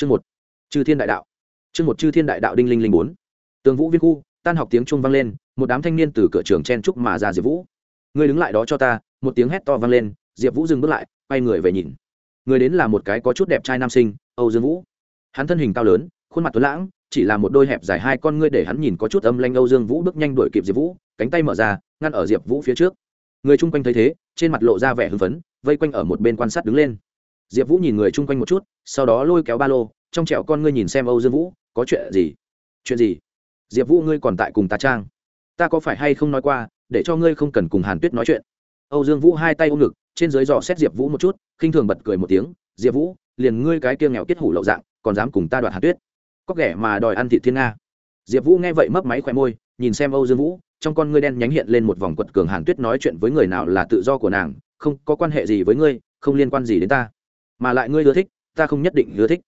chương một, chư thiên đại đạo. Chương một, chư thiên đại đạo đinh linh linh bốn. Tường vũ viên khu, tan học tiếng trung vang lên, một đám thanh niên từ cửa trường chen trúc mà ra diệp vũ. Người đứng lại đó cho ta, một tiếng hét to vang lên, diệp vũ dừng bước lại, quay người về nhìn. Người đến là một cái có chút đẹp trai nam sinh, âu dương vũ. Hắn thân hình cao lớn, khuôn mặt tuấn lãng, chỉ là một đôi hẹp dài hai con ngươi để hắn nhìn có chút âm lanh âu dương vũ bước nhanh đuổi kịp diệp vũ, cánh tay mở ra, ngăn ở diệp vũ phía trước. Người chung quanh thấy thế, trên mặt lộ ra vẻ hưng phấn, vây quanh ở một bên quan sát đứng lên diệp vũ nhìn người chung quanh một chút, sau đó lôi kéo ba lô, trong trẹo con ngươi nhìn xem âu dương vũ, có chuyện gì? Chuyện gì? Diệp vũ ngươi còn tại cùng ta trang. Ta có phải hay không nói qua, để cho ngươi không cần cùng hàn tuyết nói chuyện. Âu dương vũ hai tay ôm ngực, trên dưới dò xét diệp vũ một chút, khinh thường bật cười một tiếng, diệp vũ, liền ngươi cái kia nghèo kết hủ lậu dạng, còn dám cùng ta đoạt hàn tuyết? Có ghẻ mà đòi ăn thị thiên nga. Diệp vũ nghe vậy mấp máy khỏe môi, nhìn xem âu dương vũ, trong con ngươi đen nhánh hiện lên một vòng quật cường hàn tuyết nói chuyện với người nào là tự do của nàng, không có quan hệ gì với ngươi, không liên quan gì đến ta mà lại ngươi ưa thích, ta không nhất định ưa thích.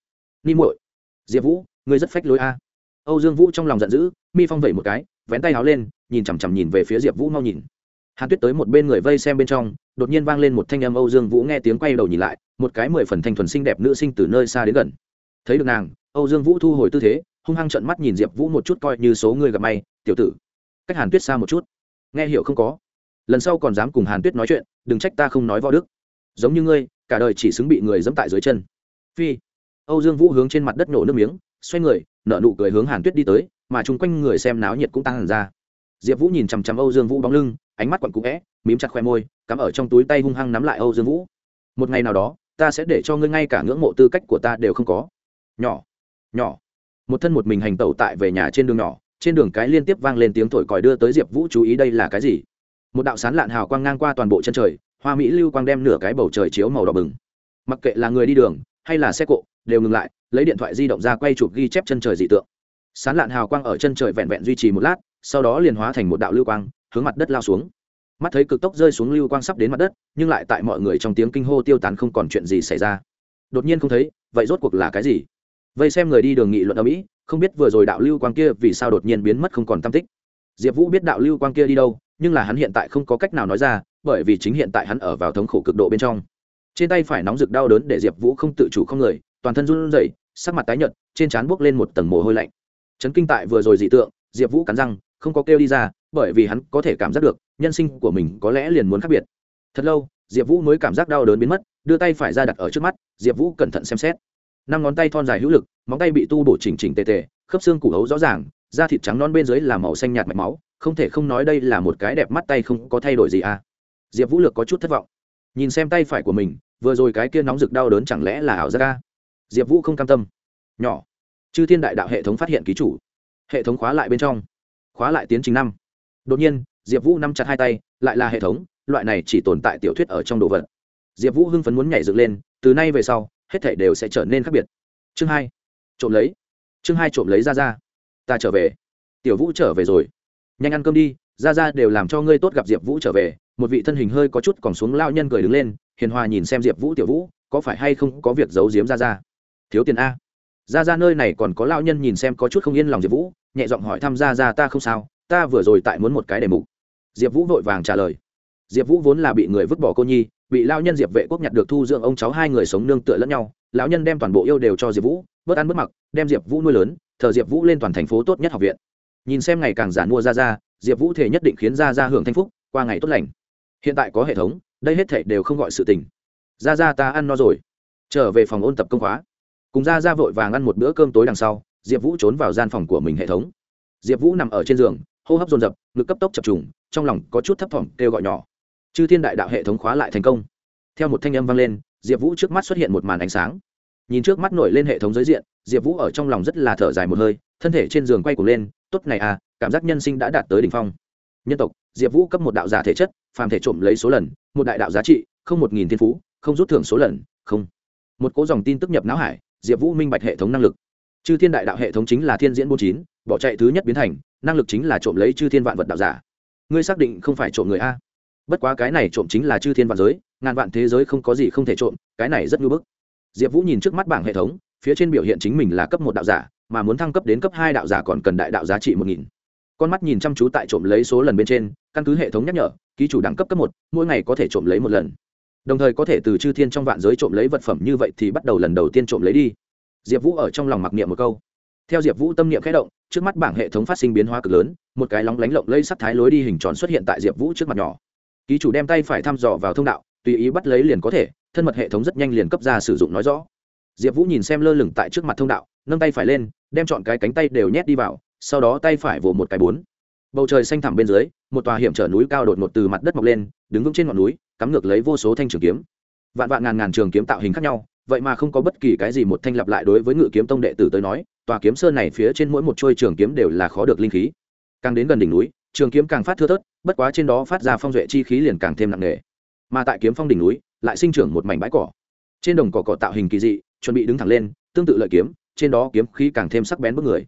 Ni muội, diệp vũ, ngươi rất phách lối a. Âu dương vũ trong lòng giận dữ, mi phong vẩy một cái, vén tay áo lên, nhìn chằm chằm nhìn về phía diệp vũ mau nhìn. Hàn tuyết tới một bên người vây xem bên trong, đột nhiên vang lên một thanh âm âu dương vũ nghe tiếng quay đầu nhìn lại, một cái mười phần thanh thuần xinh đẹp nữ sinh từ nơi xa đến gần. Thấy được nàng, âu dương vũ thu hồi tư thế, hung hăng trận mắt nhìn diệp vũ một chút coi như số người gặp may, tiểu tử, cách hàn tuyết xa một chút. Nghe hiểu không có. Lần sau còn dám cùng hàn tuyết nói chuyện, đừng trách ta không nói võ đức. Giống như ngươi cả đời chỉ xứng bị người dẫm tại dưới chân. Phi. Âu dương vũ hướng trên mặt đất nổ nước miếng, xoay người, nở nụ cười hướng hàn tuyết đi tới, mà chung quanh người xem náo nhiệt cũng tăng hẳn ra. Diệp vũ nhìn chằm chằm âu dương vũ bóng lưng, ánh mắt quặn cũ vẽ mím chặt khoe môi, cắm ở trong túi tay hung hăng nắm lại âu dương vũ. Một ngày nào đó, ta sẽ để cho ngươi ngay cả ngưỡng mộ tư cách của ta đều không có. Nhỏ nhỏ. Một thân một mình hành tẩu tại về nhà trên đường nhỏ, trên đường cái liên tiếp vang lên tiếng thổi còi đưa tới diệp vũ chú ý đây là cái gì? Một đạo sán lạn hào quang ngang qua toàn bộ chân trời hoa mỹ lưu quang đem nửa cái bầu trời chiếu màu đỏ bừng. Mặc kệ là người đi đường hay là xe cộ, đều ngừng lại, lấy điện thoại di động ra quay chụp ghi chép chân trời dị tượng. Sán lạn hào quang ở chân trời vẹn vẹn duy trì một lát, sau đó liền hóa thành một đạo lưu quang, hướng mặt đất lao xuống. Mắt thấy cực tốc rơi xuống lưu quang sắp đến mặt đất, nhưng lại tại mọi người trong tiếng kinh hô tiêu tán không còn chuyện gì xảy ra. Đột nhiên không thấy, vậy rốt cuộc là cái gì? Vây xem người đi đường nghị luận ở mỹ, không biết vừa rồi đạo lưu quang kia vì sao đột nhiên biến mất không còn tam tích. Diệp vũ biết đạo lưu quang kia đi đâu, nhưng là hắn hiện tại không có cách nào nói ra bởi vì chính hiện tại hắn ở vào thống khổ cực độ bên trong. Trên tay phải nóng rực đau đớn để diệp vũ không tự chủ không người, toàn thân run rẩy, sắc mặt tái nhợt, trên trán buốc lên một tầng mồ hôi lạnh. Chấn kinh tại vừa rồi dị tượng, diệp vũ cắn răng, không có kêu đi ra, bởi vì hắn có thể cảm giác được, nhân sinh của mình có lẽ liền muốn khác biệt. Thật lâu, diệp vũ mới cảm giác đau đớn biến mất, đưa tay phải ra đặt ở trước mắt, diệp vũ cẩn thận xem xét. Năm ngón tay thon dài hữu lực, móng tay bị tu bổ chỉnh chỉnh tề tề, khớp xương củ hấu rõ ràng, da thịt trắng non bên dưới là màu xanh nhạt mạch máu, không thể không nói đây là một cái đẹp mắt tay không có thay đổi gì à diệp vũ lược có chút thất vọng. Nhìn xem tay phải của mình, vừa rồi cái kia nóng rực đau đớn chẳng lẽ là ảo giác ca diệp vũ không cam tâm. Nhỏ. Chư thiên đại đạo hệ thống phát hiện ký chủ. Hệ thống khóa lại bên trong. Khóa lại tiến trình năm. Đột nhiên, diệp vũ nắm chặt hai tay, lại là hệ thống, loại này chỉ tồn tại tiểu thuyết ở trong đồ vật. Diệp vũ hưng phấn muốn nhảy dựng lên, từ nay về sau, hết thể đều sẽ trở nên khác biệt. Chương hai. Trộm lấy. Chương hai trộm lấy ra ra ta trở về. Tiểu vũ trở về rồi. Nhanh ăn cơm đi ra ra đều làm cho ngươi tốt gặp diệp vũ trở về một vị thân hình hơi có chút còn xuống lao nhân cười đứng lên, hiền hòa nhìn xem diệp vũ tiểu vũ, có phải hay không có việc giấu giếm ra ra thiếu tiền a. Ra ra nơi này còn có lao nhân nhìn xem có chút không yên lòng diệp vũ, nhẹ giọng hỏi thăm ra ra ta không sao, ta vừa rồi tại muốn một cái đề mục. Diệp vũ vội vàng trả lời. Diệp vũ vốn là bị người vứt bỏ cô nhi, bị lao nhân diệp vệ quốc nhặt được thu dưỡng ông cháu hai người sống nương tựa lẫn nhau, lão nhân đem toàn bộ yêu đều cho diệp vũ, bớt ăn bớt mặc, đem diệp vũ nuôi lớn, thờ diệp vũ lên toàn thành phố tốt nhất học viện. Nhìn xem ngày càng giản mua ra ra diệp vũ thể nhất định khiến ra ra hưởng thanh phúc, qua ngày tốt lành hiện tại có hệ thống, đây hết thể đều không gọi sự tình. Ra ra ta ăn no rồi. Trở về phòng ôn tập công khóa. Cùng ra ra vội vàng ăn một bữa cơm tối đằng sau, diệp vũ trốn vào gian phòng của mình hệ thống. Diệp vũ nằm ở trên giường, hô hấp dồn dập, ngực cấp tốc chập trùng, trong lòng có chút thấp thỏm, kêu gọi nhỏ. Chư thiên đại đạo hệ thống khóa lại thành công. Theo một thanh âm vang lên, diệp vũ trước mắt xuất hiện một màn ánh sáng. Nhìn trước mắt nổi lên hệ thống giới diện, diệp vũ ở trong lòng rất là thở dài một hơi, thân thể trên giường quay cuồng lên, tốt này à cảm giác nhân sinh đã đạt tới đ ỉ n h phong nhân tộc, diệp vũ cấp một đạo giả thể chất, phàm thể trộm lấy số lần, một đại đạo giá trị, không một nghìn thiên phú, không rút thưởng số lần, không. Một cỗ dòng tin tức nhập não hải, diệp vũ minh bạch hệ thống năng lực. Chư thiên đại đạo hệ thống chính là thiên diễn bốn chín, bỏ chạy thứ nhất biến thành, năng lực chính là trộm lấy chư thiên vạn vật đạo giả. Ngươi xác định không phải trộm người a. Bất quá cái này trộm chính là chư thiên vạn giới, ngàn vạn thế giới không có gì không thể trộm, cái này rất ngưỡng bức. Diệp vũ nhìn trước mắt bảng hệ thống, phía trên biểu hiện chính mình là cấp một đạo giả, mà muốn thăng cấp đến cấp hai đạo giả còn cần đại đạo giá trị một nghìn con mắt nhìn chăm chú tại trộm lấy số lần bên trên, căn cứ hệ thống nhắc nhở, ký chủ đẳng cấp cấp một, mỗi ngày có thể trộm lấy một lần. Đồng thời có thể từ chư thiên trong vạn giới trộm lấy vật phẩm như vậy thì bắt đầu lần đầu tiên trộm lấy đi. Diệp vũ ở trong lòng mặc niệm một câu. Theo diệp vũ tâm niệm khẽ động, trước mắt bảng hệ thống phát sinh biến hóa cực lớn, một cái lóng lánh lộng lây sắc thái lối đi hình tròn xuất hiện tại diệp vũ trước mặt nhỏ. Ký chủ đem tay phải thăm dò vào thông đạo, tùy ý bắt lấy liền có thể, thân mật hệ thống rất nhanh liền cấp ra sử dụng nói rõ. Diệp vũ nhìn xem lơ lửng tại trước mặt thông đạo, nâng tay phải lên, đem chọn cái cánh tay đều nhét đi vào sau đó tay phải vỗ một cái bốn. Bầu trời xanh thẳm bên dưới, một tòa hiểm trở núi cao đột ngột từ mặt đất mọc lên, đứng vững trên ngọn núi, cắm ngược lấy vô số thanh trường kiếm. Vạn vạn ngàn ngàn trường kiếm tạo hình khác nhau, vậy mà không có bất kỳ cái gì một thanh lặp lại đối với ngự kiếm tông đệ tử tới nói, tòa kiếm sơn này phía trên mỗi một trôi trường kiếm đều là khó được linh khí. Càng đến gần đỉnh núi, trường kiếm càng phát thưa thớt, bất quá trên đó phát ra phong duệ chi khí liền càng thêm nặng nề. Mà tại kiếm phong đỉnh núi, lại sinh trưởng một mảnh bãi cỏ. Trên đồng cỏ cỏ tạo hình kỳ dị, chuẩn bị đứng thẳng lên, tương tự lợi kiếm, trên đó kiếm khí càng thêm sắc bén bức người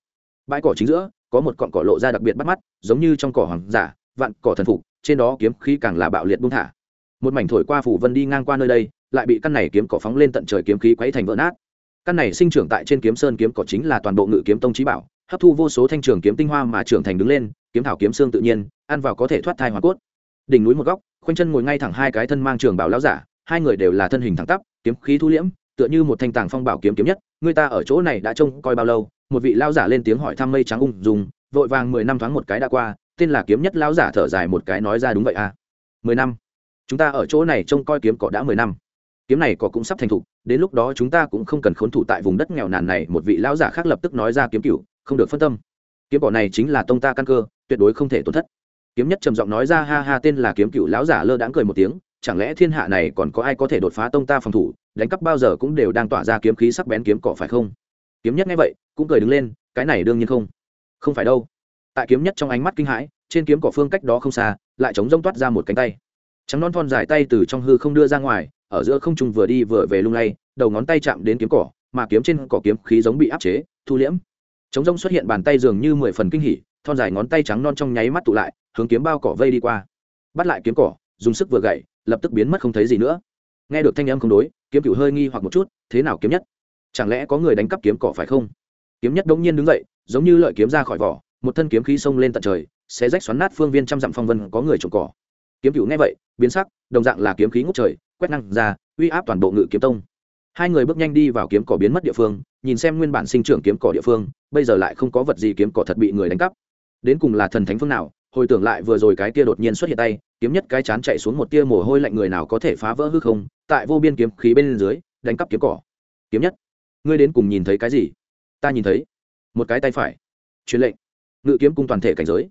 bãi cỏ chính giữa, có một cọn cỏ lộ ra đặc biệt bắt mắt, giống như trong cỏ hoàng giả, vạn cỏ thần phục, trên đó kiếm khí càng là bạo liệt buông thả. Một mảnh thổi qua phủ vân đi ngang qua nơi đây, lại bị căn này kiếm cỏ phóng lên tận trời kiếm khí quấy thành vỡ nát. Căn này sinh trưởng tại trên kiếm sơn kiếm cỏ chính là toàn bộ ngự kiếm tông trí bảo, hấp thu vô số thanh trường kiếm tinh hoa mà trưởng thành đứng lên, kiếm thảo kiếm xương tự nhiên, ăn vào có thể thoát thai hoa cốt. Đỉnh núi một góc, khoanh chân ngồi ngay thẳng hai cái thân mang trường bảo lão giả, hai người đều là thân hình thẳng tắp, kiếm khí thu liễm tựa như một thanh tàng phong bảo kiếm kiếm nhất, người ta ở chỗ này đã trông coi bao lâu, một vị lão giả lên tiếng hỏi thăm mây trắng ung dùng vội vàng mười năm thoáng một cái đã qua, tên là kiếm nhất lão giả thở dài một cái nói ra đúng vậy à. Mười năm. Chúng ta ở chỗ này trông coi kiếm cỏ đã mười năm. Kiếm này cỏ cũng sắp thành thục, đến lúc đó chúng ta cũng không cần khốn thủ tại vùng đất nghèo nàn này, một vị lão giả khác lập tức nói ra kiếm cửu, không được phân tâm. Kiếm cỏ này chính là tông ta căn cơ, tuyệt đối không thể tổn thất. Kiếm nhất trầm giọng nói ra, ha ha, tên là kiếm cửu lão giả lơ đãng cười một tiếng chẳng lẽ thiên hạ này còn có ai có thể đột phá tông ta phòng thủ, đánh cắp bao giờ cũng đều đang tỏa ra kiếm khí sắc bén kiếm cỏ phải không? Kiếm nhất nghe vậy, cũng cười đứng lên, cái này đương nhiên không. Không phải đâu. Tại kiếm nhất trong ánh mắt kinh hãi, trên kiếm cỏ phương cách đó không xa, lại chống rông toát ra một cánh tay. Trắng non thon dài tay từ trong hư không đưa ra ngoài, ở giữa không trung vừa đi vừa về lung lay, đầu ngón tay chạm đến kiếm cỏ mà kiếm trên cỏ kiếm khí giống bị áp chế, thu liễm. Chống rông xuất hiện bàn tay dường như mười phần kinh hỉ, thon dài ngón tay trắng non trong nháy mắt tụ lại, hướng kiếm bao cỏ vây đi qua. Bắt lại kiếm cỏ dùng sức vừa gậy, lập tức biến mất không thấy gì nữa. Nghe được thanh âm không đối, kiếm cửu hơi nghi hoặc một chút, thế nào kiếm nhất? Chẳng lẽ có người đánh cắp kiếm cỏ phải không? Kiếm nhất đống nhiên đứng dậy, giống như lợi kiếm ra khỏi vỏ, một thân kiếm khí xông lên tận trời sẽ rách xoắn nát phương viên trăm dặm phong vân có người trộm cỏ. Kiếm cửu nghe vậy, biến sắc, đồng dạng là kiếm khí ngút trời, quét năng ra, uy áp toàn bộ ngự kiếm tông. Hai người bước nhanh đi vào kiếm cỏ biến mất địa phương, nhìn xem nguyên bản sinh trưởng kiếm cỏ địa phương, bây giờ lại không có vật gì kiếm cỏ thật bị người đánh cắp. Đến cùng là thần thánh phương nào hồi tưởng lại vừa rồi cái kia đột nhiên xuất hiện tay, kiếm nhất cái chán chạy xuống một tia mồ hôi lạnh người nào có thể phá vỡ hư không, tại vô biên kiếm khí bên dưới, đánh cắp kiếm cỏ. Kiếm nhất, ngươi đến cùng nhìn thấy cái gì? Ta nhìn thấy, một cái tay phải, truyền lệnh, ngự kiếm cung toàn thể cảnh giới.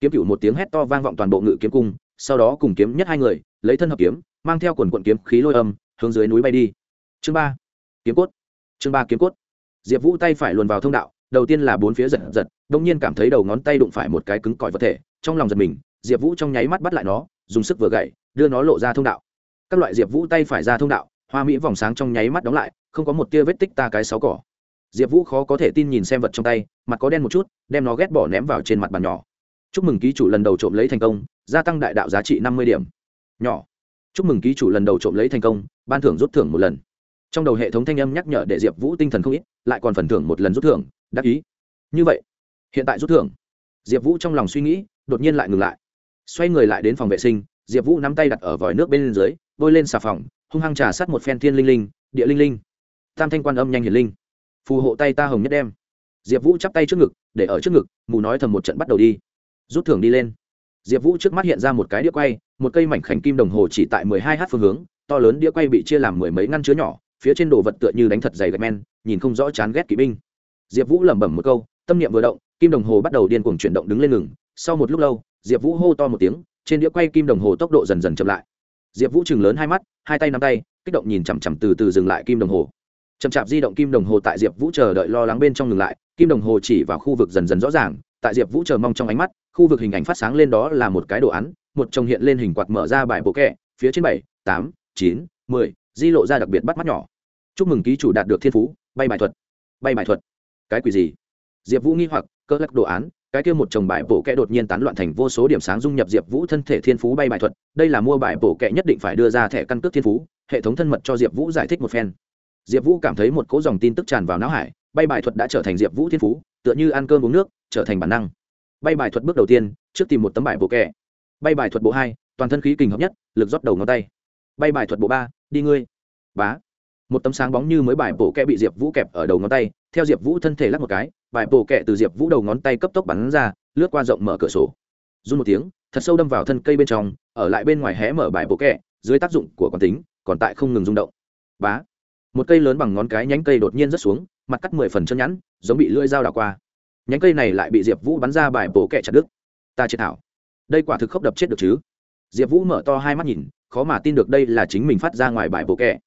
Kiếm cựu một tiếng hét to vang vọng toàn bộ ngự kiếm cung, sau đó cùng kiếm nhất hai người, lấy thân hợp kiếm, mang theo quần quận kiếm khí lôi âm, hướng dưới núi bay đi. Chương ba, kiếm cốt. Chương ba, kiếm cốt. Diệp vũ tay phải luồn vào thông đạo, đầu tiên là bốn phía giật giật, đông nhiên cảm thấy đầu ngón tay đụng phải một cái cứng cỏi vật thể trong lòng giật mình, diệp vũ trong nháy mắt bắt lại nó, dùng sức vừa gậy, đưa nó lộ ra thông đạo. Các loại diệp vũ tay phải ra thông đạo, hoa mỹ vòng sáng trong nháy mắt đóng lại, không có một tia vết tích ta cái sáu cỏ. Diệp vũ khó có thể tin nhìn xem vật trong tay, mặt có đen một chút, đem nó ghét bỏ ném vào trên mặt bàn nhỏ. Chúc mừng ký chủ lần đầu trộm lấy thành công, gia tăng đại đạo giá trị năm mươi điểm. Nhỏ. Chúc mừng ký chủ lần đầu trộm lấy thành công, ban thưởng rút thưởng một lần. Trong đầu hệ thống thanh âm nhắc nhở để diệp vũ tinh thần không ít, lại còn phần thưởng một lần rút thưởng, đắc ý. Như vậy, hiện tại rút thưởng. Diệp vũ trong lòng suy nghĩ đột nhiên lại ngừng lại. Xoay người lại đến phòng vệ sinh, diệp vũ nắm tay đặt ở vòi nước bên dưới, bôi lên xà phòng, hung hăng trà sát một phen thiên linh linh, địa linh linh. Tam thanh quan âm nhanh hiền linh. Phù hộ tay ta hồng nhất đem. Diệp vũ chắp tay trước ngực, để ở trước ngực, mù nói thầm một trận bắt đầu đi. Rút thưởng đi lên. Diệp vũ trước mắt hiện ra một cái đĩa quay, một cây mảnh khảnh kim đồng hồ chỉ tại mười hai h phương hướng, to lớn đĩa quay bị chia làm mười mấy ngăn chứa nhỏ, phía trên đồ vật tựa như đánh thật dày gạch men, nhìn không rõ chán ghét kỵ binh. Diệp vũ lẩm bẩm một câu, tâm niệm vừa động kim đồng hồ bắt đầu điên cuồng chuyển động đứng lên ngừng. Sau một lúc lâu, diệp vũ hô to một tiếng, trên đĩa quay kim đồng hồ tốc độ dần dần chậm lại. Diệp vũ chừng lớn hai mắt, hai tay nắm tay, kích động nhìn chằm chằm từ từ dừng lại kim đồng hồ. Chậm chạp di động kim đồng hồ tại diệp vũ chờ đợi lo lắng bên trong ngừng lại. Kim đồng hồ chỉ vào khu vực dần dần rõ ràng, tại diệp vũ chờ mong trong ánh mắt, khu vực hình ảnh phát sáng lên đó là một cái đồ án, một chồng hiện lên hình quạt mở ra bài bộ kẹ, phía trên bảy, tám, chín, mười, di lộ ra đặc biệt bắt mắt nhỏ. Chúc mừng ký chủ đạt được thiên phú, bay bài thuật. Bay bài thuật. Cái quỷ gì? Diệp vũ nghi hoặc cỡ lắc đồ án, cái kia một chồng bài bổ kẹ đột nhiên tán loạn thành vô số điểm sáng dung nhập diệp vũ thân thể thiên phú bay bài thuật, đây là mua bài bổ kẹ nhất định phải đưa ra thẻ căn cước thiên phú, hệ thống thân mật cho diệp vũ giải thích một phen. Diệp vũ cảm thấy một cỗ dòng tin tức tràn vào não hải, bay bài thuật đã trở thành diệp vũ thiên phú, tựa như ăn cơm uống nước, trở thành bản năng. Bay bài thuật bước đầu tiên, trước tìm một tấm bài bộ kẹ. Bay bài thuật bộ hai, toàn thân khí kình hợp nhất, lực rót đầu ngón tay. Bay bài thuật bộ ba, đi ngươi. Bá. Một tấm sáng bóng như mới bài bổ kẹ bị diệp vũ kẹp ở đầu ngón tay, theo diệp vũ thân thể lắc một cái bài bổ kẹ từ diệp vũ đầu ngón tay cấp tốc bắn ra, lướt qua rộng mở cửa sổ. Run một tiếng, thật sâu đâm vào thân cây bên trong, ở lại bên ngoài hé mở bài bổ kẹ dưới tác dụng của quán tính, còn tại không ngừng rung động. Bá! Một cây lớn bằng ngón cái nhánh cây đột nhiên rớt xuống, mặt cắt mười phần chân nhẵn, giống bị lưỡi dao đào qua. Nhánh cây này lại bị diệp vũ bắn ra bài bổ kẹ chặt đứt. Ta chết thảo. Đây quả thực khốc đập chết được chứ? Diệp vũ mở to hai mắt nhìn, khó mà tin được đây là chính mình phát ra ngoài bài bộ kẹ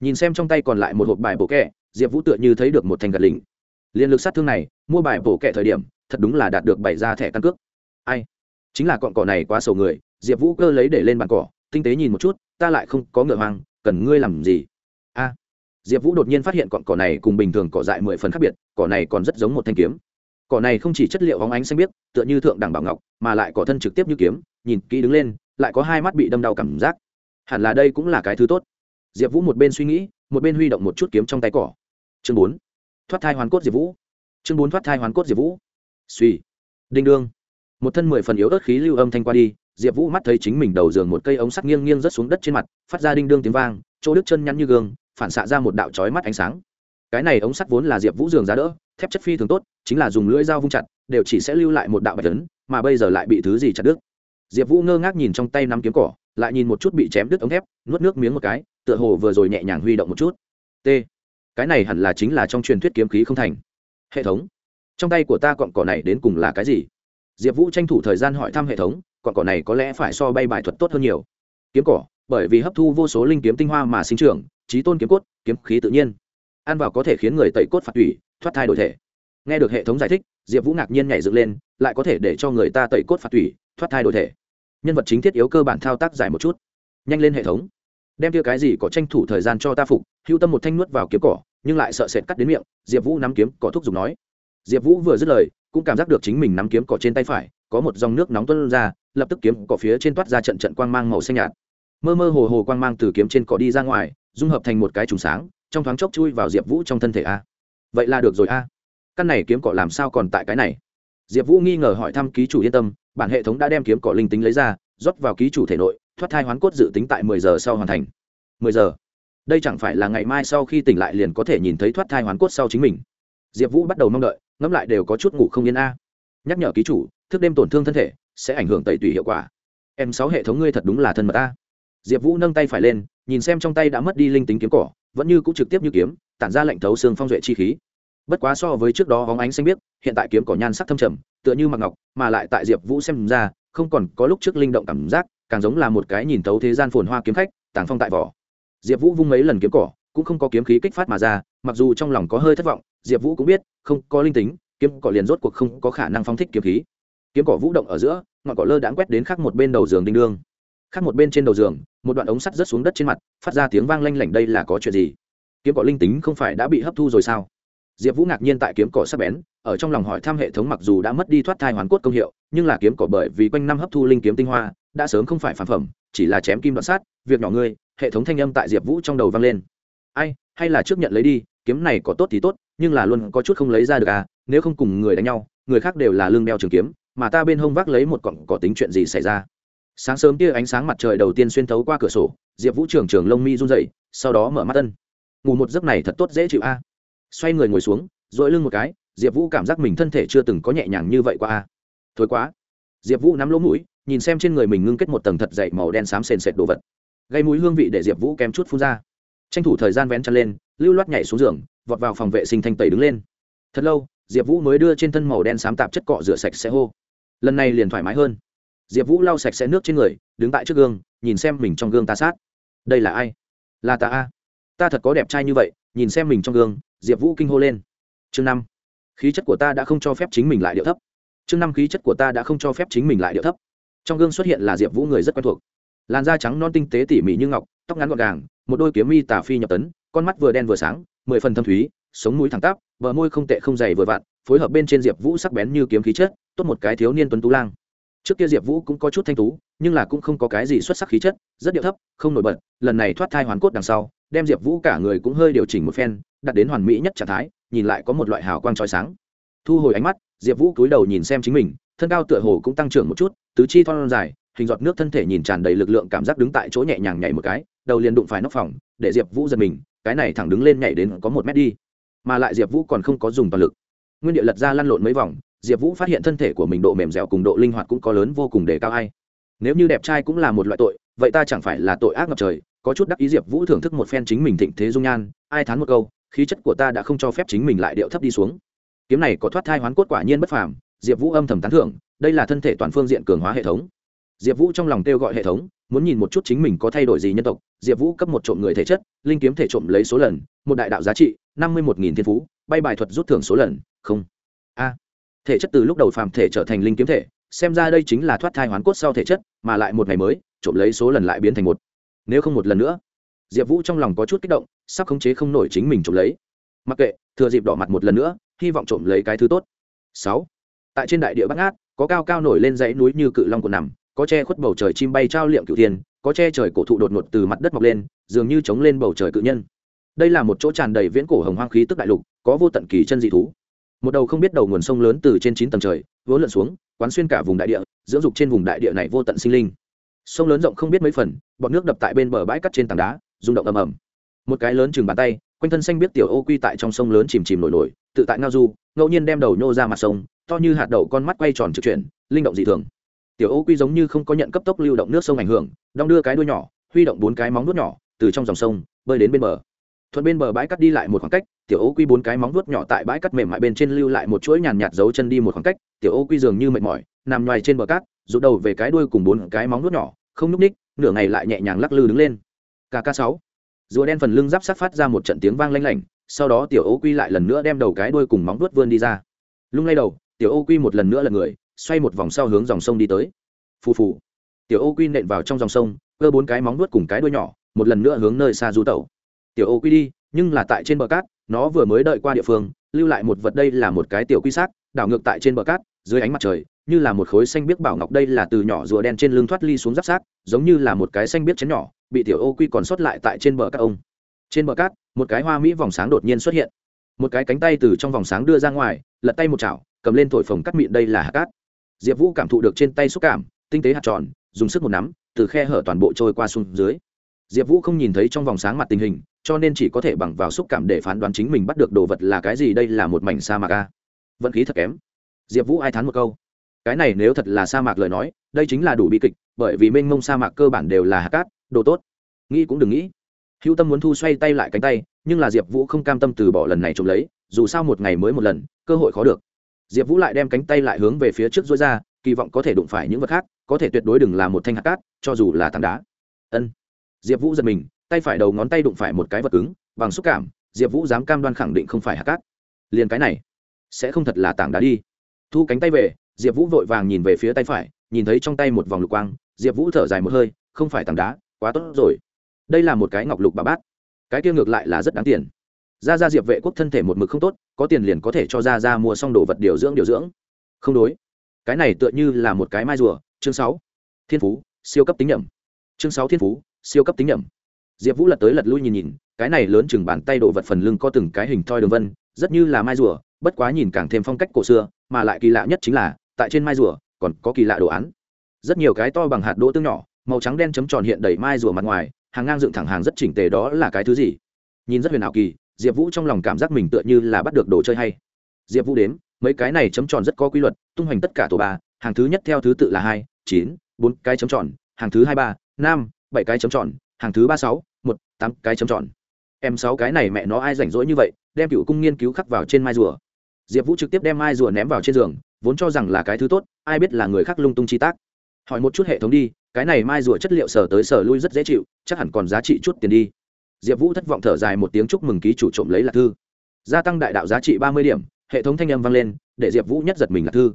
nhìn xem trong tay còn lại một hộp bài bộ kẹ diệp vũ tựa như thấy được một thành gật lính liên lực sát thương này mua bài bổ kẹ thời điểm, thật đúng là đạt được bảy ra thẻ căn cước. Ai? Chính là cọn cỏ này quá sầu người, diệp vũ cơ lấy để lên bàn cỏ, tinh tế nhìn một chút, ta lại không có ngựa hoang, cần ngươi làm gì? A. Diệp vũ đột nhiên phát hiện cọn cỏ này cùng bình thường cỏ dại mười phần khác biệt, cỏ này còn rất giống một thanh kiếm. Cỏ này không chỉ chất liệu hóng ánh xanh biếc, tựa như thượng đẳng bảo ngọc, mà lại cỏ thân trực tiếp như kiếm, nhìn kỹ đứng lên, lại có hai mắt bị đâm đau cảm giác. Hẳn là đây cũng là cái thứ tốt. Diệp vũ một bên suy nghĩ, một bên huy động một chút kiếm trong tay cỏ. Chương bốn. Thoát thai hoàn cốt diệp vũ chương bốn thoát thai hoàn cốt diệp vũ. Suy. Đinh đương. Một thân mười phần yếu ớt khí lưu âm thanh qua đi, diệp vũ mắt thấy chính mình đầu giường một cây ống sắt nghiêng nghiêng rớt xuống đất trên mặt, phát ra đinh đương tiếng vang, chỗ đứt chân nhăn như gương, phản xạ ra một đạo trói mắt ánh sáng. Cái này ống sắt vốn là diệp vũ giường giá đỡ, thép chất phi thường tốt, chính là dùng lưỡi dao vung chặt, đều chỉ sẽ lưu lại một đạo bạch tấn mà bây giờ lại bị thứ gì chặt đứt. Diệp vũ ngơ ngác nhìn trong tay nắm kiếm cỏ, lại nhìn một chút bị chém đứt ống thép, nuốt nước miếng một cái, tựa hồ vừa rồi nhẹ nhàng huy động một chút. T. Cái này hẳn là chính là trong truyền thuyết kiếm khí không thành hệ thống. Trong tay của ta cọn cỏ này đến cùng là cái gì? Diệp vũ tranh thủ thời gian hỏi thăm hệ thống, cọn cỏ này có lẽ phải so bay bài thuật tốt hơn nhiều. Kiếm cỏ, bởi vì hấp thu vô số linh kiếm tinh hoa mà sinh trưởng, trí tôn kiếm cốt, kiếm khí tự nhiên. Ăn vào có thể khiến người tẩy cốt phạt tủy, thoát thai đổi thể. Nghe được hệ thống giải thích, diệp vũ ngạc nhiên nhảy dựng lên, lại có thể để cho người ta tẩy cốt phạt tủy, thoát thai đổi thể. Nhân vật chính thiết yếu cơ bản thao tác giải một chút. Nhanh lên hệ thống. Đem kia cái gì có tranh thủ thời gian cho ta phục hữu tâm một thanh nuốt vào kiếm cỏ nhưng lại sợ sệt cắt đến miệng, diệp vũ nắm kiếm, cỏ thuốc dùng nói. Diệp vũ vừa dứt lời, cũng cảm giác được chính mình nắm kiếm cỏ trên tay phải, có một dòng nước nóng tuân ra, lập tức kiếm cỏ phía trên toát ra trận trận quang mang màu xanh nhạt. Mơ mơ hồ hồ quang mang từ kiếm trên cỏ đi ra ngoài, dung hợp thành một cái trùng sáng, trong thoáng chốc chui vào diệp vũ trong thân thể a. Vậy là được rồi a. Căn này kiếm cỏ làm sao còn tại cái này? Diệp vũ nghi ngờ hỏi thăm ký chủ yên tâm, bản hệ thống đã đem kiếm cỏ linh tính lấy ra, rót vào ký chủ thể nội, thoát thai hoán cốt dự tính tại mười giờ sau hoàn thành. Mười giờ? Đây chẳng phải là ngày mai sau khi tỉnh lại liền có thể nhìn thấy thoát thai hoán cốt sau chính mình. Diệp vũ bắt đầu mong đợi, ngẫm lại đều có chút ngủ không yên a. Nhắc nhở ký chủ, thức đêm tổn thương thân thể, sẽ ảnh hưởng tẩy tủy hiệu quả. Em sáu hệ thống ngươi thật đúng là thân mật a. Diệp vũ nâng tay phải lên, nhìn xem trong tay đã mất đi linh tính kiếm cỏ, vẫn như cũng trực tiếp như kiếm, tản ra lệnh thấu xương phong duệ chi khí. Bất quá so với trước đó hóng ánh xanh biếc, hiện tại kiếm cỏ nhan sắc thâm trầm, tựa như mặc ngọc, mà lại tại diệp vũ xem ra, không còn có lúc trước linh động cảm giác, càng giống là một cái nhìn thấu thế gian phồn hoa kiếm khách, tàng phong tại vỏ diệp vũ vung mấy lần kiếm cỏ, cũng không có kiếm khí kích phát mà ra, mặc dù trong lòng có hơi thất vọng, diệp vũ cũng biết, không có linh tính, kiếm cỏ liền rốt cuộc không có khả năng phóng thích kiếm khí. Kiếm cỏ vũ động ở giữa, ngọn cỏ lơ đãng quét đến khác một bên đầu giường đinh đương. Khác một bên trên đầu giường, một đoạn ống sắt rớt xuống đất trên mặt, phát ra tiếng vang lanh lảnh, đây là có chuyện gì? Kiếm cỏ linh tính không phải đã bị hấp thu rồi sao? Diệp vũ ngạc nhiên tại kiếm cỏ sắp bén, ở trong lòng hỏi thăm hệ thống mặc dù đã mất đi thoát thai hoàn cốt công hiệu, nhưng là kiếm cỏ bởi vì quanh năm hấp thu linh kiếm tinh hoa, đã sớm không phải phản phẩm, chỉ là chém kim đoạn sát, việc nhỏ ngươi hệ thống thanh âm tại diệp vũ trong đầu vang lên. Ai, hay là trước nhận lấy đi, kiếm này có tốt thì tốt, nhưng là luôn có chút không lấy ra được à nếu không cùng người đánh nhau, người khác đều là lương đeo trường kiếm, mà ta bên hông vác lấy một cọng có tính chuyện gì xảy ra? Sáng sớm kia ánh sáng mặt trời đầu tiên xuyên thấu qua cửa sổ, diệp vũ trường trường lông mi run dậy sau đó mở mắt tân ngủ một giấc này thật tốt, dễ chịu a. Xoay người ngồi xuống dội lưng một cái, diệp vũ cảm giác mình thân thể chưa từng có nhẹ nhàng như vậy qua a. Thối quá. Diệp vũ nắm lỗ mũi, nhìn xem trên người mình ngưng kết một tầng thật dậy màu đen xám sền sệt đồ vật gây mũi hương vị để diệp vũ kém chút phun ra tranh thủ thời gian vén chăn lên lưu loát nhảy xuống giường vọt vào phòng vệ sinh thanh tẩy đứng lên thật lâu diệp vũ mới đưa trên thân màu đen xám tạp chất cọ rửa sạch sẽ hô lần này liền thoải mái hơn diệp vũ lau sạch sẽ nước trên người đứng tại trước gương nhìn xem mình trong gương ta sát đây là ai là ta a ta thật có đẹp trai như vậy nhìn xem mình trong gương diệp vũ kinh hô lên chương năm khí chất của ta đã không cho phép chính mình lại điệu thấp chương năm khí chất của ta đã không cho phép chính mình lại điệu thấp trong gương xuất hiện là diệp vũ người rất quen thuộc làn da trắng non tinh tế tỉ mỉ như ngọc, tóc ngắn gọn gàng, một đôi kiếm mi tà phi nhập tấn, con mắt vừa đen vừa sáng, mười phần thâm thúy, sống mũi thẳng tắp, bờ môi không tệ không dày vừa vặn, phối hợp bên trên diệp vũ sắc bén như kiếm khí chất, tốt một cái thiếu niên tuấn tú lang. Trước kia diệp vũ cũng có chút thanh tú, nhưng là cũng không có cái gì xuất sắc khí chất, rất điệu thấp, không nổi bật, lần này thoát thai hoàn cốt đằng sau, đem diệp vũ cả người cũng hơi điều chỉnh một phen, đặt đến hoàn mỹ nhất trạng thái, nhìn lại có một loại hào quang trói sáng. Thu hồi ánh mắt, diệp vũ cúi đầu nhìn xem chính mình, thân cao tựa hồ cũng tăng trưởng một chút, tứ chi thon dài hình giọt nước thân thể nhìn tràn đầy lực lượng cảm giác đứng tại chỗ nhẹ nhàng nhảy một cái, đầu liền đụng phải nóc phòng, để diệp vũ giật mình, cái này thẳng đứng lên nhảy đến có một mét đi. Mà lại diệp vũ còn không có dùng toàn lực. Nguyên địa lật ra lăn lộn mấy vòng, diệp vũ phát hiện thân thể của mình độ mềm dẻo cùng độ linh hoạt cũng có lớn vô cùng để cao hay nếu như đẹp trai cũng là một loại tội, vậy ta chẳng phải là tội ác ngập trời, có chút đắc ý diệp vũ thưởng thức một phen chính mình thịnh thế dung nhan, ai thán một câu, khí chất của ta đã không cho phép chính mình lại điệu thấp đi xuống. Kiếm này có thoát thai hoán cốt quả nhiên bất phàm, diệp vũ âm thầm tán thưởng, đây là thân thể toàn phương diện cường hóa hệ thống diệp vũ trong lòng kêu gọi hệ thống, muốn nhìn một chút chính mình có thay đổi gì nhân tộc. Diệp vũ cấp một trộm người thể chất, linh kiếm thể trộm lấy số lần, một đại đạo giá trị, năm mươi một nghìn thiên phú, bay bài thuật rút thưởng số lần, không. A. Thể chất từ lúc đầu phàm thể trở thành linh kiếm thể, xem ra đây chính là thoát thai hoán cốt sau thể chất, mà lại một ngày mới, trộm lấy số lần lại biến thành một. Nếu không một lần nữa, diệp vũ trong lòng có chút kích động, sắp khống chế không nổi chính mình trộm lấy. Mặc kệ, thừa dịp đỏ mặt một lần nữa, hy vọng trộm lấy cái thứ tốt. Sáu. Tại trên đại địa bắc ngát, có cao cao nổi lên dãy núi như cự long của nằm có che khuất bầu trời chim bay trao liệm cựu thiên, có che trời cổ thụ đột ngột từ mặt đất mọc lên, dường như chống lên bầu trời cự nhân. Đây là một chỗ tràn đầy viễn cổ hồng hoang khí tức đại lục, có vô tận kỳ chân dị thú. Một đầu không biết đầu nguồn sông lớn từ trên chín tầng trời, vốn lượn xuống, quán xuyên cả vùng đại địa, dưỡng dục trên vùng đại địa này vô tận sinh linh. Sông lớn rộng không biết mấy phần, bọn nước đập tại bên bờ bãi cắt trên tảng đá, rung động ầm ầm. Một cái lớn chừng bàn tay, quanh thân xanh biết tiểu ô quy tại trong sông lớn chìm chìm nổi nổi, tự tại ngao du, ngẫu nhiên đem đầu nhô ra mặt sông, to như hạt đậu con mắt quay tròn trực chuyển, linh động dị thường tiểu ô quy giống như không có nhận cấp tốc lưu động nước sông ảnh hưởng, đong đưa cái đuôi nhỏ, huy động bốn cái móng nuốt nhỏ, từ trong dòng sông, bơi đến bên bờ. Thuận bên bờ bãi cắt đi lại một khoảng cách, tiểu ô quy bốn cái móng nuốt nhỏ tại bãi cắt mềm mại bên trên lưu lại một chuỗi nhàn nhạt dấu chân đi một khoảng cách, tiểu ô quy dường như mệt mỏi, nằm ngoài trên bờ cát, rụt đầu về cái đuôi cùng bốn cái móng nuốt nhỏ, không nhúc ních nửa ngày lại nhẹ nhàng lắc lư đứng lên. Kk sáu. Rùa đen phần lưng giáp sát phát ra một trận tiếng vang lanh lảnh, sau đó tiểu ô quy lại lần nữa đem đầu cái đuôi cùng móng nuốt vươn đi ra. Lung lay đầu, tiểu ô quy một lần nữa là người xoay một vòng sau hướng dòng sông đi tới. Phù phù. Tiểu ô quy nện vào trong dòng sông, cơ bốn cái móng nuốt cùng cái đuôi nhỏ, một lần nữa hướng nơi xa du tẩu. Tiểu ô quy đi, nhưng là tại trên bờ cát, nó vừa mới đợi qua địa phương, lưu lại một vật đây là một cái tiểu quy xác, đảo ngược tại trên bờ cát, dưới ánh mặt trời, như là một khối xanh biếc bảo ngọc đây là từ nhỏ rùa đen trên lưng thoát ly xuống giáp sát giống như là một cái xanh biếc chén nhỏ, bị tiểu ô quy còn sót lại tại trên bờ các ông. Trên bờ cát, một cái hoa mỹ vòng sáng đột nhiên xuất hiện. Một cái cánh tay từ trong vòng sáng đưa ra ngoài, lật tay một chảo, cầm lên thổi phồng cắt mịn đây là hạt cát diệp vũ cảm thụ được trên tay xúc cảm, tinh tế hạt tròn, dùng sức một nắm, từ khe hở toàn bộ trôi qua xuống dưới. Diệp vũ không nhìn thấy trong vòng sáng mặt tình hình, cho nên chỉ có thể bằng vào xúc cảm để phán đoán chính mình bắt được đồ vật là cái gì đây là một mảnh sa mạc a. Vận khí thật kém. Diệp vũ ai thán một câu. Cái này nếu thật là sa mạc lời nói, đây chính là đủ bi kịch, bởi vì mênh mông sa mạc cơ bản đều là hạt cát, đồ tốt. Nghĩ cũng đừng nghĩ. Hữu tâm muốn thu xoay tay lại cánh tay, nhưng là diệp vũ không cam tâm từ bỏ lần này trộm lấy, dù sao một ngày mới một lần, cơ hội khó được diệp vũ lại đem cánh tay lại hướng về phía trước dối ra, kỳ vọng có thể đụng phải những vật khác, có thể tuyệt đối đừng là một thanh hạt cát, cho dù là tảng đá. Ân. Diệp vũ giật mình, tay phải đầu ngón tay đụng phải một cái vật cứng, bằng xúc cảm, diệp vũ dám cam đoan khẳng định không phải hạt cát. Liền cái này, sẽ không thật là tảng đá đi. Thu cánh tay về, diệp vũ vội vàng nhìn về phía tay phải, nhìn thấy trong tay một vòng lục quang, diệp vũ thở dài một hơi, không phải tảng đá, quá tốt rồi. Đây là một cái ngọc lục bà bát. Cái kia ngược lại là rất đáng tiền ra ra diệp vệ quốc thân thể một mực không tốt, có tiền liền có thể cho ra ra mua xong đồ vật điều dưỡng điều dưỡng. Không đối. Cái này tựa như là một cái mai rùa. Chương sáu. Thiên phú, siêu cấp tính nhầm. chương sáu thiên phú, siêu cấp tính nhầm. diệp vũ lật tới lật lui nhìn nhìn, cái này lớn chừng bàn tay đồ vật phần lưng có từng cái hình thoi đường vân, rất như là mai rùa, bất quá nhìn càng thêm phong cách cổ xưa, mà lại kỳ lạ nhất chính là, tại trên mai rùa, còn có kỳ lạ đồ án. Rất nhiều cái to bằng hạt đỗ tương nhỏ, màu trắng đen chấm tròn hiện đầy mai rùa mặt ngoài, hàng ngang dựng thẳng hàng rất chỉnh tề đó là cái thứ gì? Nhìn rất huyền ảo kỳ diệp vũ trong lòng cảm giác mình tựa như là bắt được đồ chơi hay. Diệp vũ đếm mấy cái này chấm tròn rất có quy luật, tung hoành tất cả tổ ba, hàng thứ nhất theo thứ tự là hai, chín, bốn cái chấm tròn, hàng thứ hai ba, năm, bảy cái chấm tròn, hàng thứ ba sáu, một, tám cái chấm tròn. Em sáu cái này mẹ nó ai rảnh rỗi như vậy, đem cựu cung nghiên cứu khắc vào trên mai rùa. Diệp vũ trực tiếp đem mai rùa ném vào trên giường, vốn cho rằng là cái thứ tốt, ai biết là người khác lung tung chi tác. Hỏi một chút hệ thống đi, cái này mai rùa chất liệu sở tới sở lui rất dễ chịu, chắc hẳn còn giá trị chút tiền đi diệp vũ thất vọng thở dài một tiếng chúc mừng ký chủ trộm lấy lạc thư. Gia tăng đại đạo giá trị ba mươi điểm, hệ thống thanh âm vang lên, để diệp vũ nhất giật mình lạc thư.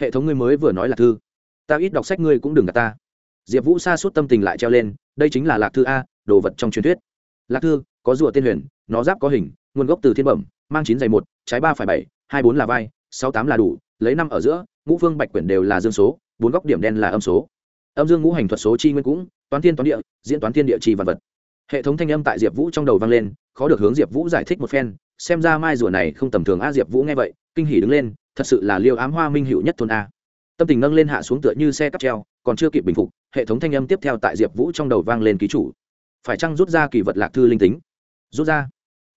Hệ thống ngươi mới vừa nói lạc thư. Ta ít đọc sách ngươi cũng đừng gạt ta. Diệp vũ xa suốt tâm tình lại treo lên, đây chính là lạc thư a, đồ vật trong truyền thuyết. Lạc thư, có rùa tên huyền, nó giáp có hình, nguồn gốc từ thiên bẩm, mang chín giày một, trái ba phải bảy, hai bốn là vai, sáu tám là đủ, lấy năm ở giữa, ngũ phương bạch quyển đều là dương số, bốn góc điểm đen là âm số. Âm dương ngũ hành thuật số chi nguyên cũng, toán thiên toán địa, diễn toán thiên địa chi vật vật hệ thống thanh âm tại diệp vũ trong đầu vang lên, khó được hướng diệp vũ giải thích một phen, xem ra mai rùa này không tầm thường a diệp vũ nghe vậy, kinh hỉ đứng lên, thật sự là liêu ám hoa minh hữu nhất thôn a. Tâm tình nâng lên hạ xuống tựa như xe cắp treo, còn chưa kịp bình phục, hệ thống thanh âm tiếp theo tại diệp vũ trong đầu vang lên ký chủ. Phải chăng rút ra kỳ vật lạc thư linh tính? Rút ra.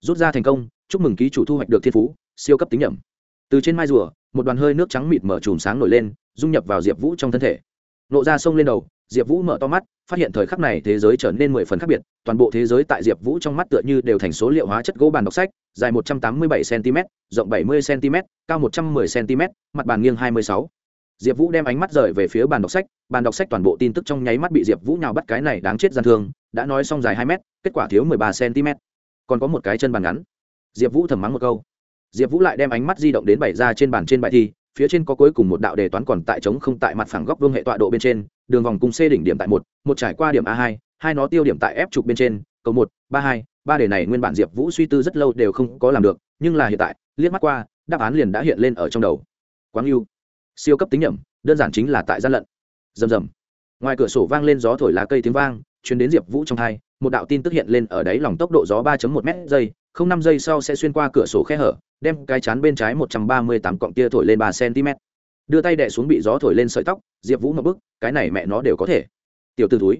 Rút ra thành công, chúc mừng ký chủ thu hoạch được thiên phú, siêu cấp tính nhẩm. Từ trên mai rùa, một đoàn hơi nước trắng mịt mở chùm sáng nổi lên, dung nhập vào diệp vũ trong thân thể. Nộ ra sông lên đầu diệp vũ mở to mắt, phát hiện thời khắc này thế giới trở nên mười phần khác biệt, toàn bộ thế giới tại diệp vũ trong mắt tựa như đều thành số liệu hóa chất gỗ bàn đọc sách, dài một trăm tám mươi bảy cm, rộng bảy mươi cm, cao một trăm 110 cm, mặt bàn nghiêng hai mươi sáu. Diệp vũ đem ánh mắt rời về phía bàn đọc sách, bàn đọc sách toàn bộ tin tức trong nháy mắt bị diệp vũ nhào bắt cái này đáng chết gian thương, đã nói xong dài hai m kết quả thiếu mười ba cm. Còn có một cái chân bàn ngắn. Diệp vũ thầm mắng một câu. Diệp vũ lại đem ánh mắt di động đến bảy ra trên bàn trên bài thi phía trên có cuối cùng một đạo đề toán còn tại trống không tại mặt phẳng góc vương hệ tọa độ bên trên, đường vòng cung c đỉnh điểm tại một một trải qua điểm a hai hai nó tiêu điểm tại f trục bên trên, cầu một, ba hai, ba đề này nguyên bản diệp vũ suy tư rất lâu đều không có làm được, nhưng là hiện tại, liếc mắt qua, đáp án liền đã hiện lên ở trong đầu. Quáng yêu siêu cấp tính nhẩm, đơn giản chính là tại gian lận. Rầm rầm. Ngoài cửa sổ vang lên gió thổi lá cây tiếng vang chuyến đến diệp vũ trong thai một đạo tin tức hiện lên ở đáy lòng tốc độ gió ba một m giây không năm giây sau sẽ xuyên qua cửa sổ khe hở, đem cái chán bên trái một trăm ba mươi tám cọng tia thổi lên ba cm đưa tay đẻ xuống bị gió thổi lên sợi tóc, diệp vũ ngập bức, cái này mẹ nó đều có thể. Tiểu t ử túi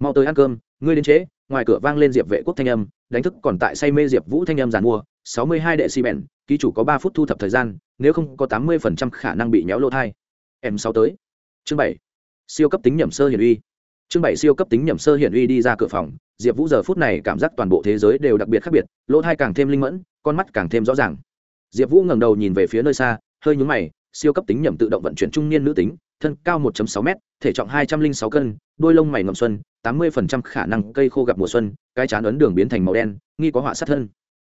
mau tới ăn cơm, ngươi đến trễ, ngoài cửa vang lên diệp vệ quốc thanh âm, đánh thức còn tại say mê diệp vũ thanh âm giàn mua, sáu mươi hai đệ xi bèn, ký chủ có ba phút thu thập thời gian, nếu không có tám mươi phần trăm khả năng bị nhéo lỗ thai. Em sáu tới. Chương bảy. Siêu cấp tính nhẩm sơ hiển uy chương bảy siêu cấp tính nhẩm sơ hiển uy đi ra cửa phòng diệp vũ giờ phút này cảm giác toàn bộ thế giới đều đặc biệt khác biệt lỗ thai càng thêm linh mẫn con mắt càng thêm rõ ràng. Diệp vũ ngẩng đầu nhìn về phía nơi xa hơi nhúng mày siêu cấp tính nhẩm tự động vận chuyển trung niên nữ tính thân cao 1.6m, thể trọng hai trăm linh sáu cân đôi lông mày ngậm xuân tám mươi khả năng cây khô gặp mùa xuân cái chán ấn đường biến thành màu đen nghi có họa sát thân.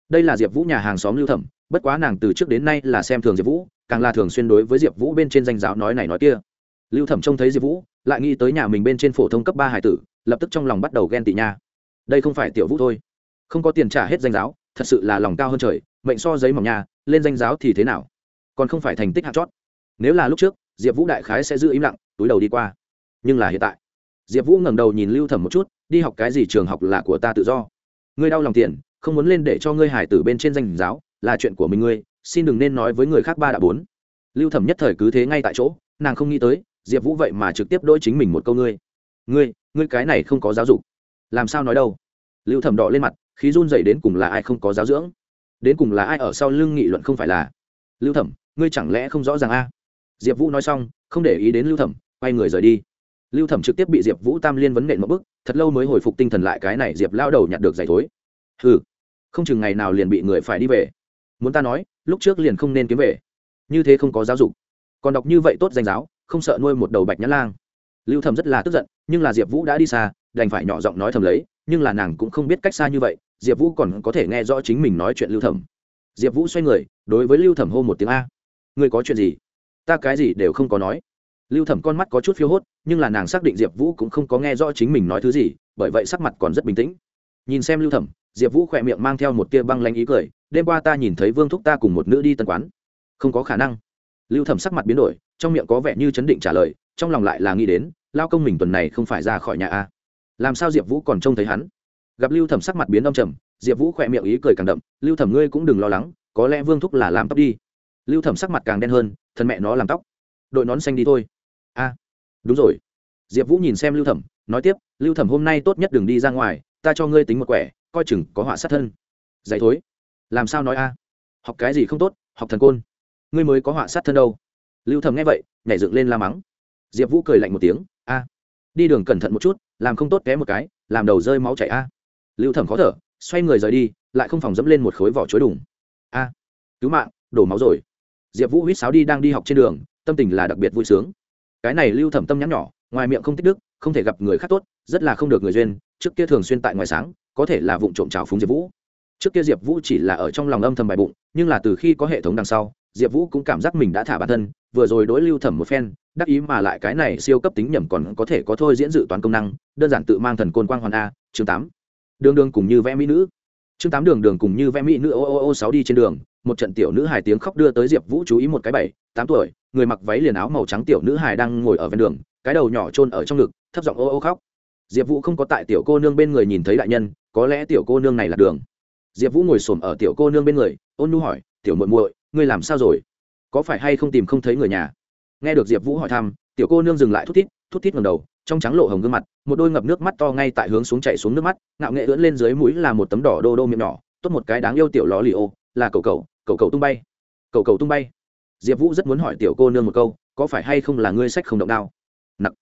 Đây là diệp vũ nhà hàng xóm lưu thẩm bất quá nàng từ trước đến nay là xem thường diệp vũ càng là thường xuyên đối với diệp vũ bên trên danh giáo nói này nói kia lưu thẩm trông thấy diệp vũ, lại nghĩ tới nhà mình bên trên phổ thông cấp ba hải tử, lập tức trong lòng bắt đầu ghen tị nha. Đây không phải tiểu vũ thôi. Không có tiền trả hết danh giáo, thật sự là lòng cao hơn trời, mệnh so giấy mỏng nhà lên danh giáo thì thế nào? Còn không phải thành tích hạt chót. Nếu là lúc trước, diệp vũ đại khái sẽ giữ im lặng, túi đầu đi qua. Nhưng là hiện tại, diệp vũ ngẩng đầu nhìn lưu thẩm một chút, đi học cái gì trường học là của ta tự do. Ngươi đau lòng tiền, không muốn lên để cho ngươi hải tử bên trên danh giáo, là chuyện của mình ngươi, xin đừng nên nói với người khác ba đã bốn. Lưu thẩm nhất thời cứ thế ngay tại chỗ, nàng không nghĩ tới diệp vũ vậy mà trực tiếp đôi chính mình một câu ngươi. Ngươi ngươi cái này không có giáo dục. Làm sao nói đâu? Lưu thẩm đỏ lên mặt, khí run dậy đến cùng là ai không có giáo dưỡng? Đến cùng là ai ở sau lưng nghị luận không phải là? Lưu thẩm, ngươi chẳng lẽ không rõ ràng a? Diệp vũ nói xong, không để ý đến lưu thẩm, quay người rời đi. Lưu thẩm trực tiếp bị diệp vũ tam liên vấn nện một bức, thật lâu mới hồi phục tinh thần lại cái này diệp lao đầu nhặt được giày thối. Ừ không chừng ngày nào liền bị người phải đi về. Muốn ta nói, lúc trước liền không nên kiếm về. Như thế không có giáo dục. Còn đọc như vậy tốt danh giáo không sợ nuôi một đầu bạch nhã lang. Lưu thẩm rất là tức giận, nhưng là diệp vũ đã đi xa, đành phải nhỏ giọng nói thầm lấy, nhưng là nàng cũng không biết cách xa như vậy, diệp vũ còn có thể nghe rõ chính mình nói chuyện lưu thẩm. Diệp vũ xoay người, đối với lưu thẩm hô một tiếng a. Người có chuyện gì? Ta cái gì đều không có nói. Lưu thẩm con mắt có chút phiêu hốt, nhưng là nàng xác định diệp vũ cũng không có nghe rõ chính mình nói thứ gì, bởi vậy sắc mặt còn rất bình tĩnh. Nhìn xem lưu thẩm, diệp vũ khỏe miệng mang theo một tia băng lanh ý cười, đêm qua ta nhìn thấy vương thúc ta cùng một nữ đi tân quán. Không có khả năng. Lưu thẩm sắc mặt biến đổi trong miệng có vẻ như chấn định trả lời, trong lòng lại là nghĩ đến, lao công mình tuần này không phải ra khỏi nhà a. Làm sao diệp vũ còn trông thấy hắn? Gặp lưu thẩm sắc mặt biến đông trầm, diệp vũ khỏe miệng ý cười càng đậm, lưu thẩm ngươi cũng đừng lo lắng, có lẽ vương thúc là làm tóc đi. Lưu thẩm sắc mặt càng đen hơn thân mẹ nó làm tóc, đội nón xanh đi thôi. A, đúng rồi. Diệp vũ nhìn xem lưu thẩm, nói tiếp, lưu thẩm hôm nay tốt nhất đừng đi ra ngoài, ta cho ngươi tính một quẻ, coi chừng có họa sát thân. Dạy thối. Làm sao nói a? Học cái gì không tốt, học thần côn. Ngươi mới có họa sát thân đâu lưu thẩm nghe vậy, nhảy dựng lên la mắng. Diệp vũ cười lạnh một tiếng, a, đi đường cẩn thận một chút, làm không tốt té một cái, làm đầu rơi máu chảy a. Lưu thẩm khó thở, xoay người rời đi, lại không phòng dẫm lên một khối vỏ chuối đùng. A, cứu mạng, đổ máu rồi. Diệp vũ huýt sáo đi đang đi học trên đường, tâm tình là đặc biệt vui sướng. Cái này lưu thẩm tâm nhắn nhỏ, ngoài miệng không tích đức, không thể gặp người khác tốt, rất là không được người duyên, trước kia thường xuyên tại ngoài sáng, có thể là vụ trộm trào phúng diệp vũ. Trước kia diệp vũ chỉ là ở trong lòng âm thầm bài bụng, nhưng là từ khi có hệ thống đằng sau diệp vũ cũng cảm giác mình đã thả bản thân, vừa rồi đối lưu thẩm một phen, đắc ý mà lại cái này siêu cấp tính nhầm còn có thể có thôi diễn dự toán công năng, đơn giản tự mang thần côn quang hoàn a, chương tám. Đường đường cùng như vẽ mỹ nữ. Chương tám đường đường cùng như vẽ mỹ nữ ô ô ô sáu đi trên đường, một trận tiểu nữ hài tiếng khóc đưa tới diệp vũ chú ý một cái bảy, tám tuổi, người mặc váy liền áo màu trắng tiểu nữ hài đang ngồi ở ven đường, cái đầu nhỏ trôn ở trong ngực, thấp giọng ô ô khóc. Diệp vũ không có tại tiểu cô nương bên người nhìn thấy đại nhân, có lẽ tiểu cô nương này là đường. Diệp vũ ngồi s ổ m ở tiểu cô nương bên người, ôn nu hỏi, tiểu muội muội ngươi làm sao rồi? Có phải hay không tìm không thấy người nhà? Nghe được diệp vũ hỏi thăm, tiểu cô nương dừng lại thút thít thút thít ngầm đầu, trong trắng lộ hồng gương mặt, một đôi ngập nước mắt to ngay tại hướng xuống chạy xuống nước mắt, ngạo nghệ ưỡn lên dưới mũi là một tấm đỏ đô đô miệng nhỏ, tốt một cái đáng yêu tiểu ló lì ô, là cầu cầu cầu cầu tung bay. Cầu cầu tung bay. Diệp vũ rất muốn hỏi tiểu cô nương một câu, có phải hay không là ngươi sách không động đao? Nặc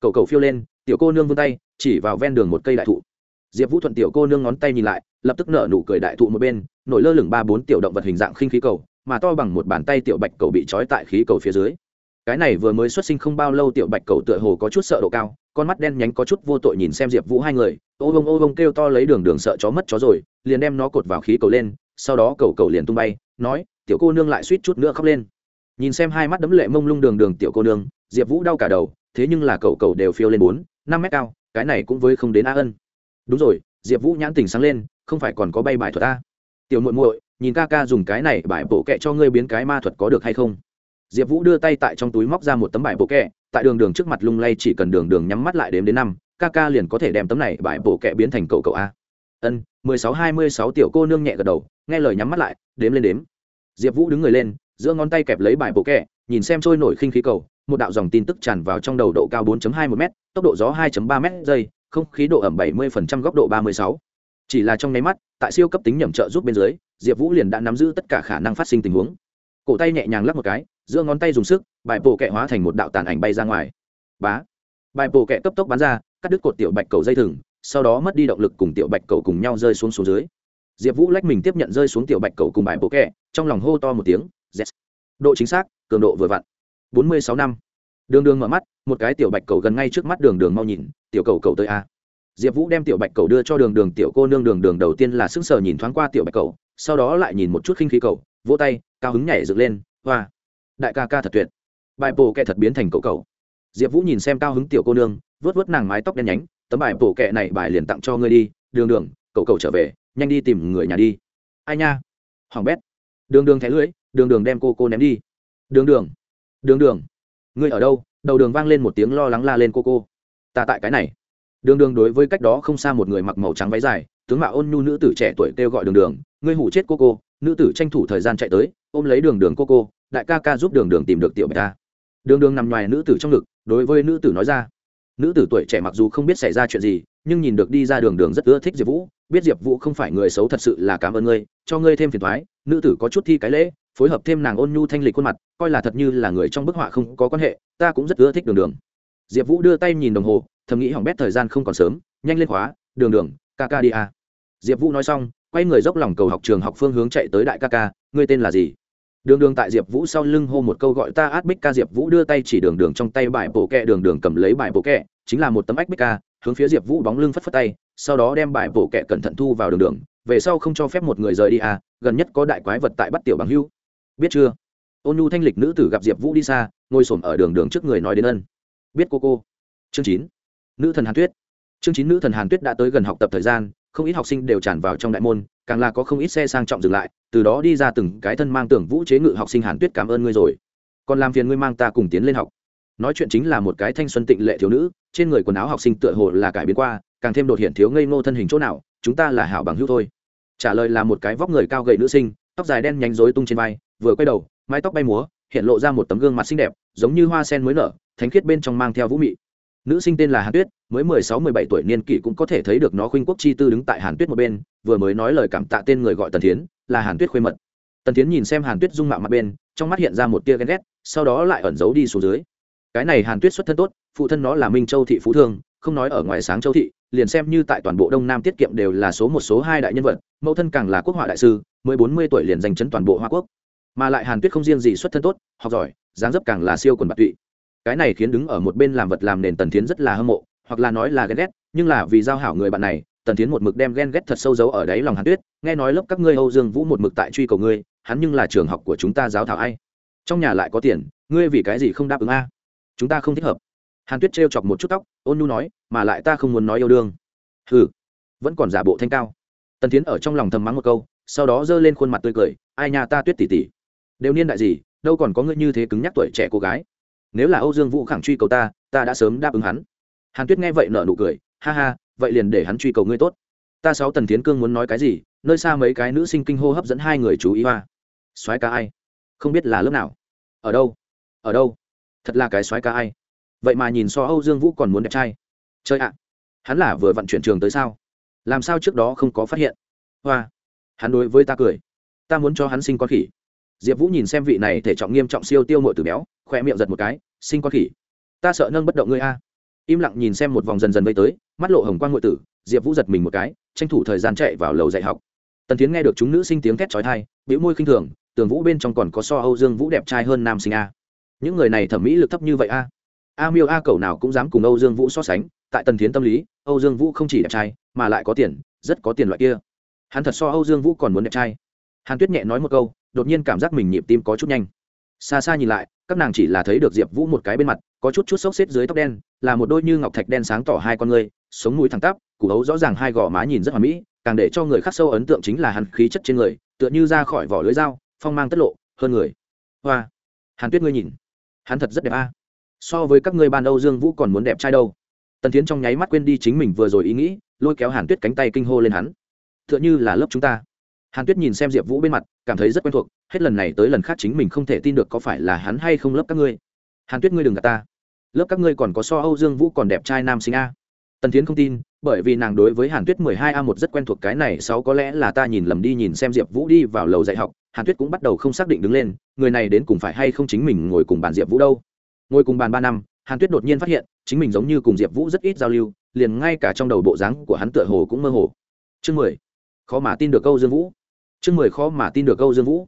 cầu cầu phiêu lên, tiểu cô nương vươn tay, chỉ vào ven đường một cây đại thụ. Diệp vũ thuận tiểu cô nương ngón tay nhìn lại, lập tức nở nụ cười đại thụ một bên, nổi lơ lửng ba bốn tiểu động vật hình dạng khinh khí cầu mà to bằng một bàn tay tiểu bạch cầu bị trói tại khí cầu phía dưới. Cái này vừa mới xuất sinh không bao lâu tiểu bạch cầu tựa hồ có chút sợ độ cao, con mắt đen nhánh có chút vô tội nhìn xem diệp vũ hai người, ô bông ô bông kêu to lấy đường đường sợ chó mất chó rồi, liền đem nó cột vào khí cầu lên, sau đó cầu cầu liền tung bay, nói, tiểu cô nương lại suýt chút nữa khóc lên. Nhìn xem hai mắt đấm lệ mông lung đường đường tiểu cô nương, diệp vũ đau cả đầu, thế nhưng là cầu cầu đều phiêu lên bốn, năm mét cao, cái này cũng với không đến a ân. Đúng rồi, diệp vũ nhãn tình sáng lên, không phải còn có bay bài thuật ta tiểu muội muội nhìn ca ca dùng cái này bài bộ kẹ cho ngươi biến cái ma thuật có được hay không? Diệp vũ đưa tay tại trong túi móc ra một tấm bài bộ kẹ, tại đường đường trước mặt lung lay chỉ cần đường đường nhắm mắt lại đếm đến năm, ca ca liền có thể đem tấm này bài bộ kẹ biến thành cậu cậu a. Ân, mười sáu hai mươi sáu tiểu cô nương nhẹ gật đầu, nghe lời nhắm mắt lại, đếm lên đếm. Diệp vũ đứng người lên, giữa ngón tay kẹp lấy bài bộ kẹ, nhìn xem trôi nổi khinh khí cầu, một đạo dòng tin tức tràn vào trong đầu độ cao 4.2 một m tốc độ gió 2.3 m giây, không khí độ ẩm 70% góc độ 36 chỉ là trong nháy mắt, tại siêu cấp tính nhẩm trợ giúp bên dưới, diệp vũ liền đã nắm giữ tất cả khả năng phát sinh tình huống. Cổ tay nhẹ nhàng lắp một cái, giữa ngón tay dùng sức, bài bộ kẹ hóa thành một đạo tàn ảnh bay ra ngoài. Bá! Bài bộ kẹ cấp tốc bắn ra, cắt đứt cột tiểu bạch cầu dây thừng, sau đó mất đi động lực cùng tiểu bạch cầu cùng nhau rơi xuống xuống dưới. Diệp vũ lách mình tiếp nhận rơi xuống tiểu bạch cầu cùng bài bộ kẹ, trong lòng hô to một tiếng yes. độ chính xác, cường độ vừa vặn. Bốn mươi sáu năm. Đường đường mở mắt, một cái tiểu bạch cầu gần ngay trước mắt đường đường mau nhìn, tiểu cầu cầu tới a diệp vũ đem tiểu bạch cầu đưa cho đường đường tiểu cô nương, đường đường đầu tiên là sững sờ nhìn thoáng qua tiểu bạch cầu, sau đó lại nhìn một chút khinh khí cầu, vỗ tay, cao hứng nhảy dựng lên, hoa. Đại ca ca thật tuyệt. Bài bổ kẹ thật biến thành cậu cầu diệp vũ nhìn xem cao hứng tiểu cô nương, vớt vớt nàng mái tóc đen nhánh, tấm bài bổ kẹ này bài liền tặng cho ngươi đi, đường đường, cậu cầu trở về, nhanh đi tìm người nhà đi. Ai nha? Hoàng bét. Đường đường thẻ lưỡi đường đường đem cô cô ném đi. Đường đường. Đường đường. Ngươi ở đâu? Đầu đường vang lên một tiếng lo lắng la lên cô cô. Ta tại cái này đường đường đối với cách đó không xa một người mặc màu trắng váy dài, tướng mạo ôn nhu nữ tử trẻ tuổi kêu gọi đường đường, ngươi hủ chết cô cô. Nữ tử tranh thủ thời gian chạy tới, ôm lấy đường đường cô cô, đại ca ca giúp đường đường tìm được tiểu bạch ca. Đường đường nằm ngoài nữ tử trong ngực, đối với nữ tử nói ra. Nữ tử tuổi trẻ mặc dù không biết xảy ra chuyện gì, nhưng nhìn được đi ra đường đường rất ưa thích diệp vũ, biết diệp vũ không phải người xấu thật sự là cảm ơn ngươi, cho ngươi thêm phiền thoái nữ tử có chút thi cái lễ, phối hợp thêm nàng ôn nhu thanh lịch khuôn mặt, coi là thật như là người trong bức họa không có quan hệ, ta cũng rất ưa thích đường đường. Diệp vũ đưa tay nhìn đồng hồ thầm nghĩ hỏng bét thời gian không còn sớm, nhanh lên khóa, đường đường, ca ca đi a diệp vũ nói xong, quay người dốc lòng cầu học trường học phương hướng chạy tới đại ca ca, ngươi tên là gì? Đường đường tại diệp vũ sau lưng hô một câu gọi ta át bích ca, diệp vũ đưa tay chỉ đường đường trong tay bài bộ kẹ, đường đường cầm lấy bài bộ kẹ, chính là một tấm ách bích ca, hướng phía diệp vũ bóng lưng phất phất tay, sau đó đem bài bộ kẹ cẩn thận thu vào đường đường, về sau không cho phép một người rời đi à gần nhất có đại quái vật tại bắt tiểu bằng hưu. Biết chưa? Ôn nhu thanh lịch nữ tử gặp diệp vũ đi xa, ngồi s ổ m ở đường đường trước người nói đến ân. Biết cô cô. Chương chín nữ thần hàn tuyết chương chín nữ thần hàn tuyết đã tới gần học tập thời gian không ít học sinh đều tràn vào trong đại môn càng là có không ít xe sang trọng dừng lại từ đó đi ra từng cái thân mang tưởng vũ chế ngự học sinh hàn tuyết cảm ơn ngươi rồi còn làm phiền ngươi mang ta cùng tiến lên học nói chuyện chính là một cái thanh xuân tịnh lệ thiếu nữ trên người quần áo học sinh tựa hồ là cải biến qua càng thêm đột hiện thiếu ngây ngô thân hình chỗ nào chúng ta là hảo bằng hữu thôi trả lời là một cái vóc người cao gầy nữ sinh tóc dài đen nhánh rối tung trên vai vừa quay đầu mái tóc bay múa hiện lộ ra một tấm gương mặt xinh đẹp giống như hoa sen mới nở thánh khiết bên trong mang theo vũ mị nữ sinh tên là hàn tuyết, mới mười sáu, mười bảy tuổi niên kỷ cũng có thể thấy được nó khuynh quốc chi tư đứng tại hàn tuyết một bên, vừa mới nói lời cảm tạ tên người gọi tần thiến, là hàn tuyết khuê mật. Tần thiến nhìn xem hàn tuyết dung mạo mặt bên, trong mắt hiện ra một tia ghen ghét, sau đó lại ẩn giấu đi xuống dưới. Cái này hàn tuyết xuất thân tốt, phụ thân nó là minh châu thị phú thương, không nói ở ngoài sáng châu thị, liền xem như tại toàn bộ đông nam tiết kiệm đều là số một, số hai đại nhân vật, mẫu thân càng là quốc họa đại sư, mới bốn mươi tuổi liền giành chấn toàn bộ hoa quốc. Mà lại hàn tuyết không riêng gì xuất thân tốt, học giỏi, dáng dấp càng là siêu quần bạc tụy cái này khiến đứng ở một bên làm vật làm nền tần thiến rất là hâm mộ, hoặc là nói là ghen ghét, nhưng là vì giao hảo người bạn này, tần thiến một mực đem ghen ghét thật sâu giấu ở đáy lòng hàn tuyết, nghe nói lớp các ngươi âu dương vũ một mực tại truy cầu ngươi, hắn nhưng là trường học của chúng ta giáo thảo ai? Trong nhà lại có tiền, ngươi vì cái gì không đáp ứng a? Chúng ta không thích hợp. Hàn tuyết trêu chọc một chút tóc, ôn nhu nói, mà lại ta không muốn nói yêu đương. Hừ, vẫn còn giả bộ thanh cao. Tần tiến ở trong lòng thầm mắng một câu, sau đó giơ lên khuôn mặt tươi cười, ai nhà ta tuyết tỉ tỉ đều niên đại gì, đâu còn có ngươi như thế cứng nhắc tuổi trẻ cô gái nếu là âu dương vũ khẳng truy cầu ta ta đã sớm đáp ứng hắn. Hàn tuyết nghe vậy nở nụ cười, ha ha, vậy liền để hắn truy cầu ngươi tốt. Ta sáu tần tiến cương muốn nói cái gì, nơi xa mấy cái nữ sinh kinh hô hấp dẫn hai người chú ý hoa. Soái ca ai? Không biết là lớp nào. Ở đâu? Ở đâu? Thật là cái soái ca ai? Vậy mà nhìn so âu dương vũ còn muốn đẹp trai. Chơi ạ. Hắn là vừa vận chuyển trường tới sao? Làm sao trước đó không có phát hiện? Hoa. Hắn đối với ta cười. Ta muốn cho hắn sinh con khỉ diệp vũ nhìn xem vị này thể trọng nghiêm trọng siêu tiêu mội từ béo khoe miệng giật một cái, sinh con khỉ, ta sợ nâng bất động ngươi a. Im lặng nhìn xem một vòng dần dần vây tới, mắt lộ hồng quang ngội tử, diệp vũ giật mình một cái, tranh thủ thời gian chạy vào lầu dạy học. Tần tiến nghe được chúng nữ sinh tiếng thét trói thai bĩu môi khinh thường, tường vũ bên trong còn có so âu dương vũ đẹp trai hơn nam sinh a. Những người này thẩm mỹ lực thấp như vậy a. A miêu a cầu nào cũng dám cùng âu dương vũ so sánh, tại tần tiến tâm lý, âu dương vũ không chỉ đẹp trai, mà lại có tiền, rất có tiền loại kia. Hắn thật so âu dương vũ còn muốn đẹp trai. Hàn tuyết nhẹ nói một câu đột nhiên cảm giác mình nhịp tim có chút nhanh. Xa xa nhìn lại, các nàng chỉ là thấy được diệp vũ một cái bên mặt, có chút chút xốc xếp dưới tóc đen, là một đôi như ngọc thạch đen sáng tỏ hai con người sống mũi thẳng tắp, củ hấu rõ ràng hai gò má nhìn rất hoà mỹ, càng để cho người khắc sâu ấn tượng chính là hàn khí chất trên người, tựa như ra khỏi vỏ lưới dao, phong mang tất lộ, hơn người. Hoa! Hàn tuyết ngươi nhìn. Hắn thật rất đẹp a. So với các ngươi ban âu dương vũ còn muốn đẹp trai đâu. Tần tiến trong nháy mắt quên đi chính mình vừa rồi ý nghĩ, lôi kéo hàn tuyết cánh tay kinh hô lên hắn. Tựa như là lớp chúng ta hàn tuyết nhìn xem diệp vũ bên mặt, cảm thấy rất quen thuộc, hết lần này tới lần khác chính mình không thể tin được có phải là hắn hay không lớp các ngươi. Hàn tuyết ngươi đừng gạt ta. Lớp các ngươi còn có so âu dương vũ còn đẹp trai nam sinh a. Tần tiến không tin, bởi vì nàng đối với hàn tuyết mười hai a một rất quen thuộc cái này sáu có lẽ là ta nhìn lầm đi nhìn xem diệp vũ đi vào lầu dạy học, hàn tuyết cũng bắt đầu không xác định đứng lên, người này đến cùng phải hay không chính mình ngồi cùng bàn diệp vũ đâu. Ngồi cùng bàn ba năm, hàn tuyết đột nhiên phát hiện, chính mình giống như cùng diệp vũ rất ít giao lưu, liền ngay cả trong đầu bộ dáng của hắn tựa hồ cũng mơ hồ. Chương mười. Khó mà tin được câu dương vũ chương mười khó mà tin được câu dương vũ.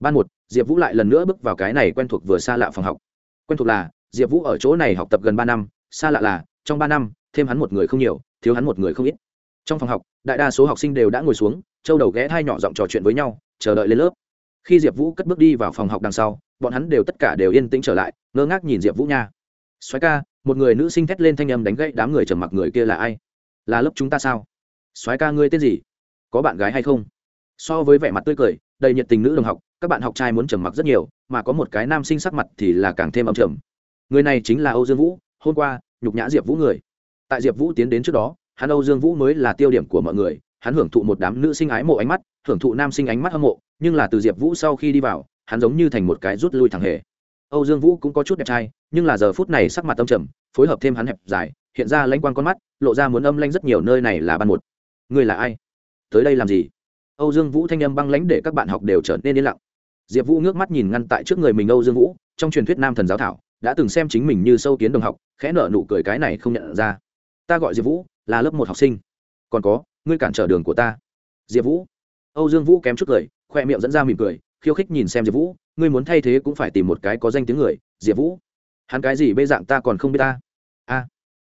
Ban một, diệp vũ lại lần nữa bước vào cái này quen thuộc vừa xa lạ phòng học. Quen thuộc là, diệp vũ ở chỗ này học tập gần ba năm, xa lạ là, trong ba năm, thêm hắn một người không nhiều, thiếu hắn một người không ít. Trong phòng học, đại đa số học sinh đều đã ngồi xuống châu đầu ghé thai nhỏ giọng trò chuyện với nhau, chờ đợi lên lớp. Khi diệp vũ cất bước đi vào phòng học đằng sau, bọn hắn đều tất cả đều yên tĩnh trở lại, ngơ ngác nhìn diệp vũ nha. Xoáy ca, một người nữ sinh thét lên thanh âm đánh gãy đám người trầm mặc người kia là ai? Là lớp chúng ta sao? Xoáy ca ngươi tên gì? Có bạn gái hay không? So với vẻ mặt tươi cười, đầy nhiệt tình nữ đồng học, các bạn học trai muốn trầm mặc rất nhiều, mà có một cái nam sinh sắc mặt thì là càng thêm âm trầm. Người này chính là âu dương vũ, hôm qua, nhục nhã diệp vũ người. Tại diệp vũ tiến đến trước đó, hắn âu dương vũ mới là tiêu điểm của mọi người, hắn hưởng thụ một đám nữ sinh ái mộ ánh mắt, hưởng thụ nam sinh ánh mắt hâm mộ, nhưng là từ diệp vũ sau khi đi vào, hắn giống như thành một cái rút lui thẳng hề. Âu dương vũ cũng có chút đẹp trai, nhưng là giờ phút này sắc mặt tâm trầm, phối hợp thêm hắn hẹp dài, hiện ra lanh quan con mắt, lộ ra muốn âm lanh rất nhiều, nơi này là ban một. Người là ai? Tới đây làm gì? Âu dương vũ thanh âm băng lãnh để các bạn học đều trở nên yên lặng. Diệp vũ ngước mắt nhìn ngăn tại trước người mình âu dương vũ, trong truyền thuyết nam thần giáo thảo, đã từng xem chính mình như sâu kiến đồng học, khẽ nở nụ cười cái này không nhận ra. Ta gọi diệp vũ, là lớp một học sinh. Còn có, ngươi cản trở đường của ta. Diệp vũ. Âu dương vũ kém chút cười, khoe miệng dẫn ra mỉm cười, khiêu khích nhìn xem diệp vũ, ngươi muốn thay thế cũng phải tìm một cái có danh tiếng người. Diệp vũ. Hắn cái gì bê dạng ta còn không biết ta? A.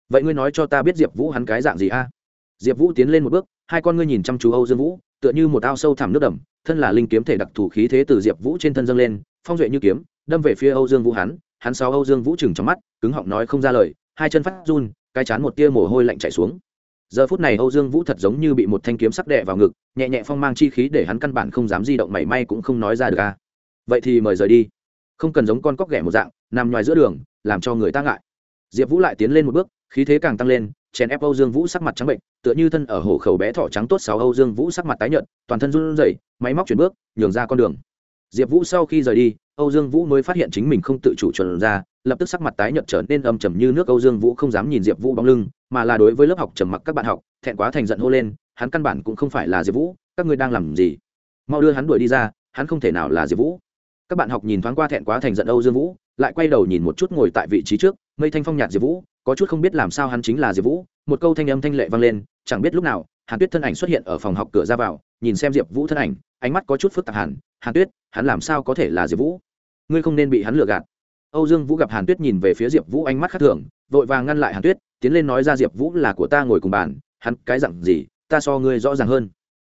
Vậy ngươi nói cho ta biết diệp vũ hắn cái dạng gì a? Diệp vũ tiến lên một bước, hai con ngươi nhìn chăm chú âu dương vũ tựa như một ao sâu thẳm nước đầm, thân là linh kiếm thể đặc thù khí thế từ diệp vũ trên thân dâng lên, phong duệ như kiếm, đâm về phía âu dương vũ hắn hắn sau âu dương vũ chừng trong mắt, cứng họng nói không ra lời, hai chân phát run, cái chán một tia mồ hôi lạnh chảy xuống. Giờ phút này âu dương vũ thật giống như bị một thanh kiếm sắc đẹ vào ngực, nhẹ nhẹ phong mang chi khí để hắn căn bản không dám di động mảy may cũng không nói ra được ca vậy thì mời rời đi. Không cần giống con cóc ghẻ một dạng, nằm ngoài giữa đường, làm cho người ta ngại. Diệp vũ lại tiến lên một bước, khí thế càng tăng lên chèn ép âu dương vũ sắc mặt trắng bệnh, tựa như thân ở hồ khẩu bé thỏ trắng tốt sáu âu dương vũ sắc mặt tái nhợt, toàn thân run rẩy, máy móc chuyển bước, nhường ra con đường. Diệp vũ sau khi rời đi, âu dương vũ mới phát hiện chính mình không tự chủ chuẩn ra, lập tức sắc mặt tái nhợt trở nên âm trầm như nước âu dương vũ không dám nhìn diệp vũ bóng lưng, mà là đối với lớp học trầm mặc các bạn học, thẹn quá thành giận hô lên, hắn căn bản cũng không phải là diệp vũ, các ngươi đang làm gì? Mau đưa hắn đuổi đi ra, hắn không thể nào là diệp vũ. Các bạn học nhìn thoáng qua thẹn quá thành giận âu dương vũ, lại quay đầu nhìn một chút ngồi tại vị trí trước, mây thanh phong nhạt diệp vũ có chút không biết làm sao hắn chính là diệp vũ một câu thanh âm thanh lệ vang lên chẳng biết lúc nào hàn tuyết thân ảnh xuất hiện ở phòng học cửa ra vào nhìn xem diệp vũ thân ảnh ánh mắt có chút phức tạp hàn hàn tuyết hắn làm sao có thể là diệp vũ ngươi không nên bị hắn lừa gạt âu dương vũ gặp hàn tuyết nhìn về phía diệp vũ ánh mắt khác thường vội vàng ngăn lại hàn tuyết tiến lên nói ra diệp vũ là của ta ngồi cùng bàn hắn cái dặn gì ta so ngươi rõ ràng hơn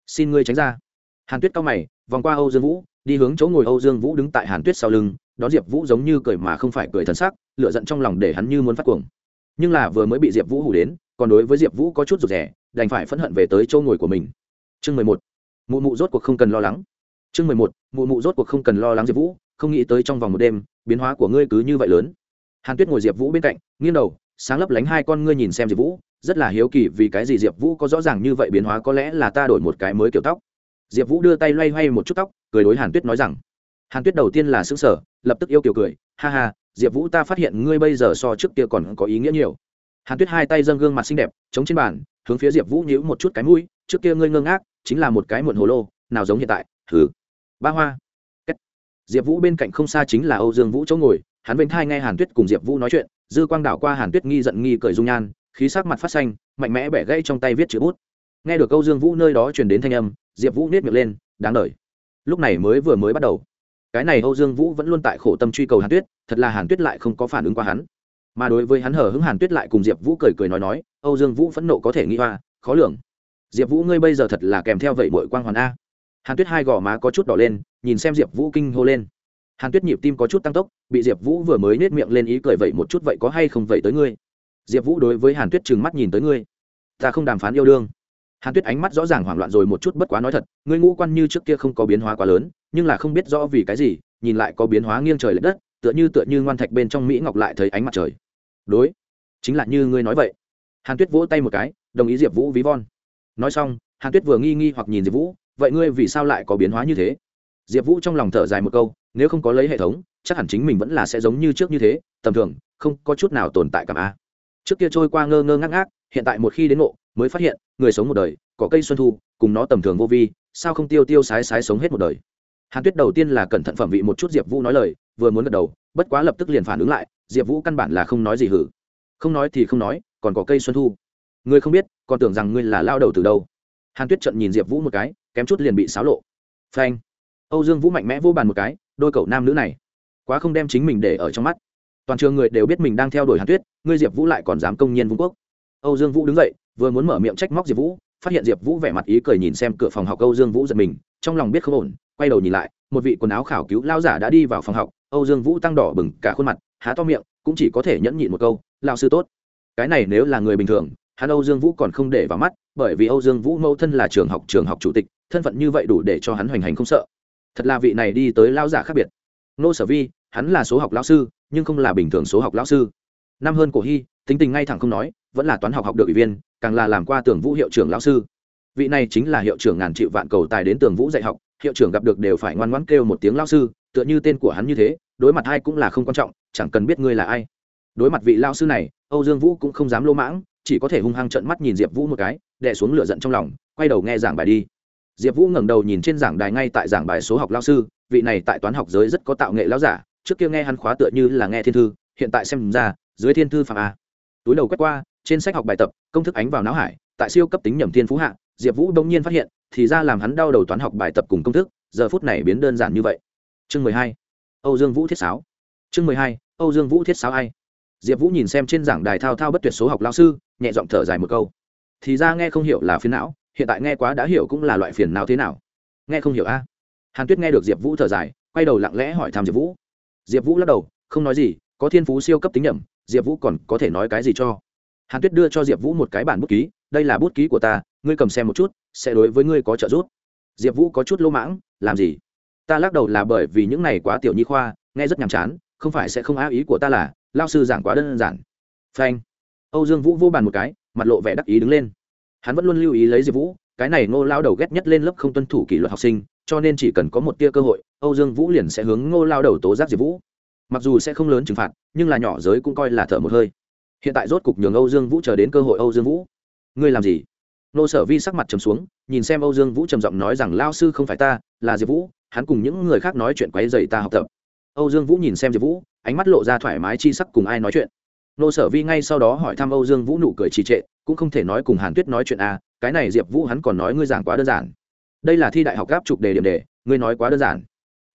xin ngươi tránh ra hàn tuyết cao mày vòng qua âu dương vũ đi hướng chỗ ngồi âu dương vũ đứng tại hàn tuyết sau lưng đón diệp vũ giống như cười mà không phải cười thân sắc lựa giận trong lòng để hắn như muốn phát cuồng nhưng là vừa mới bị diệp vũ hủ đến, còn đối với diệp vũ có chút rụt rẻ đành phải phẫn hận về tới chỗ ngồi của mình. Chương mười một. Mụ mụ rốt cuộc không cần lo lắng. Chương mười một. Mụ mụ rốt cuộc không cần lo lắng diệp vũ, không nghĩ tới trong vòng một đêm, biến hóa của ngươi cứ như vậy lớn. Hàn tuyết ngồi diệp vũ bên cạnh, nghiêng đầu, sáng lấp lánh hai con ngươi nhìn xem diệp vũ, rất là hiếu kỳ vì cái gì diệp vũ có rõ ràng như vậy biến hóa có lẽ là ta đổi một cái mới kiểu tóc. Diệp vũ đưa tay loay hoay một chút tóc, cười đối hàn tuyết nói rằng, hàn tuyết đầu tiên là xứng sở lập tức yêu kiểu cười, ha ha diệp vũ ta phát hiện ngươi bây giờ so trước kia còn có ý nghĩa nhiều. Hàn tuyết hai tay dâng gương mặt xinh đẹp, chống trên bàn, hướng phía diệp vũ nhíu một chút cái mũi, trước kia ngươi ngơ ngác, chính là một cái muộn hồ lô, nào giống hiện tại thử ba hoa. Diệp vũ bên cạnh không xa chính là âu dương vũ chỗ ngồi, hắn bên thai nghe hàn tuyết cùng diệp vũ nói chuyện, dư quang đảo qua hàn tuyết nghi giận nghi cởi dung nhan, khí sắc mặt phát xanh, mạnh mẽ bẻ gãy trong tay viết chữ bút. Nghe được âu dương vũ nơi đó truyền đến thanh âm, diệp vũ nết miệng lên, đáng đ lúc này mới vừa mới bắt đầu cái này âu dương vũ vẫn luôn tại khổ tâm truy cầu hàn tuyết, thật là hàn tuyết lại không có phản ứng qua hắn. Mà đối với hắn hở hứng hàn tuyết lại cùng diệp vũ cười cười nói nói, âu dương vũ phẫn nộ có thể nghĩ hoa, khó lường. Diệp vũ ngươi bây giờ thật là kèm theo vậy bội quang hoàn a. Hàn tuyết hai gò má có chút đỏ lên, nhìn xem diệp vũ kinh hô lên. Hàn tuyết nhịp tim có chút tăng tốc, bị diệp vũ vừa mới nết miệng lên ý cười vậy một chút vậy có hay không vậy tới ngươi. Diệp vũ đối với hàn tuyết trừng mắt nhìn tới ngươi. Ta không đàm phán yêu đương. Hàn tuyết ánh mắt rõ ràng hoảng loạn rồi một chút bất quá nói thật, ngươi ngũ quan như trước kia không có biến hóa quá lớn nhưng là không biết rõ vì cái gì, nhìn lại có biến hóa nghiêng trời l ệ đất, tựa như tựa như ngoan thạch bên trong mỹ ngọc lại thấy ánh mặt trời. Đối, chính là như ngươi nói vậy. Hàn tuyết vỗ tay một cái, đồng ý diệp vũ ví von. Nói xong, hàn tuyết vừa nghi nghi hoặc nhìn diệp vũ, vậy ngươi vì sao lại có biến hóa như thế? Diệp vũ trong lòng thở dài một câu, nếu không có lấy hệ thống, chắc hẳn chính mình vẫn là sẽ giống như trước như thế, tầm thường, không có chút nào tồn tại cảm a. Trước kia trôi qua ngơ ngơ ngác ngác, hiện tại một khi đến ngộ, mới phát hiện, người sống một đời, có cây xuân thu, cùng nó tầm thường vô vi, sao không tiêu tiêu sái sái sống hết một đời? Hàn tuyết đầu tiên là cẩn thận phẩm vị một chút diệp vũ nói lời, vừa muốn gật đầu, bất quá lập tức liền phản ứng lại, diệp vũ căn bản là không nói gì hử. Không nói thì không nói, còn có cây xuân thu. Ngươi không biết, còn tưởng rằng ngươi là lao đầu từ đâu. Hàn tuyết trận nhìn diệp vũ một cái, kém chút liền bị xáo lộ. Phanh. Âu dương vũ mạnh mẽ vô bàn một cái, đôi cậu nam nữ này, quá không đem chính mình để ở trong mắt. Toàn trường người đều biết mình đang theo đuổi hàn tuyết, ngươi diệp vũ lại còn dám công nhiên vung quốc. Âu dương vũ đứng dậy, vừa muốn mở miệng trách móc diệp vũ, phát hiện diệp vũ vẻ mặt ý cười nhìn xem cửa phòng học âu dương vũ giật mình, trong lòng biết không ổn quay đầu nhìn lại, một vị quần áo khảo cứu lao giả đã đi vào phòng học, âu dương vũ tăng đỏ bừng cả khuôn mặt, há to miệng, cũng chỉ có thể nhẫn nhịn một câu lao sư tốt. Cái này nếu là người bình thường, hắn âu dương vũ còn không để vào mắt, bởi vì âu dương vũ mẫu thân là trường học trường học chủ tịch, thân phận như vậy đủ để cho hắn hoành hành không sợ. Thật là vị này đi tới lao giả khác biệt. Nô sở vi, hắn là số học lao sư, nhưng không là bình thường số học lao sư. Năm hơn cổ hy, tính tình ngay thẳng không nói, vẫn là toán học học được ủy viên, càng là làm qua tường vũ hiệu trưởng lao sư. Vị này chính là hiệu trưởng ngàn triệu vạn cầu tài đến tường vũ dạy học hiệu trưởng gặp được đều phải ngoan ngoãn kêu một tiếng lao sư, tựa như tên của hắn như thế, đối mặt ai cũng là không quan trọng, chẳng cần biết ngươi là ai. Đối mặt vị lao sư này, âu dương vũ cũng không dám lô mãng, chỉ có thể hung hăng trận mắt nhìn diệp vũ một cái, đè xuống lửa giận trong lòng, quay đầu nghe giảng bài đi. Diệp vũ ngẩng đầu nhìn trên giảng đài ngay tại giảng bài số học lao sư, vị này tại toán học giới rất có tạo nghệ lao giả, trước kia nghe hắn khóa tựa như là nghe thiên thư, hiện tại xem ra, dưới thiên thư phạm a. Túi đầu quét qua, trên sách học bài tập, công thức ánh vào não hải, tại siêu cấp tính nhầm thiên phú hạ, diệp vũ đông nhiên phát hiện thì ra làm hắn đau đầu toán học bài tập cùng công thức, giờ phút này biến đơn giản như vậy. Chương mười hai, âu dương vũ thiết sáo. Chương mười hai, âu dương vũ thiết sáo ai? Diệp vũ nhìn xem trên giảng đài thao thao bất tuyệt số học lao sư, nhẹ giọng thở dài một câu. Thì ra nghe không hiểu là phiền não, hiện tại nghe quá đã hiểu cũng là loại phiền não thế nào. Nghe không hiểu a? Hàn tuyết nghe được diệp vũ thở dài, quay đầu lặng lẽ hỏi thăm diệp vũ. Diệp vũ lắc đầu, không nói gì, có thiên phú siêu cấp tính nhầm diệp vũ còn có thể nói cái gì cho? Hàn tuyết đưa cho diệp vũ một cái bản bút ký, đây là bút ký của ta ngươi cầm xem một chút, sẽ đối với ngươi có trợ giúp. Diệp vũ có chút lỗ mãng, làm gì? Ta lắc đầu là bởi vì những này quá tiểu nhi khoa, nghe rất nhàm chán, không phải sẽ không á ý của ta là, lao sư giảng quá đơn giản. Phanh. Âu dương vũ vô bàn một cái, mặt lộ vẻ đắc ý đứng lên. Hắn vẫn luôn lưu ý lấy diệp vũ, cái này ngô lao đầu ghét nhất lên lớp không tuân thủ kỷ luật học sinh, cho nên chỉ cần có một tia cơ hội, âu dương vũ liền sẽ hướng ngô lao đầu tố giác diệp vũ. Mặc dù sẽ không lớn trừng phạt, nhưng là nhỏ giới cũng coi là thở một hơi. Hiện tại rốt cục nhường âu dương vũ chờ đến cơ hội âu dương vũ. Ngươi làm gì? Nô sở vi sắc mặt trầm xuống, nhìn xem âu dương vũ trầm giọng nói rằng, lao sư không phải ta, là diệp vũ, hắn cùng những người khác nói chuyện quấy dày ta học tập. Âu dương vũ nhìn xem diệp vũ, ánh mắt lộ ra thoải mái chi sắc cùng ai nói chuyện. Nô sở vi ngay sau đó hỏi thăm âu dương vũ nụ cười trì trệ, cũng không thể nói cùng hàn tuyết nói chuyện à cái này diệp vũ hắn còn nói ngươi giảng quá đơn giản. Đây là thi đại học gáp chụp đề điểm đề, ngươi nói quá đơn giản.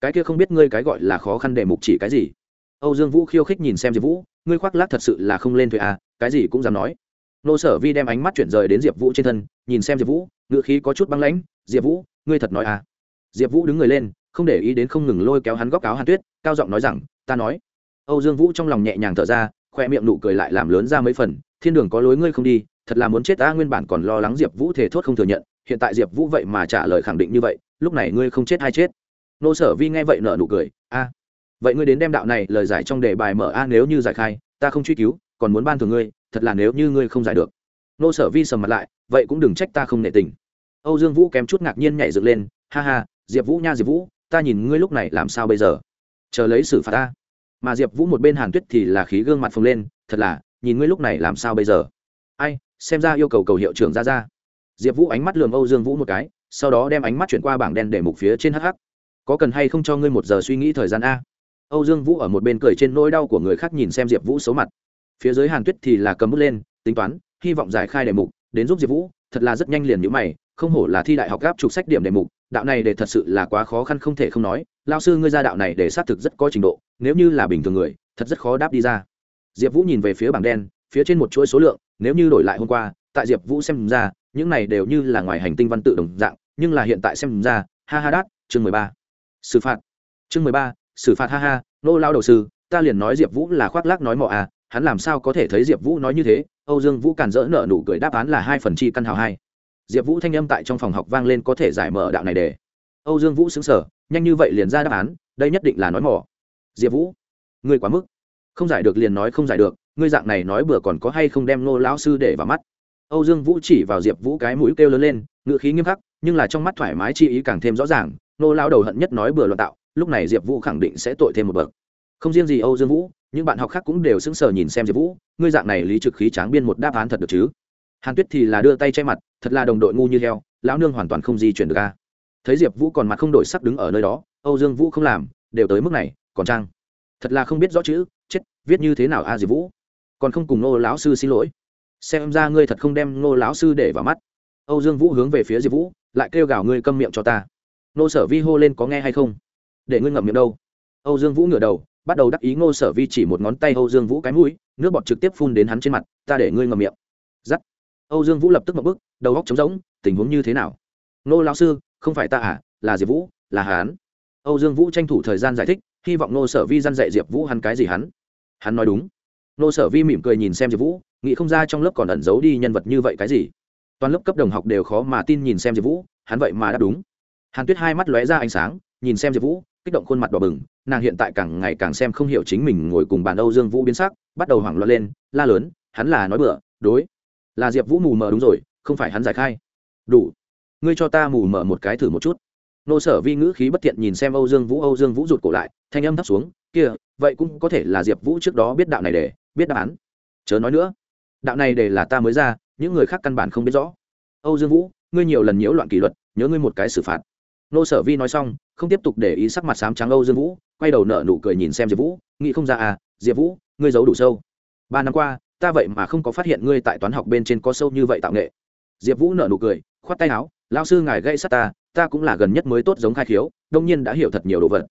Cái kia không biết ngươi cái gọi là khó khăn đề mục chỉ cái gì? Âu dương vũ khiêu khích nhìn xem diệp vũ, ngươi khoác lác thật sự là không lên thuê à cái gì cũng dám nói nô sở vi đem ánh mắt chuyển rời đến diệp vũ trên thân, nhìn xem diệp vũ ngự khí có chút băng lãnh, diệp vũ, ngươi thật nói à? Diệp vũ đứng người lên, không để ý đến không ngừng lôi kéo hắn góc áo hàn tuyết, cao giọng nói rằng, ta nói. Âu dương vũ trong lòng nhẹ nhàng thở ra, khoe miệng nụ cười lại làm lớn ra mấy phần, thiên đường có lối ngươi không đi, thật là muốn chết ta, nguyên bản còn lo lắng diệp vũ thể thốt không thừa nhận, hiện tại diệp vũ vậy mà trả lời khẳng định như vậy, lúc này ngươi không chết hay chết? Nô sở vi nghe vậy nợ nụ cười, a, vậy ngươi đến đem đạo này lời giải trong đề bài mở a, nếu như giải khai, ta không truy cứu, còn muốn ban thường ngươi thật là nếu như ngươi không giải được. Nô sở vi sầm mặt lại, vậy cũng đừng trách ta không nệ tình. Âu dương vũ kém chút ngạc nhiên nhảy dựng lên, ha ha, diệp vũ nha diệp vũ, ta nhìn ngươi lúc này làm sao bây giờ? Chờ lấy xử phạt ta. Mà diệp vũ một bên hàn tuyết thì là khí gương mặt phồng lên, thật là, nhìn ngươi lúc này làm sao bây giờ? Ai, xem ra yêu cầu cầu hiệu trưởng ra ra. Diệp vũ ánh mắt lườm âu dương vũ một cái, sau đó đem ánh mắt chuyển qua bảng đen để mục phía trên hh có cần hay không cho ngươi một giờ suy nghĩ thời gian a? Âu dương vũ ở một bên cười trên nỗi đau của người khác nhìn xem diệp vũ xấu mặt phía dưới hàn tuyết thì là cầm bút lên, tính toán, hy vọng giải khai đề mục, đến giúp diệp vũ, thật là rất nhanh liền nhữ mày, không hổ là thi đại học gáp trục sách điểm đề mục, đạo này để thật sự là quá khó khăn không thể không nói, lao sư ngươi ra đạo này để xác thực rất có trình độ, nếu như là bình thường người, thật rất khó đáp đi ra. Diệp vũ nhìn về phía bảng đen, phía trên một chuỗi số lượng, nếu như đổi lại hôm qua, tại diệp vũ xem ra, những này đều như là ngoài hành tinh văn tự đồng dạng, nhưng là hiện tại xem ra, ha ha đát, chương mười ba. Xử phạt. Chương mười ba, xử phạt, ha ha, nô lao đầu sư, ta liền nói diệp vũ là khoác lác nói mọ à hắn làm sao có thể thấy diệp vũ nói như thế? Âu dương vũ càn dỡ nợ nụ cười đáp án là hai phần chi căn hào hai. Diệp vũ thanh âm tại trong phòng học vang lên có thể giải mở đạo này để. Âu dương vũ xứng sở nhanh như vậy liền ra đáp án, đây nhất định là nói mỏ. Diệp vũ, ngươi quá mức. Không giải được liền nói không giải được, ngươi dạng này nói bừa còn có hay không đem nô lão sư để vào mắt? Âu dương vũ chỉ vào diệp vũ cái mũi kêu lớn lên ngựa khí nghiêm khắc, nhưng là trong mắt thoải mái chi ý càng thêm rõ ràng nô lão đầu hận nhất nói bừa loạn tạo, lúc này diệp vũ khẳng định sẽ tội thêm một bậc. Không riêng gì âu dương vũ những bạn học khác cũng đều sững sờ nhìn xem diệp vũ, ngươi dạng này lý trực khí tráng biên một đáp án thật được chứ? Hàn tuyết thì là đưa tay che mặt, thật là đồng đội ngu như heo, lão nương hoàn toàn không di chuyển được ca thấy diệp vũ còn mặt không đổi sắc đứng ở nơi đó, âu dương vũ không làm, đều tới mức này, còn trang, thật là không biết rõ chữ, chết, viết như thế nào a diệp vũ? Còn không cùng nô lão sư xin lỗi. Xem ra ngươi thật không đem nô lão sư để vào mắt. Âu dương vũ hướng về phía diệp vũ, lại kêu gào, ngươi câm miệng cho ta. Nô sở vi hô lên, có nghe hay không? Để ngươi ngậm miệng đâu. Âu dương vũ ngửa đầu bắt đầu đắc ý ngô sở vi chỉ một ngón tay âu dương vũ cái mũi, nước bọt trực tiếp phun đến hắn trên mặt, ta để ngươi ngậm miệng. Giắt. Âu dương vũ lập tức một bức đầu góc trống rỗng, tình huống như thế nào? Nô lão sư, không phải ta à là diệp vũ, là hắn. Âu dương vũ tranh thủ thời gian giải thích, hy vọng nô sở vi dăn dạy diệp vũ hắn cái gì hắn. Hắn nói đúng. Nô sở vi mỉm cười nhìn xem diệp vũ, nghĩ không ra trong lớp còn ẩn giấu đi nhân vật như vậy cái gì. Toàn lớp cấp đồng học đều khó mà tin nhìn xem diệp vũ, hắn vậy mà đáp đúng. Hàn tuyết hai mắt lóe ra ánh sáng nhìn xem diệp vũ, kích động khuôn mặt đỏ bừng, nàng hiện tại càng ngày càng xem không hiểu chính mình ngồi cùng bàn âu dương vũ biến sắc, bắt đầu hoảng loạn lên, la lớn, hắn là nói bựa đối. Là diệp vũ mù mờ đúng rồi, không phải hắn giải khai. Đủ. Ngươi cho ta mù mờ một cái thử một chút. Nô sở vi ngữ khí bất thiện nhìn xem âu dương vũ, âu dương vũ rụt cổ lại, thanh âm thấp xuống, kia, vậy cũng có thể là diệp vũ trước đó biết đạo này để, biết đáp án. Chớ nói nữa. Đạo này để là ta mới ra, những người khác căn bản không biết rõ. Âu dương vũ, ngươi nhiều lần nhiễu loạn kỷ luật, nhớ ngươi một cái xử phạt nô sở vi nói xong, không tiếp tục để ý sắc mặt sám trắng âu dương vũ, quay đầu nợ nụ cười nhìn xem diệp vũ, nghĩ không ra à diệp vũ, ngươi giấu đủ sâu. Ba năm qua, ta vậy mà không có phát hiện ngươi tại toán học bên trên có sâu như vậy tạo nghệ. Diệp vũ nợ nụ cười, khoát tay áo lao sư ngài gây sát ta ta cũng là gần nhất mới tốt giống khai khiếu, đông nhiên đã hiểu thật nhiều đồ vật.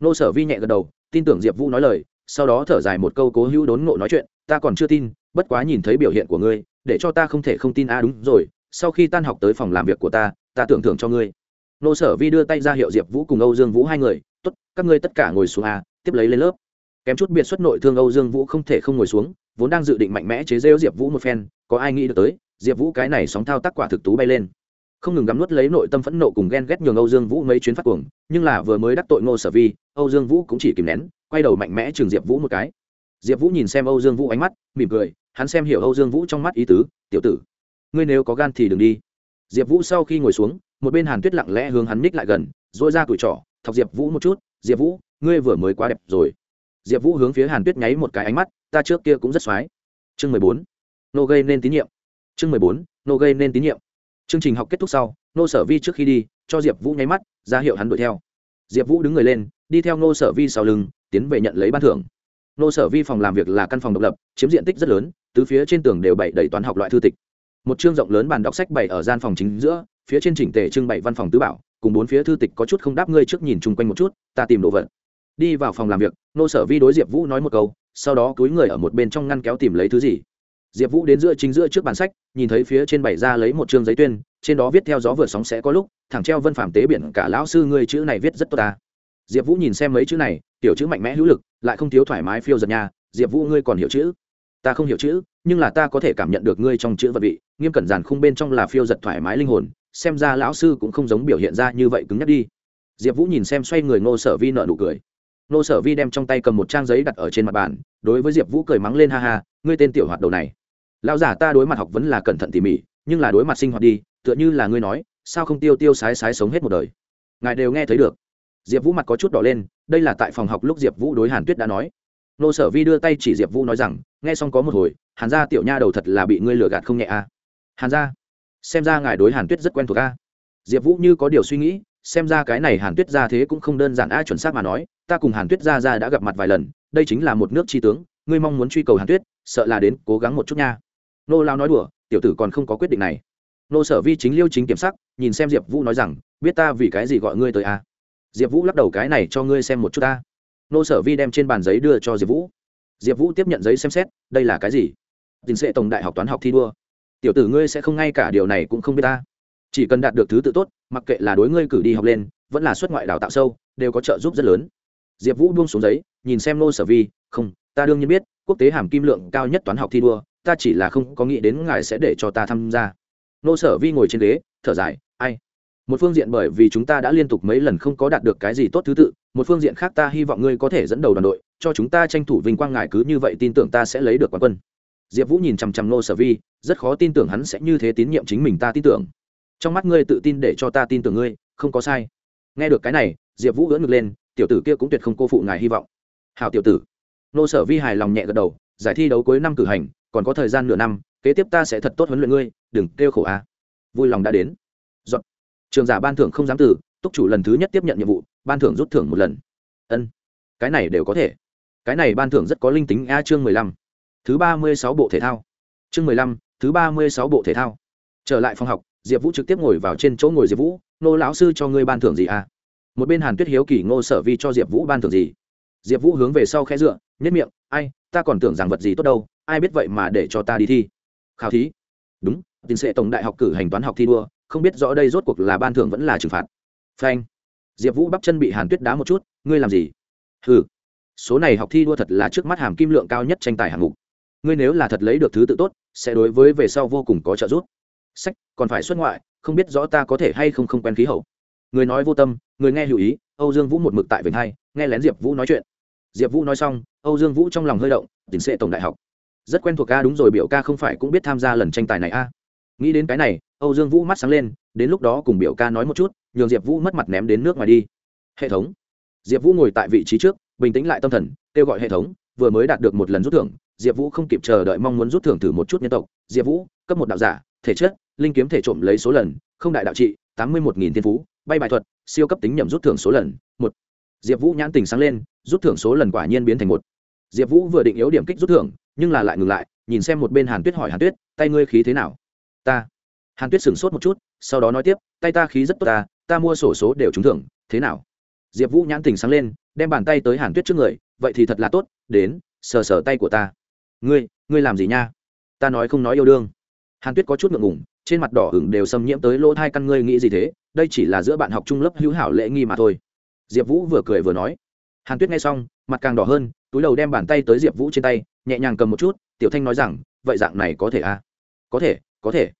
Nô sở vi nhẹ gật đầu, tin tưởng diệp vũ nói lời, sau đó thở dài một câu cố hữu đốn ngộ nói chuyện, ta còn chưa tin, bất quá nhìn thấy biểu hiện của ngươi, để cho ta không thể không tin a à đúng rồi, sau khi tan học tới phòng làm việc của ta ta tưởng thưởng cho ngươi nô sở vi đưa tay ra hiệu diệp vũ cùng âu dương vũ hai người t ố t các ngươi tất cả ngồi xuống à, tiếp lấy lên lớp. Kém chút biệt xuất nội thương âu dương vũ không thể không ngồi xuống vốn đang dự định mạnh mẽ chế rêu diệp vũ một phen có ai nghĩ được tới diệp vũ cái này sóng thao tác quả thực tú bay lên. Không ngừng gắm nuốt lấy nội tâm phẫn nộ cùng ghen ghét nhường âu dương vũ mấy chuyến phát cuồng nhưng là vừa mới đắc tội ngô sở vi âu dương vũ cũng chỉ kìm nén quay đầu mạnh mẽ trường diệp vũ một cái. Diệp vũ nhìn xem âu dương vũ ánh mắt mỉm cười hắn xem hiểu âu dương vũ trong mắt ý tứ tiểu tử ngươi nếu có gan thì đừng đi. Diệp vũ sau khi ngồi xuống một bên hàn tuyết lặng lẽ hướng hắn ních lại gần dội ra tuổi trỏ thọc diệp vũ một chút, diệp vũ, ngươi vừa mới quá đẹp rồi. Diệp vũ hướng phía hàn tuyết nháy một cái ánh mắt, ta trước kia cũng rất x o á i chương mười bốn, nô gây nên tín nhiệm. Chương mười bốn, nô gây nên tín nhiệm. Chương trình học kết thúc sau, nô sở vi trước khi đi, cho diệp vũ nháy mắt, ra hiệu hắn đuổi theo. Diệp vũ đứng người lên, đi theo nô sở vi sau lưng, tiến về nhận lấy ban thưởng. Nô sở vi phòng làm việc là căn phòng độc lập, chiếm diện tích rất lớn, tứ phía trên tường đều bày đầy toán học loại thư tịch. Một chương rộng lớn bàn đọc sách bày ở gian phòng chính giữa phía trên chỉnh tề trưng bày văn phòng tứ bảo, cùng bốn phía thư tịch có chút không đáp ngươi trước nhìn chung quanh một chút, ta tìm đồ vật. Đi vào phòng làm việc, nô sở vi đối diệp vũ nói một câu, sau đó cúi người ở một bên trong ngăn kéo tìm lấy thứ gì. Diệp vũ đến giữa chính giữa trước bàn sách, nhìn thấy phía trên bày ra lấy một chương giấy tuyên, trên đó viết theo gió vừa sóng sẽ có lúc, thẳng treo vân phạm tế biển cả lão sư ngươi chữ này viết rất tốt ta. Diệp vũ nhìn xem mấy chữ này, tiểu chữ mạnh mẽ hữu lực, lại không thiếu thoải mái phiêu giật nhà diệp vũ ngươi còn hiểu chữ? Ta không hiểu chữ, nhưng là ta có thể cảm nhận được ngươi trong chữ vật vị, nghiêm cẩn giản khung bên trong là phiêu giật thoải mái linh hồn xem ra lão sư cũng không giống biểu hiện ra như vậy cứng nhắc đi. Diệp vũ nhìn xem xoay người ngô sở vi nợ nụ cười. Ngô sở vi đem trong tay cầm một trang giấy đặt ở trên mặt bàn, đối với diệp vũ cười mắng lên ha ha, ngươi tên tiểu hoạt đầu này. Lão giả ta đối mặt học vấn là cẩn thận tỉ mỉ, nhưng là đối mặt sinh hoạt đi, tựa như là ngươi nói, sao không tiêu tiêu sái sái sống hết một đời? Ngài đều nghe thấy được. Diệp vũ mặt có chút đỏ lên, đây là tại phòng học lúc diệp vũ đối hàn tuyết đã nói. Nô sở vi đưa tay chỉ diệp vũ nói rằng, nghe xong có một hồi, hàn gia tiểu nha đầu thật là bị ngươi lừa gạt không nhẹ a à. hàn gia? Xem ra ngài đối hàn tuyết rất quen thuộc a. Diệp vũ như có điều suy nghĩ, xem ra cái này hàn tuyết gia thế cũng không đơn giản a, chuẩn xác mà nói, ta cùng hàn tuyết gia ra đã gặp mặt vài lần, đây chính là một nước tri tướng, ngươi mong muốn truy cầu hàn tuyết, sợ là đến cố gắng một chút nha. Nô lao nói đùa, tiểu tử còn không có quyết định này. Nô sở vi chính liêu chính kiểm sắc, nhìn xem diệp vũ nói rằng, biết ta vì cái gì gọi ngươi tới a? Diệp vũ lắc đầu cái này cho ngươi xem một chút ta. Nô sở vi đem trên bàn giấy đưa cho diệp vũ. Diệp vũ tiếp nhận giấy xem xét, đây là cái gì? Tình sệ tổng đại học toán học thi đua tiểu tử ngươi sẽ không ngay cả điều này cũng không biết ta. Chỉ cần đạt được thứ tự tốt, mặc kệ là đối ngươi cử đi học lên, vẫn là xuất ngoại đào tạo sâu, đều có trợ giúp rất lớn. Diệp vũ buông xuống giấy, nhìn xem nô sở vi, không, ta đương nhiên biết, quốc tế hàm kim lượng cao nhất toán học thi đua, ta chỉ là không có nghĩ đến ngài sẽ để cho ta tham gia. Nô sở vi ngồi trên ghế, thở dài, ai? Một phương diện bởi vì chúng ta đã liên tục mấy lần không có đạt được cái gì tốt thứ tự, một phương diện khác ta hy vọng ngươi có thể dẫn đầu đoàn đội, cho chúng ta tranh thủ vinh quang ngài cứ như vậy tin tưởng ta sẽ lấy được quán quân diệp vũ nhìn chằm chằm nô sở vi, rất khó tin tưởng hắn sẽ như thế tín nhiệm chính mình ta tin tưởng. Trong mắt ngươi tự tin để cho ta tin tưởng ngươi, không có sai. Nghe được cái này, diệp vũ gỡ ngực lên, tiểu tử kia cũng tuyệt không cô phụ ngài hy vọng. Hào tiểu tử. Nô sở vi hài lòng nhẹ gật đầu, giải thi đấu cuối năm cử hành, còn có thời gian nửa năm, kế tiếp ta sẽ thật tốt huấn luyện ngươi, đừng kêu khổ a. Vui lòng đã đến. Giọt. trường giả ban thưởng không dám từ, túc chủ lần thứ nhất tiếp nhận nhiệm vụ, ban thưởng rút thưởng một lần. Ân. Cái này đều có thể. Cái này ban thưởng rất có linh tính a chương mười lăm thứ ba mươi sáu bộ thể thao. Chương mười lăm, thứ ba mươi sáu bộ thể thao. Trở lại phòng học, diệp vũ trực tiếp ngồi vào trên chỗ ngồi diệp vũ, nô lão sư cho ngươi ban thưởng gì à? Một bên hàn tuyết hiếu kỳ ngô sở vi cho diệp vũ ban thưởng gì. Diệp vũ hướng về sau khe dựa nhất miệng, ai, ta còn tưởng rằng vật gì tốt đâu, ai biết vậy mà để cho ta đi thi. Khảo thí? Đúng, tiến sĩ tổng đại học cử hành toán học thi đua, không biết rõ đây rốt cuộc là ban thưởng vẫn là trừng phạt. Phanh. Diệp vũ bắp chân bị hàn tuyết đá một chút, ngươi làm gì? Ừ số này học thi đua thật là trước mắt hàm kim lượng cao nhất tranh tài hạng mục ngươi nếu là thật lấy được thứ tự tốt, sẽ đối với về sau vô cùng có trợ giúp. Sách, còn phải xuất ngoại, không biết rõ ta có thể hay không không quen khí hậu. Người nói vô tâm, người nghe hữu ý, âu dương vũ một mực tại vịnh hai, nghe lén diệp vũ nói chuyện. Diệp vũ nói xong, âu dương vũ trong lòng hơi động, tỉnh sệ tổng đại học. Rất quen thuộc ca đúng rồi, biểu ca không phải cũng biết tham gia lần tranh tài này a? Nghĩ đến cái này, âu dương vũ mắt sáng lên, đến lúc đó cùng biểu ca nói một chút, nhường diệp vũ mất mặt ném đến nước ngoài đi. Hệ thống. Diệp vũ ngồi tại vị trí trước, bình tĩnh lại tâm thần, kêu gọi hệ thống vừa mới đạt được một lần rút thưởng, diệp vũ không kịp chờ đợi mong muốn rút thưởng thử một chút nhân tộc. Diệp vũ, cấp một đạo giả, thể chất, linh kiếm thể trộm lấy số lần, không đại đạo trị, tám mươi một nghìn thiên phú, bay bài thuật, siêu cấp tính nhầm rút thưởng số lần, một. Diệp vũ nhãn tình sáng lên, rút thưởng số lần quả nhiên biến thành một. Diệp vũ vừa định yếu điểm kích rút thưởng, nhưng là lại ngừng lại, nhìn xem một bên hàn tuyết hỏi hàn tuyết, tay ngươi khí thế nào? Ta. Hàn tuyết sửng sốt một chút, sau đó nói tiếp, tay ta khí rất tốt ta ta mua sổ số đều trúng thưởng, thế nào? Diệp vũ nhãn tình sáng lên đem bàn tay tới hàn tuyết trước người, vậy thì thật là tốt, đến, sờ sờ tay của ta. Ngươi ngươi làm gì nha? Ta nói không nói yêu đương. Hàn tuyết có chút ngượng ngùng, trên mặt đỏ hửng đều xâm nhiễm tới lỗ thai căn ngươi nghĩ gì thế? Đây chỉ là giữa bạn học trung lớp hữu hảo lễ nghi mà thôi. Diệp vũ vừa cười vừa nói. Hàn tuyết nghe xong, mặt càng đỏ hơn, túi đầu đem bàn tay tới diệp vũ trên tay, nhẹ nhàng cầm một chút, tiểu thanh nói rằng, vậy dạng này có thể à? Có thể có thể.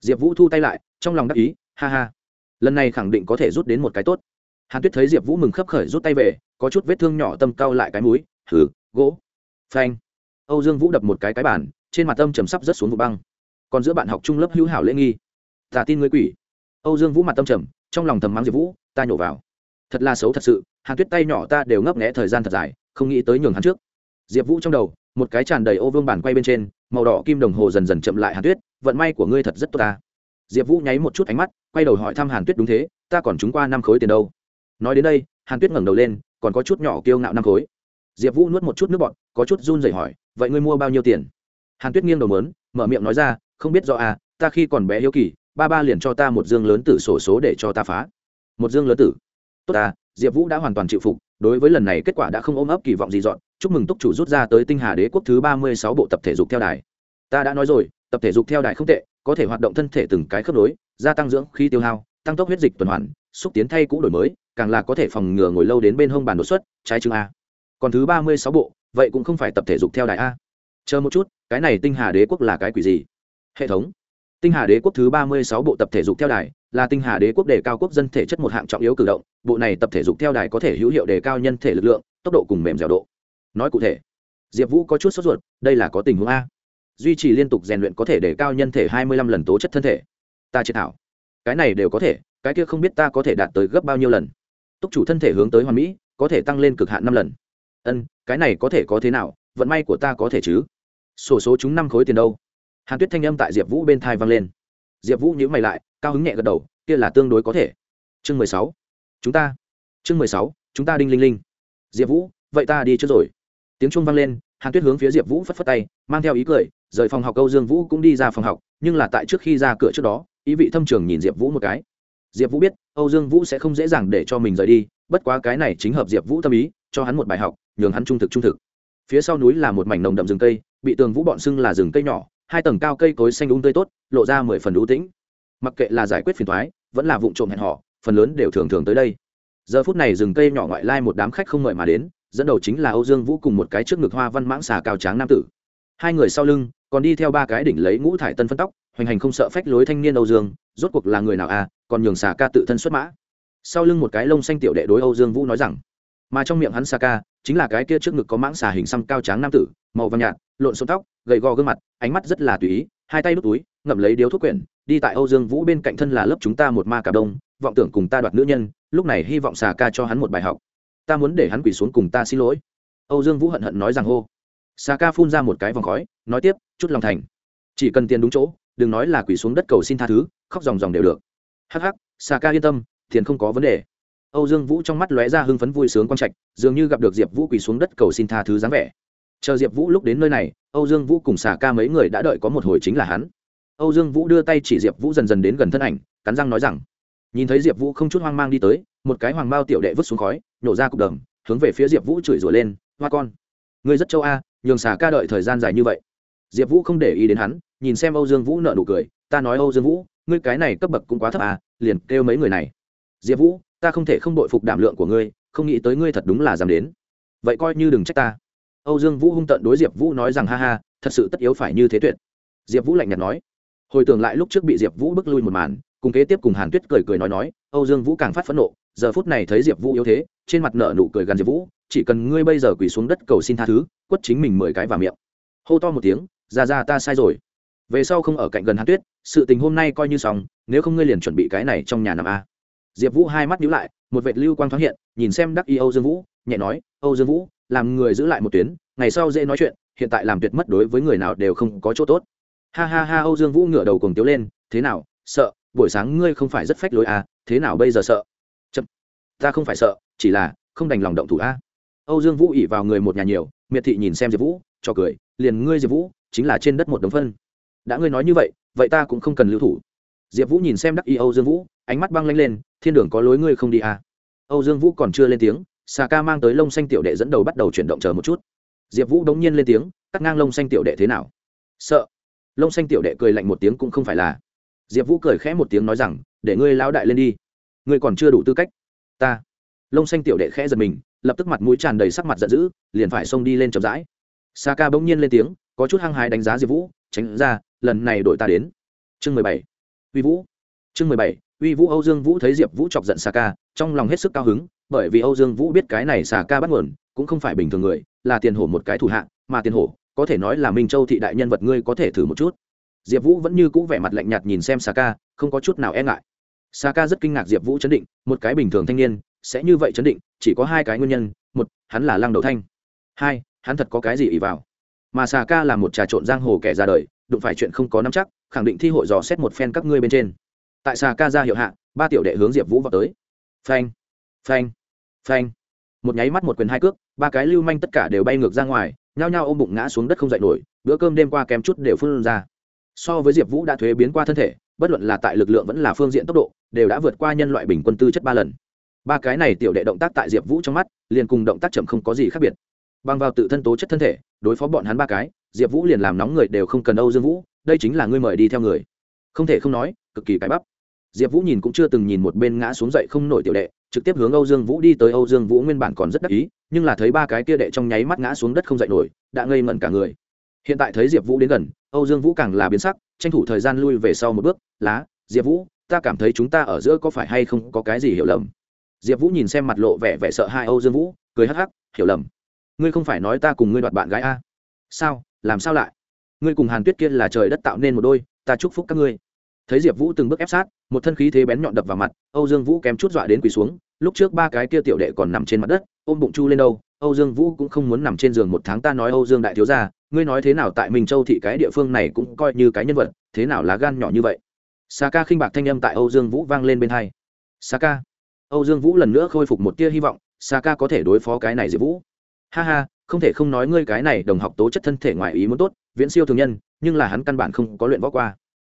Diệp vũ thu tay lại, trong lòng đắc ý, ha ha, lần này khẳng định có thể rút đến một cái tốt. Hàn tuyết thấy diệp vũ mừng khấp khởi rút tay về có chút vết thương nhỏ tâm cau lại cái mũi, thử gỗ phanh. Âu dương vũ đập một cái cái bản trên mặt tâm trầm sắp rớt xuống vụ băng. Còn giữa bạn học trung lớp hữu hảo lễ nghi. Ta tin ngươi quỷ. Âu dương vũ mặt tâm trầm trong lòng thầm mắng diệp vũ ta nhổ vào. Thật là xấu thật sự hàn tuyết tay nhỏ ta đều ngấp nghẽ thời gian thật dài không nghĩ tới nhường hắn trước. Diệp vũ trong đầu một cái tràn đầy ô vương bản quay bên trên màu đỏ kim đồng hồ dần dần chậm lại hàn tuyết vận may của ngươi thật rất tốt ta. Diệp vũ nháy một chút ánh mắt quay đầu hỏi thăm hàn tuyết đúng thế ta còn trúng qua năm khối tiền đâu. Nói đến đây hàn tuyết ngẩng đầu lên còn có chút nhỏ kiêu ngạo năm khối. Diệp vũ nuốt một chút nước bọt, có chút run rẩy hỏi, vậy ngươi mua bao nhiêu tiền? Hàn tuyết nghiêng đầu mớn, mở miệng nói ra, không biết do à ta khi còn bé hiếu kỳ, ba ba liền cho ta một dương lớn tử sổ số để cho ta phá. Một dương lớn tử? Tốt ta diệp vũ đã hoàn toàn chịu phục, đối với lần này kết quả đã không ôm ấp kỳ vọng gì dọn, chúc mừng túc chủ rút ra tới tinh hà đế quốc thứ ba mươi sáu bộ tập thể dục theo đài. Ta đã nói rồi, tập thể dục theo đài không tệ, có thể hoạt động thân thể từng cái khớp nối, gia tăng dưỡng khi tiêu hao, tăng tốc huyết dịch tuần hoàn, xúc tiến thay cũ đổi mới càng là có thể phòng ngừa ngồi lâu đến bên hông bàn đột xuất, trái chương a. Còn thứ ba mươi sáu bộ, vậy cũng không phải tập thể dục theo đài a. Chờ một chút, cái này tinh hà đế quốc là cái quỷ gì? Hệ thống. Tinh hà đế quốc thứ ba mươi sáu bộ tập thể dục theo đài, là tinh hà đế quốc đề cao quốc dân thể chất một hạng trọng yếu cử động, bộ này tập thể dục theo đài có thể hữu hiệu đề cao nhân thể lực lượng, tốc độ cùng mềm dẻo độ. Nói cụ thể, diệp vũ có chút sốt ruột, đây là có tình huống a. Duy trì liên tục rèn luyện có thể đề cao nhân thể hai mươi lăm lần tố chất thân thể. Ta chế thảo. Cái này đều có thể, cái kia không biết ta có thể đạt tới gấp bao nhiêu lần túc chủ thân thể hướng tới hoàn mỹ, có thể tăng lên cực hạn năm lần. Ân, cái này có thể có thế nào, vận may của ta có thể chứ? Sổ số chúng năm khối tiền đâu? Hàn tuyết thanh âm tại diệp vũ bên thai vang lên. Diệp vũ nhữ mày lại, cao hứng nhẹ gật đầu, kia là tương đối có thể. Chương mười sáu. Chúng ta. Chương mười sáu, chúng ta đinh linh linh. Diệp vũ, vậy ta đi trước rồi. Tiếng chuông vang lên, hàn tuyết hướng phía diệp vũ phất phất tay, mang theo ý cười, rời phòng học câu dương vũ cũng đi ra phòng học, nhưng là tại trước khi ra cửa trước đó, ý vị thâm trường nhìn diệp vũ một cái diệp vũ biết, âu dương vũ sẽ không dễ dàng để cho mình rời đi, bất quá cái này chính hợp diệp vũ tâm ý, cho hắn một bài học, nhường hắn trung thực trung thực. Phía sau núi là một mảnh nồng đậm rừng cây, bị tường vũ bọn xưng là rừng cây nhỏ, hai tầng cao cây cối xanh úng um tươi tốt, lộ ra mười phần đũ tĩnh. Mặc kệ là giải quyết phiền thoái vẫn là vụ trộm hẹn họ phần lớn đều thường thường tới đây. Giờ phút này rừng cây nhỏ ngoại lai một đám khách không mời mà đến, dẫn đầu chính là âu dương vũ cùng một cái trước ngực hoa văn mãng xà cao tráng nam tử. Hai người sau lưng còn đi theo ba cái đỉnh lấy ngũ thải tân phân tóc, hoành hành không sợ phách lối thanh niên âu dương, rốt cuộc là người nào à còn nhường xà ca tự thân xuất mã. Sau lưng một cái lông xanh tiểu đệ đối âu dương vũ nói rằng, mà trong miệng hắn xà ca chính là cái kia trước ngực có mãng xà hình xăm cao tráng nam tử, màu vàng nhạt, lộn xộn tóc, gầy gò gương mặt, ánh mắt rất là tùy ý, hai tay đút túi, ngậm lấy điếu thuốc quyển, đi tại âu dương vũ bên cạnh thân là lớp chúng ta một ma cà đông, vọng tưởng cùng ta đoạt nữ nhân, lúc này hy vọng xà ca cho hắn một bài học. Ta muốn để hắn quỳ xuống cùng ta xin lỗi. Âu dương vũ hận hận nói rằng hô xà ca phun ra một cái vòng khói, nói tiếp, chút lòng thành. Chỉ cần tiền đúng chỗ, đừng nói là quỳ xuống đất cầu xin tha thứ, khóc ròng ròng đều được. Hắc hắc xà ca yên tâm, tiền không có vấn đề. Âu dương vũ trong mắt lóe ra hưng phấn vui sướng quang trạch, dường như gặp được diệp vũ quỳ xuống đất cầu xin tha thứ dáng vẻ. Chờ diệp vũ lúc đến nơi này, âu dương vũ cùng xà ca mấy người đã đợi có một hồi chính là hắn. Âu dương vũ đưa tay chỉ diệp vũ dần dần đến gần thân ảnh, cắn răng nói rằng, nhìn thấy diệp vũ không chút hoang mang đi tới, một cái hoàng bao tiểu đệ vứt xuống khói, nhổ ra cục đầm, hướng về phía diệp vũ chửi rủa lên, hoa con, ngươi rất châu a nhường xà ca đợi thời gian dài như vậy. Diệp vũ không để ý đến hắn, nhìn xem âu dương vũ nợ nụ cười, ta nói âu dương vũ, ngươi cái này cấp bậc cũng quá thấp à liền kêu mấy người này. Diệp vũ, ta không thể không đội phục đảm lượng của ngươi, không nghĩ tới ngươi thật đúng là dám đến. Vậy coi như đừng trách ta. Âu dương vũ hung tận đối diệp vũ nói rằng, ha ha, thật sự tất yếu phải như thế tuyệt. Diệp vũ lạnh nhạt nói. Hồi tưởng lại lúc trước bị diệp vũ bước lui một màn, cùng kế tiếp cùng hàn tuyết cười cười nói nói, âu dương vũ càng phát phẫn nộ, giờ phút này thấy diệp vũ yếu thế, trên mặt nợ nụ cười gần diệp vũ chỉ cần ngươi bây giờ quỳ xuống đất cầu xin tha thứ, quất chính mình mười cái vào miệng. Hô to một tiếng, ra ra ta sai rồi. Về sau không ở cạnh gần hàn tuyết, sự tình hôm nay coi như xong, nếu không ngươi liền chuẩn bị cái này trong nhà nằm a. Diệp vũ hai mắt nhíu lại, một vệt lưu quang thoáng hiện, nhìn xem đắc y âu dương vũ, nhẹ nói, âu dương vũ, làm người giữ lại một tuyến, ngày sau dễ nói chuyện, hiện tại làm tuyệt mất đối với người nào đều không có chỗ tốt. Ha ha ha, âu dương vũ ngửa đầu cùng tiếu lên, thế nào, sợ, buổi sáng ngươi không phải rất phách lối à thế nào bây giờ sợ? Chậm, ta không phải sợ, chỉ là không đành lòng động thủ a. à âu dương vũ ỉ vào người một nhà nhiều, miệt thị nhìn xem diệp vũ, cho cười, liền ngươi diệp vũ, chính là trên đất một đống phân. Đã ngươi nói như vậy vậy ta cũng không cần lưu thủ. Diệp vũ nhìn xem đắc y âu dương vũ, ánh mắt băng lanh lên, thiên đường có lối ngươi không đi à. âu dương vũ còn chưa lên tiếng xà ca mang tới lông xanh tiểu đệ dẫn đầu bắt đầu chuyển động chờ một chút. Diệp vũ đống nhiên lên tiếng, cắt ngang lông xanh tiểu đệ thế nào? Sợ. Lông xanh tiểu đệ cười lạnh một tiếng cũng không phải là. Diệp vũ cười khẽ một tiếng nói rằng, để ngươi lão đại lên đi. Ngươi còn chưa đủ tư cách. Ta. Lông xanh tiểu đệ khẽ giật mình lập tức mặt mũi tràn đầy sắc mặt giận dữ, liền phải xông đi lên chậm rãi. Sa ca bỗng nhiên lên tiếng, có chút hăng hái đánh giá diệp vũ, tránh ra, lần này đội ta đến. Chương mười bảy. Uy vũ. Chương mười bảy. Uy vũ, âu dương vũ thấy diệp vũ chọc giận sa ca trong lòng hết sức cao hứng, bởi vì âu dương vũ biết cái này sa ca bắt nguồn, cũng không phải bình thường người, là tiền hổ một cái thủ hạ mà tiền hổ, có thể nói là minh châu thị đại nhân vật ngươi có thể thử một chút. Diệp vũ vẫn như cũ vẻ mặt lạnh nhạt nhìn xem sa ca không có chút nào e ngại. Sa ca rất kinh ngạc diệp vũ chấn định, một cái bình thường thanh niên sẽ như vậy chấn định, chỉ có hai cái nguyên nhân, một, hắn là lăng đầu thanh. Hai, hắn thật có cái gì ỉ vào? Mà xà ca là một trà trộn giang hồ kẻ ra đời, đụng phải chuyện không có nắm chắc, khẳng định thi hội dò xét một phen các ngươi bên trên. Tại xà ca ra hiệu hạ, ba tiểu đệ hướng diệp vũ vào tới. Phanh phanh phanh. Một nháy mắt một quyền hai cước, ba cái lưu manh tất cả đều bay ngược ra ngoài, nhao nhao ôm bụng ngã xuống đất không dậy nổi, bữa cơm đêm qua kém chút đều phun ra. So với diệp vũ đã thuế biến qua thân thể, bất luận là tại lực lượng vẫn là phương diện tốc độ, đều đã vượt qua nhân loại bình quân tư chất ba lần ba cái này tiểu đệ động tác tại diệp vũ trong mắt liền cùng động tác chậm không có gì khác biệt bằng vào tự thân tố chất thân thể đối phó bọn hắn ba cái diệp vũ liền làm nóng người đều không cần âu dương vũ đây chính là ngươi mời đi theo người không thể không nói cực kỳ cái bắp diệp vũ nhìn cũng chưa từng nhìn một bên ngã xuống dậy không nổi tiểu đệ trực tiếp hướng âu dương vũ đi tới âu dương vũ nguyên bản còn rất đắc ý nhưng là thấy ba cái kia đệ trong nháy mắt ngã xuống đất không dậy nổi đã ngây ngẩn cả người hiện tại thấy diệp vũ đến gần âu dương vũ càng là biến sắc tranh thủ thời gian lui về sau một bước lá diệp vũ ta cảm thấy chúng ta ở giữa có phải hay không có cái gì hiểu lầm diệp vũ nhìn xem mặt lộ vẻ vẻ sợ hai âu dương vũ, cười hắc hắc, hiểu lầm. Ngươi không phải nói ta cùng ngươi đoạt bạn gái a? Sao? Làm sao lại? Ngươi cùng hàn tuyết kia là trời đất tạo nên một đôi, ta chúc phúc các ngươi. Thấy diệp vũ từng bước ép sát, một thân khí thế bén nhọn đập vào mặt, âu dương vũ kém chút dọa đến quỳ xuống, lúc trước ba cái kia tiểu đệ còn nằm trên mặt đất, ôm bụng chu lên đâu, âu dương vũ cũng không muốn nằm trên giường một tháng ta nói âu dương đại thiếu gia, ngươi nói thế nào tại minh châu thị cái địa phương này cũng coi như cái nhân vật, thế nào lá gan nhỏ như vậy? Sa ca khinh bạc thanh âm tại âu dương vũ vang lên bên hai. Sa ca âu dương vũ lần nữa khôi phục một tia hy vọng, Saka có thể đối phó cái này diệp vũ. Ha ha, không thể không nói ngươi cái này đồng học tố chất thân thể ngoài ý muốn tốt, viễn siêu thường nhân, nhưng là hắn căn bản không có luyện võ qua.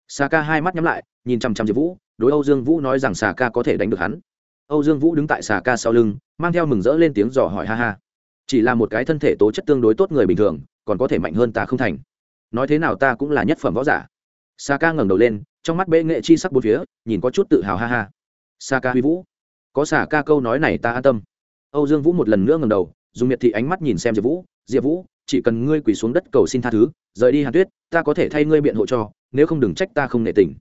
Saka hai mắt nhắm lại, nhìn chăm chăm diệp vũ, đối âu dương vũ nói rằng Saka có thể đánh được hắn. Âu dương vũ đứng tại Saka sau lưng, mang theo mừng rỡ lên tiếng dò hỏi ha ha. Chỉ là một cái thân thể tố chất tương đối tốt người bình thường, còn có thể mạnh hơn ta không thành. Nói thế nào ta cũng là nhất phẩm võ giả. Saka ngẩng đầu lên, trong mắt bệ nghệ chi sắc bốn phía, nhìn có chút tự hào ha ha. Saka huy vũ có xả ca câu nói này ta an tâm. Âu dương vũ một lần nữa ngẩng đầu, dùng miệt thị ánh mắt nhìn xem diệp vũ diệp vũ, chỉ cần ngươi quỳ xuống đất cầu xin tha thứ, rời đi hàn tuyết, ta có thể thay ngươi biện hộ cho, nếu không đừng trách ta không nể tình.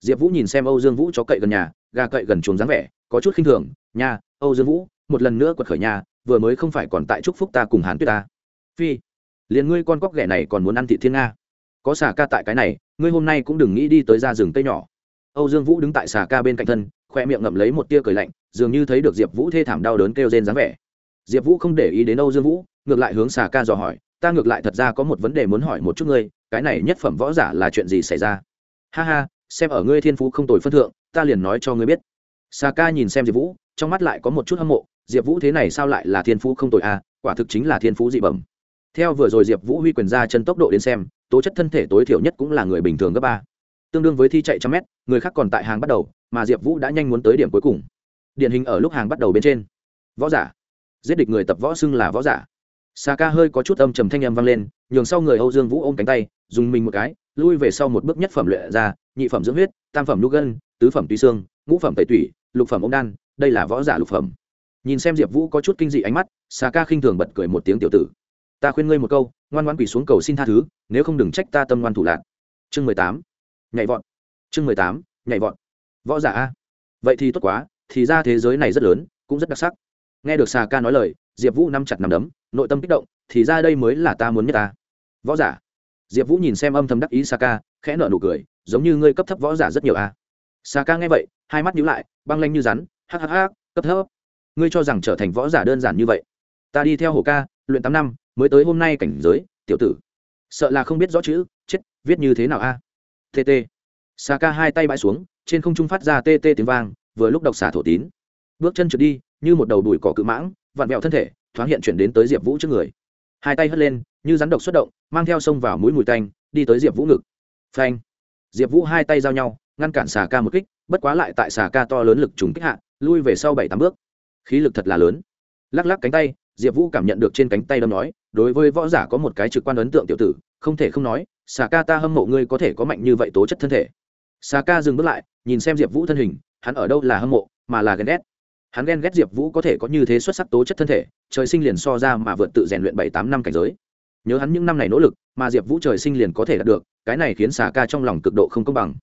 Diệp vũ nhìn xem âu dương vũ chó cậy gần nhà, gà cậy gần chuồng dáng vẻ, có chút khinh thường nhà âu dương vũ, một lần nữa quật khởi nhà, vừa mới không phải còn tại chúc phúc ta cùng hàn tuyết ta. Phi, liền ngươi con cóc ghẻ này còn muốn ăn thị thiên nga. Có xà ca tại cái này, ngươi hôm nay cũng đừng nghĩ đi tới ra rừng tây nhỏ. Âu dương vũ đứng tại xà ca bên cạnh thân, khoe miệng ngậm lấy một tia cười lạnh dường như thấy được diệp vũ thê thảm đau đớn kêu rên dáng vẻ. Diệp vũ không để ý đến âu dương vũ, ngược lại hướng xà ca dò hỏi, ta ngược lại thật ra có một vấn đề muốn hỏi một chút ngươi, cái này nhất phẩm võ giả là chuyện gì xảy ra? Ha ha, xem ở ngươi thiên phú không tồi phân thượng, ta liền nói cho ngươi biết. Xà ca nhìn xem diệp vũ, trong mắt lại có một chút hâm mộ, diệp vũ thế này sao lại là thiên phú không tồi à quả thực chính là thiên phú dị bẩm. Theo vừa rồi diệp vũ huy quyền ra chân tốc độ đến xem, tố chất thân thể tối thiểu nhất cũng là người bình thường gấp ba. Tương đương với thi chạy trăm mét, người khác còn tại hàng bắt đầu, mà diệp vũ đã nhanh muốn tới điểm cuối cùng điển hình ở lúc hàng bắt đầu bên trên. Võ giả. Giết địch người tập võ xưng là võ giả. Xà ca hơi có chút âm trầm thanh âm vang lên, nhường sau người âu dương vũ ôm cánh tay, dùng mình một cái, lui về sau một bước nhất phẩm luyện ra, nhị phẩm dưỡng huyết, tam phẩm nút gân, tứ phẩm tùy xương, ngũ phẩm tẩy tủy, lục phẩm ống đan, đây là võ giả lục phẩm. Nhìn xem diệp vũ có chút kinh dị ánh mắt xà ca khinh thường bật cười một tiếng tiểu tử. Ta khuyên ngươi một câu, ngoan ngoan quỳ xuống cầu xin tha thứ, nếu không đừng trách ta tâm ngoan thủ lạc. Chương mười tám. Nhảy vọt. Chương mười tám. Nhảy vọt. Võ giả a. Vậy thì tốt quá thì ra thế giới này rất lớn, cũng rất đặc sắc. Nghe được xà ca nói lời, diệp vũ nắm chặt nằm đấm, nội tâm kích động, thì ra đây mới là ta muốn nhất ta. Võ giả. Diệp vũ nhìn xem âm thầm đắc ý xà ca, khẽ nợ nụ cười, giống như ngươi cấp thấp võ giả rất nhiều a. Xà ca nghe vậy, hai mắt nhíu lại, băng lanh như rắn hắc hắc hắc cấp thấp. Ngươi cho rằng trở thành võ giả đơn giản như vậy? Ta đi theo hồ ca, luyện tám năm, mới tới hôm nay cảnh giới, tiểu tử. Sợ là không biết rõ chữ, chết, viết như thế nào a? Tt xà ca hai tay bãi xuống, trên không trung phát ra tê tê tiếng vang vừa lúc đọc xả thổ tín. Bước chân trượt đi, như một đầu đùi cỏ cự mãng, vặn vẹo thân thể, thoáng hiện chuyển đến tới diệp vũ trước người. Hai tay hất lên, như rắn độc xuất động, mang theo sông vào mũi mùi tanh, đi tới diệp vũ ngực. Phanh! Diệp vũ hai tay giao nhau, ngăn cản xà ca một kích, bất quá lại tại xà ca to lớn lực trùng kích hạ, lui về sau bảy tám bước. Khí lực thật là lớn. Lắc lắc cánh tay, diệp vũ cảm nhận được trên cánh tay đâm nói, đối với võ giả có một cái trực quan ấn tượng tiểu tử, không thể không nói, xà ca ta hâm mộ ngươi có thể có mạnh như vậy tố chất thân thể. Xà ca dừng bước lại, nhìn xem diệp vũ thân hình hắn ở đâu là hâm mộ, mà là ghen ghét. Hắn ghen ghét diệp vũ có thể có như thế xuất sắc tố chất thân thể, trời sinh liền so ra mà vượt tự rèn luyện bảy tám năm cảnh giới. Nhớ hắn những năm này nỗ lực, mà diệp vũ trời sinh liền có thể đạt được, cái này khiến xà ca trong lòng cực độ không công bằng.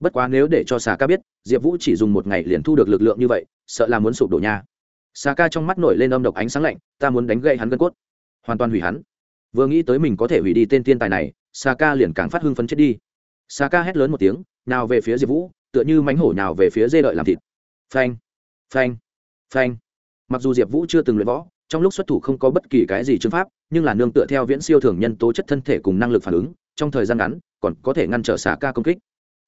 Bất quá nếu để cho xà ca biết, diệp vũ chỉ dùng một ngày liền thu được lực lượng như vậy, sợ là muốn sụp đổ nha. Xà ca trong mắt nổi lên âm độc ánh sáng lạnh, ta muốn đánh gậy hắn gân cốt. Hoàn toàn hủy hắn. Vừa nghĩ tới mình có thể hủy đi tên thiên tài này, xà ca liền càng phát hưng phấn chết đi. Xà ca hét lớn một tiếng, nào về phía diệp vũ tựa như mánh hổ nào về phía dê đợi làm thịt. Phanh phanh phanh. Mặc dù diệp vũ chưa từng luyện võ, trong lúc xuất thủ không có bất kỳ cái gì chứng pháp, nhưng là nương tựa theo viễn siêu thường nhân tố chất thân thể cùng năng lực phản ứng, trong thời gian ngắn, còn có thể ngăn trở xà ca công kích.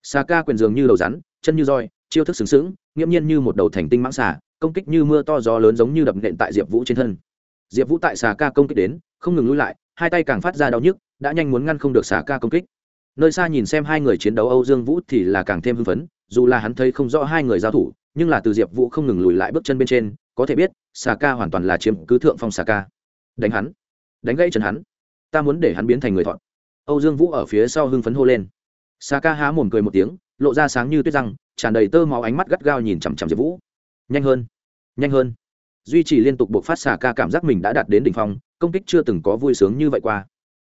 Xà ca quyền dường như đầu rắn, chân như roi, chiêu thức xứng xứng nghiễm nhiên như một đầu thành tinh mãng xà, công kích như mưa to gió lớn giống như đập nện tại diệp vũ trên thân. Diệp vũ tại xà ca công kích đến, không ngừng lui lại, hai tay càng phát ra đau nhức, đã nhanh muốn ngăn không được xà ca công kích nơi xa nhìn xem hai người chiến đấu âu dương vũ thì là càng thêm hưng phấn, dù là hắn thấy không rõ hai người giao thủ, nhưng là từ diệp vũ không ngừng lùi lại bước chân bên trên, có thể biết xà ca hoàn toàn là chiếm cứ thượng phong xà ca đánh hắn. Đánh gãy chân hắn. Ta muốn để hắn biến thành người thọn. Âu dương vũ ở phía sau hưng phấn hô lên. Xà ca há mồm cười một tiếng, lộ ra sáng như tuyết răng, tràn đầy tơ máu ánh mắt gắt gao nhìn chằm chằm diệp vũ. Nhanh hơn. Nhanh hơn. Duy trì liên tục buộc phát xà ca cảm giác mình đã đạt đến đỉnh phong, công kích chưa từng có vui sướng như vậy qua.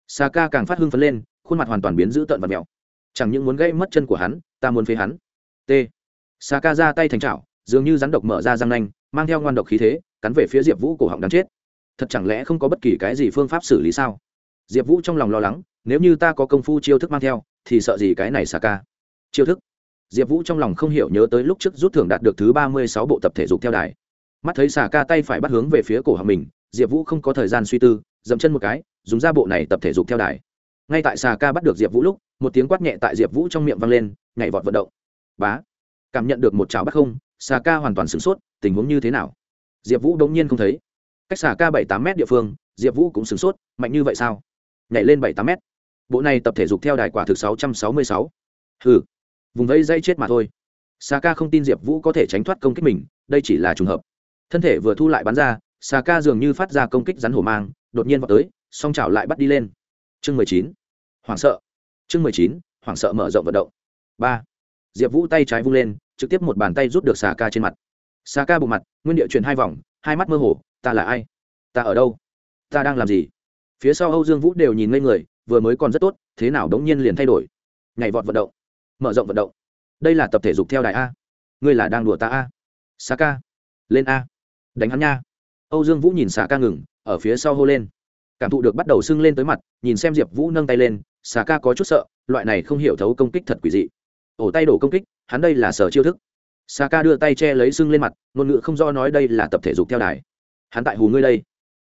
Xà ca càng phát hưng phấn lên khuôn mặt hoàn toàn biến dữ tợn và mèo chẳng những muốn gây mất chân của hắn, ta muốn phế hắn. T. Sa ca ra tay thành trào dường như rắn độc mở ra răng nanh, mang theo ngoan độc khí thế, cắn về phía diệp vũ cổ họng đáng chết. Thật chẳng lẽ không có bất kỳ cái gì phương pháp xử lý sao? Diệp vũ trong lòng lo lắng, nếu như ta có công phu chiêu thức mang theo, thì sợ gì cái này sa ca chiêu thức. Diệp vũ trong lòng không hiểu nhớ tới lúc trước rút thưởng đạt được thứ ba mươi sáu bộ tập thể dục theo đài. Mắt thấy xà ca tay phải bắt hướng về phía cổ họng mình, diệp vũ không có thời gian suy tư, dậm chân một cái, dùng ra bộ này tập thể dục theo đài ngay tại xà ca bắt được diệp vũ lúc, một tiếng quát nhẹ tại diệp vũ trong miệng vang lên, nhảy vọt vận động. Bá! Cảm nhận được một chảo bắt không xà ca hoàn toàn sửng sốt, tình huống như thế nào? Diệp vũ đống nhiên không thấy. Cách xà ca bảy tám m địa phương, diệp vũ cũng sửng sốt, mạnh như vậy sao? Nhảy lên bảy tám m bộ này tập thể dục theo đài quả thực sáu trăm sáu mươi sáu. Hừ, vùng vẫy dây chết mà thôi. Xà ca không tin diệp vũ có thể tránh thoát công kích mình, đây chỉ là trùng hợp. Thân thể vừa thu lại bắn ra xà ca dường như phát ra công kích rắn hổ mang, đột nhiên vào tới, song chảo lại bắt đi lên chương mười chín. Hoảng sợ. Chương mười chín, hoảng sợ mở rộng vận động. Ba. Diệp vũ tay trái vung lên, trực tiếp một bàn tay rút được xà ca trên mặt. Xà ca bộ mặt, nguyên địa chuyển hai vòng, hai mắt mơ hồ, ta là ai? Ta ở đâu? Ta đang làm gì? Phía sau âu dương vũ đều nhìn ngây người, vừa mới còn rất tốt, thế nào đống nhiên liền thay đổi. Nhảy vọt vận động. Mở rộng vận động. Đây là tập thể dục theo đài a. Ngươi là đang đùa ta a. Xà ca. Lên a. Đánh hắn nha. Âu dương vũ nhìn xà ca ngừng, ở phía sau hô lên cảm thụ được bắt đầu sưng lên tới mặt, nhìn xem diệp vũ nâng tay lên xà ca có chút sợ, loại này không hiểu thấu công kích thật quỷ dị. Ổ tay đổ công kích, hắn đây là sở chiêu thức. Xà ca đưa tay che lấy sưng lên mặt, ngôn ngữ không do nói đây là tập thể dục theo đài. Hắn tại hù ngươi đây.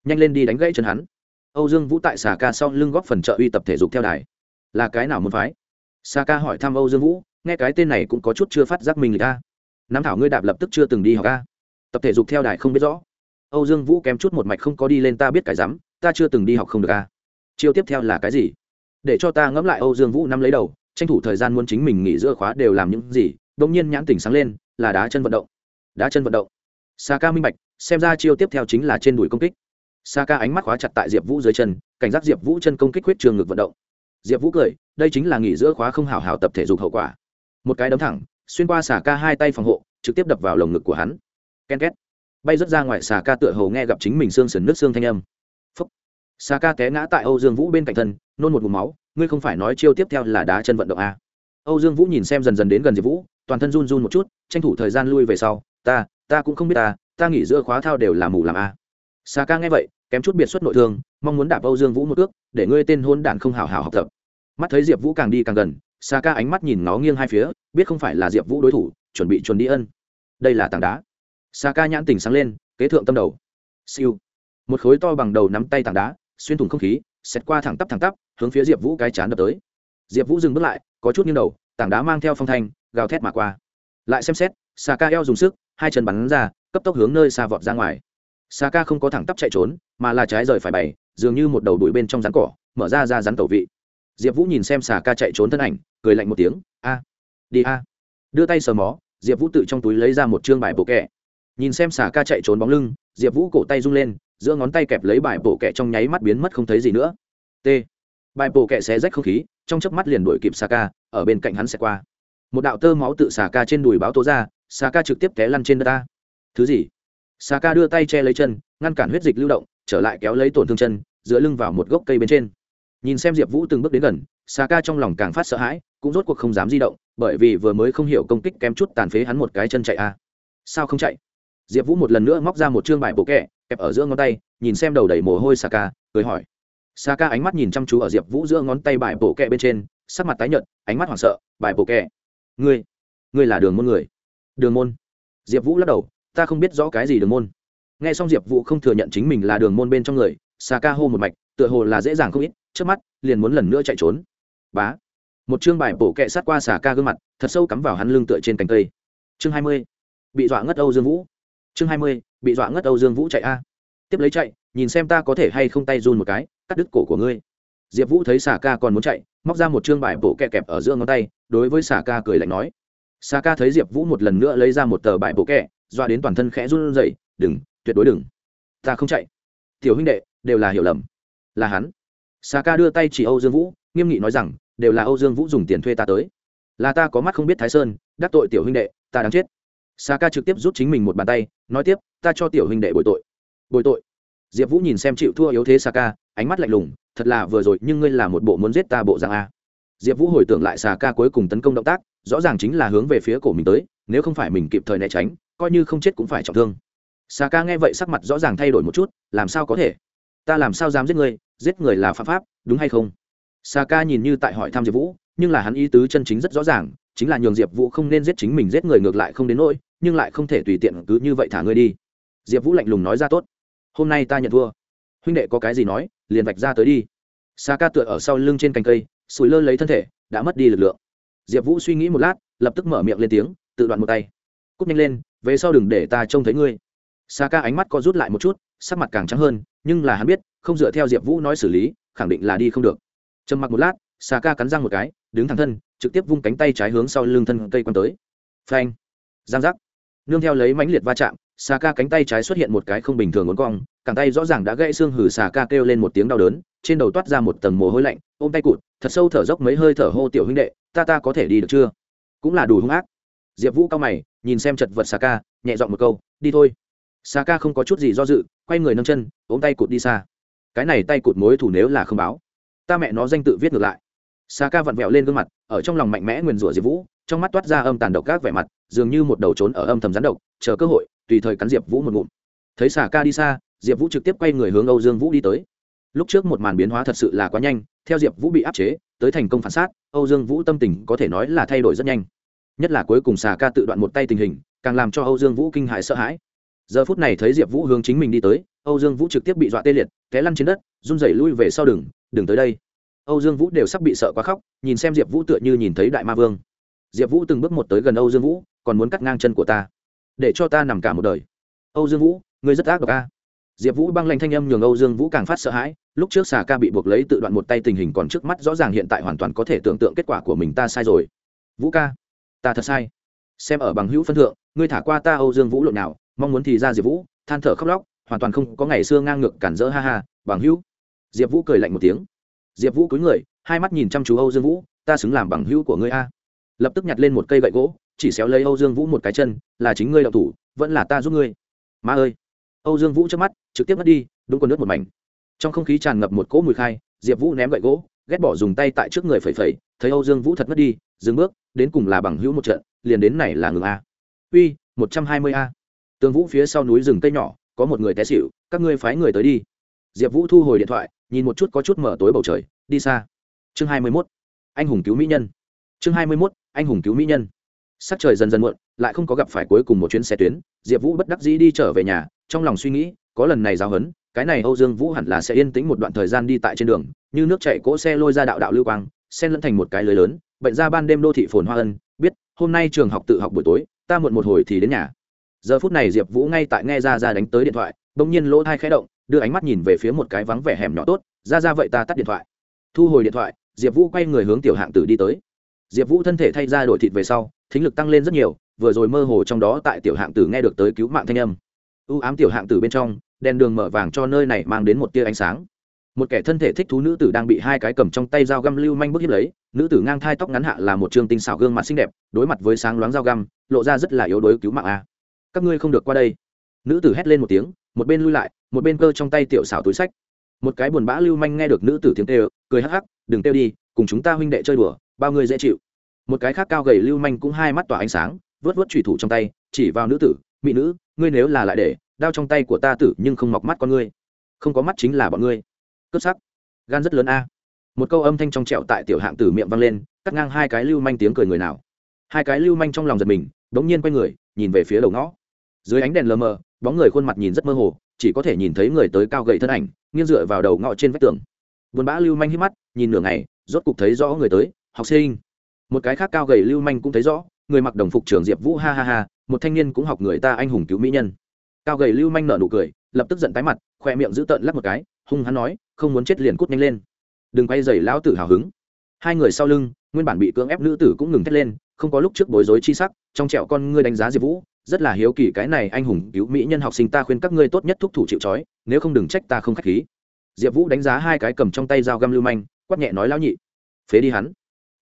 Nhanh lên đi đánh gãy chân hắn. Âu dương vũ tại xà ca sau lưng góp phần trợ uy tập thể dục theo đài. Là cái nào muốn phái? Xà ca hỏi thăm âu dương vũ, nghe cái tên này cũng có chút chưa phát giác mình người ta. Nắm thảo ngươi đạp lập tức chưa từng đi học ca tập thể dục theo đài không biết rõ. Âu dương vũ kém chút một mạch không có đi lên ta biết cái rắm ta chưa từng đi học không được a chiêu tiếp theo là cái gì? Để cho ta ngẫm lại âu dương vũ năm lấy đầu, tranh thủ thời gian muốn chính mình nghỉ giữa khóa đều làm những gì đông nhiên nhãn tỉnh sáng lên, là đá chân vận động. Đá chân vận động. Sa ca minh bạch, xem ra chiêu tiếp theo chính là trên đùi công kích. Sa ca ánh mắt khóa chặt tại diệp vũ dưới chân, cảnh giác diệp vũ chân công kích huyết trường ngực vận động. Diệp vũ cười, đây chính là nghỉ giữa khóa không hào hào tập thể dục hậu quả. Một cái đấm thẳng, xuyên qua xà ca hai tay phòng hộ, trực tiếp đập vào lồng ngực của hắn. Ken két. Bay rớt ra ngoài xà ca tựa hầu nghe gặp chính mình xương sần nước xương thanh âm sa ca té ngã tại âu dương vũ bên cạnh thân, nôn một mùm máu, ngươi không phải nói chiêu tiếp theo là đá chân vận động à. âu dương vũ nhìn xem dần dần đến gần diệp vũ, toàn thân run run một chút, tranh thủ thời gian lui về sau, ta ta cũng không biết ta ta nghỉ giữa khóa thao đều là mù làm a à. ca nghe vậy, kém chút biệt xuất nội thương, mong muốn đạp âu dương vũ một ước để ngươi tên hôn đản không hào hào học tập. Mắt thấy diệp vũ càng đi càng gần sa ca ánh mắt nhìn nó nghiêng hai phía, biết không phải là diệp vũ đối thủ, chuẩn bị chuẩn đi ân. Đây là tảng đá. Sa ca nhãn tình sáng lên, kế thượng tâm đầu. Siêu. Một khối to bằng đầu nắm tay tảng đá xuyên thủng không khí xét qua thẳng tắp thẳng tắp, hướng phía diệp vũ cái chán đập tới. Diệp vũ dừng bước lại, có chút nghiêng đầu, tảng đá mang theo phong thanh, gào thét mà qua. Lại xem xét xà ca eo dùng sức, hai chân bắn ra, cấp tốc hướng nơi xa vọt ra ngoài. Xà ca không có thẳng tắp chạy trốn, mà là trái rời phải bày, dường như một đầu đuổi bên trong rắn cỏ, mở ra ra rắn tẩu vị. Diệp vũ nhìn xem xà ca chạy trốn thân ảnh, cười lạnh một tiếng, a, đi a. Đưa tay sờ mó, diệp vũ tự trong túi lấy ra một chương bài bộ kẹ. Nhìn xem xà ca chạy trốn bóng lưng, diệp vũ cổ tay rung lên giữa ngón tay kẹp lấy bài bộ kẹ trong nháy mắt biến mất không thấy gì nữa. T. Bài bộ kẹ xé rách không khí, trong chớp mắt liền đuổi kịp xà ca ở bên cạnh hắn sẽ qua. Một đạo tơ máu tự xà ca trên đùi báo tố ra xà ca trực tiếp té lăn trên đất ta. Thứ gì? Xà ca đưa tay che lấy chân, ngăn cản huyết dịch lưu động, trở lại kéo lấy tổn thương chân, dựa lưng vào một gốc cây bên trên. Nhìn xem diệp vũ từng bước đến gần xà ca trong lòng càng phát sợ hãi, cũng rốt cuộc không dám di động, bởi vì vừa mới không hiểu công kích kém chút tàn phế hắn một cái chân chạy a. À. sao không chạy? Diệp vũ một lần nữa móc ra một chương bài bộ kẹ, kẹp ở giữa ngón tay, nhìn xem đầu đầy mồ hôi xà ca cười hỏi. Xà ánh mắt nhìn chăm chú ở diệp vũ giữa ngón tay bài bộ kẹ bên trên, sắc mặt tái nhợt, ánh mắt hoảng sợ, bài bộ kẹ, ngươi ngươi là đường môn người? Đường môn? Diệp vũ lắc đầu, ta không biết rõ cái gì đường môn. Nghe xong diệp vũ không thừa nhận chính mình là đường môn bên trong người xà ca hô một mạch, tựa hồ là dễ dàng không ít, trước mắt, liền muốn lần nữa chạy trốn. Bá. Một chương bài bổ kẹ sát qua xà ca gương mặt, thật sâu cắm vào hắn lưng tựa trên cành cây. Chương hai mươi. Bị dọa ngất âu dương vũ chương hai mươi, bị dọa ngất âu dương vũ chạy a. Tiếp lấy chạy, nhìn xem ta có thể hay không tay run một cái, cắt đứt cổ của ngươi. Diệp vũ thấy xà ca còn muốn chạy, móc ra một chương bài bổ kẹ kẹp ở giữa ngón tay, đối với xà ca cười lạnh nói. Xà ca thấy diệp vũ một lần nữa lấy ra một tờ bài bổ kẹ, dọa đến toàn thân khẽ run rẩy, đừng, tuyệt đối đừng. Ta không chạy. Tiểu huynh đệ, đều là hiểu lầm. Là hắn. Xà ca đưa tay chỉ âu dương vũ, nghiêm nghị nói rằng, đều là âu dương vũ dùng tiền thuê ta tới. Là ta có mắt không biết thái sơn, đắc tội tiểu huynh đệ, ta đáng chết sa ca trực tiếp rút chính mình một bàn tay, nói tiếp, ta cho tiểu huynh đệ bồi tội. Bồi tội? Diệp vũ nhìn xem chịu thua yếu thế sa ca ánh mắt lạnh lùng, thật là vừa rồi, nhưng ngươi là một bộ muốn giết ta bộ dạng a. Diệp vũ hồi tưởng lại sa ca cuối cùng tấn công động tác, rõ ràng chính là hướng về phía cổ mình tới, nếu không phải mình kịp thời né tránh, coi như không chết cũng phải trọng thương. Sa ca nghe vậy sắc mặt rõ ràng thay đổi một chút, làm sao có thể? Ta làm sao dám giết ngươi? Giết người là pháp pháp, đúng hay không? Sa ca nhìn như tại hỏi thăm diệp vũ, nhưng là hắn ý tứ chân chính rất rõ ràng, chính là nhường diệp vũ không nên giết chính mình, giết người ngược lại không đến nỗi nhưng lại không thể tùy tiện cứ như vậy thả ngươi đi. Diệp vũ lạnh lùng nói ra tốt. Hôm nay ta nhận thua. Huynh đệ có cái gì nói, liền vạch ra tới đi. Sa ca tựa ở sau lưng trên cành cây, sủi lơ lấy thân thể, đã mất đi lực lượng. Diệp vũ suy nghĩ một lát, lập tức mở miệng lên tiếng, tự đoạn một tay. Cúp nhanh lên, về sau đừng để ta trông thấy ngươi. Sa ca ánh mắt co rút lại một chút, sắc mặt càng trắng hơn, nhưng là hắn biết, không dựa theo diệp vũ nói xử lý, khẳng định là đi không được. Trầm mặc một lát sa ca cắn răng một cái, đứng thẳng thân, trực tiếp vung cánh tay trái hướng sau lưng thân cây quăng tới. Phanh! Giang giác nương theo lấy mãnh liệt va chạm xà ca cánh tay trái xuất hiện một cái không bình thường uốn cong, cẳng tay rõ ràng đã gãy xương hử xà ca kêu lên một tiếng đau đớn, trên đầu toát ra một tầng mồ hôi lạnh, ôm tay cụt, thật sâu thở dốc mấy hơi thở hô, tiểu huynh đệ, ta ta có thể đi được chưa? Cũng là đủ hung ác. Diệp vũ cao mày, nhìn xem chật vật xà ca nhẹ giọng một câu, đi thôi. Xà ca không có chút gì do dự, quay người nâng chân, ôm tay cụt đi xa. Cái này tay cụt mối thủ nếu là không báo, ta mẹ nó danh tự viết ngược lại. Xà ca vặn vẹo lên gương mặt, ở trong lòng mạnh mẽ nguyền rủa diệp vũ, trong mắt toát ra âm tàn độc các vẻ mặt dường như một đầu trốn ở âm thầm rắn độc, chờ cơ hội, tùy thời cắn diệp vũ một ngụm. Thấy xà ca đi xa, diệp vũ trực tiếp quay người hướng âu dương vũ đi tới. Lúc trước một màn biến hóa thật sự là quá nhanh, theo diệp vũ bị áp chế, tới thành công phản sát, âu dương vũ tâm tình có thể nói là thay đổi rất nhanh. Nhất là cuối cùng xà ca tự đoạn một tay tình hình, càng làm cho âu dương vũ kinh hại sợ hãi. Giờ phút này thấy diệp vũ hướng chính mình đi tới, âu dương vũ trực tiếp bị dọa tê liệt, té lăn trên đất, run rẩy lui về sau đường, đừng tới đây. Âu dương vũ đều sắp bị sợ quá khóc, nhìn xem diệp vũ tựa như nhìn thấy đại ma vương. Diệp vũ từng bước một tới gần âu dương vũ còn muốn cắt ngang chân của ta. Để cho ta nằm cả một đời. Âu dương vũ, ngươi rất ác độc a. Diệp vũ băng lanh thanh âm nhường âu dương vũ càng phát sợ hãi. Lúc trước xà ca bị buộc lấy tự đoạn một tay tình hình còn trước mắt rõ ràng hiện tại hoàn toàn có thể tưởng tượng kết quả của mình ta sai rồi. Vũ ca, ta thật sai. Xem ở bằng hữu phân thượng, ngươi thả qua ta âu dương vũ lộn nào, mong muốn thì ra diệp vũ, than thở khóc lóc, hoàn toàn không có ngày xưa ngang ngược cản rỡ ha ha, bằng hữu. Diệp vũ cười lạnh một tiếng. Diệp vũ cúi người, hai mắt nhìn chăm chú âu dương vũ, ta xứng làm bằng hữu của ngươi a lập tức nhặt lên một cây gậy gỗ, chỉ xéo lấy âu dương vũ một cái chân, là chính ngươi đậu thủ, vẫn là ta giúp ngươi. Ma ơi! Âu dương vũ trước mắt, trực tiếp mất đi, đúng con nước một mảnh. Trong không khí tràn ngập một cỗ mùi khai, diệp vũ ném gậy gỗ, ghét bỏ dùng tay tại trước người phẩy phẩy, thấy âu dương vũ thật mất đi, dừng bước, đến cùng là bằng hữu một trận, liền đến này là ngừng a. Uy, một trăm hai mươi a. Tường vũ phía sau núi rừng cây nhỏ, có một người té xịu các ngươi phái người tới đi. Diệp vũ thu hồi điện thoại, nhìn một chút có chút mở tối bầu trời, đi xa. Chương hai mươi mốt. Anh hùng cứu mỹ nhân. Chương hai mươi mốt anh hùng cứu mỹ nhân. Sắc trời dần dần muộn, lại không có gặp phải cuối cùng một chuyến xe tuyến, diệp vũ bất đắc dĩ đi trở về nhà, trong lòng suy nghĩ, có lần này giao hấn cái này âu dương vũ hẳn là sẽ yên tĩnh một đoạn thời gian đi tại trên đường, như nước chạy cỗ xe lôi ra đạo đạo lưu quang, xen lẫn thành một cái lưới lớn, bệnh ra ban đêm đô thị phồn hoa ân, biết, hôm nay trường học tự học buổi tối, ta muộn một hồi thì đến nhà. Giờ phút này diệp vũ ngay tại nghe ra ra đánh tới điện thoại, bỗng nhiên lỗ thai khẽ động, đưa ánh mắt nhìn về phía một cái vắng vẻ hẻm nhỏ tốt ra ra vậy ta tắt điện thoại. Thu hồi điện thoại, diệp vũ quay người hướng tiểu hạng tử đi tới diệp vũ thân thể thay ra đổi thịt về sau, thính lực tăng lên rất nhiều, vừa rồi mơ hồ trong đó tại tiểu hạng tử nghe được tới cứu mạng thanh âm. Ưu ám tiểu hạng tử bên trong, đèn đường mở vàng cho nơi này mang đến một tia ánh sáng. Một kẻ thân thể thích thú nữ tử đang bị hai cái cầm trong tay dao găm lưu manh bức hiếp lấy, nữ tử ngang thai tóc ngắn hạ là một trường tinh xảo gương mặt xinh đẹp, đối mặt với sáng loáng dao găm, lộ ra rất là yếu đuối cứu mạng a. Các ngươi không được qua đây. Nữ tử hét lên một tiếng, một bên lui lại, một bên cơ trong tay tiểu xảo túi sách. Một cái buồn bã lưu manh nghe được nữ tử tiếng kêu, cười hắc hắc, đừng kêu đi, cùng chúng ta huynh đệ chơi đùa bao người dễ chịu. Một cái khác cao gầy lưu manh cũng hai mắt tỏa ánh sáng, vớt vớt thủy thủ trong tay, chỉ vào nữ tử mỹ nữ, ngươi nếu là lại để, đao trong tay của ta tử nhưng không mọc mắt con ngươi. Không có mắt chính là bọn ngươi. Cướp sắc. Gan rất lớn a. Một câu âm thanh trong trẹo tại tiểu hạng tử miệng vang lên, cắt ngang hai cái lưu manh tiếng cười người nào. Hai cái lưu manh trong lòng giật mình, bỗng nhiên quay người, nhìn về phía đầu ngõ. Dưới ánh đèn lờ mờ, bóng người khuôn mặt nhìn rất mơ hồ, chỉ có thể nhìn thấy người tới cao gậy thân ảnh, nghiêng dựa vào đầu ngõ trên vách tường. Buồn bã lưu manh hít mắt, nhìn nửa ngày, rốt cục thấy rõ người tới học sinh. Một cái khác cao gầy lưu manh cũng thấy rõ, người mặc đồng phục trưởng diệp vũ ha ha ha, một thanh niên cũng học người ta anh hùng cứu mỹ nhân. Cao gầy lưu manh nở nụ cười, lập tức giận tái mặt, khoe miệng giữ tợn lắc một cái, hung hắn nói, không muốn chết liền cút nhanh lên. Đừng quay dày lão tử hào hứng. Hai người sau lưng, nguyên bản bị cưỡng ép nữ tử cũng ngừng thét lên, không có lúc trước bối rối chi sắc, trong trẹo con ngươi đánh giá diệp vũ, rất là hiếu kỳ cái này anh hùng cứu mỹ nhân học sinh ta khuyên các ngươi tốt nhất thúc thủ chịu trói, nếu không đừng trách ta không k h á c h khí. Diệp vũ đánh giá hai cái cầm trong tay dao găm lưu manh, quát nhẹ nói, lão nhị, phế đi hắn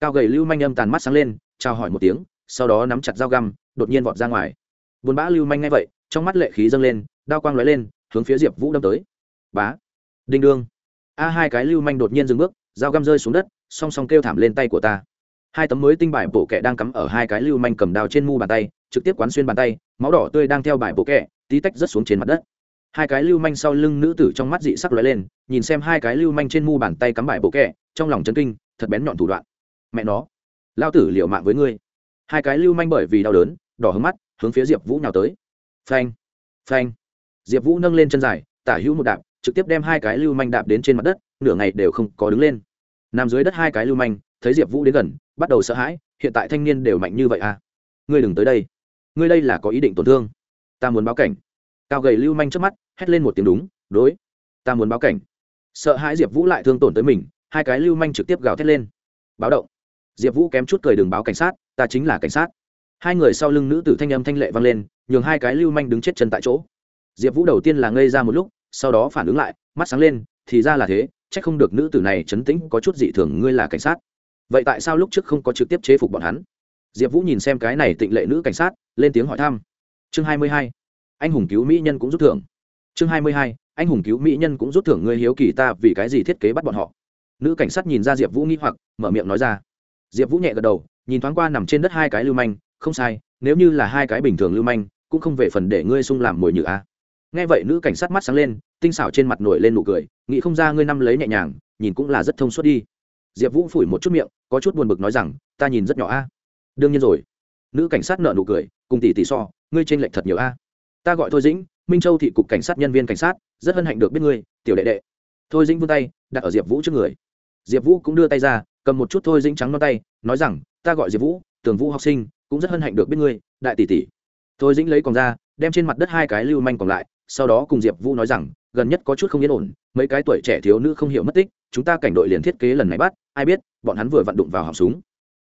cao gầy lưu manh âm tàn mắt sáng lên, chào hỏi một tiếng, sau đó nắm chặt dao găm, đột nhiên vọt ra ngoài. Buồn bã lưu manh ngay vậy, trong mắt lệ khí dâng lên, đao quang lóe lên, hướng phía diệp vũ đâm tới. Bá. Đinh đương. A hai cái lưu manh đột nhiên dừng bước, dao găm rơi xuống đất, song song kêu thảm lên tay của ta. Hai tấm mới tinh bài bộ kẹ đang cắm ở hai cái lưu manh cầm đao trên mu bàn tay, trực tiếp quán xuyên bàn tay, máu đỏ tươi đang theo bài bộ kẹ, tí tách rớt xuống trên mặt đất. Hai cái lưu manh sau lưng nữ tử trong mắt dị sắc lóe lên, nhìn xem hai cái lưu manh trên mu bàn tay cắm bài bộ kẹ, trong lòng chấn kinh, thật bén nhọn thủ đoạn mẹ nó. Lao tử liệu mạng với ngươi. Hai cái lưu manh bởi vì đau đớn, đỏ hướng mắt, hướng phía diệp vũ nhào tới. Phanh phanh. Diệp vũ nâng lên chân dài, tả hữu một đạp, trực tiếp đem hai cái lưu manh đạp đến trên mặt đất, nửa ngày đều không có đứng lên. Nằm dưới đất hai cái lưu manh, thấy diệp vũ đến gần, bắt đầu sợ hãi, hiện tại thanh niên đều mạnh như vậy à? Ngươi đừng tới đây. Ngươi đây là có ý định tổn thương. Ta muốn báo cảnh. Cao gầy lưu manh trước mắt, hét lên một tiếng đúng, đối. Ta muốn báo cảnh. Sợ hãi diệp vũ lại thương tổn tới mình, hai cái lưu manh trực tiếp gào thét lên. Báo động diệp vũ kém chút cười đường báo cảnh sát, ta chính là cảnh sát. Hai người sau lưng nữ tử thanh âm thanh lệ vang lên, nhường hai cái lưu manh đứng chết chân tại chỗ. Diệp vũ đầu tiên là ngây ra một lúc, sau đó phản ứng lại, mắt sáng lên, thì ra là thế c h ắ c không được nữ tử này chấn tĩnh có chút dị thường, ngươi là cảnh sát. Vậy tại sao lúc trước không có trực tiếp chế phục bọn hắn? Diệp vũ nhìn xem cái này tịnh lệ nữ cảnh sát, lên tiếng hỏi thăm. Chương hai mươi hai, anh hùng cứu mỹ nhân cũng rút thưởng. Chương hai mươi hai, anh hùng cứu mỹ nhân cũng rút thưởng, ngươi hiếu kỳ ta vì cái gì thiết kế bắt bọn họ. Nữ cảnh sát nhìn ra diệp vũ nghĩ hoặc, mở miệng nói ra diệp vũ nhẹ gật đầu, nhìn thoáng qua nằm trên đất hai cái lưu manh, không sai, nếu như là hai cái bình thường lưu manh, cũng không về phần để ngươi sung làm mồi nhự a à. nghe vậy nữ cảnh sát mắt sáng lên, tinh xảo trên mặt nổi lên nụ cười, nghĩ không ra ngươi năm lấy nhẹ nhàng, nhìn cũng là rất thông suốt đi. Diệp vũ phủi một chút miệng, có chút buồn bực nói rằng, ta nhìn rất nhỏ a. Đương nhiên rồi. Nữ cảnh sát nợ nụ cười, cùng tỷ tỷ so, ngươi trên lệnh thật nhiều a. Ta gọi thôi dĩnh, minh châu thị cục cảnh sát nhân viên cảnh sát, rất hân hạnh được biết ngươi, tiểu đệ đệ. Thôi dĩnh vươn tay, đặt ở diệp vũ trước người. Diệp vũ cũng đưa tay ra cầm một chút thôi dĩnh trắng non tay, nói rằng, ta gọi diệp vũ, tường vũ học sinh, cũng rất hân hạnh được biết ngươi, đại tỷ tỷ. Thôi dĩnh lấy còn ra, đem trên mặt đất hai cái lưu manh còn lại, sau đó cùng diệp vũ nói rằng, gần nhất có chút không yên ổn, mấy cái tuổi trẻ thiếu nữ không hiểu mất tích, chúng ta cảnh đội liền thiết kế lần này bắt, ai biết, bọn hắn vừa vặn đụng vào họng súng.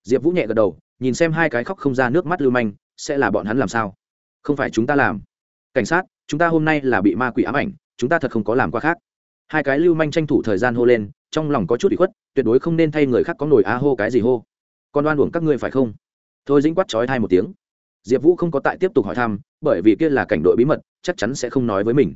Diệp vũ nhẹ gật đầu, nhìn xem hai cái khóc không ra nước mắt lưu manh, sẽ là bọn hắn làm sao? Không phải chúng ta làm. Cảnh sát, chúng ta hôm nay là bị ma quỷ ám ảnh, chúng ta thật không có làm qua khác. Hai cái lưu manh tranh thủ thời gian hô lên trong lòng có chút bị khuất, tuyệt đối không nên thay người khác có nổi a hô cái gì hô. Con đoan uổng các ngươi phải không? Thôi dĩnh quát trói thai một tiếng. Diệp vũ không có tại tiếp tục hỏi thăm, bởi vì kia là cảnh đội bí mật, chắc chắn sẽ không nói với mình.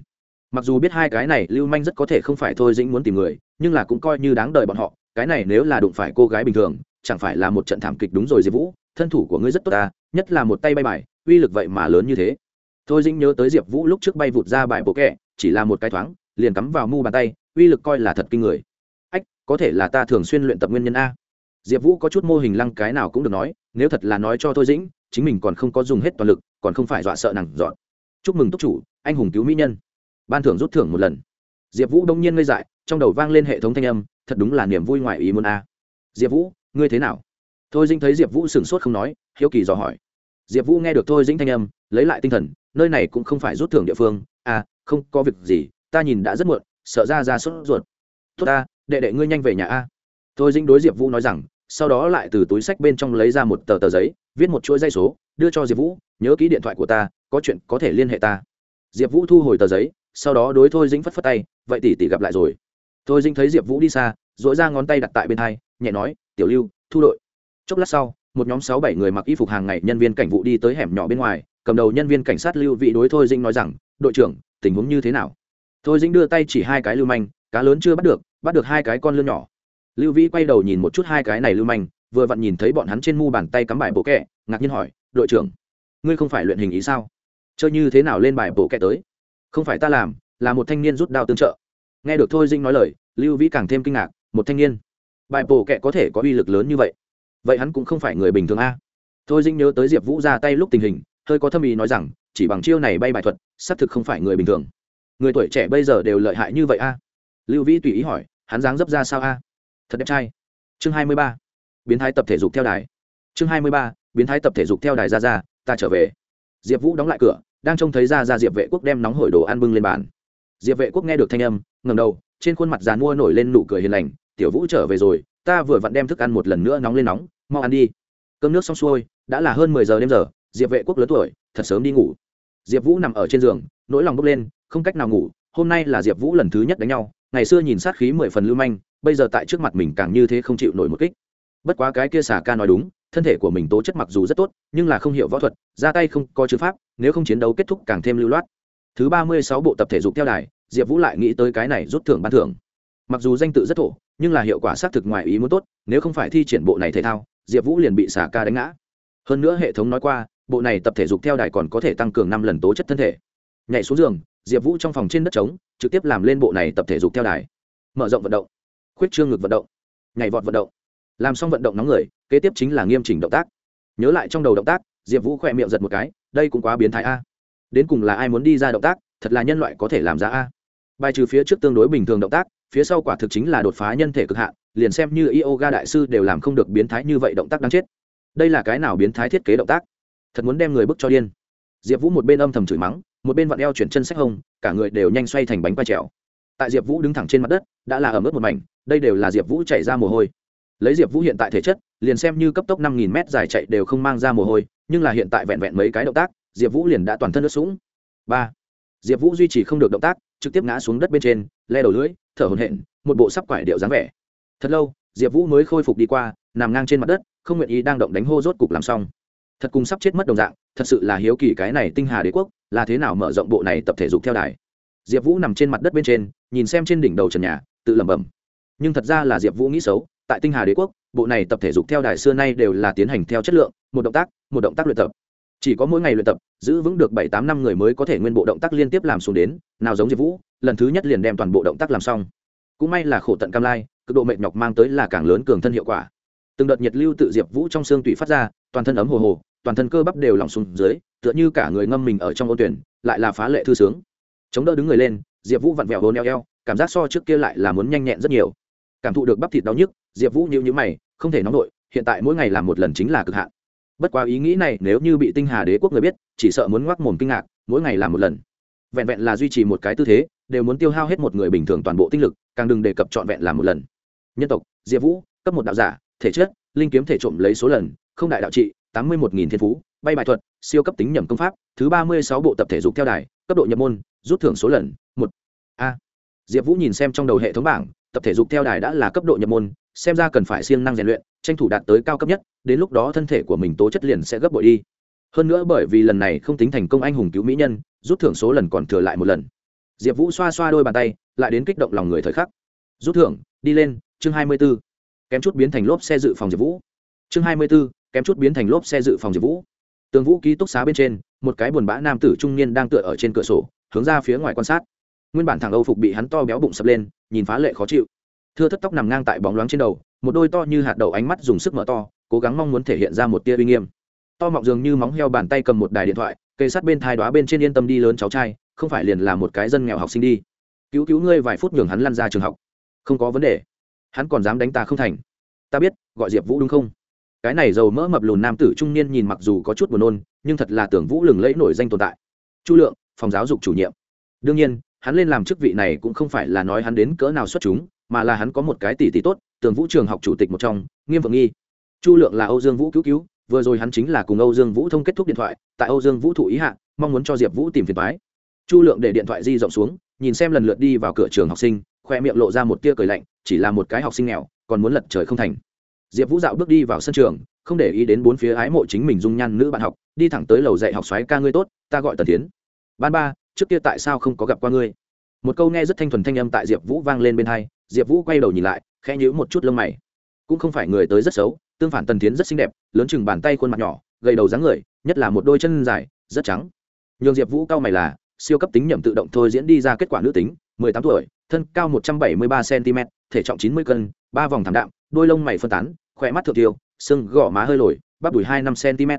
Mặc dù biết hai cái này lưu manh rất có thể không phải thôi dĩnh muốn tìm người, nhưng là cũng coi như đáng đời bọn họ, cái này nếu là đụng phải cô gái bình thường, chẳng phải là một trận thảm kịch đúng rồi diệp vũ, thân thủ của ngươi rất tốt ta nhất là một tay bay bài, uy lực vậy mà lớn như thế. Thôi dĩnh nhớ tới diệp vũ lúc trước bay vụt ra bài bộ kẹ, chỉ là một cái thoáng, liền cắm vào mu bàn tay, uy lực coi là thật kinh người có thể là ta thường xuyên luyện tập nguyên nhân a. Diệp vũ có chút mô hình lăng cái nào cũng được nói, nếu thật là nói cho thôi dĩnh, chính mình còn không có dùng hết toàn lực, còn không phải dọa sợ nàng dọn. Chúc mừng túc chủ, anh hùng cứu mỹ nhân. Ban thưởng rút thưởng một lần. Diệp vũ đông nhiên ngây dại, trong đầu vang lên hệ thống thanh âm, thật đúng là niềm vui ngoài ý muốn a. Diệp vũ, ngươi thế nào? Thôi dĩnh thấy diệp vũ sửng sốt không nói, hiếu kỳ dò hỏi. Diệp vũ nghe được thôi dĩnh thanh âm, lấy lại tinh thần, nơi này cũng không phải rút thưởng địa phương. À không có việc gì, ta nhìn đã rất muộn, sợ ra ra sốt ruột. Tốt ta đệ đệ ngươi nhanh về nhà a. Thôi dĩnh đối diệp vũ nói rằng, sau đó lại từ túi sách bên trong lấy ra một tờ tờ giấy, viết một chuỗi dây số, đưa cho diệp vũ, nhớ ký điện thoại của ta, có chuyện có thể liên hệ ta. Diệp vũ thu hồi tờ giấy, sau đó đối thôi dĩnh phất phất tay, vậy tỷ tỷ gặp lại rồi. Thôi dĩnh thấy diệp vũ đi xa dội ra ngón tay đặt tại bên hai, nhẹ nói, tiểu lưu, thu đội. Chốc lát sau, một nhóm sáu bảy người mặc y phục hàng ngày nhân viên cảnh vụ đi tới hẻm nhỏ bên ngoài, cầm đầu nhân viên cảnh sát lưu vị đối thôi dĩnh nói rằng, đội trưởng, tình huống như thế nào? Thôi dĩnh đưa tay chỉ hai cái lưu manh, cá lớn chưa bắt được bắt được hai cái con lươn nhỏ. Lưu vĩ quay đầu nhìn một chút hai cái này lưu manh, vừa vặn nhìn thấy bọn hắn trên mu bàn tay cắm bài bộ kẹ, ngạc nhiên hỏi, đội trưởng, ngươi không phải luyện hình ý sao? Chơi như thế nào lên bài bộ kẹ tới? Không phải ta làm, là một thanh niên rút đao tương trợ. Nghe được thôi dinh nói lời, lưu vĩ càng thêm kinh ngạc, một thanh niên? Bài bộ kẹ có thể có uy lực lớn như vậy? Vậy hắn cũng không phải người bình thường a. Thôi dinh nhớ tới diệp vũ ra tay lúc tình hình, hơi có thâm ý nói rằng, chỉ bằng chiêu này bay bài thuật, xác thực không phải người bình thường. Người tuổi trẻ bây giờ đều lợi hại như vậy a lưu vĩ tùy ý hỏi, hắn dáng dấp ra sao a? Thật đẹp trai. Chương hai mươi ba. Biến thái tập thể dục theo đài. Chương hai mươi ba, biến thái tập thể dục theo đài ra ra, ta trở về. Diệp vũ đóng lại cửa, đang trông thấy ra ra diệp vệ quốc đem nóng hổi đồ ăn bưng lên bàn. Diệp vệ quốc nghe được thanh âm ngầm đầu, trên khuôn mặt dàn mua nổi lên nụ cười hiền lành, tiểu vũ trở về rồi, ta vừa vặn đem thức ăn một lần nữa nóng lên nóng, mau ăn đi. Cơm nước xong xuôi, đã là hơn mười giờ đêm giờ, diệp vệ quốc lớn tuổi, thật sớm đi ngủ. Diệp vũ nằm ở trên giường, nỗi lòng bốc lên, không cách nào ngủ, hôm nay là diệp vũ lần thứ nhất đánh nhau ngày xưa nhìn sát khí mười phần lưu manh, bây giờ tại trước mặt mình càng như thế không chịu nổi một kích. Bất quá cái kia xà ca nói đúng, thân thể của mình tố chất mặc dù rất tốt, nhưng là không hiểu võ thuật, ra tay không có chữ pháp, nếu không chiến đấu kết thúc càng thêm lưu loát. Thứ ba mươi sáu bộ tập thể dục theo đài, diệp vũ lại nghĩ tới cái này rút thưởng ban thưởng. Mặc dù danh tự rất thổ, nhưng là hiệu quả xác thực ngoài ý muốn tốt, nếu không phải thi triển bộ này thể thao, diệp vũ liền bị xà ca đánh ngã. Hơn nữa hệ thống nói qua, bộ này tập thể dục theo đài còn có thể tăng cường năm lần tố chất thân thể. Nhảy xuống giường diệp vũ trong phòng trên đất trống, trực tiếp làm lên bộ này tập thể dục theo đài. Mở rộng vận động. Khuyết trương ngực vận động. Nhảy vọt vận động. Làm xong vận động nóng người, kế tiếp chính là nghiêm chỉnh động tác. Nhớ lại trong đầu động tác, diệp vũ khỏe miệng giật một cái, đây cũng quá biến thái a. Đến cùng là ai muốn đi ra động tác, thật là nhân loại có thể làm ra a. Bài trừ phía trước tương đối bình thường động tác, phía sau quả thực chính là đột phá nhân thể cực hạn, liền xem như yoga đại sư đều làm không được biến thái như vậy động tác đáng chết. Đây là cái nào biến thái thiết kế động tác? Thật muốn đem người bức cho điên. Diệp vũ một bên âm thầm chửi mắng một bên vặn eo chuyển chân sách hông, cả người đều nhanh xoay thành bánh quay trèo. Tại diệp vũ đứng thẳng trên mặt đất, đã là ẩm ướt một mảnh, đây đều là diệp vũ chạy ra mồ hôi. Lấy diệp vũ hiện tại thể chất, liền xem như cấp tốc năm nghìn m dài chạy đều không mang ra mồ hôi, nhưng là hiện tại vẹn vẹn mấy cái động tác, diệp vũ liền đã toàn thân ướt sũng. Ba, diệp vũ duy trì không được động tác, trực tiếp ngã xuống đất bên trên, le đầu lưỡi, thở hồn hện một bộ sắp quải điệu dáng vẻ. Thật lâu, diệp vũ mới khôi phục đi qua, nằm ngang trên mặt đất, không nguyện ý đang động đánh hô rốt cục làm xong. Thật cùng sắp chết mất đồng dạng, thật sự là hiếu kỳ cái này tinh hà đế quốc là thế nào mở rộng bộ này tập thể dục theo đài? Diệp vũ nằm trên mặt đất bên trên, nhìn xem trên đỉnh đầu trần nhà, tự lẩm bẩm. Nhưng thật ra là diệp vũ nghĩ xấu, tại tinh hà đế quốc, bộ này tập thể dục theo đài xưa nay đều là tiến hành theo chất lượng, một động tác, một động tác luyện tập. Chỉ có mỗi ngày luyện tập, giữ vững được bảy tám năm người mới có thể nguyên bộ động tác liên tiếp làm xuống đến, nào giống diệp vũ, lần thứ nhất liền đem toàn bộ động tác làm xong. Cũng may là khổ tận cam lai, cực độ mệt nhọc mang tới là càng lớn cường thân hiệu quả. Từng đợt nhiệt lưu tự diệp vũ trong xương tủy phát ra, toàn thân ấm hồ hồ, toàn thân cơ bắp đều lỏng xuống dưới tựa như cả người ngâm mình ở trong ô tuyển, lại là phá lệ thư sướng. Chống đỡ đứng người lên, diệp vũ vặn vẹo hồn eo eo, cảm giác so trước kia lại là muốn nhanh nhẹn rất nhiều. Cảm thụ được bắp thịt đau nhức, diệp vũ nhịu nhữ mày, không thể nóng nổi, hiện tại mỗi ngày làm một lần chính là cực hạn. Bất quá ý nghĩ này nếu như bị tinh hà đế quốc người biết, chỉ sợ muốn ngoác mồm kinh ngạc, mỗi ngày làm một lần. Vẹn vẹn là duy trì một cái tư thế, đều muốn tiêu hao hết một người bình thường toàn bộ tinh lực, càng đừng đề cập trọn vẹn làm một lần. Nhân tộc, diệp vũ, cấp một đạo giả, thể chất, linh kiếm thể trộm lấy số lần, không đại đạo trị, tám mươi một nghìn thiên phú bay bài thuật, siêu cấp tính nhầm công pháp, thứ ba mươi sáu bộ tập thể dục theo đài, cấp độ nhập môn, rút thưởng số lần, một. A. Diệp vũ nhìn xem trong đầu hệ thống bảng, tập thể dục theo đài đã là cấp độ nhập môn, xem ra cần phải siêng năng rèn luyện, tranh thủ đạt tới cao cấp nhất, đến lúc đó thân thể của mình tố chất liền sẽ gấp bội đi. Hơn nữa bởi vì lần này không tính thành công anh hùng cứu mỹ nhân, rút thưởng số lần còn thừa lại một lần. Diệp vũ xoa xoa đôi bàn tay, lại đến kích động lòng người thời khắc. Rút thưởng, đi lên, chương hai mươi b ố kém chút biến thành lốp xe dự phòng diệp vũ. Chương hai mươi b ố kém chút biến thành lốp xe dự phòng diệp vũ tường vũ ký túc xá bên trên, một cái buồn bã nam tử trung niên đang tựa ở trên cửa sổ, hướng ra phía ngoài quan sát. Nguyên bản thằng âu phục bị hắn to béo bụng sập lên, nhìn phá lệ khó chịu. Thưa thất tóc nằm ngang tại bóng loáng trên đầu, một đôi to như hạt đậu ánh mắt dùng sức mở to, cố gắng mong muốn thể hiện ra một tia uy nghiêm. To mọng dường như móng heo bàn tay cầm một đài điện thoại cây sắt bên thai đoá bên trên yên tâm đi lớn cháu trai, không phải liền là một cái dân nghèo học sinh đi. Cứu cứu ngươi vài phút nhường hắn lăn ra trường học. Không có vấn đề. Hắn còn dám đánh ta không thành. Ta biết, gọi diệp vũ đúng không? Cái này dầu mỡ mập lùn nam tử trung niên nhìn mặc dù có chút buồn nôn, nhưng thật là tưởng vũ lừng lẫy nổi danh tồn tại. Chu lượng, phòng giáo dục chủ nhiệm. Đương nhiên, hắn lên làm chức vị này cũng không phải là nói hắn đến cỡ nào xuất chúng, mà là hắn có một cái tỷ tỷ tốt tường vũ trường học chủ tịch một trong, nghiêm vượng nghi. Chu lượng là âu dương vũ cứu cứu, vừa rồi hắn chính là cùng âu dương vũ thông kết thúc điện thoại, tại âu dương vũ thụ ý hạ, mong muốn cho diệp vũ tìm phiền thoái chu lượng để điện thoại di rộng xuống, nhìn xem lần lượt đi vào cửa trường học sinh, khoe miệng lộ ra một tia cười lạnh, chỉ là một cái học sinh nghèo, còn muốn lật trời không thành diệp vũ dạo bước đi vào sân trường, không để ý đến bốn phía ái mộ chính mình dung nhan nữ bạn học, đi thẳng tới lầu dạy học xoáy ca ngươi tốt, ta gọi tần tiến ban ba, trước kia tại sao không có gặp qua ngươi? Một câu nghe rất thanh thuần thanh âm tại diệp vũ vang lên bên hai, diệp vũ quay đầu nhìn lại, khẽ nhíu một chút lông mày. Cũng không phải người tới rất xấu, tương phản tần tiến rất xinh đẹp, lớn chừng bàn tay khuôn mặt nhỏ, gầy đầu dáng người, nhất là một đôi chân dài, rất trắng. Nhường diệp vũ cao mày là, siêu cấp tính nhậm tự động thôi diễn đi ra kết quả nữ tính, mười tám tuổi, thân cao một trăm bảy mươi ba cm thể trọng chín mươi cân, ba vòng thảm đạm đôi lông mày phân tán, khỏe mắt thượng tiêu sưng gõ má hơi lồi, bắp đùi hai năm cm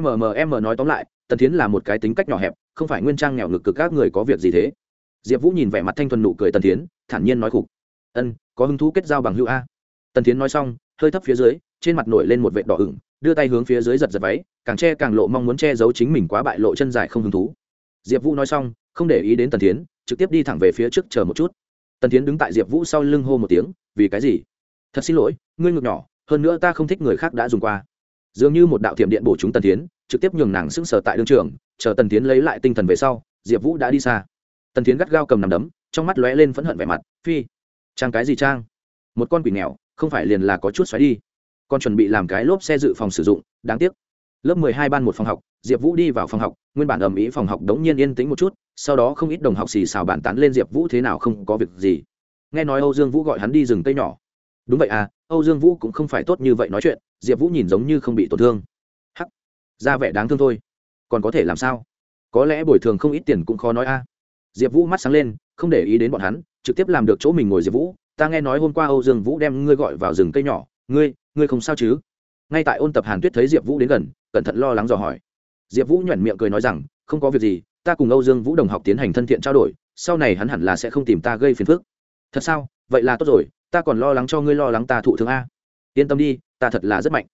mmm nói tóm lại, tần tiến là một cái tính cách nhỏ hẹp, không phải nguyên trang nghèo ngực cực các người có việc gì thế. Diệp vũ nhìn vẻ mặt thanh thuần nụ cười tần tiến thản nhiên nói khục. Ân, có hứng thú kết giao bằng hữu a. Tần tiến nói xong, hơi thấp phía dưới, trên mặt nổi lên một vệ đỏ ửng, đưa tay hướng phía dưới giật giật váy, càng che càng lộ mong muốn che giấu chính mình quá bại lộ chân dài không hứng thú. Diệp vũ nói xong, không để ý đến tần tiến trực tiếp đi thẳng về phía trước chờ một chút. Tần tiến đứng tại diệp vũ sau lưng hô một tiếng, vì cái gì? Thật xin lỗi, ngươi ngược nhỏ, hơn nữa ta không thích người khác đã dùng qua. Dường như một đạo thiểm điện bổ chúng tần tiến trực tiếp nhường nàng sững sờ tại đương trường, chờ tần tiến lấy lại tinh thần về sau, diệp vũ đã đi xa. Tần tiến gắt gao cầm nằm đấm, trong mắt lóe lên phẫn hận vẻ mặt, phi, trang cái gì trang? Một con quỷ nghèo, không phải liền là có chút xoáy đi. Con chuẩn bị làm cái lốp xe dự phòng sử dụng, đáng tiếc. Lớp mười hai ban một phòng học, diệp vũ đi vào phòng học, nguyên bản ầm ĩ phòng học đống nhiên yên tĩnh một chút, sau đó không ít đồng học xì xào bàn tán lên diệp vũ thế nào không có việc gì. Nghe nói âu dương vũ gọi hắn đi rừng cây nhỏ đúng vậy à âu dương vũ cũng không phải tốt như vậy nói chuyện, diệp vũ nhìn giống như không bị tổn thương. Hắc, ra vẻ đáng thương thôi. Còn có thể làm sao? Có lẽ bồi thường không ít tiền cũng khó nói a. Diệp vũ mắt sáng lên, không để ý đến bọn hắn, trực tiếp làm được chỗ mình ngồi diệp vũ. Ta nghe nói hôm qua âu dương vũ đem ngươi gọi vào rừng cây nhỏ. Ngươi ngươi không sao chứ? Ngay tại ôn tập hàn tuyết thấy diệp vũ đến gần, cẩn thận lo lắng dò hỏi. Diệp vũ nhoẻn miệng cười nói rằng, không có việc gì, ta cùng âu dương vũ đồng học tiến hành thân thiện trao đổi, sau này hắn hẳn là sẽ không tìm ta gây phiền phức. Thật sao? Vậy là tốt rồi ta còn lo lắng cho ngươi lo lắng ta thụ thương a. Yên tâm đi, ta thật là rất mạnh.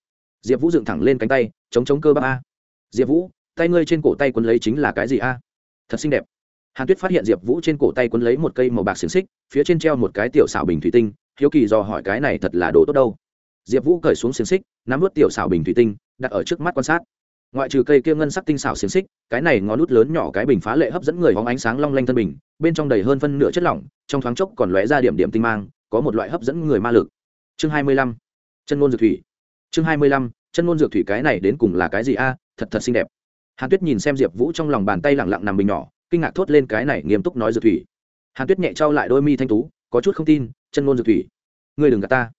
Diệp vũ dựng thẳng lên cánh tay, chống chống cơ bắp a. Diệp vũ, tay ngươi trên cổ tay quấn lấy chính là cái gì a? Thật xinh đẹp. Hàn tuyết phát hiện diệp vũ trên cổ tay quấn lấy một cây màu bạc xiềng xích, phía trên treo một cái tiểu xảo bình thủy tinh, hiếu kỳ dò hỏi cái này thật là đồ tốt đâu. Diệp vũ cởi xuống xiềng xích, nắm vớt tiểu xảo bình thủy tinh, đặt ở trước mắt quan sát. Ngoại trừ cây kia ngân sắc tinh xảo xiềng xích, cái này ngón nút lớn nhỏ cái bình phá lệ hấp dẫn người hóng ánh sáng long lanh thân bình, bên trong đầy hơn phân nửa chất lỏng, trong thoáng chốc còn lóe ra điểm điểm tinh mang có một loại hấp dẫn người ma lực. Chương hai mươi lăm, chân ngôn dược thủy. Chương hai mươi lăm, chân ngôn dược thủy cái này đến cùng là cái gì a? Thật thật xinh đẹp. Hàn tuyết nhìn xem diệp vũ trong lòng bàn tay lẳng lặng nằm bình nhỏ, kinh ngạc thốt lên cái này nghiêm túc nói dược thủy. Hàn tuyết nhẹ trao lại đôi mi thanh tú, có chút không tin, chân ngôn dược thủy. Ngươi đừng gạt ta.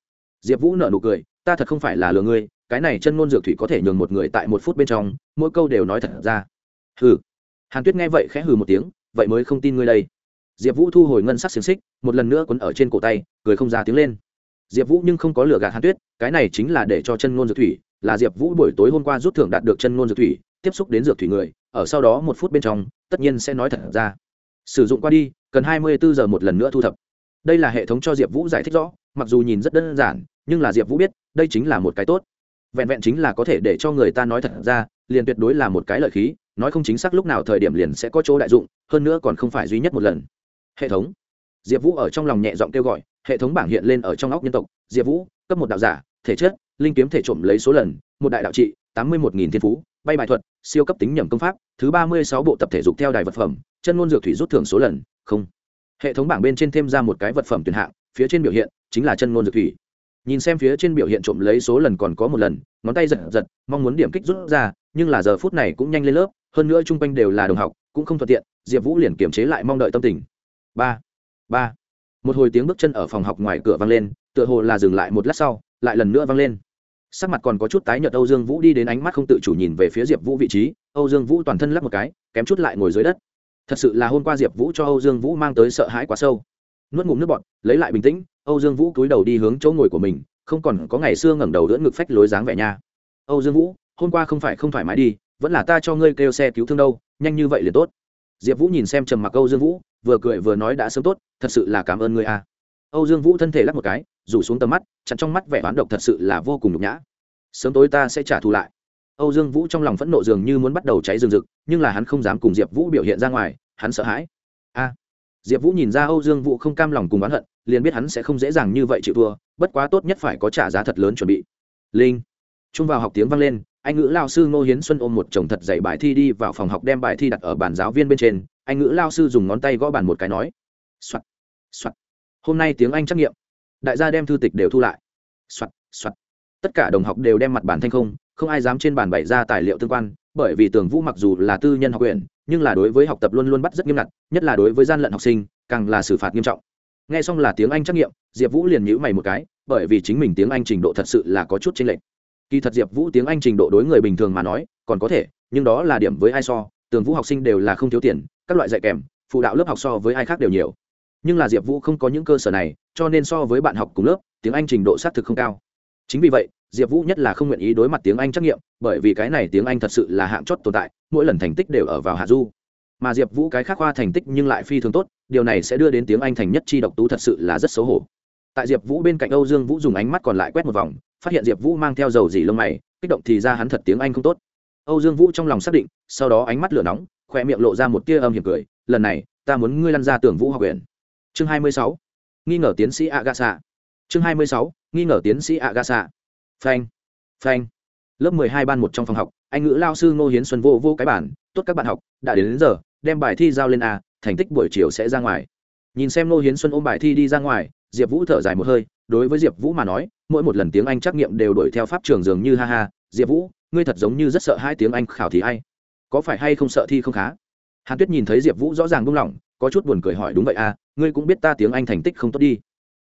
Diệp vũ nở nụ cười, ta thật không phải là lừa ngươi, cái này chân ngôn dược thủy có thể nhường một người tại một phút bên trong, mỗi câu đều nói thật ra. Hừ. Hàn tuyết nghe vậy khẽ hừ một tiếng, vậy mới không tin ngươi đây. Diệp vũ thu hồi ngân sắc xiềng xích, một lần nữa quấn ở trên cổ tay cười không ra tiếng lên. Diệp vũ nhưng không có lửa gạt hàn tuyết, cái này chính là để cho chân ngôn dược thủy, là diệp vũ buổi tối hôm qua rút thưởng đạt được chân ngôn dược thủy, tiếp xúc đến dược thủy người, ở sau đó một phút bên trong, tất nhiên sẽ nói thật ra. Sử dụng qua đi, cần hai mươi bốn giờ một lần nữa thu thập. Đây là hệ thống cho diệp vũ giải thích rõ, mặc dù nhìn rất đơn giản, nhưng là diệp vũ biết, đây chính là một cái tốt. Vẹn vẹn chính là có thể để cho người ta nói thật ra, liền tuyệt đối là một cái lợi khí, nói không chính xác lúc nào thời điểm liền sẽ có chỗ đại dụng, hơn nữa còn không phải duy nhất một lần. Hệ thống. Diệp vũ ở trong lòng nhẹ giọng kêu gọi hệ thống bảng hiện lên ở trong óc nhân tộc, diệp vũ, cấp một đạo giả, thể chất, linh kiếm thể trộm lấy số lần, một đại đạo trị, tám mươi một nghìn thiên phú, bay bài thuật, siêu cấp tính nhầm công pháp, thứ ba mươi sáu bộ tập thể dục theo đài vật phẩm, chân ngôn dược thủy rút thưởng số lần, không. Hệ thống bảng bên trên thêm ra một cái vật phẩm tuyển hạng, phía trên biểu hiện chính là chân ngôn dược thủy. Nhìn xem phía trên biểu hiện trộm lấy số lần còn có một lần, ngón tay giật giật, mong muốn điểm kích rút ra, nhưng là giờ phút này cũng nhanh lên lớp, hơn nữa chung quanh đều là đồng học, cũng không thuận tiện, diệp vũ liền kiềm chế lại mong đợi tâm tình. Ba ba một hồi tiếng bước chân ở phòng học ngoài cửa vang lên, tựa hồ là dừng lại một lát sau, lại lần nữa vang lên. Sắc mặt còn có chút tái nhợt âu dương vũ đi đến ánh mắt không tự chủ nhìn về phía diệp vũ vị trí, âu dương vũ toàn thân lắp một cái, kém chút lại ngồi dưới đất. Thật sự là hôm qua diệp vũ cho âu dương vũ mang tới sợ hãi quá sâu. Nuốt ngụm nước bọt, lấy lại bình tĩnh, âu dương vũ cúi đầu đi hướng chỗ ngồi của mình, không còn có ngày xưa ngẩng đầu đỡ ngực phách lối dáng vẻ nha. Âu dương vũ, hôm qua không phải không thoải mái đi, vẫn là ta cho ngươi kêu xe cứu thương đâu, nhanh như vậy liền tốt diệp vũ nhìn xem trầm mặc âu dương vũ, vừa cười vừa nói đã sớm tốt, thật sự là cảm ơn ngươi a. Âu dương vũ thân thể lắc một cái, rủ xuống tầm mắt, chặn trong mắt vẻ oán độc thật sự là vô cùng nhục nhã. Sớm tối ta sẽ trả thù lại. Âu dương vũ trong lòng phẫn nộ dường như muốn bắt đầu cháy rừng rực, nhưng là hắn không dám cùng diệp vũ biểu hiện ra ngoài, hắn sợ hãi. A. Diệp vũ nhìn ra âu dương vũ không cam lòng cùng oán hận, liền biết hắn sẽ không dễ dàng như vậy chịu thua, bất quá tốt nhất phải có trả giá thật lớn chuẩn bị. Linh. Trung vào học tiếng vang lên anh ngữ lao sư ngô hiến xuân ôm một chồng thật dạy bài thi đi vào phòng học đem bài thi đặt ở bàn giáo viên bên trên. Anh ngữ lao sư dùng ngón tay gõ bàn một cái nói, soạt soạt. Hôm nay tiếng anh trắc nghiệm. Đại gia đem thư tịch đều thu lại. Soạt soạt. Tất cả đồng học đều đem mặt bản thanh không không ai dám trên bàn bày ra tài liệu tương quan, bởi vì tường vũ mặc dù là tư nhân học quyền nhưng là đối với học tập luôn luôn bắt rất nghiêm ngặt, nhất là đối với gian lận học sinh, càng là xử phạt nghiêm trọng. Nghe xong là tiếng anh trắc nghiệm, diệp vũ liền nhữ mày một cái, bởi vì chính mình tiếng anh trình độ thật sự là có chút chênh lệch kỳ thật diệp vũ tiếng anh trình độ đối người bình thường mà nói, còn có thể, nhưng đó là điểm với ai so, tường vũ học sinh đều là không thiếu tiền, các loại dạy kèm, phụ đạo lớp học so với ai khác đều nhiều. Nhưng là diệp vũ không có những cơ sở này, cho nên so với bạn học cùng lớp, tiếng anh trình độ xác thực không cao. Chính vì vậy, diệp vũ nhất là không nguyện ý đối mặt tiếng anh trắc nghiệm, bởi vì cái này tiếng anh thật sự là hạng chót tồn tại, mỗi lần thành tích đều ở vào hạ du. Mà diệp vũ cái khác khoa thành tích nhưng lại phi thường tốt, điều này sẽ đưa đến tiếng anh thành nhất chi độc tú thật sự là rất xấu hổ tại diệp vũ bên cạnh âu dương vũ dùng ánh mắt còn lại quét một vòng phát hiện diệp vũ mang theo dầu dỉ lông mày kích động thì ra hắn thật tiếng anh không tốt. Âu dương vũ trong lòng xác định sau đó ánh mắt lửa nóng khoe miệng lộ ra một tia âm hiểm cười lần này ta muốn ngươi lăn ra tưởng vũ học quyền chương hai mươi sáu. Nghi ngờ tiến sĩ agasa. Chương hai mươi sáu. Nghi ngờ tiến sĩ agasa. Phanh phanh. Lớp mười hai ban một trong phòng học anh ngữ lao sư ngô hiến xuân vô vô cái bản tốt các bạn học đã đến, đến giờ đem bài thi giao lên a thành tích buổi chiều sẽ ra ngoài. Nhìn xem ngô hiến xuân ôm bài thi đi ra ngoài diệp vũ thở dài một hơi, đối với diệp vũ mà nói, mỗi một lần tiếng anh trắc nghiệm đều đổi theo pháp trường dường như ha ha, diệp vũ, ngươi thật giống như rất sợ hai tiếng anh khảo thí hay có phải hay không sợ thi không khá? Hàn tuyết nhìn thấy diệp vũ rõ ràng buông lỏng, có chút buồn cười hỏi, đúng vậy à ngươi cũng biết ta tiếng anh thành tích không tốt đi.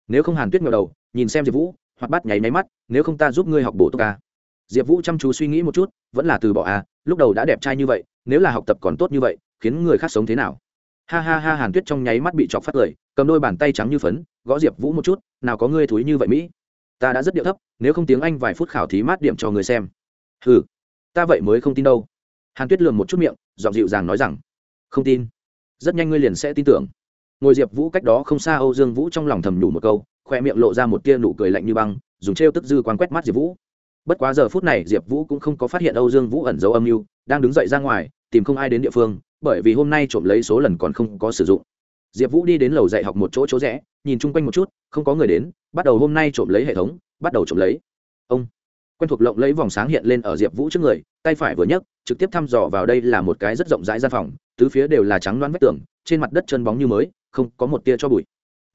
Nếu không hàn tuyết ngờ đầu, nhìn xem diệp vũ, hoặc bắt nháy máy mắt, nếu không ta giúp ngươi học bổ túc à. diệp vũ chăm chú suy nghĩ một chút, vẫn là từ bỏ à lúc đầu đã đẹp trai như vậy, nếu là học tập còn tốt như vậy, khiến người khác sống thế nào? Ha ha ha, hàn tuyết trong nháy mắt bị chọc phát cười cầm đôi bàn tay trắng như phấn, gõ diệp vũ một chút, nào có ngươi thúi như vậy mỹ? Ta đã rất điệu thấp, nếu không tiếng anh vài phút khảo thí mát điểm cho người xem. Ừ ta vậy mới không tin đâu. Hàn tuyết lường một chút miệng, giọng dịu dàng nói rằng, không tin. Rất nhanh ngươi liền sẽ tin tưởng. Ngồi diệp vũ cách đó không xa âu dương vũ trong lòng thầm nhủ một câu, khoe miệng lộ ra một tia nụ cười lạnh như băng, dùng trêu tức dư quán quét mắt diệp vũ. Bất quá giờ phút này diệp vũ cũng không có phát hiện âu dương vũ ẩn dấu âm mưu, đang đứng dậy ra ngoài, tìm không ai đến địa phương bởi vì hôm nay trộm lấy số lần còn không có sử dụng. Diệp vũ đi đến lầu dạy học một chỗ chỗ rẽ, nhìn chung quanh một chút, không có người đến, bắt đầu hôm nay trộm lấy hệ thống, bắt đầu trộm lấy. Ông, quen thuộc lộng lấy vòng sáng hiện lên ở diệp vũ trước người, tay phải vừa nhấc, trực tiếp thăm dò vào đây là một cái rất rộng rãi gian phòng, tứ phía đều là trắng loáng vách tường, trên mặt đất chân bóng như mới, không có một tia cho bụi.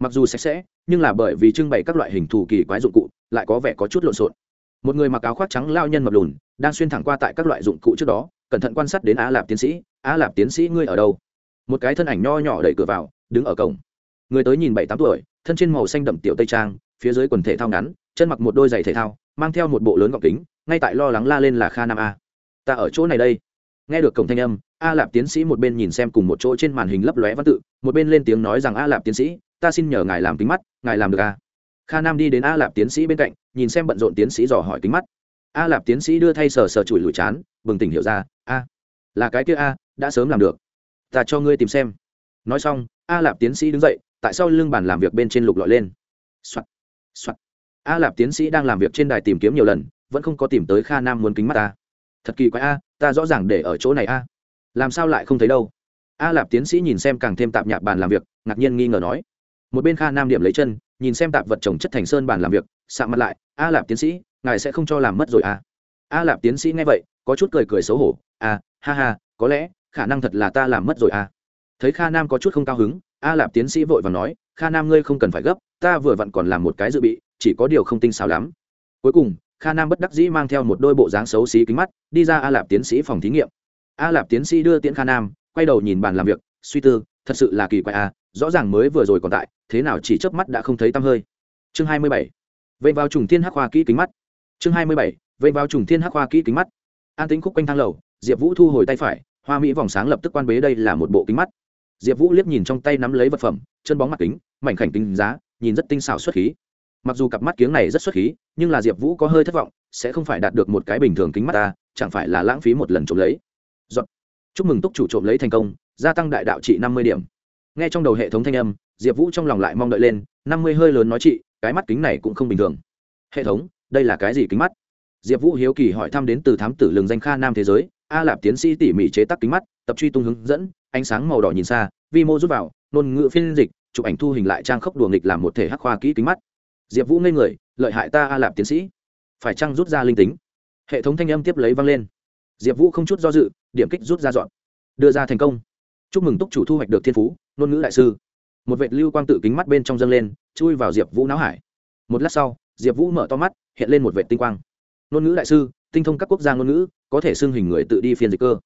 Mặc dù sạch sẽ, nhưng là bởi vì trưng bày các loại hình thù kỳ quái dụng cụ, lại có vẻ có chút lộn xộn. Một người mặc áo khoác trắng lao nhân mập lùn, đang xuyên thẳng qua tại các loại dụng cụ trước đó cẩn thận quan sát đến á lạp tiến sĩ, á lạp tiến sĩ ngươi ở đâu? Một cái thân ảnh nho nhỏ đẩy cửa vào, đứng ở cổng. Người tới nhìn bảy tám tuổi, thân trên màu xanh đậm tiểu tây trang, phía dưới quần thể thao ngắn, chân mặc một đôi giày thể thao, mang theo một bộ lớn gọng kính, ngay tại lo lắng la lên là kha nam a. Ta ở chỗ này đây. Nghe được cổng thanh âm a lạp tiến sĩ một bên nhìn xem cùng một chỗ trên màn hình lấp lóe văn tự, một bên lên tiếng nói rằng a lạp tiến sĩ, ta xin nhờ ngài làm kính mắt, ngài làm được a kha nam đi đến a lạp tiến sĩ bên cạnh, nhìn xem bận rộn tiến sĩ dò hỏi kính mắt. A lạp tiến sĩ đưa thay sờ sờ chùi lùi chán, bừng tỉnh hiểu ra a, là cái kia a, đã sớm làm được. Ta cho ngươi tìm xem. Nói xong, a lạp tiến sĩ đứng dậy, tại sao lưng bàn làm việc bên trên lục lọi lên. Soạn. Soạn. a lạp tiến sĩ đang làm việc trên đài tìm kiếm nhiều lần, vẫn không có tìm tới kha nam muốn kính mắt ta. Thật kỳ quái a, ta rõ ràng để ở chỗ này a. Làm sao lại không thấy đâu? A lạp tiến sĩ nhìn xem càng thêm tạp nhạp bàn làm việc, ngạc nhiên nghi ngờ nói. Một bên kha nam điểm lấy chân, nhìn xem tạp vật trồng chất thành sơn bàn làm việc sạ mặt lại, a lạp tiến sĩ, ngài sẽ không cho làm mất rồi à? A lạp tiến sĩ nghe vậy có chút cười cười xấu hổ à ha ha có lẽ khả năng thật là ta làm mất rồi à. Thấy kha nam có chút không cao hứng a lạp tiến sĩ vội và nói kha nam ngươi không cần phải gấp ta vừa vặn còn làm một cái dự bị chỉ có điều không tinh xảo lắm. Cuối cùng kha nam bất đắc dĩ mang theo một đôi bộ dáng xấu xí kính mắt đi ra a lạp tiến sĩ phòng thí nghiệm. A lạp tiến sĩ đưa tiễn kha nam quay đầu nhìn bàn làm việc suy tư thật sự là kỳ quái à, rõ ràng mới vừa rồi còn tại thế nào chỉ chớp mắt đã không thấy tăm hơi. Chương hai mươi bảy. Vây vào trùng thiên hắc hoa kỹ kính mắt. Chương hai mươi bảy. Vây vào trùng thiên hắc hoa kỹ kính mắt an tính khúc quanh thang lầu diệp vũ thu hồi tay phải hoa mỹ vòng sáng lập tức quan bế đây là một bộ kính mắt. Diệp vũ liếc nhìn trong tay nắm lấy vật phẩm chân bóng mặt kính mảnh khảnh tính giá nhìn rất tinh xảo xuất khí. Mặc dù cặp mắt kiếng này rất xuất khí nhưng là diệp vũ có hơi thất vọng sẽ không phải đạt được một cái bình thường kính mắt ta chẳng phải là lãng phí một lần trộm lấy. Giọt, chúc mừng túc chủ trộm lấy thành công gia tăng đại đạo trị năm mươi điểm. N g h e trong đầu hệ thống thanh âm diệp vũ trong lòng lại mong đợi lên năm mươi hơi lớn nói chị cái mắt kính này cũng không bình thường. Hệ thống đây là cái gì kính mắt? Diệp vũ hiếu kỳ hỏi thăm đến từ thám tử lường danh kha nam thế giới, a lạp tiến sĩ tỉ mỉ chế tắc kính mắt, tập truy tung hướng dẫn, ánh sáng màu đỏ nhìn xa, vi mô rút vào, ngôn ngữ phiên dịch, chụp ảnh thu hình lại trang khốc đùa nghịch làm một thể hắc khoa kỹ kính mắt. Diệp vũ ngây người, lợi hại ta, a lạp tiến sĩ. Phải chăng rút ra linh tính? Hệ thống thanh âm tiếp lấy vang lên. Diệp vũ không chút do dự, điểm kích rút ra dọn. Đưa ra thành công. Chúc mừng túc chủ thu hoạch được thiên phú, ngôn ngữ đại sư. Một vệt lưu quang tự kính mắt bên trong dâng lên, chui vào diệp vũ não hải. Một lát sau, diệp vũ mở to mắt, hiện lên một vệt tinh quang ngôn ngữ đại sư, tinh thông các quốc gia ngôn ngữ, có thể xưng hình người tự đi phiên dịch cơ.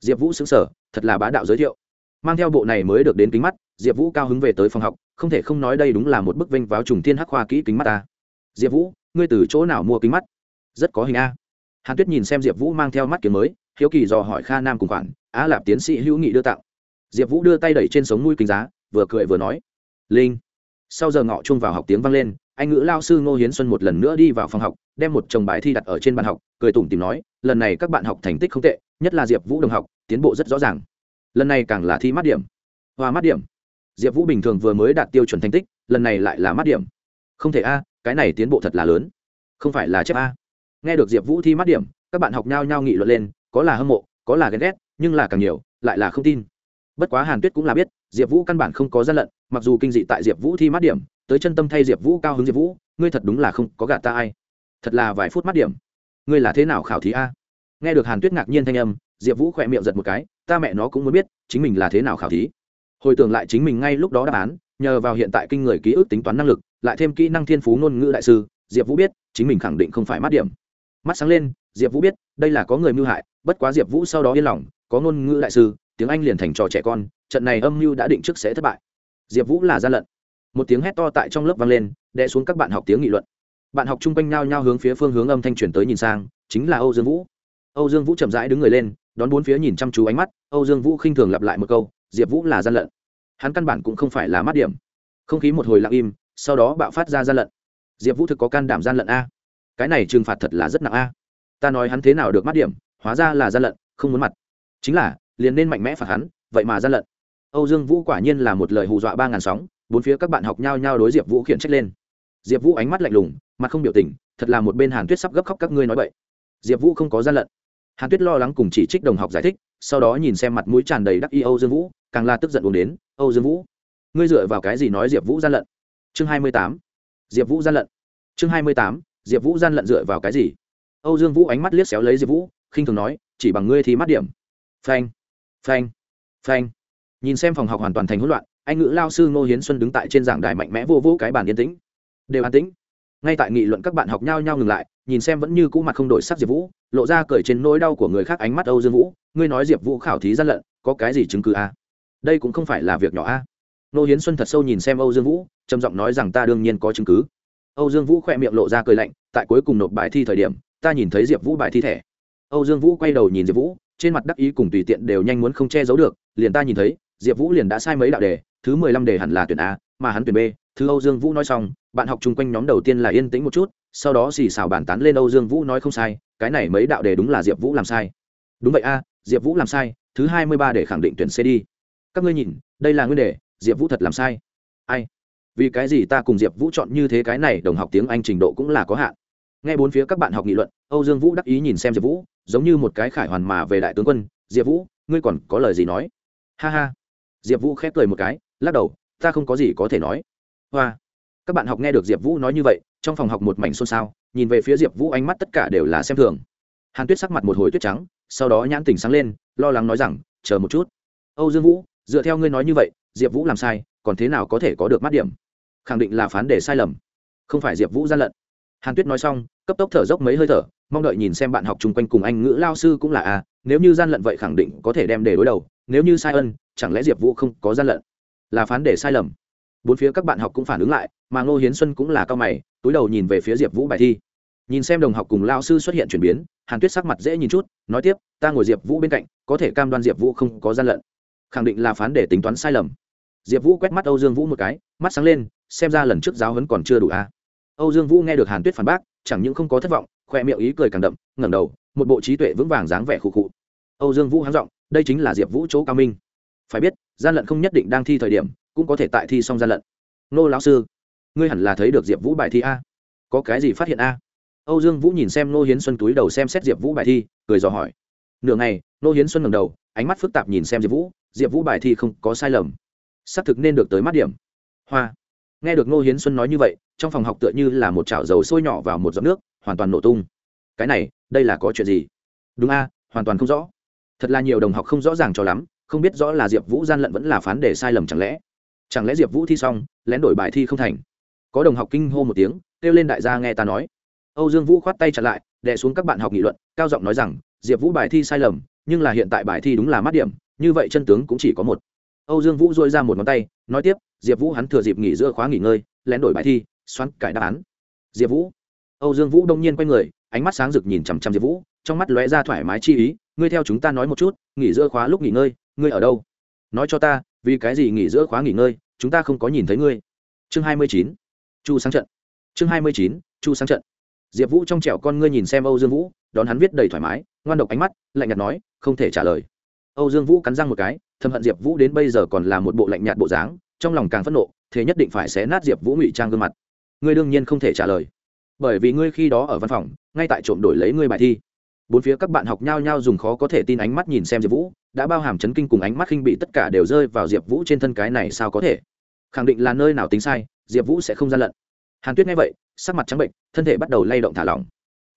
Diệp vũ xứng sở thật là bá đạo giới thiệu. Mang theo bộ này mới được đến kính mắt, diệp vũ cao hứng về tới phòng học, không thể không nói đây đúng là một bức vinh vào trùng thiên hắc khoa kỹ kính mắt ta. Diệp vũ, ngươi từ chỗ nào mua kính mắt? Rất có hình a. Hàn tuyết nhìn xem diệp vũ mang theo mắt kiếm mới, hiếu kỳ dò hỏi kha nam cùng khoản, á lạp tiến sĩ hữu nghị đưa tặng. Diệp vũ đưa tay đẩy trên sống mũi kính giá, vừa cười vừa nói, linh. Sau giờ ngọ chung vào học tiếng vang lên anh ngữ lao sư ngô hiến xuân một lần nữa đi vào phòng học, đem một chồng bài thi đặt ở trên bàn học, cười tủm tìm nói, lần này các bạn học thành tích không tệ, nhất là diệp vũ đồng học, tiến bộ rất rõ ràng. Lần này càng là thi mát điểm. Hoa mát điểm? Diệp vũ bình thường vừa mới đạt tiêu chuẩn thành tích, lần này lại là mát điểm. Không thể a, cái này tiến bộ thật là lớn. Không phải là chép a. Nghe được diệp vũ thi mát điểm, các bạn học nhao nhao nghị luận lên, có là hâm mộ, có là ghen ghét, nhưng là càng nhiều, lại là không tin. Bất quá hàn tuyết cũng là biết, diệp vũ căn bản không có gian lận, mặc dù kinh dị tại diệp vũ thi mát điểm tới chân tâm thay diệp vũ cao hứng diệp vũ, ngươi thật đúng là không có gạt ta ai. Thật là vài phút mắt điểm. Ngươi là thế nào khảo thí a? Nghe được hàn tuyết ngạc nhiên thanh âm, diệp vũ khỏe miệng giật một cái, ta mẹ nó cũng muốn biết, chính mình là thế nào khảo thí. Hồi tưởng lại chính mình ngay lúc đó đáp án, nhờ vào hiện tại kinh người ký ức tính toán năng lực, lại thêm kỹ năng thiên phú ngôn ngữ đại sư, diệp vũ biết, chính mình khẳng định không phải mát điểm. Mắt sáng lên, diệp vũ biết, đây là có người mưu hại, bất quá diệp vũ sau đó yên lòng, có ngôn ngữ đại sư, tiếng anh liền thành trò trẻ con, trận này âm mưu đã định trước sẽ thất bại. Diệp vũ là gian lận một tiếng hét to tại trong lớp vang lên đe xuống các bạn học tiếng nghị luận. Bạn học chung quanh nhao nhau hướng phía phương hướng âm thanh truyền tới nhìn sang, chính là âu dương vũ. Âu dương vũ chậm rãi đứng người lên, đón bốn phía nhìn chăm chú ánh mắt, âu dương vũ khinh thường lặp lại một câu, diệp vũ là gian lận. Hắn căn bản cũng không phải là mát điểm. Không khí một hồi lặng im, sau đó bạo phát ra gian lận. Diệp vũ thực có can đảm gian lận a? Cái này trừng phạt thật là rất nặng a. Ta nói hắn thế nào được mát điểm, hóa ra là gian lận, không muốn mặt. Chính là, liền nên mạnh mẽ phạt hắn, vậy mà gian lận. Âu dương vũ quả nhiên là một lời hù dọa ba ngàn sóng bốn phía các bạn học nhau nhau đối diệp vũ khiển trách lên diệp vũ ánh mắt lạnh lùng mặt không biểu tình thật là một bên hàn tuyết sắp gấp khóc các ngươi nói vậy diệp vũ không có gian lận hàn tuyết lo lắng cùng chỉ trích đồng học giải thích sau đó nhìn xem mặt mũi tràn đầy đắc y âu dương vũ càng la tức giận uống đến âu dương vũ ngươi dựa vào cái gì nói diệp vũ gian lận chương hai mươi tám diệp vũ gian lận chương hai mươi tám diệp vũ gian lận dựa vào cái gì âu dương vũ ánh mắt liếc xéo lấy diệp vũ khinh thường nói chỉ bằng ngươi thì mắt điểm phanh phanh phanh nhìn xem phòng học hoàn toàn thành hỗn loạn anh ngữ lao sư ngô hiến xuân đứng tại trên giảng đài mạnh mẽ vô vũ cái bàn yên tĩnh. Đều an tĩnh. Ngay tại nghị luận các bạn học nhau nhau ngừng lại, nhìn xem vẫn như cũ mặt không đổi sắc diệp vũ, lộ ra cởi trên nỗi đau của người khác ánh mắt âu dương vũ. Ngươi nói diệp vũ khảo thí gian lận, có cái gì chứng cứ a à? đây cũng không phải là việc nhỏ a à? nô hiến xuân thật sâu nhìn xem âu dương vũ, trầm giọng nói rằng ta đương nhiên có chứng cứ. Âu dương vũ khỏe miệng lộ ra cười lạnh, tại cuối cùng nộp bài thi thời điểm, ta nhìn thấy diệp vũ bài thi thẻ. Âu dương vũ quay đầu nhìn diệp vũ, trên mặt đắc ý cùng tùy tiện đều nhanh muốn không che giấu được, liền ta nhìn thấy, diệp vũ liền đã sai mấy đạo đề thứ mười lăm đề hẳn là tuyển a, mà hắn tuyển b. Thứ âu dương vũ nói xong, bạn học chung quanh nhóm đầu tiên là yên tĩnh một chút, sau đó xì xào bàn tán lên âu dương vũ nói không sai, cái này mấy đạo đề đúng là diệp vũ làm sai. Đúng vậy a, diệp vũ làm sai, thứ hai mươi ba để khẳng định tuyển c đi. Các ngươi nhìn, đây là nguyên đề, diệp vũ thật làm sai. Ai? Vì cái gì ta cùng diệp vũ chọn như thế cái này, đồng học tiếng anh trình độ cũng là có hạn. Nghe bốn phía các bạn học nghị luận, âu dương vũ đắc ý nhìn xem diệp vũ, giống như một cái khải hoàn mà về đại tướng quân. Diệp vũ, ngươi còn có lời gì nói? Ha ha. Diệp vũ khép cười một cái lắc đầu, ta không có gì có thể nói. Hoa. Các bạn học nghe được diệp vũ nói như vậy, trong phòng học một mảnh xôn xao, nhìn về phía diệp vũ ánh mắt tất cả đều là xem thường. Hàn tuyết sắc mặt một hồi tuyết trắng, sau đó nhãn tỉnh sáng lên, lo lắng nói rằng, chờ một chút. Âu dương vũ, dựa theo ngươi nói như vậy, diệp vũ làm sai, còn thế nào có thể có được mắt điểm? Khẳng định là phán đề sai lầm. Không phải diệp vũ gian lận. Hàn tuyết nói xong, cấp tốc thở dốc mấy hơi thở, mong đợi nhìn xem bạn học chung quanh cùng anh ngữ lao sư cũng là a, nếu như gian lận vậy khẳng định có thể đem đề đối đầu, nếu như sai ân, chẳng lẽ diệp vũ không có gian lận? Là phán đề sai lầm. Bốn phía các bạn học cũng phản ứng lại, mà ngô hiến xuân cũng là cao mày, túi đầu nhìn về phía diệp vũ bài thi. Nhìn xem đồng học cùng lao sư xuất hiện chuyển biến, hàn tuyết sắc mặt dễ nhìn chút, nói tiếp, ta ngồi diệp vũ bên cạnh, có thể cam đoan diệp vũ không có gian lận. Khẳng định là phán để tính toán sai lầm. Diệp vũ quét mắt âu dương vũ một cái, mắt sáng lên, xem ra lần trước giáo huấn còn chưa đủ a. À. âu dương vũ nghe được hàn tuyết phản bác, chẳng những không có thất vọng, khoe miệng ý cười càng đậm, ngẩng đầu, một bộ trí tuệ vững vàng dáng vẻ khụ khụ. Âu dương vũ háng giọng, đây chính là diệp vũ chỗ cao minh phải biết, gian lận không nhất định đang thi thời điểm, cũng có thể tại thi xong gian lận. Nô lão sư, ngươi hẳn là thấy được diệp vũ bài thi a. Có cái gì phát hiện a? Âu dương vũ nhìn xem nô hiến xuân túi đầu xem xét diệp vũ bài thi, cười dò hỏi. Nửa ngày, nô hiến xuân ngầm đầu, ánh mắt phức tạp nhìn xem diệp vũ diệp vũ bài thi không có sai lầm. Xác thực nên được tới mắt điểm. Hoa. Nghe được nô hiến xuân nói như vậy, trong phòng học tựa như là một chảo dầu sôi nhỏ vào một giọt nước, hoàn toàn nổ tung. Cái này, đây là có chuyện gì? Đúng a, hoàn toàn không rõ. Thật là nhiều đồng học không rõ ràng cho lắm không biết rõ là diệp vũ gian lận vẫn là phán đề sai lầm chẳng lẽ. Chẳng lẽ diệp vũ thi xong, lén đổi bài thi không thành? Có đồng học kinh hô một tiếng, kêu lên đại gia nghe ta nói. Âu dương vũ khoát tay chặn lại, đè xuống các bạn học nghị luận, cao giọng nói rằng, diệp vũ bài thi sai lầm, nhưng là hiện tại bài thi đúng là mát điểm, như vậy chân tướng cũng chỉ có một. Âu dương vũ dôi ra một ngón tay, nói tiếp, diệp vũ hắn thừa dịp nghỉ giữa khóa nghỉ ngơi, lén đổi bài thi, xoắn cải đáp án. Diệp vũ? Âu dương vũ đông nhiên quay người, ánh mắt sáng rực nhìn chằm chằm diệp vũ trong mắt lóe ra thoải mái chi ý, ngươi theo chúng ta nói một chút, nghỉ giữa khóa lúc nghỉ ngơi, ngươi ở đâu? Nói cho ta, vì cái gì nghỉ giữa khóa nghỉ ngơi, chúng ta không có nhìn thấy ngươi. Chương hai mươi chín. Chu sáng trận. Chương hai mươi chín, chu sáng trận. Diệp vũ trong trẻo con ngươi nhìn xem âu dương vũ, đón hắn viết đầy thoải mái, ngoan độc ánh mắt, lạnh nhạt nói, không thể trả lời. Âu dương vũ cắn răng một cái, thầm hận diệp vũ đến bây giờ còn là một bộ lạnh nhạt bộ dáng, trong lòng càng phẫn nộ, thế nhất định phải xé nát diệp vũ ngụy trang gương mặt. Ngươi đương nhiên không thể trả lời, bởi vì ngươi khi đó ở văn phòng, ngay tại trộm đổi lấy ngươi bài thi bốn phía các bạn học nhau nhau dùng khó có thể tin ánh mắt nhìn xem diệp vũ, đã bao hàm chấn kinh cùng ánh mắt khinh bị tất cả đều rơi vào diệp vũ trên thân cái này sao có thể? Khẳng định là nơi nào tính sai, diệp vũ sẽ không gian lận. Hàn tuyết nghe vậy, sắc mặt trắng bệnh, thân thể bắt đầu lay động thả lỏng.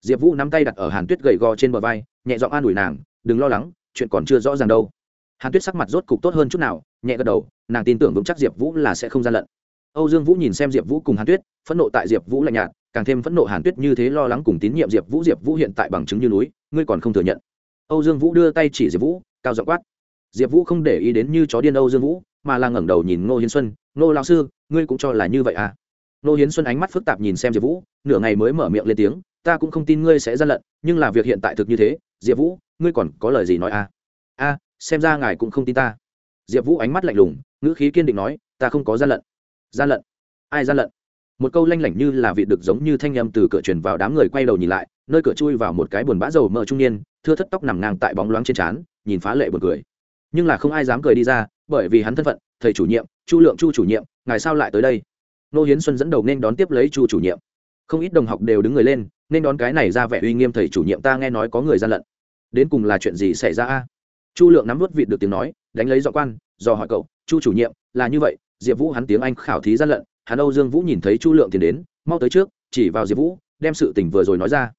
Diệp vũ nắm tay đặt ở hàn tuyết gầy gò trên bờ vai, nhẹ giọng an ủi nàng, đừng lo lắng, chuyện còn chưa rõ ràng đâu. Hàn tuyết sắc mặt rốt cục tốt hơn chút nào, nhẹ gật đầu, nàng tin tưởng vững chắc diệp vũ là sẽ không gian lận. Âu dương vũ nhìn xem diệp vũ cùng hàn tuyết, phẫn nộ tại diệp vũ lạnh nhạt càng thêm phẫn nộ hàn tuyết như thế lo lắng cùng tín nhiệm diệp vũ diệp vũ hiện tại bằng chứng như núi, ngươi còn không thừa nhận. Âu dương vũ đưa tay chỉ diệp vũ, cao giọng quát. Diệp vũ không để ý đến như chó điên âu dương vũ, mà là ngẩng đầu nhìn ngô hiến xuân. Ngô lao sư, ngươi cũng cho là như vậy à? Ngô hiến xuân ánh mắt phức tạp nhìn xem diệp vũ, nửa ngày mới mở miệng lên tiếng. Ta cũng không tin ngươi sẽ gian lận, nhưng là việc hiện tại thực như thế. Diệp vũ, ngươi còn có lời gì nói à? A, xem ra ngài cũng không tin ta. Diệp vũ ánh mắt lạnh lùng, ngữ khí kiên định nói, ta không có gian lận. Gian lận? Ai gian lận? Một câu lanh lảnh như là vị được giống như thanh â m từ cửa truyền vào đám người quay đầu nhìn lại, nơi cửa chui vào một cái buồn bã dầu mỡ trung niên, thưa thất tóc nằm ngang tại bóng loáng trên trán, nhìn phá lệ buồn cười. Nhưng là không ai dám cười đi ra, bởi vì hắn thân phận, thầy chủ nhiệm, chu lượng chu chủ nhiệm, ngài sao lại tới đây? Nô hiến xuân dẫn đầu nên đón tiếp lấy chu chủ nhiệm. Không ít đồng học đều đứng người lên, nên đón cái này ra vẻ uy nghiêm thầy chủ nhiệm ta nghe nói có người gian lận. Đến cùng là chuyện gì xảy ra a? Chu lượng nắm vút vịt được tiếng nói, đánh lấy dọ quan, dò hỏi cậu, chu chủ nhiệm, là như vậy diệp vũ hắn tiếng anh khảo thí gian lận hắn âu dương vũ nhìn thấy chu lượng tiến đến mau tới trước chỉ vào diệp vũ đem sự tình vừa rồi nói ra.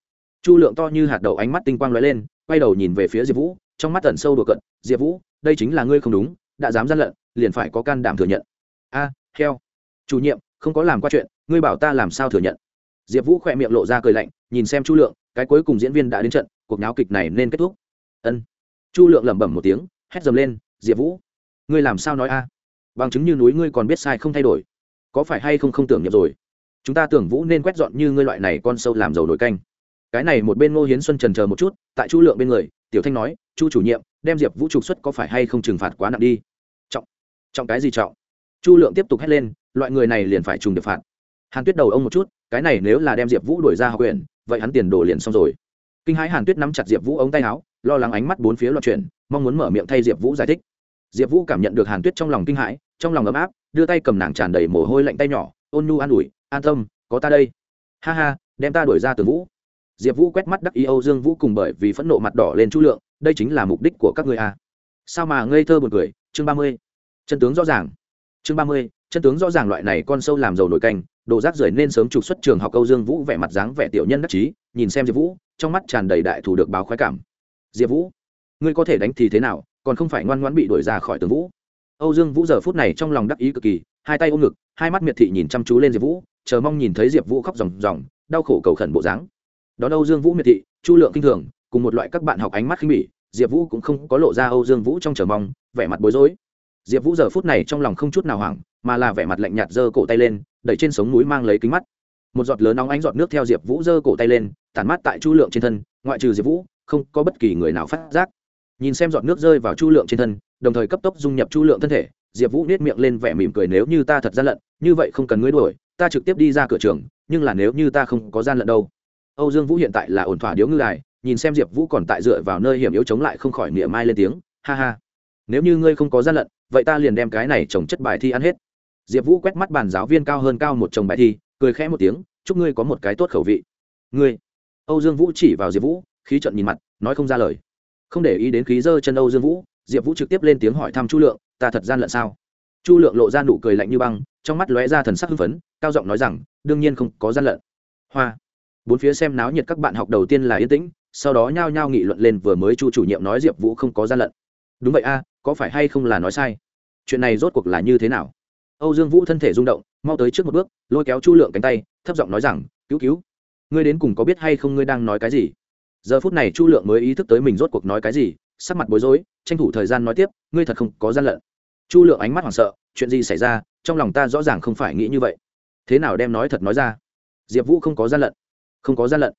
Chu lượng to như hạt đậu ánh mắt tinh quang lóe lên quay đầu nhìn về phía diệp vũ trong mắt tẩn sâu đùa cận diệp vũ đây chính là ngươi không đúng đã dám gian lận liền phải có can đảm thừa nhận. A à, heo chủ nhiệm không có làm qua chuyện ngươi bảo ta làm sao thừa nhận? Diệp vũ khỏe miệng lộ ra cười lạnh nhìn xem chu lượng cái cuối cùng diễn viên đã đến trận cuộc náo kịch này nên kết thúc. Ân. Chu lượng lẩm bẩm một tiếng hét dầm lên diệp vũ ngươi làm sao nói a? Bằng chứng như núi ngươi còn biết sai không thay đổi. Có phải hay không không tưởng nhập rồi? Chúng ta tưởng vũ nên quét dọn như ngươi loại này con sâu làm dầu nổi canh. Cái này một bên ngô hiến xuân trần chờ một chút, tại chu lượng bên người, tiểu thanh nói, chu chủ nhiệm, đem diệp vũ trục xuất có phải hay không trừng phạt quá nặng đi? Trọng trọng cái gì trọng? Chu lượng tiếp tục hét lên, loại người này liền phải trùng được phạt. Hàn tuyết đầu ông một chút, cái này nếu là đem diệp vũ đuổi ra học quyền vậy hắn tiền đổ liền xong rồi. Kinh hãi hàn tuyết nắm chặt diệp vũ ống tay áo, lo lắng ánh mắt bốn phía loạt chuyển, mong muốn mở miệng thay diệp vũ giải thích. Diệp vũ cảm nhận được hàn tuyết trong lòng kinh hãi trong lòng ấm áp, đưa tay cầm nàng tràn đầy mồ hôi lạnh tay nhỏ, ôn nhu an ủi, an tâm, có ta đây. Ha ha, đem ta đuổi ra từ vũ. Diệp vũ quét mắt đắc ý âu dương vũ cùng bởi vì phẫn nộ mặt đỏ lên chu lượng, đây chính là mục đích của các người à. sao mà ngây thơ buồn cười, chương ba mươi. Chân tướng rõ ràng. Chương ba mươi, chân tướng rõ ràng loại này con sâu làm dầu nổi canh đồ rác rưởi nên sớm trục xuất trường học âu dương vũ vẻ mặt dáng vẻ tiểu nhân đắc chí, nhìn xem diệp vũ, trong mắt tràn đầy đại thủ được báo khoái cảm. Diệp vũ, ngươi có thể đánh thì thế nào, còn không phải ngoan ngoãn bị đuổi ra khỏi tường vũ? Âu dương vũ giờ phút này trong lòng đắc ý cực kỳ, hai tay ôm ngực, hai mắt miệt thị nhìn chăm chú lên diệp vũ, chờ mong nhìn thấy diệp vũ khóc ròng ròng, đau khổ cầu khẩn bộ dáng. Đón âu dương vũ miệt thị, chu lượng kinh thường, cùng một loại các bạn học ánh mắt khinh bỉ, diệp vũ cũng không có lộ ra âu dương vũ trong chờ mong, vẻ mặt bối rối. Diệp vũ giờ phút này trong lòng không chút nào hoảng, mà là vẻ mặt lạnh nhạt giơ cổ tay lên, đẩy trên sống núi mang lấy kính mắt. Một giọt lớn nóng ánh giọt nước theo diệp vũ giơ cổ tay lên, tản mát tại chu lượng trên thân, ngoại trừ diệp vũ, không có bất kỳ người nào phát giác nhìn xem giọt nước rơi vào chu lượng trên thân, đồng thời cấp tốc dung nhập chu lượng thân thể. Diệp vũ nết miệng lên vẻ mỉm cười, nếu như ta thật gian lận, như vậy không cần ngươi đuổi, ta trực tiếp đi ra cửa trường, nhưng là nếu như ta không có gian lận đâu. Âu dương vũ hiện tại là ổn thỏa điếu ngư đài, nhìn xem diệp vũ còn tại dựa vào nơi hiểm yếu chống lại không khỏi niệm mai lên tiếng, ha ha, nếu như ngươi không có gian lận, vậy ta liền đem cái này trồng chất bài thi ăn hết. Diệp vũ quét mắt bàn giáo viên cao hơn cao một chồng bài thi, cười khẽ một tiếng, chúc ngươi có một cái tốt khẩu vị. Ngươi? Âu dương vũ chỉ vào diệp vũ, khí trận nhìn mặt, nói không ra lời không để ý đến khí dơ chân âu dương vũ, diệp vũ trực tiếp lên tiếng hỏi thăm chu lượng, ta thật gian lận sao? Chu lượng lộ ra nụ cười lạnh như băng, trong mắt lóe ra thần sắc hưng phấn, cao giọng nói rằng, đương nhiên không có gian lận. Hoa. Bốn phía xem náo nhiệt các bạn học đầu tiên là yên tĩnh, sau đó nhao nhao nghị luận lên vừa mới chu chủ nhiệm nói diệp vũ không có gian lận. Đúng vậy a, có phải hay không là nói sai? Chuyện này rốt cuộc là như thế nào? Âu dương vũ thân thể rung động, mau tới trước một bước, lôi kéo chu lượng cánh tay, thấp giọng nói rằng, cứu cứu, ngươi đến cùng có biết hay không ngươi đang nói cái gì? Giờ phút này chu lượng mới ý thức tới mình rốt cuộc nói cái gì, sắc mặt bối rối, tranh thủ thời gian nói tiếp, ngươi thật không có gian lận. Chu lượng ánh mắt hoảng sợ, chuyện gì xảy ra? Trong lòng ta rõ ràng không phải nghĩ như vậy. Thế nào đem nói thật nói ra? Diệp vũ không có gian lận. Không có gian lận.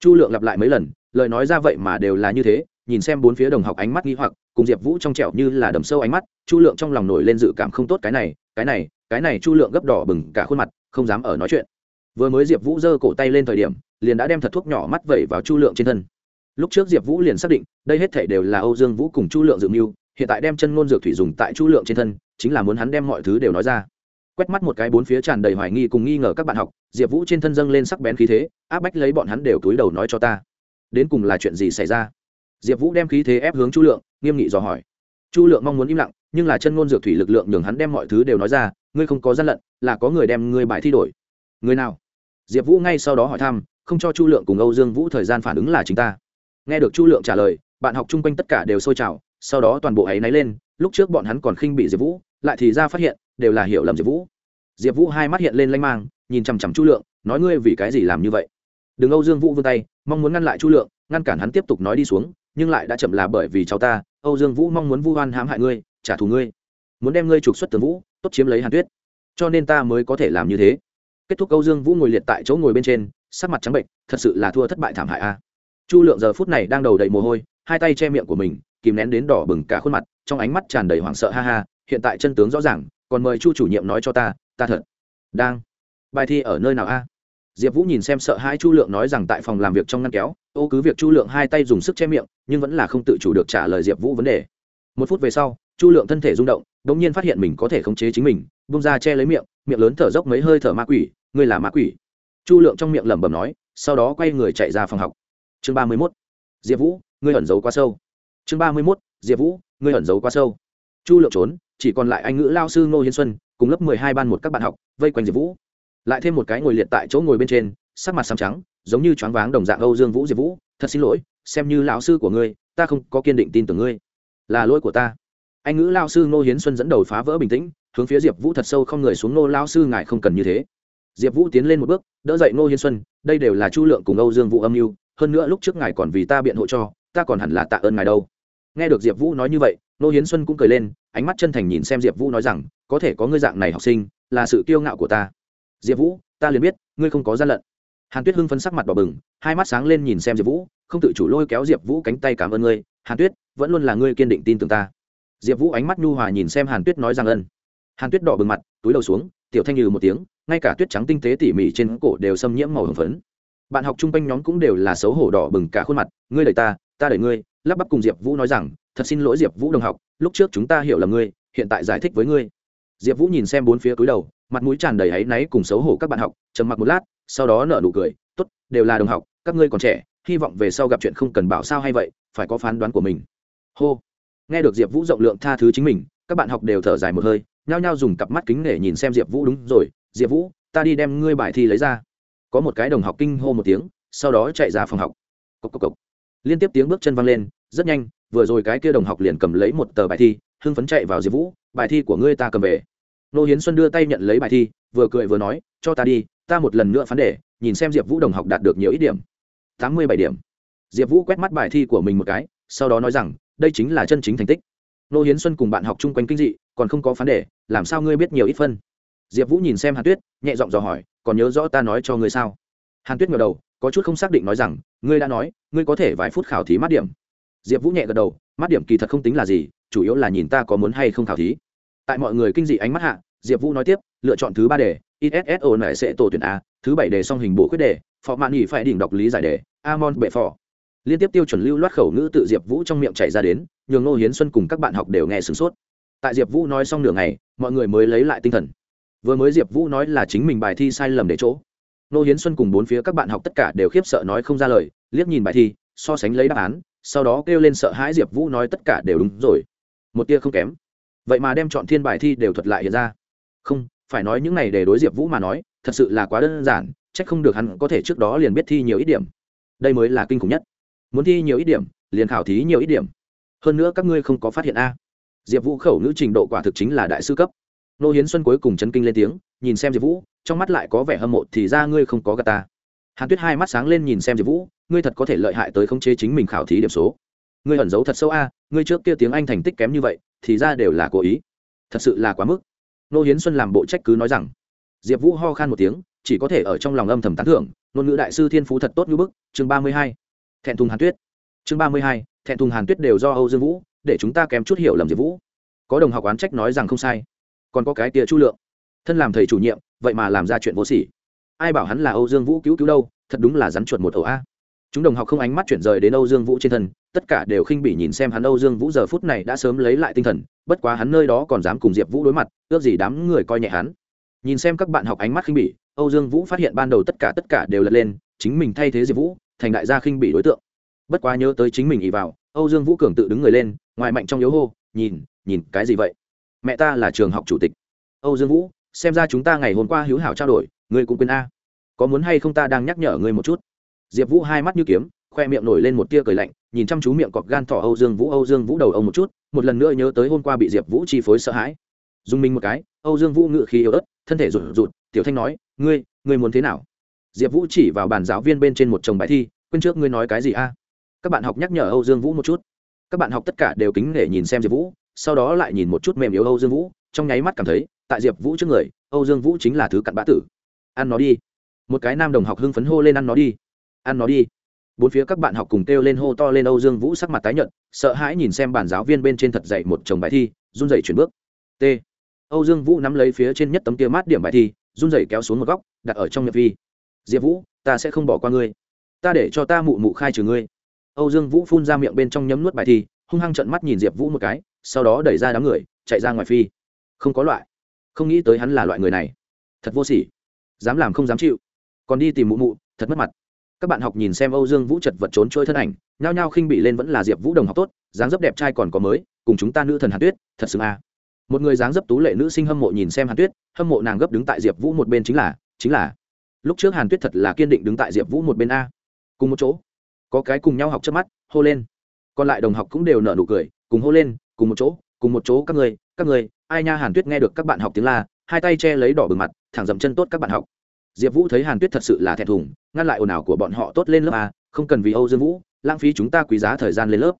Chu lượng lặp lại mấy lần, lời nói ra vậy mà đều là như thế, nhìn xem bốn phía đồng học ánh mắt nghi hoặc, cùng diệp vũ trong trẻo như là đầm sâu ánh mắt, chu lượng trong lòng nổi lên dự cảm không tốt cái này cái này cái này chu lượng gấp đỏ bừng cả khuôn mặt, không dám ở nói chuyện vừa mới diệp vũ giơ cổ tay lên thời điểm, liền đã đem thật thuốc nhỏ mắt vẩy vào chu lượng trên thân. Lúc trước diệp vũ liền xác định, đây hết thể đều là âu dương vũ cùng chu lượng dự mưu, hiện tại đem chân ngôn dược thủy dùng tại chu lượng trên thân, chính là muốn hắn đem mọi thứ đều nói ra. Quét mắt một cái bốn phía tràn đầy hoài nghi cùng nghi ngờ các bạn học, diệp vũ trên thân dâng lên sắc bén khí thế, áp bách lấy bọn hắn đều túi đầu nói cho ta. Đến cùng là chuyện gì xảy ra? Diệp vũ đem khí thế ép hướng chu lượng, nghiêm nghị dò hỏi. Chu lượng mong muốn im lặng, nhưng là chân ngôn dược thủy lực lượng nhường hắn đem mọi thứ đều nói ra, ngươi không có gian lận, là có người đem ngươi bài thi đổi. Người nào? Diệp vũ ngay sau đó hỏi thăm, không cho chu lượng cùng âu dương vũ thời gian phản ứng là chính ta. Nghe được chu lượng trả lời, bạn học chung quanh tất cả đều sôi trào, sau đó toàn bộ ấy náy lên, lúc trước bọn hắn còn khinh bị diệp vũ, lại thì ra phát hiện, đều là hiểu lầm diệp vũ. Diệp vũ hai mắt hiện lên lanh mang, nhìn chằm chằm chu lượng, nói ngươi vì cái gì làm như vậy? Đừng âu dương vũ vươn tay, mong muốn ngăn lại chu lượng, ngăn cản hắn tiếp tục nói đi xuống, nhưng lại đã chậm là bởi vì cháu ta, âu dương vũ mong muốn vu oan hãm hại ngươi, trả thù ngươi. Muốn đem ngươi trục xuất tường vũ, tốt chiếm lấy hàn tuyết. Cho nên ta mới có thể làm như thế kết thúc câu dương vũ ngồi liệt tại chỗ ngồi bên trên, sắc mặt trắng bệnh, thật sự là thua thất bại thảm hại a. Chu lượng giờ phút này đang đầu đầy mồ hôi, hai tay che miệng của mình, kìm nén đến đỏ bừng cả khuôn mặt, trong ánh mắt tràn đầy hoảng sợ ha ha, hiện tại chân tướng rõ ràng, còn mời chu chủ nhiệm nói cho ta ta thật đang bài thi ở nơi nào a? Diệp vũ nhìn xem sợ hai chu lượng nói rằng tại phòng làm việc trong ngăn kéo, ô cứ việc chu lượng hai tay dùng sức che miệng, nhưng vẫn là không tự chủ được trả lời diệp vũ vấn đề. Một phút về sau, chu lượng thân thể rung động đ ỗ n g nhiên phát hiện mình có thể khống chế chính mình, bung ra che lấy miệng miệng lớn thở dốc mấy hơi thở ma quỷ ngươi là ma quỷ. Chu lượng trong miệng lẩm bẩm nói, sau đó quay người chạy ra phòng học. Chương ba mươi mốt, diệp vũ, ngươi ẩn giấu quá sâu. Chương ba mươi mốt, diệp vũ, ngươi ẩn giấu quá sâu. Chu lượng trốn, chỉ còn lại anh ngữ lao sư ngô hiến xuân, cùng lớp mười hai ban một các bạn học, vây quanh diệp vũ. Lại thêm một cái ngồi liệt tại chỗ ngồi bên trên, sắc mặt xám trắng, giống như choáng váng đồng dạng âu dương vũ, diệp vũ. Thật xin lỗi, xem như lão sư của ngươi, ta không có kiên định tin tưởng ngươi. Là lỗi của ta. Anh ngữ lao sư ngô hiến xuân dẫn đầu phá vỡ bình tĩnh, hướng phía diệp vũ thật sâu không người xuống, ngô lao sư, ngài không cần như thế diệp vũ tiến lên một bước, đỡ dậy ngô hiến xuân, đây đều là chu lượng cùng âu dương vũ âm mưu, hơn nữa lúc trước ngài còn vì ta biện hộ cho, ta còn hẳn là tạ ơn ngài đâu. Nghe được diệp vũ nói như vậy, ngô hiến xuân cũng cười lên, ánh mắt chân thành nhìn xem diệp vũ nói rằng, có thể có ngươi dạng này học sinh, là sự kiêu ngạo của ta. Diệp vũ, ta liền biết, ngươi không có gian lận. Hàn tuyết hưng phấn sắc mặt đỏ bừng, hai mắt sáng lên nhìn xem diệp vũ, không tự chủ lôi kéo diệp vũ cánh tay cảm ơn ngươi, hàn tuyết, vẫn luôn là ngươi kiên định tin tưởng ta. Diệp vũ ánh mắt nhu hòa nhìn xem hàn tuyết nói rằng ân. Hàn tuyết đỏ bừng mặt, túi đầu xuống tiểu thanh như một tiếng, ngay cả tuyết trắng tinh tế tỉ mỉ trên cổ đều xâm nhiễm màu hồng phấn. Bạn học chung quanh nhóm cũng đều là xấu hổ đỏ bừng cả khuôn mặt, ngươi đẩy ta ta đẩy ngươi. Lắp bắp cùng diệp vũ nói rằng, thật xin lỗi diệp vũ đồng học, lúc trước chúng ta hiểu là ngươi, hiện tại giải thích với ngươi. Diệp vũ nhìn xem bốn phía cúi đầu, mặt mũi tràn đầy áy náy cùng xấu hổ các bạn học, trầm mặc một lát, sau đó nở nụ cười t ố t đều là đồng học, các ngươi còn trẻ, hy vọng về sau gặp chuyện không cần bảo sao hay vậy, phải có phán đoán của mình. Hô. Nghe được diệp vũ rộng lượng tha thứ chính mình, các bạn học đều thở dài một hơi nhao nhao dùng cặp mắt kính để nhìn xem diệp vũ. Đúng rồi, diệp vũ, ta đi đem ngươi bài thi lấy ra. Có một cái đồng học kinh hô một tiếng, sau đó chạy ra phòng học. Cốc cốc cốc. liên tiếp tiếng bước chân văng lên, rất nhanh, vừa rồi cái kia đồng học liền cầm lấy một tờ bài thi, hưng phấn chạy vào diệp vũ, bài thi của ngươi ta cầm về. Nô hiến xuân đưa tay nhận lấy bài thi, vừa cười vừa nói, cho ta đi, ta một lần nữa phán đề, nhìn xem diệp vũ đồng học đạt được nhiều ít điểm. Tám mươi bảy điểm. Diệp vũ quét mắt bài thi của mình một cái, sau đó nói rằng, đây chính là chân chính thành tích. Nô hiến xuân cùng bạn học chung quanh kinh dị, còn không có phán đề làm sao ngươi biết nhiều ít phân? Diệp vũ nhìn xem hàn tuyết, nhẹ giọng dò hỏi, còn nhớ rõ ta nói cho ngươi sao? Hàn tuyết ngờ đầu, có chút không xác định nói rằng, ngươi đã nói, ngươi có thể vài phút khảo thí mát điểm. Diệp vũ nhẹ gật đầu, mát điểm kỳ thật không tính là gì, chủ yếu là nhìn ta có muốn hay không khảo thí. Tại mọi người kinh dị ánh mắt hạ, diệp vũ nói tiếp, lựa chọn thứ ba đề isso này sẽ tổ tuyển a, thứ bảy đề song hình bộ quyết đề, phò mạn nghỉ phải đỉnh đọc lý giải đề, amon bệ phò. Liên tiếp tiêu chuẩn lưu loát khẩu ngữ tự diệp vũ trong miệng chảy ra đến, nhường Ngô hiến xuân cùng các bạn học đều nghe sửng sốt tại diệp vũ nói xong nửa ngày, mọi người mới lấy lại tinh thần. Vừa mới diệp vũ nói là chính mình bài thi sai lầm để chỗ. Nô hiến xuân cùng bốn phía các bạn học tất cả đều khiếp sợ nói không ra lời, liếc nhìn bài thi, so sánh lấy đáp án, sau đó kêu lên sợ hãi diệp vũ nói tất cả đều đúng rồi. Một tia không kém. Vậy mà đem chọn thiên bài thi đều thuật lại hiện ra. Không, phải nói những này để đối diệp vũ mà nói, thật sự là quá đơn giản c h ắ c không được hắn có thể trước đó liền biết thi nhiều ít điểm. Đây mới là kinh khủng nhất. Muốn thi nhiều ít điểm, liền khảo thí nhiều ít điểm. Hơn nữa các ngươi không có phát hiện a diệp vũ khẩu ngữ trình độ quả thực chính là đại sư cấp. Nô hiến xuân cuối cùng chấn kinh lên tiếng, nhìn xem diệp vũ, trong mắt lại có vẻ hâm mộ, thì ra ngươi không có gà ta. Hàn tuyết hai mắt sáng lên nhìn xem diệp vũ, ngươi thật có thể lợi hại tới khống chế chính mình khảo thí điểm số. Ngươi ẩn giấu thật sâu a, ngươi trước kia tiếng anh thành tích kém như vậy, thì ra đều là cố ý. Thật sự là quá mức. Nô hiến xuân làm bộ trách cứ nói rằng. Diệp vũ ho khan một tiếng, chỉ có thể ở trong lòng âm thầm tán thưởng, ngôn ngữ đại sư thiên phú thật tốt như bức, chương ba mươi hai, thẹn thùng hàn tuyết. Chương ba mươi hai, thẹn thùng hàn tuyết đều do âu dương vũ để chúng ta kém chút hiểu lầm diệp vũ. Có đồng học oán trách nói rằng không sai, còn có cái tia chu lượng. Thân làm thầy chủ nhiệm, vậy mà làm ra chuyện vô sỉ. Ai bảo hắn là âu dương vũ cứu cứu đâu, thật đúng là rắn chuột một ẩu a. Chúng đồng học không ánh mắt chuyển rời đến âu dương vũ trên thân, tất cả đều khinh bỉ nhìn xem hắn âu dương vũ giờ phút này đã sớm lấy lại tinh thần, bất quá hắn nơi đó còn dám cùng diệp vũ đối mặt, ước gì đám người coi nhẹ hắn. Nhìn xem các bạn học ánh mắt khinh bỉ, âu dương vũ phát hiện ban đầu tất cả tất cả đều lật lên, chính mình thay thế diệp vũ, thành đại gia khinh bỉ đối tượng. Bất quá nhớ tới chính mình ỉ vào, âu dương vũ cường tự đứng người lên ngoài mạnh trong yếu hô, nhìn nhìn cái gì vậy? Mẹ ta là trường học chủ tịch. Âu dương vũ, xem ra chúng ta ngày hôm qua hữu hảo trao đổi, ngươi cũng quên a. Có muốn hay không ta đang nhắc nhở ngươi một chút? Diệp vũ hai mắt như kiếm, khoe miệng nổi lên một tia cười lạnh, nhìn chăm chú miệng cọp gan thỏ âu dương vũ, âu dương vũ đầu ông một chút, một lần nữa nhớ tới hôm qua bị diệp vũ chi phối sợ hãi. Dùng mình một cái, âu dương vũ ngự khí yếu ớt, thân thể rụt rụt, tiểu thanh nói, ngươi ngươi muốn thế nào? Diệp vũ chỉ vào bàn giáo viên bên trên một chồng bài thi, quên trước ngươi nói cái gì a? Các bạn học nhắc nhở âu dương vũ một chút các bạn học tất cả đều kính để nhìn xem diệp vũ, sau đó lại nhìn một chút mềm yếu âu dương vũ, trong nháy mắt cảm thấy, tại diệp vũ trước người, âu dương vũ chính là thứ cặn bã tử. Ăn nó đi. Một cái nam đồng học hưng phấn hô lên ăn nó đi. Ăn nó đi. Bốn phía các bạn học cùng kêu lên hô to lên âu dương vũ sắc mặt tái nhợt, sợ hãi nhìn xem bản giáo viên bên trên thật dậy một chồng bài thi, run dậy chuyển bước. T. Âu dương vũ nắm lấy phía trên nhất tấm kia mát điểm bài thi, run dậy kéo xuống một góc, đặt ở trong nhập vi diệp vũ, ta sẽ không bỏ qua ngươi. Ta để cho ta mụ mụ khai trừ ngươi âu dương vũ phun ra miệng bên trong nhấm nuốt bài thi, hung hăng trận mắt nhìn diệp vũ một cái, sau đó đẩy ra đám người, chạy ra ngoài phi. Không có loại. Không nghĩ tới hắn là loại người này. Thật vô sỉ. Dám làm không dám chịu. Còn đi tìm mụ mụ, thật mất mặt. Các bạn học nhìn xem âu dương vũ chật vật trốn trôi thân ảnh, nhao nhao khinh bị lên vẫn là diệp vũ đồng học tốt, dáng dấp đẹp trai còn có mới, cùng chúng ta nữ thần hàn tuyết, thật xứng a. À. một người dáng dấp tú lệ nữ sinh hâm mộ nhìn xem hàn tuyết, hâm mộ nàng gấp đứng tại diệp vũ một bên chính là chính là, lúc trước hàn tuyết thật là kiên định đứng tại diệp vũ một bên a. Cùng một chỗ có cái cùng nhau học trước mắt, hô lên. Còn lại đồng học cũng đều nở nụ cười, cùng hô lên, cùng một chỗ, cùng một chỗ, các người các người ai nha hàn tuyết nghe được các bạn học tiếng la, hai tay che lấy đỏ bừng mặt, thẳng dậm chân tốt các bạn học. Diệp vũ thấy hàn tuyết thật sự là thẹn thùng, ngăn lại ồn ào của bọn họ tốt lên lớp a, không cần vì âu dương vũ, lãng phí chúng ta quý giá thời gian lên lớp.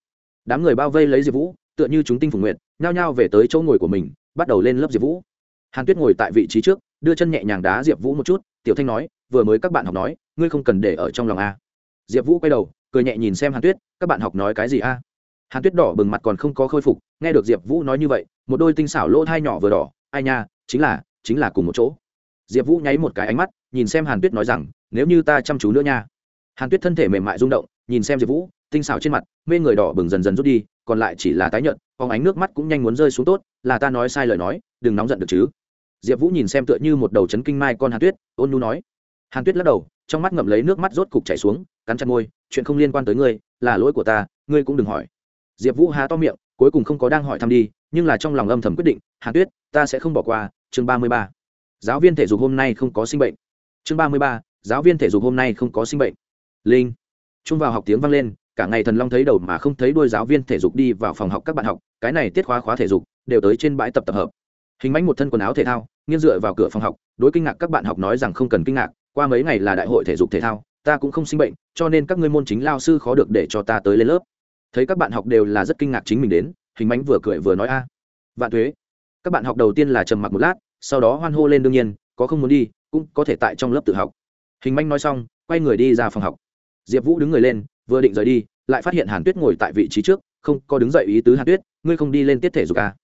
Đám người bao vây lấy diệp vũ, tựa như chúng tinh phủ nguyện nhao nhao về tới chỗ ngồi của mình, bắt đầu lên lớp diệp vũ. Hàn tuyết ngồi tại vị trí trước, đưa chân nhẹ nhàng đá diệp vũ một chút, tiểu thanh nói, vừa mới các bạn học nói, ngươi không cần để ở trong lòng a. Diệp vũ quay đầu cười nhẹ nhìn xem hàn tuyết, các bạn học nói cái gì a? Hàn tuyết đỏ bừng mặt còn không có khôi phục, nghe được diệp vũ nói như vậy, một đôi tinh xảo lỗ thai nhỏ vừa đỏ, ai nha, chính là chính là cùng một chỗ. Diệp vũ nháy một cái ánh mắt, nhìn xem hàn tuyết nói rằng, nếu như ta chăm chú nữa nha. Hàn tuyết thân thể mềm mại rung động, nhìn xem diệp vũ, tinh xảo trên mặt, mê người đỏ bừng dần dần rút đi, còn lại chỉ là tái nhợt, phóng ánh nước mắt cũng nhanh muốn rơi xuống tốt, là ta nói sai lời nói, đừng nóng giận được chứ. Diệp vũ nhìn xem tựa như một đầu chấn kinh mai con hàn tuyết, ôn nu nói. Hàn tuyết lắc đầu, trong mắt ngậm lấy nước mắt rốt cục chảy xuống cắn chặt môi, chuyện không liên quan tới ngươi, là lỗi của ta, ngươi cũng đừng hỏi. Diệp vũ há to miệng, cuối cùng không có đang hỏi thăm đi, nhưng là trong lòng âm thầm quyết định, hàn tuyết, ta sẽ không bỏ qua. Chương ba mươi ba. Giáo viên thể dục hôm nay không có sinh bệnh. Chương ba mươi ba. Giáo viên thể dục hôm nay không có sinh bệnh. Linh. Trung vào học tiếng vang lên, cả ngày thần long thấy đầu mà không thấy đôi giáo viên thể dục đi vào phòng học các bạn học, cái này tiết khóa khóa thể dục, đều tới trên bãi tập tập hợp. Hình mánh một thân quần áo thể thao, nghiêng dựa vào cửa phòng học, đối kinh ngạc các bạn học nói rằng không cần kinh ngạc, qua mấy ngày là đại hội thể dục thể thao ta cũng không sinh bệnh, cho nên các ngươi môn chính lao sư khó được để cho ta tới lên lớp. Thấy các bạn học đều là rất kinh ngạc chính mình đến, hình mánh vừa cười vừa nói a. Vạn thuế các bạn học đầu tiên là trầm mặc một lát, sau đó hoan hô lên đương nhiên, có không muốn đi, cũng có thể tại trong lớp tự học. Hình manh nói xong, quay người đi ra phòng học. Diệp vũ đứng người lên, vừa định rời đi, lại phát hiện hàn tuyết ngồi tại vị trí trước, không có đứng dậy ý tứ hàn tuyết, ngươi không đi lên tiết thể dục à.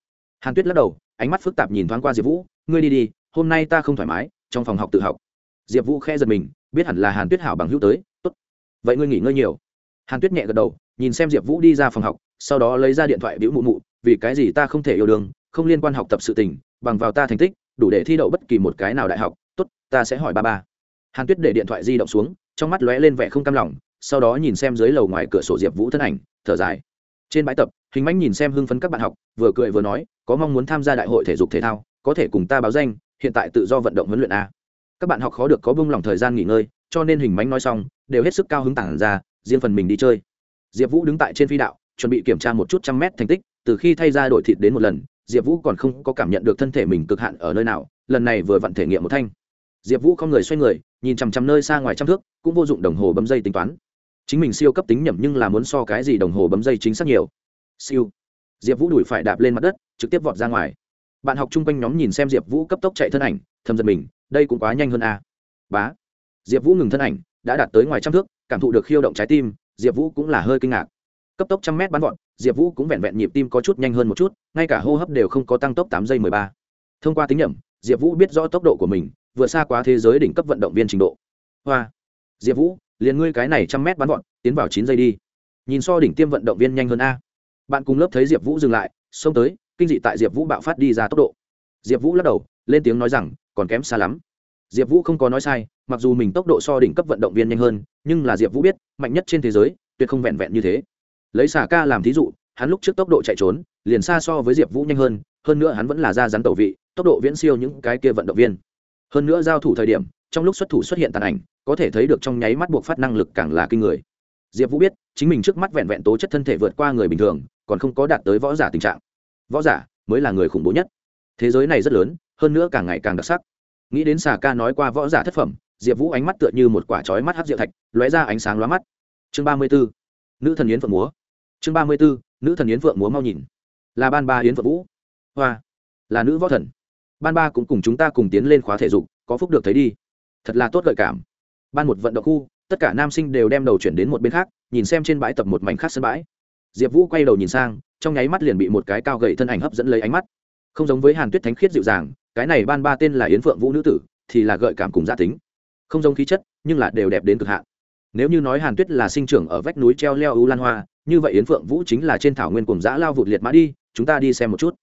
hàn tuyết lắc đầu, ánh mắt phức tạp nhìn thoáng qua diệp vũ, ngươi đi đi, hôm nay ta không thoải mái, trong phòng học tự học. Diệp vũ khe giật mình biết hẳn là hàn tuyết hảo bằng hữu tới, tốt. Vậy ngươi nghỉ ngơi nhiều. Hàn tuyết nhẹ gật đầu, nhìn xem diệp vũ đi ra phòng học, sau đó lấy ra điện thoại biểu mụ mụ, vì cái gì ta không thể yêu đương, không liên quan học tập sự tình, bằng vào ta thành tích, đủ để thi đậu bất kỳ một cái nào đại học, tốt, ta sẽ hỏi ba ba. Hàn tuyết để điện thoại di động xuống, trong mắt lóe lên vẻ không cam lòng, sau đó nhìn xem dưới lầu ngoài cửa sổ diệp vũ thân ảnh, thở dài. Trên bãi tập, hình mánh nhìn xem hưng phấn các bạn học, vừa cười vừa nói, có mong muốn tham gia đại hội thể dục thể thao, có thể cùng ta báo danh, hiện tại tự do vận động huấn luyện a các bạn học khó được có bông lòng thời gian nghỉ ngơi, cho nên hình mánh nói xong, đều hết sức cao hứng tản ra, riêng phần mình đi chơi. Diệp vũ đứng tại trên phi đạo, chuẩn bị kiểm tra một chút trăm mét thành tích, từ khi thay ra đội thịt đến một lần, diệp vũ còn không có cảm nhận được thân thể mình cực hạn ở nơi nào, lần này vừa vặn thể nghiệm một thanh. Diệp vũ không người xoay người, nhìn chằm chằm nơi xa ngoài trăm thước, cũng vô dụng đồng hồ bấm dây tính toán. Chính mình siêu cấp tính nhẩm nhưng là muốn so cái gì đồng hồ bấm dây chính xác nhiều. Siêu. Diệp vũ đuổi phải đạp lên mặt đất, trực tiếp vọt ra ngoài. Bạn học chung quanh nhóm nhìn xem diệp vũ cấp tốc chạy thân ảnh, thầm giật mình đây cũng quá nhanh hơn a bá. Diệp vũ ngừng thân ảnh, đã đạt tới ngoài trăm thước, cảm thụ được khiêu động trái tim, diệp vũ cũng là hơi kinh ngạc. Cấp tốc trăm mét bắn vọt, diệp vũ cũng vẹn vẹn nhịp tim có chút nhanh hơn một chút, ngay cả hô hấp đều không có tăng tốc tám giây mười ba. Thông qua tính nhẩm, diệp vũ biết rõ tốc độ của mình, vượt xa quá thế giới đỉnh cấp vận động viên trình độ. Hoa. Diệp vũ, liền ngươi cái này trăm mét bắn vọt, tiến vào chín giây đi. Nhìn so đỉnh tiêm vận động viên nhanh hơn a. Bạn cùng lớp thấy diệp vũ dừng lại, xông tới, kinh dị tại diệp vũ bạo phát đi ra tốc độ. Diệp vũ lắc đầu, lên tiếng nói rằng còn kém xa lắm. Diệp vũ không có nói sai, mặc dù mình tốc độ so đỉnh cấp vận động viên nhanh hơn, nhưng là diệp vũ biết, mạnh nhất trên thế giới, tuyệt không vẹn vẹn như thế. Lấy xà ca làm thí dụ, hắn lúc trước tốc độ chạy trốn, liền xa so với diệp vũ nhanh hơn hơn nữa hắn vẫn là ra rắn tẩu vị, tốc độ viễn siêu những cái kia vận động viên. Hơn nữa giao thủ thời điểm, trong lúc xuất thủ xuất hiện tàn ảnh, có thể thấy được trong nháy mắt buộc phát năng lực càng là kinh người. Diệp vũ biết, chính mình trước mắt vẹn vẹn tố chất thân thể vượt qua người bình thường, còn không có đạt tới võ giả tình trạng. Võ giả mới là người khủng bố nhất. Thế giới này rất lớn hơn nữa càng ngày càng đặc sắc. Nghĩ đến xà ca nói qua võ giả thất phẩm, diệp vũ ánh mắt tựa như một quả trói mắt hát diệu thạch, lóe ra ánh sáng lóa mắt. Chương ba mươi b ố nữ thần yến phượng múa. Chương ba mươi b ố nữ thần yến phượng múa mau nhìn. Là ban ba yến phượng vũ. Hoa. Là nữ võ thần. Ban ba cũng cùng chúng ta cùng tiến lên khóa thể dục, có phúc được thấy đi. Thật là tốt gợi cảm. Ban một vận động khu, tất cả nam sinh đều đem đầu chuyển đến một bên khác, nhìn xem trên bãi tập một mảnh khác sân bãi. Diệp vũ quay đầu nhìn sang, trong nháy mắt liền bị một cái cao gậy thân ảnh hấp dẫn lấy ánh mắt không giống với hàn tuyết thánh khiết dịu dàng cái này ban ba tên là yến phượng vũ nữ tử thì là gợi cảm cùng gia tính không giống khí chất nhưng là đều đẹp đến cực hạn nếu như nói hàn tuyết là sinh trưởng ở vách núi treo leo u lan hoa như vậy yến phượng vũ chính là trên thảo nguyên cùng giã lao vụt liệt mã đi chúng ta đi xem một chút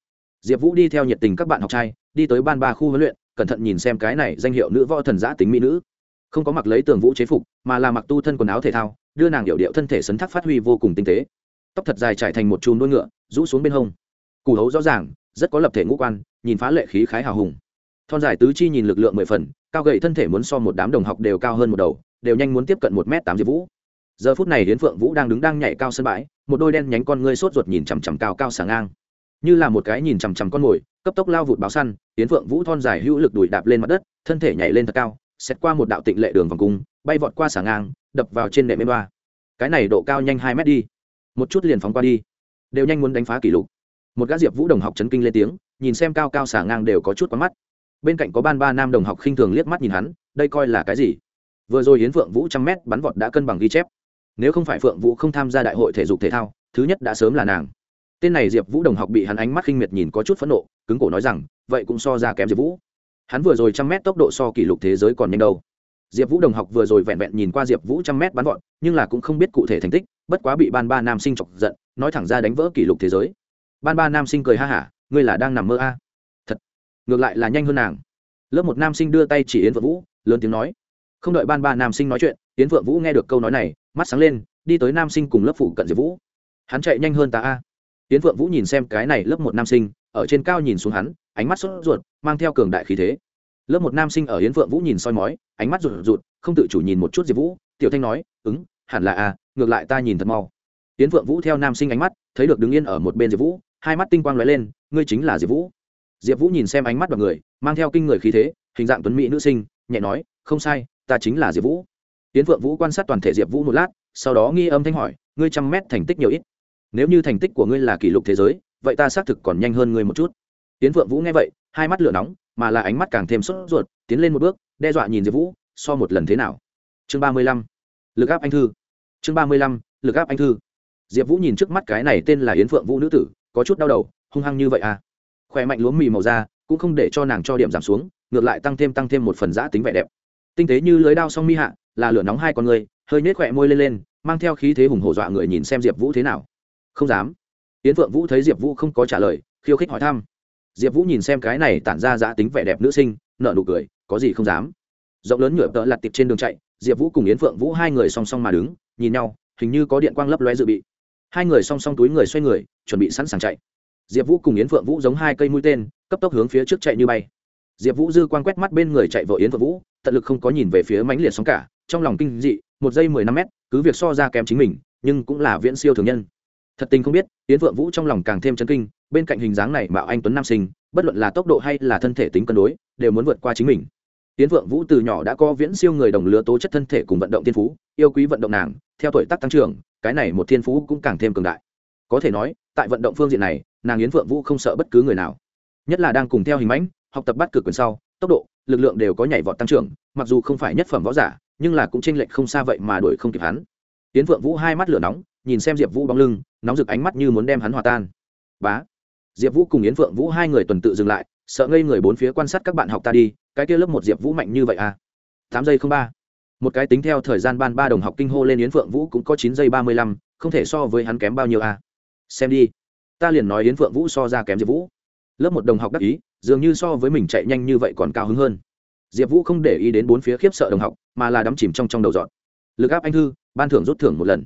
diệp vũ đi theo nhiệt tình các bạn học trai đi tới ban ba khu huấn luyện cẩn thận nhìn xem cái này danh hiệu nữ võ thần giã tính mỹ nữ không có mặc lấy tường vũ chế phục mà là mặc tu thân quần áo thể thao đưa nàng hiệu điệu thân thể sấn thác phát huy vô cùng tinh tế tóc thật dài trải thành một chùm đuôi ngựa rũ xuống bên hông cù hấu rõ ràng rất có lập thể ngũ quan, nhìn phá lệ khí khái hào hùng. Thon dài tứ chi nhìn lực lượng mười phần, cao gậy thân thể muốn so một đám đồng học đều cao hơn một đầu, đều nhanh muốn tiếp cận một m tám diệp vũ. Giờ phút này hiến phượng vũ đang đứng đang nhảy cao sân bãi, một đôi đen nhánh con ngươi sốt ruột nhìn chằm chằm cao cao sàng ngang. Như là một cái nhìn chằm chằm con mồi, cấp tốc lao vụt báo săn hiến phượng vũ thon dài hữu lực đùi đạp lên mặt đất, thân thể nhảy lên thật cao xét qua một đạo tịnh lệ đường vòng cung, bay vọt qua sàng ngang, đập vào trên nệm êm ba. Cái này độ cao nhanh hai mét đi. Một chút liền phóng qua đi. Đều nhanh muốn đánh phá kỷ lục một gã diệp vũ đồng học chấn kinh lên tiếng, nhìn xem cao cao xả ngang đều có chút quá mắt. Bên cạnh có ban ba nam đồng học khinh thường liếc mắt nhìn hắn, đây coi là cái gì? Vừa rồi hiến phượng vũ trăm mét bắn vọt đã cân bằng ghi chép. Nếu không phải phượng vũ không tham gia đại hội thể dục thể thao, thứ nhất đã sớm là nàng. Tên này diệp vũ đồng học bị hắn ánh mắt khinh miệt nhìn có chút phẫn nộ, cứng cổ nói rằng, vậy cũng so ra kém diệp vũ. Hắn vừa rồi trăm mét tốc độ so kỷ lục thế giới còn nhanh đâu. Diệp vũ đồng học vừa rồi vẹn vẹn nhìn qua diệp vũ trăm mét bắn vọt, nhưng là cũng không biết cụ thể thành tích, bất quá bị ban ba nam sinh chọc giận, nói thẳng ra đánh vỡ kỷ lục thế giới ban ba nam sinh cười ha hả, ngươi là đang nằm mơ a. À? thật, ngược lại là nhanh hơn nàng. Lớp một nam sinh đưa tay chỉ yến vợ vũ, lớn tiếng nói. Không đợi ban ba nam sinh nói chuyện, yến vợ vũ nghe được câu nói này, mắt sáng lên, đi tới nam sinh cùng lớp phụ cận diệp vũ. Hắn chạy nhanh hơn ta a. Yến vợ vũ nhìn xem cái này lớp một nam sinh, ở trên cao nhìn xuống hắn, ánh mắt sốt ruột, mang theo cường đại khí thế. Lớp một nam sinh ở yến vợ vũ nhìn soi mói, ánh mắt rụt rụt, không tự chủ nhìn một chút diệp vũ. Tiểu thanh nói, ứng, hẳn là a, ngược lại ta nhìn thật mau. Yến vợ vũ theo nam sinh ánh mắt, thấy được đứng yên ở một bên diệp vũ hai mắt tinh quang lóe lên, ngươi chính là diệp vũ. Diệp vũ nhìn xem ánh mắt vào người, mang theo kinh người khí thế, hình dạng tuấn mỹ nữ sinh, nhẹ nói, không sai, ta chính là diệp vũ. Tiến phượng vũ quan sát toàn thể diệp vũ một lát, sau đó nghi âm thanh hỏi, ngươi trăm mét thành tích nhiều ít? Nếu như thành tích của ngươi là kỷ lục thế giới, vậy ta xác thực còn nhanh hơn ngươi một chút. Tiến phượng vũ nghe vậy, hai mắt lửa nóng, mà là ánh mắt càng thêm sốt ruột, tiến lên một bước, đe dọa nhìn diệp vũ, so một lần thế nào? Chương ba mươi lăm, lực áp anh thư. Chương ba mươi lăm, lực áp anh thư. Diệp vũ nhìn trước mắt cái này tên là yến phượng vũ nữ tử có chút đau đầu, hung hăng như vậy à? Khỏe mạnh lúa mì màu da cũng không để cho nàng cho điểm giảm xuống, ngược lại tăng thêm tăng thêm một phần giã tính vẻ đẹp. Tinh tế như lưới đao song mi hạ, là lửa nóng hai con người, hơi nhếch khỏe môi lên lên, mang theo khí thế hùng hổ dọa người nhìn xem diệp vũ thế nào. Không dám. Yến phượng vũ thấy diệp vũ không có trả lời, khiêu khích hỏi thăm. Diệp vũ nhìn xem cái này tản ra giã tính vẻ đẹp nữ sinh nợ nụ cười, có gì không dám. Rộng lớn nhựa tợ lặt tiệp trên đường chạy, diệp vũ cùng yến phượng vũ hai người song song mà đứng, nhìn nhau, hình như có điện quang lấp loe dự bị hai người song song túi người xoay người, chuẩn bị sẵn sàng chạy. Diệp vũ cùng yến phượng vũ giống hai cây mũi tên, cấp tốc hướng phía trước chạy như bay. Diệp vũ dư quan quét mắt bên người chạy vội yến phượng vũ, tận lực không có nhìn về phía mánh liệt sóng cả, trong lòng kinh dị, một giây mười năm mét, cứ việc so ra kém chính mình, nhưng cũng là viễn siêu thường nhân. Thật tình không biết, yến phượng vũ trong lòng càng thêm chấn kinh, bên cạnh hình dáng này mạo anh tuấn nam sinh, bất luận là tốc độ hay là thân thể tính cân đối, đều muốn vượt qua chính mình. Yến phượng vũ từ nhỏ đã có viễn siêu người đồng lứa tố chất thân thể cùng vận động thiên phú, yêu quý vận động nàng, theo tuổi tác tăng trưởng cái này một thiên phú cũng càng thêm cường đại. Có thể nói, tại vận động phương diện này, nàng yến phượng vũ không sợ bất cứ người nào. Nhất là đang cùng theo hình mãnh, học tập bắt cực quyền sau, tốc độ, lực lượng đều có nhảy vọt tăng trưởng, mặc dù không phải nhất phẩm võ giả, nhưng là cũng tranh lệch không xa vậy mà đuổi không kịp hắn. Yến phượng vũ hai mắt lửa nóng, nhìn xem diệp vũ bóng lưng, nóng rực ánh mắt như muốn đem hắn hòa tan. Bá. Diệp vũ cùng yến phượng vũ hai người tuần tự dừng lại, sợ ngây người bốn phía quan sát các bạn học ta đi, cái kia lớp một diệp vũ mạnh như vậy à? Tám giây không ba một cái tính theo thời gian ban ba đồng học kinh hô lên yến phượng vũ cũng có chín giây ba mươi lăm, không thể so với hắn kém bao nhiêu à xem đi. Ta liền nói yến phượng vũ so ra kém diệp vũ. Lớp một đồng học đắc ý, dường như so với mình chạy nhanh như vậy còn cao hứng hơn. Diệp vũ không để ý đến bốn phía khiếp sợ đồng học, mà là đắm chìm trong trong đầu dọn. Lực áp anh thư, ban thưởng rút thưởng một lần.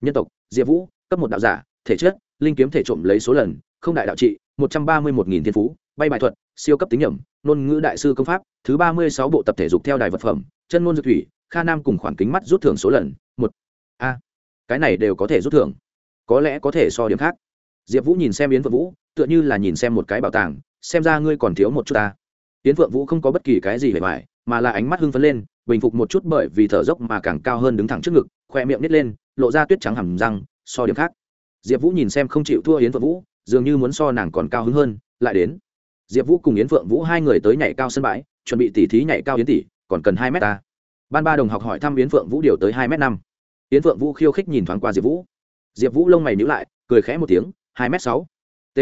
Nhân tộc, diệp vũ, cấp một đạo giả, thể chất, linh kiếm thể trộm lấy số lần, không đại đạo trị, một trăm ba mươi một nghìn thiên phú, bay bài thuật, siêu cấp tính nhẩm, ngôn ngữ đại sư công pháp, thứ ba mươi sáu bộ tập thể dục theo đài vật phẩm, chân ngôn dược thủy kha nam cùng khoảng kính mắt rút thưởng số lần, một. A, cái này đều có thể rút thưởng. Có lẽ có thể so điểm khác. Diệp vũ nhìn xem yến phượng vũ, tựa như là nhìn xem một cái bảo tàng, xem ra ngươi còn thiếu một chút ta. Yến phượng vũ không có bất kỳ cái gì vẻ vải mà là ánh mắt hưng phấn lên, bình phục một chút bởi vì thở dốc mà càng cao hơn đứng thẳng trước ngực, khoe miệng nít lên, lộ ra tuyết trắng hầm răng, so điểm khác. Diệp vũ nhìn xem không chịu thua yến phượng vũ, dường như muốn so nàng còn cao hứng hơn, lại đến. Diệp vũ cùng yến phượng vũ hai người tới nhảy cao sân bãi, chuẩn bị tỉ thí nhảy cao yến tỷ, còn cần hai mét ta ban ba đồng học hỏi thăm yến phượng vũ điều tới hai m năm. Yến phượng vũ khiêu khích nhìn thoáng qua diệp vũ. Diệp vũ lông mày nhữ lại, cười khẽ một tiếng, hai m sáu. T.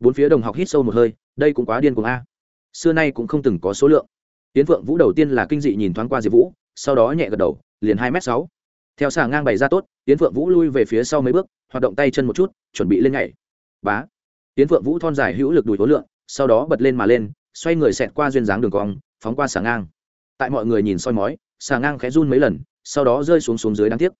Bốn phía đồng học hít sâu một hơi, đây cũng quá điên cuồng a. Xưa nay cũng không từng có số lượng. Yến phượng vũ đầu tiên là kinh dị nhìn thoáng qua diệp vũ, sau đó nhẹ gật đầu, liền hai m sáu. Theo xà ngang bày ra tốt, yến phượng vũ lui về phía sau mấy bước, hoạt động tay chân một chút, chuẩn bị lên nhảy. Bá. Yến phượng vũ thon dài hữu lực đùi hối lượng, sau đó bật lên mà lên, xoay người xẹt qua duyên dáng đường cong, phóng qua xà ngang. Tại mọi người nhìn soi mói xà ngang khẽ run mấy lần, sau đó rơi xuống xuống dưới đáng tiếc.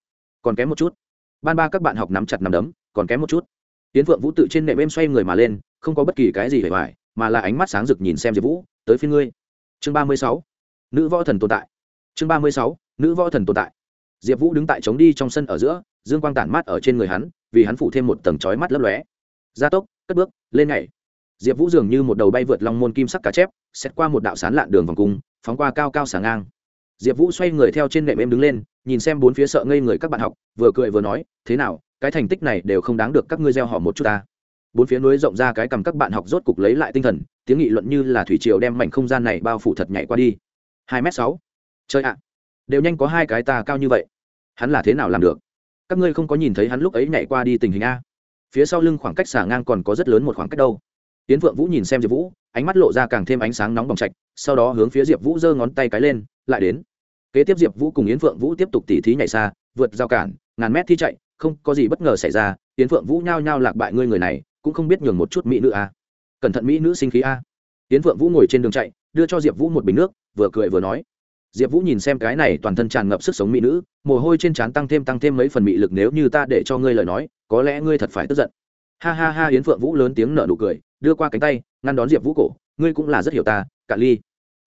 Còn kém một chút. Ban ba các bạn học nắm chặt nắm đấm, còn kém một chút. Tiến phượng vũ tự trên nệm êm xoay người mà lên, không có bất kỳ cái gì hề hoài mà là ánh mắt sáng rực nhìn xem diệp vũ, tới phía ngươi. Chương ba mươi sáu. Nữ võ thần tồn tại. Chương ba mươi sáu. Nữ võ thần tồn tại. Diệp vũ đứng tại trống đi trong sân ở giữa, dương quang tản mát ở trên người hắn, vì hắn phủ thêm một tầng trói mắt lấp lóe. Gia tốc, cất bước, lên nhảy. Diệp vũ dường như một đầu bay vượt long môn kim sắc cá chép xét qua một đạo sán lạn đường vòng cung, phóng qua cao cao sáng ngang diệp vũ xoay người theo trên nệm em đứng lên, nhìn xem bốn phía sợ ngây người các bạn học, vừa cười vừa nói, thế nào, cái thành tích này đều không đáng được các ngươi gieo họ một chút ta. Bốn phía núi rộng ra cái cầm các bạn học rốt cục lấy lại tinh thần, tiếng nghị luận như là thủy triều đem mảnh không gian này bao phủ thật nhảy qua đi. Hai m sáu. Chơi ạ, đều nhanh có hai cái ta cao như vậy. Hắn là thế nào làm được? Các ngươi không có nhìn thấy hắn lúc ấy nhảy qua đi tình hình a? Phía sau lưng khoảng cách xả ngang còn có rất lớn một khoảng cách đâu. Tiến phượng vũ nhìn xem diệp vũ, ánh mắt lộ ra càng thêm ánh sáng nóng bỏng chạch sau đó hướng phía diệp vũ giơ ngón tay cái lên lại đến. Kế tiếp diệp vũ cùng yến phượng vũ tiếp tục tỉ thí nhảy xa, vượt giao cản, ngàn mét thi chạy, không có gì bất ngờ xảy ra, yến phượng vũ nhao nhao lạc bại ngươi người này, cũng không biết nhường một chút mỹ nữ a. Cẩn thận mỹ nữ sinh khí a. Yến phượng vũ ngồi trên đường chạy, đưa cho diệp vũ một bình nước, vừa cười vừa nói. Diệp vũ nhìn xem cái này toàn thân tràn ngập sức sống mỹ nữ, mồ hôi trên trán tăng thêm tăng thêm mấy phần mị lực nếu như ta để cho ngươi lời nói, có lẽ ngươi thật phải tức giận. Ha ha ha, yến phượng vũ lớn tiếng nở nụ cười, đưa qua cánh tay, ngăn đón diệp vũ cổ, ngươi cũng là rất hiểu ta cạn ly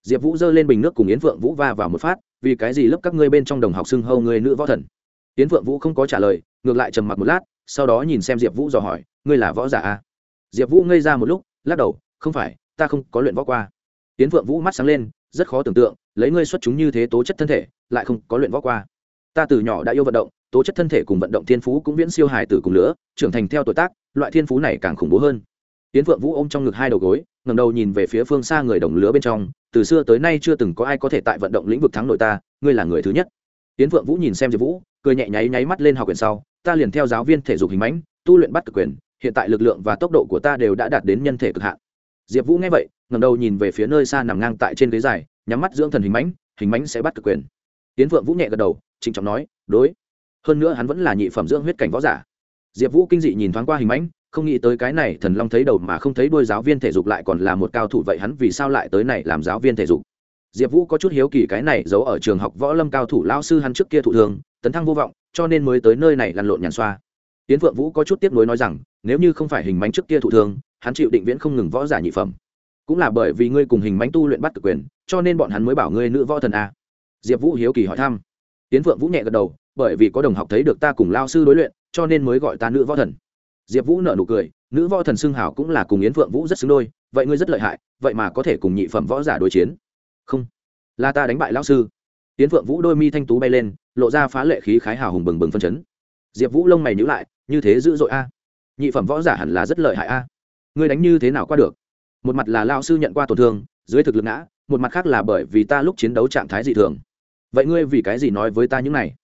diệp vũ giơ lên bình nước cùng yến phượng vũ va vào một phát, vì cái gì lớp các ngươi bên trong đồng học xưng hâu người nữ võ thần? Yến phượng vũ không có trả lời, ngược lại trầm mặc một lát, sau đó nhìn xem diệp vũ dò hỏi, ngươi là võ giả à? diệp vũ ngây ra một lúc, lắc đầu, không phải, ta không có luyện võ qua. Yến phượng vũ mắt sáng lên, rất khó tưởng tượng, lấy ngươi xuất chúng như thế tố chất thân thể, lại không có luyện võ qua. Ta từ nhỏ đã yêu vận động, tố chất thân thể cùng vận động thiên phú cũng viễn siêu hài tử cùng lứa, trưởng thành theo tuổi tác, loại thiên phú này càng khủng bố hơn. Tiến phượng vũ ôm trong ngực hai đầu gối ngầm đầu nhìn về phía phương xa người đồng lứa bên trong, từ xưa tới nay chưa từng có ai có thể tại vận động lĩnh vực thắng nội ta, ngươi là người thứ nhất. Tiến phượng vũ nhìn xem diệp vũ, cười nhẹ nháy nháy mắt lên học quyền sau, ta liền theo giáo viên thể dục hình mãnh, tu luyện bắt cực quyền, hiện tại lực lượng và tốc độ của ta đều đã đạt đến nhân thể cực hạn. Diệp vũ nghe vậy ngầm đầu nhìn về phía nơi xa nằm ngang tại trên ghế dài, nhắm mắt dưỡng thần hình mãnh hình mãnh sẽ bắt cực quyền. Tiến phượng vũ nhẹ gật đầu, trịnh trọng nói, đối. Hơn nữa hắn vẫn là nhị phẩm dưỡng huyết cảnh võ giả. Diệp vũ kinh dị nhìn thoáng qua hình mãnh không nghĩ tới cái này thần long thấy đầu mà không thấy đuôi giáo viên thể dục lại còn là một cao thủ vậy hắn vì sao lại tới này làm giáo viên thể dục? Diệp vũ có chút hiếu kỳ cái này giấu ở trường học võ lâm cao thủ lao sư hắn trước kia thụ thường, tấn thăng vô vọng, cho nên mới tới nơi này lăn lộn nhàn xoa. Tiến phượng vũ có chút tiếp nối nói rằng, nếu như không phải hình mánh trước kia thụ thường, hắn chịu định viễn không ngừng võ giả nhị phẩm. Cũng là bởi vì ngươi cùng hình mánh tu luyện bắt cực quyền, cho nên bọn hắn mới bảo ngươi nữ võ thần a. Diệp vũ hiếu kỳ hỏi thăm. Tiến phượng vũ nhẹ gật đầu, bởi vì có đồng học thấy được ta cùng lao sư đối luyện, cho nên mới gọi ta nữ võ thần diệp vũ nợ nụ cười, nữ võ thần xưng hảo cũng là cùng yến phượng vũ rất xứng đôi, vậy ngươi rất lợi hại, vậy mà có thể cùng nhị phẩm võ giả đối chiến. Không, là ta đánh bại lão sư. Yến phượng vũ đôi mi thanh tú bay lên, lộ ra phá lệ khí khái hào hùng bừng bừng phân chấn. Diệp vũ lông mày nhữ lại, như thế dữ dội a. Nhị phẩm võ giả hẳn là rất lợi hại a. Ngươi đánh như thế nào qua được? Một mặt là lao sư nhận qua tổn thương, dưới thực lực ngã, một mặt khác là bởi vì ta lúc chiến đấu trạng thái dị thường. Vậy ngươi vì cái gì nói với ta những này?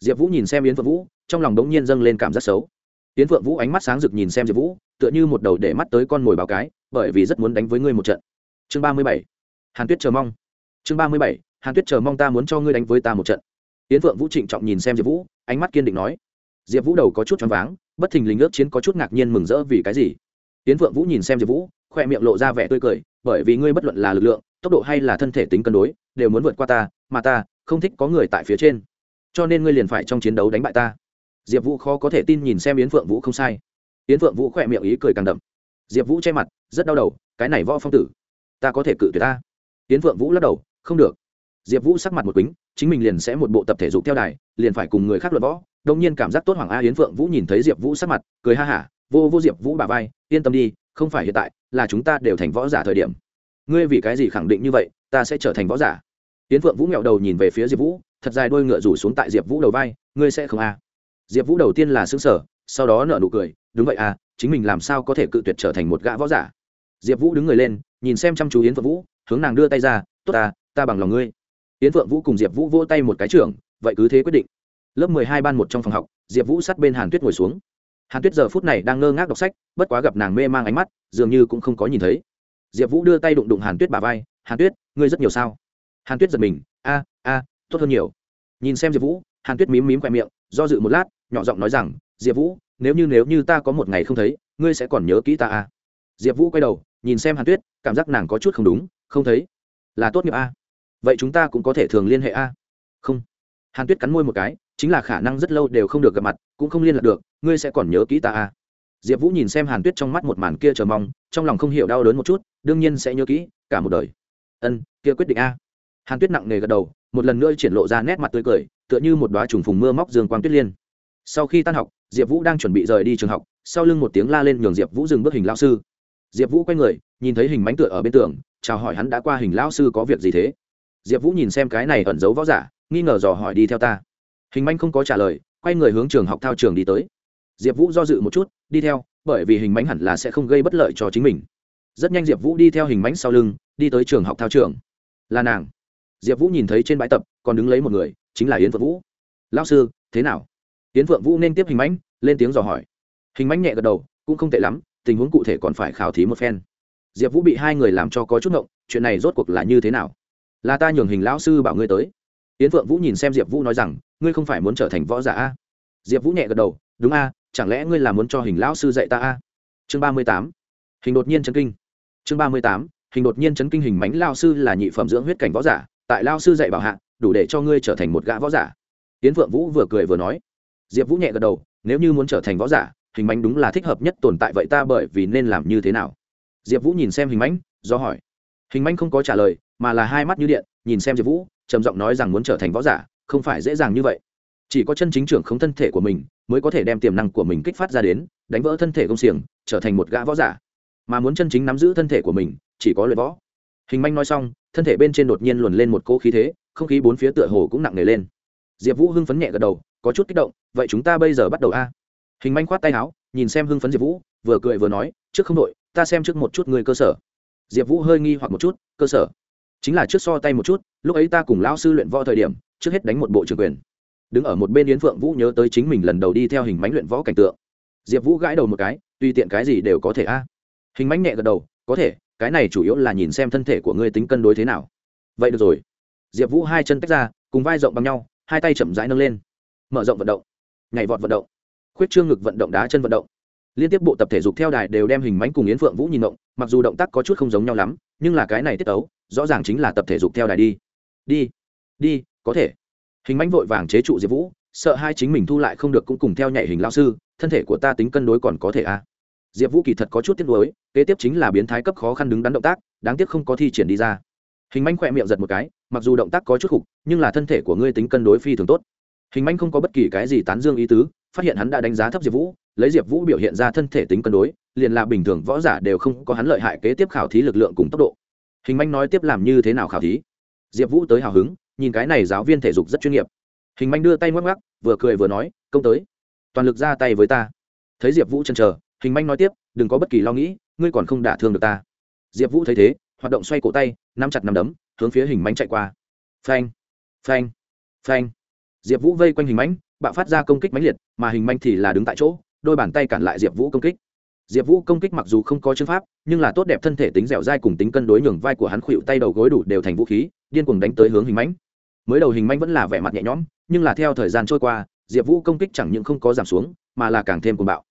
Diệp vũ nhìn xem yến phượng vũ, trong lòng đống nhiên dâng lên cảm giác xấu yến phượng vũ ánh mắt sáng rực nhìn xem diệp vũ, tựa như một đầu để mắt tới con mồi báo cái, bởi vì rất muốn đánh với ngươi một trận. Chương ba mươi bảy. Hàn tuyết chờ mong. Chương ba mươi bảy. Hàn tuyết chờ mong ta muốn cho ngươi đánh với ta một trận. Yến phượng vũ trịnh trọng nhìn xem diệp vũ, ánh mắt kiên định nói. Diệp vũ đầu có chút choáng váng, bất thình lình ước chiến có chút ngạc nhiên mừng rỡ vì cái gì? Yến phượng vũ nhìn xem diệp vũ, khoe miệng lộ ra vẻ tươi cười, bởi vì ngươi bất luận là lực lượng, tốc độ hay là thân thể tính cân đối, đều muốn vượt qua ta, mà ta không thích có người tại phía trên. Cho nên ngươi liền phải trong chiến đấu đánh bại ta diệp vũ khó có thể tin nhìn xem yến phượng vũ không sai. Yến phượng vũ khỏe miệng ý cười càng đậm. Diệp vũ che mặt, rất đau đầu, cái này võ phong tử, ta có thể cự tuyệt ta. Yến phượng vũ lắc đầu, không được. Diệp vũ sắc mặt một kính chính mình liền sẽ một bộ tập thể dục theo đài, liền phải cùng người khác luận võ. Đông nhiên cảm giác tốt hoàng a, yến phượng vũ nhìn thấy diệp vũ sắc mặt, cười ha hả, vô vô diệp vũ bà vai, yên tâm đi, không phải hiện tại, là chúng ta đều thành võ giả thời điểm. Ngươi vì cái gì khẳng định như vậy, ta sẽ trở thành võ giả. Yến phượng vũ nghẹo đầu nhìn về phía diệp vũ, thật dài đôi ngựa rủ xuống tại diệp vũ đầu vai, ngươi sẽ không a? Diệp vũ đầu tiên là xứng sở sau đó nở nụ cười, đúng vậy à chính mình làm sao có thể cự tuyệt trở thành một gã võ giả? Diệp vũ đứng người lên, nhìn xem chăm chú yến phượng vũ, hướng nàng đưa tay ra, tốt ta ta bằng lòng ngươi. Yến phượng vũ cùng diệp vũ vỗ tay một cái trưởng, vậy cứ thế quyết định. Lớp mười hai ban một trong phòng học, diệp vũ sát bên hàn tuyết ngồi xuống. Hàn tuyết giờ phút này đang ngơ ngác đọc sách, bất quá gặp nàng mê mang ánh mắt, dường như cũng không có nhìn thấy. Diệp vũ đưa tay đụng đụng hàn tuyết bà vai, hàn tuyết, ngươi rất nhiều sao? Hàn tuyết giật mình, a a, tốt hơn nhiều. Nhìn xem diệp vũ, hàn tuyết mím mím khoe miệng, do dự một lát nhỏ giọng nói rằng, diệp vũ, nếu như nếu như ta có một ngày không thấy, ngươi sẽ còn nhớ kỹ ta à? Diệp vũ quay đầu, nhìn xem hàn tuyết, cảm giác nàng có chút không đúng, không thấy, là tốt nghiệp a. Vậy chúng ta cũng có thể thường liên hệ a. Không. Hàn tuyết cắn môi một cái, chính là khả năng rất lâu đều không được gặp mặt, cũng không liên lạc được, ngươi sẽ còn nhớ kỹ ta a. Diệp vũ nhìn xem hàn tuyết trong mắt một màn kia chờ mong, trong lòng không hiểu đau đớn một chút, đương nhiên sẽ nhớ kỹ, cả một đời. Ân, kia quyết định a. Hàn tuyết nặng nề gật đầu, một lần nữa triển lộ ra nét mặt tươi cười, tựa như một đoá trùng phùng mưa móc dương quang tuyết liên sau khi tan học, diệp vũ đang chuẩn bị rời đi trường học, sau lưng một tiếng la lên nhường diệp vũ dừng bước hình lao sư. Diệp vũ quay người, nhìn thấy hình mánh tựa ở bên tường, chào hỏi hắn đã qua hình lão sư có việc gì thế. Diệp vũ nhìn xem cái này ẩn giấu võ giả, nghi ngờ dò hỏi đi theo ta. Hình Mánh không có trả lời, quay người hướng trường học thao trường đi tới. Diệp vũ do dự một chút, đi theo, bởi vì hình mánh hẳn là sẽ không gây bất lợi cho chính mình. Rất nhanh diệp vũ đi theo hình mánh sau lưng, đi tới trường học thao trường. Là nàng. Diệp vũ nhìn thấy trên bãi tập, còn đứng lấy một người, chính là yến phượng vũ. Lao sư, thế nào? Yến phượng vũ nên tiếp hình mánh lên tiếng dò hỏi. Hình mánh nhẹ gật đầu, cũng không tệ lắm, tình huống cụ thể còn phải khảo thí một phen. Diệp vũ bị hai người làm cho có chút ngộng, chuyện này rốt cuộc là như thế nào? Là ta nhường hình lão sư bảo ngươi tới. Yến phượng vũ nhìn xem diệp vũ nói rằng, ngươi không phải muốn trở thành võ giả a? Diệp vũ nhẹ gật đầu, đúng a, chẳng lẽ ngươi là muốn cho hình lão sư dạy ta a? Chương ba mươi tám. Hình đột nhiên chấn kinh. Chương ba mươi tám. Hình đột nhiên chấn kinh hình mánh Lão sư là nhị phẩm dưỡng huyết cảnh võ giả, tại Lão sư dạy bảo hạ, đủ để cho ngươi trở thành một gã võ giả. Yến phượng vũ vừa cười vừa nói diệp vũ nhẹ gật đầu, nếu như muốn trở thành võ giả, hình mánh đúng là thích hợp nhất tồn tại vậy ta bởi vì nên làm như thế nào? Diệp vũ nhìn xem hình mánh do hỏi. Hình mánh không có trả lời, mà là hai mắt như điện, nhìn xem diệp vũ, trầm giọng nói rằng muốn trở thành võ giả, không phải dễ dàng như vậy. Chỉ có chân chính trưởng không thân thể của mình, mới có thể đem tiềm năng của mình kích phát ra đến, đánh vỡ thân thể công xiềng, trở thành một gã võ giả. Mà muốn chân chính nắm giữ thân thể của mình, chỉ có luyện võ. Hình manh nói xong, thân thể bên trên đột nhiên luồn lên một cỗ khí thế, không khí bốn phía tựa hồ cũng nặng nề lên. Diệp vũ hưng phấn nhẹ gật đầu có chút kích động, vậy chúng ta bây giờ bắt đầu a. Hình manh khoát tay áo, nhìn xem hưng phấn diệp vũ, vừa cười vừa nói, trước không đội, ta xem trước một chút người cơ sở. Diệp vũ hơi nghi hoặc một chút, cơ sở. Chính là trước so tay một chút, lúc ấy ta cùng lão sư luyện võ thời điểm, trước hết đánh một bộ trường quyền. Đứng ở một bên yến phượng vũ nhớ tới chính mình lần đầu đi theo hình mánh luyện võ cảnh tượng. Diệp vũ gãi đầu một cái, tùy tiện cái gì đều có thể a. Hình mánh nhẹ gật đầu, có thể, cái này chủ yếu là nhìn xem thân thể của ngươi tính cân đối thế nào. Vậy được rồi. Diệp vũ hai chân tách ra, cùng vai rộng bằng nhau, hai tay chậm rãi nâng lên mở rộng vận động, nhảy vọt vận động, khuyết trương ngực vận động, đá chân vận động. Liên tiếp bộ tập thể dục theo đài đều đem hình mánh cùng yến phượng vũ nhìn động, mặc dù động tác có chút không giống nhau lắm, nhưng là cái này tiết ấu rõ ràng chính là tập thể dục theo đài đi. Đi đi, có thể. Hình mánh vội vàng chế trụ diệp vũ, sợ hai chính mình thu lại không được cũng cùng theo nhảy hình lao sư, thân thể của ta tính cân đối còn có thể à. diệp vũ kỳ thật có chút tiếc nuối, kế tiếp chính là biến thái cấp khó khăn đứng đắn động tác, đáng tiếc không có thi triển đi ra. Hình manh khỏe miệng giật một cái, mặc dù động tác có chút khục, nhưng là thân thể của ngươi tính cân đối phi thường tốt hình manh không có bất kỳ cái gì tán dương ý tứ, phát hiện hắn đã đánh giá thấp diệp vũ, lấy diệp vũ biểu hiện ra thân thể tính cân đối, liền là bình thường võ giả đều không có hắn lợi hại kế tiếp khảo thí lực lượng cùng tốc độ. Hình manh nói tiếp làm như thế nào khảo thí? Diệp vũ tới hào hứng, nhìn cái này giáo viên thể dục rất chuyên nghiệp. Hình manh đưa tay ngoắc ngoắc, vừa cười vừa nói, công tới. Toàn lực ra tay với ta. Thấy diệp vũ chần chờ, hình manh nói tiếp, đừng có bất kỳ lo nghĩ, ngươi còn không đả thương được ta. Diệp vũ thấy thế, hoạt động xoay cổ tay, nắm chặt nắm đấm, hướng phía hình manh chạy qua. Phanh phanh phanh diệp vũ vây quanh hình Mánh, bạo phát ra công kích mãnh liệt mà hình manh thì là đứng tại chỗ đôi bàn tay cản lại diệp vũ công kích. Diệp vũ công kích mặc dù không có chương pháp nhưng là tốt đẹp thân thể tính dẻo dai cùng tính cân đối nhường vai của hắn khuỵu tay đầu gối đủ đều thành vũ khí điên cuồng đánh tới hướng hình Mánh. mới đầu hình manh vẫn là vẻ mặt nhẹ nhõm nhưng là theo thời gian trôi qua diệp vũ công kích chẳng những không có giảm xuống mà là càng thêm cuồng bạo.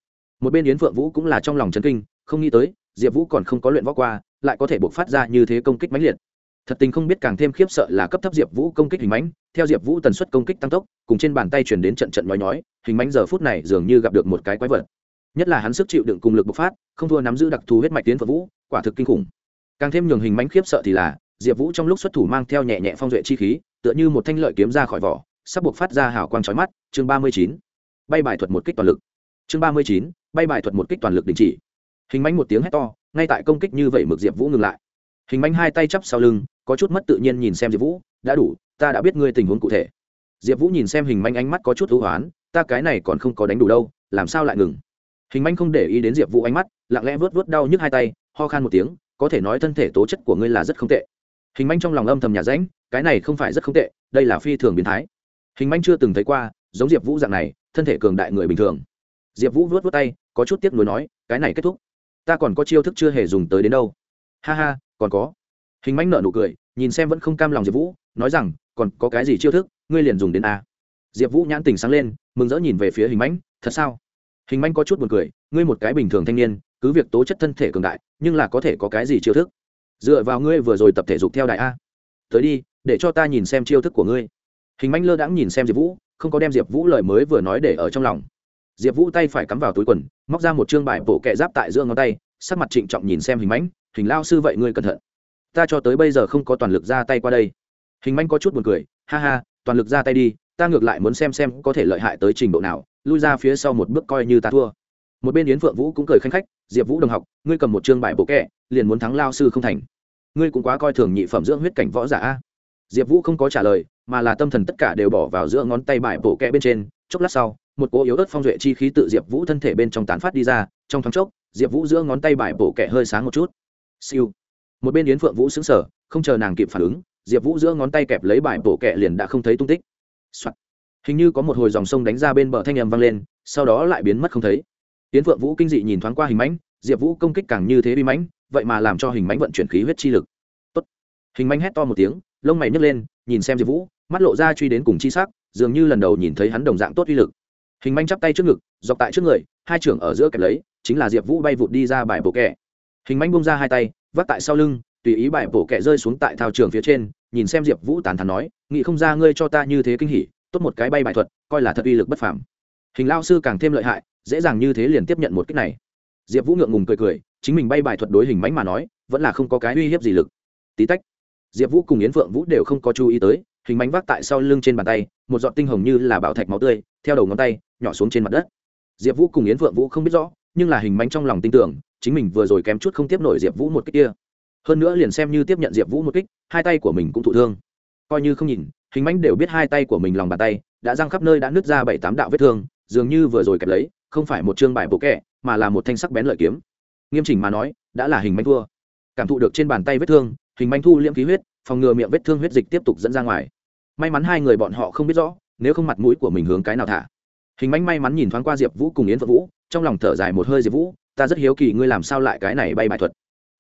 Một bên yến phượng vũ cũng là trong lòng chấn kinh không nghĩ tới diệp vũ còn không có luyện võ qua lại có thể buộc phát ra như thế công kích mãnh liệt thật tình không biết càng thêm khiếp sợ là cấp thấp diệp vũ công kích hình mãnh, theo diệp vũ tần suất công kích tăng tốc, cùng trên bàn tay chuyển đến trận trận nhói nhói, hình mãnh giờ phút này dường như gặp được một cái quái vật. Nhất là hắn sức chịu đựng cùng lực bộc phát, không thua nắm giữ đặc thù huyết mạch tiến phật vũ, quả thực kinh khủng. Càng thêm nhường hình mãnh khiếp sợ thì là, diệp vũ trong lúc xuất thủ mang theo nhẹ nhẹ phong duệ chi khí, tựa như một thanh lợi kiếm ra khỏi vỏ, sắp buộc phát ra hào quang trói mắt, chương ba mươi chín. Bay bài thuật một kích toàn lực. Chương ba mươi chín, bay bài thuật một kích toàn lực đình chỉ. Hình mãnh một tiếng hét to, ngay tại công kích như vậy mực diệp vũ ngừng lại hình manh hai tay chắp sau lưng, có chút mất tự nhiên nhìn xem diệp vũ, đã đủ, ta đã biết ngươi tình huống cụ thể. Diệp vũ nhìn xem hình manh ánh mắt có chút hữu hoán, ta cái này còn không có đánh đủ đâu, làm sao lại ngừng? Hình manh không để ý đến diệp vũ ánh mắt, lặng lẽ vớt vớt đau nhức hai tay, ho khan một tiếng, có thể nói thân thể tố chất của ngươi là rất không tệ. Hình manh trong lòng âm thầm nhà ránh cái này không phải rất không tệ, đây là phi thường biến thái. Hình manh chưa từng thấy qua, giống diệp vũ dạng này, thân thể cường đại người bình thường. Diệp vũ vớt vớt tay, có chút tiếc nuối nói, cái này kết thúc. Ta còn có chiêu thức chưa hề dùng tới đến đâu ha ha, còn có. Hình mánh nợ nụ cười, nhìn xem vẫn không cam lòng diệp vũ, nói rằng, còn có cái gì chiêu thức, ngươi liền dùng đến a. Diệp vũ nhãn tình sáng lên, mừng rỡ nhìn về phía hình mánh thật sao? Hình mánh có chút buồn cười, ngươi một cái bình thường thanh niên, cứ việc tố chất thân thể cường đại, nhưng là có thể có cái gì chiêu thức? Dựa vào ngươi vừa rồi tập thể dục theo đại a. Tới đi, để cho ta nhìn xem chiêu thức của ngươi. Hình manh lơ đãng nhìn xem diệp vũ, không có đem diệp vũ lời mới vừa nói để ở trong lòng. Diệp vũ tay phải cắm vào túi quần, móc ra một chương bài bổ kẹ giáp tại giữa ngón tay, sắc mặt trịnh trọng nhìn xem hình mánh hình lao sư vậy ngươi cẩn thận. Ta cho tới bây giờ không có toàn lực ra tay qua đây. Hình manh có chút buồn cười, ha ha, toàn lực ra tay đi, ta ngược lại muốn xem xem có thể lợi hại tới trình độ nào, lui ra phía sau một bước coi như ta thua. Một bên yến phượng vũ cũng cười khanh khách, diệp vũ đồng học, ngươi cầm một chương bài bộ kẹ, liền muốn thắng lao sư không thành. Ngươi cũng quá coi thường nhị phẩm dưỡng huyết cảnh võ giả a. Diệp vũ không có trả lời, mà là tâm thần tất cả đều bỏ vào giữa ngón tay bài bộ kẹ bên trên. Chốc lát sau, một cỗ yếu ớt phong duệ chi khí tự diệp vũ thân thể bên trong tán phát đi ra, trong thoáng chốc, diệp vũ giữa ngón tay bài bộ kẹ hơi sáng một chút siêu. Một bên yến phượng vũ xứng sở không chờ nàng kịp phản ứng, diệp vũ giữa ngón tay kẹp lấy bài bổ kẹ liền đã không thấy tung tích、Soạn. hình như có một hồi dòng sông đánh ra bên bờ thanh nhầm vang lên, sau đó lại biến mất không thấy. Yến phượng vũ kinh dị nhìn thoáng qua hình mãnh, diệp vũ công kích càng như thế bi mãnh, vậy mà làm cho hình mãnh vận chuyển khí huyết chi lực. Tốt. hình mãnh hét to một tiếng, lông mày nhấc lên, nhìn xem diệp vũ, mắt lộ ra truy đến cùng chi sắc, dường như lần đầu nhìn thấy hắn đồng dạng tốt uy lực. Hình manh chắp tay trước ngực, dọc tại trước người, hai trưởng ở giữa kẹp lấy, chính là diệp vũ bay vụt đi ra bài bộ kẹ hình manh bông ra hai tay vắt tại sau lưng, tùy ý bài bổ kẹ rơi xuống tại thao trường phía trên, nhìn xem diệp vũ tàn thắn nói nghĩ không ra ngươi cho ta như thế kinh hỉ, tốt một cái bay bài thuật, coi là thật uy lực bất phàm. Hình lao sư càng thêm lợi hại, dễ dàng như thế liền tiếp nhận một cách này. Diệp vũ ngượng ngùng cười cười, chính mình bay bài thuật đối hình mánh mà nói, vẫn là không có cái uy hiếp gì lực. Tí tách, diệp vũ cùng yến phượng vũ đều không có chú ý tới, hình mánh vác tại sau lưng trên bàn tay, một giọt tinh hồng như là bảo thạch máu tươi, theo đầu ngón tay, nhỏ xuống trên mặt đất. Diệp vũ cùng yến phượng vũ không biết rõ nhưng là hình mánh trong lòng tin tưởng, chính mình vừa rồi kém chút không tiếp nổi diệp vũ một kích kia. Hơn nữa liền xem như tiếp nhận diệp vũ một kích, hai tay của mình cũng thụ thương. Coi như không nhìn, hình mánh đều biết hai tay của mình lòng bàn tay, đã răng khắp nơi đã nứt ra bảy tám đạo vết thương, dường như vừa rồi kẹp lấy, không phải một chương bài bộ kẹ, mà là một thanh sắc bén lợi kiếm. Nghiêm chỉnh mà nói, đã là hình manh thua. Cảm thụ được trên bàn tay vết thương, hình manh thu liễm khí huyết, phòng ngừa miệng vết thương huyết dịch tiếp tục dẫn ra ngoài. May mắn hai người bọn họ không biết rõ, nếu không mặt mũi của mình hướng cái nào thả hình mánh may mắn nhìn thoáng qua diệp vũ cùng yến phượng vũ, trong lòng thở dài một hơi diệp vũ, ta rất hiếu kỳ ngươi làm sao lại cái này bay bài thuật.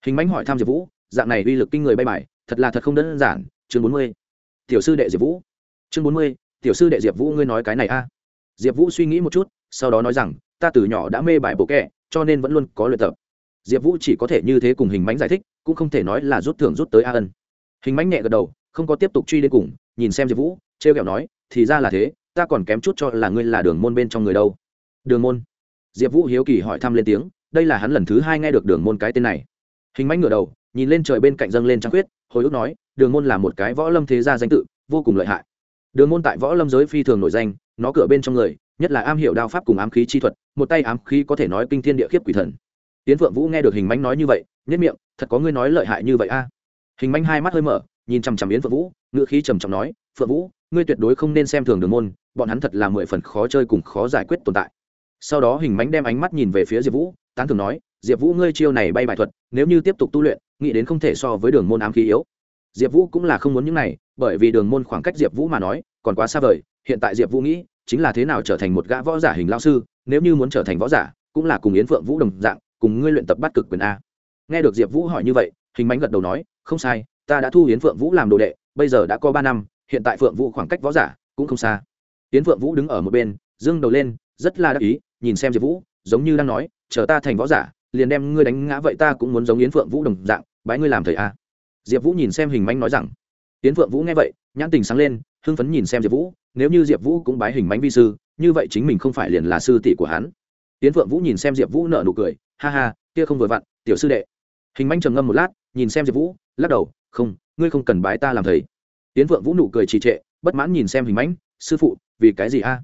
Hình mánh hỏi thăm diệp vũ, dạng này uy lực kinh người bay bài, thật là thật không đơn giản. Chương bốn mươi, tiểu sư đệ diệp vũ. Chương bốn mươi, tiểu sư đệ diệp vũ ngươi nói cái này a. Diệp vũ suy nghĩ một chút, sau đó nói rằng, ta từ nhỏ đã mê bài bộ kẹ, cho nên vẫn luôn có luyện tập. Diệp vũ chỉ có thể như thế cùng hình mánh giải thích, cũng không thể nói là rút thưởng rút tới a ân. Hình mánh nhẹ gật đầu, không có tiếp tục truy đến cùng, nhìn xem diệp vũ t r e o kẹo nói, thì ra là thế ta còn kém chút cho là ngươi là đường môn bên trong người đâu. Đường môn? Diệp vũ hiếu kỳ hỏi thăm lên tiếng, đây là hắn lần thứ hai nghe được đường môn cái tên này. Hình mánh ngửa đầu, nhìn lên trời bên cạnh dâng lên trăng khuyết, hồi ức nói, đường môn là một cái võ lâm thế gia danh tự, vô cùng lợi hại. Đường môn tại võ lâm giới phi thường nổi danh, nó cửa bên trong người, nhất là am hiểu đao pháp cùng ám khí chi thuật, một tay ám khí có thể nói kinh thiên địa khiếp quỷ thần. Tiến phượng vũ nghe được hình mánh nói như vậy nhất miệng, thật có ngươi nói lợi hại như vậy a? Hình mánh hai mắt hơi mở, nhìn chằm chằm yến phượng vũ, ngữ khí trầm trọng nói, phượng vũ ngươi tuyệt đối không nên xem thường đường môn, bọn hắn thật là mười phần khó chơi cùng khó giải quyết tồn tại. Sau đó hình mánh đem ánh mắt nhìn về phía diệp vũ, tán thường nói, diệp vũ, ngươi chiêu này bay bài thuật, nếu như tiếp tục tu luyện, nghĩ đến không thể so với đường môn ám khí yếu. Diệp vũ cũng là không muốn những này, bởi vì đường môn khoảng cách diệp vũ mà nói, còn quá xa vời, hiện tại diệp vũ nghĩ, chính là thế nào trở thành một gã võ giả hình lao sư, nếu như muốn trở thành võ giả, cũng là cùng yến phượng vũ đồng dạng, cùng ngươi luyện tập bắt cực quyền a. Nghe được diệp vũ hỏi như vậy, hình mánh gật đầu nói, không sai, ta đã thu yến phượng vũ làm đồ đệ, bây giờ đã có ba năm hiện tại phượng vũ khoảng cách võ giả cũng không xa. Tiến phượng vũ đứng ở một bên, dương đầu lên, rất là đắc ý, nhìn xem diệp vũ, giống như đang nói, chờ ta thành võ giả, liền đem ngươi đánh ngã vậy ta cũng muốn giống yến phượng vũ đồng dạng, bái ngươi làm thầy a. Diệp vũ nhìn xem hình mánh nói rằng. Yến phượng vũ nghe vậy, nhãn tình sáng lên, hưng phấn nhìn xem diệp vũ, nếu như diệp vũ cũng bái hình mánh vi sư, như vậy chính mình không phải liền là sư tỷ của hắn. Tiến phượng vũ nhìn xem diệp vũ nợ nụ cười, ha ha, kia không vừa vặn, tiểu sư đệ. Hình manh trầm ngâm một lát, nhìn xem diệp vũ, lắc đầu, không, ngươi không cần bái ta làm thầy tiến vượng vũ nụ cười trì trệ, bất mãn nhìn xem hình mãnh, sư phụ, vì cái gì a?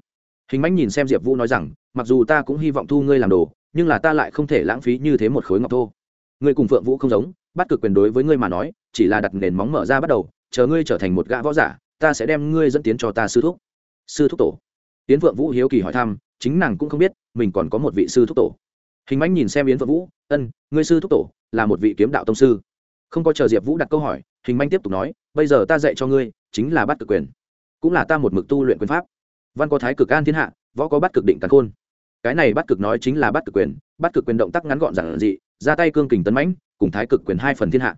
Hình mãnh nhìn xem diệp vũ nói rằng, mặc dù ta cũng hy vọng thu ngươi làm đồ, nhưng là ta lại không thể lãng phí như thế một khối ngọc thô. Ngươi cùng phượng vũ không giống, bắt cực quyền đối với ngươi mà nói, chỉ là đặt nền móng mở ra bắt đầu, chờ ngươi trở thành một gã võ giả, ta sẽ đem ngươi dẫn tiến cho ta sư thúc. Sư thúc tổ? Tiến vượng vũ hiếu kỳ hỏi thăm, chính nàng cũng không biết, mình còn có một vị sư thúc tổ. Hình mãnh nhìn xem yến phượng vũ, ân, ngươi sư thúc tổ là một vị kiếm đạo tông sư. Không có chờ diệp vũ đặt câu hỏi hình manh tiếp tục nói, bây giờ ta dạy cho ngươi chính là bắt cực quyền, cũng là ta một mực tu luyện quyền pháp. Văn có thái cực an thiên hạ, võ có bắt cực định cắn khôn. Cái này bắt cực nói chính là bắt cực quyền, bắt cực quyền động tác ngắn gọn giản dị, ra tay cương kình tấn mãnh, cùng thái cực quyền hai phần thiên hạ.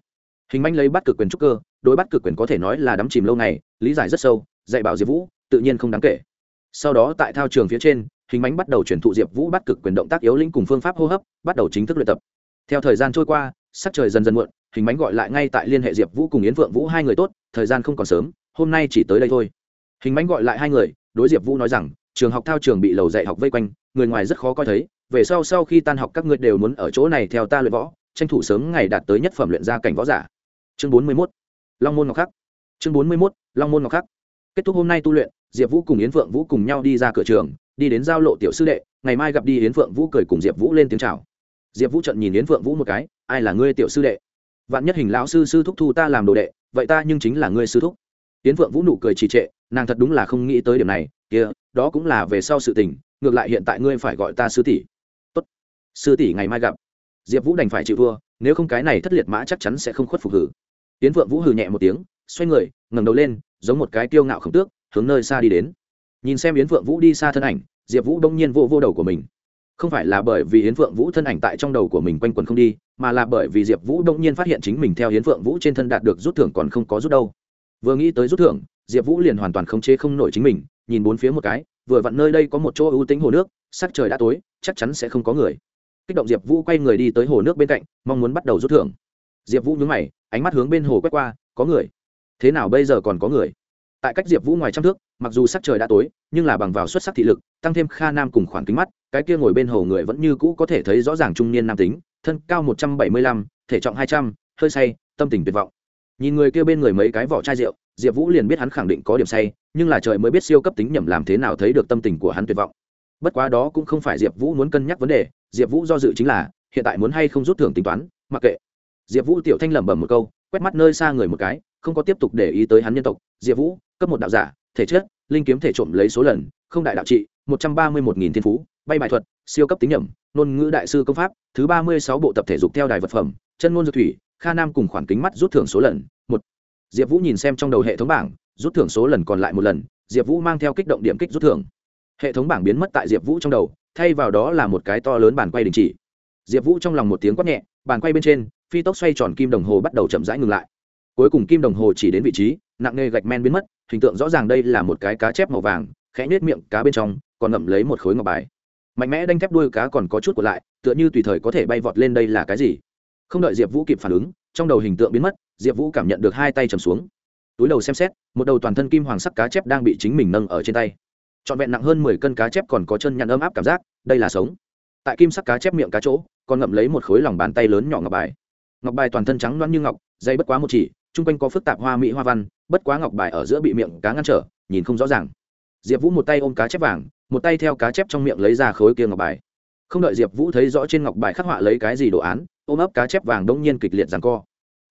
Hình manh lấy bắt cực quyền trúc cơ, đối bắt cực quyền có thể nói là đắm chìm lâu ngày, lý giải rất sâu, dạy bảo diệp vũ, tự nhiên không đáng kể. Sau đó tại thao trường phía trên, hình mánh bắt đầu chuyển thụ diệp vũ bắt cực quyền động tác yếu linh cùng phương pháp hô hấp, bắt đầu chính thức luyện tập theo thời gian trôi qua, sắc trời dần dần muộn, hình bánh gọi lại ngay tại liên hệ diệp vũ cùng yến phượng vũ hai người tốt, thời gian không còn sớm, hôm nay chỉ tới đây thôi. Hình bánh gọi lại hai người, đối diệp vũ nói rằng, trường học thao trường bị lầu dạy học vây quanh, người ngoài rất khó coi thấy, về sau sau khi tan học các ngươi đều muốn ở chỗ này theo ta luyện võ, tranh thủ sớm ngày đạt tới nhất phẩm luyện gia cảnh võ giả. Chương bốn mươi mốt, long môn ngọc khắc. Chương bốn mươi mốt, long môn ngọc khắc. Kết thúc hôm nay tu luyện, diệp vũ cùng yến phượng vũ cùng nhau đi ra cửa trường, đi đến giao lộ tiểu sư đệ, ngày mai gặp đi yến phượng vũ cười cùng diệp vũ lên tiếng chào diệp vũ trận nhìn yến phượng vũ một cái, ai là ngươi tiểu sư đệ? Vạn nhất hình lão sư sư thúc thu ta làm đồ đệ, vậy ta nhưng chính là ngươi sư thúc. Yến phượng vũ nụ cười trì trệ, nàng thật đúng là không nghĩ tới điểm này, kia, đó cũng là về sau sự tình, ngược lại hiện tại ngươi phải gọi ta sư tỷ. Tốt, sư tỷ ngày mai gặp. Diệp vũ đành phải chịu thua, nếu không cái này thất liệt mã chắc chắn sẽ không khuất phục hử. Yến phượng vũ hừ nhẹ một tiếng, xoay người, ngẩng đầu lên, giống một cái tiêu ngạo khổng tước, hướng nơi xa đi đến. Nhìn xem yến phượng vũ đi xa thân ảnh, diệp vũ đông nhiên vô vô đầu của mình không phải là bởi vì Hiến phượng vũ thân ảnh tại trong đầu của mình quanh quần không đi, mà là bởi vì diệp vũ đông nhiên phát hiện chính mình theo Hiến phượng vũ trên thân đạt được rút thưởng còn không có rút đâu. Vừa nghĩ tới rút thưởng, diệp vũ liền hoàn toàn khống chế không nổi chính mình, nhìn bốn phía một cái, vừa vặn nơi đây có một chỗ ưu tính hồ nước, sắc trời đã tối, chắc chắn sẽ không có người. Kích động diệp vũ quay người đi tới hồ nước bên cạnh, mong muốn bắt đầu rút thưởng. Diệp vũ nhướng mày, ánh mắt hướng bên hồ quét qua, có người. Thế nào bây giờ còn có người? Tại cách diệp vũ ngoài trăm thước, mặc dù sắc trời đã tối, nhưng là bằng vào xuất sắc thị lực, tăng thêm kha nam cùng khoảng kính mắt cái kia ngồi bên hồ người vẫn như cũ có thể thấy rõ ràng trung niên nam tính, thân cao một trăm bảy mươi lăm, thể trọng hai trăm, hơi say, tâm tình tuyệt vọng. Nhìn người kia bên người mấy cái vỏ chai rượu, diệp vũ liền biết hắn khẳng định có điểm say, nhưng là trời mới biết siêu cấp tính nhầm làm thế nào thấy được tâm tình của hắn tuyệt vọng. Bất quá đó cũng không phải diệp vũ muốn cân nhắc vấn đề, diệp vũ do dự chính là, hiện tại muốn hay không rút thưởng tính toán, mặc kệ. Diệp vũ tiểu thanh lẩm bẩm một câu, quét mắt nơi xa người một cái, không có tiếp tục để ý tới hắn nhân tộc. Diệp vũ, cấp một đạo giả, thể chất, linh kiếm thể trộm lấy số lần, không đại đạo trị, một trăm ba mươi một nghìn thiên phú bay bài thuật, siêu cấp tính nhẩm, ngôn ngữ đại sư công pháp, thứ ba mươi sáu bộ tập thể dục theo đài vật phẩm, chân ngôn dược thủy, kha nam cùng khoản kính mắt rút thưởng số lần, một. Diệp vũ nhìn xem trong đầu hệ thống bảng, rút thưởng số lần còn lại một lần, diệp vũ mang theo kích động điểm kích rút thưởng. Hệ thống bảng biến mất tại diệp vũ trong đầu, thay vào đó là một cái to lớn bàn quay đình chỉ. Diệp vũ trong lòng một tiếng quát nhẹ, bàn quay bên trên, phi tốc xoay tròn kim đồng hồ bắt đầu chậm rãi ngừng lại. Cuối cùng kim đồng hồ chỉ đến vị trí, nặng nề gạch men biến mất, hình tượng rõ ràng đây là một cái cá chép màu vàng, khẽ nhếch miệng, cá bên trong còn ngậm lấy một khối ngọc bài mạnh mẽ đanh thép đuôi cá còn có chút của lại, tựa như tùy thời có thể bay vọt lên đây là cái gì? Không đợi diệp vũ kịp phản ứng, trong đầu hình tượng biến mất, diệp vũ cảm nhận được hai tay chầm xuống. Túi đầu xem xét, một đầu toàn thân kim hoàng sắc cá chép đang bị chính mình nâng ở trên tay. Trọn vẹn nặng hơn mười cân cá chép còn có chân nhăn ấm áp cảm giác, đây là sống. Tại kim sắc cá chép miệng cá chỗ, còn ngậm lấy một khối lòng bàn tay lớn nhỏ ngọc bài. Ngọc bài toàn thân trắng loãng như ngọc dây bất quá một chỉ, chung quanh có phức tạp hoa mỹ hoa văn, bất quá ngọc bài ở giữa bị miệng cá ngăn trở, nhìn không rõ ràng diệp vũ một tay ôm cá chép vàng, một tay theo cá chép trong miệng lấy ra khối kia ngọc bài. Không đợi diệp vũ thấy rõ trên ngọc bài khắc họa lấy cái gì đồ án, ôm ấp cá chép vàng đông nhiên kịch liệt rằng co.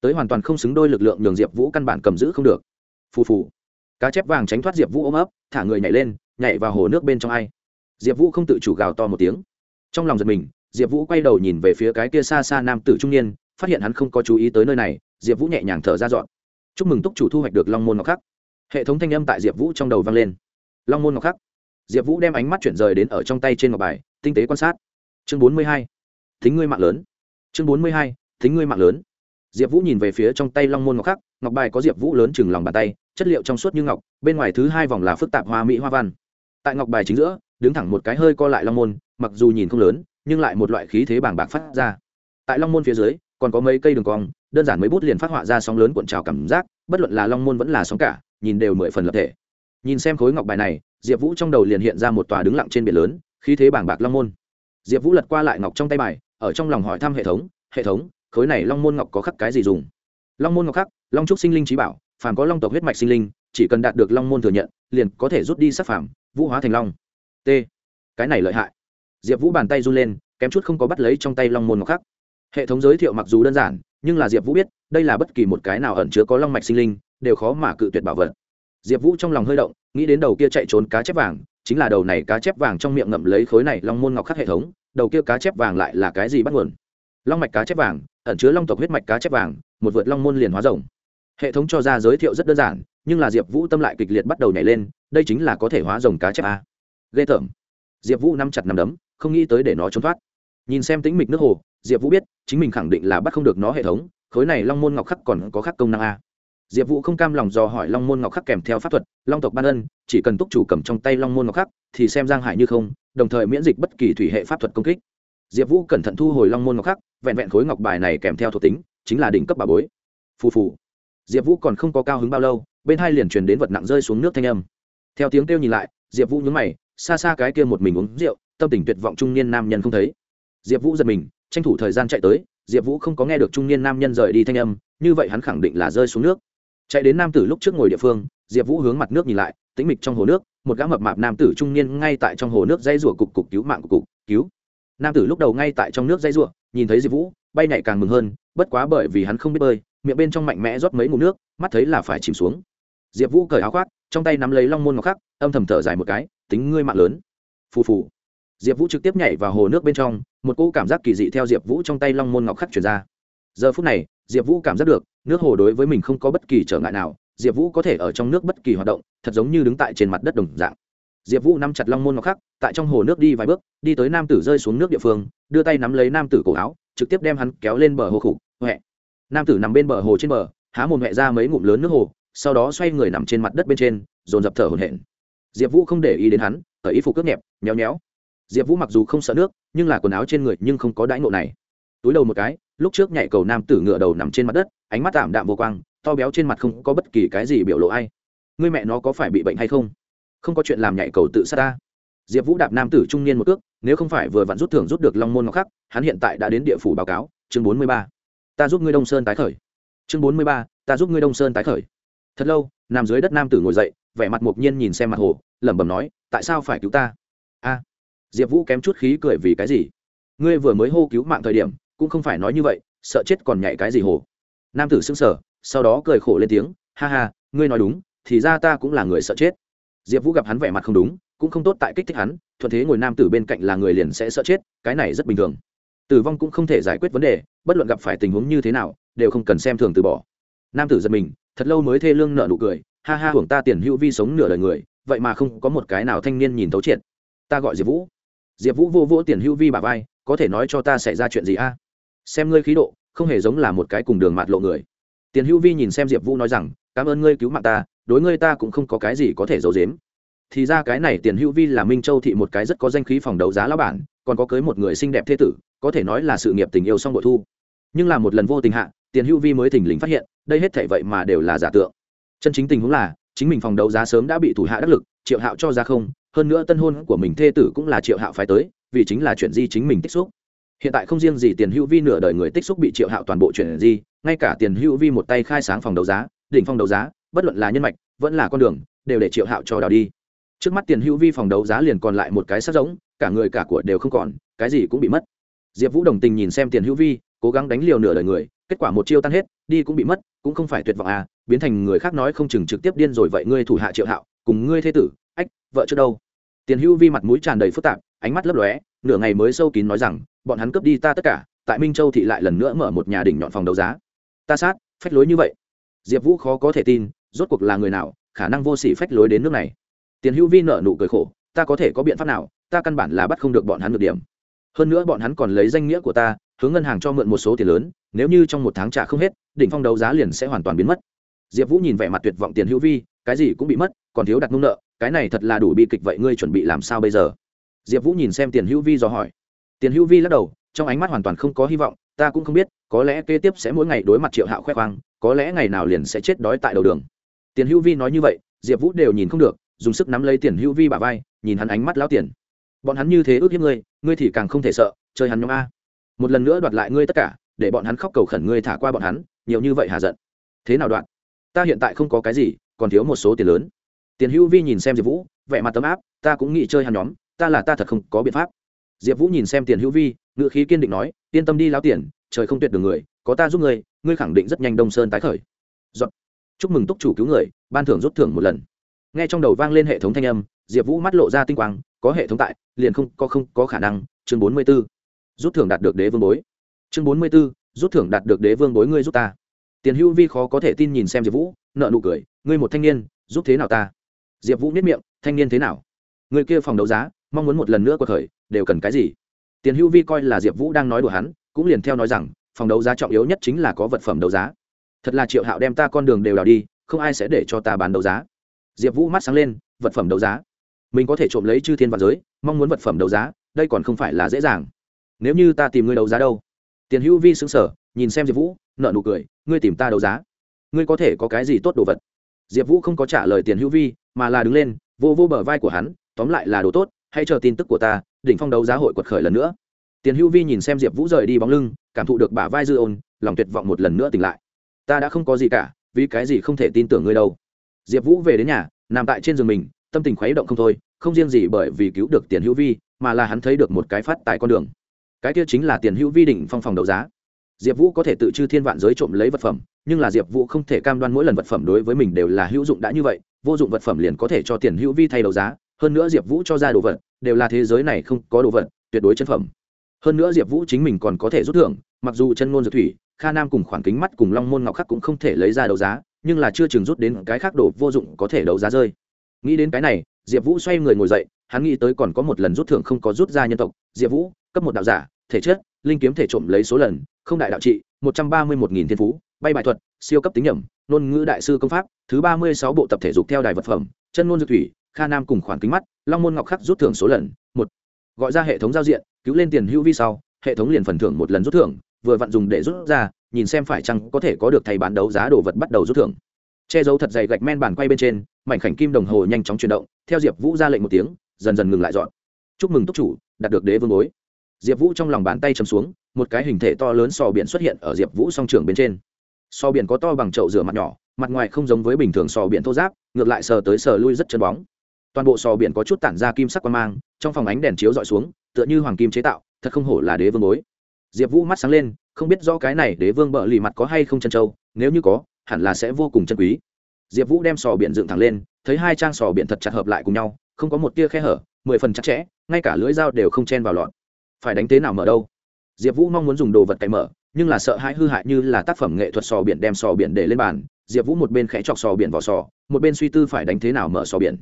Tới hoàn toàn không xứng đôi lực lượng nhường diệp vũ căn bản cầm giữ không được. Phù phù. Cá chép vàng tránh thoát diệp vũ ôm ấp, thả người nhảy lên, nhảy vào hồ nước bên trong ai. Diệp vũ không tự chủ gào to một tiếng. Trong lòng giật mình, diệp vũ quay đầu nhìn về phía cái kia xa xa nam tử trung niên, phát hiện hắn không có chú ý tới nơi này, diệp vũ nhẹ nhàng thở ra dọn. Chúc mừng túc chủ thu hoạch được long môn ngọc khắc. Hệ thống thanh âm tại diệp vũ trong đầu vang lên long môn ngọc khắc. Diệp vũ đem ánh mắt chuyển rời đến ở trong tay trên ngọc bài, tinh tế quan sát. Chương bốn mươi hai. Thính ngươi mạng lớn. Chương bốn mươi hai, thính ngươi mạng lớn. Diệp vũ nhìn về phía trong tay long môn ngọc khắc, ngọc bài có diệp vũ lớn chừng lòng bàn tay, chất liệu trong suốt như ngọc, bên ngoài thứ hai vòng là phức tạp hoa mỹ hoa văn. Tại ngọc bài chính giữa, đứng thẳng một cái hơi co lại long môn, mặc dù nhìn không lớn, nhưng lại một loại khí thế bảng bạc phát ra. Tại long môn phía dưới, còn có mấy cây đường cong, đơn giản mấy bút liền phát họa ra sóng lớn cuộn trào cảm giác, bất luận là long môn vẫn là sóng cả, nhìn đều mười phần lập thể nhìn xem khối ngọc bài này, diệp vũ trong đầu liền hiện ra một tòa đứng lặng trên biển lớn khi thế bảng bạc long môn. Diệp vũ lật qua lại ngọc trong tay bài, ở trong lòng hỏi thăm hệ thống hệ thống, khối này long môn ngọc có khắc cái gì dùng? Long môn ngọc khắc, long trúc sinh linh trí bảo, phàm có long tộc huyết mạch sinh linh, chỉ cần đạt được long môn thừa nhận, liền có thể rút đi sắc phàm, vũ hóa thành long. T, cái này lợi hại. Diệp vũ bàn tay run lên, kém chút không có bắt lấy trong tay long môn ngọc khắc. Hệ thống giới thiệu mặc dù đơn giản, nhưng là diệp vũ biết, đây là bất kỳ một cái nào ẩn chứa có long mạch sinh linh, đều khó mà cự tuyệt bảo vật diệp vũ trong lòng hơi động, nghĩ đến đầu kia chạy trốn cá chép vàng, chính là đầu này cá chép vàng trong miệng ngậm lấy khối này long môn ngọc khắc hệ thống, đầu kia cá chép vàng lại là cái gì bắt nguồn? Long mạch cá chép vàng, ẩn chứa long tộc huyết mạch cá chép vàng, một vượt long môn liền hóa rồng hệ thống cho ra giới thiệu rất đơn giản, nhưng là diệp vũ tâm lại kịch liệt bắt đầu nhảy lên, đây chính là có thể hóa rồng cá chép a. Ghê tởm. Diệp vũ nắm chặt nắm đấm, không nghĩ tới để nó trốn thoát. Nhìn xem tính mịch nước hồ, diệp vũ biết, chính mình khẳng định là bắt không được nó hệ thống, khối này long môn ngọc khắc còn có khắc công năng a diệp vũ không cam lòng dò hỏi long môn ngọc khắc kèm theo pháp thuật, long tộc ban ân, chỉ cần túc chủ cầm trong tay long môn ngọc khắc, thì xem giang hải như không, đồng thời miễn dịch bất kỳ thủy hệ pháp thuật công kích. Diệp vũ cẩn thận thu hồi long môn ngọc khắc, vẹn vẹn khối ngọc bài này kèm theo thuộc tính, chính là đỉnh cấp bà bối. Phù phù. Diệp vũ còn không có cao hứng bao lâu, bên hai liền truyền đến vật nặng rơi xuống nước thanh âm. Theo tiếng kêu nhìn lại, diệp vũ nhướng mày, xa xa cái kia một mình uống rượu, tâm tình tuyệt vọng trung niên nam nhân không thấy. Diệp vũ giật mình, tranh thủ thời gian chạy tới, diệp vũ không có nghe được trung niên nam nhân rời đi thanh âm, như vậy hắn khẳng định là rơi xuống nước chạy đến nam tử lúc trước ngồi địa phương, diệp vũ hướng mặt nước nhìn lại, tĩnh mịch trong hồ nước, một gã mập mạp nam tử trung niên ngay tại trong hồ nước dây rủa cục cục cứu mạng cục cục, cứu. Nam tử lúc đầu ngay tại trong nước dây rủa, nhìn thấy diệp vũ, bay nhảy càng mừng hơn, bất quá bởi vì hắn không biết bơi, miệng bên trong mạnh mẽ rót mấy ngụm nước, mắt thấy là phải chìm xuống. Diệp vũ cởi áo khoác, trong tay nắm lấy long môn ngọc khắc, âm thầm thở dài một cái, tính ngươi mạng lớn. Phù phù. Diệp vũ trực tiếp nhảy vào hồ nước bên trong, một cỗ cảm giác kỳ dị theo diệp vũ trong tay long môn ngọc khắc chuyển ra. Giờ phút này diệp vũ cảm giác được, nước hồ đối với mình không có bất kỳ trở ngại nào, diệp vũ có thể ở trong nước bất kỳ hoạt động, thật giống như đứng tại trên mặt đất đồng dạng. Diệp vũ nắm chặt long môn ngọc khắc, tại trong hồ nước đi vài bước, đi tới nam tử rơi xuống nước địa phương, đưa tay nắm lấy nam tử cổ áo, trực tiếp đem hắn kéo lên bờ hồ khục, huệ. Nam tử nằm bên bờ hồ trên bờ, há mồm huệ ra mấy ngụm lớn nước hồ, sau đó xoay người nằm trên mặt đất bên trên, dồn dập thở hổn hển. Diệp vũ không để ý đến hắn ở ý phục cướp nhẹp nhéo nhéo diệp vũ mặc dù không sợ nước, nhưng là quần áo trên người nhưng không có đãi ngộ này. Túi đầu một cái lúc trước nhảy cầu nam tử ngựa đầu nằm trên mặt đất, ánh mắt tạm đạm vô quang, to béo trên mặt không có bất kỳ cái gì biểu lộ ai. Người mẹ nó có phải bị bệnh hay không? Không có chuyện làm nhảy cầu tự sát ta. Diệp vũ đạp nam tử trung niên một cước, nếu không phải vừa vặn rút thưởng rút được long môn ngọc khắc, hắn hiện tại đã đến địa phủ báo cáo, chương bốn mươi ba. Ta giúp ngươi đông sơn tái khởi. Chương bốn mươi ba, ta giúp ngươi đông sơn tái khởi. Thật lâu, nằm dưới đất nam tử ngồi dậy, vẻ mặt mộc nhiên nhìn xem mặt hồ, lẩm bẩm nói, tại sao phải cứu ta? A. Diệp vũ kém chút khí cười vì cái gì? Ngươi vừa mới hô cứu mạng thời điểm cũng không phải nói như vậy, sợ chết còn nhảy cái gì hồ nam tử sững sờ, sau đó cười khổ lên tiếng, ha ha, ngươi nói đúng, thì ra ta cũng là người sợ chết. Diệp vũ gặp hắn vẻ mặt không đúng, cũng không tốt tại kích thích hắn, thuận thế ngồi nam tử bên cạnh là người liền sẽ sợ chết, cái này rất bình thường. Tử vong cũng không thể giải quyết vấn đề, bất luận gặp phải tình huống như thế nào, đều không cần xem thường từ bỏ. Nam tử giật mình, thật lâu mới thê lương nợ nụ cười, ha ha, hưởng ta tiền hữu vi sống nửa đời người, vậy mà không có một cái nào thanh niên nhìn thấu triệt. Ta gọi diệp vũ. Diệp vũ vô vỗ tiền hữu vi bà vai, có thể nói cho ta xảy ra chuyện gì a? Xem ngươi khí độ, không hề giống là một cái cùng đường mạt lộ người. Tiền hữu vi nhìn xem diệp vũ nói rằng, cảm ơn ngươi cứu mạng ta, đối ngươi ta cũng không có cái gì có thể giấu giếm. Thì ra cái này tiền hữu vi là minh châu thị một cái rất có danh khí phòng đấu giá lão bản, còn có cưới một người xinh đẹp thế tử, có thể nói là sự nghiệp tình yêu song bội thu. Nhưng là một lần vô tình hạ, tiền hữu vi mới thình lình phát hiện, đây hết thể vậy mà đều là giả tượng. Chân chính tình huống là, chính mình phòng đấu giá sớm đã bị thủ hạ đắc lực, triệu hạo cho ra không, hơn nữa tân hôn của mình thê tử cũng là triệu hạo phải tới, vì chính là chuyện di chính mình tích xúc hiện tại không riêng gì tiền hữu vi nửa đời người tích xúc bị triệu hạo toàn bộ chuyển di, ngay cả tiền hữu vi một tay khai sáng phòng đấu giá, đỉnh phong đấu giá, bất luận là nhân mạch, vẫn là con đường, đều để triệu hạo cho đào đi. Trước mắt tiền hữu vi phòng đấu giá liền còn lại một cái sắc giống, cả người cả của đều không còn, cái gì cũng bị mất. Diệp vũ đồng tình nhìn xem tiền hữu vi, cố gắng đánh liều nửa đời người, kết quả một chiêu tan hết, đi cũng bị mất, cũng không phải tuyệt vọng à biến thành người khác nói không chừng trực tiếp điên rồi vậy ngươi thủ hạ triệu hạo, cùng ngươi thế tử, ách, vợ trước đâu? Tiền hữu vi mặt mũi tràn đầy phức tạp, ánh mắt lấp lóe, nửa ngày mới sâu kín nói rằng bọn hắn cướp đi ta tất cả, tại minh châu thị lại lần nữa mở một nhà đỉnh nhọn phòng đấu giá. Ta sát, phách lối như vậy. Diệp vũ khó có thể tin, rốt cuộc là người nào, khả năng vô sỉ phách lối đến nước này. Tiền hữu vi nợ nụ cười khổ, ta có thể có biện pháp nào, ta căn bản là bắt không được bọn hắn được điểm. Hơn nữa bọn hắn còn lấy danh nghĩa của ta, hướng ngân hàng cho mượn một số tiền lớn, nếu như trong một tháng trả không hết, đỉnh phong đấu giá liền sẽ hoàn toàn biến mất. Diệp vũ nhìn vẻ mặt tuyệt vọng tiền hữu vi, cái gì cũng bị mất, còn thiếu đặt nung nợ, cái này thật là đủ bi kịch vậy ngươi chuẩn bị làm sao bây giờ? Diệp vũ nhìn xem tiền hữu vi dò hỏi tiền hữu vi lắc đầu, trong ánh mắt hoàn toàn không có hy vọng, ta cũng không biết, có lẽ kế tiếp sẽ mỗi ngày đối mặt triệu hạo khoe khoang, có lẽ ngày nào liền sẽ chết đói tại đầu đường. Tiền hữu vi nói như vậy, diệp vũ đều nhìn không được, dùng sức nắm lấy tiền hữu vi bà vai, nhìn hắn ánh mắt lao tiền. Bọn hắn như thế ước hiếp ngươi ngươi thì càng không thể sợ, chơi hắn nhóm a. Một lần nữa đoạt lại ngươi tất cả, để bọn hắn khóc cầu khẩn ngươi thả qua bọn hắn, nhiều như vậy hà giận. Thế nào đoạn? Ta hiện tại không có cái gì, còn thiếu một số tiền lớn. Tiền hữu vi nhìn xem diệp vũ, vẻ mặt tấm áp, ta cũng nghĩ chơi hắn nhóm, ta là ta thật không có biện pháp diệp vũ nhìn xem tiền hữu vi ngự khí kiên định nói, yên tâm đi lao tiền, trời không tuyệt được người, có ta giúp ngươi ngươi khẳng định rất nhanh đông sơn tái khởi. Giọt. chúc mừng túc chủ cứu người, ban thưởng rút thưởng một lần. Nghe trong đầu vang lên hệ thống thanh âm, diệp vũ mắt lộ ra tinh quang, có hệ thống tại, liền không, có không, có khả năng, chương bốn mươi b ố rút thưởng đạt được đế vương bối. Chương bốn mươi b ố rút thưởng đạt được đế vương bối ngươi giúp ta. Tiền hữu vi khó có thể tin nhìn xem diệp vũ nợ nụ cười, ngươi một thanh niên, giúp thế nào ta? Diệp vũ nhất miệng, thanh niên thế nào? Người kia phòng đấu giá mong muốn một lần nữa cuộc khởi, đều cần cái gì? Tiền hữu vi coi là diệp vũ đang nói đùa hắn, cũng liền theo nói rằng, phòng đấu giá trọng yếu nhất chính là có vật phẩm đấu giá. Thật là triệu hạo đem ta con đường đều đào đi, không ai sẽ để cho ta bán đấu giá. Diệp vũ mắt sáng lên, vật phẩm đấu giá. Mình có thể trộm lấy chư thiên và giới, mong muốn vật phẩm đấu giá, đây còn không phải là dễ dàng. Nếu như ta tìm người đấu giá đâu? Tiền hữu vi xứng sở nhìn xem diệp vũ nợ nụ cười, ngươi tìm ta đấu giá. Ngươi có thể có cái gì tốt đồ vật? Diệp vũ không có trả lời tiền hữu vi, mà là đứng lên, vô vô bờ vai của hắn, tóm lại là đồ tốt hãy chờ tin tức của ta, đỉnh phong đấu giá hội quật khởi lần nữa. Tiền hữu vi nhìn xem diệp vũ rời đi bóng lưng, cảm thụ được bả vai dư ôn, lòng tuyệt vọng một lần nữa tỉnh lại. Ta đã không có gì cả, vì cái gì không thể tin tưởng ngươi đâu. Diệp vũ về đến nhà, nằm tại trên giường mình, tâm tình khuấy động không thôi, không riêng gì bởi vì cứu được tiền hữu vi, mà là hắn thấy được một cái phát tại con đường. Cái kia chính là tiền hữu vi đỉnh phong phòng đấu giá. Diệp vũ có thể tự chư thiên vạn giới trộm lấy vật phẩm, nhưng là diệp vũ không thể cam đoan mỗi lần vật phẩm đối với mình đều là hữu dụng đã như vậy, vô dụng vật phẩm liền có thể cho tiền hữu vi thay đấu giá hơn nữa diệp vũ cho ra đồ vật, đều là thế giới này không có đồ vật, tuyệt đối chân phẩm. Hơn nữa diệp vũ chính mình còn có thể rút thưởng, mặc dù chân ngôn dược thủy, kha nam cùng khoản kính mắt cùng long môn ngọc khắc cũng không thể lấy ra đấu giá, nhưng là chưa chừng rút đến cái khác đồ vô dụng có thể đấu giá rơi. Nghĩ đến cái này, diệp vũ xoay người ngồi dậy, hắn nghĩ tới còn có một lần rút thưởng không có rút ra nhân tộc, diệp vũ, cấp một đạo giả, thể chất, linh kiếm thể trộm lấy số lần, không đại đạo trị, một trăm ba mươi một nghìn thiên phú, bay bài thuật, siêu cấp tính nhẩm, ngôn ngữ đại sư công pháp, thứ ba mươi sáu bộ tập thể dục theo đài vật phẩm, chân ngôn dược thủy kha nam cùng khoản kính mắt, long môn ngọc khắc rút thưởng số lần, một. Gọi ra hệ thống giao diện, cứu lên tiền hữu vi sau, hệ thống liền phần thưởng một lần rút thưởng, vừa vặn dùng để rút ra, nhìn xem phải chăng có thể có được thầy bán đấu giá đồ vật bắt đầu rút thưởng. Che giấu thật dày gạch men bàn quay bên trên, mảnh khảnh kim đồng hồ nhanh chóng chuyển động, theo diệp vũ ra lệnh một tiếng, dần dần ngừng lại dọn. Chúc mừng túc chủ, đạt được đế vương bối. Diệp vũ trong lòng bàn tay chầm xuống, một cái hình thể to lớn sò biển xuất hiện ở diệp vũ song trường bên trên. Sò biển có to bằng chậu rửa mặt nhỏ, mặt ngoài không giống với bình thường sò biển thô giáp, ngược lại sờ tới sờ lui rất chân bóng toàn bộ sò biển có chút tản ra kim sắc quan mang, trong phòng ánh đèn chiếu dọi xuống, tựa như hoàng kim chế tạo, thật không hổ là đế vương bối. Diệp vũ mắt sáng lên, không biết do cái này đế vương bợ lì mặt có hay không chân trâu nếu như có, hẳn là sẽ vô cùng chân quý. Diệp vũ đem sò biển dựng thẳng lên, thấy hai trang sò biển thật chặt hợp lại cùng nhau, không có một tia khe hở, mười phần chặt chẽ, ngay cả lưỡi dao đều không chen vào lọn. Phải đánh thế nào mở đâu? Diệp vũ mong muốn dùng đồ vật cày mở, nhưng là sợ hãi hư hại như là tác phẩm nghệ thuật sò biển đem sò biển để lên bàn, diệp vũ một bên khẽ chọc sò biển vào sò, một bên suy tư phải đánh thế nào mở sò biển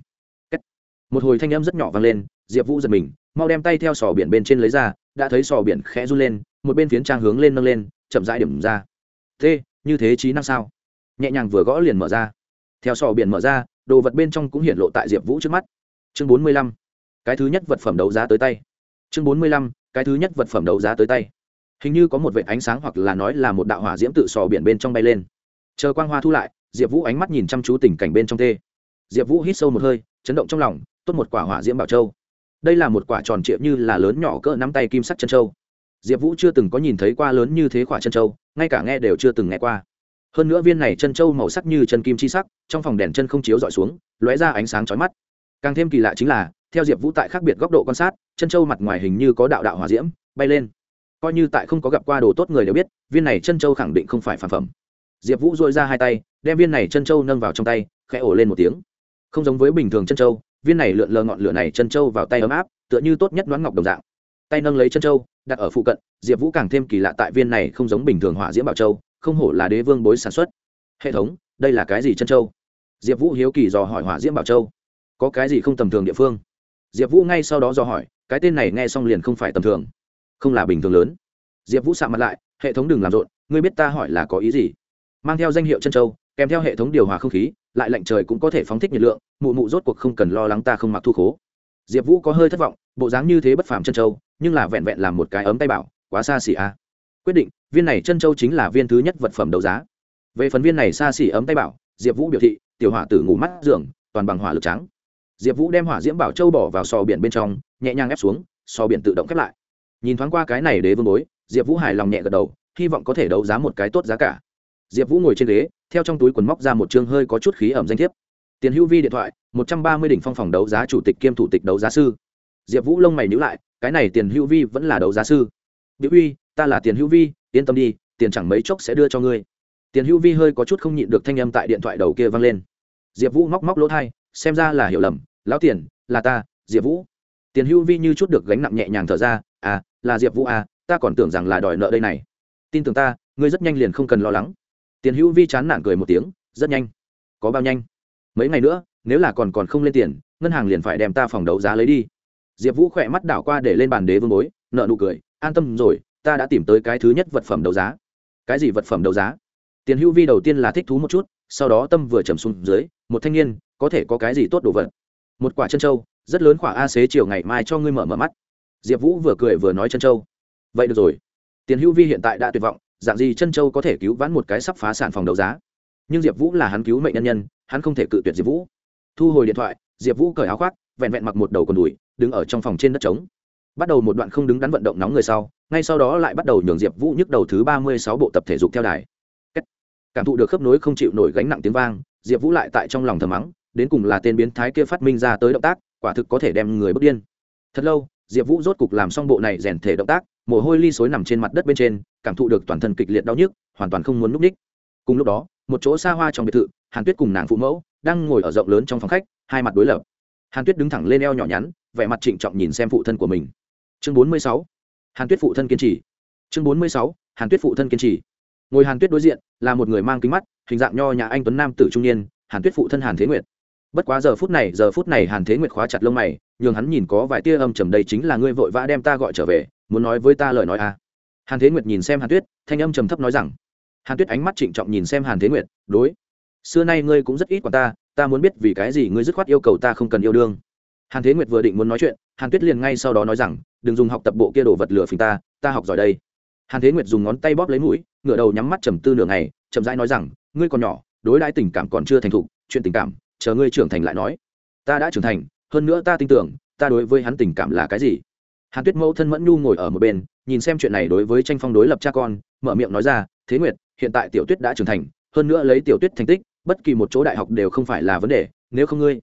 một hồi thanh âm rất nhỏ vang lên, diệp vũ giật mình, mau đem tay theo sò biển bên trên lấy ra, đã thấy sò biển khẽ run lên, một bên phiến trang hướng lên nâng lên, chậm rãi điểm ra. Thế, như thế trí năng sao? Nhẹ nhàng vừa gõ liền mở ra. Theo sò biển mở ra, đồ vật bên trong cũng hiện lộ tại diệp vũ trước mắt. Chương bốn mươi lăm, cái thứ nhất vật phẩm đấu giá tới tay. Chương bốn mươi lăm, cái thứ nhất vật phẩm đấu giá tới tay. Hình như có một vệ ánh sáng hoặc là nói là một đạo hỏa diễm tự sò biển bên trong bay lên. Chờ quang hoa thu lại, diệp vũ ánh mắt nhìn chăm chú tình cảnh bên trong tê diệp vũ hít sâu một hơi, chấn động trong lòng tốt một quả hỏa diễm bảo châu. Đây là một quả tròn trịa như là lớn nhỏ cỡ nắm tay kim sắc chân châu. Diệp vũ chưa từng có nhìn thấy qua lớn như thế quả chân châu, ngay cả nghe đều chưa từng nghe qua. Hơn nữa viên này chân châu màu sắc như chân kim chi sắc, trong phòng đèn chân không chiếu dọi xuống, lóe ra ánh sáng chói mắt. Càng thêm kỳ lạ chính là, theo diệp vũ tại khác biệt góc độ quan sát, chân châu mặt ngoài hình như có đạo đạo hỏa diễm, bay lên. Coi như tại không có gặp qua đồ tốt người đều biết, viên này chân châu khẳng định không phải phản phẩm. Diệp vũ dội ra hai tay, đem viên này chân châu nâng vào trong tay, khẽ ổ lên một tiếng. Không giống với bình thường chân châu viên này lượn lờ ngọn lửa này chân châu vào tay ấm áp, tựa như tốt nhất đoán ngọc đồng dạng. Tay nâng lấy chân châu đặt ở phụ cận, diệp vũ càng thêm kỳ lạ tại viên này không giống bình thường hỏa diễm bảo châu, không hổ là đế vương bối sản xuất. Hệ thống, đây là cái gì chân châu diệp vũ hiếu kỳ dò hỏi hỏa diễm bảo châu. Có cái gì không tầm thường địa phương? Diệp vũ ngay sau đó dò hỏi, cái tên này nghe xong liền không phải tầm thường. Không là bình thường lớn. Diệp vũ sạ mặt lại, hệ thống đừng làm rộn, ngươi biết ta hỏi là có ý gì? Mang theo danh hiệu chân châu kèm theo hệ thống điều hòa không khí, lại lạnh trời cũng có thể phóng thích nhiệt lượng, mụ mụ rốt cuộc không cần lo lắng ta không mặc thu khố. Diệp vũ có hơi thất vọng, bộ dáng như thế bất phàm chân châu, nhưng là vẹn vẹn làm một cái ấm tay bảo, quá xa xỉ a. À. quyết định, viên này chân châu chính là viên thứ nhất vật phẩm đấu giá. Về phần viên này xa xỉ ấm tay bảo, diệp vũ biểu thị, tiểu hỏa tử ngủ mắt giường, toàn bằng hỏa lực trắng. Diệp vũ đem hỏa diễm bảo châu bỏ vào sò biển bên trong, nhẹ nhàng ép xuống, sò biển tự động khép lại. Nhìn thoáng qua cái này đế vương bối, diệp vũ hài lòng nhẹ gật đầu, hy vọng có thể đấu giá một cái tốt giá cả diệp vũ ngồi trên ghế, theo trong túi quần móc ra một chương hơi có chút khí ẩm danh thiếp. Tiền hữu vi điện thoại, một trăm ba mươi đỉnh phong phòng đấu giá chủ tịch kiêm thủ tịch đấu giá sư. Diệp vũ lông mày nhữ lại, cái này tiền hữu vi vẫn là đấu giá sư. Biểu uy, ta là tiền hữu vi, yên tâm đi, tiền chẳng mấy chốc sẽ đưa cho ngươi. Tiền hữu vi hơi có chút không nhịn được thanh âm tại điện thoại đầu kia vang lên. Diệp vũ móc móc lỗ thai, xem ra là hiểu lầm. Lão tiền, là ta, diệp vũ. Tiền hữu vi như chút được gánh nặng nhẹ nhàng thở ra à là diệp vũ à ta còn tưởng rằng là đòi nợ đây này. Tin tưởng ta, ngươi rất nhanh liền không cần lo lắng tiền hữu vi chán nản cười một tiếng, rất nhanh. Có bao nhanh? Mấy ngày nữa, nếu là còn còn không lên tiền, ngân hàng liền phải đem ta phòng đấu giá lấy đi. Diệp vũ khỏe mắt đảo qua để lên bàn đế vương bối nợ nụ cười, an tâm rồi, ta đã tìm tới cái thứ nhất vật phẩm đấu giá. Cái gì vật phẩm đấu giá? Tiền hữu vi đầu tiên là thích thú một chút, sau đó tâm vừa trầm xuống dưới, một thanh niên, có thể có cái gì tốt đồ vật? Một quả chân trâu, rất lớn quả a xế chiều ngày mai cho ngươi mở mở mắt. Diệp vũ vừa cười vừa nói chân trâu. Vậy được rồi. Tiền hữu vi hiện tại đã tuyệt vọng dạng gì chân châu có thể cứu vãn một cái sắp phá sản phòng đấu giá? Nhưng diệp vũ là hắn cứu mệnh nhân nhân, hắn không thể cự tuyệt diệp vũ. Thu hồi điện thoại, diệp vũ cởi áo khoác, vẹn vẹn mặc một đầu còn đùi, đứng ở trong phòng trên đất trống. Bắt đầu một đoạn không đứng đắn vận động nóng người sau, ngay sau đó lại bắt đầu nhường diệp vũ nhức đầu thứ ba mươi sáu bộ tập thể dục theo đài. Cảm thụ được khớp nối không chịu nổi gánh nặng tiếng vang, diệp vũ lại tại trong lòng thầm mắng, đến cùng là tên biến thái kia phát minh ra tới động tác, quả thực có thể đem người bất điên. Thật lâu, diệp vũ rốt cục làm xong bộ này rèn thể động tác mồ hôi ly xối nằm trên mặt đất bên trên, cảm thụ được toàn thân kịch liệt đau nhức, hoàn toàn không muốn núp ních. Cùng lúc đó, một chỗ xa hoa trong biệt thự, hàn tuyết cùng nàng phụ mẫu đang ngồi ở rộng lớn trong phòng khách, hai mặt đối lập. Hàn tuyết đứng thẳng lên eo nhỏ nhắn, vẻ mặt trịnh trọng nhìn xem phụ thân của mình. Chương bốn mươi sáu, hàn tuyết phụ thân kiên trì. Chương bốn mươi sáu, hàn tuyết phụ thân kiên trì. Ngồi hàn tuyết đối diện là một người mang kính mắt, hình dạng nho nhà anh tuấn nam tử trung niên, hàn tuyết phụ thân hàn thế nguyệt. Bất quá giờ phút này, giờ phút này hàn thế nguyệt khóa chặt lông mày, nhường hắn nhìn có vài tia âm trầm, đây chính là ngươi vội vã đem ta gọi trở về muốn nói với ta lời nói à. hàn thế nguyệt nhìn xem hàn tuyết, thanh âm trầm thấp nói rằng, hàn tuyết ánh mắt trịnh trọng nhìn xem hàn thế nguyệt, đối, xưa nay ngươi cũng rất ít quản ta ta muốn biết vì cái gì ngươi dứt khoát yêu cầu ta không cần yêu đương. Hàn thế nguyệt vừa định muốn nói chuyện, hàn tuyết liền ngay sau đó nói rằng, đừng dùng học tập bộ kia đồ vật lửa phình ta ta học giỏi đây. Hàn thế nguyệt dùng ngón tay bóp lấy mũi, ngửa đầu nhắm mắt trầm tư nửa ngày, chậm rãi nói rằng, ngươi còn nhỏ, đối đãi tình cảm còn chưa thành thục, chuyện tình cảm, chờ ngươi trưởng thành lại nói. Ta đã trưởng thành, hơn nữa ta tin tưởng, ta đối với hắn tình cảm là cái gì? Hàn tuyết mẫu thân mẫn nhu ngồi ở một bên, nhìn xem chuyện này đối với tranh phong đối lập cha con, mở miệng nói ra, thế nguyệt, hiện tại tiểu tuyết đã trưởng thành, hơn nữa lấy tiểu tuyết thành tích, bất kỳ một chỗ đại học đều không phải là vấn đề, nếu không ngươi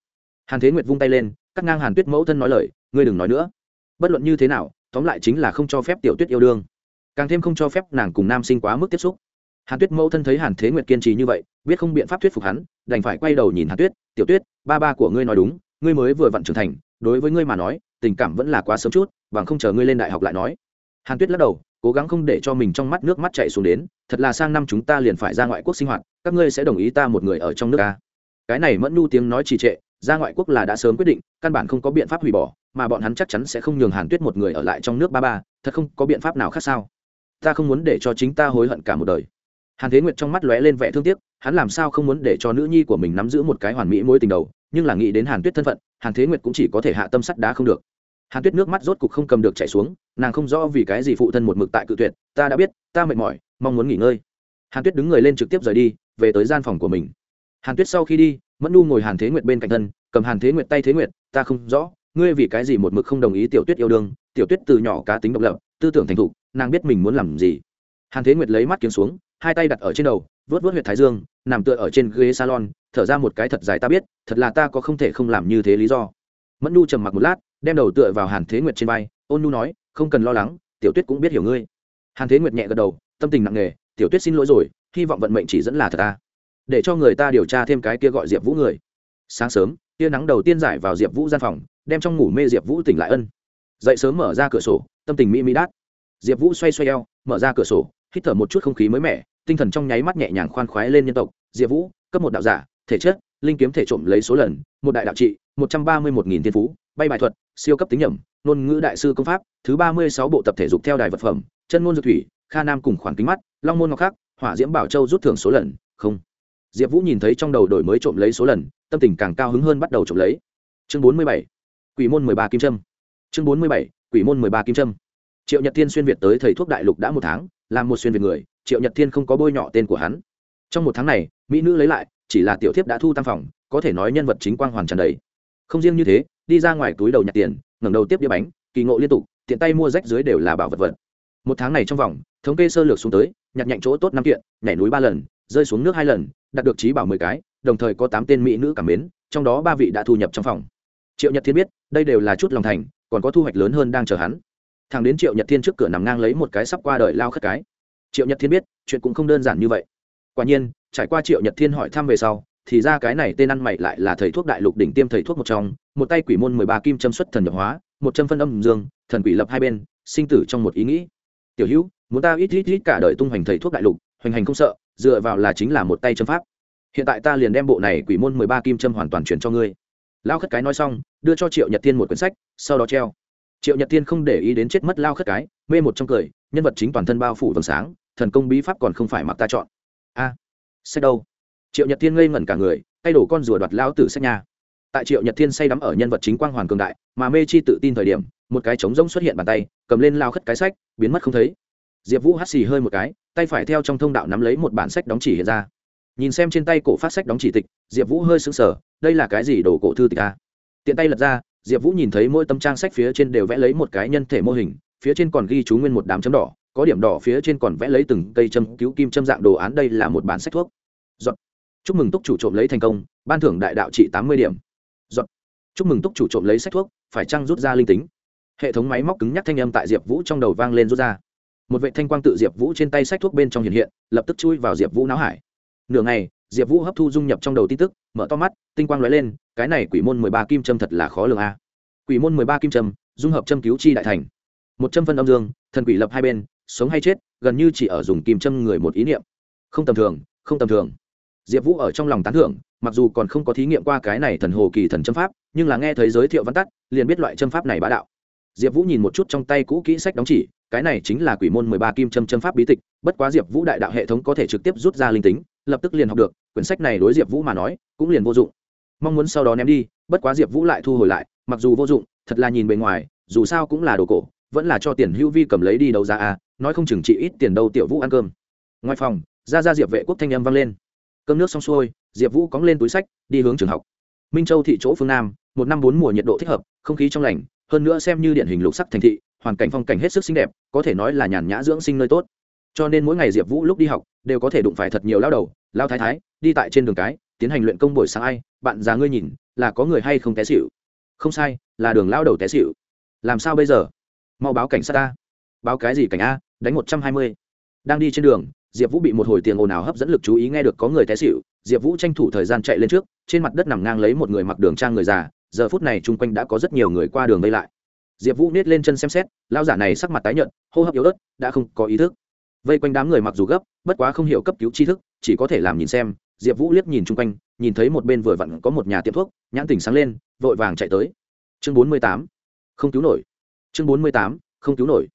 hàn thế nguyệt vung tay lên, cắt ngang hàn tuyết mẫu thân nói lời, ngươi đừng nói nữa. Bất luận như thế nào, tóm lại chính là không cho phép tiểu tuyết yêu đương. Càng thêm không cho phép nàng cùng nam sinh quá mức tiếp xúc. Hàn tuyết mẫu thân thấy hàn thế nguyệt kiên trì như vậy, biết không biện pháp thuyết phục hắn, đành phải quay đầu nhìn hàn tuyết, tiểu tuyết, ba ba của ngươi nói đúng, ngươi mới vừa vặn trưởng thành, đối với ngươi mà nói tình cảm vẫn là quá sớm chút, bằng không chờ ngươi lên đại học lại nói. Hàn tuyết lắc đầu, cố gắng không để cho mình trong mắt nước mắt chạy xuống đến, thật là sang năm chúng ta liền phải ra ngoại quốc sinh hoạt, các ngươi sẽ đồng ý ta một người ở trong nước ta cái này mẫn nu tiếng nói trì trệ, ra ngoại quốc là đã sớm quyết định, căn bản không có biện pháp hủy bỏ, mà bọn hắn chắc chắn sẽ không nhường hàn tuyết một người ở lại trong nước ba ba, thật không có biện pháp nào khác sao? Ta không muốn để cho chính ta hối hận cả một đời. Hàn thế nguyệt trong mắt lóe lên vẻ thương tiếc, hắn làm sao không muốn để cho nữ nhi của mình nắm giữ một cái hoàn mỹ mối tình đầu, nhưng là nghĩ đến hàn tuyết thân phận, hàn thế nguyệt cũng chỉ có thể hạ tâm sắt đá không được hàn tuyết nước mắt rốt cục không cầm được chảy xuống, nàng không rõ vì cái gì phụ thân một mực tại cự tuyệt, ta đã biết, ta mệt mỏi, mong muốn nghỉ ngơi. Hàn tuyết đứng người lên trực tiếp rời đi, về tới gian phòng của mình. Hàn tuyết sau khi đi, mẫn nu ngồi hàn thế nguyệt bên cạnh thân, cầm hàn thế nguyệt tay thế nguyệt, ta không rõ, ngươi vì cái gì một mực không đồng ý tiểu tuyết yêu đương, tiểu tuyết từ nhỏ cá tính độc lập, tư tưởng thành thục, nàng biết mình muốn làm gì. Hàn thế nguyệt lấy mắt kiếm xuống, hai tay đặt ở trên đầu vớt vớt huyệt thái dương, nằm tựa ở trên ghế salon, thở ra một cái thật dài, ta biết, thật là ta có không thể không làm như thế lý do. Mẫn nu trầm mặc một lát đem đầu tựa vào hàn thế nguyệt trên vai, ôn nu nói, không cần lo lắng, tiểu tuyết cũng biết hiểu ngươi. Hàn thế nguyệt nhẹ gật đầu, tâm tình nặng nề, tiểu tuyết xin lỗi rồi, hy vọng vận mệnh chỉ dẫn là thật ta. Để cho người ta điều tra thêm cái kia gọi diệp vũ người. Sáng sớm, tia nắng đầu tiên giải vào diệp vũ gian phòng, đem trong ngủ mê diệp vũ tỉnh lại ân. Dậy sớm mở ra cửa sổ, tâm tình mỹ mỹ đát. Diệp vũ xoay xoay eo, mở ra cửa sổ, hít thở một chút không khí mới mẻ, tinh thần trong nháy mắt nhẹ nhàng khoan khoái lên nhân tộc. Diệp vũ, cấp một đạo giả, thể chất linh kiếm thể trộm lấy số lần, một đại đạo trị, một trăm ba mươi một nghìn thiên phú, bay bài thuật, siêu cấp tính nhẩm, ngôn ngữ đại sư công pháp, thứ ba mươi sáu bộ tập thể dục theo đài vật phẩm, chân ngôn dược thủy, kha nam cùng khoản kính mắt, long môn ngọc khắc, hỏa diễm bảo châu rút thưởng số lần, không. Diệp vũ nhìn thấy trong đầu đổi mới trộm lấy số lần, tâm tình càng cao hứng hơn bắt đầu trộm lấy. Chương bốn mươi bảy, quỷ môn mười ba kim trâm chương bốn mươi bảy, quỷ môn mười ba kim trâm triệu nhật thiên xuyên việt tới thầy thuốc đại lục đã một tháng làm một xuyên việt người, triệu nhật thiên không có bôi nhọ tên của hắn. Trong một tháng này, mỹ nữ lấy lại chỉ là tiểu thiếp đã thu tam phòng, có thể nói nhân vật chính quang hoàn tràn đầy. Không riêng như thế, đi ra ngoài túi đầu nhặt tiền, ngẩng đầu tiếp đĩa bánh, kỳ ngộ liên tục, tiện tay mua rách dưới đều là bảo vật vật. Một tháng này trong vòng, thống kê sơ lược xuống tới, nhặt nhạnh chỗ tốt năm kiện, nhảy núi ba lần, rơi xuống nước hai lần, đạt được trí bảo mười cái, đồng thời có tám tên mỹ nữ cảm mến, trong đó ba vị đã thu nhập trong phòng. Triệu nhật thiên biết, đây đều là chút lòng thành, còn có thu hoạch lớn hơn đang chờ hắn. Thằng đến triệu nhật thiên trước cửa nằm ngang lấy một cái sắp qua đời lao khất cái. Triệu nhật thiên biết, chuyện cũng không đơn giản như vậy. Quả nhiên trải qua triệu nhật thiên hỏi thăm về sau thì ra cái này tên ăn mày lại là thầy thuốc đại lục đỉnh tiêm thầy thuốc một trong một tay quỷ môn mười ba kim châm xuất thần nhập hóa một châm phân âm dương thần quỷ lập hai bên sinh tử trong một ý nghĩ. Tiểu hữu muốn ta ít ít ít cả đời tung hoành thầy thuốc đại lục hoành hành không sợ dựa vào là chính là một tay châm pháp. Hiện tại ta liền đem bộ này quỷ môn mười ba kim châm hoàn toàn chuyển cho ngươi. Lao khất cái nói xong đưa cho triệu nhật thiên một quyển sách sau đó treo. Triệu nhật thiên không để ý đến chết mất lao khất cái mê một trong cười nhân vật chính toàn thân bao phủ vầng sáng thần công bí pháp còn không phải mặc ta chọn. A à, sách đâu? Triệu nhật thiên ngây ngẩn cả người, tay đổ con rùa đoạt lao tử sách nha. Tại triệu nhật thiên say đắm ở nhân vật chính quang hoàn cường đại, mà mê chi tự tin thời điểm, một cái trống rỗng xuất hiện bàn tay, cầm lên lao khất cái sách, biến mất không thấy. Diệp vũ hắt xì hơi một cái, tay phải theo trong thông đạo nắm lấy một bản sách đóng chỉ hiện ra. Nhìn xem trên tay cổ phát sách đóng chỉ tịch, diệp vũ hơi sững sờ, đây là cái gì đồ cổ thư tịch a? Tiện tay lật ra, diệp vũ nhìn thấy mỗi tấm trang sách phía trên đều vẽ lấy một cái nhân thể mô hình, phía trên còn ghi chú nguyên một đám chấm đỏ, có điểm đỏ phía trên còn vẽ lấy từng cây châm cứu kim châm dạng đồ án, đây là một bản sách thuốc. Giọt. chúc mừng túc chủ trộm lấy thành công ban thưởng đại đạo trị tám mươi điểm. Giọt. chúc mừng túc chủ trộm lấy sách thuốc phải chăng rút ra linh tính? Hệ thống máy móc cứng nhắc thanh âm tại diệp vũ trong đầu vang lên rút ra. Một vệ thanh quang tự diệp vũ trên tay sách thuốc bên trong hiện hiện lập tức chui vào diệp vũ não hải. Nửa ngày diệp vũ hấp thu dung nhập trong đầu tin tức mở to mắt tinh quang lóe lên cái này quỷ môn mười ba kim châm thật là khó lường a. Quỷ môn mười ba kim châm, dung hợp châm cứu chi đại thành. Một châm phân âm dương thần quỷ lập hai bên sống hay chết gần như chỉ ở dùng kim châm người một ý niệm. Không tầm thường không tầm thường diệp vũ ở trong lòng tán thưởng, mặc dù còn không có thí nghiệm qua cái này thần hồ kỳ thần châm pháp, nhưng là nghe thấy giới thiệu văn tắt, liền biết loại châm pháp này bá đạo. Diệp vũ nhìn một chút trong tay cũ kỹ sách đóng chỉ, cái này chính là quỷ môn mười ba kim châm châm pháp bí tịch, bất quá diệp vũ đại đạo hệ thống có thể trực tiếp rút ra linh tính, lập tức liền học được, quyển sách này đối diệp vũ mà nói, cũng liền vô dụng. Mong muốn sau đó ném đi, bất quá diệp vũ lại thu hồi lại, mặc dù vô dụng, thật là nhìn bề ngoài, dù sao cũng là đồ cổ, vẫn là cho tiền hữu vi cầm lấy đi đấu giá à nói không chừng chị ít tiền đâu tiểu vũ ăn cơm. Ngoài phòng, ra ra diệp vệ quốc thanh âm vang lên cơm nước xong xuôi, diệp vũ cóng lên túi sách, đi hướng trường học. Minh châu thị chỗ phương nam, một năm bốn mùa nhiệt độ thích hợp, không khí trong lành, hơn nữa xem như điện hình lục sắc thành thị, hoàn cảnh phong cảnh hết sức xinh đẹp, có thể nói là nhàn nhã dưỡng sinh nơi tốt. Cho nên mỗi ngày diệp vũ lúc đi học, đều có thể đụng phải thật nhiều lao đầu, lao thái thái, đi tại trên đường cái, tiến hành luyện công buổi sáng ai, bạn già ngươi nhìn, là có người hay không té xịu không sai, là đường lao đầu té xịu làm sao bây giờ? Mau báo cảnh sát ta. Báo cái gì cảnh a, đánh một trăm hai mươi. Đang đi trên đường diệp vũ bị một hồi tiền ồn ào hấp dẫn lực chú ý nghe được có người té xịu diệp vũ tranh thủ thời gian chạy lên trước, trên mặt đất nằm ngang lấy một người mặc đường trang người già, giờ phút này chung quanh đã có rất nhiều người qua đường vây lại. Diệp vũ nết lên chân xem xét lao giả này sắc mặt tái nhợt, hô hấp yếu ớt, đã không có ý thức. Vây quanh đám người mặc dù gấp, bất quá không hiểu cấp cứu tri thức, chỉ có thể làm nhìn xem, diệp vũ liếc nhìn chung quanh, nhìn thấy một bên vừa vặn có một nhà tiệm thuốc, nhãn tỉnh sáng lên, vội vàng chạy tới. Chương bốn mươi tám, không cứu nổi. Chương bốn mươi tám, không cứu nổi.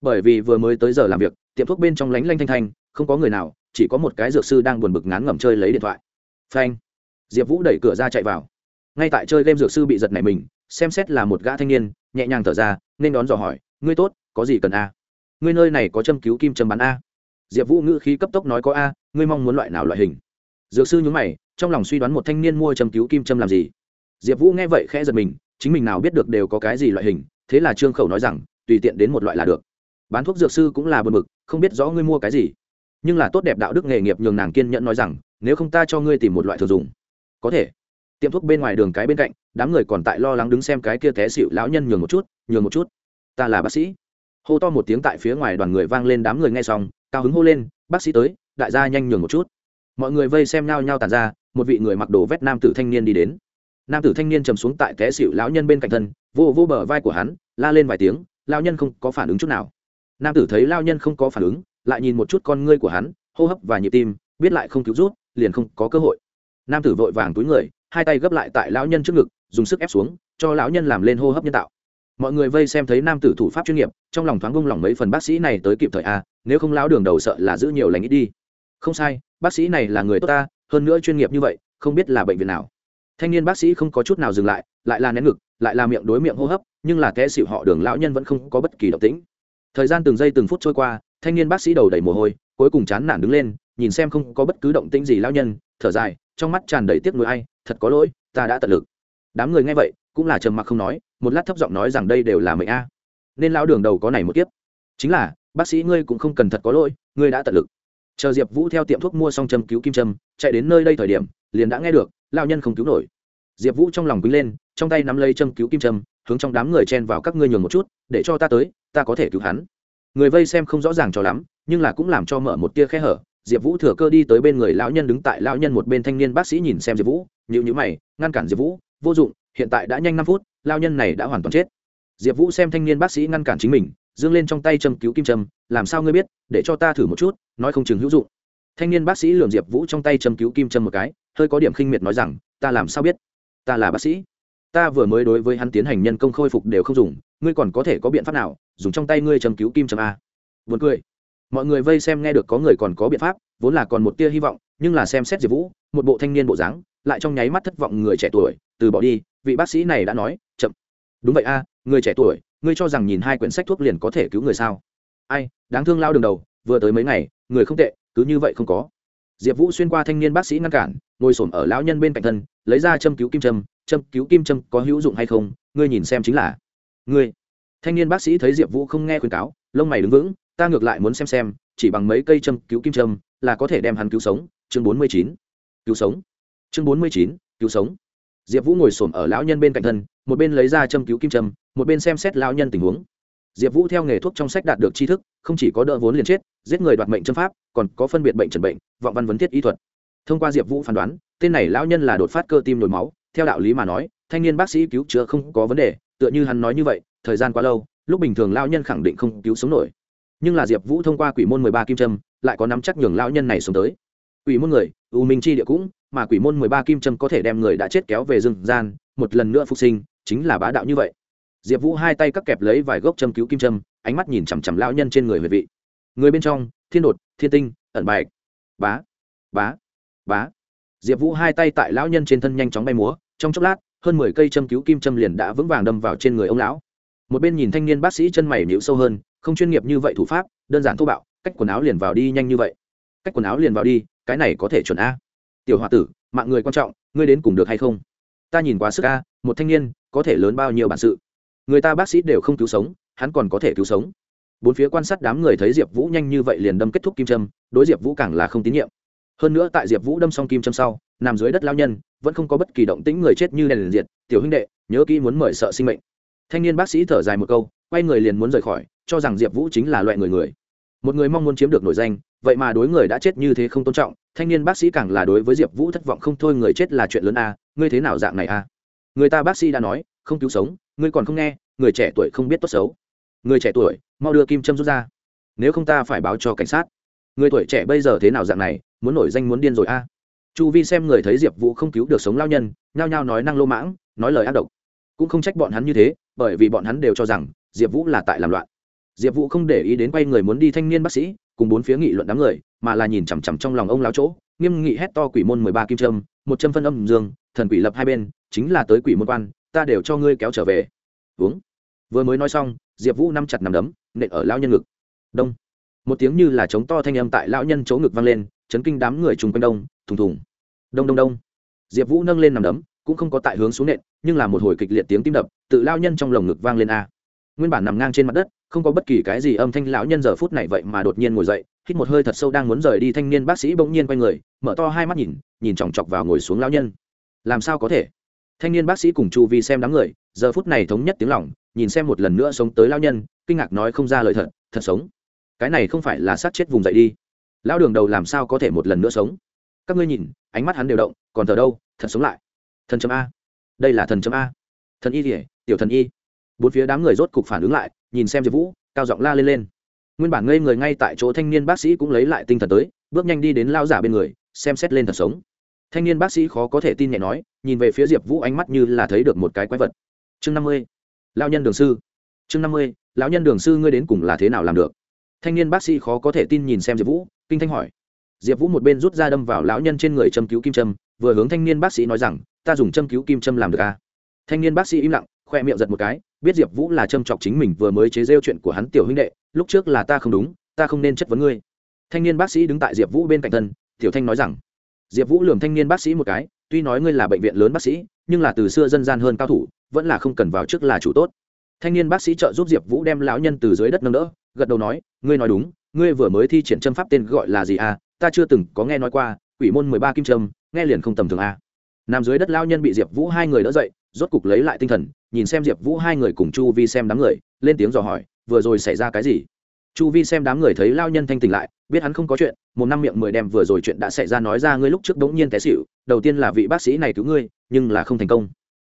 Bởi vì vừa mới tới giờ làm việc, tiệm thuốc bên trong lánh lanh thanh thanh không có người nào, chỉ có một cái dược sư đang buồn bực ngán ngẩm chơi lấy điện thoại. Phanh. Diệp vũ đẩy cửa ra chạy vào. Ngay tại chơi game dược sư bị giật này mình, xem xét là một gã thanh niên, nhẹ nhàng thở ra, nên đón dò hỏi, ngươi tốt, có gì cần a? Ngươi nơi này có châm cứu kim châm bắn a. Diệp vũ ngữ khí cấp tốc nói, có a, ngươi mong muốn loại nào loại hình? Dược sư nhúng mày, trong lòng suy đoán một thanh niên mua châm cứu kim châm làm gì. Diệp vũ nghe vậy khẽ giật mình, chính mình nào biết được đều có cái gì loại hình, thế là trương khẩu nói rằng, tùy tiện đến một loại là được. Bán thuốc dược sư cũng là bờ mực không biết rõ ngươi mua cái gì nhưng là tốt đẹp đạo đức nghề nghiệp nhường nàng kiên nhẫn nói rằng, nếu không ta cho ngươi tìm một loại thường dùng. Có thể. Tiệm thuốc bên ngoài đường cái bên cạnh, đám người còn tại lo lắng đứng xem cái kia té xịu lão nhân nhường một chút, nhường một chút. Ta là bác sĩ. Hô to một tiếng tại phía ngoài đoàn người vang lên đám người nghe xong, cao hứng hô lên, bác sĩ tới, đại gia nhanh nhường một chút. Mọi người vây xem nhau nhau tàn ra, một vị người mặc đồ vét nam tử thanh niên đi đến. Nam tử thanh niên trầm xuống tại té xịu lão nhân bên cạnh thân, vô vô bờ vai của hắn, la lên vài tiếng lao nhân không có phản ứng chút nào. Nam tử thấy lao nhân không có phản ứng lại nhìn một chút con ngươi của hắn, hô hấp và nhịp tim, biết lại không cứu rút liền không có cơ hội. Nam tử vội vàng túi người, hai tay gấp lại tại lão nhân trước ngực, dùng sức ép xuống, cho lão nhân làm lên hô hấp nhân tạo. Mọi người vây xem thấy nam tử thủ pháp chuyên nghiệp, trong lòng thoáng bông lòng mấy phần bác sĩ này tới kịp thời a nếu không lão đường đầu sợ là giữ nhiều lành ít đi. Không sai, bác sĩ này là người tốt ta, hơn nữa chuyên nghiệp như vậy, không biết là bệnh viện nào. Thanh niên bác sĩ không có chút nào dừng lại lại là nén ngực, lại là miệng đối miệng hô hấp, nhưng là té xịu họ đường lão nhân vẫn không có bất kỳ động tĩnh. Thời gian từng giây từng phút trôi qua thanh niên bác sĩ đầu đầy mồ hôi, cuối cùng chán nản đứng lên, nhìn xem không có bất cứ động tĩnh gì lão nhân, thở dài, trong mắt tràn đầy tiếc nuối ai, thật có lỗi, ta đã tận lực. Đám người nghe vậy, cũng là trầm mặc không nói, một lát thấp giọng nói rằng đây đều là mệnh a. Nên lão đường đầu có này một kiếp. Chính là, bác sĩ ngươi cũng không cần thật có lỗi, ngươi đã tận lực. Chờ diệp vũ theo tiệm thuốc mua xong châm cứu kim trâm chạy đến nơi đây thời điểm, liền đã nghe được lao nhân không cứu nổi. Diệp vũ trong lòng quý lên, trong tay nắm lấy châm cứu kim trâm hướng trong đám người chen vào, các ngươi nhường một chút, để cho ta tới, ta có thể cứu hắn người vây xem không rõ ràng cho lắm, nhưng là cũng làm cho mở một tia khe hở. Diệp vũ thừa cơ đi tới bên người lão nhân đứng tại lão nhân một bên thanh niên bác sĩ nhìn xem diệp vũ nhịu nhữ mày, ngăn cản diệp vũ, vô dụng, hiện tại đã nhanh năm phút lao nhân này đã hoàn toàn chết. Diệp vũ xem thanh niên bác sĩ ngăn cản chính mình, dương lên trong tay châm cứu kim trâm làm sao ngươi biết, để cho ta thử một chút, nói không chừng hữu dụng. Thanh niên bác sĩ lường diệp vũ trong tay châm cứu kim trâm một cái, hơi có điểm khinh miệt nói rằng, ta làm sao biết? Ta là bác sĩ. Ta vừa mới đối với hắn tiến hành nhân công khôi phục đều không dùng, ngươi còn có thể có biện pháp nào? Dùng trong tay ngươi châm cứu kim châm a. Vượt cười. Mọi người vây xem nghe được có người còn có biện pháp, vốn là còn một tia hy vọng, nhưng là xem xét diệp vũ, một bộ thanh niên bộ dáng, lại trong nháy mắt thất vọng người trẻ tuổi, từ bỏ đi, vị bác sĩ này đã nói, chậm. Đúng vậy a, người trẻ tuổi, ngươi cho rằng nhìn hai quyển sách thuốc liền có thể cứu người sao? Ai, đáng thương lao đường đầu, vừa tới mấy ngày, người không tệ, cứ như vậy không có. Diệp vũ xuyên qua thanh niên bác sĩ ngăn cản, ngồi s ở lão nhân bên cạnh thân, lấy ra châm cứu kim châm châm cứu kim châm có hữu dụng hay không? Ngươi nhìn xem chính là. Ngươi thanh niên bác sĩ thấy diệp vũ không nghe khuyên cáo, lông mày đứng vững, ta ngược lại muốn xem xem, chỉ bằng mấy cây châm cứu kim châm, là có thể đem hắn cứu sống. Chương bốn mươi chín. Cứu sống. Chương bốn mươi chín. Cứu sống. Diệp vũ ngồi s ở lão nhân bên cạnh thân, một bên lấy ra châm cứu kim châm, một bên xem xét lão nhân tình huống. Diệp vũ theo nghề thuốc trong sách đạt được tri thức, không chỉ có đỡ vốn liền chết, giết người đoạt mệnh châm pháp, còn có phân biệt bệnh trần bệnh, vọng văn vấn thiết y thuật. Thông qua diệp vũ phán đoán, tên này lão nhân là đột phát cơ tim nhồi máu. Theo đạo lý mà nói, thanh niên bác sĩ cứu chữa không có vấn đề, tựa như hắn nói như vậy thời gian quá lâu, lúc bình thường lão nhân khẳng định không cứu sống nổi. Nhưng là diệp vũ thông qua quỷ môn mười ba kim trâm lại có nắm chắc nhường lão nhân này sống tới. Quỷ môn người, u minh chi địa cũng, mà quỷ môn mười ba kim trâm có thể đem người đã chết kéo về rừng gian, một lần nữa phục sinh, chính là bá đạo như vậy. Diệp vũ hai tay cắt kẹp lấy vài gốc châm cứu kim trâm ánh mắt nhìn chằm chằm lão nhân trên người huệ vị. Người bên trong, thiên đột, thiên tinh, ẩn bạch. Bá bá bá. Diệp vũ hai tay tại lão nhân trên thân nhanh chóng bay múa, trong chốc lát, hơn mười cây châm cứu kim châm liền đã vững vàng đâm vào trên người ông lão một bên nhìn thanh niên bác sĩ chân mày nhịu sâu hơn, không chuyên nghiệp như vậy thủ pháp, đơn giản thô bạo, cách quần áo liền vào đi nhanh như vậy. Cách quần áo liền vào đi, cái này có thể chuẩn a. Tiểu h o a tử, mạng người quan trọng, ngươi đến cùng được hay không? Ta nhìn quá sức a, một thanh niên, có thể lớn bao nhiêu bản sự? Người ta bác sĩ đều không cứu sống, hắn còn có thể cứu sống. Bốn phía quan sát đám người thấy diệp vũ nhanh như vậy liền đâm kết thúc kim trâm đối diệp vũ càng là không tín nhiệm. Hơn nữa tại diệp vũ đâm xong kim trâm sau, nằm dưới đất lao nhân, vẫn không có bất kỳ động tĩnh người chết như đèn liền diệt. Tiểu huynh đệ, nhớ kỹ muốn mời sợ sinh mệnh thanh niên bác sĩ thở dài một câu, quay người liền muốn rời khỏi, cho rằng diệp vũ chính là loại người người. Một người mong muốn chiếm được nổi danh, vậy mà đối người đã chết như thế không tôn trọng, thanh niên bác sĩ càng là đối với diệp vũ thất vọng không thôi, người chết là chuyện lớn a, ngươi thế nào dạng này a? Người ta bác sĩ đã nói, không cứu sống, ngươi còn không nghe, người trẻ tuổi không biết tốt xấu. Người trẻ tuổi, mau đưa kim châm rút ra. Nếu không ta phải báo cho cảnh sát. Người tuổi trẻ bây giờ thế nào dạng này, muốn nổi danh muốn điên rồi a. Chu vi xem người thấy diệp vũ không cứu được sống lao nhân, nhao nhao nói năng lô mãng, nói lời ác độc cũng không trách bọn hắn như thế, bởi vì bọn hắn đều cho rằng, diệp vũ là tại làm loạn. Diệp vũ không để ý đến quay người muốn đi thanh niên bác sĩ, cùng bốn phía nghị luận đám người, mà là nhìn chằm chằm trong lòng ông lão chỗ, nghiêm nghị hét to quỷ môn mười ba kim trâm một trăm phân âm dương, thần quỷ lập hai bên, chính là tới quỷ môn quan, ta đều cho ngươi kéo trở về. Uống. Vừa mới nói xong, diệp vũ nắm chặt nằm đấm, nện ở lão nhân ngực. Đông. Một tiếng như là chống to thanh âm tại lão nhân chỗ ngực vang lên, chấn kinh đám người chung quanh đông, thùng thùng. Đông đông đông. Diệp vũ nâng lên nằm đấm cũng không có tại hướng xuống nện, nhưng là một hồi kịch liệt tiếng tim đập, tự lao nhân trong lồng ngực vang lên a. Nguyên bản nằm ngang trên mặt đất, không có bất kỳ cái gì âm thanh lão nhân giờ phút này vậy mà đột nhiên ngồi dậy, hít một hơi thật sâu đang muốn rời đi thanh niên bác sĩ bỗng nhiên quay người, mở to hai mắt nhìn nhìn chòng chọc vào ngồi xuống lão nhân. Làm sao có thể? Thanh niên bác sĩ cùng chu vi xem đám người, giờ phút này thống nhất tiếng lỏng nhìn xem một lần nữa sống tới lao nhân, kinh ngạc nói không ra lời thật thật sống. Cái này không phải là sát chết vùng dậy đi. Lão đường đầu làm sao có thể một lần nữa sống? Các ngươi nhìn, ánh mắt hắn đều động, còn thở đâu, thật sống lại thần chấm a. Đây là thần chấm a. Thần y kỉa tiểu thần y. Bốn phía đám người rốt cục phản ứng lại, nhìn xem diệp vũ, cao giọng la lên lên. Nguyên bản ngây người ngay tại chỗ thanh niên bác sĩ cũng lấy lại tinh thần tới, bước nhanh đi đến lao giả bên người, xem xét lên thật sống. Thanh niên bác sĩ khó có thể tin nhẹ nói, nhìn về phía diệp vũ ánh mắt như là thấy được một cái quái vật. Chương năm mươi lao nhân đường sư. Chương năm mươi, lão nhân đường sư ngươi đến cùng là thế nào làm được? Thanh niên bác sĩ khó có thể tin nhìn xem diệp vũ, kinh thanh hỏi. Diệp vũ một bên rút ra đâm vào lão nhân trên người châm cứu kim châm, vừa hướng thanh niên bác sĩ nói rằng ta dùng châm cứu kim châm làm được à? thanh niên bác sĩ im lặng, khoe miệng giật một cái, biết diệp vũ là châm chọc chính mình vừa mới chế rêu chuyện của hắn tiểu huynh đệ, lúc trước là ta không đúng, ta không nên chất vấn ngươi thanh niên bác sĩ đứng tại diệp vũ bên cạnh thân, tiểu thanh nói rằng, diệp vũ lường thanh niên bác sĩ một cái, tuy nói ngươi là bệnh viện lớn bác sĩ, nhưng là từ xưa dân gian hơn cao thủ, vẫn là không cần vào trước là chủ tốt thanh niên bác sĩ trợ giúp diệp vũ đem lão nhân từ dưới đất nâng đỡ, gật đầu nói, ngươi nói đúng, ngươi vừa mới thi triển châm pháp tên gọi là gì à ta chưa từng có nghe nói qua, quỷ môn mười ba kim trâm nghe liền không tầm thường à nằm dưới đất lao nhân bị diệp vũ hai người đỡ dậy, rốt cục lấy lại tinh thần, nhìn xem diệp vũ hai người cùng chu vi xem đám người, lên tiếng dò hỏi, vừa rồi xảy ra cái gì? Chu vi xem đám người thấy lao nhân thanh tỉnh lại, biết hắn không có chuyện, một năm miệng mười đem vừa rồi chuyện đã xảy ra nói ra ngươi lúc trước đống nhiên té xịu đầu tiên là vị bác sĩ này cứu ngươi, nhưng là không thành công.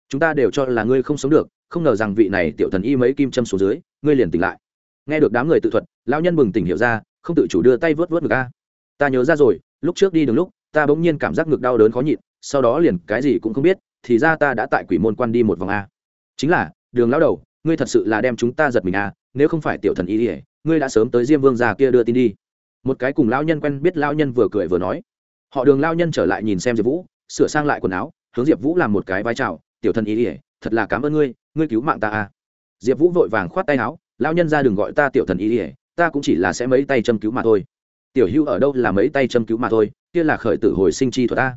Chúng ta đều cho là ngươi không sống được, không ngờ rằng vị này tiểu thần y mấy kim châm xuống dưới, ngươi liền tỉnh lại. Nghe được đám người tự thuật, lao nhân bừng tỉnh hiểu ra, không tự chủ đưa tay vớt vớt ngực a. Ta nhớ ra rồi, lúc trước đi đường lúc, ta bỗng nhiên cảm giác ngực đau đớn khó nhịn sau đó liền cái gì cũng không biết, thì ra ta đã tại quỷ môn quan đi một vòng a. Chính là, đường lao đầu, ngươi thật sự là đem chúng ta giật mình a, nếu không phải tiểu thần y ỉa ngươi đã sớm tới diêm vương già kia đưa tin đi. Một cái cùng lao nhân quen biết lao nhân vừa cười vừa nói. Họ đường lao nhân trở lại nhìn xem diệp vũ, sửa sang lại quần áo, hướng diệp vũ làm một cái vai trào tiểu thần y ỉa thật là cảm ơn ngươi ngươi cứu mạng ta a. Diệp vũ vội vàng khoát tay áo lao nhân ra đừng gọi ta tiểu thần y ỉa ta cũng chỉ là sẽ mấy tay châm cứu mà thôi. Tiểu hữu ở đâu là mấy tay châm cứu mà thôi, kia là khởi tử hồi sinh chi thuật ta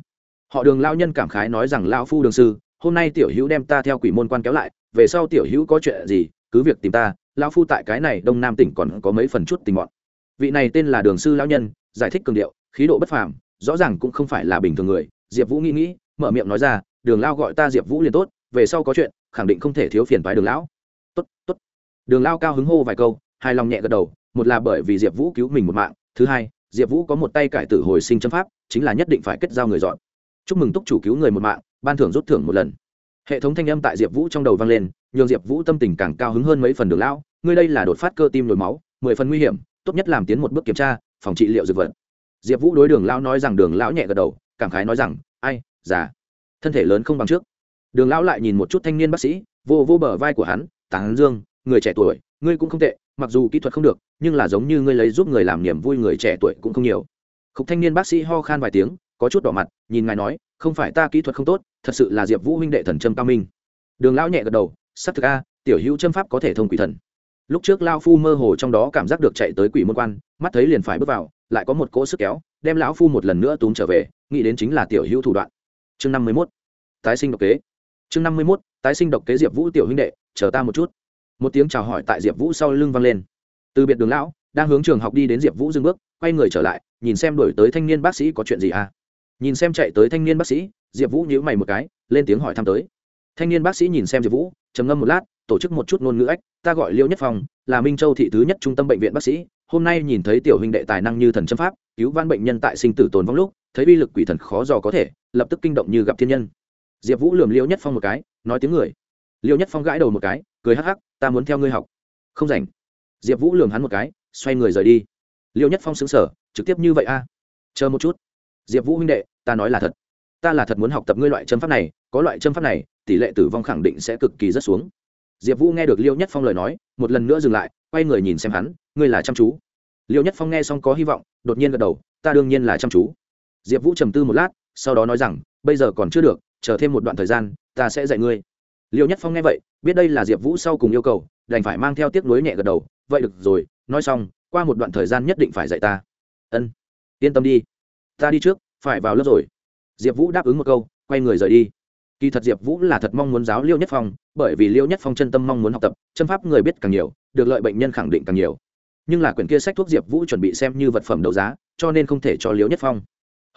họ đường lao nhân cảm khái nói rằng lao phu đường sư, hôm nay tiểu hữu đem ta theo quỷ môn quan kéo lại, về sau tiểu hữu có chuyện gì, cứ việc tìm ta lao phu tại cái này đông nam tỉnh còn có mấy phần chút tình mọn vị này tên là đường sư lao nhân, giải thích cường điệu, khí độ bất phàm, rõ ràng cũng không phải là bình thường người. Diệp vũ nghĩ nghĩ, mở miệng nói ra, đường lao gọi ta diệp vũ liền tốt, về sau có chuyện, khẳng định không thể thiếu phiền toái đường lão. Tốt tốt. Đường lao cao hứng hô vài câu hai lòng nhẹ gật đầu, một là bởi vì diệp vũ cứu mình một mạng, thứ hai, diệp vũ có một tay cải tử hồi sinh châm pháp, chính là nhất định phải kết giao người dọn chúc mừng túc chủ cứu người một mạng, ban thưởng rút thưởng một lần. Hệ thống thanh âm tại diệp vũ trong đầu vang lên, nhường diệp vũ tâm tình càng cao hứng hơn mấy phần đường lão, ngươi đây là đột phát cơ tim nhồi máu, mười phần nguy hiểm, tốt nhất làm tiến một bước kiểm tra, phòng trị liệu dược vật. Diệp vũ đối đường lão nói rằng đường lão nhẹ gật đầu, cảm khái nói rằng, ai, già, thân thể lớn không bằng trước. Đường lão lại nhìn một chút thanh niên bác sĩ, vô vô bờ vai của hắn tán dương, người trẻ tuổi, ngươi cũng không tệ, mặc dù kỹ thuật không được, nhưng là giống như ngươi lấy giúp người làm niềm vui người trẻ tuổi cũng không nhiều. Khúc thanh niên bác sĩ ho khan vài tiếng có chút đỏ mặt, nhìn ngài nói, không phải ta kỹ thuật không tốt, thật sự là diệp vũ huynh đệ thần trâm cao minh. Đường lão nhẹ gật đầu sắc thực a, tiểu hữu châm pháp có thể thông quỷ thần. Lúc trước lao phu mơ hồ trong đó cảm giác được chạy tới quỷ môn quan, mắt thấy liền phải bước vào, lại có một cỗ sức kéo, đem lão phu một lần nữa túm trở về, nghĩ đến chính là tiểu hữu thủ đoạn. Chương năm mươi mốt, tái sinh độc kế. Chương năm mươi mốt, tái sinh độc kế diệp vũ tiểu huynh đệ, chờ ta một chút. Một tiếng chào hỏi tại diệp vũ sau lưng vang lên. Từ biệt đường lão, đang hướng trường học đi đến diệp vũ dừng bước, quay người trở lại, nhìn xem đổi tới thanh niên bác sĩ có chuyện gì à? Nhìn xem chạy tới thanh niên bác sĩ, diệp vũ nhíu mày một cái, lên tiếng hỏi thăm tới. Thanh niên bác sĩ nhìn xem diệp vũ, trầm ngâm một lát, tổ chức một chút ngôn ngữ ách, ta gọi liêu nhất phong, là minh châu thị thứ nhất trung tâm bệnh viện bác sĩ, hôm nay nhìn thấy tiểu huynh đệ tài năng như thần châm pháp, cứu van bệnh nhân tại sinh tử tồn vong lúc, thấy bi lực quỷ thần khó dò có thể, lập tức kinh động như gặp thiên nhân. Diệp vũ lườm liêu nhất phong một cái, nói tiếng người. Liêu nhất phong gãi đầu một cái, cười hắc hắc, ta muốn theo ngươi học. Không rảnh. Diệp vũ lườm hắn một cái, xoay người rời đi. Liêu nhất phong xứng sở trực tiếp như vậy a. Chờ một chút diệp vũ huynh đệ, ta nói là thật. Ta là thật muốn học tập ngươi loại châm pháp này, có loại châm pháp này, tỷ lệ tử vong khẳng định sẽ cực kỳ rất xuống. Diệp vũ nghe được liêu nhất phong lời nói, một lần nữa dừng lại, quay người nhìn xem hắn, ngươi là chăm chú. Liêu nhất phong nghe xong có hy vọng, đột nhiên gật đầu, ta đương nhiên là chăm chú. Diệp vũ trầm tư một lát, sau đó nói rằng, bây giờ còn chưa được, chờ thêm một đoạn thời gian, ta sẽ dạy ngươi. Liêu nhất phong nghe vậy, biết đây là diệp vũ sau cùng yêu cầu, đành phải mang theo tiếc nuối nhẹ gật đầu, vậy được rồi, nói xong, qua một đoạn thời gian nhất định phải dạy ta. Ân, yên tâm đi ta đi trước, phải vào lớp rồi. Diệp vũ đáp ứng một câu, quay người rời đi. Kỳ thật diệp vũ là thật mong muốn giáo liêu nhất phong, bởi vì liêu nhất phong chân tâm mong muốn học tập, châm pháp người biết càng nhiều, được lợi bệnh nhân khẳng định càng nhiều. Nhưng là quyển kia sách thuốc diệp vũ chuẩn bị xem như vật phẩm đấu giá, cho nên không thể cho liêu nhất phong.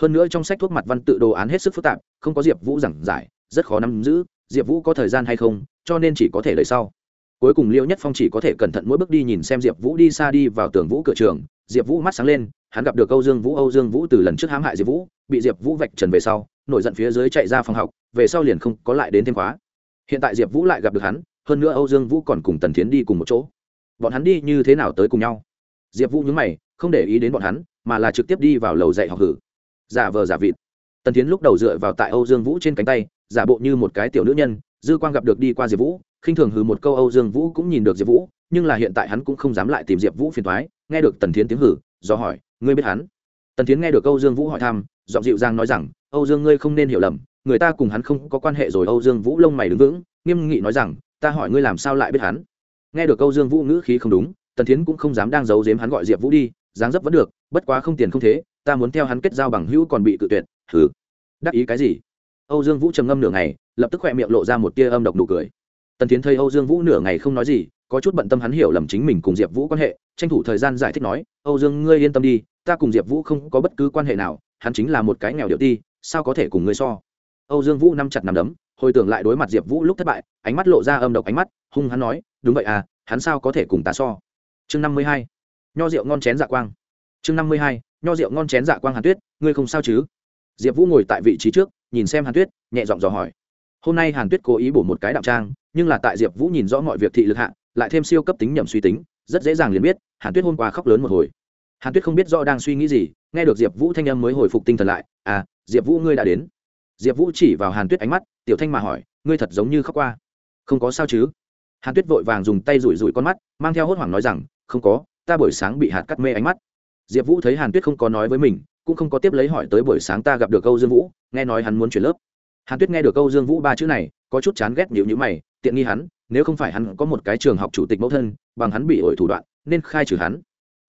Hơn nữa trong sách thuốc mặt văn tự đồ án hết sức phức tạp, không có diệp vũ giảng giải, rất khó nắm giữ, diệp vũ có thời gian hay không, cho nên chỉ có thể lấy sau. Cuối cùng liêu nhất phong chỉ có thể cẩn thận mỗi bước đi nhìn xem diệp vũ đi xa đi vào tường vũ cửa trường diệp vũ mắt sáng lên, hắn gặp được âu dương vũ. Âu dương vũ từ lần trước hãm hại diệp vũ, bị diệp vũ vạch trần về sau, nổi giận phía dưới chạy ra phòng học, về sau liền không có lại đến thêm khóa. Hiện tại diệp vũ lại gặp được hắn, hơn nữa âu dương vũ còn cùng tần tiến đi cùng một chỗ. Bọn hắn đi như thế nào tới cùng nhau? Diệp vũ nhướng mày, không để ý đến bọn hắn, mà là trực tiếp đi vào lầu dạy học hử. Giả vờ giả vịt. Tần tiến lúc đầu dựa vào tại âu dương vũ trên cánh tay, giả bộ như một cái tiểu nữ nhân, dư quang gặp được đi qua diệp vũ, khinh thường hừ một câu âu dương vũ cũng nhìn được diệp vũ, nhưng là hiện tại hắn cũng không dám lại tìm diệp vũ phiền thoái nghe được tần Thiến tiếng hử, do hỏi, ngươi biết hắn? Tần Thiến nghe được âu dương vũ hỏi thăm, giọng dịu dàng nói rằng, âu dương ngươi không nên hiểu lầm, người ta cùng hắn không có quan hệ rồi. Âu dương vũ lông mày đứng vững, nghiêm nghị nói rằng, ta hỏi ngươi làm sao lại biết hắn? Nghe được âu dương vũ ngữ khí không đúng, tần Thiến cũng không dám đang giấu giếm hắn gọi diệp vũ đi, dáng dấp vẫn được, bất quá không tiền không thế, ta muốn theo hắn kết giao bằng hữu còn bị cự tuyệt thử đắc ý cái gì? Âu dương vũ trầm ngâm nửa ngày, lập tức khoe miệng lộ ra một tia âm độc nụ cười. Tần tiến thấy âu dương vũ nửa ngày không nói gì, có chút bận tâm hắn hiểu lầm chính mình cùng diệp vũ quan hệ tranh thủ thời gian giải thích nói, âu dương, ngươi yên tâm đi, ta cùng diệp vũ không có bất cứ quan hệ nào, hắn chính là một cái nghèo điệu ti, sao có thể cùng ngươi so? Âu dương vũ nắm chặt nằm đấm, hồi tưởng lại đối mặt diệp vũ lúc thất bại, ánh mắt lộ ra âm độc ánh mắt, hung hắn nói, đúng vậy à hắn sao có thể cùng ta so? Chương năm mươi hai, nho rượu ngon chén dạ quang. Chương năm mươi hai, nho rượu ngon chén dạ quang hàn tuyết, ngươi không sao chứ? Diệp vũ ngồi tại vị trí trước, nhìn xem hàn tuyết, nhẹ giọng dò hỏi. Hôm nay hàn tuyết cố ý bổ một cái đạo trang, nhưng là tại diệp vũ nhìn rõ mọi việc thị lực hạ, lại thêm siêu cấp tính nhầm suy tính rất dễ dàng liền biết, hàn tuyết hôm qua khóc lớn một hồi. Hàn tuyết không biết rõ đang suy nghĩ gì, nghe được diệp vũ thanh âm mới hồi phục tinh thần lại à diệp vũ ngươi đã đến. Diệp vũ chỉ vào hàn tuyết ánh mắt, tiểu thanh mà hỏi, ngươi thật giống như khóc qua. Không có sao chứ? Hàn tuyết vội vàng dùng tay rủi rủi con mắt, mang theo hốt hoảng nói rằng, không có, ta buổi sáng bị hạt cắt mê ánh mắt. Diệp vũ thấy hàn tuyết không có nói với mình, cũng không có tiếp lấy hỏi tới buổi sáng ta gặp được câu dương vũ, nghe nói hắn muốn chuyển lớp. Hàn tuyết nghe được câu dương vũ ba chữ này, có chút chán ghét nhịu nhữ mày, tiện nghi hắn nếu không phải hắn có một cái trường học chủ tịch mẫu thân, bằng hắn bị ổi thủ đoạn, nên khai trừ hắn.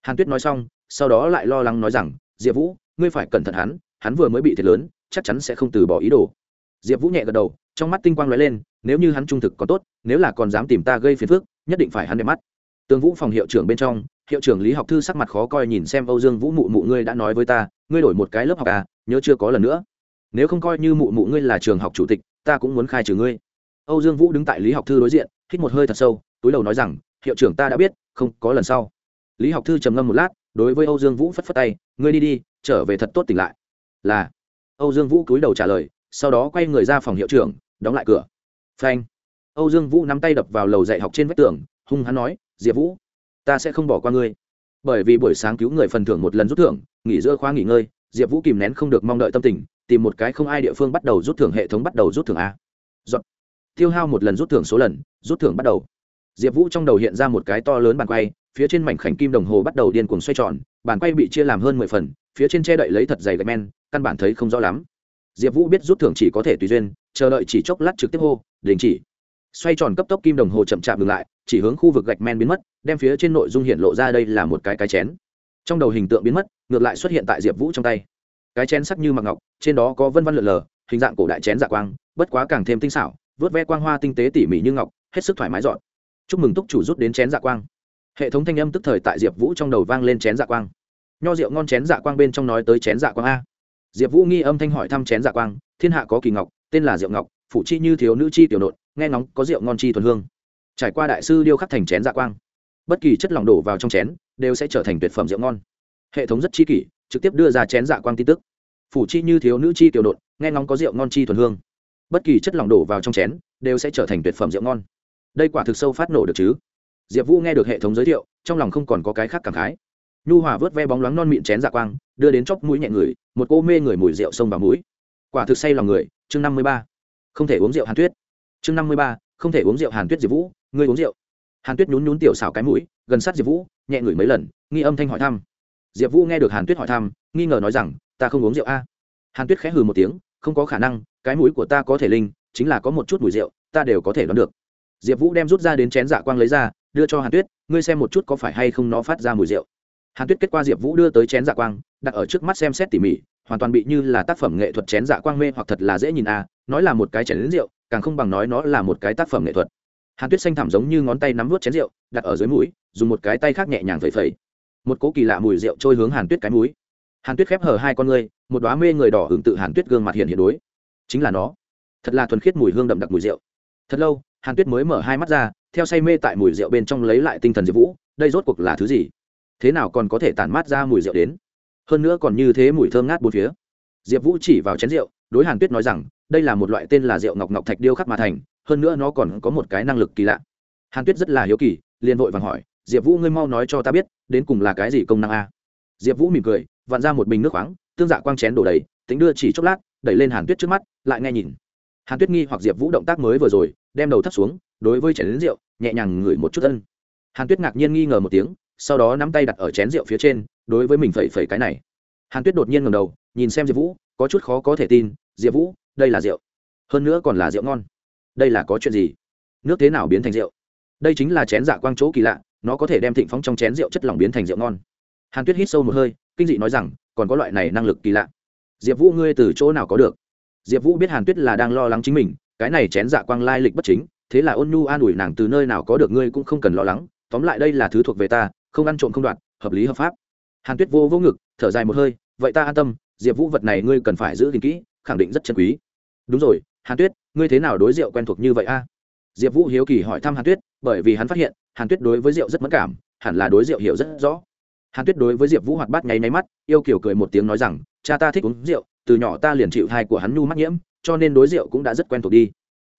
Hàn tuyết nói xong, sau đó lại lo lắng nói rằng, diệp vũ, ngươi phải cẩn thận hắn hắn vừa mới bị thiệt lớn, chắc chắn sẽ không từ bỏ ý đồ. Diệp vũ nhẹ gật đầu, trong mắt tinh quang lóe lên, nếu như hắn trung thực còn tốt, nếu là còn dám tìm ta gây phiền phức, nhất định phải hắn đẹp mắt. Tương vũ phòng hiệu trưởng bên trong, hiệu trưởng lý học thư sắc mặt khó coi nhìn xem âu dương vũ mụ mụ ngươi đã nói với ta, ngươi đổi một cái lớp học à nhớ chưa có lần nữa. Nếu không coi như mụ mụ ngươi là trường học chủ tịch, ta cũng muốn khai trừ ngươi âu dương vũ đứng tại lý học thư đối diện, hít một hơi thật sâu, túi đầu nói rằng, hiệu trưởng ta đã biết, không, có lần sau. Lý học thư trầm ngâm một lát, đối với âu dương vũ phất phất tay, ngươi đi đi, trở về thật tốt tỉnh lại. Là. Âu dương vũ cúi đầu trả lời, sau đó quay người ra phòng hiệu trưởng, đóng lại cửa. Phanh. Âu dương vũ nắm tay đập vào lầu dạy học trên vách tường, hung hắn nói, diệp vũ, ta sẽ không bỏ qua ngươi. Bởi vì buổi sáng cứu người phần thưởng một lần rút thưởng, nghỉ giữa khóa nghỉ ngơi, diệp vũ kìm nén không được mong đợi tâm tình, tìm một cái không ai địa phương bắt đầu rút thưởng hệ thống bắt đầu rút thưởng a. Dọn tiêu hao một lần rút thưởng số lần, rút thưởng bắt đầu. Diệp vũ trong đầu hiện ra một cái to lớn bàn quay, phía trên mảnh khảnh kim đồng hồ bắt đầu điên cuồng xoay tròn, bàn quay bị chia làm hơn mười phần, phía trên che đậy lấy thật dày gạch men, căn bản thấy không rõ lắm. Diệp vũ biết rút thưởng chỉ có thể tùy duyên, chờ đợi chỉ chốc lát trực tiếp hô, đình chỉ. Xoay tròn cấp tốc kim đồng hồ chậm chạp ngừng lại, chỉ hướng khu vực gạch men biến mất, đem phía trên nội dung hiện lộ ra đây là một cái cái chén. Trong đầu hình tượng biến mất, ngược lại xuất hiện tại diệp vũ trong tay. Cái chén sắc như mặc ngọc, trên đó có vân văn lượn lờ, hình dạng cổ đại chén dạ quang, bất quá càng thêm tinh xảo vớt ve quang hoa tinh tế tỉ mỉ như ngọc, hết sức thoải mái dọn. Chúc mừng túc chủ rút đến chén dạ quang. Hệ thống thanh âm tức thời tại diệp vũ trong đầu vang lên chén dạ quang. Nho rượu ngon chén dạ quang bên trong nói tới chén dạ quang a. Diệp vũ nghi âm thanh hỏi thăm chén dạ quang, thiên hạ có kỳ ngọc, tên là rượu ngọc phụ chi như thiếu nữ chi tiểu nộn, nghe ngóng có rượu ngon chi thuần hương. Trải qua đại sư điêu khắc thành chén dạ quang, bất kỳ chất lỏng đổ vào trong chén, đều sẽ trở thành tuyệt phẩm rượu ngon. Hệ thống rất chi kỷ, trực tiếp đưa ra chén dạ quang tin tức. Phủ chi như thiếu nữ chi tiểu nộn, nghe ngóng có rượu ngon chi thuần hương bất kỳ chất lỏng đổ vào trong chén đều sẽ trở thành tuyệt phẩm rượu ngon. Đây quả thực sâu phát nổ được chứ? Diệp vũ nghe được hệ thống giới thiệu, trong lòng không còn có cái khác cảm khái. Nhu hòa vớt ve bóng loáng non mịn chén dạ quang, đưa đến chóp mũi nhẹ người, một cô mê người mùi rượu sông vào mũi. Quả thực say lòng người, chương năm mươi ba. Không thể uống rượu hàn tuyết. Chương năm mươi ba, không thể uống rượu hàn tuyết diệp vũ, ngươi uống rượu. Hàn tuyết nhún nhún tiểu xảo cái mũi, gần sát diệp vũ, nhẹ ngửi mấy lần, nghi âm thanh hỏi thăm. Diệp vũ nghe được hàn tuyết hỏi thăm, nghi ngờ nói rằng, ta không uống rượu a. Hàn tuyết khẽ hừ một tiếng, không có khả năng cái mũi của ta có thể linh, chính là có một chút mùi rượu, ta đều có thể đoán được. Diệp vũ đem rút ra đến chén dạ quang lấy ra, đưa cho hàn tuyết, ngươi xem một chút có phải hay không nó phát ra mùi rượu. Hàn tuyết kết qua diệp vũ đưa tới chén dạ quang, đặt ở trước mắt xem xét tỉ mỉ, hoàn toàn bị như là tác phẩm nghệ thuật chén dạ quang mê hoặc thật là dễ nhìn a nói là một cái chén đến rượu, càng không bằng nói nó là một cái tác phẩm nghệ thuật. Hàn tuyết xanh thảm giống như ngón tay nắm vớt chén rượu, đặt ở dưới mũi, dùng một cái tay khác nhẹ nhàng phẩy phẩy. Một cỗ kỳ lạ mùi rượu trôi hướng hàn tuyết cái mũi. Hàn tuyết khép hở hai con ngươi, một đoá mê người đỏ hưởng tự hàn tuyết gương mặt hiện hiện đối chính là nó. Thật là thuần khiết mùi hương đậm đặc mùi rượu. Thật lâu, hàn tuyết mới mở hai mắt ra, theo say mê tại mùi rượu bên trong lấy lại tinh thần diệp vũ, đây rốt cuộc là thứ gì? Thế nào còn có thể tản mát ra mùi rượu đến? Hơn nữa còn như thế mùi thơm ngát bốn phía. Diệp vũ chỉ vào chén rượu, đối hàn tuyết nói rằng, đây là một loại tên là rượu ngọc ngọc thạch điêu khắc mà thành, hơn nữa nó còn có một cái năng lực kỳ lạ. Hàn tuyết rất là hiếu kỳ, liền vội vàng hỏi, diệp vũ, ngươi mau nói cho ta biết, đến cùng là cái gì công năng a? Diệp vũ mỉm cười, vặn ra một bình nước khoáng, tương dạ quang chén đổ đầy, tính đưa chỉ chốc lát đẩy lên hàn tuyết trước mắt, lại nghe nhìn. Hàn tuyết nghi hoặc diệp vũ động tác mới vừa rồi, đem đầu thắt xuống, đối với chén đến rượu, nhẹ nhàng ngửi một chút ân. Hàn tuyết ngạc nhiên nghi ngờ một tiếng, sau đó nắm tay đặt ở chén rượu phía trên, đối với mình phẩy phẩy cái này. Hàn tuyết đột nhiên ngầm đầu, nhìn xem diệp vũ, có chút khó có thể tin, diệp vũ, đây là rượu. Hơn nữa còn là rượu ngon. Đây là có chuyện gì? Nước thế nào biến thành rượu? Đây chính là chén dạ quang chỗ kỳ lạ, nó có thể đem thịnh phóng trong chén rượu chất lỏng biến thành rượu ngon. Hàn tuyết hít sâu một hơi, kinh dị nói rằng, còn có loại này năng lực kỳ lạ diệp vũ, ngươi từ chỗ nào có được? Diệp vũ biết hàn tuyết là đang lo lắng chính mình, cái này chén dạ quang lai lịch bất chính, thế là ôn nhu an ủi nàng từ nơi nào có được ngươi cũng không cần lo lắng, tóm lại đây là thứ thuộc về ta, không ăn trộm không đoạt, hợp lý hợp pháp. Hàn tuyết vô vô ngực, thở dài một hơi, vậy ta an tâm, diệp vũ vật này ngươi cần phải giữ gìn kỹ, khẳng định rất chân quý. Đúng rồi, hàn tuyết, ngươi thế nào đối rượu quen thuộc như vậy a? Diệp vũ hiếu kỳ hỏi thăm hàn tuyết, bởi vì hắn phát hiện, hàn tuyết đối với rượu rất mất cảm, hẳn là đối rượu hiểu rất rõ. Hàn tuyết đối với diệp vũ hoạt bát nháy máy mắt, yêu kiểu cười một tiếng nói rằng cha ta thích uống rượu, từ nhỏ ta liền chịu thai của hắn nhu mắc nhiễm, cho nên đối rượu cũng đã rất quen thuộc đi.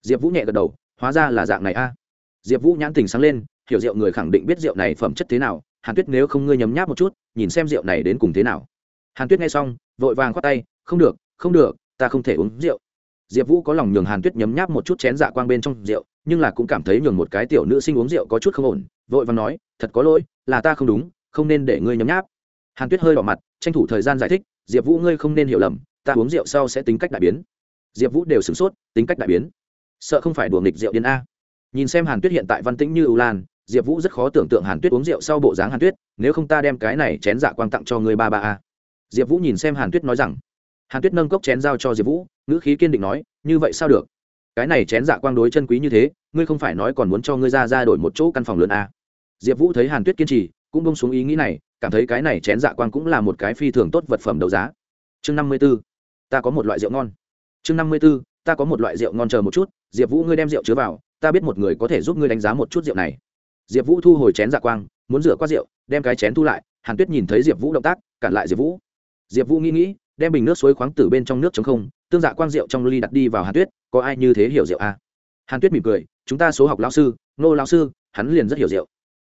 Diệp vũ nhẹ gật đầu, hóa ra là dạng này a. Diệp vũ nhãn tình sáng lên, hiểu rượu người khẳng định biết rượu này phẩm chất thế nào, hàn tuyết nếu không ngươi nhấm nháp một chút, nhìn xem rượu này đến cùng thế nào. Hàn tuyết nghe xong, vội vàng khoát tay, không được không được, ta không thể uống rượu. Diệp vũ có lòng nhường hàn tuyết nhấm nháp một chút chén dạ quang bên trong rượu, nhưng là cũng cảm thấy nhường một cái tiểu nữ sinh uống rượu có chút không ổn, vội vàng nói, thật có lỗi, là ta không đúng, không nên để ngươi nhấm nháp. Hàn tuyết hơi đỏ mặt, tranh thủ thời gian giải thích diệp vũ ngươi không nên hiểu lầm, ta uống rượu sau sẽ tính cách đại biến. Diệp vũ đều sửng sốt, tính cách đại biến. Sợ không phải đùa nghịch rượu điên a. Nhìn xem hàn tuyết hiện tại văn tĩnh như ưu lan, diệp vũ rất khó tưởng tượng hàn tuyết uống rượu sau bộ dáng hàn tuyết, nếu không ta đem cái này chén dạ quang tặng cho người ba ba a. Diệp vũ nhìn xem hàn tuyết nói rằng, hàn tuyết nâng cốc chén giao cho diệp vũ, ngữ khí kiên định nói, như vậy sao được? Cái này chén dạ quang đối chân quý như thế, ngươi không phải nói còn muốn cho ngươi ra ra đổi một chỗ căn phòng lớn a. Diệp vũ thấy hàn tuyết kiên trì, cũng bông xuống ý nghĩ này cảm thấy cái này chén dạ quang cũng là một cái phi thường tốt vật phẩm đấu giá. Chương năm mươi b ố ta có một loại rượu ngon. Chương năm mươi b ố ta có một loại rượu ngon chờ một chút, diệp vũ ngươi đem rượu chứa vào, ta biết một người có thể giúp ngươi đánh giá một chút rượu này. Diệp vũ thu hồi chén dạ quang, muốn rửa qua rượu, đem cái chén thu lại, hàn tuyết nhìn thấy diệp vũ động tác, cản lại diệp vũ. Diệp vũ nghĩ nghĩ, đem bình nước suối khoáng từ bên trong nước chống không, tương dạ quang rượu trong ly đặt đi vào hàn tuyết, có ai như thế hiểu rượu à? hàn tuyết mỉm cười, chúng ta số học lao sư, nô lao sư, hắn liền rất hiểu rượu.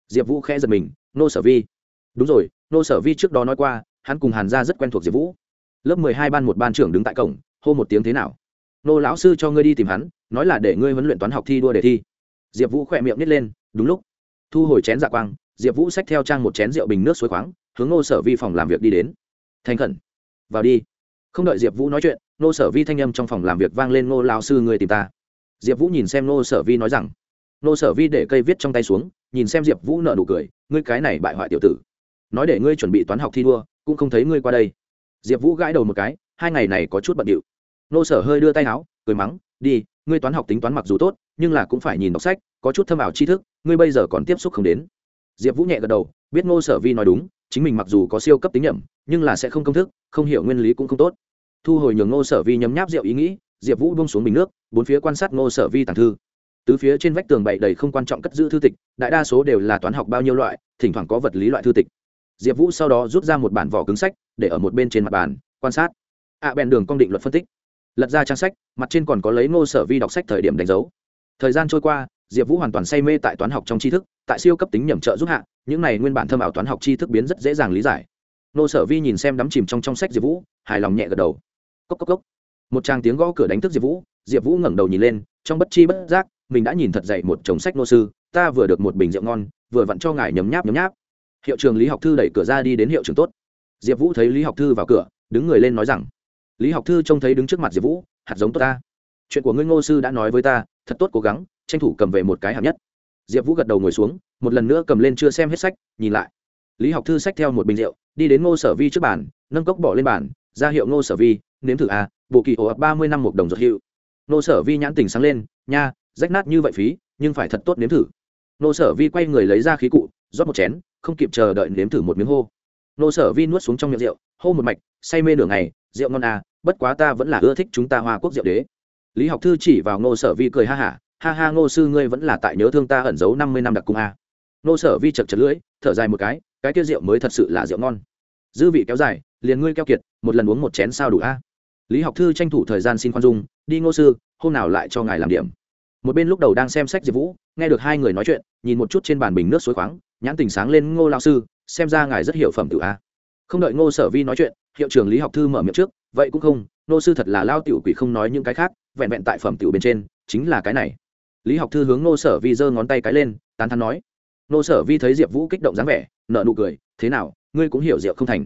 Diệp vũ khẽ giật mình, nô sở vi đúng rồi, nô sở vi trước đó nói qua, hắn cùng hàn gia rất quen thuộc diệp vũ. Lớp mười hai ban một ban trưởng đứng tại cổng, hô một tiếng thế nào? Nô lão sư cho ngươi đi tìm hắn, nói là để ngươi huấn luyện toán học thi đua đề thi. Diệp vũ khỏe miệng nít lên, đúng lúc. Thu hồi chén dạ quang, diệp vũ xách theo trang một chén rượu bình nước suối khoáng, hướng nô sở vi phòng làm việc đi đến. Thành khẩn, vào đi. Không đợi diệp vũ nói chuyện, nô sở vi thanh âm trong phòng làm việc vang lên, nô lao sư người tìm ta. Diệp vũ nhìn xem nô sở vi nói rằng, nô sở vi để cây viết trong tay xuống, nhìn xem diệp vũ nợ nụ cười, ngươi cái này bại hoại tiểu tử nói để ngươi chuẩn bị toán học thi đua, cũng không thấy ngươi qua đây. Diệp vũ gãi đầu một cái, hai ngày này có chút bận điệu. Nô sở hơi đưa tay áo, cười mắng, đi, ngươi toán học tính toán mặc dù tốt, nhưng là cũng phải nhìn đọc sách, có chút thâm ảo tri thức, ngươi bây giờ còn tiếp xúc không đến. Diệp vũ nhẹ gật đầu, biết ngô sở vi nói đúng, chính mình mặc dù có siêu cấp tính nhẩm, nhưng là sẽ không công thức, không hiểu nguyên lý cũng không tốt. Thu hồi nhường ngô sở vi nhấm nháp rượu ý nghĩ, diệp vũ bông xuống bình nước, bốn phía quan sát ngô sở vi tàng thư. Tứ phía trên vách tường bậy đầy không quan trọng cất giữ thư tịch, đại đa số đều là toán học bao nhiêu loại, thỉnh thoảng có vật lý loại thư tịch diệp vũ sau đó rút ra một bản vỏ cứng sách để ở một bên trên mặt bàn quan sát. Ạ à, bèn đường công định luật phân tích. Lật ra trang sách mặt trên còn có lấy ngô sở vi đọc sách thời điểm đánh dấu. Thời gian trôi qua diệp vũ hoàn toàn say mê tại toán học trong tri thức tại siêu cấp tính nhẩm trợ giúp hạ những này nguyên bản thâm ảo toán học tri thức biến rất dễ dàng lý giải. Nô sở vi nhìn xem đắm chìm trong trong sách diệp vũ hài lòng nhẹ gật đầu. Cốc cốc cốc. Một tràng tiếng gõ cửa đánh thức diệp vũ diệp vũ ngẩng đầu nhìn lên trong bất chi bất giác mình đã nhìn thật dậy một chồng sách nô sư ta vừa được một bình rượu ngon vừa vặn cho ngài nhấm nháp nhấm nháp hiệu trường lý học thư đẩy cửa ra đi đến hiệu trường tốt. Diệp vũ thấy lý học thư vào cửa, đứng người lên nói rằng, lý học thư trông thấy đứng trước mặt diệp vũ, hạt giống tốt ta. Chuyện của ngươi ngô sư đã nói với ta, thật tốt cố gắng, tranh thủ cầm về một cái hạng nhất. Diệp vũ gật đầu ngồi xuống, một lần nữa cầm lên chưa xem hết sách, nhìn lại. Lý học thư sách theo một bình rượu, đi đến ngô sở vi trước bàn, nâng cốc bỏ lên bàn, ra hiệu ngô sở vi, nếm thử à bộ kỳ ổ ập ba mươi năm một đồng ruột hiệu. Ngô sở vi nhãn tình sáng lên, nha, rách nát như vậy phí, nhưng phải thật tốt nếm thử. Ngô sở vi quay người lấy ra khí cụ rót một chén, không kịp chờ đợi nếm thử một miếng hô. Ngô sở vi nuốt xuống trong miệng rượu, hô một mạch, say mê nửa ngày, rượu ngon à bất quá ta vẫn là ưa thích chúng ta hoa quốc rượu đế. Lý học thư chỉ vào ngô sở vi cười ha hả, ha ha, ngô sư ngươi vẫn là tại nhớ thương ta ẩn giấu năm mươi năm đặc cung à. a ngô sở vi chật chật lưỡi, thở dài một cái cái kia rượu mới thật sự là rượu ngon. Dư vị kéo dài, liền ngươi keo kiệt, một lần uống một chén sao đủ a lý học thư tranh thủ thời gian xin khoan dung, đi ngô sư, hôm nào lại cho ngài làm điểm. Một bên lúc đầu đang xem sách diệp vũ, nghe được hai người nói chuyện, nhìn một chút trên bàn bình nước suối khoáng nhãn tình sáng lên ngô lao sư, xem ra ngài rất hiểu phẩm tự a. Không đợi ngô sở vi nói chuyện, hiệu trưởng lý học thư mở miệng trước, vậy cũng không, ngô sư thật là lao tiểu quỷ không nói những cái khác, vẹn vẹn tại phẩm tiểu bên trên, chính là cái này. Lý học thư hướng Ngô sở vi giơ ngón tay cái lên, tán thắn nói. Ngô sở vi thấy diệp vũ kích động dáng vẻ nợ nụ cười, thế nào, ngươi cũng hiểu rượu không thành?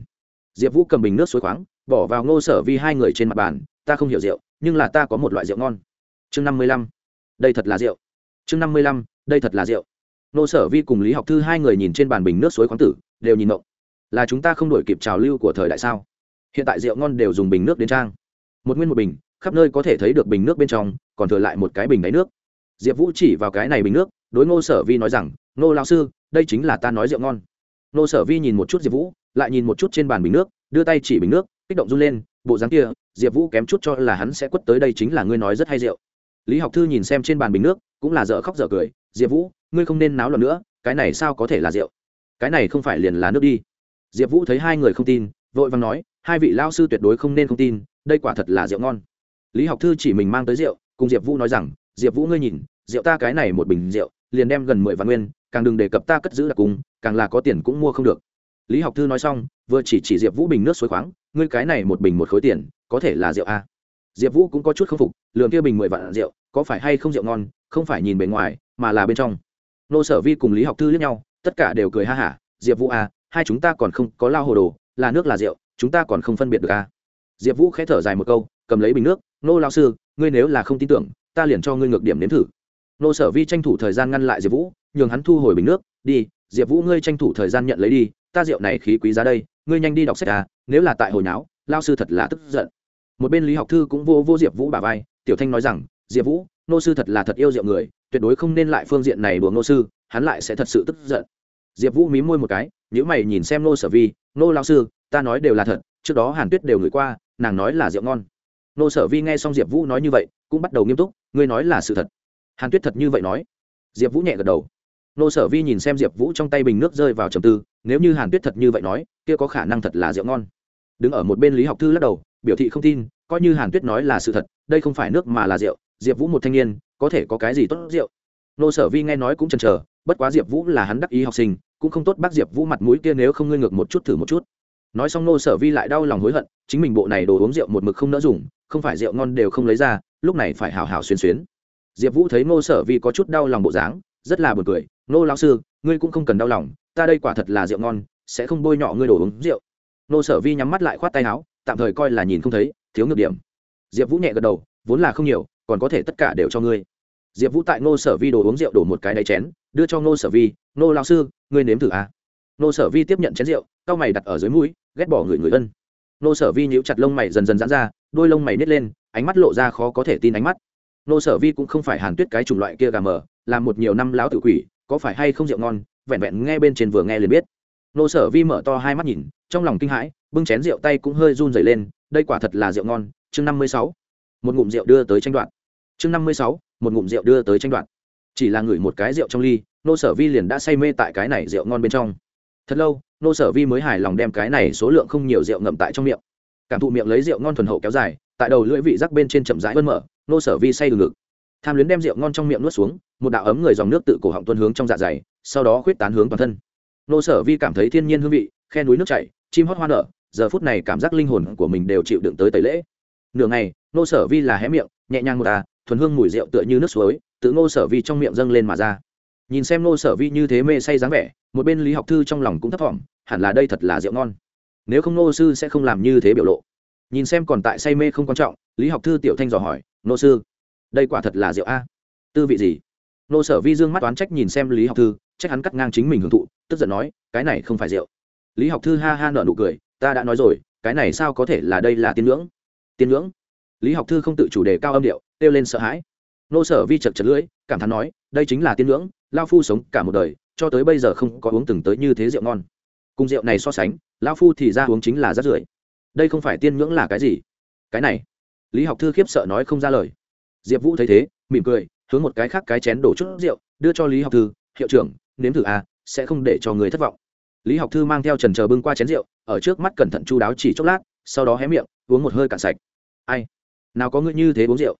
Diệp vũ cầm bình nước suối khoáng, bỏ vào Ngô sở vi hai người trên mặt bàn, ta không hiểu rượu, nhưng là ta có một loại rượu ngon. Chương năm mươi lăm. Đây thật là rượu. Chương năm mươi lăm, đây thật là rượu nô sở vi cùng lý học thư hai người nhìn trên bàn bình nước suối khoáng tử, đều nhìn ngộng. Là chúng ta không đổi kịp trào lưu của thời đại sao? Hiện tại rượu ngon đều dùng bình nước đến trang. Một nguyên một bình, khắp nơi có thể thấy được bình nước bên trong, còn thừa lại một cái bình đáy nước. Diệp vũ chỉ vào cái này bình nước, đối ngô sở vi nói rằng, ngô lao sư, đây chính là ta nói rượu ngon. Ngô sở vi nhìn một chút diệp vũ, lại nhìn một chút trên bàn bình nước, đưa tay chỉ bình nước, kích động run lên, bộ dáng kia, diệp vũ kém chút cho là hắn sẽ quất tới đây chính là ngươi nói rất hay rượu. Lý học thư nhìn xem trên bàn bình nước, cũng là dở khóc dở cười, diệp vũ ngươi không nên náo loạn nữa, cái này sao có thể là rượu? Cái này không phải liền là nước đi. Diệp vũ thấy hai người không tin, vội vàng nói, hai vị lao sư tuyệt đối không nên không tin, đây quả thật là rượu ngon. Lý học thư chỉ mình mang tới rượu, cùng diệp vũ nói rằng, diệp vũ ngươi nhìn, rượu ta cái này một bình rượu, liền đem gần mười vạn nguyên, càng đừng đề cập ta cất giữ đặc cung, càng là có tiền cũng mua không được. Lý học thư nói xong, vừa chỉ chỉ diệp vũ bình nước suối khoáng, ngươi cái này một bình một khối tiền, có thể là rượu a diệp vũ cũng có chút k phục, lường kia bình mười vạn rượu, có phải hay không rượu ngon, không phải nhìn bề ngoài, mà là bên trong nô sở vi cùng lý học thư lẫn nhau tất cả đều cười ha hả diệp vũ à, hai chúng ta còn không có lao hồ đồ là nước là rượu chúng ta còn không phân biệt được à? diệp vũ k h ẽ thở dài một câu cầm lấy bình nước nô lao sư ngươi nếu là không tin tưởng ta liền cho ngươi ngược điểm nếm thử nô sở vi tranh thủ thời gian ngăn lại diệp vũ nhường hắn thu hồi bình nước đi diệp vũ ngươi tranh thủ thời gian nhận lấy đi ta rượu này khí quý giá đây ngươi nhanh đi đọc sách à nếu là tại hồi nháo lao sư thật là tức giận một bên lý học thư cũng vô vô diệp vũ bà vai tiểu thanh nói rằng diệp vũ nô sư thật là thật yêu rượu người tuyệt đối không nên lại phương diện này đùa nô sư, hắn lại sẽ thật sự tức giận. Diệp vũ mí môi một cái nhữ mày nhìn xem nô sở vi nô lao sư, ta nói đều là thật, trước đó hàn tuyết đều ngửi qua, nàng nói là rượu ngon. Nô sở vi nghe xong diệp vũ nói như vậy, cũng bắt đầu nghiêm túc, ngươi nói là sự thật. Hàn tuyết thật như vậy nói. Diệp vũ nhẹ gật đầu. Nô sở vi nhìn xem diệp vũ trong tay bình nước rơi vào trầm tư, nếu như hàn tuyết thật như vậy nói, kia có khả năng thật là rượu ngon. Đứng ở một bên lý học thư lắc đầu, biểu thị không tin, coi như hàn tuyết nói là sự thật, đây không phải nước mà là rượu. Diệp vũ một thanh niên có thể có cái gì tốt rượu. Nô sở vi nghe nói cũng chần chờ, bất quá diệp vũ là hắn đắc ý học sinh, cũng không tốt bác diệp vũ mặt mũi kia nếu không ngươi ngược một chút thử một chút. Nói xong nô sở vi lại đau lòng hối hận, chính mình bộ này đồ uống rượu một mực không nỡ dùng, không phải rượu ngon đều không lấy ra, lúc này phải hào hào xuyên xuyến. Diệp vũ thấy nô sở vi có chút đau lòng bộ dáng, rất là b u ồ n cười, nô lao sư, ngươi cũng không cần đau lòng, ta đây quả thật là rượu ngon, sẽ không bôi nhọ ngươi đồ uống rượu. Nô sở vi nhắm mắt lại khoát tay áo, tạm thời coi là nhìn không thấy, thiếu ngược điểm. Diệp vũ nhẹ gật đầu vốn là không nhiều, còn có thể tất cả đều cho ngươi. Diệp vũ tại nô sở vi đồ uống rượu đổ một cái đáy chén, đưa cho nô sở vi nô lao sư, ngươi nếm thử à. nô sở vi tiếp nhận chén rượu c mày đặt ở dưới mũi, ghét bỏ người người ân. Nô sở vi nhíu chặt lông mày dần dần giãn ra, đôi lông mày nít lên, ánh mắt lộ ra khó có thể tin ánh mắt. Nô sở vi cũng không phải hàn tuyết cái chủng loại kia gà mờ làm một nhiều năm láo tự quỷ, có phải hay không rượu ngon, vẹn vẹn nghe bên trên vừa nghe liền biết. Nô sở vi mở to hai mắt nhìn, trong lòng kinh hãi, bưng chén rượu tay cũng hơi run dày lên, đây quả thật là rượu ngon, chương năm mươi sáu một ngụm rượu đưa tới tranh đoạn chương năm mươi sáu, một ngụm rượu đưa tới tranh đoạn chỉ là ngửi một cái rượu trong ly, nô sở vi liền đã say mê tại cái này rượu ngon bên trong. Thật lâu, nô sở vi mới hài lòng đem cái này số lượng không nhiều rượu ngậm tại trong miệng. Cảm thụ miệng lấy rượu ngon thuần hậu kéo dài, tại đầu lưỡi vị rắc bên trên chậm rãi vân mở, nô sở vi say từ ngực. Tham luyến đem rượu ngon trong miệng nuốt xuống, một đạo ấm người dòng nước tự cổ họng tuân hướng trong dạ dày, sau đó khuyết tán hướng toàn thân. Nô sở vi cảm thấy thiên nhiên hương vị, khe núi nước chảy, chim hót hoa nở, giờ phút này cảm giác linh hồn của mình đều chịu đựng tới tẩy lễ. Nửa ngày nô sở vi là hé miệng, nhẹ nhàng một à thuần hương mùi rượu tựa như nước suối, tự nô sở vi trong miệng dâng lên mà ra. Nhìn xem nô sở vi như thế mê say dáng vẻ, một bên lý học thư trong lòng cũng thấp thỏm, hẳn là đây thật là rượu ngon. Nếu không nô sư sẽ không làm như thế biểu lộ. Nhìn xem còn tại say mê không quan trọng, lý học thư tiểu thanh dò hỏi nô sư, đây quả thật là rượu a? Tư vị gì? Nô sở vi dương mắt toán trách nhìn xem lý học thư, trách hắn cắt ngang chính mình hưởng thụ, tức giận nói, cái này không phải rượu. Lý học thư ha ha nợ nụ cười, ta đã nói rồi, cái này sao có thể là đây là tiên ngưỡng? Tiên ngưỡng? Lý học thư không tự chủ đề cao âm điệu, kêu lên sợ hãi. Nô sở vi chật chật lưỡi, cảm thán nói, đây chính là tiên ngưỡng lao phu sống cả một đời, cho tới bây giờ không có uống từng tới như thế rượu ngon. Cùng rượu này so sánh, lao phu thì ra uống chính là rát rưởi. Đây không phải tiên ngưỡng là cái gì? Cái này. Lý học thư khiếp sợ nói không ra lời. Diệp vũ thấy thế, mỉm cười, hướng một cái khác cái chén đổ chút rượu, đưa cho lý học thư, hiệu trưởng, nếm thử à sẽ không để cho người thất vọng. Lý học thư mang theo trần chờ bưng qua chén rượu, ở trước mắt cẩn thận chu đáo chỉ chốc lát, sau đó hé miệng, uống một hơi cạn sạch. Ai? Nào có ngươi như thế uống rượu?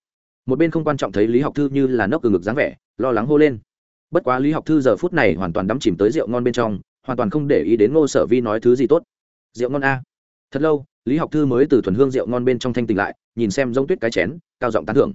Một bên không quan trọng thấy lý học thư như là nốc từ ngực dáng vẻ, lo lắng hô lên. Bất quá lý học thư giờ phút này hoàn toàn đắm chìm tới rượu ngon bên trong, hoàn toàn không để ý đến ngô sở vi nói thứ gì tốt. Rượu ngon a. Thật lâu, lý học thư mới từ thuần hương rượu ngon bên trong thanh tỉnh lại, nhìn xem giống tuyết cái chén, cao giọng tán thưởng.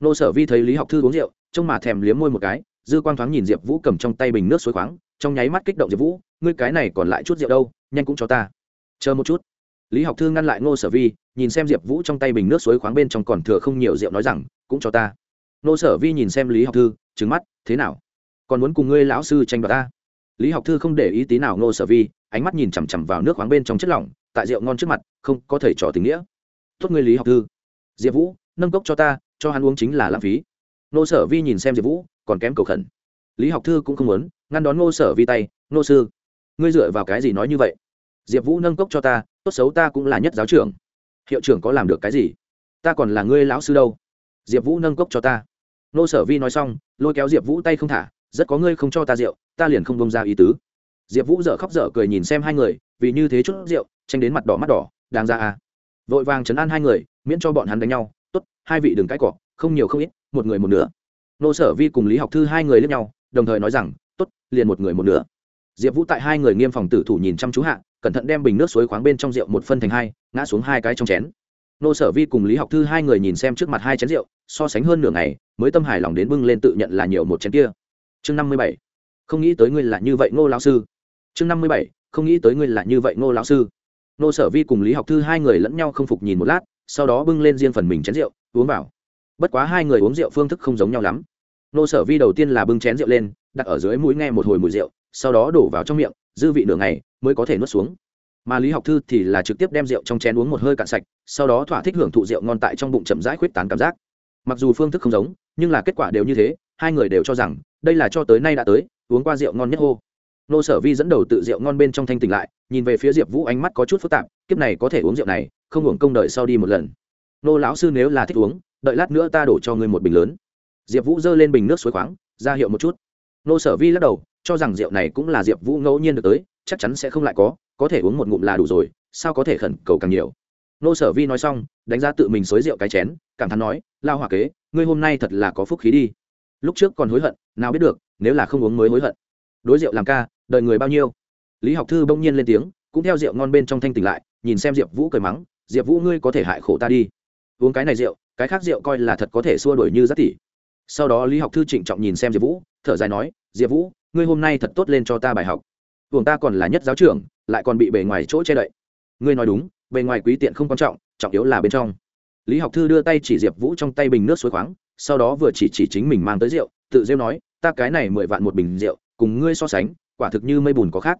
Ngô sở vi thấy lý học thư uống rượu, trông mà thèm liếm môi một cái, dư quang thoáng nhìn diệp vũ cầm trong tay bình nước suối khoáng, trong nháy mắt kích động diệp vũ, ngươi cái này còn lại chút rượu đâu, nhanh cũng cho ta. Chờ một chút. Lý học thư ngăn lại ngô sở vi nhìn xem diệp vũ trong tay bình nước suối khoáng bên trong còn thừa không nhiều rượu nói rằng, cũng cho ta. Nô sở vi nhìn xem lý học thư trứng mắt, thế nào? Còn muốn cùng ngươi lão sư tranh đoạt ta? Lý học thư không để ý tí nào Nô sở vi, ánh mắt nhìn chằm chằm vào nước khoáng bên trong chất lỏng, tại rượu ngon trước mặt, không có thầy trò tình nghĩa. Tốt ngươi lý học thư. Diệp vũ, nâng cốc cho ta, cho hắn uống chính là lãng phí. Nô sở vi nhìn xem diệp vũ, còn kém cầu khẩn. Lý học thư cũng không muốn, ngăn đón Nô sở vi tay, Nô sư, ngươi dựa vào cái gì nói như vậy? Diệp vũ nâng cốc cho ta, tốt xấu ta cũng là nhất giáo trưởng hiệu trưởng có làm được cái gì? Ta còn là ngươi lão sư đâu. Diệp vũ nâng cốc cho ta. Nô sở vi nói xong, lôi kéo diệp vũ tay không thả, rất có ngươi không cho ta rượu, ta liền không bông ra ý tứ. Diệp vũ dở khóc dở cười nhìn xem hai người, vì như thế chút rượu, tranh đến mặt đỏ mắt đỏ đang ra à. Vội vàng chấn an hai người, miễn cho bọn hắn đánh nhau, tốt, hai vị đừng cãi cọ, không nhiều không ít, một người một nửa. Nô sở vi cùng lý học thư hai người lẫn nhau, đồng thời nói rằng, tốt, liền một người một nửa. Diệp vũ tại hai người nghiêm phòng tử thủ nhìn chăm chú hạ cẩn thận đem bình nước suối khoáng bên trong rượu một phân thành hai, ngã xuống hai cái trong chén. Nô sở vi cùng lý học thư hai người nhìn xem trước mặt hai chén rượu, so sánh hơn nửa ngày, mới tâm hài lòng đến bưng lên tự nhận là nhiều một chén kia. Chương năm mươi bảy. Không nghĩ tới ngươi là như vậy ngô lão sư. Chương năm mươi bảy. Không nghĩ tới ngươi là như vậy ngô lão sư. Nô sở vi cùng lý học thư hai người lẫn nhau không phục nhìn một lát, sau đó bưng lên riêng phần mình chén rượu, uống vào. Bất quá hai người uống rượu phương thức không giống nhau lắm. Nô sở vi đầu tiên là bưng chén rượu lên, đặt ở dưới mũi nghe một hồi mùi rượu, sau đó đổ vào trong miệng dư vị nửa ngày mới có thể nuốt xuống. Mà lý học thư thì là trực tiếp đem rượu trong chén uống một hơi cạn sạch, sau đó thỏa thích hưởng thụ rượu ngon tại trong bụng chậm rãi khuyết tán cảm giác. Mặc dù phương thức không giống, nhưng là kết quả đều như thế, hai người đều cho rằng, đây là cho tới nay đã tới, uống qua rượu ngon nhất hô. Nô sở vi dẫn đầu tự rượu ngon bên trong thanh tỉnh lại, nhìn về phía diệp vũ ánh mắt có chút phức tạp, kiếp này có thể uống rượu này, không uống công đợi sau đi một lần. Nô lão sư nếu là thích uống, đợi lát nữa ta đổ cho ngươi một bình lớn. Diệp vũ giơ lên bình nước suối khoáng, ra hiệu một chút. Nô sở vi lắc đầu cho rằng rượu này cũng là diệp vũ ngẫu nhiên được tới, chắc chắn sẽ không lại có có thể uống một ngụm là đủ rồi, sao có thể khẩn cầu càng nhiều. Nô sở vi nói xong, đánh giá tự mình xối rượu cái chén, cảm thán nói, lao hỏa kế, ngươi hôm nay thật là có phúc khí đi. Lúc trước còn hối hận, nào biết được, nếu là không uống mới hối hận. Đối rượu làm ca đợi người bao nhiêu? Lý học thư bỗng nhiên lên tiếng, cũng theo rượu ngon bên trong thanh tỉnh lại, nhìn xem diệp vũ cười mắng, diệp vũ ngươi có thể hại khổ ta đi. Uống cái này rượu, cái khác rượu coi là thật có thể xua đuổi như rất tỷ sau đó lý học thư trịnh trọng nhìn xem diệp vũ, thở dài nói, diệp vũ ngươi hôm nay thật tốt lên cho ta bài học. Buồng ta còn là nhất giáo trưởng, lại còn bị bề ngoài chỗ che đậy. Ngươi nói đúng, bề ngoài quý tiện không quan trọng trọng yếu là bên trong. Lý học thư đưa tay chỉ diệp vũ trong tay bình nước suối khoáng, sau đó vừa chỉ chỉ chính mình mang tới rượu, tự rêu nói, ta cái này mười vạn một bình rượu, cùng ngươi so sánh, quả thực như mây bùn có khác.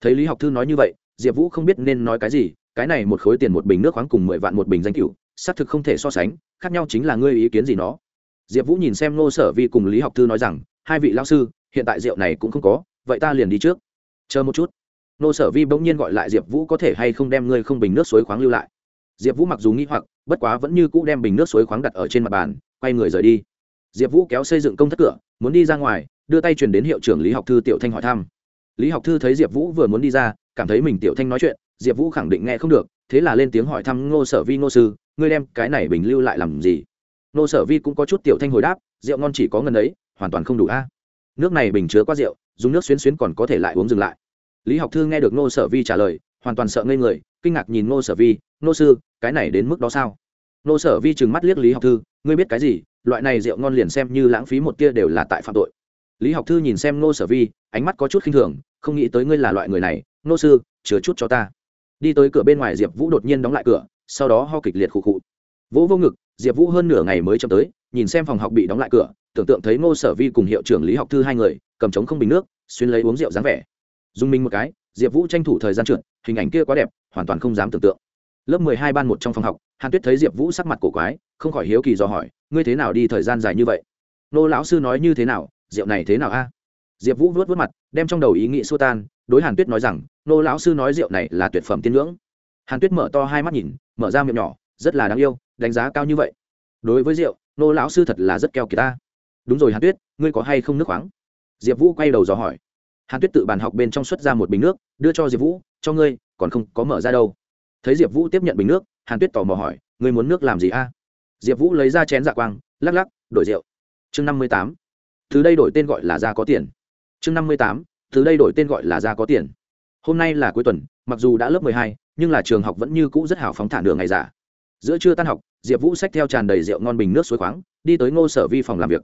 Thấy lý học thư nói như vậy, diệp vũ không biết nên nói cái gì, cái này một khối tiền một bình nước khoáng cùng mười vạn một bình danh cựu xác thực không thể so sánh, khác nhau chính là ngươi ý kiến gì nó. Diệp vũ nhìn xem ngô sở vi cùng lý học thư nói rằng, hai vị lao sư hiện tại rượu này cũng không có, vậy ta liền đi trước. Chờ một chút. Nô sở vi bỗng nhiên gọi lại diệp vũ có thể hay không đem ngươi không bình nước suối khoáng lưu lại. Diệp vũ mặc dù nghĩ hoặc, bất quá vẫn như cũ đem bình nước suối khoáng đặt ở trên mặt bàn, quay người rời đi. Diệp vũ kéo xây dựng công thất cửa, muốn đi ra ngoài, đưa tay truyền đến hiệu trưởng lý học thư tiểu thanh hỏi thăm. Lý học thư thấy diệp vũ vừa muốn đi ra, cảm thấy mình tiểu thanh nói chuyện, diệp vũ khẳng định nghe không được, thế là lên tiếng hỏi thăm ngô sở vi, ngô sư, ngươi đem cái này bình lưu lại làm gì? Ngô sở vi cũng có chút tiểu thanh hồi đáp, rượu ngon chỉ có ngần ấy, hoàn toàn không đủ a nước này bình chứa quá rượu, dùng nước xuyến xuyến còn có thể lại uống dừng lại. Lý học thư nghe được ngô sở vi trả lời, hoàn toàn sợ ngây người, kinh ngạc nhìn ngô sở vi, ngô sư, cái này đến mức đó sao? Ngô sở vi trừng mắt liếc lý học thư, ngươi biết cái gì? Loại này rượu ngon liền xem như lãng phí một tia đều là tại phạm tội. Lý học thư nhìn xem ngô sở vi, ánh mắt có chút khinh thường, không nghĩ tới ngươi là loại người này, ngô sư, chứa chút cho ta. Đi tới cửa bên ngoài diệp vũ đột nhiên đóng lại cửa, sau đó ho kịch liệt khụ khụ. Vỗ vô ngực, diệp vũ hơn nửa ngày mới chậm tới, nhìn xem phòng học bị đóng lại cửa tưởng tượng thấy ngô sở vi cùng hiệu trưởng lý học thư hai người, cầm trống không bình nước, xuyên lấy uống rượu dáng vẻ. Dùng mình một cái, diệp vũ tranh thủ thời gian trượt, hình ảnh kia quá đẹp, hoàn toàn không dám tưởng tượng. Lớp mười hai ban một trong phòng học, hàn tuyết thấy diệp vũ sắc mặt cổ quái, không khỏi hiếu kỳ dò hỏi, ngươi thế nào đi thời gian dài như vậy? Nô lão sư nói như thế nào, rượu này thế nào a? Diệp vũ vớt vớt mặt, đem trong đầu ý nghĩ xua tan, đối hàn tuyết nói rằng, nô lão sư nói rượu này là tuyệt phẩm tiên ngưỡng. Hàn tuyết mở to hai mắt nhìn, mở ra miệng nhỏ, rất là đáng yêu, đánh giá cao như vậy. Đối với rượu, nô lão sư thật là rất keo kỳ ta đúng rồi hàn tuyết, ngươi có hay không nước khoáng? Diệp vũ quay đầu dò hỏi. Hàn tuyết tự bàn học bên trong xuất ra một bình nước, đưa cho diệp vũ, cho ngươi, còn không có mở ra đâu. Thấy diệp vũ tiếp nhận bình nước, hàn tuyết tò mò hỏi, ngươi muốn nước làm gì a? Diệp vũ lấy ra chén dạ quang, lắc lắc, đổi rượu. Chương năm mươi tám. Từ đây đổi tên gọi là ra có tiền. Chương năm mươi tám. Từ đây đổi tên gọi là ra có tiền. Hôm nay là cuối tuần, mặc dù đã lớp mười hai, nhưng là trường học vẫn như cũ rất hào phóng thản đường ngày giả. Giữa trưa tan học, diệp vũ xách theo tràn đầy rượu ngon bình nước suối khoáng, đi tới ngô sở vi phòng làm việc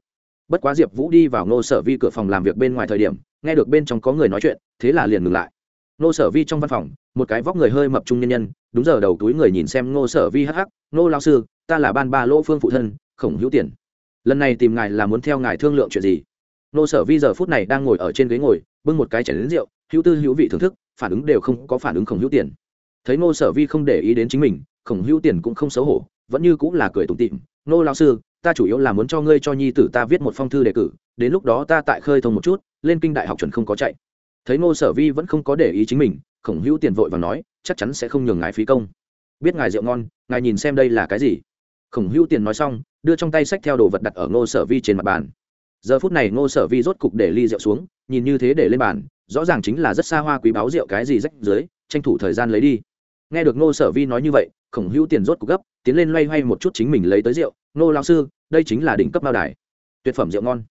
bất quá diệp vũ đi vào ngô sở vi cửa phòng làm việc bên ngoài thời điểm, nghe được bên trong có người nói chuyện, thế là liền ngừng lại. Ngô sở vi trong văn phòng, một cái vóc người hơi mập trung nhân nhân, đúng giờ đầu túi người nhìn xem ngô sở vi hắc nô ngô lao sư, ta là ban ba lỗ phương phụ thân, khổng hữu tiền. Lần này tìm ngài là muốn theo ngài thương lượng chuyện gì? Ngô sở vi giờ phút này đang ngồi ở trên ghế ngồi, bưng một cái chảy đến rượu, hữu tư, hữu vị thưởng thức, phản ứng đều không có phản ứng khổng hữu tiền. Thấy ngô sở vi không để ý đến chính mình, khổng hữu tiền cũng không xấu hổ, vẫn như cũng là cười tủm tịm ngô lao sư ta chủ yếu là muốn cho ngươi cho nhi tử ta viết một phong thư đề cử, đến lúc đó ta tại khơi thông một chút, lên kinh đại học chuẩn không có chạy. Thấy ngô sở vi vẫn không có để ý chính mình, khổng hữu tiền vội và nói, chắc chắn sẽ không nhường ngài phí công. Biết ngài rượu ngon, ngài nhìn xem đây là cái gì. Khổng hữu tiền nói xong, đưa trong tay sách theo đồ vật đặt ở ngô sở vi trên mặt bàn. Giờ phút này ngô sở vi rốt cục để ly rượu xuống, nhìn như thế để lên bàn, rõ ràng chính là rất xa hoa quý báu rượu cái gì rách dưới, tranh thủ thời gian lấy đi. Nghe được ngô sở vi nói như vậy, khổng hữu tiền rốt cục gấp, tiến lên loay hoay một chút chính mình lấy tới rượu. Ngô lao sư đây chính là đỉnh cấp mao đài. Tuyệt phẩm rượu ngon.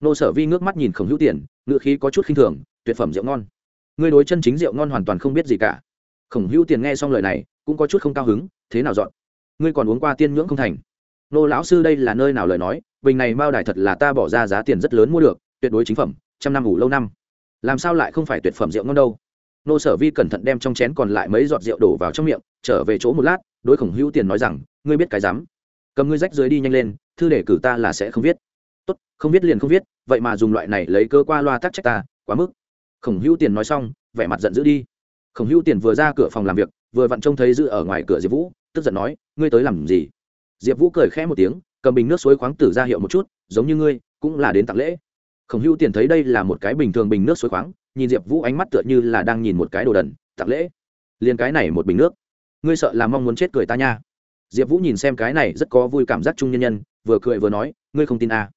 Nô sở vi ngước mắt nhìn khổng hữu tiền ngựa khí có chút khinh thường, tuyệt phẩm rượu ngon. Ngươi đối chân chính rượu ngon hoàn toàn không biết gì cả. Khổng hữu tiền nghe xong lời này, cũng có chút không cao hứng, thế nào dọn? Ngươi còn uống qua tiên nhưỡng không thành? Nô lão sư đây là nơi nào lời nói, bình này mao đài thật là ta bỏ ra giá tiền rất lớn mua được, tuyệt đối chính phẩm, trăm năm ngủ lâu năm. Làm sao lại không phải tuyệt phẩm rượu ngon đâu? Nô sở vi cẩn thận đem trong chén còn lại mấy giọt rượu đổ vào trong miệng, trở về chỗ một lát, đối khổng hữu tiền nói rằng, ngươi biết cái dám cầm ngươi rách dưới đi nhanh lên thư để cử ta là sẽ không viết. Tốt không viết liền không viết, vậy mà dùng loại này lấy cơ qua loa tắc trách ta quá mức. Khổng hữu tiền nói xong vẻ mặt giận dữ đi. Khổng hữu tiền vừa ra cửa phòng làm việc vừa vặn trông thấy dự ở ngoài cửa diệp vũ tức giận nói ngươi tới làm gì? Diệp vũ cười khẽ một tiếng cầm bình nước suối khoáng tử ra hiệu một chút giống như ngươi cũng là đến tặng lễ. Khổng hữu tiền thấy đây là một cái bình thường bình nước suối khoáng nhìn diệp vũ ánh mắt tựa như là đang nhìn một cái đồ đần tặng lễ. Liền cái này một bình nước ngươi sợ là mong muốn chết cười ta nha diệp vũ nhìn xem cái này rất có vui cảm giác chung nhân nhân, vừa cười vừa nói, ngươi không tin à.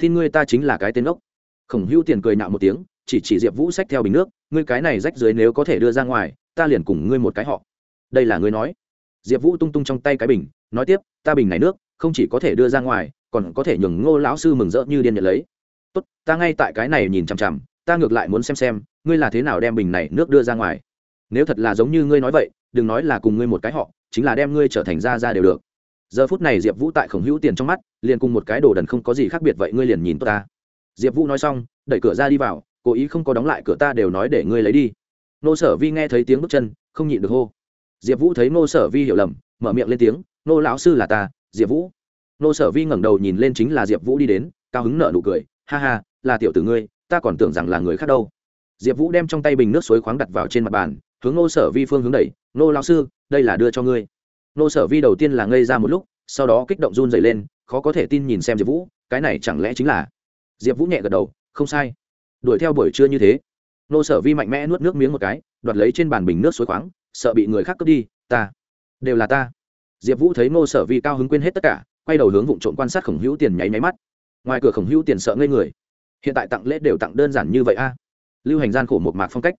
tin ngươi ta chính là cái tên ốc khổng hữu tiền cười nạo một tiếng, chỉ chỉ diệp vũ xách theo bình nước, ngươi cái này rách dưới nếu có thể đưa ra ngoài, ta liền cùng ngươi một cái họ. Đây là ngươi nói. Diệp vũ tung tung trong tay cái bình, nói tiếp, ta bình này nước, không chỉ có thể đưa ra ngoài, còn có thể nhường ngô lão sư mừng rỡ như điên nhận lấy. Tốt, ta ngay tại cái này nhìn chằm chằm, ta ngược lại muốn xem xem, ngươi là thế nào đem bình này nước đưa ra ngoài? Nếu thật là giống như ngươi nói vậy đừng nói là cùng ngươi một cái họ, chính là đem ngươi trở thành ra ra đều được. Giờ phút này diệp vũ tại khổng hữu tiền trong mắt, liền cùng một cái đồ đần không có gì khác biệt vậy ngươi liền nhìn tốt ta. Diệp vũ nói xong, đẩy cửa ra đi vào, cố ý không có đóng lại cửa ta đều nói để ngươi lấy đi. Nô sở vi nghe thấy tiếng bước chân, không nhịn được hô. Diệp vũ thấy nô sở vi hiểu lầm, mở miệng lên tiếng, nô lão sư là ta, diệp vũ. Nô sở vi ngẩng đầu nhìn lên chính là diệp vũ đi đến, cao hứng nợ nụ cười, ha ha, là tiểu tử ngươi, ta còn tưởng rằng là người khác đâu. Diệp vũ đem trong tay bình nước suối khoáng đặt vào trên mặt bàn hướng nô sở vi phương hướng đẩy, nô lão sư, đây là đưa cho ngươi. Nô sở vi đầu tiên là ngây ra một lúc, sau đó kích động run dày lên, khó có thể tin nhìn xem diệp vũ, cái này chẳng lẽ chính là? Diệp vũ nhẹ gật đầu, không sai. Đuổi theo buổi trưa như thế, nô sở vi mạnh mẽ nuốt nước miếng một cái, đoạt lấy trên bàn bình nước suối khoáng, sợ bị người khác cướp đi, ta, đều là ta. Diệp vũ thấy nô sở vi cao hứng quên hết tất cả, quay đầu hướng vụ trộm quan sát khổng hữu tiền nháy máy mắt. Ngoài cửa khổng hữu tiền sợ ngây người. Hiện tại tặng lễ đều tặng đơn giản như vậy a. Lưu hành gian khổ một mạc phong cách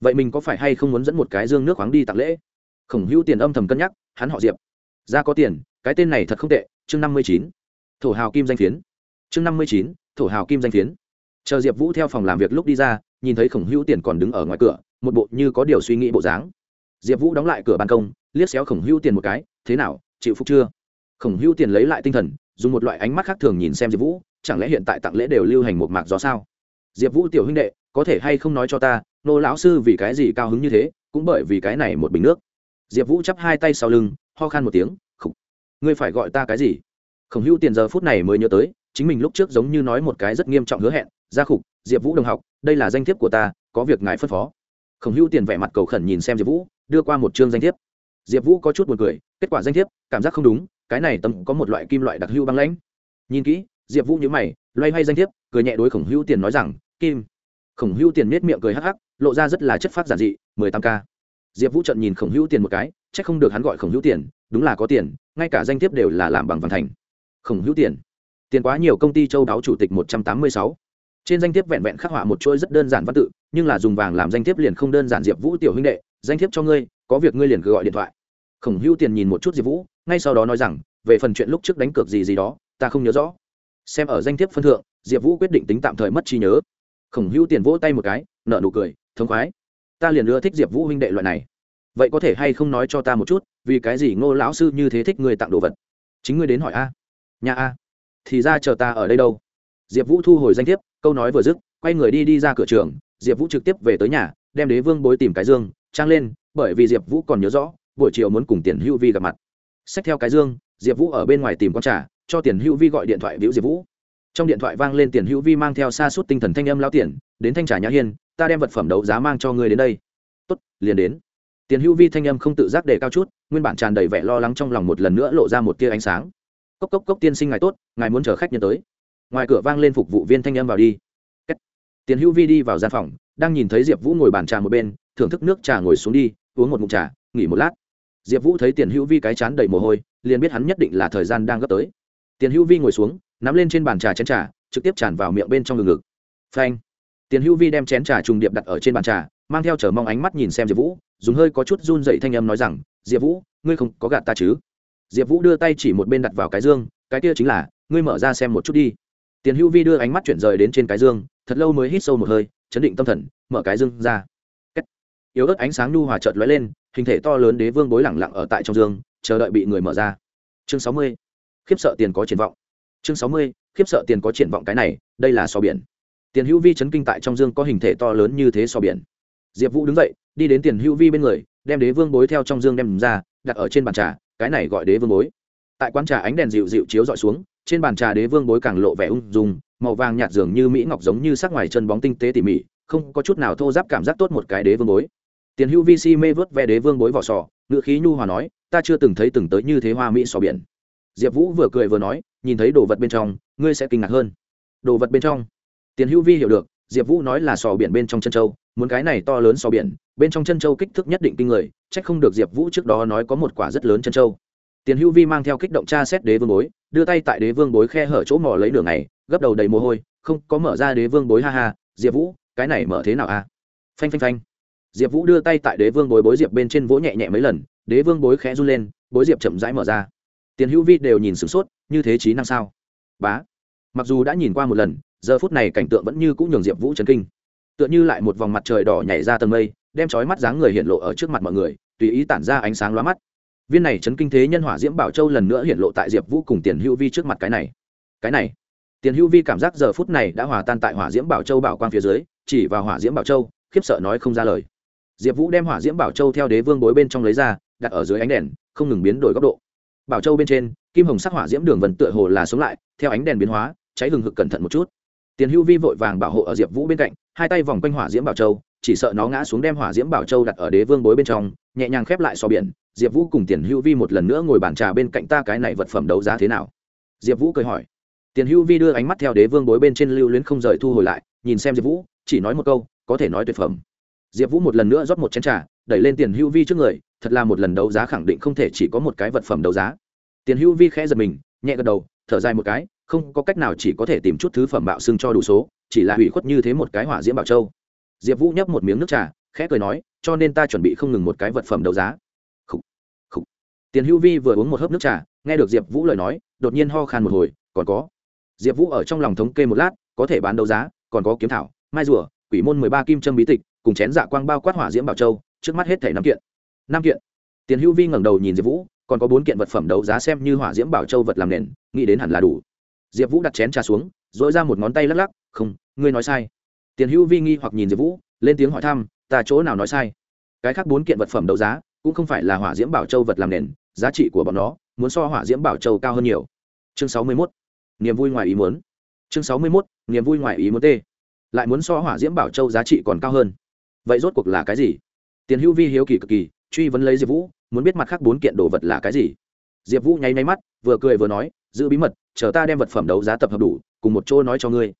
vậy mình có phải hay không muốn dẫn một cái dương nước khoáng đi tặng lễ? Khổng hữu tiền âm thầm cân nhắc, hắn họ diệp. Ra có tiền, cái tên này thật không tệ, chương năm mươi chín. Thổ hào kim danh phiến. Chương năm mươi chín, thổ hào kim danh phiến. Chờ diệp vũ theo phòng làm việc lúc đi ra, nhìn thấy khổng hữu tiền còn đứng ở ngoài cửa, một bộ như có điều suy nghĩ bộ dáng. Diệp vũ đóng lại cửa ban công, liếc xéo khổng hữu tiền một cái, thế nào, chịu phúc chưa? Khổng hữu tiền lấy lại tinh thần, dùng một loại ánh mắt khác thường nhìn xem diệp vũ, chẳng lẽ hiện tại tặng lễ đều lưu hành một mạc gió sao? Diệp vũ tiểu huynh đệ có thể hay không nói cho ta, nô lão sư vì cái gì cao hứng như thế, cũng bởi vì cái này một bình nước. Diệp vũ chắp hai tay sau lưng, ho khan một tiếng, khục, ngươi phải gọi ta cái gì? Khổng hữu tiền giờ phút này mới nhớ tới, chính mình lúc trước giống như nói một cái rất nghiêm trọng hứa hẹn ra khục, diệp vũ đồng học, đây là danh thiếp của ta, có việc ngài phân phó. Khổng hữu tiền vẻ mặt cầu khẩn nhìn xem diệp vũ, đưa qua một chương danh thiếp. Diệp vũ có chút b u ồ n cười, kết quả danh thiếp, cảm giác không đúng, cái này tâm có một loại kim loại đặc hữu băng lãnh. Nhìn kỹ, diệp vũ nhớ mày, loay hoay danh thiếp, cười nhẹ đối khổng hữu tiền nói rằng, kim khổng hữu tiền miết miệng cười hắc hắc, lộ ra rất là chất phát giản dị, mười tám k. Diệp vũ trận nhìn khổng hữu tiền một cái c h ắ c không được hắn gọi khổng hữu tiền, đúng là có tiền, ngay cả danh thiếp đều là làm bằng vàng thành. Khổng hữu tiền. Tiền quá nhiều công ty châu đáo chủ tịch một trăm tám mươi sáu. Trên danh thiếp vẹn vẹn khắc họa một chuỗi rất đơn giản văn tự, nhưng là dùng vàng làm danh thiếp liền không đơn giản diệp vũ tiểu huynh đệ, danh thiếp cho ngươi, có việc ngươi liền cứ gọi điện thoại. Khổng hữu tiền nhìn một chút diệp vũ, ngay sau đó nói rằng, về phần chuyện lúc trước đánh cược gì gì đó, ta không nhớ rõ. Xem ở danh thiếp phân thượng, diệp vũ quyết định tính tạm thời mất trí nhớ khổng hữu tiền vỗ tay một cái nợ nụ cười, thống khoái, ta liền ưa thích diệp vũ huynh đệ loại này. Vậy có thể hay không nói cho ta một chút, vì cái gì ngô lão sư như thế thích người tặng đồ vật? Chính ngươi đến hỏi a. Nhà a, thì ra chờ ta ở đây đâu. Diệp vũ thu hồi danh thiếp, câu nói vừa dứt, quay người đi đi ra cửa trường, diệp vũ trực tiếp về tới nhà, đem đế vương bối tìm cái dương, trang lên, bởi vì diệp vũ còn nhớ rõ, buổi chiều muốn cùng tiền hữu vi gặp mặt. Xách theo cái dương, diệp vũ ở bên ngoài tìm con trả cho tiền hữu vi gọi điện thoại biểu diệp vũ trong điện thoại vang lên tiền hữu vi mang theo xa suốt tinh thần thanh âm lao tiền, đến thanh trả nhã hiên, ta đem vật phẩm đấu giá mang cho ngươi đến đây. Tốt, liền đến. Tiền hữu vi thanh âm không tự giác đề cao chút, nguyên bản tràn đầy vẻ lo lắng trong lòng một lần nữa lộ ra một tia ánh sáng. Cốc cốc cốc tiên sinh ngài tốt, ngài muốn chờ khách nhân tới. Ngoài cửa vang lên phục vụ viên thanh âm vào đi. Tiền hữu vi đi vào gian phòng, đang nhìn thấy diệp vũ ngồi bàn trà một bên, thưởng thức nước trà ngồi xuống đi, uống một mụn trà, nghỉ một lát. Diệp vũ thấy tiền hữu vi cái chán đầy mồ hôi, liền biết hắn nhất định là thời gian đang gấp tới. Tiền hữu vi ngồi xuống nắm lên trên bàn trà chén trà, trực tiếp tràn vào miệng bên trong ngực ngực. Phanh. Tiền hữu vi đem chén trà trùng điệp đặt ở trên bàn trà, mang theo chờ mong ánh mắt nhìn xem diệp vũ, dùng hơi có chút run dậy thanh âm nói rằng, diệp vũ, ngươi không có gạt ta chứ? Diệp vũ đưa tay chỉ một bên đặt vào cái dương, cái kia chính là, ngươi mở ra xem một chút đi. Tiền hữu vi đưa ánh mắt chuyển rời đến trên cái dương, thật lâu mới hít sâu một hơi, chấn định tâm thần, mở cái dương ra. Kết. yếu ớt ánh sáng nhu hòa chợt lóe lên, hình thể to lớn đế vương bối lẳng lặng ở tại trong dương, chờ đợi bị người mở ra. Chương sáu mươi. Khiếp sợ tiền có triển vọng chương sáu mươi, khiếp sợ tiền có triển vọng cái này, đây là so biển. Tiền hữu vi chấn kinh tại trong dương có hình thể to lớn như thế so biển. Diệp vũ đứng dậy, đi đến tiền hữu vi bên người, đem đế vương bối theo trong dương đem ra, đặt ở trên bàn trà, cái này gọi đế vương bối. Tại quán trà ánh đèn dịu dịu chiếu dọi xuống, trên bàn trà đế vương bối càng lộ vẻ ung dung, màu vàng nhạt dường như mỹ ngọc giống như sắc ngoài chân bóng tinh tế tỉ mỉ, không có chút nào thô giáp cảm giác tốt một cái đế vương bối. Tiền hữu vi si mê vớt ve đế vương bối vỏ sò ngự khí nhu hòa nói, ta chưa từng thấy từng tới như thế hoa mỹ sò biển. Diệp vũ vừa cười vừa nói nhìn thấy đồ vật bên trong, ngươi sẽ kinh ngạc hơn. Đồ vật bên trong? Tiền hữu vi hiểu được, diệp vũ nói là sò biển bên trong chân châu, muốn cái này to lớn sò biển, bên trong chân châu kích thước nhất định kinh người c h ắ c không được diệp vũ trước đó nói có một quả rất lớn chân châu. Tiền hữu vi mang theo kích động tra xét đế vương bối, đưa tay tại đế vương bối khe hở chỗ mỏ lấy đường này gấp đầu đầy mồ hôi, không, có mở ra đế vương bối, ha ha, diệp vũ, cái này mở thế nào a à? phanh phanh phanh. Diệp vũ đưa tay tại đế vương bối bối diệp bên trên vỗ nhẹ nhẹ mấy lần, đế vương bối khẽ run lên, bối diệp chậm rãi mở ra tiền hữu vi đều nhìn sửng sốt, như thế trí năng sao? Bá. Mặc dù đã nhìn qua một lần, giờ phút này cảnh tượng vẫn như cũng nhường diệp vũ chấn kinh. Tựa như lại một vòng mặt trời đỏ nhảy ra tầng mây, đem trói mắt dáng người hiện lộ ở trước mặt mọi người, tùy ý tản ra ánh sáng lóa mắt. Viên này chấn kinh thế nhân hỏa diễm bảo châu lần nữa hiện lộ tại diệp vũ cùng tiền hữu vi trước mặt cái này. Cái này. Tiền hữu vi cảm giác giờ phút này đã hòa tan tại hỏa diễm bảo châu bảo quang phía dưới, chỉ vào hỏa diễm bảo châu, khiếp sợ nói không ra lời. Diệp vũ đem hỏa diễm bảo châu theo đế vương bối bên trong lấy ra, đặt ở dưới ánh đèn, không ngừng biến đổi góc độ bảo châu bên trên, kim hồng sắc hỏa diễm đường vần tựa hồ là sống lại, theo ánh đèn biến hóa, cháy hừng hực cẩn thận một chút. Tiền hữu vi vội vàng bảo hộ ở diệp vũ bên cạnh, hai tay vòng quanh hỏa diễm bảo châu, chỉ sợ nó ngã xuống đem hỏa diễm bảo châu đặt ở đế vương bối bên trong, nhẹ nhàng khép lại so biển, diệp vũ cùng tiền hữu vi một lần nữa ngồi bàn trà bên cạnh ta cái này vật phẩm đấu giá thế nào? Diệp vũ cười hỏi. Tiền hữu vi đưa ánh mắt theo đế vương bối bên trên lưu luyến không rời thu hồi lại, nhìn xem diệp vũ, chỉ nói một câu, có thể nói tuyệt phẩm. Diệp vũ một lần nữa rót một chén trà, đẩy lên tiền hữu vi trước người thật là một lần đấu giá khẳng định không thể chỉ có một cái vật phẩm đấu giá. Tiền hữu vi khẽ giật mình nhẹ gật đầu thở dài một cái không có cách nào chỉ có thể tìm chút thứ phẩm bạo xưng cho đủ số chỉ là hủy khuất như thế một cái hỏa diễm bảo châu. Diệp vũ nhấp một miếng nước trà khẽ cười nói cho nên ta chuẩn bị không ngừng một cái vật phẩm đấu giá. Khủ, khủ. tiền hữu vi vừa uống một hớp nước trà nghe được diệp vũ lời nói đột nhiên ho khan một hồi còn có. Diệp vũ ở trong lòng thống kê một lát có thể bán đấu giá còn có kiếm thảo mai rùa quỷ môn mười ba kim trâm bí tịch cùng chén dạ quang bao quát hỏa diễm bảo châu trước mắt hết thảy năm kiện năm kiện. Tiền hữu vi ngẩng đầu nhìn diệp vũ, còn có bốn kiện vật phẩm đấu giá xem như hỏa diễm bảo châu vật làm nền, nghĩ đến hẳn là đủ. Diệp vũ đặt chén trà xuống dỗi ra một ngón tay lắc lắc, không, ngươi nói sai. Tiền hữu vi nghi hoặc nhìn diệp vũ, lên tiếng hỏi thăm, ta chỗ nào nói sai? Cái khác bốn kiện vật phẩm đấu giá, cũng không phải là hỏa diễm bảo châu vật làm nền, giá trị của bọn nó muốn so hỏa diễm bảo châu cao hơn nhiều. Chương sáu mươi mốt. Niềm vui ngoài ý muốn. Chương sáu mươi mốt, niềm vui ngoài ý muốn t lại muốn so hỏa diễm bảo châu giá trị còn cao hơn. Vậy rốt cuộc là cái gì? Tiền hữu vi hiếu kỳ cực kỳ truy vấn lấy diệp vũ, muốn biết mặt khác bốn kiện đồ vật là cái gì. Diệp vũ nháy nháy mắt, vừa cười vừa nói, giữ bí mật, chờ ta đem vật phẩm đấu giá tập hợp đủ, cùng một chỗ nói cho ngươi.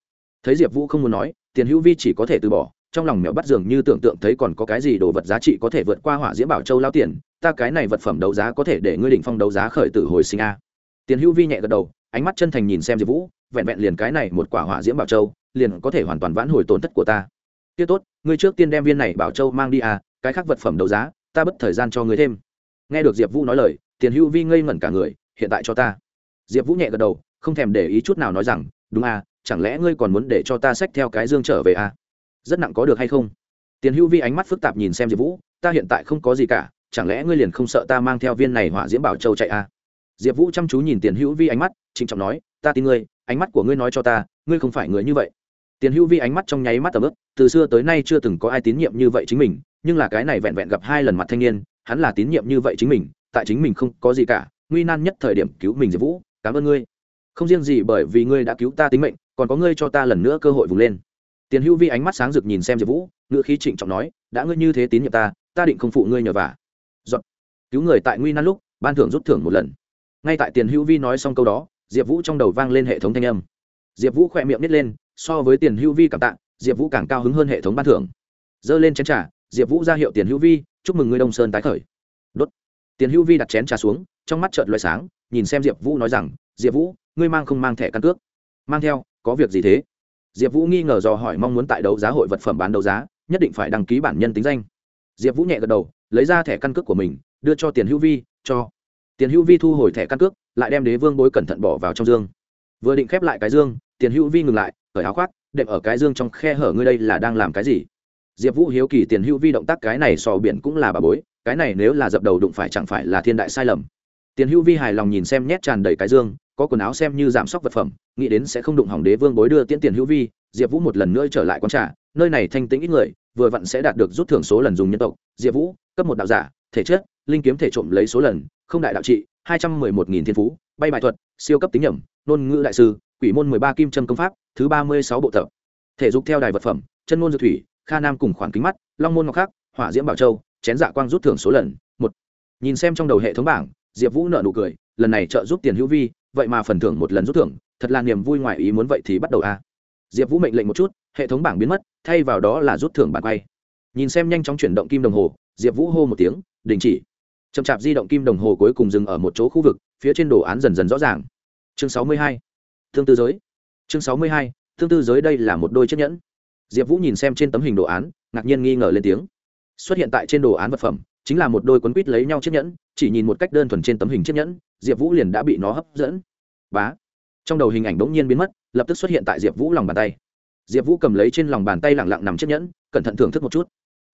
Thấy diệp vũ không muốn nói, tiền hữu vi chỉ có thể từ bỏ, trong lòng mèo bắt dường như tưởng tượng thấy còn có cái gì đồ vật giá trị có thể vượt qua hỏa diễm bảo châu lao tiền, ta cái này vật phẩm đấu giá có thể để ngươi định phong đấu giá khởi tử hồi sinh a. Tiền hữu vi nhẹ gật đầu, ánh mắt chân thành nhìn xem diệp vũ, vẹn vẹn liền cái này một quả hỏa diễm bảo châu, liền có thể hoàn toàn vãn hồi tổn thất của ta. Tiết tốt, ngươi trước tiên đem viên này bảo châu mang đi à cái khác vật phẩm đấu giá ta bất thời gian cho ngươi thêm. Nghe được diệp vũ nói lời, tiền hữu vi ngây ngẩn cả người, hiện tại cho ta. Diệp vũ nhẹ gật đầu, không thèm để ý chút nào nói rằng, đúng à chẳng lẽ ngươi còn muốn để cho ta xách theo cái dương trở về à? Rất nặng có được hay không? Tiền hữu vi ánh mắt phức tạp nhìn xem diệp vũ, ta hiện tại không có gì cả, chẳng lẽ ngươi liền không sợ ta mang theo viên này hỏa diễm bảo châu chạy à? Diệp vũ chăm chú nhìn tiền hữu vi ánh mắt, trịnh trọng nói, ta tin ngươi, ánh mắt của ngươi nói cho ta, ngươi không phải người như vậy. Tiền hữu vi ánh mắt trong nháy mắt tầm ướp từ xưa tới nay chưa từng có ai tín nhiệm như vậy chính mình nhưng là cái này vẹn vẹn gặp hai lần mặt thanh niên, hắn là tín nhiệm như vậy chính mình, tại chính mình không có gì cả, nguy nan nhất thời điểm cứu mình diệp vũ, cảm ơn ngươi. Không riêng gì bởi vì ngươi đã cứu ta tính mệnh, còn có ngươi cho ta lần nữa cơ hội vùng lên. Tiền hữu vi ánh mắt sáng rực nhìn xem diệp vũ, ngữ khí trịnh trọng nói, đã ngươi như thế tín nhiệm ta ta định không phụ ngươi nhờ vả. Dọn cứu người tại nguy nan lúc, ban thưởng rút thưởng một lần. Ngay tại tiền hữu vi nói xong câu đó, diệp vũ trong đầu vang lên hệ thống thanh âm. Diệp vũ khỏe miệng nít lên, so với tiền hữu vi cảm tạ, diệp vũ càng cao hứng hơn hệ thống ban thưởng. Dơ lên chén t r à diệp vũ ra hiệu tiền hữu vi, chúc mừng ngươi đông sơn tái khởi. Đốt. Tiền hữu vi đặt chén trà xuống, trong mắt trợn loại sáng, nhìn xem diệp vũ nói rằng, diệp vũ, ngươi mang không mang thẻ căn cước? Mang theo, có việc gì thế? Diệp vũ nghi ngờ dò hỏi mong muốn tại đấu giá hội vật phẩm bán đấu giá, nhất định phải đăng ký bản nhân tính danh. Diệp vũ nhẹ gật đầu, lấy ra thẻ căn cước của mình, đưa cho tiền hữu vi, cho. Tiền hữu vi thu hồi thẻ căn cước, lại đem đế vương bối cẩn thận bỏ vào trong dương. Vừa định khép lại cái dương, tiền hữu vi ngừng lại, cởi áo khoác, đệm ở cái dương trong khe hở, ngươi đây là đang làm cái gì? Diệp vũ hiếu kỳ tiền hữu vi động tác, cái này sò biển cũng là bà bối, cái này nếu là dập đầu đụng phải chẳng phải là thiên đại sai lầm. Tiền hữu vi hài lòng nhìn xem nhét tràn đầy cái dương, có quần áo xem như giảm sốc vật phẩm, nghĩ đến sẽ không đụng hỏng đế vương bối đưa tiễn tiền hữu vi, diệp vũ một lần nữa trở lại quán trà, nơi này thanh tĩnh ít người, vừa vặn sẽ đạt được rút thưởng số lần dùng nhân tộc. Diệp vũ, cấp một đạo giả, thể chất, linh kiếm thể trộm lấy số lần, không đại đạo trị, hai trăm mười một nghìn thiên phú, bay bài thuật, siêu cấp tính nhẩm, ngôn ngữ đại sư, quỷ môn mười ba kim trâm công pháp, thứ ba mươi sáu bộ tập. Thể dục theo đài vật phẩm, chân ngôn dược thủy kha nam cùng khoản kính mắt, long môn ngọc khắc, hỏa diễm bảo châu, chén dạ quang rút thưởng số lần, một. Nhìn xem trong đầu hệ thống bảng, diệp vũ nợ nụ cười, lần này trợ giúp tiền hữu vi, vậy mà phần thưởng một lần rút thưởng, thật là niềm vui ngoài ý muốn vậy thì bắt đầu a. Diệp vũ mệnh lệnh một chút, hệ thống bảng biến mất, thay vào đó là rút thưởng bản quay. Nhìn xem nhanh chóng chuyển động kim đồng hồ, diệp vũ hô một tiếng, đình chỉ. Chậm chạp di động kim đồng hồ cuối cùng dừng ở một chỗ khu vực, phía trên đồ án dần dần rõ ràng. Chương sáu mươi hai, thương tư giới. Chương sáu mươi hai, thương tư giới đây là một đôi chiếc nhẫn diệp vũ nhìn xem trên tấm hình đồ án, ngạc nhiên nghi ngờ lên tiếng. Xuất hiện tại trên đồ án vật phẩm, chính là một đôi quấn quýt lấy nhau chiếc nhẫn, chỉ nhìn một cách đơn thuần trên tấm hình chiếc nhẫn, diệp vũ liền đã bị nó hấp dẫn. Bá! Trong đầu hình ảnh bỗng nhiên biến mất, lập tức xuất hiện tại diệp vũ lòng bàn tay. Diệp vũ cầm lấy trên lòng bàn tay lẳng lặng nằm chiếc nhẫn, cẩn thận thưởng thức một chút.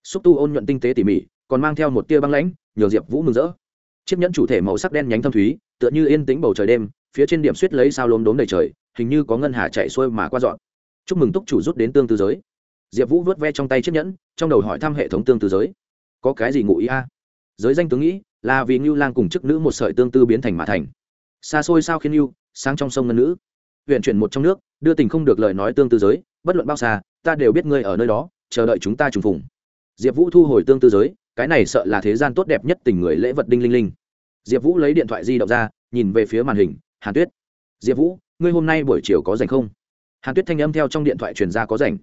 Xúc tu ôn nhuận tinh tế tỉ mỉ, còn mang theo một tia băng lãnh, nhờ diệp vũ mừng rỡ. Chiếc nhẫn chủ thể màu sắc đen nhánh thâm thúy, tựa như yên tĩnh bầu trời đêm, phía trên điểm suýt lấy sao lốm đốm đầy trời, hình như có ngân hà chạy xuôi mà qua dọn chúc mừng túc chủ rút đến tương tư giới. Diệp vũ vớt ve trong tay chiếc nhẫn, trong đầu hỏi thăm hệ thống tương tư giới. Có cái gì ngụ ý a? À? Giới danh tướng nghĩ, là vì ngưu lang cùng chức nữ một sợi tương tư biến thành mã thành. Xa xôi sao khiến ngưu sang trong sông ngân nữ. Huyện chuyển một trong nước, đưa tình không được lời nói tương tư giới, bất luận bao xa, ta đều biết ngươi ở nơi đó, chờ đợi chúng ta trùng phùng. Diệp vũ thu hồi tương tư giới, cái này sợ là thế gian tốt đẹp nhất tình người lễ vật đinh linh linh. Diệp vũ lấy điện thoại di động ra, nhìn về phía màn hình, hàn tuyết. Diệp vũ, ngươi hôm nay buổi chiều có rảnh không? Hàn tuyết thanh âm theo trong điện thoại truyền ra có rảnh.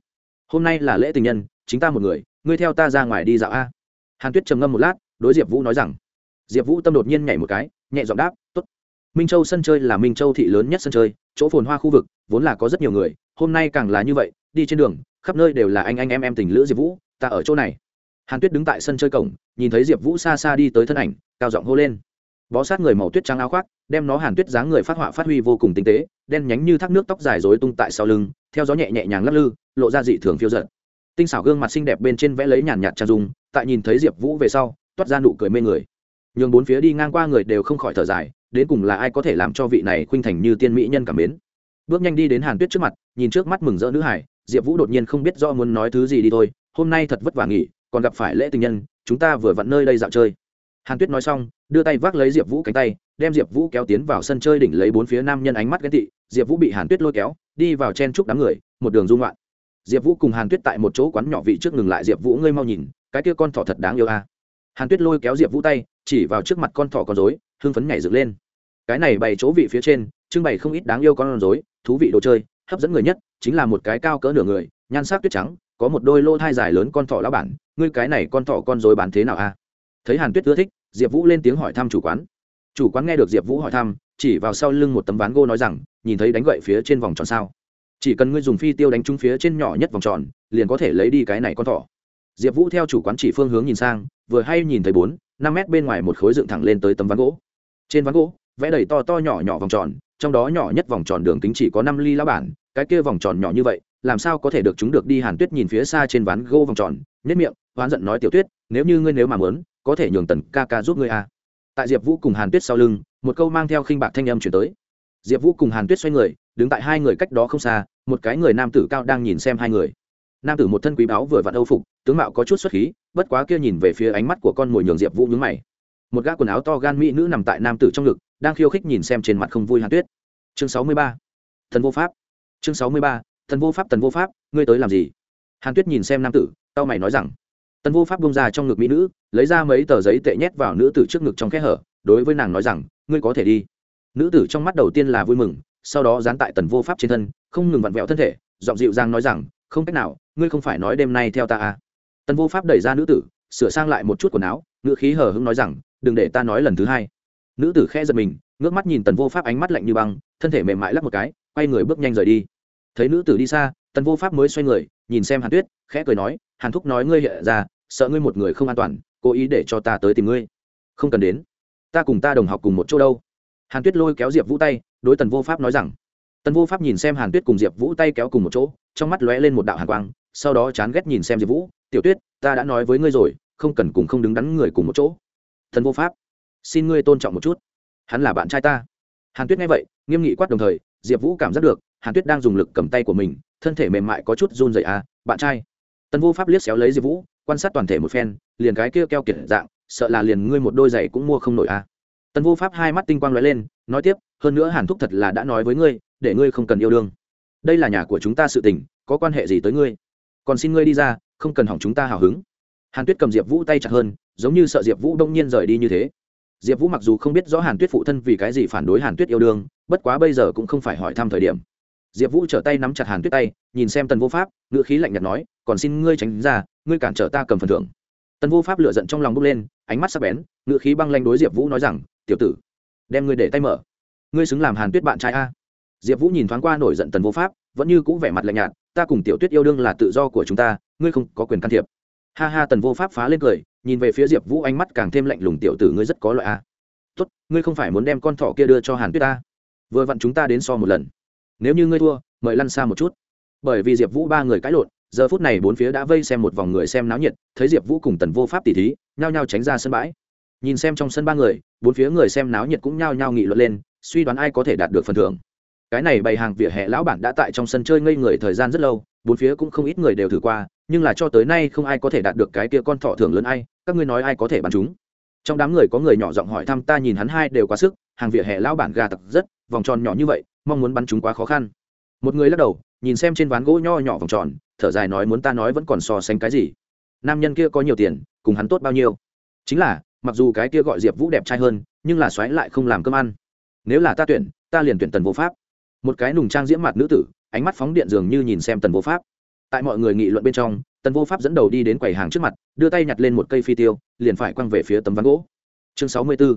Hôm nay là lễ tình nhân, chính ta một người, ngươi theo ta ra ngoài đi dạo a. Hàn tuyết trầm ngâm một lát, đối diệp vũ nói rằng, diệp vũ tâm đột nhiên nhảy một cái, nhẹ giọng đáp t ố t minh châu sân chơi là minh châu thị lớn nhất sân chơi, chỗ phồn hoa khu vực, vốn là có rất nhiều người, hôm nay càng là như vậy, đi trên đường, khắp nơi đều là anh anh em em tình lữ diệp vũ, ta ở chỗ này. Hàn tuyết đứng tại sân chơi cổng, nhìn thấy diệp vũ xa xa đi tới thân ảnh, cao giọng hô lên. Bó sát người màu tuyết trắng áo khoác đem nó hàn tuyết dáng người phát họa phát huy vô cùng tinh tế, đen nhánh như thác nước tóc dài dối tung tại sau lưng, theo gió nhẹ nhẹ nhàng lắc lư, lộ ra dị thường phiêu giận tinh xảo gương mặt xinh đẹp bên trên vẽ lấy nhàn nhạt trang dung, tại nhìn thấy diệp vũ về sau, toát ra nụ cười mê người. Nhường bốn phía đi ngang qua người đều không khỏi thở dài, đến cùng là ai có thể làm cho vị này khuynh thành như tiên mỹ nhân cảm mến. Bước nhanh đi đến hàn tuyết trước mặt, nhìn trước mắt mừng rỡ nữ hải, diệp vũ đột nhiên không biết do muốn nói thứ gì đi thôi, hôm nay thật vất vả nghỉ, còn gặp phải lễ tình nhân, chúng ta vừa vặn nơi đây dạo chơi. Hàn tuyết nói xong đưa tay vác lấy diệp vũ cánh tay, đem diệp vũ kéo tiến vào sân chơi đỉnh lấy bốn phía nam nhân ánh mắt ghen tị, diệp vũ bị hàn tuyết lôi kéo, đi vào chen chúc đám người, một đường dung loạn diệp vũ cùng hàn tuyết tại một chỗ quán nhỏ vị trước ngừng lại, diệp vũ, ngươi mau nhìn, cái kia con thỏ thật đáng yêu a. Hàn tuyết lôi kéo diệp vũ tay, chỉ vào trước mặt con thỏ con dối hưng phấn nhảy dựng lên. Cái này bày chỗ vị phía trên, trưng bày không ít đáng yêu con rối, thú vị đồ chơi, hấp dẫn người nhất chính là một cái cao cỡ nửa người, nhan sắc tuyết trắng, có một đôi lô thai dài lớn con thỏ lão bản, ngươi cái này con thỏ con rối bán thế nào a? Thấy hàn tuyết ưa thích, diệp vũ lên tiếng hỏi thăm chủ quán. Chủ quán nghe được diệp vũ hỏi thăm, chỉ vào sau lưng một tấm ván gỗ nói rằng, nhìn thấy đánh gậy phía trên vòng tròn sao? Chỉ cần ngươi dùng phi tiêu đánh trúng phía trên nhỏ nhất vòng tròn, liền có thể lấy đi cái này con thỏ. Diệp vũ theo chủ quán chỉ phương hướng nhìn sang, vừa hay nhìn thấy bốn, năm mét bên ngoài một khối dựng thẳng lên tới tấm ván gỗ. Trên ván gỗ, vẽ đầy to to nhỏ nhỏ vòng tròn, trong đó nhỏ nhất vòng tròn đường kính chỉ có năm ly lá bản, cái kia vòng tròn nhỏ như vậy, làm sao có thể được chúng được đi hàn tuyết nhìn phía xa trên ván gỗ vòng tròn nhất miệng oán giận nói, tiểu tuyết, nếu như ngươi nếu mà muốn có thể nhường tần ca ca giúp ngươi a à. tại diệp vũ cùng hàn tuyết sau lưng, một câu mang theo khinh bạc thanh âm chuyển tới. Diệp vũ cùng hàn tuyết xoay người, đứng tại hai người cách đó không xa, một cái người nam tử cao đang nhìn xem hai người. Nam tử một thân quý báu vừa vặn âu phục, tướng mạo có chút xuất khí, bất quá kia nhìn về phía ánh mắt của con mồi nhường diệp vũ nhướng mày. Một gã quần áo to gan mỹ nữ nằm tại nam tử trong ngực, đang khiêu khích nhìn xem trên mặt không vui hàn tuyết. Chương sáu mươi ba. Thần vô pháp. Chương sáu mươi ba. Thần vô pháp, thần vô pháp, ngươi tới làm gì? Hàn tuyết nhìn xem nam tử tao mày nói rằng tần vô pháp bông ra trong ngực mỹ nữ, lấy ra mấy tờ giấy tệ nhét vào nữ tử trước ngực trong kẽ hở, đối với nàng nói rằng, ngươi có thể đi. Nữ tử trong mắt đầu tiên là vui mừng, sau đó dán tại tần vô pháp trên thân, không ngừng vặn vẹo thân thể, giọng dịu dàng nói rằng, không cách nào, ngươi không phải nói đêm nay theo ta à. tần vô pháp đẩy ra nữ tử, sửa sang lại một chút quần áo, ngữ khí hờ hững nói rằng, đừng để ta nói lần thứ hai. Nữ tử khe giật mình, ngước mắt nhìn tần vô pháp ánh mắt lạnh như băng, thân thể mềm mại lắp một cái, quay người bước nhanh rời đi. Thấy nữ tử đi xa, tần vô pháp mới xoay người, nhìn xem hàn tuyết, khẽ cười nói, hàn thúc nói ngươi hiện ra sợ ngươi một người không an toàn, cố ý để cho ta tới tìm ngươi. Không cần đến. Ta cùng ta đồng học cùng một chỗ đâu. Hàn tuyết lôi kéo diệp vũ tay, đối tần vô pháp nói rằng. Tần vô pháp nhìn xem hàn tuyết cùng diệp vũ tay kéo cùng một chỗ, trong mắt lóe lên một đạo hàn quang, sau đó chán ghét nhìn xem diệp vũ, tiểu tuyết, ta đã nói với ngươi rồi, không cần cùng không đứng đắn người cùng một chỗ. Thần vô pháp, xin ngươi tôn trọng một chút. Hắn là bạn trai ta. Hàn tuyết nghe vậy, nghiêm nghị quát đồng thời, diệp vũ cảm giác được, hàn tuyết đang dùng lực cầm tay của mình, thân thể mềm mại có chút run dậy à bạn trai. Tần vô pháp liếc xéo lấy diệp vũ quan sát toàn thể một phen, liền cái kia keo kiệt dạng, sợ là liền ngươi một đôi giày cũng mua không nổi à. Tần vô pháp hai mắt tinh quang lóe lên, nói tiếp, hơn nữa hàn thúc thật là đã nói với ngươi, để ngươi không cần yêu đương. Đây là nhà của chúng ta sự tình, có quan hệ gì tới ngươi? Còn xin ngươi đi ra, không cần hỏng chúng ta hào hứng. Hàn tuyết cầm diệp vũ tay chặt hơn, giống như sợ diệp vũ đông nhiên rời đi như thế. Diệp vũ mặc dù không biết rõ hàn tuyết phụ thân vì cái gì phản đối hàn tuyết yêu đương, bất quá bây giờ cũng không phải hỏi thăm thời điểm diệp vũ trở tay nắm chặt hàn tuyết tay, nhìn xem tần vô pháp, ngữ khí lạnh nhạt nói, còn xin ngươi tránh ra, ngươi cản trở ta cầm phần thưởng. Tần vô pháp lựa giận trong lòng bốc lên, ánh mắt sắc bén, ngữ khí băng lanh đối diệp vũ nói rằng, tiểu tử, đem ngươi để tay mở. Ngươi xứng làm hàn tuyết bạn trai a. Diệp vũ nhìn thoáng qua nổi giận tần vô pháp, vẫn như cũ vẻ mặt lạnh nhạt, ta cùng tiểu tuyết yêu đương là tự do của chúng ta, ngươi không có quyền can thiệp. Ha ha, tần vô pháp phá lên cười, nhìn về phía diệp vũ ánh mắt càng thêm lạnh lùng, tiểu tử ngươi rất có loại a. Tốt, ngươi không phải muốn đem con thỏ kia đưa cho hàn tuyết ta. Vừa vặn chúng ta đến so một lần nếu như ngươi thua, mời lăn xa một chút. Bởi vì diệp vũ ba người cãi lộn, giờ phút này bốn phía đã vây xem một vòng người xem náo nhiệt, thấy diệp vũ cùng tần vô pháp tỉ thí, nhao nhao tránh ra sân bãi. Nhìn xem trong sân ba người, bốn phía người xem náo nhiệt cũng nhao nhao nghị luận lên, suy đoán ai có thể đạt được phần thưởng. Cái này bày hàng vỉa hè lão bản đã tại trong sân chơi ngây người thời gian rất lâu, bốn phía cũng không ít người đều thử qua, nhưng là cho tới nay không ai có thể đạt được cái kia con thọ thưởng lớn ai, các ngươi nói ai có thể bắn chúng. Trong đám người có người nhỏ giọng hỏi thăm, ta nhìn hắn hai đều quá sức, hàng vỉa hè lão bản gà tặc rất, vòng tròn nhỏ như vậy mong muốn bắn chúng quá khó khăn. Một người lắc đầu, nhìn xem trên ván gỗ nho nhỏ vòng tròn, thở dài nói muốn ta nói vẫn còn so sánh cái gì. Nam nhân kia có nhiều tiền, cùng hắn tốt bao nhiêu? Chính là, mặc dù cái kia gọi diệp vũ đẹp trai hơn, nhưng là xoáy lại không làm cơm ăn. Nếu là ta tuyển, ta liền tuyển tần vô pháp. Một cái nùng trang diễm mặt nữ tử, ánh mắt phóng điện dường như nhìn xem tần vô pháp. Tại mọi người nghị luận bên trong, tần vô pháp dẫn đầu đi đến quầy hàng trước mặt, đưa tay nhặt lên một cây phi tiêu, liền phải quăng về phía tấm ván gỗ. Chương sáu mươi b ố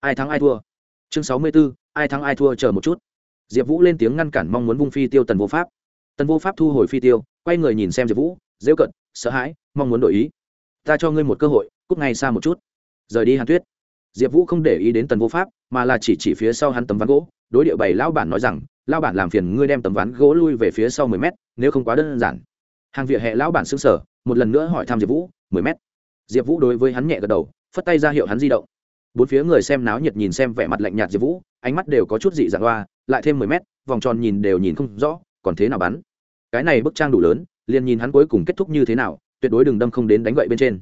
ai thắng ai thua? Chương sáu mươi b ố ai thắng ai thua chờ một chút diệp vũ lên tiếng ngăn cản mong muốn vung phi tiêu tần vô pháp. Tần vô pháp thu hồi phi tiêu, quay người nhìn xem diệp vũ dễ cận sợ hãi, mong muốn đổi ý. Ta cho ngươi một cơ hội, cút ngay xa một chút. Rời đi hàn tuyết. Diệp vũ không để ý đến tần vô pháp, mà là chỉ chỉ phía sau hắn tấm ván gỗ, đối địa bày lao bản nói rằng lao bản làm phiền ngươi đem tấm ván gỗ lui về phía sau mười mét, nếu không quá đơn giản. Hàng vỉa hè lão bản xứng sở một lần nữa hỏi thăm diệp vũ, mười mét? Diệp vũ đối với hắn nhẹ gật đầu, phất tay ra hiệu hắn di động. Bốn phía người xem náo nhiệt nhìn xem vẻ mặt lạnh nhạt diệp vũ, ánh mắt đều có chút dị dạng loa lại thêm mười mét, vòng tròn nhìn đều nhìn không rõ, còn thế nào bắn? Cái này bức trang đủ lớn, liền nhìn hắn cuối cùng kết thúc như thế nào, tuyệt đối đừng đâm không đến đánh gậy bên trên.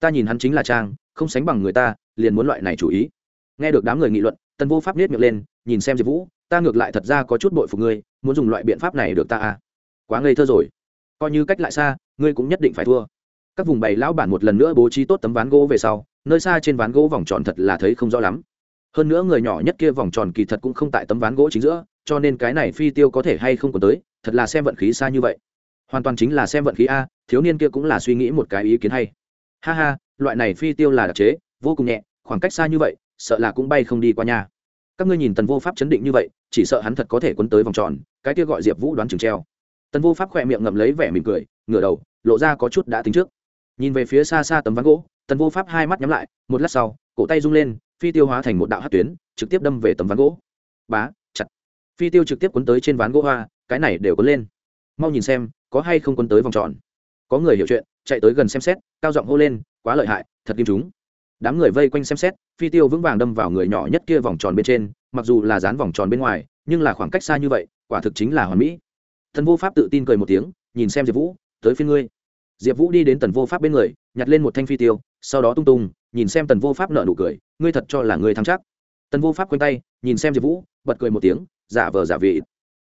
Ta nhìn hắn chính là trang, không sánh bằng người ta, liền muốn loại này chủ ý. Nghe được đám người nghị luận, tần vô pháp niết miệng lên, nhìn xem diệp vũ, ta ngược lại thật ra có chút bội phục ngươi, muốn dùng loại biện pháp này được ta à? Quá ngây thơ rồi. Coi như cách lại xa, ngươi cũng nhất định phải thua. Các vùng bày lão bản một lần nữa bố trí tốt tấm ván gỗ về sau, nơi xa trên ván gỗ vòng tròn thật là thấy không rõ lắm hơn nữa người nhỏ nhất kia vòng tròn kỳ thật cũng không tại tấm ván gỗ chính giữa, cho nên cái này phi tiêu có thể hay không còn tới, thật là xem vận khí xa như vậy. Hoàn toàn chính là xem vận khí a, thiếu niên kia cũng là suy nghĩ một cái ý kiến hay. Ha ha, loại này phi tiêu là đặc chế, vô cùng nhẹ, khoảng cách xa như vậy, sợ là cũng bay không đi qua nhà các ngươi nhìn tần vô pháp chấn định như vậy, chỉ sợ hắn thật có thể quấn tới vòng tròn, cái kia gọi diệp vũ đoán chừng treo. Tần vô pháp khỏe miệng ngậm lấy vẻ mỉm cười, ngửa đầu, lộ ra có chút đã tính trước. Nhìn về phía xa xa tấm ván gỗ, tần vô pháp hai mắt nhắm lại, một lát sau, cổ tay rung lên phi tiêu hóa thành một đạo hát tuyến, trực tiếp đâm về tấm ván gỗ. Bá, chặt. Phi tiêu trực tiếp cuốn tới trên ván gỗ hoa, cái này đều quấn lên. Mau nhìn xem, có hay không cuốn tới vòng tròn. Có người hiểu chuyện, chạy tới gần xem xét, cao giọng hô lên, quá lợi hại, thật kim chúng. Đám người vây quanh xem xét, phi tiêu vững vàng đâm vào người nhỏ nhất kia vòng tròn bên trên, mặc dù là dán vòng tròn bên ngoài, nhưng là khoảng cách xa như vậy, quả thực chính là hoàn mỹ. Thần vô pháp tự tin cười một tiếng, nhìn xem diệp vũ, tới phía ngươi diệp vũ đi đến tần vô pháp bên người, nhặt lên một thanh phi tiêu, sau đó tung tung, nhìn xem tần vô pháp nợ nụ cười, ngươi thật cho là ngươi thắng chắc. Tần vô pháp quanh tay, nhìn xem diệp vũ, bật cười một tiếng, giả vờ giả vị.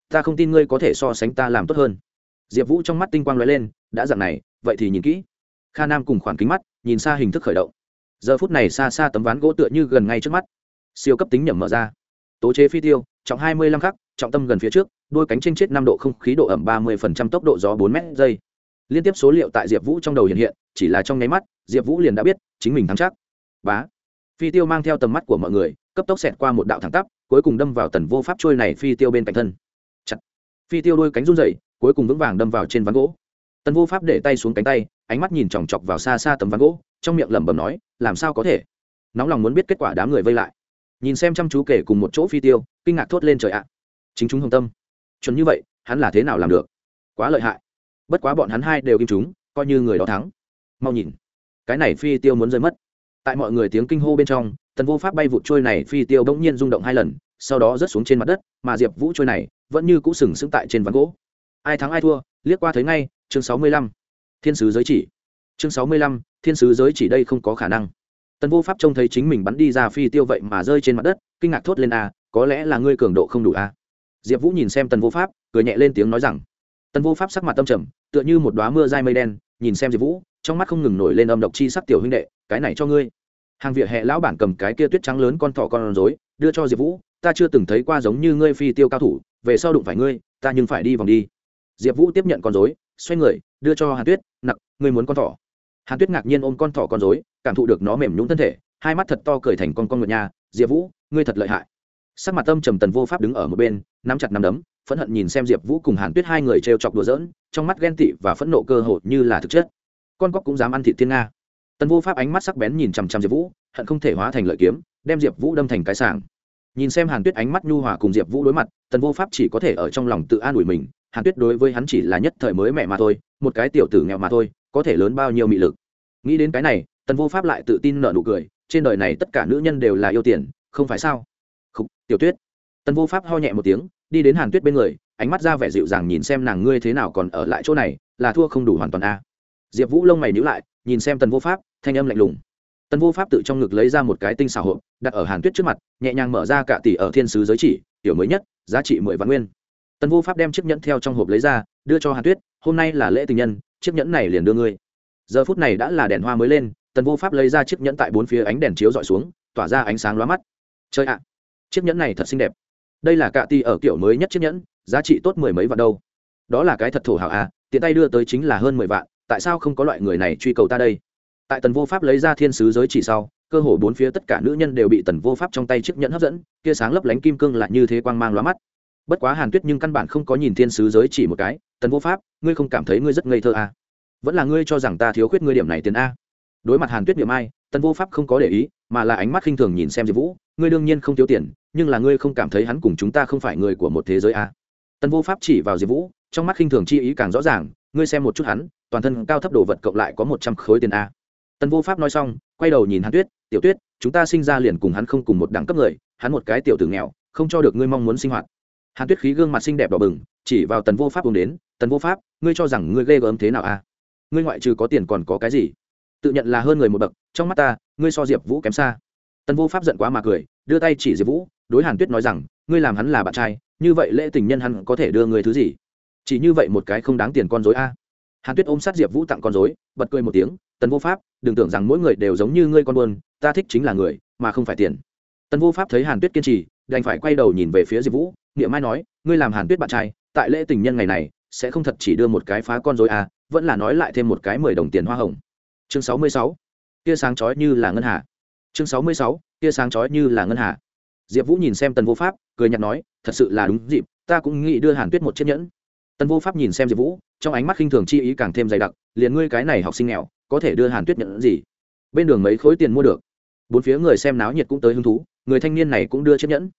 Ta không tin ngươi có thể so sánh ta làm tốt hơn. Diệp vũ trong mắt tinh quang l ó e lên, đã dặn này, vậy thì nhìn kỹ. Kha nam cùng khoản kính mắt, nhìn xa hình thức khởi động. Giờ phút này xa xa tấm ván gỗ tựa như gần ngay trước mắt. Siêu cấp tính nhẩm mở ra. Tố chế phi tiêu, trọng hai mươi lăm khắc, trọng tâm gần phía trước, đôi cánh trên chết năm độ không khí độ ẩm ba mươi tốc độ gió bốn m giây liên tiếp số liệu tại diệp vũ trong đầu hiện hiện, chỉ là trong nháy mắt, diệp vũ liền đã biết chính mình thắng chắc. Bá. Phi tiêu mang theo tầm mắt của mọi người, cấp tốc xẹt qua một đạo thẳng tắp, cuối cùng đâm vào tần vô pháp trôi này phi tiêu bên cạnh thân. Chặt. phi tiêu đôi cánh run dậy cuối cùng vững vàng đâm vào trên ván gỗ. Tần vô pháp để tay xuống cánh tay, ánh mắt nhìn chòng chọc vào xa xa tấm ván gỗ, trong miệng lẩm bẩm nói, làm sao có thể? Nóng lòng muốn biết kết quả đám người vây lại. Nhìn xem chăm chú kể cùng một chỗ phi tiêu, kinh ngạc thốt lên trời ạ. Chính chúng hồng tâm. Chuẩn như vậy, hắn là thế nào làm được? Quá lợi hại bất quá bọn hắn hai đều kim chúng, coi như người đó thắng. Mau nhìn. Cái này phi tiêu muốn rơi mất. Tại mọi người tiếng kinh hô bên trong, tần vô pháp bay vụt trôi này phi tiêu bỗng nhiên rung động hai lần, sau đó rớt xuống trên mặt đất, mà diệp vũ trôi này vẫn như cũ sừng sững tại trên ván gỗ. Ai thắng ai thua, liếc qua thấy ngay, chương sáu mươi lăm. Thiên sứ giới chỉ. Chương sáu mươi lăm, thiên sứ giới chỉ đây không có khả năng. Tần vô pháp trông thấy chính mình bắn đi ra phi tiêu vậy mà rơi trên mặt đất, kinh ngạc thốt lên a có lẽ là ngươi cường độ không đủ a diệp vũ nhìn xem tần vô pháp, cười nhẹ lên tiếng nói rằng tần vô pháp sắc mặt tâm trầm, tựa như một đoá mưa dai mây đen, nhìn xem diệp vũ, trong mắt không ngừng nổi lên âm độc chi sắc tiểu huynh đệ, cái này cho ngươi. Hàng vỉa hè lão bản cầm cái kia tuyết trắng lớn con thỏ con rối, đưa cho diệp vũ, ta chưa từng thấy qua giống như ngươi phi tiêu cao thủ, về sau đụng phải ngươi, ta nhưng phải đi vòng đi. Diệp vũ tiếp nhận con rối, xoay người, đưa cho hàn tuyết, nặc, ngươi muốn con thỏ. Hàn tuyết ngạc nhiên ôm con thỏ con rối, cảm thụ được nó mềm nhũng thân thể, hai mắt thật to cười thành con con ngựa nhà diệp vũ, ngươi thật lợi hại. Sắc mặt tâm trầm tần vô pháp đứng ở một bên, nắm chặt nắm đấm phẫn hận nhìn xem diệp vũ cùng hàn tuyết hai người trêu chọc đùa dỡn trong mắt ghen tị và phẫn nộ cơ hội như là thực chất. Con cóc cũng dám ăn thịt thiên nga. Tần vô pháp ánh mắt sắc bén nhìn chằm chằm diệp vũ hận không thể hóa thành lợi kiếm đem diệp vũ đâm thành cái sàng nhìn xem hàn tuyết ánh mắt nhu hòa cùng diệp vũ đối mặt tần vô pháp chỉ có thể ở trong lòng tự an ủi mình hàn tuyết đối với hắn chỉ là nhất thời mới mẹ mà thôi một cái tiểu tử nghèo mà thôi có thể lớn bao nhiêu mị lực. Nghĩ đến cái này tần vô pháp lại tự tin nợ nụ cười trên đời này tất cả nữ nhân đều là yêu tiền không phải sao? Khúc, tiểu tuyết. Tần vô pháp ho nhẹ một tiếng đi đến hàn tuyết bên người, ánh mắt ra vẻ dịu dàng nhìn xem nàng ngươi thế nào còn ở lại chỗ này, là thua không đủ hoàn toàn a. À. diệp vũ lông mày nhữ lại, nhìn xem tần vô pháp, thanh âm lạnh lùng. Tần vô pháp tự trong ngực lấy ra một cái tinh xảo hộp, đặt ở hàn tuyết trước mặt, nhẹ nhàng mở ra cả tỷ ở thiên sứ giới chỉ, tiểu mới nhất, giá trị mười vạn nguyên. Tần vô pháp đem chiếc nhẫn theo trong hộp lấy ra, đưa cho hàn tuyết, hôm nay là lễ tình nhân, chiếc nhẫn này liền đưa ngươi. Giờ phút này đã là đèn hoa mới lên, tần vô pháp lấy ra chiếc nhẫn tại bốn phía ánh đèn chiếu dọi xuống, tỏa ra ánh sáng lóa mắt. Chơi ạ, chiếc nhẫn này thật xinh đẹp đây là cạ ti ở kiểu mới nhất chiếc nhẫn, giá trị tốt mười mấy vạn đâu. Đó là cái thật thổ hảo à tiện tay đưa tới chính là hơn mười vạn, tại sao không có loại người này truy cầu ta đây? Tại tần vô pháp lấy ra thiên sứ giới chỉ sau, cơ hồ bốn phía tất cả nữ nhân đều bị tần vô pháp trong tay chiếc nhẫn hấp dẫn, kia sáng lấp lánh kim cương lại như thế quang mang lóa mắt. Bất quá hàn tuyết nhưng căn bản không có nhìn thiên sứ giới chỉ một cái, tần vô pháp, ngươi không cảm thấy ngươi rất ngây thơ à. vẫn là ngươi cho rằng ta thiếu khuyết ngươi điểm này tiền a? Đối mặt hàn tuyết miệng ai, tần vô pháp không có để ý, mà là ánh mắt khinh thường nhìn xem diệp vũ ngươi đương nhiên không thiếu tiền, nhưng là ngươi không cảm thấy hắn cùng chúng ta không phải người của một thế giới a tần vô pháp chỉ vào diệp vũ, trong mắt khinh thường chi ý càng rõ ràng, ngươi xem một chút hắn, toàn thân cao thấp đồ vật cộng lại có một trăm khối tiền a tần vô pháp nói xong, quay đầu nhìn hắn tuyết, tiểu tuyết, chúng ta sinh ra liền cùng hắn không cùng một đẳng cấp người, hắn một cái tiểu tử nghèo, không cho được ngươi mong muốn sinh hoạt. Hắn tuyết khí gương mặt xinh đẹp đỏ bừng, chỉ vào tần vô pháp uống đến, tần vô pháp, ngươi cho rằng ngươi ghê gớm thế nào a ngươi ngoại trừ có tiền còn có cái gì? Tự nhận là hơn người một bậc, trong mắt ta, ngươi so diệp vũ kém xa tần vô pháp giận quá mà cười, đưa tay chỉ diệp vũ, đối hàn tuyết nói rằng, ngươi làm hắn là bạn trai, như vậy lễ tình nhân hắn có thể đưa người thứ gì? Chỉ như vậy một cái không đáng tiền con dối a. Hàn tuyết ôm sát diệp vũ tặng con dối bật cười một tiếng, tần vô pháp, đừng tưởng rằng mỗi người đều giống như ngươi con buôn ta thích chính là người, mà không phải tiền. Tần vô pháp thấy hàn tuyết kiên trì, đành phải quay đầu nhìn về phía diệp vũ, niệm mai nói, ngươi làm hàn tuyết bạn trai, tại lễ tình nhân ngày này, sẽ không thật chỉ đưa một cái phá con dối a, vẫn là nói lại thêm một cái mười đồng tiền hoa hồng. Chương sáu mươi sáu. Tia sáng chói như là ngân hà chương sáu mươi sáu, tia sáng chói như là ngân hà. Diệp vũ nhìn xem tần vô pháp, cười nhạt nói, thật sự là đúng dịp, ta cũng nghĩ đưa hàn tuyết một chiếc nhẫn. Tần vô pháp nhìn xem diệp vũ, trong ánh mắt khinh thường chi ý càng thêm dày đặc, liền ngươi cái này học sinh nghèo, có thể đưa hàn tuyết nhẫn gì? Bên đường mấy khối tiền mua được. Bốn phía người xem náo nhiệt cũng tới hứng thú, người thanh niên này cũng đưa chiếc nhẫn.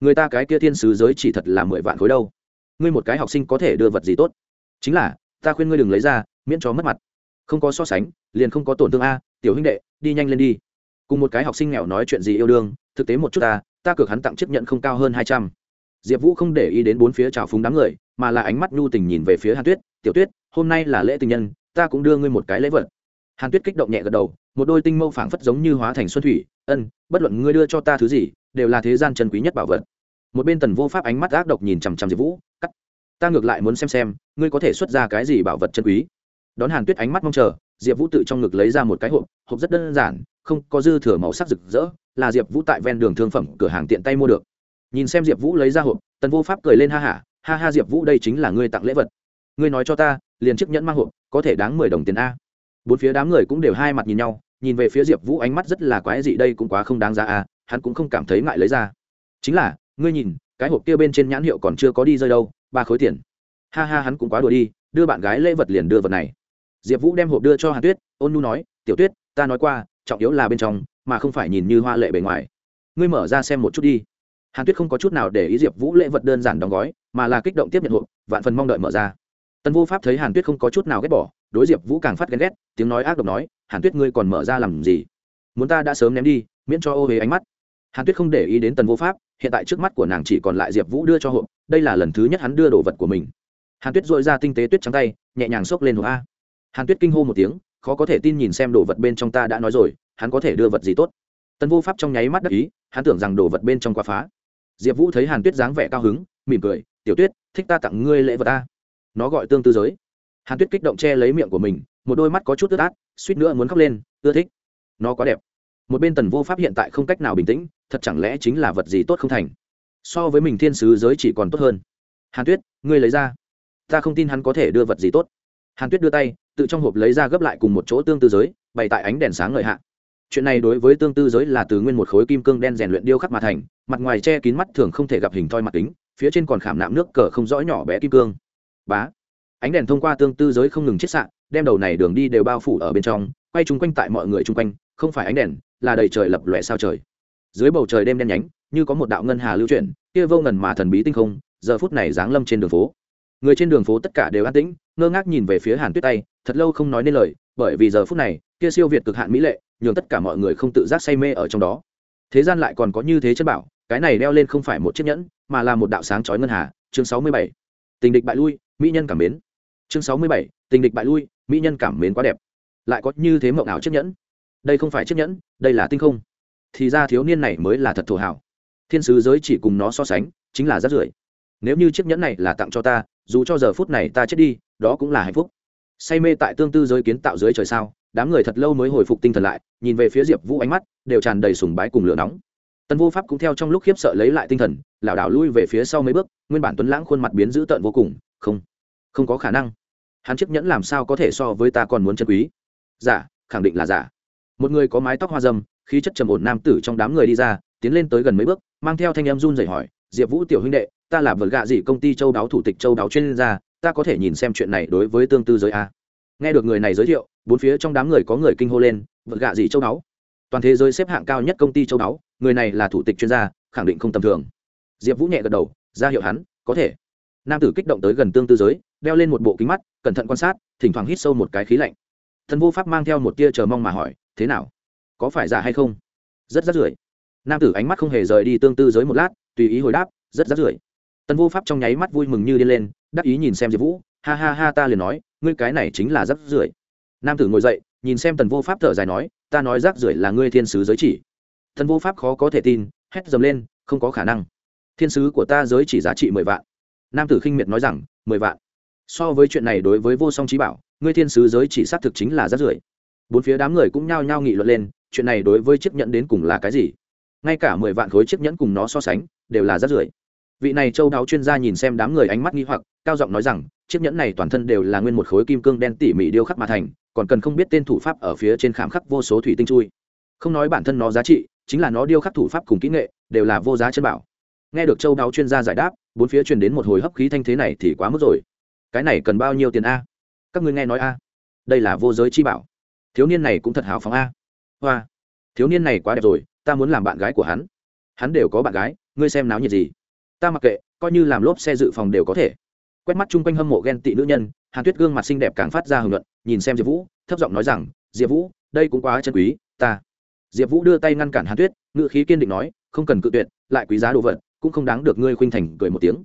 Người ta cái kia thiên sứ giới chỉ thật là mười vạn khối đâu. Ngươi một cái học sinh có thể đưa vật gì tốt? Chính là, ta khuyên ngươi đừng lấy ra, miễn cho mất mặt. Không có so sánh, liền không có tổn thương a, tiểu huynh đệ, đi nhanh lên đi cùng một cái học sinh nghèo nói chuyện gì yêu đương, thực tế một chút ta ta cược hắn tặng chấp nhận không cao hơn hai trăm. Diệp vũ không để ý đến bốn phía trào phúng đám người, mà là ánh mắt nhu tình nhìn về phía hàn tuyết, tiểu tuyết, hôm nay là lễ tình nhân, ta cũng đưa ngươi một cái lễ vật. Hàn tuyết kích động nhẹ gật đầu, một đôi tinh mâu phảng phất giống như hóa thành xuân thủy, ân, bất luận ngươi đưa cho ta thứ gì, đều là thế gian chân quý nhất bảo vật. Một bên tần vô pháp ánh mắt ác độc nhìn chằm chằm diệp vũ, cắt, ta ngược lại muốn xem xem, ngươi có thể xuất ra cái gì bảo vật chân quý? Đón hàn tuyết ánh mắt mong chờ, diệp vũ tự trong ngực lấy ra một cái hộp hộp rất đơn giản không có dư thừa màu sắc rực rỡ, là diệp vũ tại ven đường thương phẩm cửa hàng tiện tay mua được. Nhìn xem diệp vũ lấy ra hộp, tần vô pháp cười lên ha hả ha ha diệp vũ, đây chính là ngươi tặng lễ vật. Ngươi nói cho ta, liền chiếc nhẫn mang hộp, có thể đáng mười đồng tiền a. Bốn phía đám người cũng đều hai mặt nhìn nhau, nhìn về phía diệp vũ ánh mắt rất là quái dị, đây cũng quá không đáng ra a, hắn cũng không cảm thấy ngại lấy ra. Chính là, ngươi nhìn, cái hộp kia bên trên nhãn hiệu còn chưa có đi rơi đâu, ba khối tiền. Ha ha, hắn cũng quá đùa đi, đưa bạn gái lễ vật liền đưa vật này. Diệp vũ đem hộp đưa cho hàn tuyết, ôn nu nói, tiểu tuyết, ta nói qua trọng yếu là bên trong, mà không phải nhìn như hoa lệ bề ngoài. Ngươi mở ra xem một chút đi. Hàn tuyết không có chút nào để ý diệp vũ lễ vật đơn giản đóng gói, mà là kích động tiếp nhận hộp, vạn phần mong đợi mở ra. Tần vô pháp thấy hàn tuyết không có chút nào ghét bỏ, đối diệp vũ càng phát ghen ghét, tiếng nói ác độc nói, hàn tuyết ngươi còn mở ra làm gì? Muốn ta đã sớm ném đi, miễn cho ô huế ánh mắt. Hàn tuyết không để ý đến tần vô pháp, hiện tại trước mắt của nàng chỉ còn lại diệp vũ đưa cho hộp, đây là lần thứ nhất hắn đưa đồ vật của mình. Hàn tuyết dội ra tinh tế tuyết trắng tay, nhẹ nhàng xốc lên hộp a. Hàn tuyết kinh hô một tiếng khó có thể tin nhìn xem đồ vật bên trong ta đã nói rồi, hắn có thể đưa vật gì tốt? Tần vô pháp trong nháy mắt đắc ý, hắn tưởng rằng đồ vật bên trong quá phá. Diệp vũ thấy hàn tuyết dáng vẻ cao hứng, mỉm cười, tiểu tuyết, thích ta tặng ngươi lễ vật ta. Nó gọi tương tư giới. Hàn tuyết kích động che lấy miệng của mình, một đôi mắt có chút ướt át, suýt nữa muốn khóc lên, ưa thích. Nó quá đẹp. Một bên tần vô pháp hiện tại không cách nào bình tĩnh, thật chẳng lẽ chính là vật gì tốt không thành? So với mình thiên sứ giới chỉ còn tốt hơn. Hàn tuyết, ngươi lấy ra. Ta không tin hắn có thể đưa vật gì tốt. Hàn tuyết đưa tay tự trong hộp lấy ra gấp lại cùng một chỗ tương tư giới, bày tại ánh đèn sáng ngợi hạ. Chuyện này đối với tương tư giới là từ nguyên một khối kim cương đen rèn luyện điêu khắc mà thành, mặt ngoài che kín mắt thường không thể gặp hình thoi mặt tính phía trên còn khảm nạm nước cờ không rõ nhỏ bé kim cương. Bá. Ánh đèn thông qua tương tư giới không ngừng chiết xạ, đem đầu này đường đi đều bao phủ ở bên trong, quay chung quanh tại mọi người chung quanh, không phải ánh đèn, là đầy trời lập lòe sao trời. Dưới bầu trời đêm đen nhánh, như có một đạo ngân hà lưu chuyển, kia vô ngần mà thần bí tinh không, giờ phút này giáng lâm trên đường phố người trên đường phố tất cả đều an tĩnh, ngơ ngác nhìn về phía hàn tuyết tay, thật lâu không nói nên lời, bởi vì giờ phút này, kia siêu việt cực hạn mỹ lệ, nhường tất cả mọi người không tự giác say mê ở trong đó. Thế gian lại còn có như thế chân bảo, cái này đeo lên không phải một chiếc nhẫn, mà là một đạo sáng chói ngân hà. Chương sáu mươi bảy. Tình địch bại lui, mỹ nhân cảm mến. Chương sáu mươi bảy. Tình địch bại lui, mỹ nhân cảm mến quá đẹp. Lại có như thế mộng ảo chiếc nhẫn. Đây không phải chiếc nhẫn, đây là tinh không. Thì ra thiếu niên này mới là thật thổ hảo thiên sứ giới chỉ cùng nó so sánh, chính là rất rưởi nếu như chiếc nhẫn này là tặng cho ta, dù cho giờ phút này ta chết đi, đó cũng là hạnh phúc. Say mê tại tương tư giới kiến tạo dưới trời sao, đám người thật lâu mới hồi phục tinh thần lại, nhìn về phía diệp vũ ánh mắt đều tràn đầy sùng bái cùng lửa nóng. Tần vô pháp cũng theo trong lúc khiếp sợ lấy lại tinh thần, lảo đảo lui về phía sau mấy bước, nguyên bản tuấn lãng khuôn mặt biến dữ tợn vô cùng, không không có khả năng. Hắn chiếc nhẫn làm sao có thể so với ta còn muốn chân quý? Giả, khẳng định là giả. Một người có mái tóc hoa dâm, khí chất trầm ổn nam tử trong đám người đi ra, tiến lên tới gần mấy bước, mang theo thanh em run rẩy hỏi diệp vũ tiểu huynh đệ, ta là vật gạ gì công ty châu đáo thủ tịch châu đáo chuyên gia, ta có thể nhìn xem chuyện này đối với tương tư giới a. Nghe được người này giới thiệu, bốn phía trong đám người có người kinh hô lên vật gạ gì châu đáo. Toàn thế giới xếp hạng cao nhất công ty châu đáo, người này là thủ tịch chuyên gia, khẳng định không tầm thường. Diệp vũ nhẹ gật đầu, ra hiệu hắn, có thể. Nam tử kích động tới gần tương tư giới, đeo lên một bộ kính mắt, cẩn thận quan sát, thỉnh thoảng hít sâu một cái khí lạnh. Thần vô pháp mang theo một tia chờ mong mà hỏi, thế nào? Có phải giả hay không? Rất rất rưởi. Nam tử ánh mắt không hề rời đi tương tư giới một lát tùy ý hồi đáp, rất rát rưởi. Tần vô pháp trong nháy mắt vui mừng như điên lên, đắc ý nhìn xem diệp vũ, ha ha ha, ta liền nói, ngươi cái này chính là rác rưởi. Nam tử ngồi dậy, nhìn xem tần vô pháp thở dài nói, ta nói rác rưởi là ngươi thiên sứ giới chỉ. Tần vô pháp khó có thể tin, hét dầm lên, không có khả năng. Thiên sứ của ta giới chỉ giá trị mười vạn. Nam tử khinh miệt nói rằng, mười vạn? So với chuyện này đối với vô song trí bảo, ngươi thiên sứ giới chỉ xác thực chính là rác rưởi. Bốn phía đám người cũng nhao nhao nghị luận lên, chuyện này đối với chiếc nhận đến cùng là cái gì? Ngay cả mười vạn khối chiếc nhẫn cùng nó so sánh, đều là rác rưởi. Vị này châu đáo chuyên gia nhìn xem đám người ánh mắt nghi hoặc, cao giọng nói rằng, chiếc nhẫn này toàn thân đều là nguyên một khối kim cương đen tỉ mỉ điêu khắc mà thành, còn cần không biết tên thủ pháp ở phía trên khảm khắc vô số thủy tinh chui. Không nói bản thân nó giá trị, chính là nó điêu khắc thủ pháp cùng kỹ nghệ, đều là vô giá chân bảo. Nghe được châu đáo chuyên gia giải đáp, bốn phía truyền đến một hồi hấp khí thanh thế này thì quá mức rồi. Cái này cần bao nhiêu tiền a? Các ngươi nghe nói a? Đây là vô giới chi bảo. Thiếu niên này cũng thật hào phóng a. Hoa. Thiếu niên này quá đẹp rồi ta muốn làm bạn gái của hắn. Hắn đều có bạn gái, ngươi xem náo nhiệt gì. Ta mặc kệ, coi như làm lốp xe dự phòng đều có thể. Quét mắt chung quanh hâm mộ ghen tị nữ nhân, hàn tuyết gương mặt xinh đẹp càng phát ra hưởng luận, nhìn xem diệp vũ, thấp giọng nói rằng, diệp vũ, đây cũng quá chân quý, ta. Diệp vũ đưa tay ngăn cản hàn tuyết ngự khí kiên định nói, không cần cự tuyệt, lại quý giá đồ vật, cũng không đáng được ngươi khuynh thành cười một tiếng.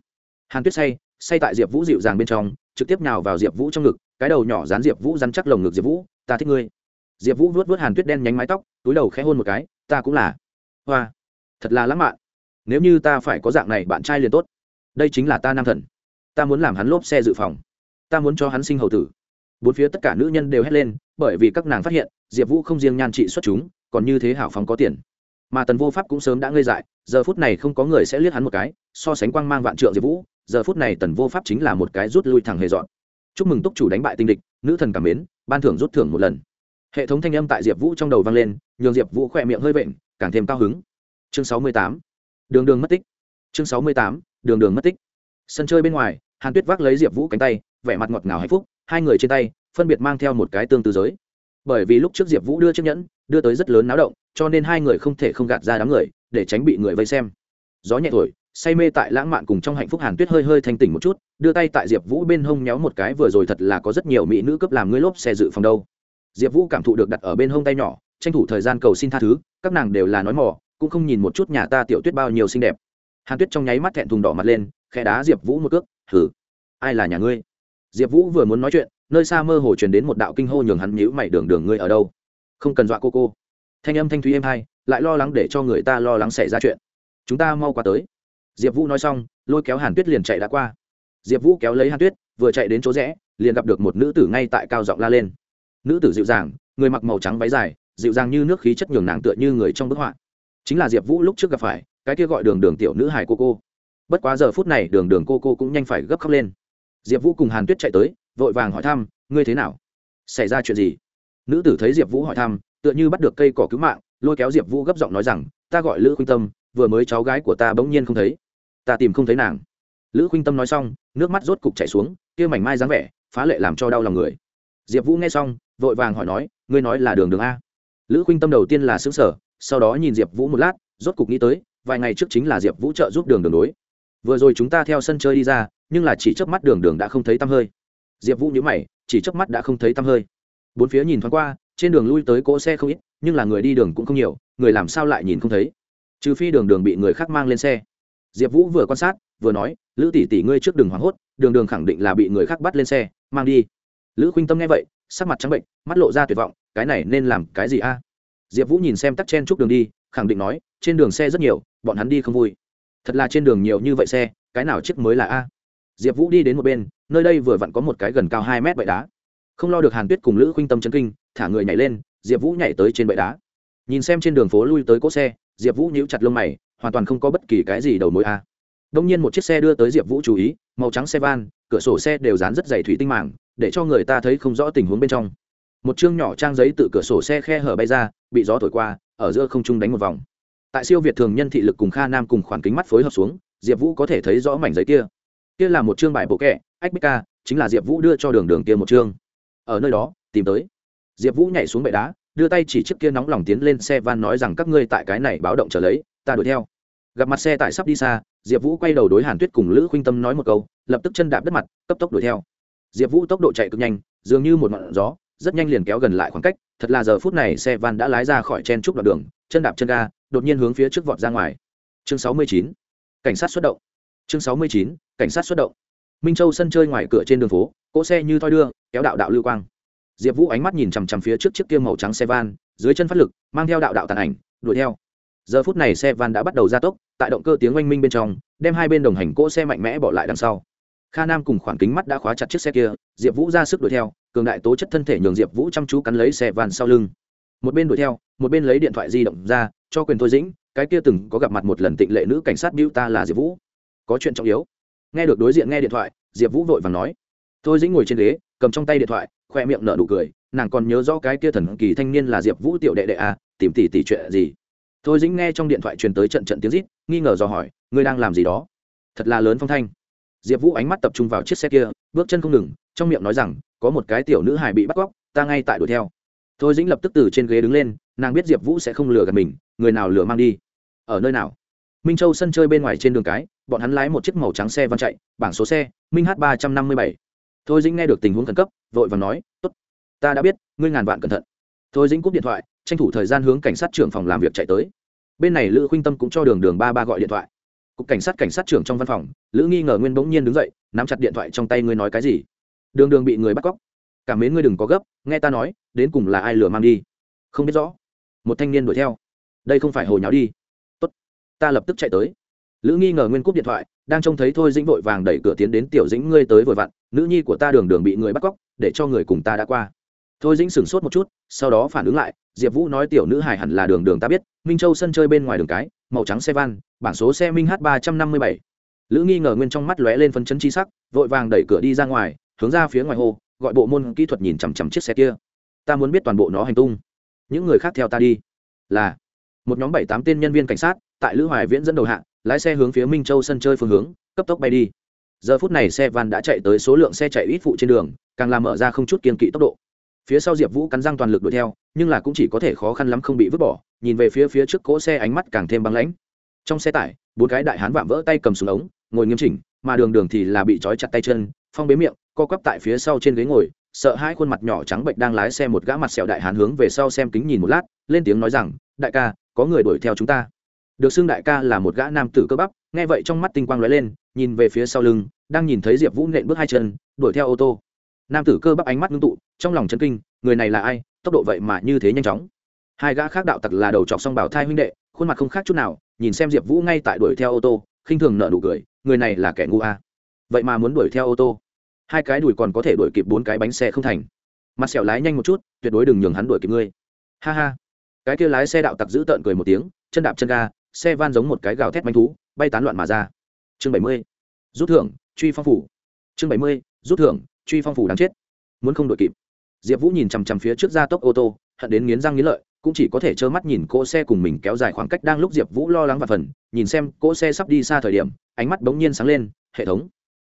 Hàn tuyết say say tại diệp vũ dịu dàng bên trong, trực tiếp nhào vào diệp vũ trong ngực, cái đầu nhỏ dán diệp vũ dán chắc lồng ngực diệp vũ, ta thích ngươi diệp vũ vuốt vuốt hàn tuyết đen nhánh mái tóc, túi đầu khẽ hôn một cái, ta cũng là. Hoa, thật là lãng mạn. Nếu như ta phải có dạng này, bạn trai liền tốt. Đây chính là ta nam thần. Ta muốn làm hắn lốp xe dự phòng. Ta muốn cho hắn sinh hầu tử. Bốn phía tất cả nữ nhân đều hét lên, bởi vì các nàng phát hiện, diệp vũ không riêng nhan trị xuất chúng, còn như thế hảo phóng có tiền. Mà tần vô pháp cũng sớm đã ngơi dại, giờ phút này không có người sẽ liếc hắn một cái, so sánh quang mang vạn trượng diệp vũ, giờ phút này tần vô pháp chính là một cái rút lui thẳng hề dọn. Chúc mừng túc chủ đánh bại tinh địch, nữ thần cảm mến, ban thưởng rút thưởng một lần hệ thống thanh âm tại diệp vũ trong đầu vang lên, nhường diệp vũ khỏe miệng hơi vện, càng thêm cao hứng. Chương sáu mươi tám. Đường đường mất tích. Chương sáu mươi tám. Đường đường mất tích. Sân chơi bên ngoài, hàn tuyết vác lấy diệp vũ cánh tay, vẻ mặt ngọt ngào hạnh phúc, hai người trên tay, phân biệt mang theo một cái tương tự giới. Bởi vì lúc trước diệp vũ đưa chiếc nhẫn, đưa tới rất lớn náo động, cho nên hai người không thể không gạt ra đám người, để tránh bị người vây xem. Gió nhẹ thổi, say mê tại lãng mạn cùng trong hạnh phúc hàn tuyết hơi hơi thanh tỉnh một chút, đưa tay tại diệp vũ bên hông nhéo một cái, vừa rồi thật là có rất nhiều mỹ nữ cấp làm ngươi lốp xe dự phòng đâu diệp vũ cảm thụ được đặt ở bên hông tay nhỏ, tranh thủ thời gian cầu xin tha thứ, các nàng đều là nói mỏ cũng không nhìn một chút nhà ta tiểu tuyết bao nhiêu xinh đẹp. Hàn tuyết trong nháy mắt thẹn thùng đỏ mặt lên, khẽ đá diệp vũ một cước thử ai là nhà ngươi? Diệp vũ vừa muốn nói chuyện, nơi xa mơ hồ truyền đến một đạo kinh hô nhường hắn nhữ mày đường đường ngươi ở đâu? Không cần dọa cô cô. Thanh âm thanh thúy êm hai, lại lo lắng để cho người ta lo lắng xảy ra chuyện. Chúng ta mau qua tới. Diệp vũ nói xong, lôi kéo hàn tuyết liền chạy đã qua. Diệp vũ kéo lấy hàn tuyết, vừa chạy đến chỗ rẽ, liền gặp được một nữ tử ngay tại cao giọng la lên nữ tử dịu dàng, người mặc màu trắng váy dài, dịu dàng như nước khí chất nhường nàng tựa như người trong bức họa. Chính là diệp vũ lúc trước gặp phải, cái kia gọi đường đường tiểu nữ hải cô cô. Bất quá giờ phút này đường đường cô cô cũng nhanh phải gấp khóc lên. Diệp vũ cùng hàn tuyết chạy tới, vội vàng hỏi thăm, ngươi thế nào? Xảy ra chuyện gì? Nữ tử thấy diệp vũ hỏi thăm, tựa như bắt được cây cỏ cứu mạng, lôi kéo diệp vũ gấp giọng nói rằng, ta gọi lữ khuynh tâm, vừa mới cháu gái của ta bỗng nhiên không thấy. Ta tìm không thấy nàng. Lữ khuynh tâm nói xong, nước mắt rốt cục chảy xuống, kia mảnh mai dáng vẻ, phá lệ làm cho đau lòng người. Diệp vũ nghe xong vội vàng hỏi nói, ngươi nói là đường đường a? Lữ khuynh tâm đầu tiên là xứng sở sau đó nhìn diệp vũ một lát, rốt cục nghĩ tới, vài ngày trước chính là diệp vũ trợ giúp đường đường đối. Vừa rồi chúng ta theo sân chơi đi ra, nhưng là chỉ chớp mắt đường đường đã không thấy tăm hơi. Diệp vũ nhớ mày, chỉ chớp mắt đã không thấy tăm hơi. Bốn phía nhìn thoáng qua, trên đường lui tới cỗ xe không ít, nhưng là người đi đường cũng không nhiều, người làm sao lại nhìn không thấy? Trừ phi đường đường bị người khác mang lên xe. Diệp vũ vừa quan sát, vừa nói, lữ tỷ tỷ ngươi trước đường hoảng hốt, đường đường khẳng định là bị người khác bắt lên xe, mang đi. Lữ khuynh tâm nghe vậy sắc mặt trắng bệnh, mắt lộ ra tuyệt vọng, cái này nên làm cái gì a? Diệp vũ nhìn xem tắc chen chúc đường đi, khẳng định nói, trên đường xe rất nhiều, bọn hắn đi không vui. Thật là trên đường nhiều như vậy xe, cái nào chiếc mới là a? Diệp vũ đi đến một bên, nơi đây vừa vặn có một cái gần cao hai mét bệ đá. Không lo được hàn tuyết cùng lữ khuynh tâm chân kinh, thả người nhảy lên, diệp vũ nhảy tới trên bệ đá. Nhìn xem trên đường phố lui tới cỗ xe, diệp vũ nhíu chặt lông mày, hoàn toàn không có bất kỳ cái gì đầu mối a. Đông nhiên một chiếc xe đưa tới diệp vũ chú ý, màu trắng xe van, cửa sổ xe đều dán rất dày thủy tinh màng để cho người ta thấy không rõ tình huống bên trong. Một chương nhỏ trang giấy tự cửa sổ xe khe hở bay ra, bị gió thổi qua, ở giữa không trung đánh một vòng. Tại siêu việt thường nhân thị lực cùng kha nam cùng khoản kính mắt phối hợp xuống, diệp vũ có thể thấy rõ mảnh giấy kia. Kia là một chương bài bộ kẹ, ách bích ca, chính là diệp vũ đưa cho đường đường kia một chương. Ở nơi đó, tìm tới. Diệp vũ nhảy xuống bệ đá, đưa tay chỉ chiếc kia nóng lòng tiến lên xe van nói rằng các ngươi tại cái này báo động trở lấy, ta đuổi theo. Gặp mặt xe tại sắp đi xa, diệp vũ quay đầu đối hàn tuyết cùng lữ khuynh tâm nói một câu, lập tức chân đạp đất mặt, cấp tốc đuổi theo diệp vũ tốc độ chạy cực nhanh, dường như một ngọn gió, rất nhanh liền kéo gần lại khoảng cách, thật là giờ phút này xe van đã lái ra khỏi chen trúc đoạn đường, chân đạp chân ga, đột nhiên hướng phía trước vọt ra ngoài. Chương sáu mươi chín, cảnh sát xuất động. Chương sáu mươi chín, cảnh sát xuất động. Minh châu sân chơi ngoài cửa trên đường phố, cỗ xe như thoi đưa, kéo đạo đạo lưu quang. Diệp vũ ánh mắt nhìn chằm chằm phía trước chiếc kia màu trắng xe van, dưới chân phát lực, mang theo đạo đạo tàn ảnh, đuổi theo. Giờ phút này xe van đã bắt đầu gia tốc, tại động cơ tiếng oanh minh bên trong, đem hai bên đồng hành cỗ xe mạnh mẽ bỏ lại đằng sau kha nam cùng khoảng kính mắt đã khóa chặt chiếc xe kia, diệp vũ ra sức đuổi theo, cường đại tố chất thân thể nhường diệp vũ chăm chú cắn lấy xe van sau lưng. Một bên đuổi theo, một bên lấy điện thoại di động ra, cho quyền thôi dĩnh, cái kia từng có gặp mặt một lần tịnh lệ nữ cảnh sát biêu ta là diệp vũ. Có chuyện trọng yếu. Nghe được đối diện nghe điện thoại, diệp vũ vội và nói. Thôi dĩnh ngồi trên ghế, cầm trong tay điện thoại, khoe miệng nở nụ cười, nàng còn nhớ rõ cái kia thần kỳ thanh niên là diệp vũ tiểu đệ đệ à tìm tỉ tỉ chuyện gì. Thôi dĩnh nghe trong điện thoại truyền tới trận trận tiếng rít, nghi ngờ do hỏi, ngươi đang làm gì đó? Thật là lớn phong thanh diệp vũ ánh mắt tập trung vào chiếc xe kia, bước chân không ngừng, trong miệng nói rằng, có một cái tiểu nữ hài bị bắt cóc, ta ngay tại đuổi theo. Thôi dĩnh lập tức từ trên ghế đứng lên, nàng biết diệp vũ sẽ không lừa gạt mình, người nào lừa mang đi? Ở nơi nào? Minh châu sân chơi bên ngoài trên đường cái, bọn hắn lái một chiếc màu trắng xe văn chạy, bảng số xe, minh h ba trăm năm mươi bảy. Thôi dĩnh nghe được tình huống khẩn cấp, vội và nói t ố t ta đã biết, ngươi ngàn vạn cẩn thận. Thôi dĩnh cúp điện thoại, tranh thủ thời gian hướng cảnh sát trưởng phòng làm việc chạy tới. Bên này lữ khuynh tâm cũng cho đường đường ba ba gọi điện thoại cục cảnh sát cảnh sát trưởng trong văn phòng, lữ nghi ngờ nguyên bỗng nhiên đứng dậy, nắm chặt điện thoại trong tay ngươi nói cái gì? Đường đường bị người bắt cóc. Cảm mến ngươi đừng có gấp, nghe ta nói, đến cùng là ai lừa mang đi? Không biết rõ. Một thanh niên đuổi theo. Đây không phải hồi nháo đi. Tốt, ta lập tức chạy tới. Lữ nghi ngờ nguyên cúp điện thoại, đang trông thấy thôi dĩnh vội vàng đẩy cửa tiến đến tiểu dĩnh ngươi tới vội vặn, nữ nhi của ta đường đường bị người bắt cóc, để cho người cùng ta đã qua. Thôi dĩnh sửng sốt một chút, sau đó phản ứng lại, diệp vũ nói tiểu nữ hải hẳn là đường đường ta biết, minh châu sân chơi bên ngoài đường cái màu trắng xe van, bảng số xe minh h ba trăm năm mươi bảy. Lữ nghi ngờ nguyên trong mắt lóe lên phấn chấn chi sắc, vội vàng đẩy cửa đi ra ngoài, hướng ra phía ngoài hồ, gọi bộ môn kỹ thuật nhìn chằm chằm chiếc xe kia. Ta muốn biết toàn bộ nó hành tung. Những người khác theo ta đi. Là, một nhóm bảy tám tên nhân viên cảnh sát, tại lữ hoài viễn dẫn đầu hạng lái xe hướng phía minh châu sân chơi phương hướng, cấp tốc bay đi. Giờ phút này xe van đã chạy tới số lượng xe chạy ít phụ trên đường, càng làm mở ra không chút kiên kỵ tốc độ phía sau diệp vũ cắn răng toàn lực đuổi theo, nhưng là cũng chỉ có thể khó khăn lắm không bị vứt bỏ, nhìn về phía phía trước cỗ xe ánh mắt càng thêm băng lãnh. Trong xe tải, bốn cái đại hán vạm vỡ tay cầm súng ống, ngồi nghiêm chỉnh, mà đường đường thì là bị trói chặt tay chân, phong bế miệng, co quắp tại phía sau trên ghế ngồi, sợ hai khuôn mặt nhỏ trắng bệnh đang lái xe một gã mặt sẹo đại hán hướng về sau xem kính nhìn một lát, lên tiếng nói rằng, đại ca, có người đuổi theo chúng ta. Được xưng đại ca là một gã nam tử cơ bắp, nghe vậy trong mắt tinh quang lóe lên, nhìn về phía sau lưng, đang nhìn thấy diệp vũ nện bước hai chân, đuổi theo ô tô nam tử cơ bắp ánh mắt ngưng tụ, trong lòng chân kinh, người này là ai, tốc độ vậy mà như thế nhanh chóng. Hai gã khác đạo tặc là đầu chọc song bảo thai huynh đệ, khuôn mặt không khác chút nào, nhìn xem diệp vũ ngay tại đuổi theo ô tô, khinh thường nợ nụ cười, người này là kẻ ngu a. Vậy mà muốn đuổi theo ô tô. Hai cái đuổi còn có thể đuổi kịp bốn cái bánh xe không thành. Mặt sẹo lái nhanh một chút, tuyệt đối đừng nhường hắn đuổi kịp ngươi. Ha ha. Cái kia lái xe đạo tặc giữ tợn cười một tiếng, chân đạp chân ga, xe van giống một cái gào thét manh thú, bay tán loạn mà ra. Chương bảy mươi. Rút thưởng, truy phong phủ. Chương bảy mươi, rút thưởng truy phong phủ đáng chết. Muốn không đội kịp. Diệp vũ nhìn chằm chằm phía trước gia tốc ô tô, hận đến nghiến răng nghiến lợi, cũng chỉ có thể trơ mắt nhìn cỗ xe cùng mình kéo dài khoảng cách đang lúc diệp vũ lo lắng và phần, nhìn xem cỗ xe sắp đi xa thời điểm, ánh mắt bỗng nhiên sáng lên, hệ thống,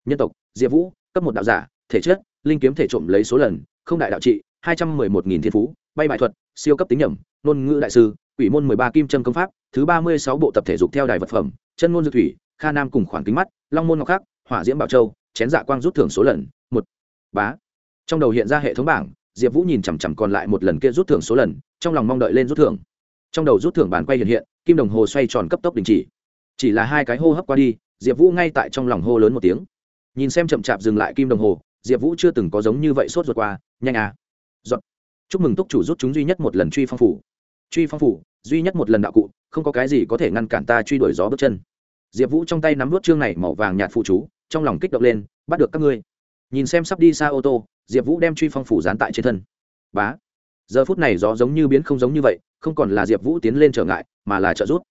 nhân tộc, diệp vũ, cấp một đạo giả, thể chất, linh kiếm thể trộm lấy số lần, không đại đạo trị, hai trăm mười một nghìn thiên phú, bay bại thuật, siêu cấp tính nhẩm ngôn ngữ đại sư, quỷ môn mười ba kim trâm công pháp, thứ ba mươi sáu bộ tập thể dục theo đài vật phẩm, chân ngôn dược thủy, kha nam cùng khoảng kính mắt, long môn ngọc khắc, hỏa diễm bảo châu, chén dạ quang rút thưởng số lần, một bá. Trong đầu hiện ra hệ thống bảng, diệp vũ nhìn chằm chằm còn lại một lần kia rút thưởng số lần, trong lòng mong đợi lên rút thưởng. Trong đầu rút thưởng bàn quay hiện hiện, kim đồng hồ xoay tròn cấp tốc đình chỉ. Chỉ là hai cái hô hấp qua đi, diệp vũ ngay tại trong lòng hô lớn một tiếng. Nhìn xem chậm chạp dừng lại kim đồng hồ, diệp vũ chưa từng có giống như vậy sốt ruột qua, nhanh à. Giọt. chúc mừng túc chủ rút chúng duy nhất một lần truy phong phủ. Truy phong phủ, duy nhất một lần đạo cụ, không có cái gì có thể ngăn cản ta truy đuổi gió bước chân. Diệp vũ trong tay nắm vút chương này màu vàng nhạt phụ chú, trong lòng kích động lên, bắt được các ngươi nhìn xem sắp đi xa ô tô, diệp vũ đem truy phong phủ dán tại trên thân. Bá, giờ phút này gió giống như biến không giống như vậy, không còn là diệp vũ tiến lên trở ngại, mà là trợ giúp.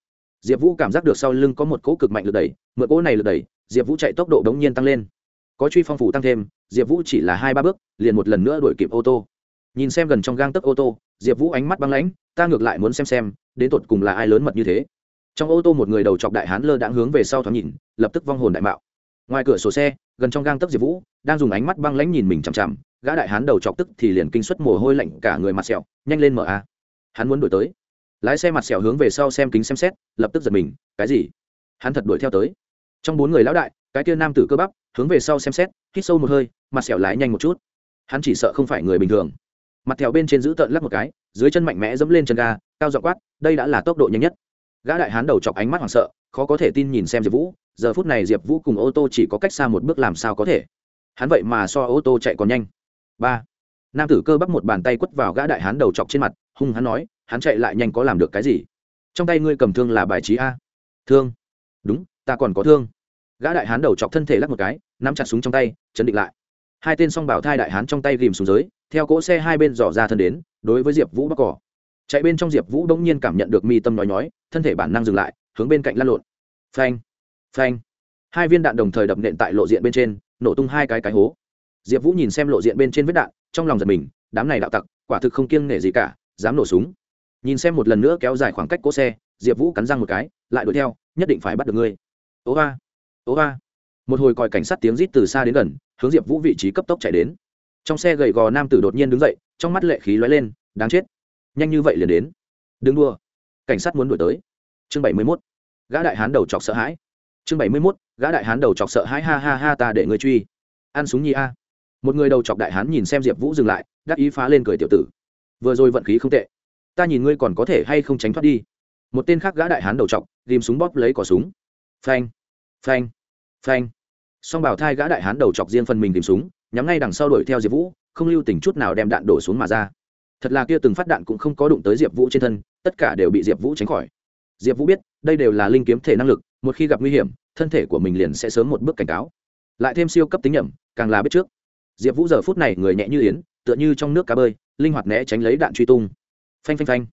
Diệp vũ cảm giác được sau lưng có một cỗ cực mạnh lực đẩy, mượn cỗ này lực đẩy, diệp vũ chạy tốc độ đống nhiên tăng lên. Có truy phong phủ tăng thêm, diệp vũ chỉ là hai ba bước, liền một lần nữa đuổi kịp ô tô. Nhìn xem gần trong gang tấc ô tô, diệp vũ ánh mắt băng lãnh, ta ngược lại muốn xem xem, đến tột cùng là ai lớn mật như thế. Trong ô tô một người đầu chọc đại hán lơ đãng hướng về sau thoáng nhìn, lập tức vong hồn đại mạo ngoài cửa sổ xe, gần trong gang tấc diệp vũ, đang dùng ánh mắt băng lãnh nhìn mình chằm chằm, gã đại hán đầu chọc tức thì liền kinh suất mồ hôi lạnh cả người mặt sẹo, nhanh lên mở a. Hắn muốn đuổi tới. Lái xe mặt sẹo hướng về sau xem kính xem xét, lập tức giật mình, cái gì? Hắn thật đuổi theo tới. Trong bốn người lão đại, cái kia nam tử cơ bắp, hướng về sau xem xét, hít sâu một hơi, mặt sẹo lái nhanh một chút. Hắn chỉ sợ không phải người bình thường. Mặt thèo bên trên giữ tợn lắc một cái, dưới chân mạnh mẽ dẫm lên chân ga, cao dọ quát, đây đã là tốc độ nhanh nhất. Gã đại hán đầu chọc ánh mắt hoảng sợ khó có thể tin nhìn xem diệp vũ, giờ phút này diệp vũ cùng ô tô chỉ có cách xa một bước làm sao có thể. Hắn vậy mà so ô tô chạy còn nhanh. Ba. Nam tử cơ bắp một bàn tay quất vào gã đại hán đầu chọc trên mặt, hung hắn nói, hắn chạy lại nhanh có làm được cái gì? Trong tay ngươi cầm thương là bài trí a. Thương? Đúng, ta còn có thương. Gã đại hán đầu chọc thân thể lắc một cái, nắm chặt súng trong tay, chấn định lại. Hai tên song bảo thai đại hán trong tay ghìm xuống dưới, theo cỗ xe hai bên dò ra thân đến, đối với diệp vũ bắc cỏ. Chạy bên trong diệp vũ đông nhiên cảm nhận được mi tâm nói nhói, thân thể bản năng dừng lại hướng bên cạnh lăn lộn. Phanh phanh. Hai viên đạn đồng thời đập nện tại lộ diện bên trên, nổ tung hai cái cái hố. Diệp vũ nhìn xem lộ diện bên trên vết đạn, trong lòng giật mình, đám này đạo tặc, quả thực không kiêng nể gì cả, dám nổ súng. Nhìn xem một lần nữa kéo dài khoảng cách cỗ xe, diệp vũ cắn răng một cái, lại đuổi theo, nhất định phải bắt được ngươi. Ố ba ố ba. Một hồi còi cảnh sát tiếng rít từ xa đến gần, hướng diệp vũ vị trí cấp tốc chạy đến. Trong xe gầy gò nam tử đột nhiên đứng dậy, trong mắt lệ khí lóe lên, đáng chết. Nhanh như vậy liền đến. Đừng đua cảnh sát muốn đuổi tới chương bảy mươi mốt, gã đại hán đầu chọc sợ hãi. Chương bảy mươi mốt, gã đại hán đầu chọc sợ hãi, ha ha ha, ta để ngươi truy. Ăn súng nhi a. Một người đầu chọc đại hán nhìn xem diệp vũ dừng lại, đắc ý phá lên cười tiểu tử. Vừa rồi vận khí không tệ. Ta nhìn ngươi còn có thể hay không tránh thoát đi. Một tên khác gã đại hán đầu chọc ghìm súng bóp lấy cỏ súng. Phanh phanh phanh. Song bảo thai gã đại hán đầu chọc riêng phần mình tìm súng, nhắm ngay đằng sau đuổi theo diệp vũ, không lưu tình chút nào đem đạn đổ xuống mà ra. Thật là kia từng phát đạn cũng không có đụng tới diệp vũ trên thân, tất cả đều bị diệp vũ tránh khỏi diệp vũ biết, đây đều là linh kiếm thể năng lực, một khi gặp nguy hiểm, thân thể của mình liền sẽ sớm một bước cảnh cáo. Lại thêm siêu cấp tính nhầm càng là biết trước. Diệp vũ giờ phút này người nhẹ như yến, tựa như trong nước cá bơi, linh hoạt né tránh lấy đạn truy tung. Phanh phanh phanh.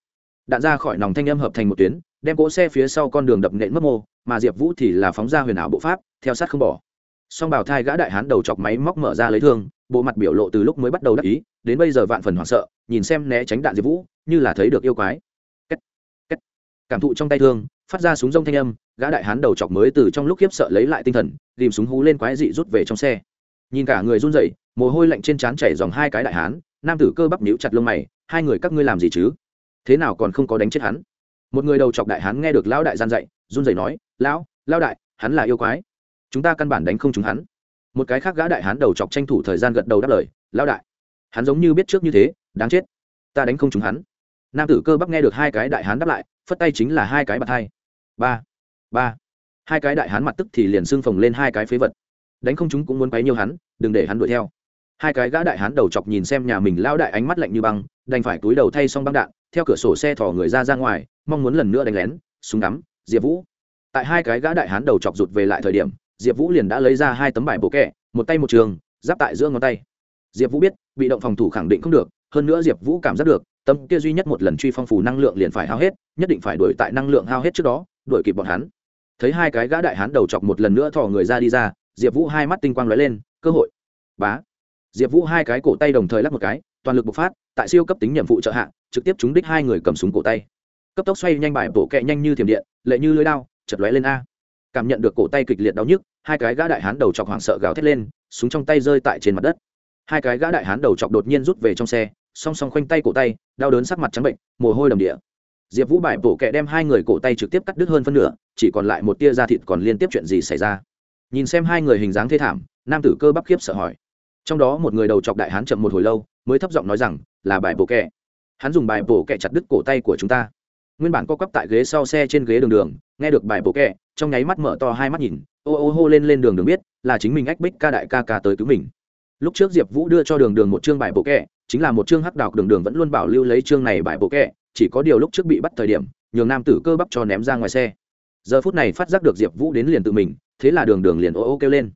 Đạn ra khỏi nòng thanh âm hợp thành một tuyến, đem cỗ xe phía sau con đường đập nện mất mô, mà diệp vũ thì là phóng ra huyền ảo bộ pháp, theo sát không bỏ. Song bảo thai gã đại hán đầu chọc máy móc mở ra lấy thương, bộ mặt biểu lộ từ lúc mới bắt đầu đắc ý, đến bây giờ vạn phần hoảng sợ, nhìn xem né tránh đạn diệp vũ, như là thấy được yêu quái cảm thụ trong tay thương, phát ra súng rông thanh âm, gã đại hán đầu chọc mới từ trong lúc khiếp sợ lấy lại tinh thần, tìm súng hú lên quái dị rút về trong xe. Nhìn cả người run rẩy, mồ hôi lạnh trên trán chảy dòng hai cái đại hán, nam tử cơ bắp nhíu chặt lông mày, hai người các ngươi làm gì chứ? Thế nào còn không có đánh chết hắn? Một người đầu chọc đại hán nghe được lão đại gian dạy, run rẩy nói, lão lão đại, hắn là yêu quái. Chúng ta căn bản đánh không chúng hắn. Một cái khác gã đại hán đầu chọc tranh thủ thời gian gật đầu đáp lời, lão đại, hắn giống như biết trước như thế, đáng chết, ta đánh không chúng hắn. Nam tử cơ bắp nghe được hai cái đại hán đáp lại phất tay chính là hai cái bạt hai. Ba. Ba. Hai cái đại hán mặt tức thì liền xưng phồng lên hai cái phế vật. Đánh không chúng cũng muốn quấy nhiều hắn, đừng để hắn đuổi theo. Hai cái gã đại hán đầu chọc nhìn xem nhà mình lao đại ánh mắt lạnh như băng, đành phải túi đầu thay xong băng đạn, theo cửa sổ xe thỏ người ra ra ngoài, mong muốn lần nữa đánh lén, súng đắm diệp vũ. Tại hai cái gã đại hán đầu chọc rụt về lại thời điểm, diệp vũ liền đã lấy ra hai tấm bài bộ kẹ, một tay một trường, giáp tại giữa ngón tay. Diệp vũ biết, bị động phòng thủ khẳng định không được, hơn nữa diệp vũ cảm giác được tâm kia duy nhất một lần truy phong phủ năng lượng liền phải hao hết, nhất định phải đuổi tại năng lượng hao hết trước đó, đuổi kịp bọn hắn. Thấy hai cái gã đại hán đầu chọc một lần nữa thò người ra đi ra, diệp vũ hai mắt tinh quang lóe lên, cơ hội. Bá. Diệp vũ hai cái cổ tay đồng thời lắp một cái, toàn lực bộc phát, tại siêu cấp tính nhiệm vụ trợ hạng trực tiếp trúng đích hai người cầm súng cổ tay. Cấp tốc xoay nhanh bài bổ kẹ nhanh như thiểm điện, lệ như lưới đao chật lóe lên a. Cảm nhận được cổ tay kịch liệt đau nhức, hai cái gã đại hán đầu chọc hoảng sợ gào thét lên, súng trong tay rơi tại trên mặt đất. Hai cái gã đại hán đầu chọc đột nhiên rút về trong xe song song khoanh tay cổ tay, đau đớn sắc mặt trắng bệnh, mồ hôi đầm địa. Diệp vũ bài bổ kẹ đem hai người cổ tay trực tiếp cắt đứt hơn phân nửa, chỉ còn lại một tia da thịt còn liên tiếp chuyện gì xảy ra. Nhìn xem hai người hình dáng thê thảm, nam tử cơ bắp khiếp sợ hỏi. Trong đó một người đầu chọc đại hán chậm một hồi lâu, mới thấp giọng nói rằng, là bài bổ kẹ. Hắn dùng bài bổ kẹ chặt đứt cổ tay của chúng ta. Nguyên bản co quắp tại ghế sau xe trên ghế đường đường, nghe được bài bổ kẹ, trong nháy mắt mở to hai mắt nhìn, ô ô hô lên lên đường đường biết là chính mình ách bích ca đại ca ca tới cứu mình. Lúc trước diệp vũ đưa cho đường đường một chương bài bổ kẹ chính là một chương hắc đạo đường đường vẫn luôn bảo lưu lấy chương này bài bộ kẹ, chỉ có điều lúc trước bị bắt thời điểm, nhường nam tử cơ bắp cho ném ra ngoài xe. Giờ phút này phát giác được diệp vũ đến liền tự mình, thế là đường đường liền ô ô kêu lên.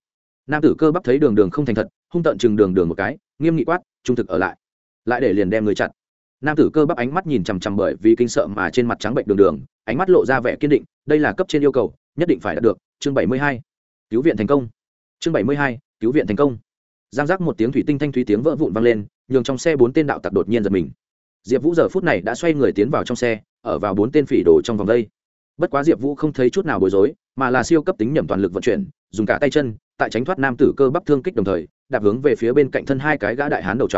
Nam tử cơ bắp thấy đường đường không thành thật, hung tận chừng đường đường một cái, nghiêm nghị quát, trung thực ở lại. Lại để liền đem người chặt nam tử cơ bắp ánh mắt nhìn chằm chằm bởi vì kinh sợ mà trên mặt trắng bệnh đường đường, ánh mắt lộ ra vẻ kiên định, đây là cấp trên yêu cầu, nhất định phải đạt được. Chương bảy mươi hai. Cứu viện thành công. Chương bảy mươi hai. Cứu viện thành công giang giác một tiếng thủy tinh thanh thúy tiếng vỡ vụn vang lên, nhường trong xe bốn tên đạo tặc đột nhiên giật mình. Diệp vũ giờ phút này đã xoay người tiến vào trong xe, ở vào bốn tên phỉ đồ trong vòng đây. Bất quá diệp vũ không thấy chút nào bối rối, mà là siêu cấp tính nhầm toàn lực vận chuyển, dùng cả tay chân, tại tránh thoát nam tử cơ bắp thương kích đồng thời, đạp hướng về phía bên cạnh thân hai cái gã đại hán đầu t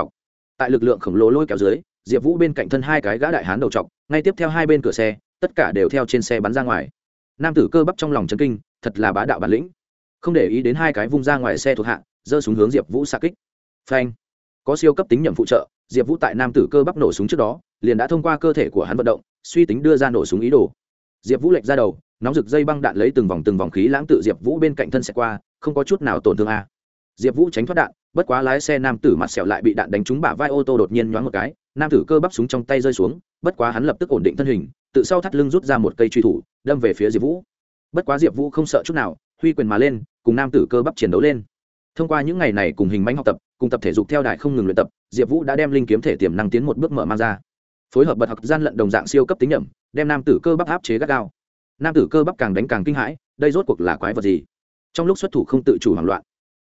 tại lực lượng khổng lồ lôi kéo dưới, diệp vũ bên cạnh thân hai cái gã đại hán đầu t ngay tiếp theo hai bên cửa xe, tất cả đều theo trên xe bắn ra ngoài. Nam tử cơ bắp trong lòng chấn kinh, thật là bá đạo bản lĩnh. Không để ý đến hai cái vung ra ngoài xe thuộc hạ giơ xuống hướng diệp vũ xa kích. Phanh. Có siêu cấp tính nhầm phụ trợ, diệp vũ tại nam tử cơ bắp nổ súng trước đó, liền đã thông qua cơ thể của hắn vận động, suy tính đưa ra nổ súng ý đồ. Diệp vũ lệch ra đầu, nóng rực dây băng đạn lấy từng vòng từng vòng khí lãng tự diệp vũ bên cạnh thân sẽ qua, không có chút nào tổn thương a. Diệp vũ tránh thoát đạn, bất quá lái xe nam tử mặt sẹo lại bị đạn đánh trúng bả vai ô tô đột nhiên nhoáng một cái, nam tử cơ bắp súng trong tay rơi xuống, bất quá hắn lập tức ổn định thân hình, tự sau thắt lưng rút ra một cây truy thủ, đâm về phía diệp vũ. Bất quá diệp vũ không sợ chút nào, huy quyền mà lên, cùng nam tử cơ bắp chiến đấu lên thông qua những ngày này cùng hình mánh học tập, cùng tập thể dục theo đài không ngừng luyện tập, diệp vũ đã đem linh kiếm thể tiềm năng tiến một bước mở mang ra. Phối hợp bật học gian lận đồng dạng siêu cấp tính nhậm đem nam tử cơ bắp áp chế gắt gao. Nam tử cơ bắp càng đánh càng kinh hãi, đây rốt cuộc là quái vật gì? Trong lúc xuất thủ không tự chủ hoảng loạn,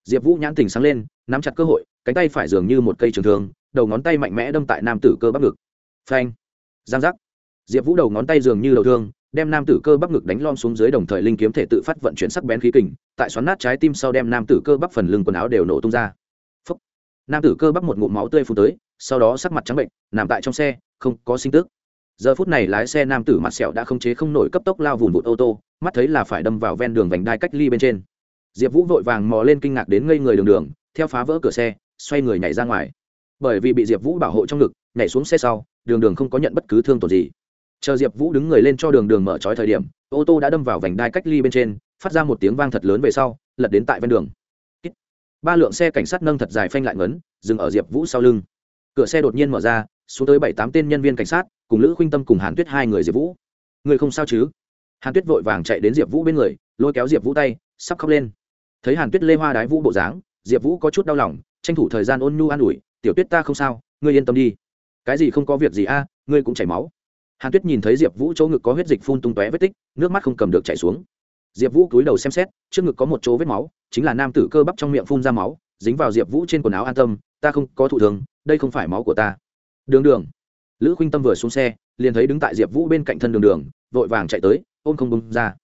diệp vũ nhãn tình sáng lên, nắm chặt cơ hội, cánh tay phải dường như một cây trường thương, đầu ngón tay mạnh mẽ đâm tại nam tử cơ bắp ngực. Phanh! Giang giác! Diệp vũ đầu ngón tay dường như đầu thương đem nam tử cơ bắp ngực đánh lom xuống dưới đồng thời linh kiếm thể tự phát vận chuyển sắc bén khí kình, tại xoắn nát trái tim sau đem nam tử cơ bắp phần lưng quần áo đều nổ tung ra. Phúc. nam tử cơ bắp một ngụm máu tươi phun tới, sau đó sắc mặt trắng bệnh, nằm tại trong xe, không có sinh tức. Giờ phút này lái xe nam tử mặt sẹo đã không chế không nổi cấp tốc lao vùn vụt ô tô, mắt thấy là phải đâm vào ven đường vành đai cách ly bên trên. Diệp vũ vội vàng mò lên kinh ngạc đến ngây người đường đường, theo phá vỡ cửa xe, xoay người nhảy ra ngoài. Bởi vì bị diệp vũ bảo hộ trong ngực, nhảy xuống xe sau, đường đường không có nhận bất cứ thương tổn gì chờ diệp vũ đứng người lên cho đường đường mở trói thời điểm, ô tô đã đâm vào vành đai cách ly bên trên, phát ra một tiếng vang thật lớn về sau, lật đến tại ven đường. Ba lượng xe cảnh sát nâng thật dài phanh lại ngấn, dừng ở diệp vũ sau lưng. Cửa xe đột nhiên mở ra, xuống tới bảy tám tên nhân viên cảnh sát, cùng lữ khuynh tâm cùng hàn tuyết hai người diệp vũ. Người không sao chứ? Hàn tuyết vội vàng chạy đến diệp vũ bên người, lôi kéo diệp vũ tay, sắp khóc lên. Thấy hàn tuyết lê hoa đái vũ bộ dáng, diệp vũ có chút đau lòng, tranh thủ thời gian ôn nhu an ủi, tiểu tuyết ta không sao, ngươi yên tâm đi. Cái gì không có việc gì a, ngươi cũng chảy máu hàn tuyết nhìn thấy diệp vũ chỗ ngực có huyết dịch phun tung tóe vết tích, nước mắt không cầm được chảy xuống. Diệp vũ cúi đầu xem xét, trước ngực có một chỗ vết máu, chính là nam tử cơ bắp trong miệng phun ra máu, dính vào diệp vũ trên quần áo an tâm, ta không có thụ thường đây không phải máu của ta. Đường đường. Lữ khuynh tâm vừa xuống xe, liền thấy đứng tại diệp vũ bên cạnh thân đường đường, vội vàng chạy tới, ôm không bông ra.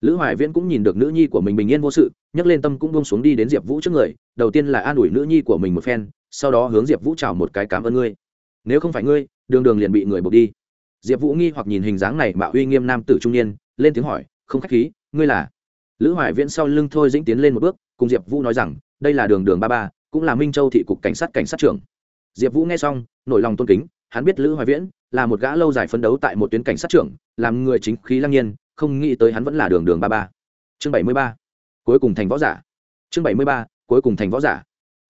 Lữ hoài viễn cũng nhìn được nữ nhi của mình bình yên vô sự, nhấc lên tâm cũng bông xuống đi đến diệp vũ trước người, đầu tiên là an ủi nữ nhi của mình một phen, sau đó hướng diệp vũ chào một cái, cảm ơn ngươi. Nếu không phải ngươi, đường đường liền bị người buộc đi diệp vũ nghi hoặc nhìn hình dáng này mà uy nghiêm nam tử trung niên, lên tiếng hỏi, không khách khí, ngươi là? Lữ hoài viễn sau lưng thôi dĩnh tiến lên một bước, cùng diệp vũ nói rằng, đây là đường đường ba ba, cũng là minh châu thị cục cảnh sát cảnh sát trưởng. Diệp vũ nghe xong, nổi lòng tôn kính, hắn biết lữ hoài viễn là một gã lâu dài phấn đấu tại một tuyến cảnh sát trưởng, làm người chính khí lăng nhiên, không nghĩ tới hắn vẫn là đường đường ba ba. Chương bảy mươi ba, cuối cùng thành võ giả. Chương bảy mươi ba, cuối cùng thành võ giả.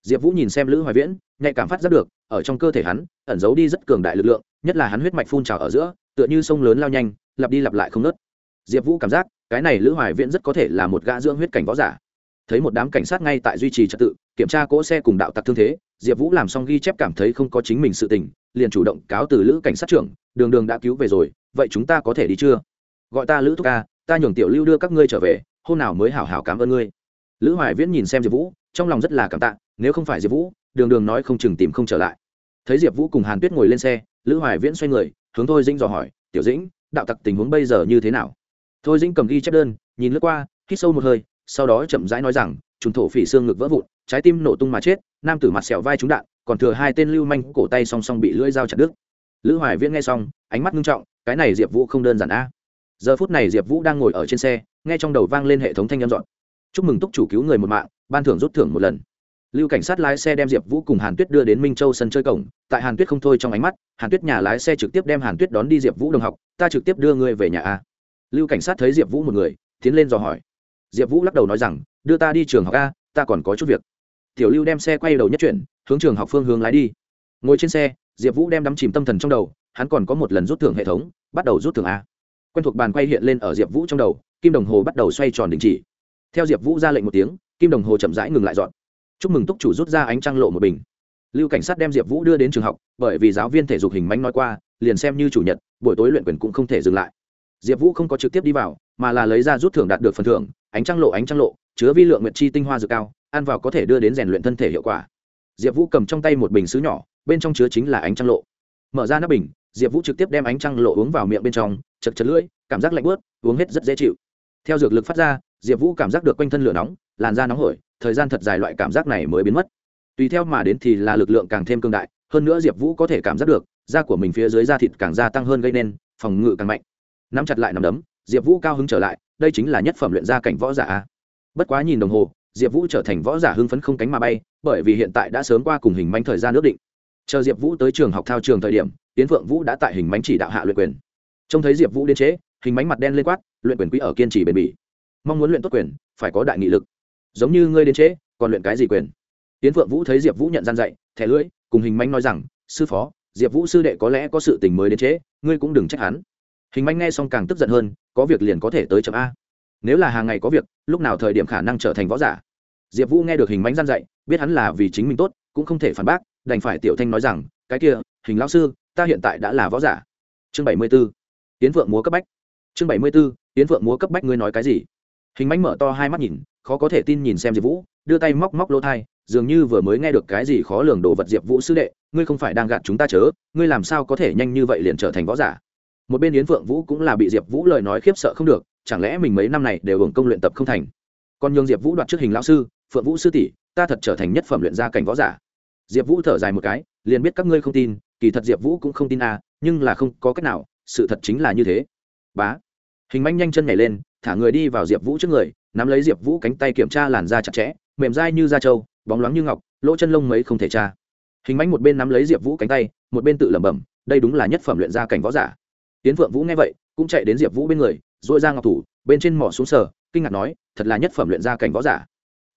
Diệp vũ nhìn xem lữ hoài viễn, nhạy cảm phát giác được, ở trong cơ thể hắn, ẩn giấu đi rất cường đại lực lượng nhất là hắn huyết mạch phun trào ở giữa, tựa như sông lớn lao nhanh, lặp đi lặp lại không nớt diệp vũ cảm giác, cái này lữ hoài viễn rất có thể là một gã dưỡng huyết cảnh võ giả. Thấy một đám cảnh sát ngay tại duy trì trật tự, kiểm tra cỗ xe cùng đạo tặc thương thế, diệp vũ làm xong ghi chép cảm thấy không có chính mình sự tình, liền chủ động cáo từ lữ cảnh sát trưởng, đường đường đã cứu về rồi, vậy chúng ta có thể đi chưa? Gọi ta lữ thúc ca, ta nhường tiểu lưu đưa các ngươi trở về, hôm nào mới hảo hảo cảm ơn ngươi. Lữ hoài viễn nhìn xem diệp vũ, trong lòng rất là cảm tạ, nếu không phải diệp vũ, đường đường nói không chừng tìm không trở lại. Thấy diệp vũ cùng hàn tuyết ngồi lên xe lữ hoài viễn xoay người, hướng thôi dĩnh dò hỏi, tiểu dĩnh, đạo tặc tình huống bây giờ như thế nào? Thôi dĩnh cầm ghi chép đơn, nhìn lướt qua, hít sâu một hơi, sau đó chậm rãi nói rằng, trùng thổ phỉ xương ngực vỡ vụn, trái tim nổ tung mà chết, nam tử mặt sẹo vai trúng đạn, còn thừa hai tên lưu manh cổ tay song song bị lưỡi dao chặt đứt. Lữ hoài viễn nghe xong, ánh mắt nghiêm trọng, cái này diệp vũ không đơn giản a. Giờ phút này diệp vũ đang ngồi ở trên xe, nghe trong đầu vang lên hệ thống thanh âm dọn. Chúc mừng túc chủ cứu người một mạng, ban thưởng rút thưởng một lần lưu cảnh sát lái xe đem diệp vũ cùng hàn tuyết đưa đến minh châu sân chơi cổng. Tại hàn tuyết không thôi trong ánh mắt, hàn tuyết nhà lái xe trực tiếp đem hàn tuyết đón đi diệp vũ đồng học, ta trực tiếp đưa ngươi về nhà a. Lưu cảnh sát thấy diệp vũ một người, tiến lên dò hỏi. Diệp vũ lắc đầu nói rằng, đưa ta đi trường học a, ta còn có chút việc. Tiểu lưu đem xe quay đầu nhất chuyển, hướng trường học phương hướng lái đi. Ngồi trên xe, diệp vũ đem đắm chìm tâm thần trong đầu, hắn còn có một lần rút thưởng hệ thống, bắt đầu rút thưởng a. Quen thuộc bàn quay hiện lên ở diệp vũ trong đầu, kim đồng hồ bắt đầu xoay tròn đình chỉ. Theo diệp vũ ra lệnh một tiếng, kim đồng hồ chậm rãi ngừng lại dọn chúc mừng túc chủ rút ra ánh trăng lộ một bình. Lưu cảnh sát đem diệp vũ đưa đến trường học, bởi vì giáo viên thể dục hình mánh nói qua, liền xem như chủ nhật, buổi tối luyện quyền cũng không thể dừng lại. Diệp vũ không có trực tiếp đi vào, mà là lấy ra rút thưởng đạt được phần thưởng, ánh trăng lộ, ánh trăng lộ, chứa vi lượng nguyệt chi tinh hoa dược cao, ăn vào có thể đưa đến rèn luyện thân thể hiệu quả. Diệp vũ cầm trong tay một bình xứ nhỏ, bên trong chứa chính là ánh trăng lộ. Mở ra nắp bình, diệp vũ trực tiếp đem ánh trăng lộ uống vào miệng bên trong, chật chật lưỡi, cảm giác lạnh bớt uống hết rất dễ chịu. Theo dược lực phát ra, diệp vũ cảm giác được quanh thân lửa nóng, làn da nóng hổi thời gian thật dài loại cảm giác này mới biến mất. Tùy theo mà đến thì là lực lượng càng thêm cương đại hơn nữa diệp vũ có thể cảm giác được da của mình phía dưới da thịt càng gia tăng hơn gây nên phòng ngự càng mạnh. Nắm chặt lại nằm đấm diệp vũ cao hứng trở lại đây chính là nhất phẩm luyện gia cảnh võ giả bất quá nhìn đồng hồ diệp vũ trở thành võ giả hưng phấn không cánh mà bay bởi vì hiện tại đã sớm qua cùng hình manh thời gian ước định. Chờ diệp vũ tới trường học thao trường thời điểm tiến phượng vũ đã tại hình mánh chỉ đạo hạ luyện quyền. Trông thấy diệp vũ đến chế, hình mánh mặt đen lên quát luyện quyền quý ở kiên trì bền bỉ. Mong muốn luyện tốt quyền phải có đại nghị lực giống như ngươi đến chế, còn luyện cái gì quyền? Tiến phượng vũ thấy diệp vũ nhận gian dạy thẻ lưỡi cùng hình manh nói rằng sư phó diệp vũ sư đệ có lẽ có sự tình mới đến chế, ngươi cũng đừng trách hắn. Hình manh nghe xong càng tức giận hơn có việc liền có thể tới chậm a. Nếu là hàng ngày có việc lúc nào thời điểm khả năng trở thành võ giả? Diệp vũ nghe được hình mánh gian dạy biết hắn là vì chính mình tốt cũng không thể phản bác đành phải tiểu thanh nói rằng cái kia hình lão sư ta hiện tại đã là võ giả. Chương bảy mươi b ố tiến phượng múa cấp bách. Chương bảy mươi b ố tiến phượng múa cấp bách ngươi nói cái gì? Hình mánh mở to hai mắt nhìn khó có thể tin nhìn xem diệp vũ, đưa tay móc móc lỗ thai, dường như vừa mới nghe được cái gì khó lường đồ vật diệp vũ sư đệ, ngươi không phải đang gạt chúng ta chớ, ngươi làm sao có thể nhanh như vậy liền trở thành võ giả? Một bên yến phượng vũ cũng là bị diệp vũ lời nói khiếp sợ không được, chẳng lẽ mình mấy năm này đều hưởng công luyện tập không thành? Còn nhường diệp vũ đoạt trước hình lão sư, phượng vũ sư tỷ, ta thật trở thành nhất phẩm luyện gia cảnh võ giả. Diệp vũ thở dài một cái, liền biết các ngươi không tin, kỳ thật diệp vũ cũng không tin à nhưng là không có cách nào, sự thật chính là như thế. Bá. Hình manh nhanh chân nhảy lên, thả người đi vào diệp vũ trước người nắm lấy diệp vũ cánh tay kiểm tra làn da chặt chẽ, mềm dai như da trâu, bóng loáng như ngọc, lỗ chân lông mấy không thể tra. Hình mánh một bên nắm lấy diệp vũ cánh tay, một bên tự lẩm bẩm, đây đúng là nhất phẩm luyện gia cảnh võ giả. Tiến phượng vũ nghe vậy, cũng chạy đến diệp vũ bên người dội ra ngọc thủ, bên trên mỏ xuống sờ, kinh ngạc nói, thật là nhất phẩm luyện gia cảnh võ giả.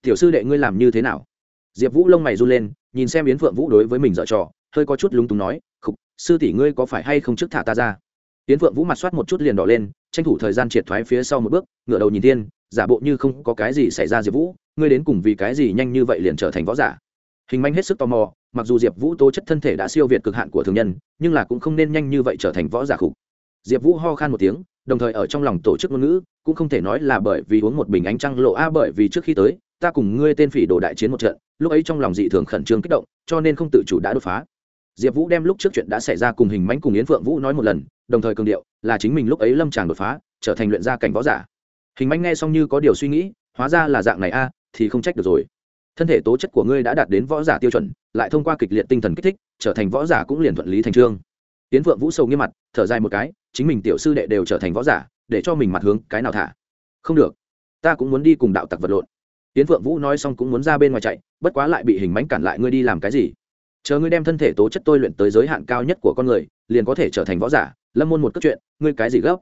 Tiểu sư đệ ngươi làm như thế nào? Diệp vũ lông mày run lên, nhìn xem yến phượng vũ đối với mình dở trò, hơi có chút lúng túng nói, khục, sư tỷ ngươi có phải hay không trước thả ta ra? Yến phượng vũ mặt soát một chút liền đỏ lên, tranh thủ thời gian triệt thoái phía sau một bước ngựa đầu nhìn tiên giả bộ như không có cái gì xảy ra diệp vũ ngươi đến cùng vì cái gì nhanh như vậy liền trở thành võ giả hình manh hết sức tò mò mặc dù diệp vũ tố chất thân thể đã siêu việt cực hạn của thường nhân nhưng là cũng không nên nhanh như vậy trở thành võ giả khục diệp vũ ho khan một tiếng đồng thời ở trong lòng tổ chức ngôn ngữ cũng không thể nói là bởi vì uống một bình ánh trăng lộ a bởi vì trước khi tới ta cùng ngươi tên phỉ đồ đại chiến một trận lúc ấy trong lòng dị thường khẩn trương kích động cho nên không tự chủ đã đột phá diệp vũ đem lúc trước chuyện đã xảy ra cùng hình mánh cùng yến phượng vũ nói một lần đồng thời cường điệu là chính mình lúc ấy lâm tràng đột phá trở thành luyện gia cảnh võ giả hình manh nghe xong như có điều suy nghĩ, hóa ra là dạng này a, thì không trách được rồi. Thân thể tố chất của ngươi đã đạt đến võ giả tiêu chuẩn, lại thông qua kịch liệt tinh thần kích thích, trở thành võ giả cũng liền thuận lý thành trương. Tiến vượng vũ sầu nghiêm mặt, thở dài một cái, chính mình tiểu sư đệ đều trở thành võ giả, để cho mình mặt hướng cái nào thả? Không được, ta cũng muốn đi cùng đạo tặc vật lộn. Tiến Vượng vũ nói xong cũng muốn ra bên ngoài chạy, bất quá lại bị hình mánh cản lại ngươi đi làm cái gì? Chờ ngươi đem thân thể tố chất tôi luyện tới giới hạn cao nhất của con người, liền có thể trở thành võ giả, lâm môn một cất chuyện, ngươi cái gì gấp?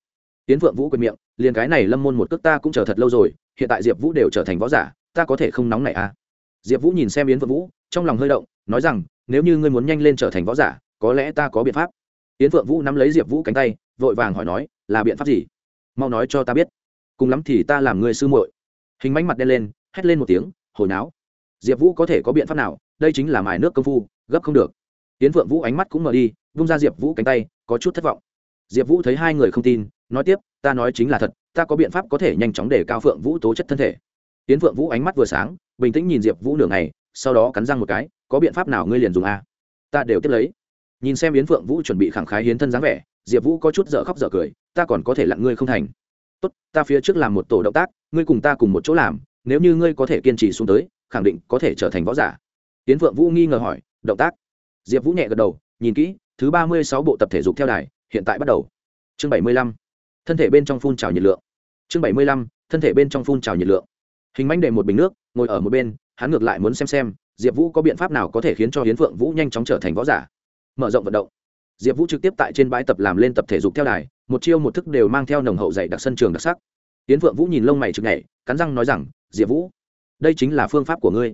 Tiến phượng vũ quệt miệng, liền cái này lâm môn một cước ta cũng chờ thật lâu rồi, hiện tại diệp vũ đều trở thành võ giả, ta có thể không nóng này à? Diệp vũ nhìn xem yến phượng vũ, trong lòng hơi động, nói rằng, nếu như ngươi muốn nhanh lên trở thành võ giả, có lẽ ta có biện pháp. Yến phượng vũ nắm lấy diệp vũ cánh tay, vội vàng hỏi nói, là biện pháp gì? Mau nói cho ta biết. Cùng lắm thì ta làm người sư muội. Hình mánh mặt đen lên, hét lên một tiếng, hồi náo. Diệp vũ có thể có biện pháp nào? Đây chính là mài nước công phu, gấp không được. Yến phượng vũ ánh mắt cũng mở đi, vung ra diệp vũ cánh tay, có chút thất vọng. Diệp vũ thấy hai người không tin nói tiếp, ta nói chính là thật, ta có biện pháp có thể nhanh chóng để cao phượng vũ tố chất thân thể. Tiến phượng vũ ánh mắt vừa sáng, bình tĩnh nhìn diệp vũ nửa ngày, sau đó cắn răng một cái, có biện pháp nào ngươi liền dùng a ta đều tiếp lấy. Nhìn xem yến phượng vũ chuẩn bị khẳng khái hiến thân dáng vẻ, diệp vũ có chút dở khóc dở cười, ta còn có thể lặn ngươi không thành. Tốt, ta phía trước làm một tổ động tác, ngươi cùng ta cùng một chỗ làm, nếu như ngươi có thể kiên trì xuống tới, khẳng định có thể trở thành võ giả. Yến phượng vũ nghi ngờ hỏi, động tác. Diệp vũ nhẹ gật đầu, nhìn kỹ, thứ ba mươi sáu bộ tập thể dục theo đài, hiện tại bắt đầu. Chương bảy mươi lăm thân thể bên trong phun trào nhiệt lượng. Chương bảy mươi lăm, thân thể bên trong phun trào nhiệt lượng. Hình manh để một bình nước, ngồi ở một bên, hắn ngược lại muốn xem xem, diệp vũ có biện pháp nào có thể khiến cho hiến phượng vũ nhanh chóng trở thành võ giả. Mở rộng vận động. Diệp vũ trực tiếp tại trên bãi tập làm lên tập thể dục theo đài, một chiêu một thức đều mang theo nồng hậu dạy đặc sân trường đặc sắc. Hiến phượng vũ nhìn lông mày chực nhảy, cắn răng nói rằng, diệp vũ, đây chính là phương pháp của ngươi.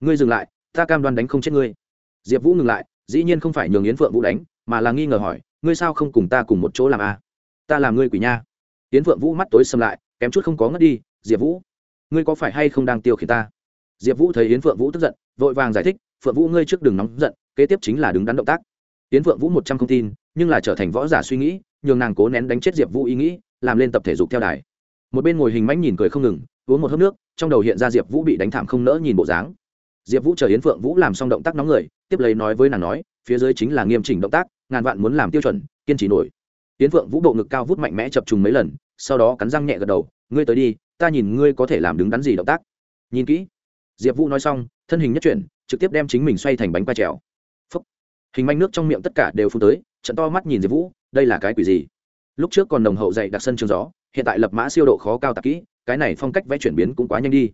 Ngươi dừng lại, ta cam đoan đánh không chết ngươi. Diệp vũ ngừng lại, dĩ nhiên không phải nhường yến phượng vũ đánh, mà là nghi ngờ hỏi, ngươi sao không cùng ta cùng một chỗ làm a à? Ta làm ngươi quỷ nha. Yến phượng vũ mắt tối xâm lại, kém chút không có ngất đi, diệp vũ, ngươi có phải hay không đang tiêu khiển ta? Diệp vũ thấy yến phượng vũ tức giận, vội vàng giải thích, phượng vũ ngươi trước đừng nóng giận, kế tiếp chính là đứng đắn động tác. Yến phượng vũ một trăm không tin, nhưng là trở thành võ giả suy nghĩ, nhường nàng cố nén đánh chết diệp vũ ý nghĩ, làm lên tập thể dục theo đài. Một bên ngồi hình mánh nhìn cười không ngừng, uống một hớp nước, trong đầu hiện ra diệp vũ bị đánh thảm không nỡ nhìn bộ dáng. Diệp vũ chờ yến phượng vũ làm xong động tác nóng người, tiếp lấy nói với nàng nói, phía dưới chính là nghiêm chỉnh động tác, ngàn vạn muốn làm tiêu chuẩn, kiên trì nổi. Tiến phượng vũ bộ ngực cao vút mạnh mẽ chập trùng mấy lần, sau đó cắn răng nhẹ gật đầu, ngươi tới đi, ta nhìn ngươi có thể làm đứng đắn gì động tác. Nhìn kỹ. Diệp vũ nói xong, thân hình nhất chuyển, trực tiếp đem chính mình xoay thành bánh quay trèo. Phúc. hình manh nước trong miệng tất cả đều phun tới, trận to mắt nhìn diệp vũ, đây là cái quỷ gì? Lúc trước còn nồng hậu dày đặc sân trường gió, hiện tại lập mã siêu độ khó cao tạc kỹ, cái này phong cách vẽ chuyển biến cũng quá nhanh đi.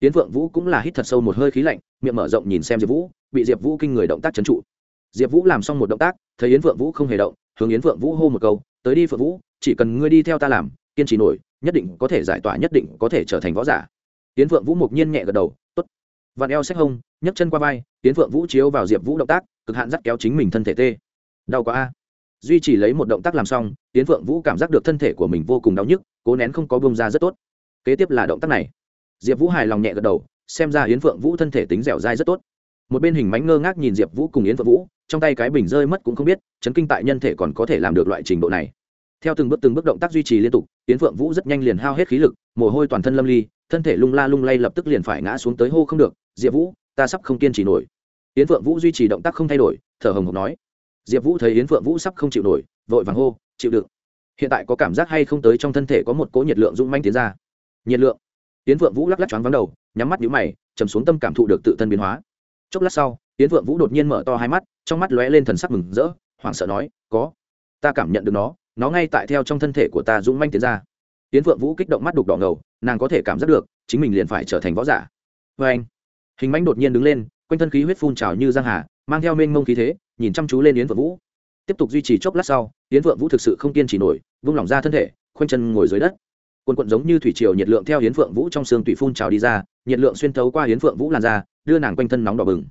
Tiến phượng vũ cũng là hít thật sâu một hơi khí lạnh, miệng mở rộng nhìn xem diệp vũ, bị diệp vũ kinh người động tác trấn trụ diệp vũ làm xong một động tác, thấy yến phượng vũ không hề động, hướng yến phượng vũ hô một câu, tới đi phượng vũ, chỉ cần ngươi đi theo ta làm, kiên trì nổi, nhất định có thể giải tỏa, nhất định có thể trở thành võ giả. Yến phượng vũ mục nhiên nhẹ gật đầu t ố t vặn eo xách hông, nhấc chân qua vai, yến phượng vũ chiếu vào diệp vũ động tác, cực hạn dắt kéo chính mình thân thể tê. Đau quá a. Duy chỉ lấy một động tác làm xong, yến phượng vũ cảm giác được thân thể của mình vô cùng đau nhức, cố nén không có bông ra rất tốt. Kế tiếp là động tác này. Diệp vũ hài lòng nhẹ gật đầu, xem ra yến phượng vũ thân thể tính dẻo dai rất tốt một bên hình mánh ngơ ngác nhìn diệp vũ cùng yến phượng vũ, trong tay cái bình rơi mất cũng không biết, chấn kinh tại nhân thể còn có thể làm được loại trình độ này. Theo từng bước từng bước động tác duy trì liên tục, yến phượng vũ rất nhanh liền hao hết khí lực, mồ hôi toàn thân lâm ly, thân thể lung la lung lay lập tức liền phải ngã xuống tới hô không được, diệp vũ, ta sắp không kiên trì nổi. Yến phượng vũ duy trì động tác không thay đổi, thở hồng hộc nói. Diệp vũ thấy yến phượng vũ sắp không chịu nổi, vội vàng hô, chịu đựng. Hiện tại có cảm giác hay không tới trong thân thể có một cỗ nhiệt lượng rung manh tiến ra. Nhiệt lượng. Yến phượng vũ lắc lắc choáng vắng đầu, nhắm mắt nhũ mày, trầm xuống tâm cảm thụ được tự thân biến hóa chốc lát sau, yến vượng vũ đột nhiên mở to hai mắt, trong mắt lóe lên thần sắc mừng rỡ, hoảng sợ nói, có, ta cảm nhận được nó nó ngay tại theo trong thân thể của ta dũng manh tiến ra. Yến vượng vũ kích động mắt đục đỏ ngầu, nàng có thể cảm giác được, chính mình liền phải trở thành võ giả. Vê anh, hình manh đột nhiên đứng lên, quanh thân khí huyết phun trào như giang hà, mang theo mênh mông khí thế, nhìn chăm chú lên yến vượng vũ. Tiếp tục duy trì chốc lát sau, yến vượng vũ thực sự không kiên trì nổi, vung lỏng ra thân thể, khoanh chân ngồi dưới đất. Quần quận giống như thủy triều nhiệt lượng theo yến vượng vũ trong xương tủy phun trào đi ra nhiệt lượng xuyên thấu qua yến phượng vũ làn ra đưa nàng quanh thân nóng đỏ bừng.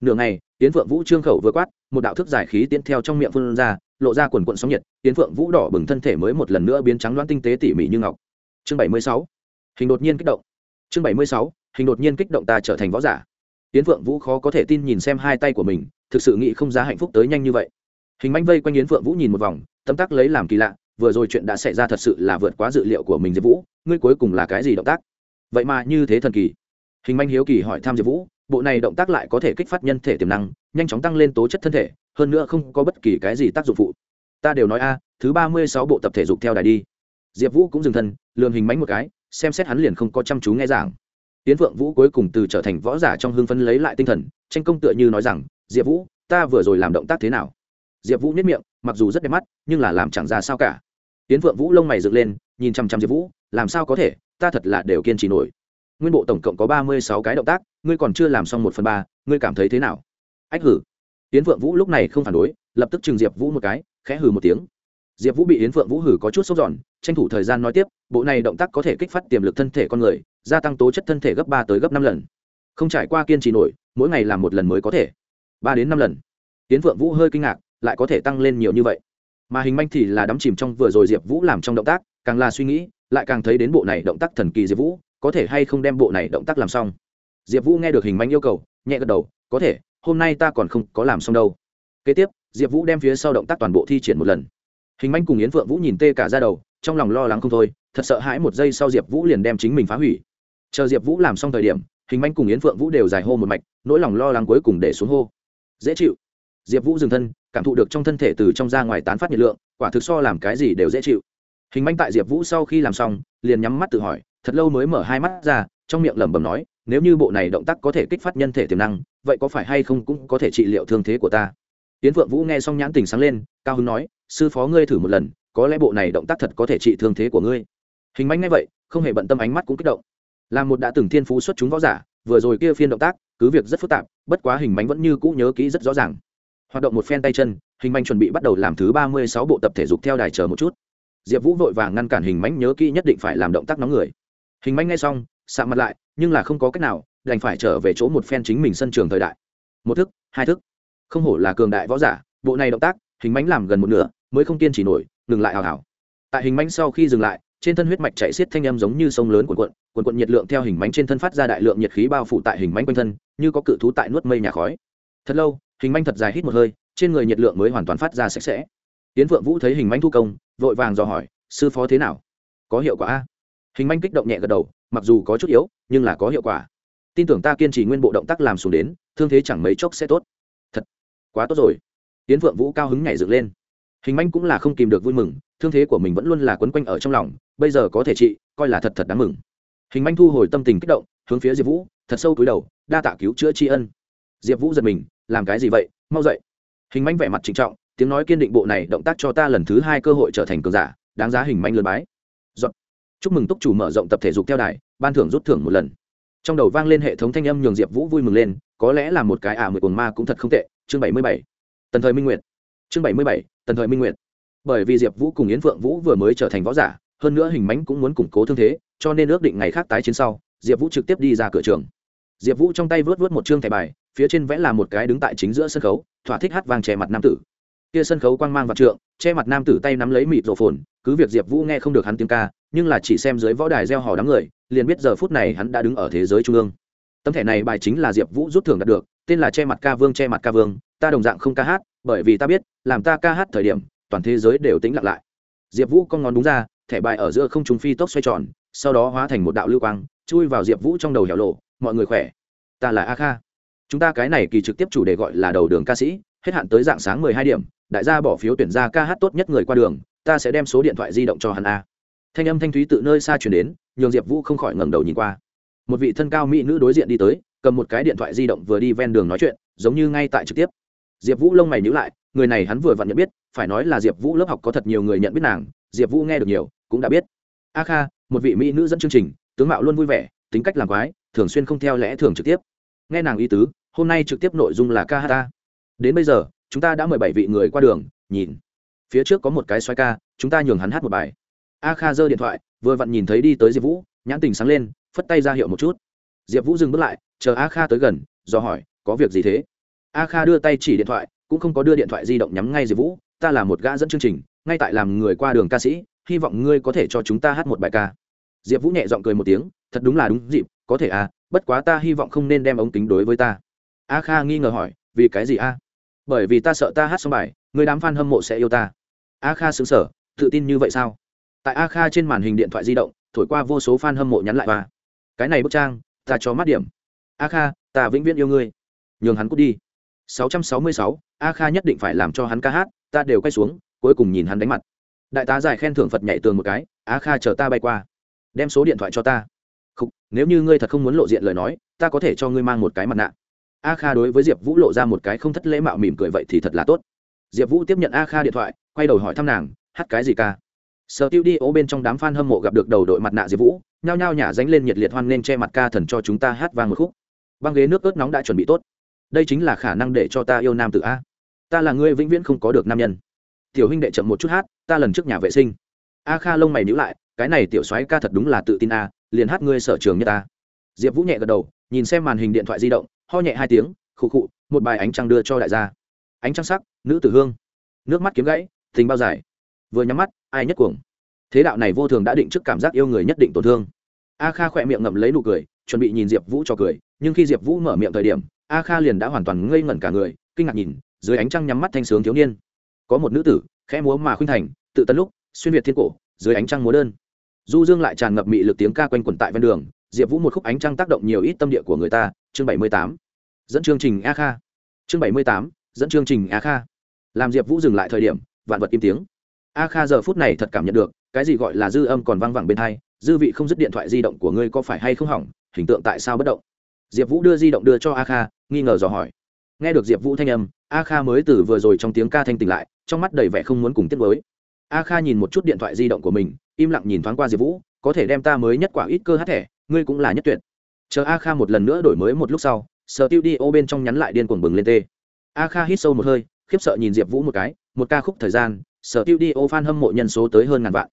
Nửa ngày, yến phượng vũ trương khẩu vừa quát, một đạo thức giải khí tiến theo trong miệng phun ra, lộ ra quần quận sóng nhiệt, yến phượng vũ đỏ bừng thân thể mới một lần nữa biến trắng loãng tinh tế tỉ mỉ như ngọc. Chương bảy mươi sáu, hình đột nhiên kích động. Chương bảy mươi sáu, hình đột nhiên kích động ta trở thành võ giả. Yến phượng vũ khó có thể tin nhìn xem hai tay của mình, thực sự nghĩ không giá hạnh phúc tới nhanh như vậy. Hình manh vây quanh yến phượng vũ nhìn một vòng, tâm tắc lấy làm kỳ lạ, vừa rồi chuyện đã xảy ra thật sự là vượt quá dự liệu của mình diệp vũ, ngươi cuối cùng là cái gì động tác? Vậy mà như thế thần kỳ. Hình manh hiếu kỳ hỏi tham diệp vũ, bộ này động tác lại có thể kích phát nhân thể tiềm năng, nhanh chóng tăng lên tố chất thân thể, hơn nữa không có bất kỳ cái gì tác dụng phụ. Ta đều nói a, thứ ba mươi sáu bộ tập thể dục theo đài đi. Diệp vũ cũng dừng thân lường hình mánh một cái, xem xét hắn liền không có chăm chú nghe giảng. Tiến phượng vũ cuối cùng từ trở thành võ giả trong hưng phấn lấy lại tinh thần, tranh công tựa như nói rằng, diệp vũ, ta vừa rồi làm động tác thế nào? Diệp vũ nhất miệng, mặc dù rất đẹp mắt, nhưng là làm chẳng ra sao cả. Tiến phượng vũ lông mày dựng lên, nhìn chăm chăm diệp vũ, làm sao có thể? Ta thật là đều kiên trì nổi. Nguyên bộ tổng cộng có ba mươi sáu cái động tác, ngươi còn chưa làm xong một phần ba, ngươi cảm thấy thế nào? Ách hử. Yến phượng vũ lúc này không phản đối, lập tức trừng diệp vũ một cái, khẽ hừ một tiếng. Diệp vũ bị yến phượng vũ hử có chút sốt giòn tranh thủ thời gian nói tiếp, bộ này động tác có thể kích phát tiềm lực thân thể con người, gia tăng tố chất thân thể gấp ba tới gấp năm lần. Không trải qua kiên trì nổi, mỗi ngày làm một lần mới có thể. Ba đến năm lần. Yến phượng vũ hơi kinh ngạc, lại có thể tăng lên nhiều như vậy. Mà hình manh thì là đắm chìm trong vừa rồi diệp vũ làm trong động tác, càng là suy nghĩ lại càng thấy đến bộ này động tác thần kỳ diệp vũ, có thể hay không đem bộ này động tác làm xong? Diệp vũ nghe được hình manh yêu cầu, nhẹ gật đầu, có thể, hôm nay ta còn không có làm xong đâu. Kế tiếp, diệp vũ đem phía sau động tác toàn bộ thi triển một lần. Hình manh cùng yến phượng vũ nhìn tê cả ra đầu, trong lòng lo lắng không thôi, thật sợ hãi một giây sau diệp vũ liền đem chính mình phá hủy. Chờ diệp vũ làm xong thời điểm, hình manh cùng yến phượng vũ đều dài hô một mạch, nỗi lòng lo lắng cuối cùng để xuống hô. Dễ chịu. Diệp vũ dừng thân, cảm thụ được trong thân thể từ trong ra ngoài tán phát nhiệt lượng, quả thực so làm cái gì đều dễ chịu hình manh tại diệp vũ sau khi làm xong, liền nhắm mắt tự hỏi, thật lâu mới mở hai mắt ra, trong miệng lẩm bẩm nói, nếu như bộ này động tác có thể kích phát nhân thể tiềm năng, vậy có phải hay không cũng có thể trị liệu thương thế của ta? Tiến phượng vũ nghe xong nhãn tình sáng lên, cao hứng nói, sư phó ngươi thử một lần, có lẽ bộ này động tác thật có thể trị thương thế của ngươi. Hình manh nghe vậy, không hề bận tâm ánh mắt cũng kích động. Là một đã từng thiên phú xuất chúng võ giả, vừa rồi kia phiên động tác, cứ việc rất phức tạp, bất quá hình mánh vẫn như cũ nhớ kỹ rất rõ ràng. Hoạt động một phen tay chân, hình manh chuẩn bị bắt đầu làm thứ ba mươi sáu bộ tập thể dục theo đài chờ một chút diệp vũ vội vàng ngăn cản hình mánh nhớ kỹ nhất định phải làm động tác nóng người. Hình mánh nghe xong sạ mặt lại, nhưng là không có cách nào, đành phải trở về chỗ một phen chính mình sân trường thời đại. Một thức, hai thức. Không hổ là cường đại võ giả, bộ này động tác, hình mánh làm gần một nửa, mới không kiên trì nổi, ngừng lại hào hào. Tại hình mánh sau khi dừng lại, trên thân huyết mạch chạy xiết thanh âm giống như sông lớn cuộn cuộn cuộn cuộn nhiệt lượng theo hình mánh trên thân phát ra đại lượng nhiệt khí bao phủ tại hình mánh quanh thân, như có cự thú tại nuốt mây nhà khói. Thật lâu, hình manh thật dài hít một hơi, trên người nhiệt lượng mới hoàn toàn phát ra sạch sẽ. Tiễn phượng vũ thấy hình manh thu công, vội vàng dò hỏi, sư phó thế nào? Có hiệu quả a? Hình manh kích động nhẹ gật đầu, mặc dù có chút yếu, nhưng là có hiệu quả. Tin tưởng ta kiên trì nguyên bộ động tác làm xuống đến, thương thế chẳng mấy chốc sẽ tốt. Thật? Quá tốt rồi. Tiễn phượng vũ cao hứng nhảy dựng lên. Hình manh cũng là không kìm được vui mừng, thương thế của mình vẫn luôn là quấn quanh ở trong lòng, bây giờ có thể trị, coi là thật thật đáng mừng. Hình manh thu hồi tâm tình kích động, hướng phía diệp vũ, thật sâu cúi đầu, đa tạ cứu chữa tri ân. Diệp vũ giật mình, làm cái gì vậy? Mau dậy. Hình manh vẻ mặt trịnh trọng tiếng nói kiên định bộ này động tác cho ta lần thứ hai cơ hội trở thành cường giả, đáng giá hình manh lượt bái. Giọt. chúc mừng túc chủ mở rộng tập thể dục theo đài, ban thưởng rút thưởng một lần. Trong đầu vang lên hệ thống thanh âm nhường diệp vũ vui mừng lên, có lẽ là một cái ả mười cuồng ma cũng thật không tệ. Chương bảy mươi bảy. Tần thời minh nguyệt. Chương bảy mươi bảy. Tần thời minh nguyệt. Bởi vì diệp vũ cùng yến phượng vũ vừa mới trở thành võ giả, hơn nữa hình mánh cũng muốn củng cố thương thế, cho nên ước định ngày khác tái chiến sau, diệp vũ trực tiếp đi ra cửa trường. Diệp vũ trong tay vớt vớt một chương thẻ bài, phía trên vẽ là một cái đứng tại chính giữa sân khấu, thỏa thích hát vàng trẻ mặt nam tử kia sân khấu quang mang vạn trượng, che mặt nam tử tay nắm lấy mịt rổ phồn, cứ việc diệp vũ nghe không được hắn tiếng ca, nhưng là chỉ xem dưới võ đài gieo hò đám người, liền biết giờ phút này hắn đã đứng ở thế giới trung ương. Tấm thẻ này bài chính là diệp vũ rút thưởng đạt được, tên là che mặt ca vương, che mặt ca vương, ta đồng dạng không ca hát, bởi vì ta biết, làm ta ca hát thời điểm, toàn thế giới đều tĩnh lặng lại. Diệp vũ con ngón đúng ra, thẻ bài ở giữa không trung phi tốc xoay tròn, sau đó hóa thành một đạo lưu quang, chui vào diệp vũ trong đầu hẻo lộ mọi người khỏe? Ta là a kha. Chúng ta cái này kỳ trực tiếp chủ đề gọi là đầu đường ca sĩ hết hạn tới dạng sáng mười hai điểm, đại gia bỏ phiếu tuyển ra ca hát tốt nhất người qua đường, ta sẽ đem số điện thoại di động cho hắn a. Thanh âm thanh thúy tự nơi xa chuyển đến, nhường diệp vũ không khỏi ngẩng đầu nhìn qua. Một vị thân cao mỹ nữ đối diện đi tới, cầm một cái điện thoại di động vừa đi ven đường nói chuyện, giống như ngay tại trực tiếp. Diệp vũ lông mày nhữ lại, người này hắn vừa vặn nhận biết, phải nói là diệp vũ lớp học có thật nhiều người nhận biết nàng, diệp vũ nghe được nhiều, cũng đã biết. A kha, một vị mỹ nữ dẫn chương trình, tướng mạo luôn vui vẻ, tính cách làm quái, thường xuyên không theo lẽ thường trực tiếp. Nghe nàng ý tứ, hôm nay trực tiếp nội dung là ca hát ta đến bây giờ, chúng ta đã mời bảy vị người qua đường, nhìn. Phía trước có một cái xoay ca, chúng ta nhường hắn hát một bài. A kha giơ điện thoại, vừa vặn nhìn thấy đi tới diệp vũ, nhãn tình sáng lên, phất tay ra hiệu một chút. Diệp vũ dừng bước lại, chờ a kha tới gần, do hỏi, có việc gì thế? A kha đưa tay chỉ điện thoại, cũng không có đưa điện thoại di động nhắm ngay diệp vũ, ta là một gã dẫn chương trình, ngay tại làm người qua đường ca sĩ, hy vọng ngươi có thể cho chúng ta hát một bài ca. Diệp vũ nhẹ g i ọ n g cười một tiếng, thật đúng là đúng dịp, có thể à bất quá ta hy vọng không nên đem ống kính đối với ta. A kha nghi ngờ hỏi, vì cái gì a? Bởi vì ta sợ ta hát xong bài người đám f a n hâm mộ sẽ yêu ta. A kha xứng sở tự tin như vậy sao? Tại a kha trên màn hình điện thoại di động thổi qua vô số f a n hâm mộ nhắn lại và cái này bức trang ta cho mắt điểm. A kha ta vĩnh viễn yêu ngươi. Nhường hắn cút đi. 666, a kha nhất định phải làm cho hắn ca hát ta đều quay xuống cuối cùng nhìn hắn đánh mặt. Đại tá giải khen thưởng phật nhảy tường một cái a kha chờ ta bay qua. Đem số điện thoại cho ta. Khúc, nếu như ngươi thật không muốn lộ diện lời nói ta có thể cho ngươi mang một cái mặt nạ a kha đối với diệp vũ lộ ra một cái không thất lễ mạo mỉm cười vậy thì thật là tốt. Diệp vũ tiếp nhận a kha điện thoại, quay đầu hỏi thăm nàng, hát cái gì ca? Sở tiêu đi ố bên trong đám f a n hâm mộ gặp được đầu đội mặt nạ diệp vũ, nhao nhao nhả dánh lên nhiệt liệt hoan nên che mặt ca thần cho chúng ta hát vang một khúc. Băng ghế nước ớt nóng đã chuẩn bị tốt. Đây chính là khả năng để cho ta yêu nam tự a. Ta là người vĩnh viễn không có được nam nhân. Tiểu huynh đệ chậm một chút hát, ta lần trước nhà vệ sinh. A kha lông mày nhữ lại, cái này tiểu soái ca thật đúng là tự tin a, liền hát ngươi sở trường như ta diệp vũ nhẹ gật đầu, nhìn xem màn hình điện thoại di động ho nhẹ hai tiếng, khụ khụ, một bài ánh trăng đưa cho đại gia. Ánh trăng sắc, nữ tử hương. Nước mắt kiếm gãy, tình bao dài. Vừa nhắm mắt, ai nhất cuồng? Thế đạo này vô thường đã định trước cảm giác yêu người nhất định tổn thương. A kha khỏe miệng ngậm lấy nụ cười, chuẩn bị nhìn diệp vũ cho cười, nhưng khi diệp vũ mở miệng thời điểm, a kha liền đã hoàn toàn ngây ngẩn cả người, kinh ngạc nhìn, dưới ánh trăng nhắm mắt thanh sướng thiếu niên. Có một nữ tử, khẽ múa mà khuynh thành, tự tấn lúc, xuyên việt thiên cổ, dưới ánh trăng múa đơn. Du dương lại tràn ngập mị lực tiếng ca quanh quẩn tại ven đường, diệp vũ một khúc ánh trăng tác động nhiều ít tâm địa của người ta chương bảy mươi tám. Dẫn chương trình a kha. Chương bảy mươi tám, dẫn chương trình a kha. Làm diệp vũ dừng lại thời điểm, vạn vật im tiếng. A kha giờ phút này thật cảm nhận được, cái gì gọi là dư âm còn văng vẳng bên thai dư vị không dứt điện thoại di động của ngươi có phải hay không hỏng, hình tượng tại sao bất động? Diệp vũ đưa di động đưa cho a kha, nghi ngờ dò hỏi. Nghe được diệp vũ thanh âm, a kha mới từ vừa rồi trong tiếng ca thanh tỉnh lại, trong mắt đầy vẻ không muốn cùng tiếp với a kha nhìn một chút điện thoại di động của mình, im lặng nhìn thoáng qua diệp vũ, có thể đem ta mới nhất quả ít cơ hát thẻ, ngươi cũng là nhất tuyệt chờ a kha một lần nữa đổi mới một lúc sau, sở tiêu đi ô bên trong nhắn lại điên cuồng bừng lên tê. A kha hít sâu một hơi, khiếp sợ nhìn diệp vũ một cái, một ca khúc thời gian, sở tiêu đi ô f a n hâm mộ nhân số tới hơn ngàn vạn.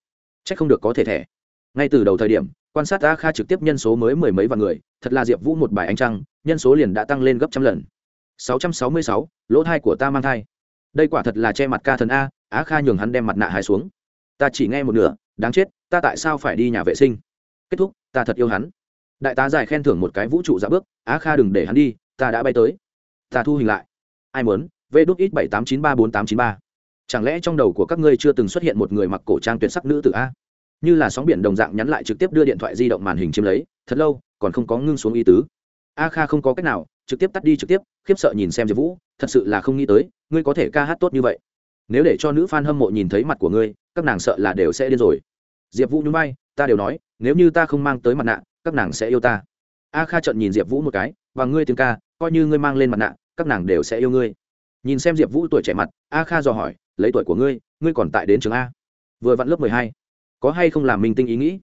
C h ắ c không được có thể thẻ. Ngay từ đầu thời điểm, quan sát a kha trực tiếp nhân số mới mười mấy vạn người, thật là diệp vũ một bài ánh trăng, nhân số liền đã tăng lên gấp trăm lần. Sáu trăm sáu mươi sáu, lỗ thai của ta mang thai. Đây quả thật là che mặt ca thần a á kha nhường hắn đem mặt nạ hai xuống. Ta chỉ nghe một nửa, đáng chết, ta tại sao phải đi nhà vệ sinh? Kết thúc, ta thật yêu hắn đại tá giải khen thưởng một cái vũ trụ dạ bước, á kha đừng để hắn đi, ta đã bay tới. Ta thu hình lại. Ai muốn? Vê đúc ít bảy tám chín ba bốn tám chín ba. Chẳng lẽ trong đầu của các ngươi chưa từng xuất hiện một người mặc cổ trang tuyệt sắc nữ tử a? Như là sóng biển đồng dạng nhắn lại trực tiếp đưa điện thoại di động màn hình chiếm lấy, thật lâu, còn không có ngưng xuống ý tứ. A kha không có cách nào, trực tiếp tắt đi trực tiếp, khiếp sợ nhìn xem diệp vũ, thật sự là không nghĩ tới, ngươi có thể ca hát tốt như vậy. Nếu để cho nữ f a n hâm mộ nhìn thấy mặt của ngươi, các nàng sợ là đều sẽ điên rồi. Diệp vũ nhún bay ta đều nói, nếu như ta không mang tới mặt nạ các nàng sẽ yêu ta. A kha trận nhìn diệp vũ một cái, và ngươi tiếng ca, coi như ngươi mang lên mặt nạ, các nàng đều sẽ yêu ngươi. Nhìn xem diệp vũ tuổi trẻ mặt, a kha dò hỏi, lấy tuổi của ngươi ngươi còn tại đến trường a? Vừa vặn lớp mười hai. Có hay không làm minh tinh ý nghĩ?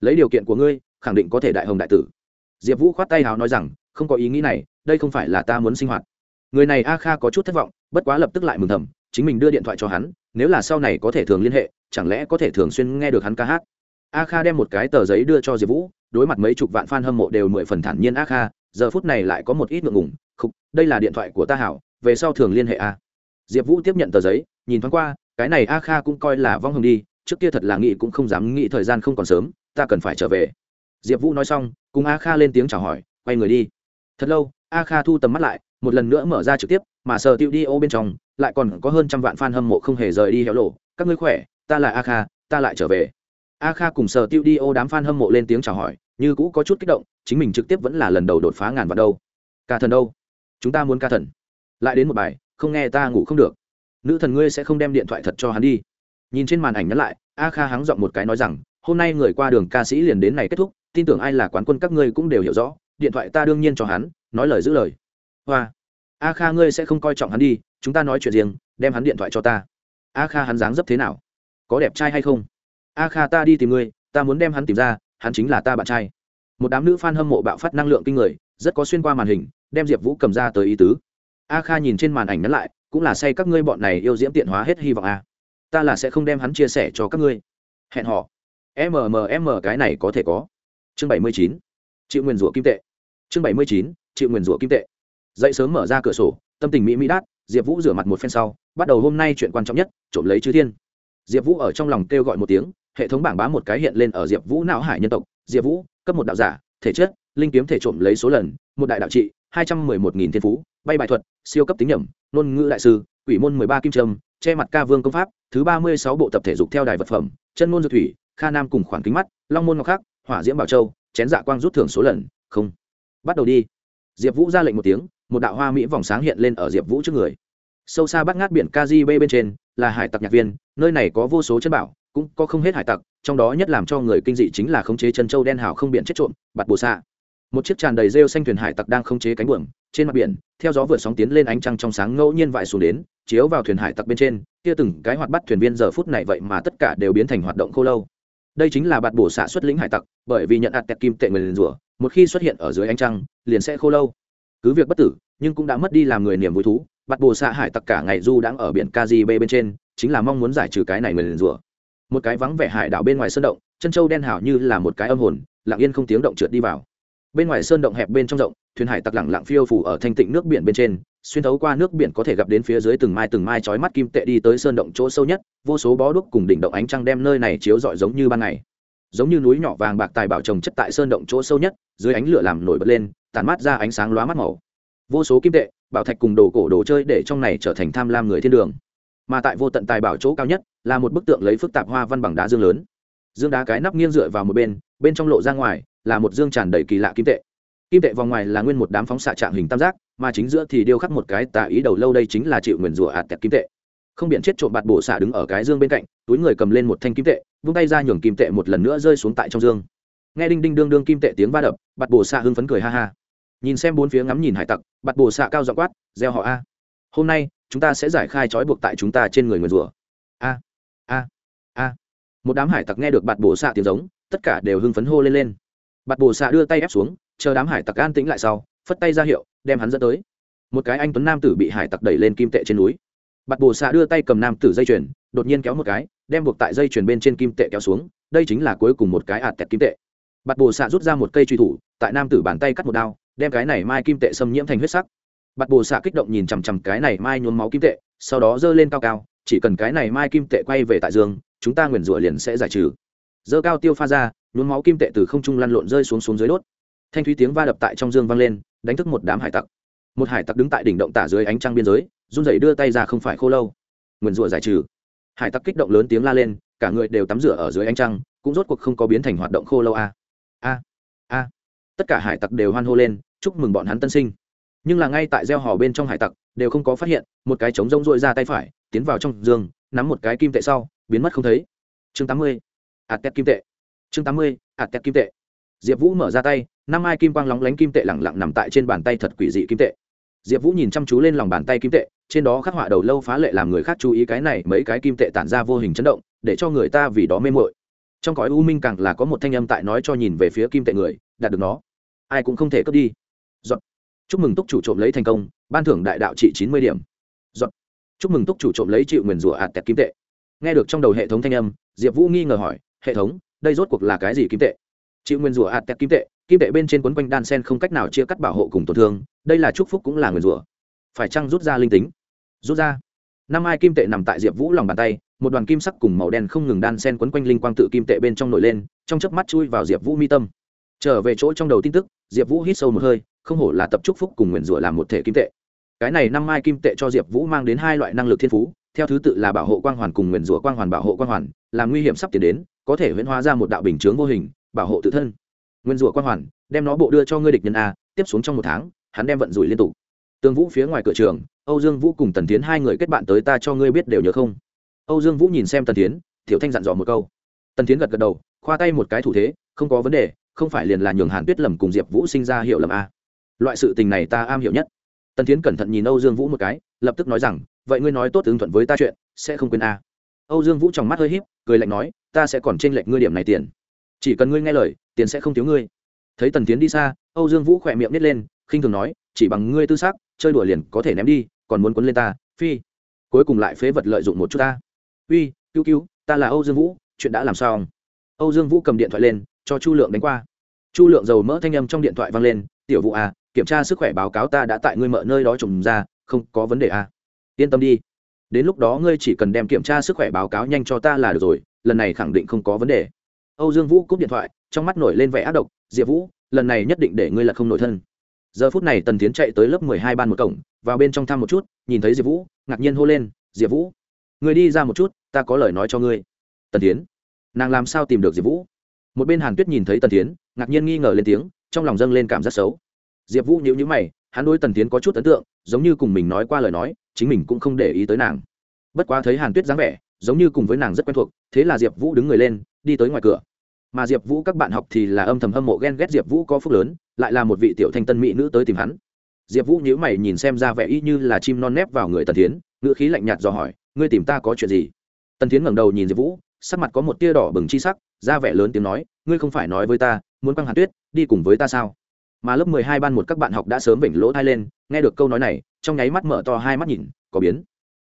Lấy điều kiện của ngươi, khẳng định có thể đại hồng đại tử. Diệp vũ khoát tay hào nói rằng, không có ý nghĩ này, đây không phải là ta muốn sinh hoạt. Người này a kha có chút thất vọng, bất quá lập tức lại mừng thầm, chính mình đưa điện thoại cho hắn, nếu là sau này có thể thường liên hệ, chẳng lẽ có thể thường xuyên nghe được hắn ca hát? A kha đem một cái tờ giấy đưa cho diệp vũ đối mặt mấy chục vạn fan hâm mộ đều mười phần thản nhiên ác kha, giờ phút này lại có một ít ngượng ngùng, khục, đây là điện thoại của ta hảo, về sau thường liên hệ a. Diệp vũ tiếp nhận tờ giấy, nhìn thoáng qua, cái này a kha cũng coi là vong hồng đi, trước kia thật là nghĩ cũng không dám nghĩ thời gian không còn sớm, ta cần phải trở về. Diệp vũ nói xong, cùng a kha lên tiếng chào hỏi, quay người đi. Thật lâu, a kha thu tầm mắt lại, một lần nữa mở ra trực tiếp, mà sờ tiêu đi ô bên trong, lại còn có hơn trăm vạn f a n hâm mộ không hề rời đi héo lộ các ngươi khỏe, ta là a kha, ta lại trở về a kha cùng sở tiêu đi ô đám f a n hâm mộ lên tiếng chào hỏi, như cũ có chút kích động, chính mình trực tiếp vẫn là lần đầu đột phá ngàn vạn đâu. Ca thần đâu? Chúng ta muốn ca thần. Lại đến một bài, không nghe ta ngủ không được. Nữ thần ngươi sẽ không đem điện thoại thật cho hắn đi. Nhìn trên màn ảnh nhắn lại, a kha hắng giọng một cái nói rằng, hôm nay người qua đường ca sĩ liền đến này kết thúc, tin tưởng ai là quán quân các ngươi cũng đều hiểu rõ, điện thoại ta đương nhiên cho hắn, nói lời giữ lời. Hoa. A kha ngươi sẽ không coi trọng hắn đi, chúng ta nói chuyện riêng, đem hắn điện thoại cho ta. A kha hắn dáng dấp thế nào? Có đẹp trai hay không? A kha, ta đi tìm ngươi, ta muốn đem hắn tìm ra, hắn chính là ta bạn trai. Một đám nữ f a n hâm mộ bạo phát năng lượng kinh người, rất có xuyên qua màn hình, đem diệp vũ cầm ra tới ý tứ. A kha nhìn trên màn ảnh nhắn lại, cũng là say các ngươi bọn này yêu diễm tiện hóa hết hy vọng a ta là sẽ không đem hắn chia sẻ cho các ngươi. Hẹn họ mmm cái này có thể có. Chương bảy mươi chín, chịu nguyền rủa kim tệ. Chương bảy mươi chín, chịu nguyền rủa kim tệ. Dậy sớm mở ra cửa sổ, tâm tình mỹ mỹ đát, diệp vũ rửa mặt một phen sau, bắt đầu hôm nay chuyện quan trọng nhất, trộm lấy chư thiên. Diệp vũ ở trong lòng kêu gọi một tiếng hệ thống bảng bá một cái hiện lên ở diệp vũ não hải nhân tộc. Diệp vũ, cấp một đạo giả, thể chất, linh kiếm thể trộm lấy số lần, một đại đạo trị, hai trăm mười một nghìn thiên phú, bay bài thuật, siêu cấp tính nhẩm, ngôn ngữ đại sư, quỷ môn mười ba kim trâm che mặt ca vương công pháp, thứ ba mươi sáu bộ tập thể dục theo đài vật phẩm, chân môn dược thủy, kha nam cùng khoản kính mắt, long môn ngọc khắc, hỏa diễm bảo châu, chén dạ quang rút thưởng số lần, không. Bắt đầu đi. Diệp vũ ra lệnh một tiếng, một đạo hoa mỹ vòng sáng hiện lên ở diệp vũ trước người. Sâu xa bắt ngát biển kgb bên trên, là hải tặc nhạc viên, nơi này có vô số chân bảo cũng có không hết hải tặc, trong đó nhất làm cho người kinh dị chính là khống chế chân châu đen hào không biển chết trộm, bạt bồ xạ. Một chiếc tràn đầy rêu xanh thuyền hải tặc đang khống chế cánh buồm, trên mặt biển, theo gió vượt sóng tiến lên ánh trăng trong sáng ngẫu nhiên vải xuống đến, chiếu vào thuyền hải tặc bên trên, kia từng cái hoạt bắt thuyền viên giờ phút này vậy mà tất cả đều biến thành hoạt động khô lâu. Đây chính là bạt bổ xạ xuất lĩnh hải tặc, bởi vì nhận ạt tẹt kim tệ người liền rủa, một khi xuất hiện ở dưới ánh trăng, liền sẽ khô lâu. Cứ việc bất tử, nhưng cũng đã mất đi làm người niềm vui thú, bạt bổ xạ hải tặc cả ngày du đang ở biển kgb bên trên, chính là mong muốn giải trừ cái này người liền rủa một cái vắng vẻ hải đảo bên ngoài sơn động, chân châu đen hảo như là một cái âm hồn, lặng yên không tiếng động trượt đi vào. Bên ngoài sơn động hẹp bên trong rộng, thuyền hải tặc lẳng lặng phiêu phủ ở thanh tịnh nước biển bên trên, xuyên thấu qua nước biển có thể gặp đến phía dưới từng mai từng mai chói mắt kim tệ đi tới sơn động chỗ sâu nhất, vô số bó đuốc cùng đỉnh động ánh trăng đem nơi này chiếu rọi giống như ban ngày. Giống như núi nhỏ vàng bạc tài bảo trồng chất tại sơn động chỗ sâu nhất, dưới ánh lửa làm nổi bật lên tàn mát ra ánh sáng lóa mắt màu. Vô số kim tệ, bảo thạch cùng đồ cổ đồ chơi để trong này trở thành tham lam người thiên đường mà tại vô tận tài bảo chỗ cao nhất là một bức tượng lấy phức tạp hoa văn bằng đá dương lớn. Dương đá cái nắp nghiêng dựa vào một bên bên trong lộ ra ngoài là một dương tràn đầy kỳ lạ kim tệ. Kim tệ vòng ngoài là nguyên một đám phóng xạ trạng hình tam giác, mà chính giữa thì điêu khắc một cái tà ý đầu lâu đây chính là chịu nguyền rủa ạt tẹt kim tệ. Không biện chết trộm bạt bổ xạ đứng ở cái dương bên cạnh, túi người cầm lên một thanh kim tệ, vung tay ra nhường kim tệ một lần nữa rơi xuống tại trong dương. Nghe đinh đinh đương đương kim tệ tiếng va đập, bạt bổ xạ hưng phấn cười ha ha. Nhìn xem bốn phía ngắm nhìn hải tặc, bạt bổ xạ cao dọ quát, gieo họ a. Hôm nay chúng ta sẽ giải khai trói buộc tại chúng ta trên người người rùa. a a a. Một đám hải tặc nghe được bạt bổ xạ tiếng giống, tất cả đều hưng phấn hô lên lên. Bạt bổ xạ đưa tay ép xuống, chờ đám hải tặc an tĩnh lại sau, phất tay ra hiệu, đem hắn dẫn tới. Một cái anh tuấn nam tử bị hải tặc đẩy lên kim tệ trên núi. Bạt bổ xạ đưa tay cầm nam tử dây chuyền, đột nhiên kéo một cái, đem buộc tại dây chuyền bên trên kim tệ kéo xuống, đây chính là cuối cùng một cái ạt tẹt kim tệ. Bạt bồ xạ rút ra một cây truy thủ, tại nam tử bàn tay cắt một đao, đem cái này mai kim tệ xâm nhiễm thành huyết sắc bạt bồ xạ kích động nhìn chằm chằm cái này mai nhuốm máu kim tệ, sau đó giơ lên cao cao, chỉ cần cái này mai kim tệ quay về tại dương chúng ta nguyền rủa liền sẽ giải trừ. Giơ cao tiêu pha ra, nhuốm máu kim tệ từ không trung lăn lộn rơi xuống xuống dưới đốt. Thanh thúy tiếng va đập tại trong dương vang lên, đánh thức một đám hải tặc. Một hải tặc đứng tại đỉnh động tả dưới ánh trăng biên giới, run rẩy đưa tay ra không phải khô lâu. Nguyền rủa giải trừ. Hải tặc kích động lớn tiếng la lên, cả người đều tắm rửa ở dưới ánh trăng, cũng rốt cuộc không có biến thành hoạt động khô lâu a. A a. Tất cả hải tặc đều hoan hô lên, chúc mừng bọn hắn tân sinh nhưng là ngay tại gieo hò bên trong hải tặc, đều không có phát hiện, một cái trống rông rội ra tay phải, tiến vào trong giường nắm một cái kim tệ sau, biến mất không thấy. Chương tám mươi, ạt tép kim tệ. Chương tám mươi, ạt tép kim tệ. Diệp vũ mở ra tay, năm mai kim quang lóng lánh kim tệ lẳng lặng nằm tại trên bàn tay thật quỷ dị kim tệ. Diệp vũ nhìn chăm chú lên lòng bàn tay kim tệ, trên đó khắc họa đầu lâu phá lệ làm người khác chú ý cái này mấy cái kim tệ tản ra vô hình chấn động, để cho người ta vì đó mê mội trong cõi u minh càng là có một thanh âm tại nói cho nhìn về phía kim tệ người đạt được nó. Ai cũng không thể cướp đi. Giọt chúc mừng túc chủ trộm lấy thành công, ban thưởng đại đạo trị chín mươi điểm. Giọt. chúc mừng túc chủ trộm lấy chịu nguyền rủa ạt tẹt kim tệ. Nghe được trong đầu hệ thống thanh âm, diệp vũ nghi ngờ hỏi, hệ thống, đây rốt cuộc là cái gì kim tệ? Chịu nguyên rủa ạt tẹt kim tệ kim tệ bên trên quấn quanh đan sen không cách nào chia cắt bảo hộ cùng tổn thương, đây là chúc phúc cũng là nguyền rủa. Phải chăng rút ra linh tính? Rút ra. Năm ai kim tệ nằm tại diệp vũ lòng bàn tay, một đoàn kim sắc cùng màu đen không ngừng đan sen quấn quanh linh quang tự kim tệ bên trong nổi lên, trong chớp mắt chui vào diệp vũ mi tâm. Trở về chỗ trong đầu tin tức, diệp vũ hít sâu một hơi không hổ là tập trúc phúc cùng nguyền rủa làm một thể kim tệ. Cái này năm mai kim tệ cho diệp vũ mang đến hai loại năng lực thiên phú, theo thứ tự là bảo hộ quang hoàn cùng nguyền rủa quang hoàn bảo hộ quang hoàn, làm nguy hiểm sắp tiến đến, có thể huyễn hóa ra một đạo bình chướng vô hình, bảo hộ tự thân. Nguyên rủa quang hoàn, đem nó bộ đưa cho ngươi địch nhân a, tiếp xuống trong một tháng, hắn đem vận rủi liên tục. Tương vũ phía ngoài cửa trường, âu dương vũ cùng tần tiến hai người kết bạn tới ta cho ngươi biết đều nhớ không? Âu dương vũ nhìn xem tần tiến thiểu thanh dặn dò một câu. Tần tiến gật gật đầu, khoa tay một cái thủ thế, không có vấn đề, không phải liền là nhường hàn tuyết lầm cùng diệp vũ sinh ra hiệu lầm a loại sự tình này ta am hiểu nhất. Tần tiến cẩn thận nhìn âu dương vũ một cái, lập tức nói rằng, vậy ngươi nói tốt ứng thuận với ta chuyện, sẽ không quên a. Âu dương vũ trong mắt hơi h í p cười lạnh nói, ta sẽ còn t r ê n lệch ngươi điểm này tiền. Chỉ cần ngươi nghe lời, tiền sẽ không thiếu ngươi. Thấy tần tiến đi xa, âu dương vũ khỏe miệng nít lên, khinh thường nói, chỉ bằng ngươi tư xác chơi đùa liền có thể ném đi, còn muốn quấn lên ta, phi. Cuối cùng lại phế vật lợi dụng một chút ta. Uy, cứu cứu, ta là âu dương vũ, chuyện đã làm sao âu dương vũ cầm điện thoại lên, cho chu lượng đánh qua. Chu lượng dầu mỡ thanh âm trong điện thoại vang lên, tiểu vũ à kiểm tra sức khỏe báo cáo ta đã tại ngươi mợ nơi đó trồng ra, không có vấn đề à? Yên tâm đi. Đến lúc đó ngươi chỉ cần đem kiểm tra sức khỏe báo cáo nhanh cho ta là được rồi, lần này khẳng định không có vấn đề. Âu dương vũ cúp điện thoại, trong mắt nổi lên vẻ ác độc, diệp vũ, lần này nhất định để ngươi là không nổi thân. Giờ phút này tần tiến chạy tới lớp mười hai ban một cổng, vào bên trong thăm một chút, nhìn thấy diệp vũ, ngạc nhiên hô lên, diệp vũ người đi ra một chút, ta có lời nói cho ngươi. Tần tiến nàng làm sao tìm được diệp vũ? Một bên hàn tuyết nhìn thấy tần tiến ngạc nhiên nghi ngờ lên tiếng, trong lòng dâng lên cảm giác xấu diệp vũ nhíu nhíu mày, hắn đối tần tiến có chút ấn tượng, giống như cùng mình nói qua lời nói, chính mình cũng không để ý tới nàng. Bất quá thấy hàn tuyết dáng vẻ, giống như cùng với nàng rất quen thuộc, thế là diệp vũ đứng người lên, đi tới ngoài cửa. Mà diệp vũ các bạn học thì là âm thầm hâm mộ ghen ghét diệp vũ có phúc lớn, lại là một vị tiểu thanh tân mỹ nữ tới tìm hắn. Diệp vũ nhíu mày nhìn xem ra vẻ y như là chim non nép vào người tần tiến, ngữ khí lạnh nhạt dò hỏi, ngươi tìm ta có chuyện gì? Tần tiến ngẩng đầu nhìn diệp vũ, sắc mặt có một tia đỏ bừng chi sắc, ra vẻ lớn tiếng nói, ngươi không phải nói với ta, muốn quăng hàn tuyết, đi cùng với ta sao? Mà lớp mười hai ban một các bạn học đã sớm vểnh lỗ thai lên, nghe được câu nói này, trong nháy mắt mở to hai mắt nhìn, có biến.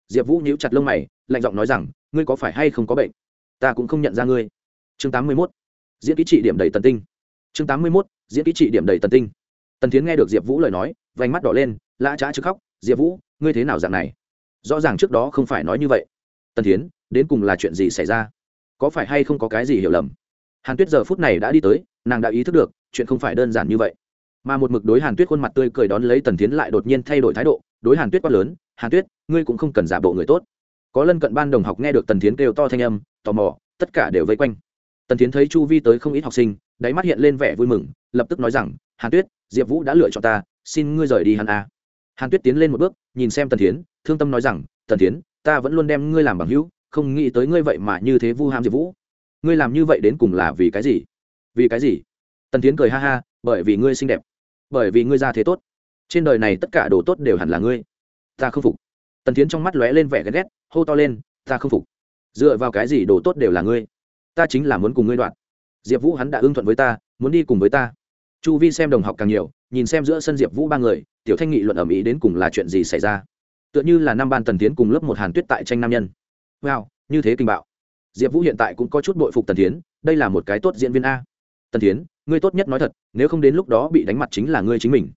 Diệp vũ nhíu chặt lông mày, lạnh giọng nói rằng, ngươi có phải hay không có bệnh? Ta cũng không nhận ra ngươi. Chương tám mươi mốt. Diễn ký trị điểm đầy tần tinh. Chương tám mươi mốt, diễn kỹ trị điểm đầy tần tinh. Tần tiến nghe được diệp vũ lời nói, vành mắt đỏ lên, lã trá chứ khóc, diệp vũ, ngươi thế nào dạng này? Rõ ràng trước đó không phải nói như vậy. Tần tiến đến cùng là chuyện gì xảy ra? Có phải hay không có cái gì hiểu lầm? Hàn tuyết giờ phút này đã đi tới, nàng đã ý thức được, chuyện không phải đơn giản như vậy mà một mực đối hàn tuyết khuôn mặt tươi cười đón lấy tần tiến lại đột nhiên thay đổi thái độ, đối hàn tuyết quát lớn, hàn tuyết, ngươi cũng không cần giả bộ người tốt. Có lân cận ban đồng học nghe được tần tiến kêu to thanh âm, tò mò, tất cả đều vây quanh. Tần tiến thấy chu vi tới không ít học sinh, đáy mắt hiện lên vẻ vui mừng, lập tức nói rằng, hàn tuyết, diệp vũ đã lựa chọn ta, xin ngươi rời đi hàn a. Hàn tuyết tiến lên một bước, nhìn xem tần tiến thương tâm nói rằng, tần tiến ta vẫn luôn đem ngươi làm bằng hữu, không nghĩ tới ngươi vậy mà như thế vu ham diệp vũ. Ngươi làm như vậy đến cùng là vì cái gì? Vì cái gì? Tần tiến cười ha ha bởi vì ngươi xinh đẹp, bởi vì ngươi ra thế tốt. Trên đời này tất cả đồ tốt đều hẳn là ngươi. Ta không phục. Tần tiến trong mắt lóe lên vẻ ghét ghét, hô to lên, ta không phục. Dựa vào cái gì đồ tốt đều là ngươi? Ta chính là muốn cùng ngươi đoạn. Diệp vũ hắn đã ưng thuận với ta, muốn đi cùng với ta. Chu vi xem đồng học càng nhiều, nhìn xem giữa sân diệp vũ ba người, tiểu thanh nghị luận ở mỹ đến cùng là chuyện gì xảy ra? Tựa như là năm ban tần tiến cùng lớp một hàn tuyết tại tranh nam nhân. Wow, như thế kinh bạo. Diệp vũ hiện tại cũng có chút bội phục tần tiến đây là một cái tốt diễn viên a. Tần tiến ngươi tốt nhất nói thật, nếu không đến lúc đó bị đánh mặt chính là ngươi chính mình.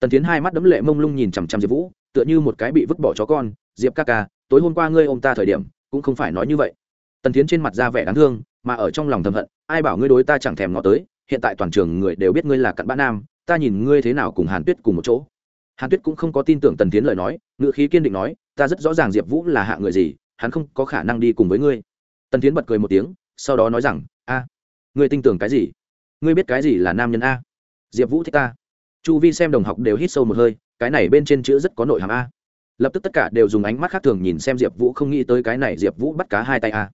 Tần tiến hai mắt đấm lệ mông lung nhìn chằm chằm diệp vũ, tựa như một cái bị vứt bỏ chó con. Diệp ca ca, tối hôm qua ngươi ô m ta thời điểm, cũng không phải nói như vậy. Tần tiến trên mặt ra vẻ đáng thương, mà ở trong lòng thầm hận, ai bảo ngươi đối ta chẳng thèm ngó tới, hiện tại toàn trường người đều biết ngươi là cặn bã nam, ta nhìn ngươi thế nào cùng hàn tuyết cùng một chỗ. Hàn tuyết cũng không có tin tưởng tần tiến lời nói ngự khí kiên định nói, ta rất rõ ràng diệp vũ là hạ người gì, hắn không có khả năng đi cùng với ngươi. Tần tiến bật cười một tiếng, sau đó nói rằng, a, ngươi tin tưởng cái gì? Ngươi biết cái gì là nam nhân a? Diệp vũ thích ta. Chu vi xem đồng học đều hít sâu một hơi, cái này bên trên chữ rất có nội hàm a. Lập tức tất cả đều dùng ánh mắt khác thường nhìn xem diệp vũ không nghĩ tới cái này diệp vũ bắt cá hai tay a.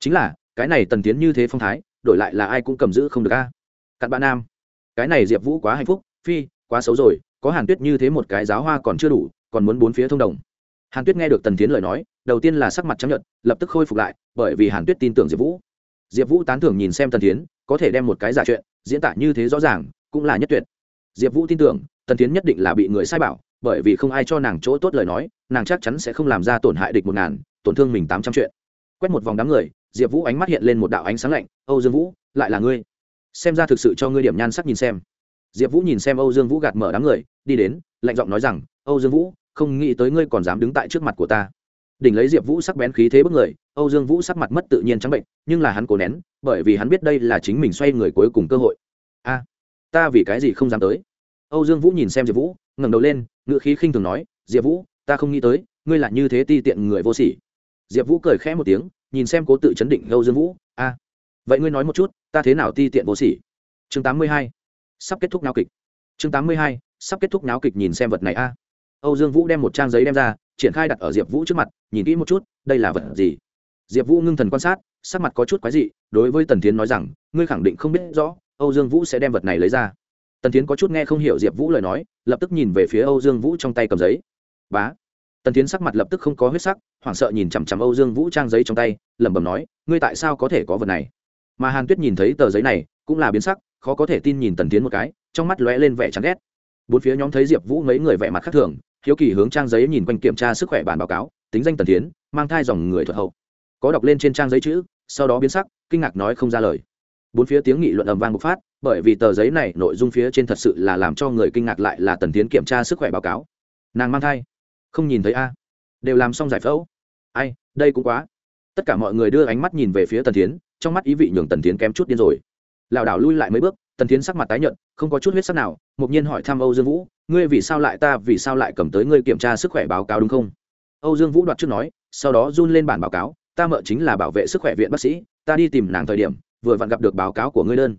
Chính là, cái này tần tiến như thế phong thái, đổi lại là ai cũng cầm giữ không được a. Cặn bạn nam. Cái này diệp vũ quá hạnh phúc, phi, quá xấu rồi, có hàn tuyết như thế một cái giáo hoa còn chưa đủ, còn muốn bốn phía thông đồng. Hàn tuyết nghe được tần tiến lời nói, đầu tiên là sắc mặt chấp nhận lập tức khôi phục lại, bởi vì hàn tuyết tin tưởng diệp vũ. Diệp vũ tán thưởng nhìn xem tần tiến có thể đem một cái giả chuyện, diễn tả như thế rõ ràng, cũng là nhất tuyệt. Diệp vũ tin tưởng, tần tiến nhất định là bị người sai bảo, bởi vì không ai cho nàng chỗ tốt lời nói, nàng chắc chắn sẽ không làm ra tổn hại địch một ngàn, tổn thương mình tám trăm chuyện. Quét một vòng đám người, diệp vũ ánh mắt hiện lên một đạo ánh sáng lạnh, âu dương vũ, lại là ngươi? Xem ra thực sự cho ngươi điểm nhan sắc nhìn xem. Diệp vũ nhìn xem âu dương vũ gạt mở đám người, đi đến, lạnh giọng nói rằng, âu dương vũ, không nghĩ tới ngươi còn dám đứng tại trước mặt của ta đỉnh lấy diệp vũ sắc bén khí thế bức người, âu dương vũ sắc mặt mất tự nhiên trắng bệnh, nhưng là hắn cố nén, bởi vì hắn biết đây là chính mình xoay người cuối cùng cơ hội. A, ta vì cái gì không dám tới? Âu dương vũ nhìn xem diệp vũ, ngẩng đầu lên ngự khí khinh thường nói, diệp vũ, ta không nghĩ tới, ngươi là như thế ti tiện người vô sỉ. Diệp vũ cười khẽ một tiếng, nhìn xem cố tự chấn định âu dương vũ, a, vậy ngươi nói một chút, ta thế nào ti tiện vô sỉ? Chương tám mươi hai, sắp kết thúc náo kịch. Chương tám mươi hai, sắp kết thúc náo kịch nhìn xem vật này, a. Âu dương vũ đem một trang giấy đem ra triển khai đặt ở diệp vũ trước mặt, nhìn kỹ một chút, đây là vật gì? Diệp vũ ngưng thần quan sát, sắc mặt có chút quái dị, đối với tần tiến nói rằng, ngươi khẳng định không biết rõ, âu dương vũ sẽ đem vật này lấy ra. Tần tiến có chút nghe không hiểu diệp vũ lời nói, lập tức nhìn về phía âu dương vũ trong tay cầm giấy. Bá! Tần tiến sắc mặt lập tức không có huyết sắc, hoảng sợ nhìn chằm chằm âu dương vũ trang giấy trong tay, lẩm bẩm nói, ngươi tại sao có thể có vật này? Mà hàn tuyết nhìn thấy tờ giấy này, cũng là biến sắc, khó có thể tin nhìn tần tiến một cái, trong mắt lóe lên vẻ chán ghét. Bốn phía nhóm thấy diệp vũ mấy người vẻ mặt khác thường hiếu kỳ hướng trang giấy nhìn quanh kiểm tra sức khỏe bản báo cáo, tính danh tần tiến mang thai dòng người thuật hậu. Có đọc lên trên trang giấy chữ, sau đó biến sắc, kinh ngạc nói không ra lời. Bốn phía tiếng nghị luận ầm vang bộc phát, bởi vì tờ giấy này nội dung phía trên thật sự là làm cho người kinh ngạc lại là tần tiến kiểm tra sức khỏe báo cáo. Nàng mang thai. Không nhìn thấy a. Đều làm xong giải phẫu. Ai, đây cũng quá. Tất cả mọi người đưa ánh mắt nhìn về phía tần tiến trong mắt ý vị nhường tần tiến kém chút điên rồi lảo đảo lui lại mấy bước, tần tiến sắc mặt tái nhợt, không có chút huyết sắc nào, mục nhiên hỏi thăm âu dương vũ, ngươi vì sao lại ta, vì sao lại cầm tới ngươi kiểm tra sức khỏe báo cáo đúng không? Âu dương vũ đoạt trước nói, sau đó run lên bản báo cáo, ta mợ chính là bảo vệ sức khỏe viện bác sĩ, ta đi tìm nàng thời điểm, vừa vặn gặp được báo cáo của ngươi đơn.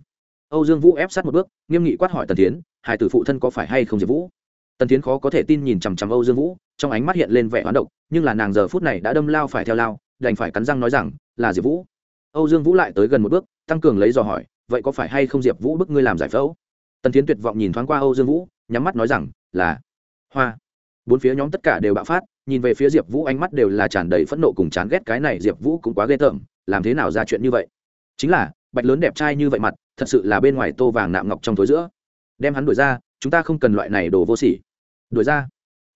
Âu dương vũ ép sát một bước, nghiêm nghị quát hỏi tần tiến hải tử phụ thân có phải hay không diệp vũ? Tần tiến khó có thể tin nhìn chằm chằm âu dương vũ, trong ánh mắt hiện lên vẻ hoán độc, nhưng là nàng giờ phút này đã đâm lao phải theo lao, đành phải cắn răng nói rằng, là diệp vũ. Âu dương vũ lại tới gần một bước, tăng cường lấy dò hỏi vậy có phải hay không diệp vũ bức ngươi làm giải phẫu? Tần tiến tuyệt vọng nhìn thoáng qua âu dương vũ, nhắm mắt nói rằng, là. Hoa. Bốn phía nhóm tất cả đều bạo phát, nhìn về phía diệp vũ ánh mắt đều là tràn đầy phẫn nộ cùng chán ghét cái này diệp vũ cũng quá ghê tởm, làm thế nào ra chuyện như vậy? Chính là, bạch lớn đẹp trai như vậy mặt, thật sự là bên ngoài tô vàng nạm ngọc trong thối giữa. Đem hắn đuổi ra, chúng ta không cần loại này đồ vô sỉ. Đuổi ra.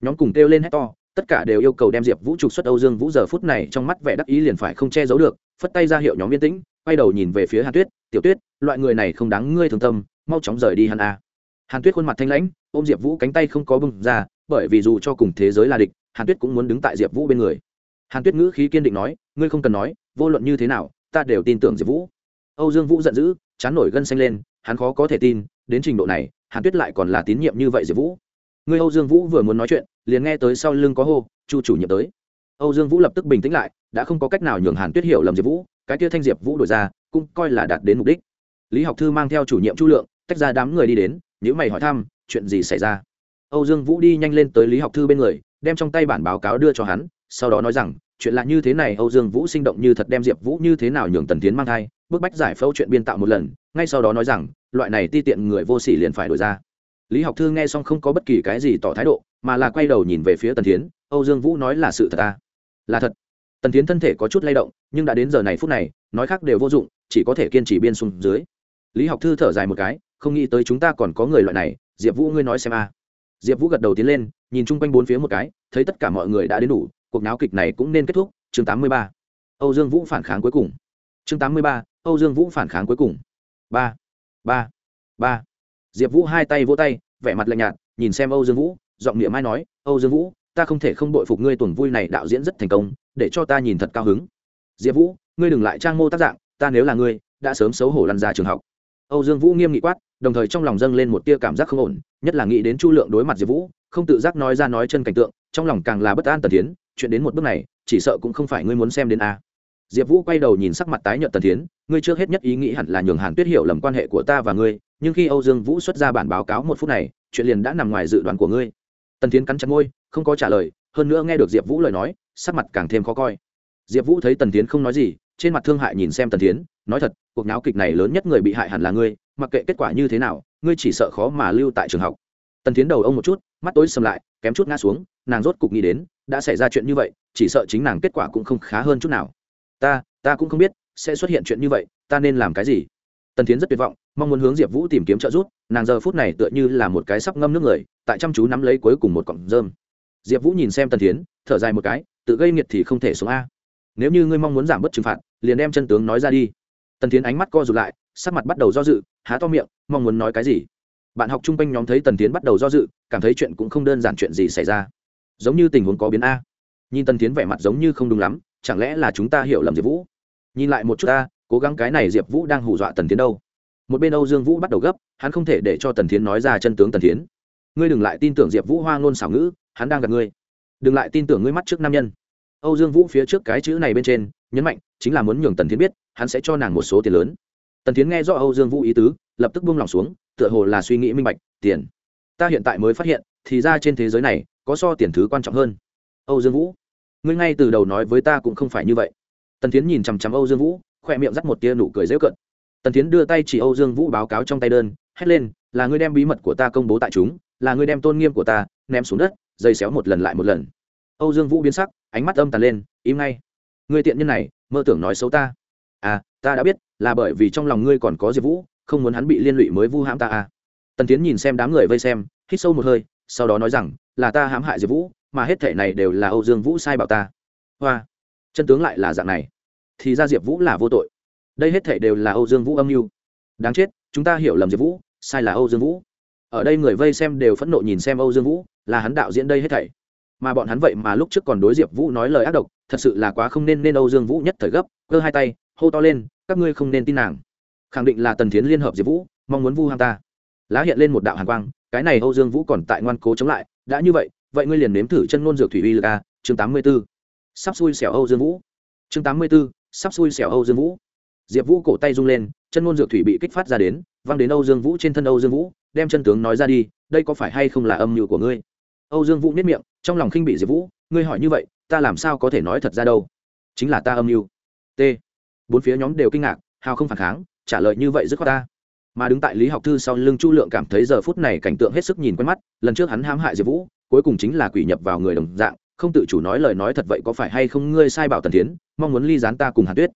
Nhóm cùng kêu lên hét to, tất cả đều yêu cầu đem diệp vũ trục xuất âu dương vũ giờ phút này trong mắt vẻ đắc ý liền phải không che giấu được, phất tay ra hiệu nhóm yên tĩnh, quay đầu nhìn về phía hàn tuyết, tiểu tuyết loại người này không đáng ngươi thương tâm, mau chóng rời đi hắn a. Hàn tuyết khuôn mặt thanh lãnh, ôm diệp vũ cánh tay không có bưng ra, bởi vì dù cho cùng thế giới là địch, hàn tuyết cũng muốn đứng tại diệp vũ bên người. Hàn tuyết ngữ khí kiên định nói, ngươi không cần nói, vô luận như thế nào, ta đều tin tưởng diệp vũ. Âu dương vũ giận dữ, chán nổi gân xanh lên, hắn khó có thể tin, đến trình độ này, hàn tuyết lại còn là tín nhiệm như vậy diệp vũ. Ngươi âu dương vũ vừa muốn nói chuyện, liền nghe tới sau lưng có hô, chu chủ nhiệm tới. Âu dương vũ lập tức bình tĩnh lại, đã không có cách nào nhường hàn tuyết hiểu lầm diệp vũ, cái kia thanh diệp vũ đổi ra, cũng coi là đạt đến mục đích lý học thư mang theo chủ nhiệm chu lượng, tách ra đám người đi đến Nếu mày hỏi thăm, chuyện gì xảy ra? Âu dương vũ đi nhanh lên tới lý học thư bên người, đem trong tay bản báo cáo đưa cho hắn, sau đó nói rằng, chuyện là như thế này âu dương vũ sinh động như thật đem diệp vũ như thế nào nhường tần tiến mang thai, bức bách giải phẫu chuyện biên tạo một lần, ngay sau đó nói rằng, loại này ti tiện người vô sỉ liền phải đổi ra. Lý học thư nghe xong không có bất kỳ cái gì tỏ thái độ, mà là quay đầu nhìn về phía tần tiến, âu dương vũ nói là sự thật ta à? là thật. Tần tiến thân thể có chút lay động, nhưng đã đến giờ này phút này, nói khác đều vô dụng, chỉ có thể kiên trì biên xuống dưới lý học thư thở dài một cái, không nghĩ tới chúng ta còn có người loại này, diệp vũ ngươi nói xem a. Diệp vũ gật đầu tiến lên, nhìn chung quanh bốn phía một cái, thấy tất cả mọi người đã đến đủ, cuộc náo kịch này cũng nên kết thúc, chương tám mươi ba. Âu dương vũ phản kháng cuối cùng. Chương tám mươi ba, âu dương vũ phản kháng cuối cùng. Ba ba ba. Diệp vũ hai tay vỗ tay, vẻ mặt lạnh nhạt, nhìn xem âu dương vũ, giọng miệng mai nói, âu dương vũ, ta không thể không bội phục ngươi tuần vui này đạo diễn rất thành công, để cho ta nhìn thật cao hứng. Diệp vũ, ngươi đừng lại trang mô tác dạng, ta nếu là ngươi, đã sớm xấu hổ lăn ra trường học âu dương vũ nghiêm nghị quát, đồng thời trong lòng dâng lên một tia cảm giác không ổn, nhất là nghĩ đến chu lượng đối mặt diệp vũ, không tự giác nói ra nói chân cảnh tượng, trong lòng càng là bất an tần tiến chuyện đến một bước này, chỉ sợ cũng không phải ngươi muốn xem đến a. Diệp vũ quay đầu nhìn sắc mặt tái nhợt tần tiến ngươi trước hết nhất ý nghĩ hẳn là nhường hàn tuyết hiểu lầm quan hệ của ta và ngươi, nhưng khi âu dương vũ xuất ra bản báo cáo một phút này, chuyện liền đã nằm ngoài dự đoán của ngươi. Tần tiến cắn chặt môi, không có trả lời, hơn nữa nghe được diệp vũ lời nói, sắc mặt càng thêm khó coi. Diệp vũ thấy tần tiến không nói gì, trên mặt thương hại nhìn xem tần tiến nói thật cuộc náo kịch này lớn nhất người bị hại hẳn là ngươi, mặc kệ kết quả như thế nào, ngươi chỉ sợ khó mà lưu tại trường học. Tần tiến đầu ông một chút, mắt tối sầm lại, kém chút ngã xuống, nàng rốt cục nghĩ đến, đã xảy ra chuyện như vậy, chỉ sợ chính nàng kết quả cũng không khá hơn chút nào. Ta ta cũng không biết, sẽ xuất hiện chuyện như vậy, ta nên làm cái gì? Tần tiến rất tuyệt vọng, mong muốn hướng diệp vũ tìm kiếm trợ giúp, nàng giờ phút này tựa như là một cái sắp ngâm nước người, tại chăm chú nắm lấy cuối cùng một cọng rơm. Diệp vũ nhìn xem tần tiến thở dài một cái, tự gây nghiệt thì không thể xuống a. Nếu như ngươi mong muốn giảm bớt trừng phạt, liền đem chân tướng nói ra đi tần tiến ánh mắt co rụt lại, sắc mặt bắt đầu do dự, há to miệng, mong muốn nói cái gì. Bạn học chung quanh nhóm thấy tần tiến bắt đầu do dự, cảm thấy chuyện cũng không đơn giản chuyện gì xảy ra. Giống như tình huống có biến a. Nhìn tần tiến vẻ mặt giống như không đúng lắm, chẳng lẽ là chúng ta hiểu lầm diệp vũ? Nhìn lại một chút ta, cố gắng cái này diệp vũ đang hù dọa tần tiến đâu. Một bên âu dương vũ bắt đầu gấp, hắn không thể để cho tần tiến nói ra chân tướng tần tiến ngươi đừng lại tin tưởng diệp vũ hoa ngôn xảo ngữ, hắn đang gặp ngươi. Đừng lại tin tưởng ngươi mắt trước nam nhân. Âu dương vũ phía trước cái chữ này bên trên nhấn mạnh, chính là muốn nhường tần Thiến biết, hắn sẽ cho nàng một số tiền lớn. Tần Thiến nghe do âu dương vũ ý tứ, lập tức buông lòng xuống, tựa hồ là suy nghĩ minh bạch, tiền. Ta hiện tại mới phát hiện, thì ra trên thế giới này, có so tiền thứ quan trọng hơn. Âu dương vũ, ngươi ngay từ đầu nói với ta cũng không phải như vậy. Tần Thiến nhìn chằm chằm âu dương vũ, khoe miệng dắt một tia nụ cười dễ cận. Tần Thiến đưa tay chỉ âu dương vũ báo cáo trong tay đơn, hét lên, là ngươi đem bí mật của ta công bố tại chúng, là ngươi đem tôn nghiêm của ta ném xuống đất, dây xéo một lần lại một lần. Âu dương vũ biến sắc, ánh mắt âm tàn lên, im ngay người tiện nhân này, mơ tưởng nói xấu ta. À ta đã biết, là bởi vì trong lòng ngươi còn có diệp vũ, không muốn hắn bị liên lụy mới vu hãm ta à. Tần tiến nhìn xem đám người vây xem, hít sâu một hơi, sau đó nói rằng, là ta hãm hại diệp vũ, mà hết thể này đều là âu dương vũ sai bảo ta. Hoa, chân tướng lại là dạng này. Thì ra diệp vũ là vô tội. Đây hết thể đều là âu dương vũ âm mưu. Đáng chết, chúng ta hiểu lầm diệp vũ, sai là âu dương vũ. Ở đây người vây xem đều phẫn nộ nhìn xem âu dương vũ, là hắn đạo diễn đây hết thảy mà bọn hắn vậy mà lúc trước còn đối diệp vũ nói lời ác độc, thật sự là quá không nên nên âu dương vũ nhất thời gấp cơ hai tay, hô to lên, các ngươi không nên tin nàng. Khẳng định là tần thiến liên hợp diệp vũ, mong muốn vu hăng ta. Lá hiện lên một đạo hàn quang, cái này âu dương vũ còn tại ngoan cố chống lại, đã như vậy vậy ngươi liền nếm thử chân ngôn dược thủy uy lực a, chương tám mươi b ố sắp xui xẻo âu dương vũ. Chương tám mươi b ố sắp xui xẻo âu dương vũ. Diệp vũ cổ tay rung lên, chân ngôn dược thủy bị kích phát ra đến, văng đến âu dương vũ trên thân âu dương vũ, đem chân tướng nói ra đi, đây có phải hay không là âm mưu của ngươi? Âu dương vũ nếp miệng, trong lòng khinh bị diệp vũ, ngươi hỏi như vậy, ta làm sao có thể nói thật ra đâu? Chính là ta âm mưu. T. Bốn phía nhóm đều kinh ngạc, hào không phản kháng, trả lời như vậy dứt khoát ta. Mà đứng tại lý học thư sau lưng chu lượng cảm thấy giờ phút này cảnh tượng hết sức nhìn quen mắt, lần trước hắn hãm hại diệp vũ, cuối cùng chính là quỷ nhập vào người đồng dạng, không tự chủ nói lời nói thật vậy có phải hay không ngươi sai bảo tần tiến mong muốn ly gián ta cùng hàn tuyết.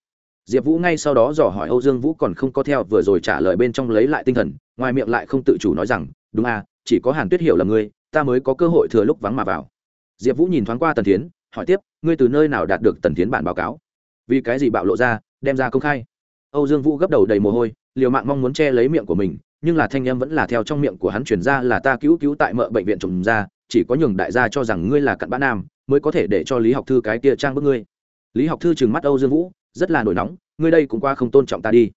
Diệp vũ ngay sau đó dò hỏi âu dương vũ còn không có theo vừa rồi trả lời bên trong lấy lại tinh thần, ngoài miệng lại không tự chủ nói rằng, đúng à chỉ có hàn tuyết hiểu là ngươi ta mới có cơ hội thừa lúc vắng mà vào. Diệp vũ nhìn thoáng qua tần tiến hỏi tiếp, ngươi từ nơi nào đạt được tần tiến bản báo cáo? Vì cái gì bạo lộ ra, đem ra công khai? Âu dương vũ gấp đầu đầy mồ hôi, liều mạng mong muốn che lấy miệng của mình, nhưng là thanh em vẫn là theo trong miệng của hắn truyền ra là ta cứu cứu tại mợ bệnh viện trùng ra, chỉ có nhường đại gia cho rằng ngươi là cặn bã nam, mới có thể để cho lý học thư cái kia trang bức ngươi. Lý học thư trừng mắt âu dương vũ, rất là nổi nóng, ngươi đây cũng qua không tôn trọng ta đi.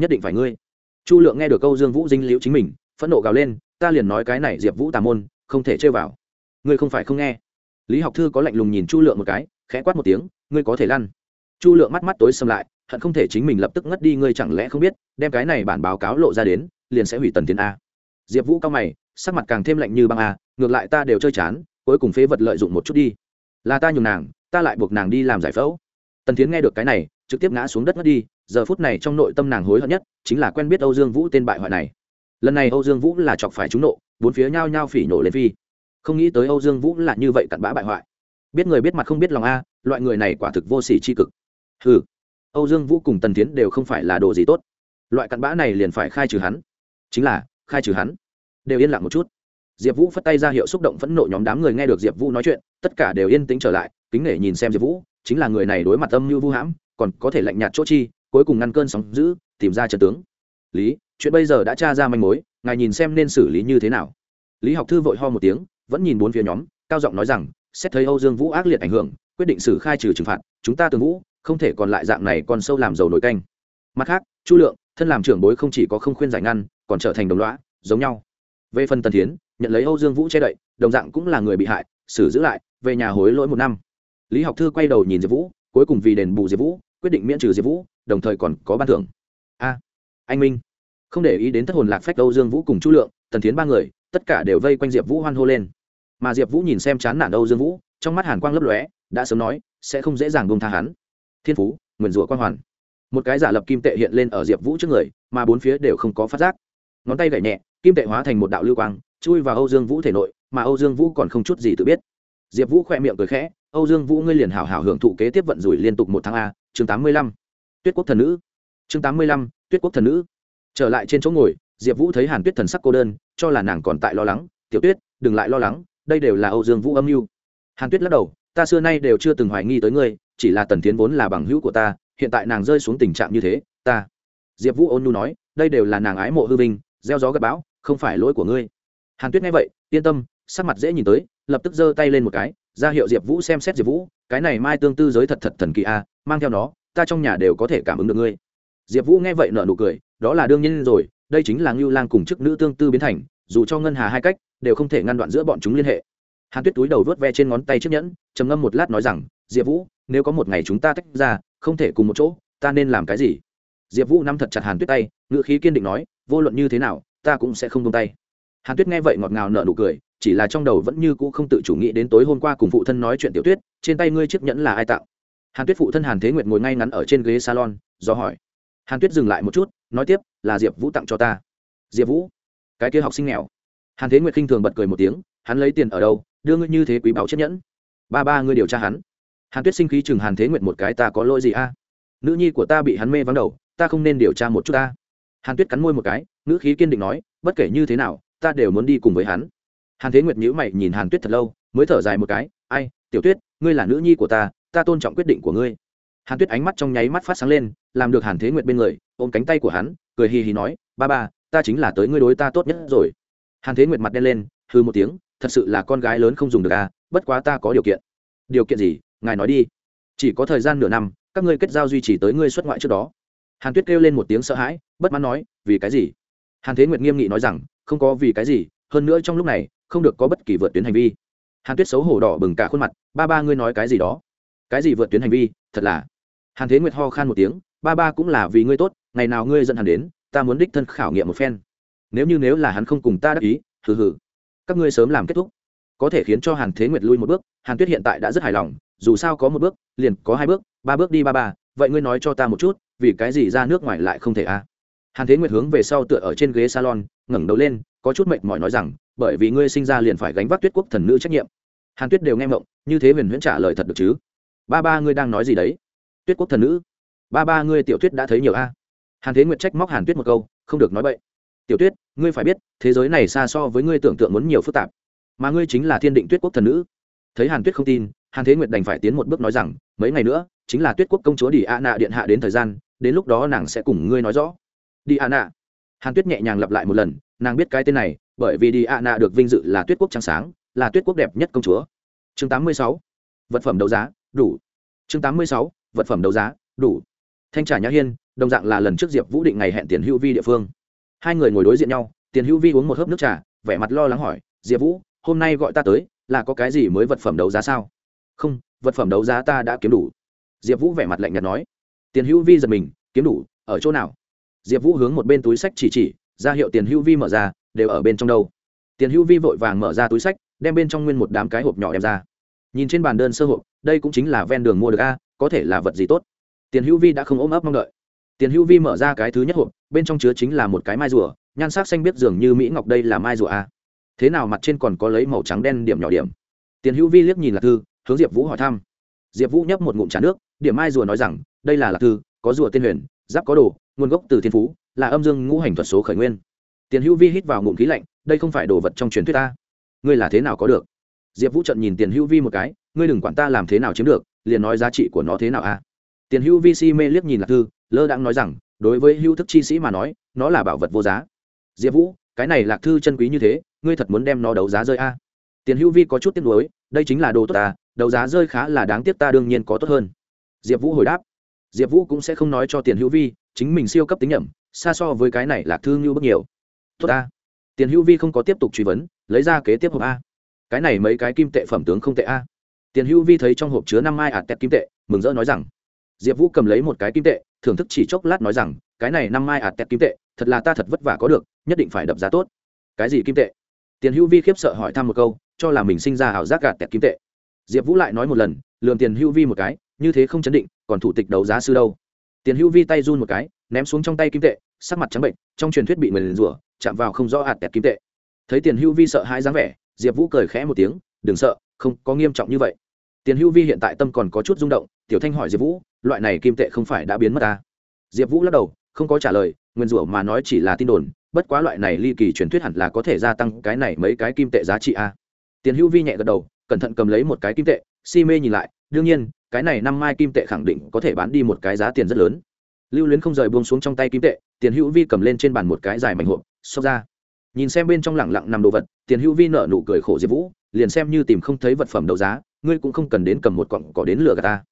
Nhất định phải ngươi. Chu lượng nghe được câu dương vũ dinh liễu chính mình, phẫn nộ gào lên, ta liền nói cái này diệp vũ tà môn không thể chơi vào. Ngươi không phải không nghe. Lý học thư có lạnh lùng nhìn chu lượng một cái, khẽ quát một tiếng, ngươi có thể lăn. Chu lượng mắt mắt tối xâm lại, hận không thể chính mình lập tức ngất đi, ngươi chẳng lẽ không biết, đem cái này bản báo cáo lộ ra đến, liền sẽ hủy tần tiến a. Diệp vũ cao mày, sắc mặt càng thêm lạnh như băng a, ngược lại ta đều chơi chán, cuối cùng phế vật lợi dụng một chút đi. Là ta nhường nàng, ta lại buộc nàng đi làm giải phẫu. Tần tiến nghe được cái này, trực tiếp ngã xuống đất ngất đi, giờ phút này trong nội tâm nàng hối hận nhất, chính là quen biết âu dương vũ tên bại hoại này. Lần này âu dương vũ là chọc phải trúng nộ bốn phía nhao nhao phỉ nổ lên phi. Không nghĩ tới âu dương vũ là như vậy cặn bã bại hoại. Biết người biết mặt không biết lòng a, loại người này quả thực vô s ỉ c h i cực. Ừ âu dương vũ cùng tần tiến đều không phải là đồ gì tốt. Loại cặn bã này liền phải khai trừ hắn. Chính là, khai trừ hắn. Đều yên lặng một chút. Diệp vũ phất tay ra hiệu xúc động phẫn nộ nhóm đám người nghe được diệp vũ nói chuyện, tất cả đều yên tĩnh trở lại, kính nể nhìn xem diệp vũ, chính là người này đối mặt âm như vũ hãm, còn có thể lạnh nhạt chỗ chi, cuối cùng ngăn cơn sóng giữ tìm ra trận tướng. Lý chuyện bây giờ đã tra ra manh mối, ngài nhìn xem nên xử lý như thế nào. Lý học thư vội ho một tiếng, vẫn nhìn bốn phía nhóm, cao giọng nói rằng, xét thấy âu dương vũ ác liệt ảnh hưởng, quyết định xử khai trừ trừng phạt, chúng ta tường vũ, không thể còn lại dạng này còn sâu làm dầu nổi canh. Mặt khác, chu lượng, thân làm trưởng bối không chỉ có không khuyên giải ngăn, còn trở thành đồng lõa, giống nhau. Về phần tần Thiến, nhận lấy âu dương vũ che đậy, đồng dạng cũng là người bị hại, xử giữ lại, về nhà hối lỗi một năm. Lý học thư quay đầu nhìn diệp vũ, cuối cùng vì đền bù diệp vũ, quyết định miễn trừ diệp vũ, đồng thời còn có ban thưởng. A, anh minh không để ý đến thất hồn lạc phách âu dương vũ cùng chu lượng, tần tiến ba người, tất cả đều vây quanh diệp vũ hoan hô lên. Mà diệp vũ nhìn xem chán nản âu dương vũ, trong mắt hàn quang lấp lóe, đã sớm nói, sẽ không dễ dàng bông tha hắn. Thiên phú, nguyền rủa quang hoàn. Một cái giả lập kim tệ hiện lên ở diệp vũ trước người, mà bốn phía đều không có phát giác. Ngón tay gảy nhẹ, kim tệ hóa thành một đạo lưu quang, chui vào âu dương vũ thể nội, mà âu dương vũ còn không chút gì tự biết. Diệp vũ khỏe miệng cười khẽ, âu dương vũ ngươi liền hảo hảo hưởng thụ kế tiếp vận rủi liên tục một tháng a, chương tám mươi lăm, tuyết quốc thần nữ. Chương tám mươi lăm, tuyết quốc thần nữ trở lại trên chỗ ngồi, diệp vũ thấy hàn tuyết thần sắc cô đơn, cho là nàng còn tại lo lắng. Tiểu tuyết, đừng lại lo lắng, đây đều là âu dương vũ âm mưu. Hàn tuyết lắc đầu, ta xưa nay đều chưa từng hoài nghi tới ngươi, chỉ là tần tiến vốn là bằng hữu của ta, hiện tại nàng rơi xuống tình trạng như thế, ta diệp vũ ôn nhu nói, đây đều là nàng ái mộ hư vinh, gieo gió gặp bão, không phải lỗi của ngươi. Hàn tuyết nghe vậy, yên tâm, sắc mặt dễ nhìn tới, lập tức giơ tay lên một cái, ra hiệu diệp vũ xem xét diệp vũ, cái này mai tương tư giới thật thật thần kỳ a, mang theo nó, ta trong nhà đều có thể cảm ứng được ngươi. Diệp vũ nghe vậy nở nụ cười đó là đương nhiên rồi, đây chính là ngưu lang cùng chức nữ tương tư biến thành, dù cho ngân hà hai cách, đều không thể ngăn đoạn giữa bọn chúng liên hệ. Hàn tuyết túi đầu vớt ve trên ngón tay chiếc nhẫn, trầm ngâm một lát nói rằng, diệp vũ, nếu có một ngày chúng ta tách ra, không thể cùng một chỗ, ta nên làm cái gì? Diệp vũ nắm thật chặt hàn tuyết tay ngự khí kiên định nói, vô luận như thế nào, ta cũng sẽ không tung tay. Hàn tuyết nghe vậy ngọt ngào nở nụ cười, chỉ là trong đầu vẫn như cũ không tự chủ nghĩ đến tối hôm qua cùng phụ thân nói chuyện tiểu tuyết trên tay ngươi chiếc nhẫn là ai tạo? Hàn tuyết phụ thân hàn thế nguyệt ngồi ngay ngắn ở trên ghế salon, do hỏi hàn tuyết dừng lại một chút, nói tiếp, là diệp vũ tặng cho ta. Diệp vũ? Cái kia học sinh nghèo. Hàn thế nguyệt khinh thường bật cười một tiếng, hắn lấy tiền ở đâu, đưa ngươi như thế quý báu chiếc nhẫn? Ba ba ngươi điều tra hắn. Hàn tuyết sinh khí chừng hàn thế nguyệt một cái, ta có lỗi gì a? Nữ nhi của ta bị hắn mê vắng đầu, ta không nên điều tra một chút ta hàn tuyết cắn môi một cái nữ khí kiên định nói, bất kể như thế nào, ta đều muốn đi cùng với hắn. Hàn thế nguyệt nhữ mày nhìn hàn tuyết thật lâu, mới thở dài một cái, ai, tiểu tuyết, ngươi là nữ nhi của ta ta tôn trọng quyết định của ngươi hàn tuyết ánh mắt trong nháy mắt phát sáng lên, làm được hàn thế nguyệt bên người, ôm cánh tay của hắn, cười hì hì nói, ba ba, ta chính là tới ngươi đối ta tốt nhất rồi. Hàn thế nguyệt mặt đen lên hư một tiếng, thật sự là con gái lớn không dùng được à bất quá ta có điều kiện. Điều kiện gì? Ngài nói đi. Chỉ có thời gian nửa năm, các ngươi kết giao duy trì tới ngươi xuất ngoại trước đó. Hàn tuyết kêu lên một tiếng sợ hãi, bất mãn nói, vì cái gì? Hàn thế nguyệt nghiêm nghị nói rằng, không có vì cái gì, hơn nữa trong lúc này, không được có bất kỳ vượt tuyến hành vi. Hàn tuyết xấu hổ đỏ bừng cả khuôn mặt, ba ba, ngươi nói cái gì đó? Cái gì vượt tuyến hành vi? Thật là hàn thế nguyệt ho khan một tiếng, ba ba cũng là vì ngươi tốt, ngày nào ngươi dẫn hắn đến, ta muốn đích thân khảo nghiệm một phen. Nếu như nếu là hắn không cùng ta đắc ý, hừ hừ, các ngươi sớm làm kết thúc. Có thể khiến cho hàn thế nguyệt lui một bước, hàn tuyết hiện tại đã rất hài lòng, dù sao có một bước, liền có hai bước, ba bước đi ba ba, vậy ngươi nói cho ta một chút, vì cái gì ra nước ngoài lại không thể a à? hàn thế nguyệt hướng về sau tựa ở trên ghế salon, ngẩng đầu lên, có chút mệt mỏi nói rằng, bởi vì ngươi sinh ra liền phải gánh vác tuyết quốc thần nữ trách nhiệm. Hàn tuyết đều nghe mộng như thế huyền huyễn trả lời thật được chứ? Ba ba, ngươi đang nói gì đấy? Tuyết quốc thần nữ. Ba ba ngươi tiểu tuyết đã thấy nhiều a. Hàn thế nguyệt trách móc hàn tuyết một câu, không được nói vậy tiểu tuyết, ngươi phải biết, thế giới này xa so với ngươi tưởng tượng muốn nhiều phức tạp. Mà ngươi chính là thiên định tuyết quốc thần nữ. Thấy hàn tuyết không tin, hàn thế nguyệt đành phải tiến một bước nói rằng, mấy ngày nữa, chính là tuyết quốc công chúa đi a nạ điện hạ đến thời gian, đến lúc đó nàng sẽ cùng ngươi nói rõ. Đi a nạ hàn tuyết nhẹ nhàng lặp lại một lần, nàng biết cái tên này, bởi vì đi A nạ được vinh dự là tuyết quốc trắng sáng, là tuyết quốc đẹp nhất công chúa. Chương 86. vật phẩm đấu giá, đủ. Chương 86 vật phẩm đấu giá, đủ. Thanh trả nhã hiên, đồng dạng là lần trước diệp vũ định ngày hẹn tiền hữu vi địa phương. Hai người ngồi đối diện nhau, tiền hữu vi uống một hớp nước trà, vẻ mặt lo lắng hỏi, diệp vũ, hôm nay gọi ta tới, là có cái gì mới vật phẩm đấu giá sao? Không, vật phẩm đấu giá ta đã kiếm đủ. Diệp vũ vẻ mặt lạnh nhạt nói. Tiền hữu vi giật mình, kiếm đủ, ở chỗ nào? Diệp vũ hướng một bên túi sách chỉ chỉ, ra hiệu tiền hữu vi mở ra, đều ở bên trong đâu. Tiền hữu vi vội vàng mở ra túi sách, đem bên trong nguyên một đám cái hộp nhỏ đem ra. Nhìn trên bàn đơn sơ hộp, đây cũng chính là ven đường mua được a có thể là vật gì tốt. Tiền hữu vi đã không ôm ấp mong đợi. Tiền hữu vi mở ra cái thứ nhất hộp, bên trong chứa chính là một cái mai rùa, nhan sắc xanh biết dường như mỹ ngọc đây là mai rùa a. Thế nào mặt trên còn có lấy màu trắng đen điểm nhỏ điểm? Tiền hữu vi liếc nhìn lạc thư, hướng diệp vũ hỏi thăm. Diệp vũ nhấp một ngụm trà nước, điểm mai rùa nói rằng, đây là lạc thư, có rùa tên huyền, giáp có đồ, nguồn gốc từ thiên phú, là âm dương ngũ hành thuật số khởi nguyên. Tiền hữu vi hít vào ngụm khí lạnh, đây không phải đồ vật trong truyền thuyết ta. Ngươi là thế nào có được? Diệp vũ trận nhìn tiền hữu vi một cái ngươi đừng quản ta làm thế nào chiếm được, liền nói giá trị của nó thế nào a tiền hữu vi si mê liếc nhìn lạc thư, lơ đãng nói rằng, đối với hữu thức chi sĩ mà nói, nó là bảo vật vô giá. Diệp vũ, cái này lạc thư chân quý như thế, ngươi thật muốn đem nó đấu giá rơi a tiền hữu vi có chút tiếc nuối, đây chính là đồ tốt ta đấu giá rơi khá là đáng tiếc ta đương nhiên có tốt hơn. Diệp vũ hồi đáp, diệp vũ cũng sẽ không nói cho tiền hữu vi, chính mình siêu cấp tính nhẩm, xa so với cái này lạc thư như bước nhiều. Tốt a tiền hữu vi không có tiếp tục truy vấn, lấy ra kế tiếp hộp a. Cái này mấy cái kim tệ phẩm tướng không tệ a tiền hữu vi thấy trong hộp chứa năm mai ạt tẹt kim tệ, mừng rỡ nói rằng, diệp vũ cầm lấy một cái kim tệ, thưởng thức chỉ chốc lát nói rằng, cái này năm mai ạt tẹt kim tệ, thật là ta thật vất vả có được, nhất định phải đập giá tốt. Cái gì kim tệ? Tiền hữu vi khiếp sợ hỏi thăm một câu, cho là mình sinh ra ảo giác gạt tẹt kim tệ. Diệp vũ lại nói một lần lường tiền hữu vi một cái, như thế không chấn định, còn thủ tịch đấu giá sư đâu. Tiền hữu vi tay run một cái, ném xuống trong tay kim tệ, sắc mặt trắng bệnh, trong truyền thuyết bị người liền rủa, chạm vào không rõ hạt tẹt kim tệ. Thấy tiền hữu vi sợ hãi dáng vẻ, diệp vũ cười khẽ một tiếng, đừng sợ, không có nghiêm trọng như vậy tiền hữu vi hiện tại tâm còn có chút rung động, tiểu thanh hỏi diệp vũ, loại này kim tệ không phải đã biến mất ta diệp vũ lắc đầu, không có trả lời, nguyên rủa mà nói chỉ là tin đồn, bất quá loại này ly kỳ truyền thuyết hẳn là có thể gia tăng cái này mấy cái kim tệ giá trị a tiền hữu vi nhẹ gật đầu, cẩn thận cầm lấy một cái kim tệ, si mê nhìn lại, đương nhiên, cái này năm mai kim tệ khẳng định có thể bán đi một cái giá tiền rất lớn. Lưu luyến không rời buông xuống trong tay kim tệ, tiền hữu vi cầm lên trên bàn một cái dài mảnh hộp, xốc ra. Nhìn xem bên trong lẳng lặng nằm đồ vật, tiền hữu vi nợ nụ cười khổ diệp vũ, liền xem như tìm không thấy vật phẩm đấu giá ngươi cũng không cần đến cầm một cọng cỏ đến lửa gà ta.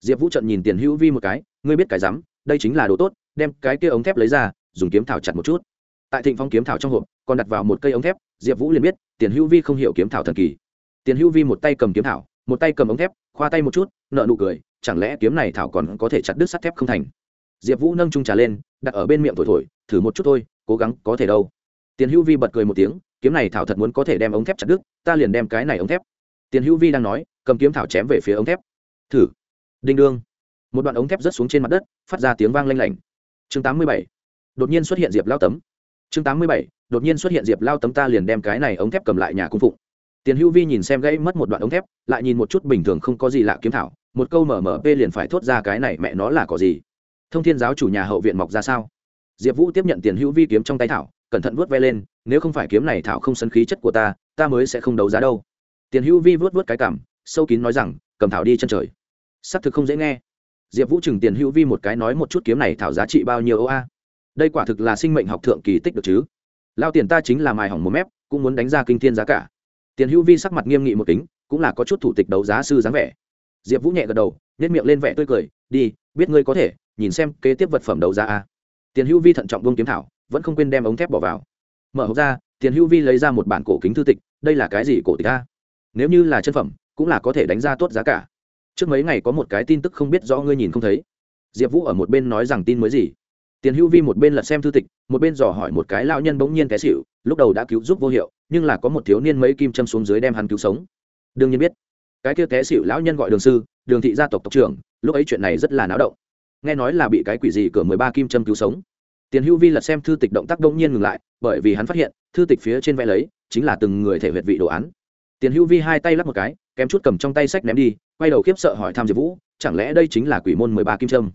Diệp vũ trận nhìn tiền hữu vi một cái, ngươi biết cái rắm, đây chính là đồ tốt, đem cái kia ống thép lấy ra, dùng kiếm thảo chặt một chút. Tại thịnh phong kiếm thảo trong hộp, còn đặt vào một cây ống thép, diệp vũ liền biết, tiền hữu vi không hiểu kiếm thảo thần kỳ. Tiền hữu vi một tay cầm kiếm thảo, một tay cầm ống thép, khoa tay một chút, nợ nụ cười, chẳng lẽ kiếm này thảo còn có thể chặt đứt sắt thép không thành? Diệp vũ nâng trung trà lên, đặt ở bên miệng thổi thổi, thử một chút thôi, cố gắng có thể đâu. Tiền hữu vi bật cười một tiếng, kiếm này thảo thật muốn có thể đem ống thép chặt đứt, ta liền đem cái này ống thép. Tiền hữu vi đang nói cầm kiếm thảo chém về phía ống thép. Thử. Đinh đương. Một đoạn ống thép rớt xuống trên mặt đất, phát ra tiếng vang lanh lảnh. Chương tám mươi bảy. Đột nhiên xuất hiện diệp lao tấm. Chương tám mươi bảy. Đột nhiên xuất hiện diệp lao tấm ta liền đem cái này ống thép cầm lại nhà cung phụng. Tiền hữu vi nhìn xem gãy mất một đoạn ống thép, lại nhìn một chút bình thường không có gì lạ kiếm thảo, một câu mở mở p liền phải thốt ra cái này mẹ nó là có gì. Thông thiên giáo chủ nhà hậu viện mọc ra sao? Diệp vũ tiếp nhận tiền hữu vi kiếm trong tay thảo, cẩn thận vuốt ve lên, nếu không phải kiếm này thảo không sân khí chất của ta ta mới sẽ không đấu giá đâu. Tiền hữu vi vuốt vuốt cái cảm sâu kín nói rằng, cầm thảo đi chân trời. Xác thực không dễ nghe. Diệp vũ trừng tiền hữu vi một cái nói một chút kiếm này thảo giá trị bao nhiêu ô a? Đây quả thực là sinh mệnh học thượng kỳ tích được chứ? Lao tiền ta chính là mài hỏng một mép, cũng muốn đánh ra kinh thiên giá cả. Tiền hữu vi sắc mặt nghiêm nghị một kính, cũng là có chút thủ tịch đấu giá sư dáng vẻ. Diệp vũ nhẹ gật đầu nhét miệng lên vẻ tươi cười, đi, biết ngươi có thể, nhìn xem kế tiếp vật phẩm đấu giá a. Tiền hữu vi thận trọng bông kiếm thảo, vẫn không quên đem ống thép bỏ vào. Mở hộp ra, tiền hữu vi lấy ra một bản cổ kính thư tịch, đây là cái gì cổ tịch a? Nếu như là chân phẩm cũng là có thể đánh ra tốt giá cả. Trước mấy ngày có một cái tin tức không biết rõ ngươi nhìn không thấy. Diệp vũ ở một bên nói rằng tin mới gì? Tiền hữu vi một bên lật xem thư tịch, một bên dò hỏi một cái lão nhân bỗng nhiên té xịu lúc đầu đã cứu giúp vô hiệu, nhưng là có một thiếu niên mấy kim châm xuống dưới đem hắn cứu sống. Đương nhiên biết, cái kia té xịu lão nhân gọi đường sư, đường thị gia tộc tộc trưởng, lúc ấy chuyện này rất là náo động. Nghe nói là bị cái quỷ gì cửa mười ba kim châm cứu sống. Tiền hữu vi lật xem thư tịch động tác đông nhiên ngừng lại, bởi vì hắn phát hiện, thư tịch phía trên vẽ lấy, chính là từng người thể huyệt vị đồ án. Tiền hữu vi hai tay lắp một cái kém chút cầm trong tay sách ném đi, quay đầu khiếp sợ hỏi thăm diệp vũ, chẳng lẽ đây chính là quỷ môn mười ba kim trâm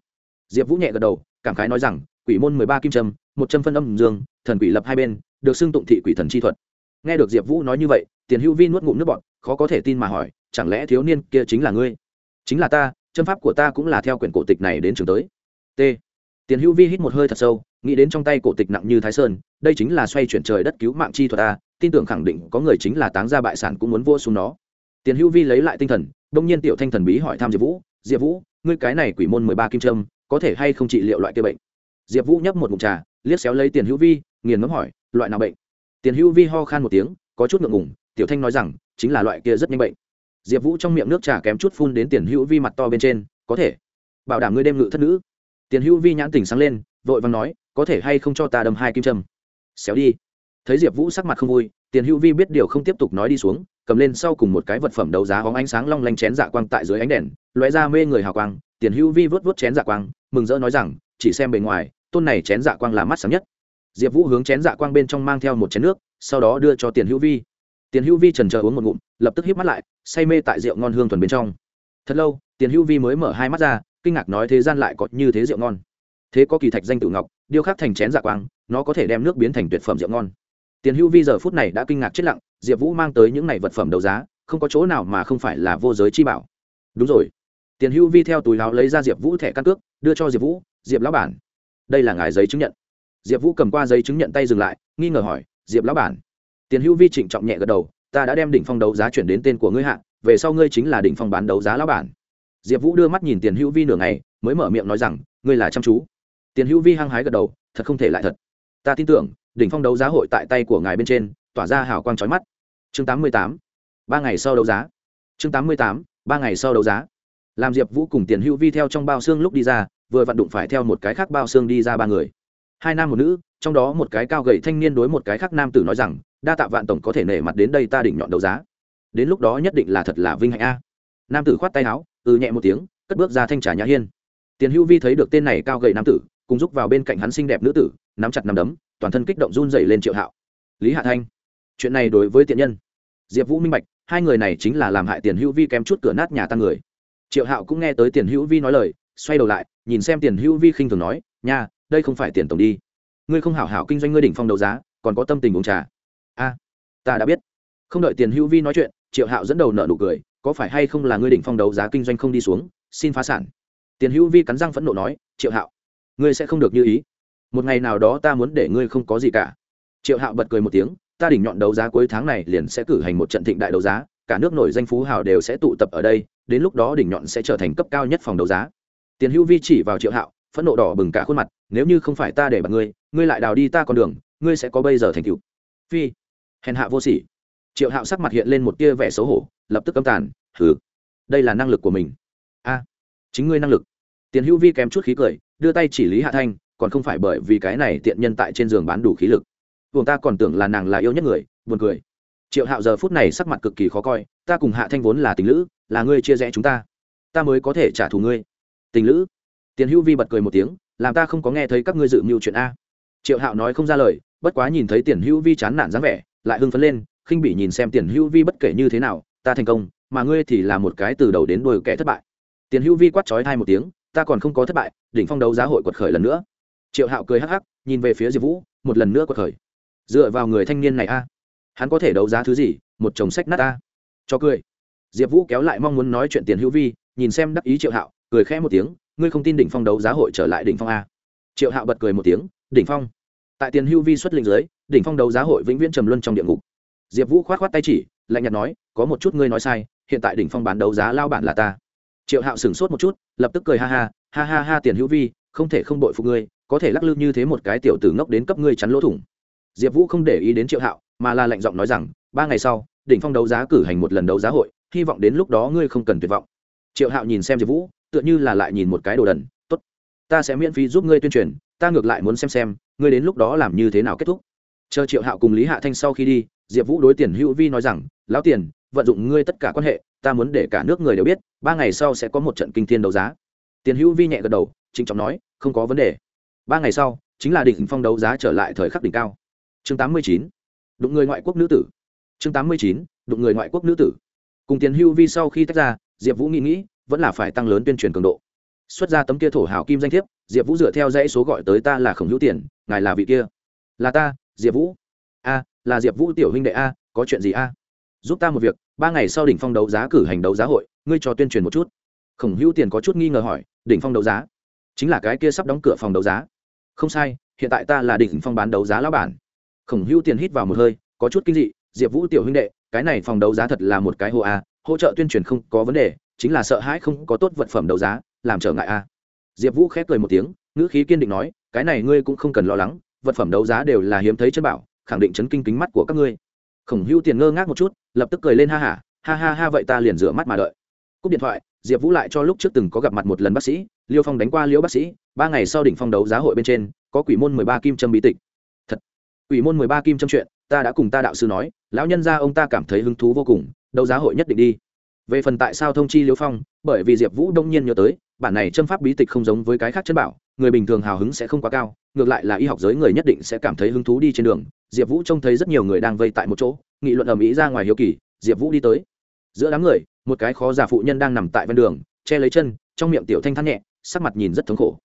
diệp vũ nhẹ gật đầu, cảm khái nói rằng, quỷ môn mười ba kim trâm một trăm phân âm dương, thần quỷ lập hai bên, được xưng tụng thị quỷ thần chi thuật. Nghe được diệp vũ nói như vậy, tiền hữu vi nuốt ngụm nước bọt, khó có thể tin mà hỏi, chẳng lẽ thiếu niên kia chính là ngươi? Chính là ta, châm pháp của ta cũng là theo quyển cổ tịch này đến trường tới. T. Tiền hữu vi hít một hơi thật sâu, nghĩ đến trong tay cổ tịch nặng như thái sơn, đây chính là xoay chuyển trời đất cứu mạng chi thuật ta, tin tưởng khẳng định có người chính là táng ra bại sản cũng muốn vô xuống nó tiền hữu vi lấy lại tinh thần, đông nhiên tiểu thanh thần bí hỏi thăm diệp vũ diệp vũ, ngươi cái này quỷ môn mười ba kim trâm có thể hay không trị liệu loại kia bệnh? Diệp vũ nhấp một mụn trà, liếc xéo lấy tiền hữu vi, nghiền ngấm hỏi, loại nào bệnh? Tiền hữu vi ho khan một tiếng, có chút ngượng ngùng, tiểu thanh nói rằng, chính là loại kia rất nhanh bệnh. Diệp vũ trong miệng nước trà kém chút phun đến tiền hữu vi mặt to bên trên, có thể. Bảo đảm ngươi đem ngự thất nữ. Tiền hữu vi nhãn tỉnh sáng lên, vội vàng nói, có thể hay không cho ta đâm hai kim trâm xéo đi. Thấy diệp vũ sắc mặt không vui, tiền hữu vi biết điều không tiếp tục nói đi xuống cầm lên sau cùng một cái vật phẩm đấu giá hóng ánh sáng long lanh chén dạ quang tại dưới ánh đèn, lóe ra mê người hào quang, tiền hữu vi vớt vớt chén dạ quang, mừng rỡ nói rằng, chỉ xem bề ngoài, tôn này chén dạ quang là mắt sáng nhất. Diệp vũ hướng chén dạ quang bên trong mang theo một chén nước, sau đó đưa cho tiền hữu vi. Tiền hữu vi trần chờ uống một ngụm, lập tức hít mắt lại, say mê tại rượu ngon hương thuần bên trong. Thật lâu, tiền hữu vi mới mở hai mắt ra, kinh ngạc nói thế gian lại có như thế rượu ngon. Thế có kỳ thạch danh tự ngọc, điêu khắc thành chén dạ quang, nó có thể đem nước biến thành tuyệt phẩm rượu ngon. Tiền hữu vi giờ phút này đã kinh ngạc chết lặng diệp vũ mang tới những này vật phẩm đấu giá, không có chỗ nào mà không phải là vô giới chi bảo. Đúng rồi. Tiền hữu vi theo túi láo lấy ra diệp vũ thẻ căn cước, đưa cho diệp vũ, diệp lão bản. Đây là ngài giấy chứng nhận. Diệp vũ cầm qua giấy chứng nhận tay dừng lại, nghi ngờ hỏi, diệp lão bản. Tiền hữu vi trịnh trọng nhẹ gật đầu, ta đã đem đỉnh phong đấu giá chuyển đến tên của ngươi hạ, về sau ngươi chính là đỉnh phong bán đấu giá lão bản. Diệp vũ đưa mắt nhìn tiền hữu vi nửa ngày, mới mở miệng nói rằng, ngươi là chăm chú. Tiền hữu vi hăng hái gật đầu, thật không thể lại thật. Ta tin tưởng, đỉnh phong đấu giá hội tại tay của ngài bên trên tỏa ra hào quang chói mắt. Chương tám mươi tám, ba ngày sau đấu giá. Chương tám mươi tám, ba ngày sau đấu giá. Làm diệp vũ cùng tiền hữu vi theo trong bao xương lúc đi ra, vừa vặn đụng phải theo một cái khác bao xương đi ra ba người. Hai nam một nữ, trong đó một cái cao gầy thanh niên đối một cái khác nam tử nói rằng, đa tạ vạn tổng có thể nể mặt đến đây ta đỉnh nhọn đấu giá. Đến lúc đó nhất định là thật là vinh hạnh a. Nam tử khoát tay áo ừ nhẹ một tiếng, cất bước ra thanh trà nhã hiên. Tiền hữu vi thấy được tên này cao gầy nam tử, cùng giúp vào bên cạnh hắn xinh đẹp nữ tử, nắm chặt nắm đấm, toàn thân kích động run dày lên triệu hạo. Lý hạ thanh chuyện này đối với tiện nhân. Diệp vũ minh bạch, hai người này chính là làm hại tiền hữu vi kém chút cửa nát nhà tăng người. Triệu hạo cũng nghe tới tiền hữu vi nói lời, xoay đầu lại, nhìn xem tiền hữu vi khinh thường nói, nha, đây không phải tiền tổng đi. Ngươi không hảo hảo kinh doanh ngươi đỉnh phong đấu giá, còn có tâm tình uống trà. A, ta đã biết. Không đợi tiền hữu vi nói chuyện, triệu hạo dẫn đầu nợ nụ cười, có phải hay không là ngươi đỉnh phong đấu giá kinh doanh không đi xuống, xin phá sản? Tiền hữu vi cắn răng phẫn nộ nói, triệu hạo, ngươi sẽ không được như ý. Một ngày nào đó ta muốn để ngươi không có gì cả. Triệu hạo bật cười một tiếng ta đỉnh nhọn đấu giá cuối tháng này liền sẽ cử hành một trận thịnh đại đấu giá, cả nước nổi danh phú hào đều sẽ tụ tập ở đây, đến lúc đó đỉnh nhọn sẽ trở thành cấp cao nhất phòng đấu giá. Tiền hữu vi chỉ vào triệu hạo, phẫn nộ đỏ bừng cả khuôn mặt, nếu như không phải ta để bằng ngươi ngươi lại đào đi ta con đường, ngươi sẽ có bây giờ thành cựu phi, hèn hạ vô sỉ. Triệu hạo sắc mặt hiện lên một tia vẻ xấu hổ, lập tức cấm tàn, hừ, đây là năng lực của mình. A, chính ngươi năng lực. Tiền hữu vi kém chút khí cười, đưa tay chỉ lý hạ thanh, còn không phải bởi vì cái này tiện nhân tại trên giường bán đủ khí lực buồng ta còn tưởng là nàng là yêu nhất người, buồn cười. Triệu hạo giờ phút này sắc mặt cực kỳ khó coi, ta cùng hạ thanh vốn là tình lữ, là ngươi chia rẽ chúng ta. Ta mới có thể trả thù ngươi. Tình lữ. Tiền hữu vi bật cười một tiếng, làm ta không có nghe thấy các ngươi dự mưu chuyện a. Triệu hạo nói không ra lời, bất quá nhìn thấy tiền hữu vi chán nản dáng vẻ, lại hưng phấn lên, khinh bỉ nhìn xem tiền hữu vi bất kể như thế nào, ta thành công, mà ngươi thì là một cái từ đầu đến đuôi kẻ thất bại. Tiền hữu vi quát trói hai một tiếng, ta còn không có thất bại, đỉnh phong đấu giá hội quật khởi lần nữa. Triệu hạo cười hắc hắc, nhìn về phía diệp vũ, một lần nữa quật khởi dựa vào người thanh niên này a. Hắn có thể đấu giá thứ gì? Một chồng sách nát a. Cho cười. Diệp vũ kéo lại mong muốn nói chuyện tiền hữu vi, nhìn xem đắc ý triệu hạo, cười khẽ một tiếng, ngươi không tin đỉnh phong đấu giá hội trở lại đỉnh phong a? Triệu hạo bật cười một tiếng, đỉnh phong. Tại tiền hữu vi xuất linh giới đỉnh phong đấu giá hội vĩnh viễn trầm luân trong địa ngục. Diệp vũ k h o á t k h o á t tay chỉ, lạnh nhạt nói, có một chút ngươi nói sai, hiện tại đỉnh phong bán đấu giá lao bản là ta. Triệu hạo sửng sốt một chút, lập tức cười ha ha ha ha ha, tiền hữu vi, không thể không đội phục ngươi, có thể lắc lư như thế một cái tiểu tử ngốc đến cấp ngươi chắn lỗ thủng diệp vũ không để ý đến triệu hạo, mà là lệnh giọng nói rằng, ba ngày sau, đỉnh phong đấu giá cử hành một lần đấu giá hội, hy vọng đến lúc đó ngươi không cần tuyệt vọng. Triệu hạo nhìn xem diệp vũ, tựa như là lại nhìn một cái đồ đần t ố t ta sẽ miễn phí giúp ngươi tuyên truyền, ta ngược lại muốn xem xem, ngươi đến lúc đó làm như thế nào kết thúc. Chờ triệu hạo cùng lý hạ thanh sau khi đi, diệp vũ đối tiền hữu vi nói rằng, lão tiền, vận dụng ngươi tất cả quan hệ, ta muốn để cả nước người đều biết, ba ngày sau sẽ có một trận kinh thiên đấu giá. Tiền hữu vi nhẹ gật đầu chính trọng nói, không có vấn đề. Ba ngày sau, chính là đỉnh phong đấu giá trở lại thời khắc đỉnh cao chương tám mươi chín, đụng người ngoại quốc nữ tử. Chương tám mươi chín, đụng người ngoại quốc nữ tử. Cùng tiền hưu vi sau khi tách ra, diệp vũ nghĩ nghĩ, vẫn là phải tăng lớn tuyên truyền cường độ. Xuất ra tấm kia thổ hào kim danh thiếp, diệp vũ dựa theo dãy số gọi tới ta là khổng hữu tiền, ngài là vị kia. Là ta, diệp vũ. A, là diệp vũ tiểu huynh đệ a, có chuyện gì a? Giúp ta một việc, ba ngày sau đỉnh phong đấu giá cử hành đấu giá hội, ngươi cho tuyên truyền một chút. Khổng hữu tiền có chút nghi ngờ hỏi, đỉnh phong đấu giá? Chính là cái kia sắp đóng cửa phòng đấu giá. Không sai, hiện tại ta là đỉnh phong bán đấu giá lão bản khổng hữu tiền hít vào một hơi, có chút kinh dị, diệp vũ tiểu huynh đệ, cái này phòng đấu giá thật là một cái hô a, hỗ trợ tuyên truyền không có vấn đề, chính là sợ hãi không có tốt vật phẩm đấu giá, làm trở ngại a. Diệp vũ khép cười một tiếng, ngữ khí kiên định nói, cái này ngươi cũng không cần lo lắng, vật phẩm đấu giá đều là hiếm thấy chân bảo, khẳng định chấn kinh kính mắt của các ngươi. Khổng hữu tiền ngơ ngác một chút, lập tức cười lên ha hả ha ha ha vậy ta liền rửa mắt mà đợi. Cúp điện thoại, diệp vũ lại cho lúc trước từng có gặp mặt một lần bác sĩ, liêu phong đánh qua liễu bác sĩ, ba ngày sau đỉnh phong đấu giá hội bên trên, có quỷ môn mười ba kim trâm bí tịch quỷ môn mười ba kim trong chuyện, ta đã cùng ta đạo sư nói, lão nhân gia ông ta cảm thấy hứng thú vô cùng, đấu giá hội nhất định đi. Về phần tại sao thông chi liễu phong, bởi vì diệp vũ đông nhiên nhớ tới, bản này châm pháp bí tịch không giống với cái khác chân bảo, người bình thường hào hứng sẽ không quá cao, ngược lại là y học giới người nhất định sẽ cảm thấy hứng thú đi trên đường. Diệp vũ trông thấy rất nhiều người đang vây tại một chỗ, nghị luận ầm ĩ ra ngoài hiếu kỳ, diệp vũ đi tới. Giữa đám người, một cái khó giả phụ nhân đang nằm tại ven đường, che lấy chân, trong miệng tiểu thanh thắt nhẹ, sắc mặt nhìn rất thống khổ.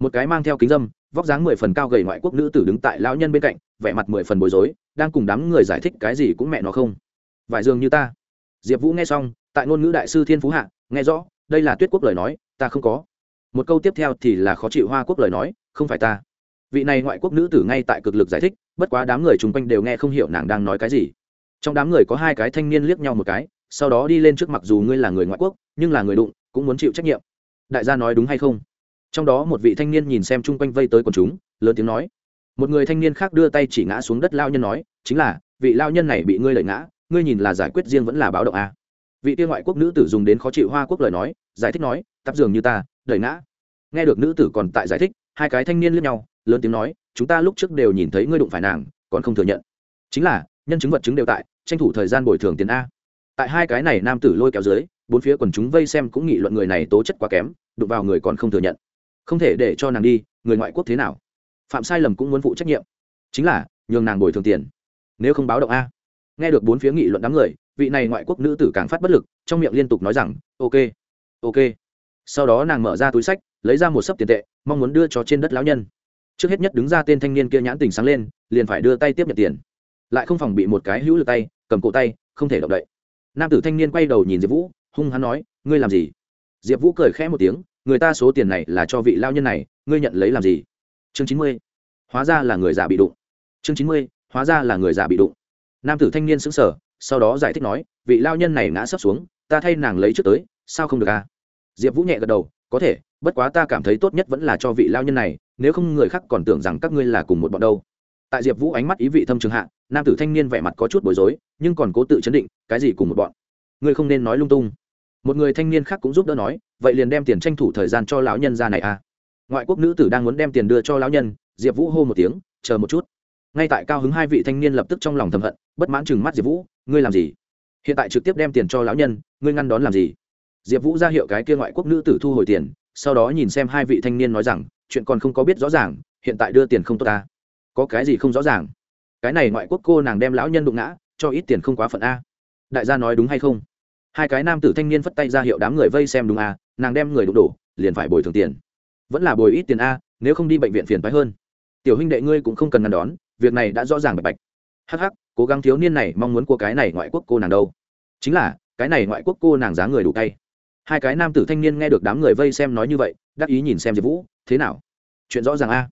Một cái mang theo kính dâm, vóc dáng mười phần cao gầy ngoại quốc nữ tử đứng tại lão nhân bên cạnh vẻ mặt mười phần bối rối, đang cùng đám người giải thích cái gì cũng mẹ nó không. Vải dường như ta. Diệp vũ nghe xong, tại ngôn ngữ đại sư thiên phú hạ, nghe rõ, đây là tuyết quốc lời nói, ta không có. Một câu tiếp theo thì là khó chịu hoa quốc lời nói, không phải ta. Vị này ngoại quốc nữ tử ngay tại cực lực giải thích, bất quá đám người chung quanh đều nghe không hiểu nàng đang nói cái gì. Trong đám người có hai cái thanh niên liếc nhau một cái, sau đó đi lên trước mặc dù ngươi là người ngoại quốc, nhưng là người đụng, cũng muốn chịu trách nhiệm. Đại gia nói đúng hay không? Trong đó một vị thanh niên nhìn xem chung quanh vây tới quần chúng, lớn tiếng nói một người thanh niên khác đưa tay chỉ ngã xuống đất lao nhân nói, chính là, vị lao nhân này bị ngươi lợi ngã, ngươi nhìn là giải quyết riêng vẫn là báo động a? Vị tiên ngoại quốc nữ tử dùng đến khó chịu hoa quốc lời nói, giải thích nói, tắp giường như ta đẩy ngã. Nghe được nữ tử còn tại giải thích, hai cái thanh niên lướt nhau, lớn tiếng nói, chúng ta lúc trước đều nhìn thấy ngươi đụng phải nàng, còn không thừa nhận. Chính là, nhân chứng vật chứng đều tại, tranh thủ thời gian bồi thường tiền a. Tại hai cái này nam tử lôi kéo dưới, bốn phía quần chúng vây xem cũng nghị luận người này tố chất quá kém, đụng vào người còn không thừa nhận. Không thể để cho nàng đi, người ngoại quốc thế nào? Phạm sai lầm cũng muốn phụ trách nhiệm. Chính là, nhường nàng bồi thường tiền. Nếu không báo động a. Nghe được bốn phía nghị luận đám người, vị này ngoại quốc nữ tử càng phát bất lực, trong miệng liên tục nói rằng, ok ok. Sau đó nàng mở ra túi sách, lấy ra một sấp tiền tệ, mong muốn đưa cho trên đất lão nhân. Trước hết nhất đứng ra tên thanh niên kia nhãn tình sáng lên, liền phải đưa tay tiếp nhận tiền. Lại không phòng bị một cái hữu lực tay, cầm cổ tay, không thể động đậy. Nam tử thanh niên quay đầu nhìn diệp vũ, hung hắn nói, ngươi làm gì? Diệp vũ cười khẽ một tiếng, người ta số tiền này là cho vị lao nhân này, ngươi nhận lấy làm gì? Chương chín mươi. Hóa ra là người già bị đụng. Chương chín mươi, hóa ra là người già bị đụng. Nam tử thanh niên xứng sở sau đó giải thích nói, vị lao nhân này ngã sấp xuống, ta thay nàng lấy trước tới, sao không được à? Diệp vũ nhẹ gật đầu, có thể, bất quá ta cảm thấy tốt nhất vẫn là cho vị lao nhân này, nếu không người khác còn tưởng rằng các ngươi là cùng một bọn đâu. Tại diệp vũ ánh mắt ý vị thâm trường hạ, nam tử thanh niên vẻ mặt có chút bối rối, nhưng còn cố tự chấn định, cái gì cùng một bọn? Ngươi không nên nói lung tung. Một người thanh niên khác cũng giúp đỡ nói, vậy liền đem tiền tranh thủ thời gian cho lão nhân ra này à? Ngoại quốc nữ tử đang muốn đem tiền đưa cho lão nhân, diệp vũ hô một tiếng, chờ một chút. Ngay tại cao hứng hai vị thanh niên lập tức trong lòng thầm hận, bất mãn chừng mắt diệp vũ, ngươi làm gì? Hiện tại trực tiếp đem tiền cho lão nhân, ngươi ngăn đón làm gì? Diệp vũ ra hiệu cái kia ngoại quốc nữ tử thu hồi tiền, sau đó nhìn xem hai vị thanh niên nói rằng, chuyện còn không có biết rõ ràng, hiện tại đưa tiền không tốt ta. Có cái gì không rõ ràng? Cái này ngoại quốc cô nàng đem lão nhân đụng ngã, cho ít tiền không quá phận a. Đại gia nói đúng hay không? Hai cái nam tử thanh niên phất tay ra hiệu đám người vây xem đúng a, nàng đem người đụng đổ, liền phải bồi thường tiền vẫn là bồi ít tiền a, nếu không đi bệnh viện phiền phái hơn. Tiểu huynh đệ ngươi cũng không cần ngăn đón, việc này đã rõ ràng bạch bạch. Hắc hắc, cố gắng thiếu niên này mong muốn của cái này ngoại quốc cô nàng đâu. Chính là, cái này ngoại quốc cô nàng giá người đủ tay hai cái nam tử thanh niên nghe được đám người vây xem nói như vậy, đắc ý nhìn xem diệp vũ, thế nào? Chuyện rõ ràng a?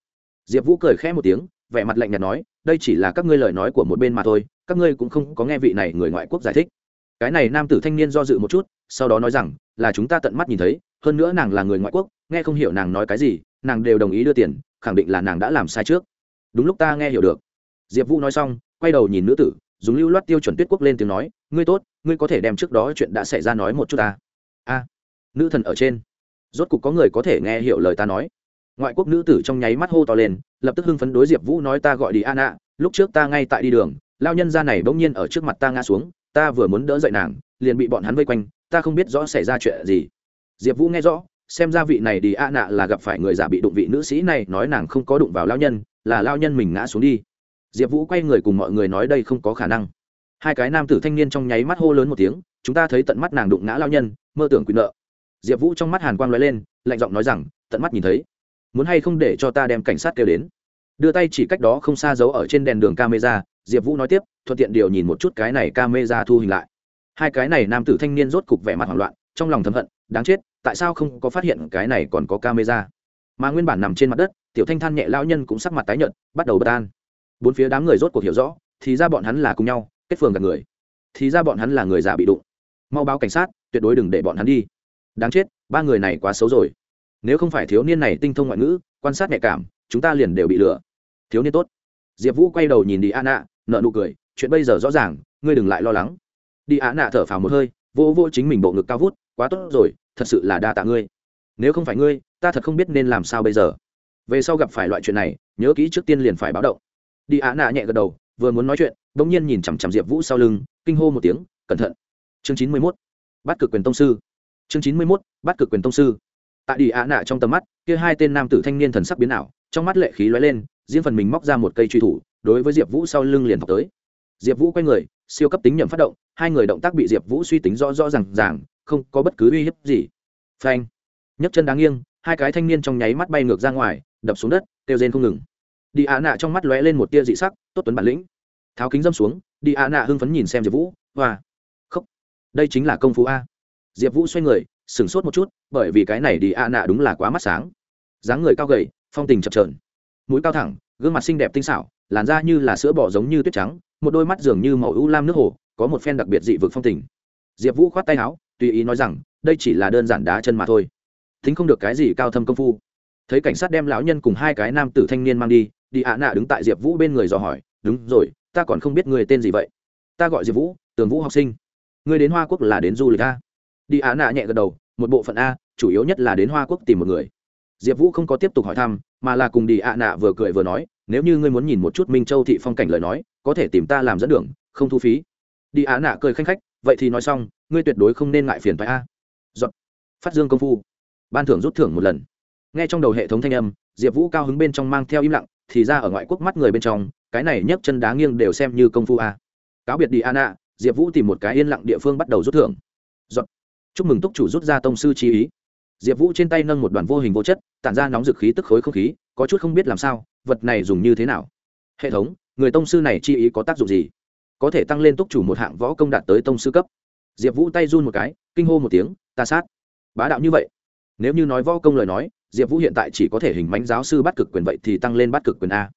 Diệp vũ cười khẽ một tiếng, vẻ mặt lạnh nhạt nói, đây chỉ là các ngươi lời nói của một bên mà thôi, các ngươi cũng không có nghe vị này người ngoại quốc giải thích. Cái này nam tử thanh niên do dự một chút, sau đó nói rằng, là chúng ta tận mắt nhìn thấy, hơn nữa nàng là người ngoại quốc nghe không hiểu nàng nói cái gì, nàng đều đồng ý đưa tiền, khẳng định là nàng đã làm sai trước. Đúng lúc ta nghe hiểu được. Diệp vũ nói xong, quay đầu nhìn nữ tử, dùng lưu loát tiêu chuẩn tuyết quốc lên tiếng nói, ngươi tốt, ngươi có thể đem trước đó chuyện đã xảy ra nói một chút ta. A. Nữ thần ở trên. Rốt cục có người có thể nghe hiểu lời ta nói. Ngoại quốc nữ tử trong nháy mắt hô to lên, lập tức hưng phấn đối diệp vũ nói, ta gọi đi an ạ lúc trước ta ngay tại đi đường, lao nhân ra này bỗng nhiên ở trước mặt ta ngã xuống, ta vừa muốn đỡ dậy nàng, liền bị bọn hắn vây quanh, ta không biết rõ xảy ra chuyện gì. Diệp vũ nghe rõ xem ra vị này đi a nạ là gặp phải người giả bị đụng vị nữ sĩ này, nói nàng không có đụng vào lao nhân, là lao nhân mình ngã xuống đi. Diệp vũ quay người cùng mọi người nói đây không có khả năng. Hai cái nam tử thanh niên trong nháy mắt hô lớn một tiếng, chúng ta thấy tận mắt nàng đụng ngã lao nhân, mơ tưởng quyền nợ. Diệp vũ trong mắt hàn quang l ó e lên, lạnh giọng nói rằng, tận mắt nhìn thấy. Muốn hay không để cho ta đem cảnh sát kêu đến? Đưa tay chỉ cách đó không xa giấu ở trên đèn đường camera, diệp vũ nói tiếp, thuận tiện điều nhìn một chút cái này camera thu hình lại. Hai cái này nam tử thanh niên rốt cục vẻ mặt hoảng loạn, trong lòng thầm hận, đáng chết tại sao không có phát hiện cái này còn có camera? Mà nguyên bản nằm trên mặt đất, tiểu thanh than nhẹ lao nhân cũng sắc mặt tái nhợt, bắt đầu bất an. Bốn phía đám người rốt cuộc hiểu rõ, thì ra bọn hắn là cùng nhau, kết phường gặp người. Thì ra bọn hắn là người già bị đụng. Mau báo cảnh sát, tuyệt đối đừng để bọn hắn đi. Đáng chết, ba người này quá xấu rồi. Nếu không phải thiếu niên này tinh thông ngoại ngữ, quan sát nhạy cảm, chúng ta liền đều bị lừa. Thiếu niên tốt. Diệp vũ quay đầu nhìn đi a nạ nợ nụ cười, chuyện bây giờ rõ ràng, ngươi đừng lại lo lắng. Đi a nạ thở phào một hơi vô vô chính mình bộ ngực cao vút quá tốt rồi, thật sự là đa tạ ngươi. Nếu không phải ngươi, ta thật không biết nên làm sao bây giờ. Về sau gặp phải loại chuyện này, nhớ kỹ trước tiên liền phải báo động. Đi ạ nạ nhẹ gật đầu, vừa muốn nói chuyện đ ỗ n g nhiên nhìn chằm chằm diệp vũ sau lưng, kinh hô một tiếng, cẩn thận. Chương chín mươi mốt, bắt cực quyền tông sư. Chương chín mươi mốt, bắt cực quyền tông sư. Tại đi ạ nạ trong tầm mắt, kia hai tên nam tử thanh niên thần sắc biến ảo, trong mắt lệ khí lóe lên, riêng phần mình móc ra một cây truy thủ, đối với diệp vũ sau lưng liền thọc tới. Diệp vũ quay người, siêu cấp tính nhầm phát động, hai người động tác bị diệp vũ suy tính rõ rõ r à n g ràng không có bất cứ uy hiếp gì. Phanh. Nhấc chân đáng nghiêng, hai cái thanh niên trong nháy mắt bay ngược ra ngoài, đập xuống đất, kêu rên không ngừng. Đi ạ nạ trong mắt lóe lên một tia dị sắc, tốt tuấn bản lĩnh. Tháo kính dâm xuống, đi ạ nạ hưng phấn nhìn xem diệp vũ, hoa. Khóc. Đây chính là công phu a. Diệp vũ xoay người, sửng sốt một chút, bởi vì cái này đi ạ nạ đúng là quá mắt sáng. Dáng người cao gầy, phong tình chập trờn mũi cao thẳng, gương mặt xinh đẹp tinh xảo, làn da như là sữa bò giống như tuyết trắng, một đôi mắt dường như màu ưu lam nước hồ, có một phen đặc biệt dị vực phong tình. Diệp vũ khoát tay áo tùy ý nói rằng, đây chỉ là đơn giản đá chân mà thôi. Thính không được cái gì cao thâm công phu. Thấy cảnh sát đem lão nhân cùng hai cái nam tử thanh niên mang đi đi ạ nạ đứng tại diệp vũ bên người dò hỏi, đúng rồi, ta còn không biết người tên gì vậy? Ta gọi diệp vũ, tường vũ học sinh. Người đến hoa quốc là đến du lịch a đi ạ nạ nhẹ gật đầu, một bộ phận a, chủ yếu nhất là đến hoa quốc tìm một người. Diệp vũ không có tiếp tục hỏi thăm, mà là cùng đi ạ nạ vừa cười vừa nói, nếu như ngươi muốn nhìn một chút minh châu thị phong cảnh lời nói, có thể tìm ta làm dẫn đường, không thu phí. Đi ạ nạ cười khanh khách, vậy thì nói xong ngươi tuyệt đối không nên ngại phiền phải a. Dọn phát dương công phu. Ban thưởng rút thưởng một lần. Nghe trong đầu hệ thống thanh âm, diệp vũ cao hứng bên trong mang theo im lặng, thì ra ở ngoại quốc mắt người bên trong, cái này nhấc chân đá nghiêng đều xem như công phu a. Cáo biệt đi an ạ diệp vũ tìm một cái yên lặng địa phương bắt đầu rút thưởng. Dọn. chúc mừng túc chủ rút ra tông sư chi ý. Diệp vũ trên tay nâng một đoàn vô hình vô chất, tản ra nóng dực khí tức khối không khí, có chút không biết làm sao, vật này dùng như thế nào? Hệ thống, người tông sư này chi ý có tác dụng gì? Có thể tăng lên túc chủ một hạng võ công đạt tới tông sư cấp diệp vũ tay run một cái, kinh hô một tiếng, ta sát. Bá đạo như vậy, nếu như nói võ công lời nói, diệp vũ hiện tại chỉ có thể hình mánh giáo sư bắt cực quyền vậy thì tăng lên bắt cực quyền a.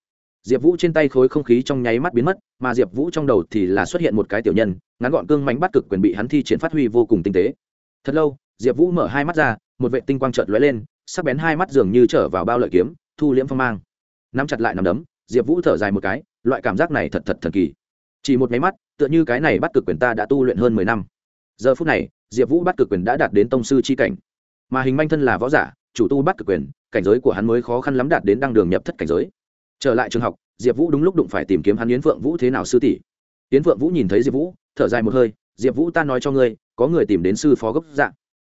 Diệp vũ trên tay khối không khí trong nháy mắt biến mất, mà diệp vũ trong đầu thì là xuất hiện một cái tiểu nhân, ngắn gọn cương mánh bắt cực quyền bị hắn thi triển phát huy vô cùng tinh tế. Thật lâu, diệp vũ mở hai mắt ra, một vệ tinh quang trợt lóe lên, sắc bén hai mắt dường như trở vào bao lợi kiếm, thu liễm phong mang. Nắm chặt lại nằm đấm, diệp vũ thở dài một cái, loại cảm giác này thật thật thần kỳ. Chỉ một máy mắt, tựa như cái này bắt cực quyền ta đã tu luyện hơn mười năm giờ phút này, diệp vũ bắt cực quyền đã đạt đến tông sư c h i cảnh. Mà hình manh thân là võ giả, chủ tu bắt cực quyền, cảnh giới của hắn mới khó khăn lắm đạt đến đăng đường nhập thất cảnh giới. Trở lại trường học, diệp vũ đúng lúc đụng phải tìm kiếm hắn yến phượng vũ thế nào sư tỷ. Yến phượng vũ nhìn thấy diệp vũ, thở dài một hơi, diệp vũ ta nói cho ngươi, có người tìm đến sư phó gốc dạng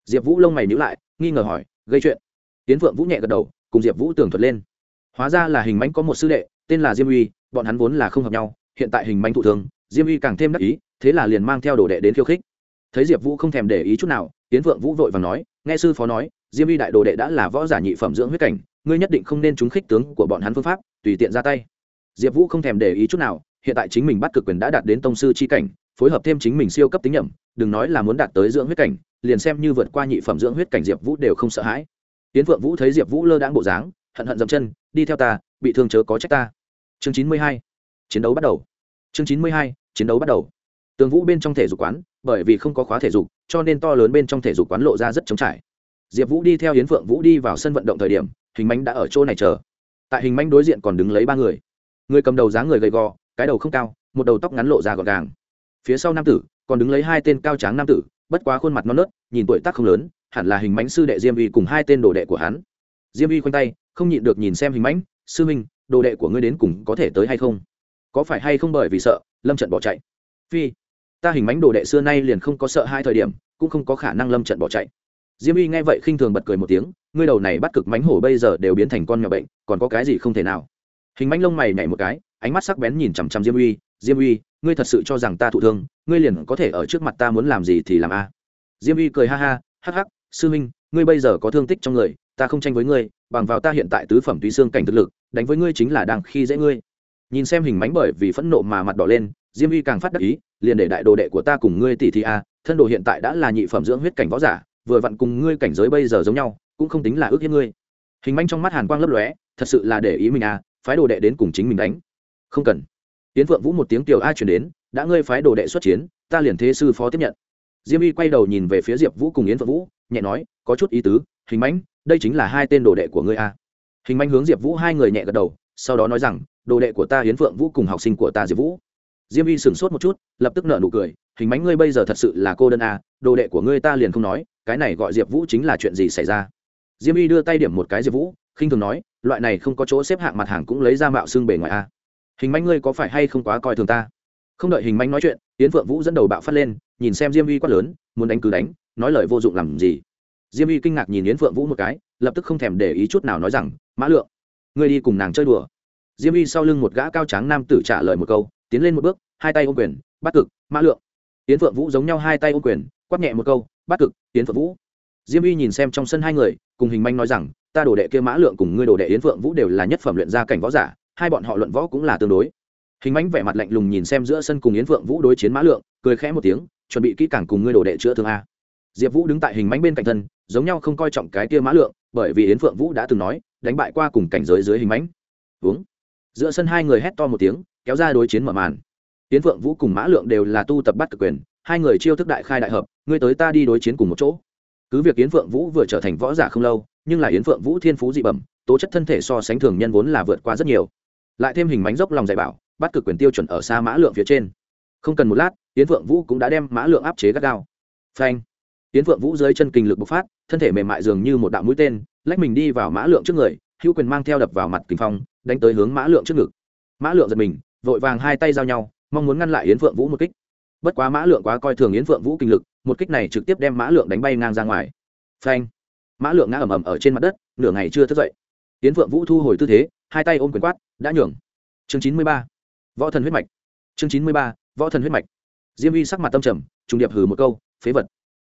diệp vũ lông mày nhữ lại, nghi ngờ hỏi, gây chuyện? Yến phượng vũ nhẹ gật đầu, cùng diệp vũ tường thuật lên. Hóa ra là hình mánh có một sư đệ, tên là diêm uy, bọn hắn vốn là không hợp nhau, hiện tại hình mánh thụ thường diêm uy càng thêm đắc ý, thế là liền mang theo đồ đệ đến khiêu khích thấy diệp vũ không thèm để ý chút nào tiến vượng vũ vội và nói nghe sư phó nói diêm vi đại đồ đệ đã là võ giả nhị phẩm dưỡng huyết cảnh ngươi nhất định không nên trúng khích tướng của bọn hắn phương pháp tùy tiện ra tay diệp vũ không thèm để ý chút nào hiện tại chính mình bắt cực quyền đã đạt đến tông sư c h i cảnh phối hợp thêm chính mình siêu cấp tính nhẩm đừng nói là muốn đạt tới dưỡng huyết cảnh liền xem như vượt qua nhị phẩm dưỡng huyết cảnh diệp vũ đều không sợ hãi tiến vượng vũ thấy diệp vũ lơ đãng bộ dáng hận hận dậm chân đi theo ta bị thương chớ có trách ta chương chín mươi hai chiến đấu bắt đầu chương chín mươi hai chiến đấu bắt đầu tường vũ bên trong thể dục quán, bởi vì không có khóa thể dục, cho nên to lớn bên trong thể dục quán lộ ra rất trống trải. Diệp vũ đi theo hiến phượng vũ đi vào sân vận động thời điểm, hình mánh đã ở chỗ này chờ. Tại hình mánh đối diện còn đứng lấy ba người. Người cầm đầu dáng người gầy gò, cái đầu không cao, một đầu tóc ngắn lộ ra gọn gàng. Phía sau nam tử, còn đứng lấy hai tên cao tráng nam tử, bất quá khuôn mặt non nớt, nhìn tuổi tác không lớn, hẳn là hình mánh sư đệ diêm vi cùng hai tên đồ đệ của hắn. Diêm vi khoanh tay, không nhịn được nhìn xem hình mánh sư minh, đồ đệ của ngươi đến cùng có thể tới hay không? Có phải hay không bởi vì sợ, lâm trận bỏ chạy? Phi ta hình mánh đồ đệ xưa nay liền không có sợ hai thời điểm, cũng không có khả năng lâm trận bỏ chạy. Diêm uy nghe vậy khinh thường bật cười một tiếng, ngươi đầu này bắt cực mánh hổ bây giờ đều biến thành con nhỏ bệnh, còn có cái gì không thể nào. Hình mánh lông mày nhảy một cái, ánh mắt sắc bén nhìn chằm chằm diêm uy diêm uy ngươi thật sự cho rằng ta thụ thương, ngươi liền có thể ở trước mặt ta muốn làm gì thì làm a? Diêm uy cười ha ha, hắc hắc, sư minh ngươi bây giờ có thương tích trong người, ta không tranh với ngươi, bằng vào ta hiện tại tứ phẩm tùy xương cảnh thực lực, đánh với ngươi chính là đang khi dễ ngươi. Nhìn xem hình mánh bởi vì phẫn nộ mà mặt đỏ lên diêm uy càng phát đắc ý, liền để đại đồ đệ của ta cùng ngươi tỷ thị a, thân đồ hiện tại đã là nhị phẩm dưỡng huyết cảnh võ giả, vừa vặn cùng ngươi cảnh giới bây giờ giống nhau, cũng không tính là ước hiếp ngươi. Hình manh trong mắt hàn quang lấp lóe, thật sự là để ý mình à phái đồ đệ đến cùng chính mình đánh. Không cần. Tiến Vượng vũ một tiếng tiểu a chuyển đến, đã ngươi phái đồ đệ xuất chiến, ta liền thế sư phó tiếp nhận. Diêm y quay đầu nhìn về phía diệp vũ cùng yến phượng vũ, nhẹ nói, có chút ý tứ, hình mãnh đây chính là hai tên đồ đệ của ngươi a. Hình mãnh hướng diệp vũ hai người nhẹ gật đầu, sau đó nói rằng, đồ đệ của ta yến phượng vũ cùng học sinh của ta diệp vũ diêm y sửng sốt một chút, lập tức nợ nụ cười, hình mánh ngươi bây giờ thật sự là cô đơn à? đồ đệ của ngươi ta liền không nói, cái này gọi diệp vũ chính là chuyện gì xảy ra? Diêm y đưa tay điểm một cái diệp vũ, khinh thường nói, loại này không có chỗ xếp hạng mặt hàng cũng lấy ra mạo xương bề ngoài a hình mánh ngươi có phải hay không quá coi thường ta? Không đợi hình mánh nói chuyện, Yến phượng vũ dẫn đầu bạo phát lên, nhìn xem diêm vi quát lớn, muốn đánh cứ đánh, nói lời vô dụng làm gì? Diêm vi kinh ngạc nhìn yến phượng vũ một cái, lập tức không thèm để ý chút nào nói rằng, mã lượng, ngươi đi cùng nàng chơi đùa. Diêm vi sau lưng một gã cao tráng nam tử trả lời một câu tiến lên một bước, hai tay ôm quyền, bắt cực, mã lượng. Tiến phượng vũ giống nhau hai tay ôm quyền, quát nhẹ một câu, bắt cực tiến phượng vũ. Diêm Uy nhìn xem trong sân hai người, cùng hình manh nói rằng, ta đồ đệ kia mã lượng cùng ngươi đồ đệ yến phượng vũ đều là nhất phẩm luyện gia cảnh võ giả, hai bọn họ luận võ cũng là tương đối. Hình mánh vẻ mặt lạnh lùng nhìn xem giữa sân cùng yến phượng vũ đối chiến mã lượng, cười khẽ một tiếng, chuẩn bị kỹ càng cùng ngươi đồ đệ chữa thương a. Diệp vũ đứng tại hình mánh bên cạnh thân, giống nhau không coi trọng cái tia mã lượng, bởi vì yến phượng vũ đã từng nói, đánh bại qua cùng cảnh giới dưới hình mánh uống. Giữa sân hai người hét to một tiếng kéo ra đối chiến mở màn. Yến phượng vũ cùng mã lượng đều là tu tập bắt cực quyền, hai người chiêu thức đại khai đại hợp, ngươi tới ta đi đối chiến cùng một chỗ. Cứ việc yến phượng vũ vừa trở thành võ giả không lâu, nhưng là yến phượng vũ thiên phú dị bẩm, tố chất thân thể so sánh thường nhân vốn là vượt qua rất nhiều. Lại thêm hình mánh dốc lòng dạy bảo, bắt cực quyền tiêu chuẩn ở xa mã lượng phía trên. Không cần một lát, Yến phượng vũ cũng đã đem mã lượng áp chế gắt gao. Phanh. Yến phượng vũ dưới chân kinh lực bộc phát, thân thể mềm mại dường như một đạo mũi tên, lách mình đi vào mã lượng trước người, hữu quyền mang theo đập vào mặt kinh phong, đánh tới hướng mã lượng trước ngực. Mã lượng giật mình vội vàng hai tay giao nhau, mong muốn ngăn lại yến phượng vũ một kích. Bất quá mã lượng quá coi thường yến phượng vũ kinh lực, một kích này trực tiếp đem mã lượng đánh bay ngang ra ngoài. Phanh! Mã lượng ngã ầm ầm ở trên mặt đất, nửa ngày chưa thức dậy. Yến phượng vũ thu hồi tư thế, hai tay ôm quyền quát, đã nhường. Chương chín mươi ba. Võ thần huyết mạch. Chương chín mươi ba, võ thần huyết mạch. Diêm vi sắc mặt tâm trầm, trùng điệp hừ một câu, phế vật.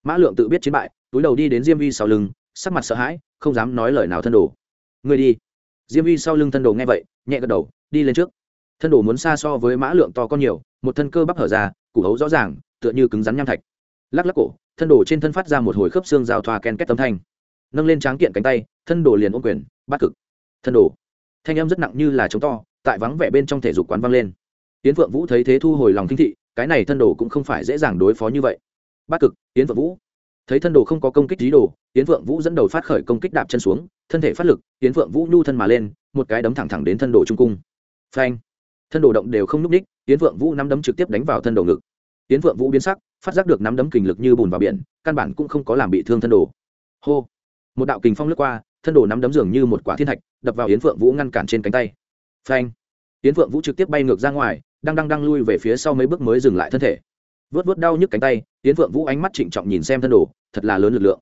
Mã lượng tự biết chiến bại, túi đầu đi đến diêm vi sau lưng, sắc mặt sợ hãi, không dám nói lời nào thân đồ. Người đi. Diêm vi sau lưng thân đồ nghe vậy, nhẹ gật đầu, đi lên trước thân đồ muốn xa so với mã lượng to con nhiều, một thân cơ bắp hở ra, củ hấu rõ ràng, tựa như cứng rắn nham thạch. Lắc lắc cổ, thân đồ trên thân phát ra một hồi khớp xương rào thoa ken két tấm thanh. Nâng lên tráng kiện cánh tay, thân đồ liền ôm quyền, bắt cực. Thân đồ. Thanh âm rất nặng như là chống to, tại vắng vẻ bên trong thể dục quán vang lên. Tiến phượng vũ thấy thế thu hồi lòng kinh thị, cái này thân đồ cũng không phải dễ dàng đối phó như vậy. Bát cực tiến phượng vũ. Thấy thân đồ không có công kích dí đồ tiến phượng vũ dẫn đầu phát khởi công kích đạp chân xuống, thân thể phát lực tiến phượng vũ nhu thân mà lên, một cái đấm thẳng thẳng đến thân đồ trung cung. Phanh thân đồ động đều không núp ních tiến phượng vũ nắm đấm trực tiếp đánh vào thân đồ ngực. Tiến phượng vũ biến sắc, phát giác được nắm đấm kình lực như bùn vào biển, căn bản cũng không có làm bị thương thân đồ. Hô! Một đạo kình phong lướt qua, thân đồ nắm đấm dường như một quả thiên thạch, đập vào yến phượng vũ ngăn cản trên cánh tay. Phanh! Yến phượng vũ trực tiếp bay ngược ra ngoài, đang đang đang lui về phía sau mấy bước mới dừng lại thân thể. Vớt vớt đau nhức cánh tay, yến phượng vũ ánh mắt trịnh trọng nhìn xem thân đồ, thật là lớn lực lượng.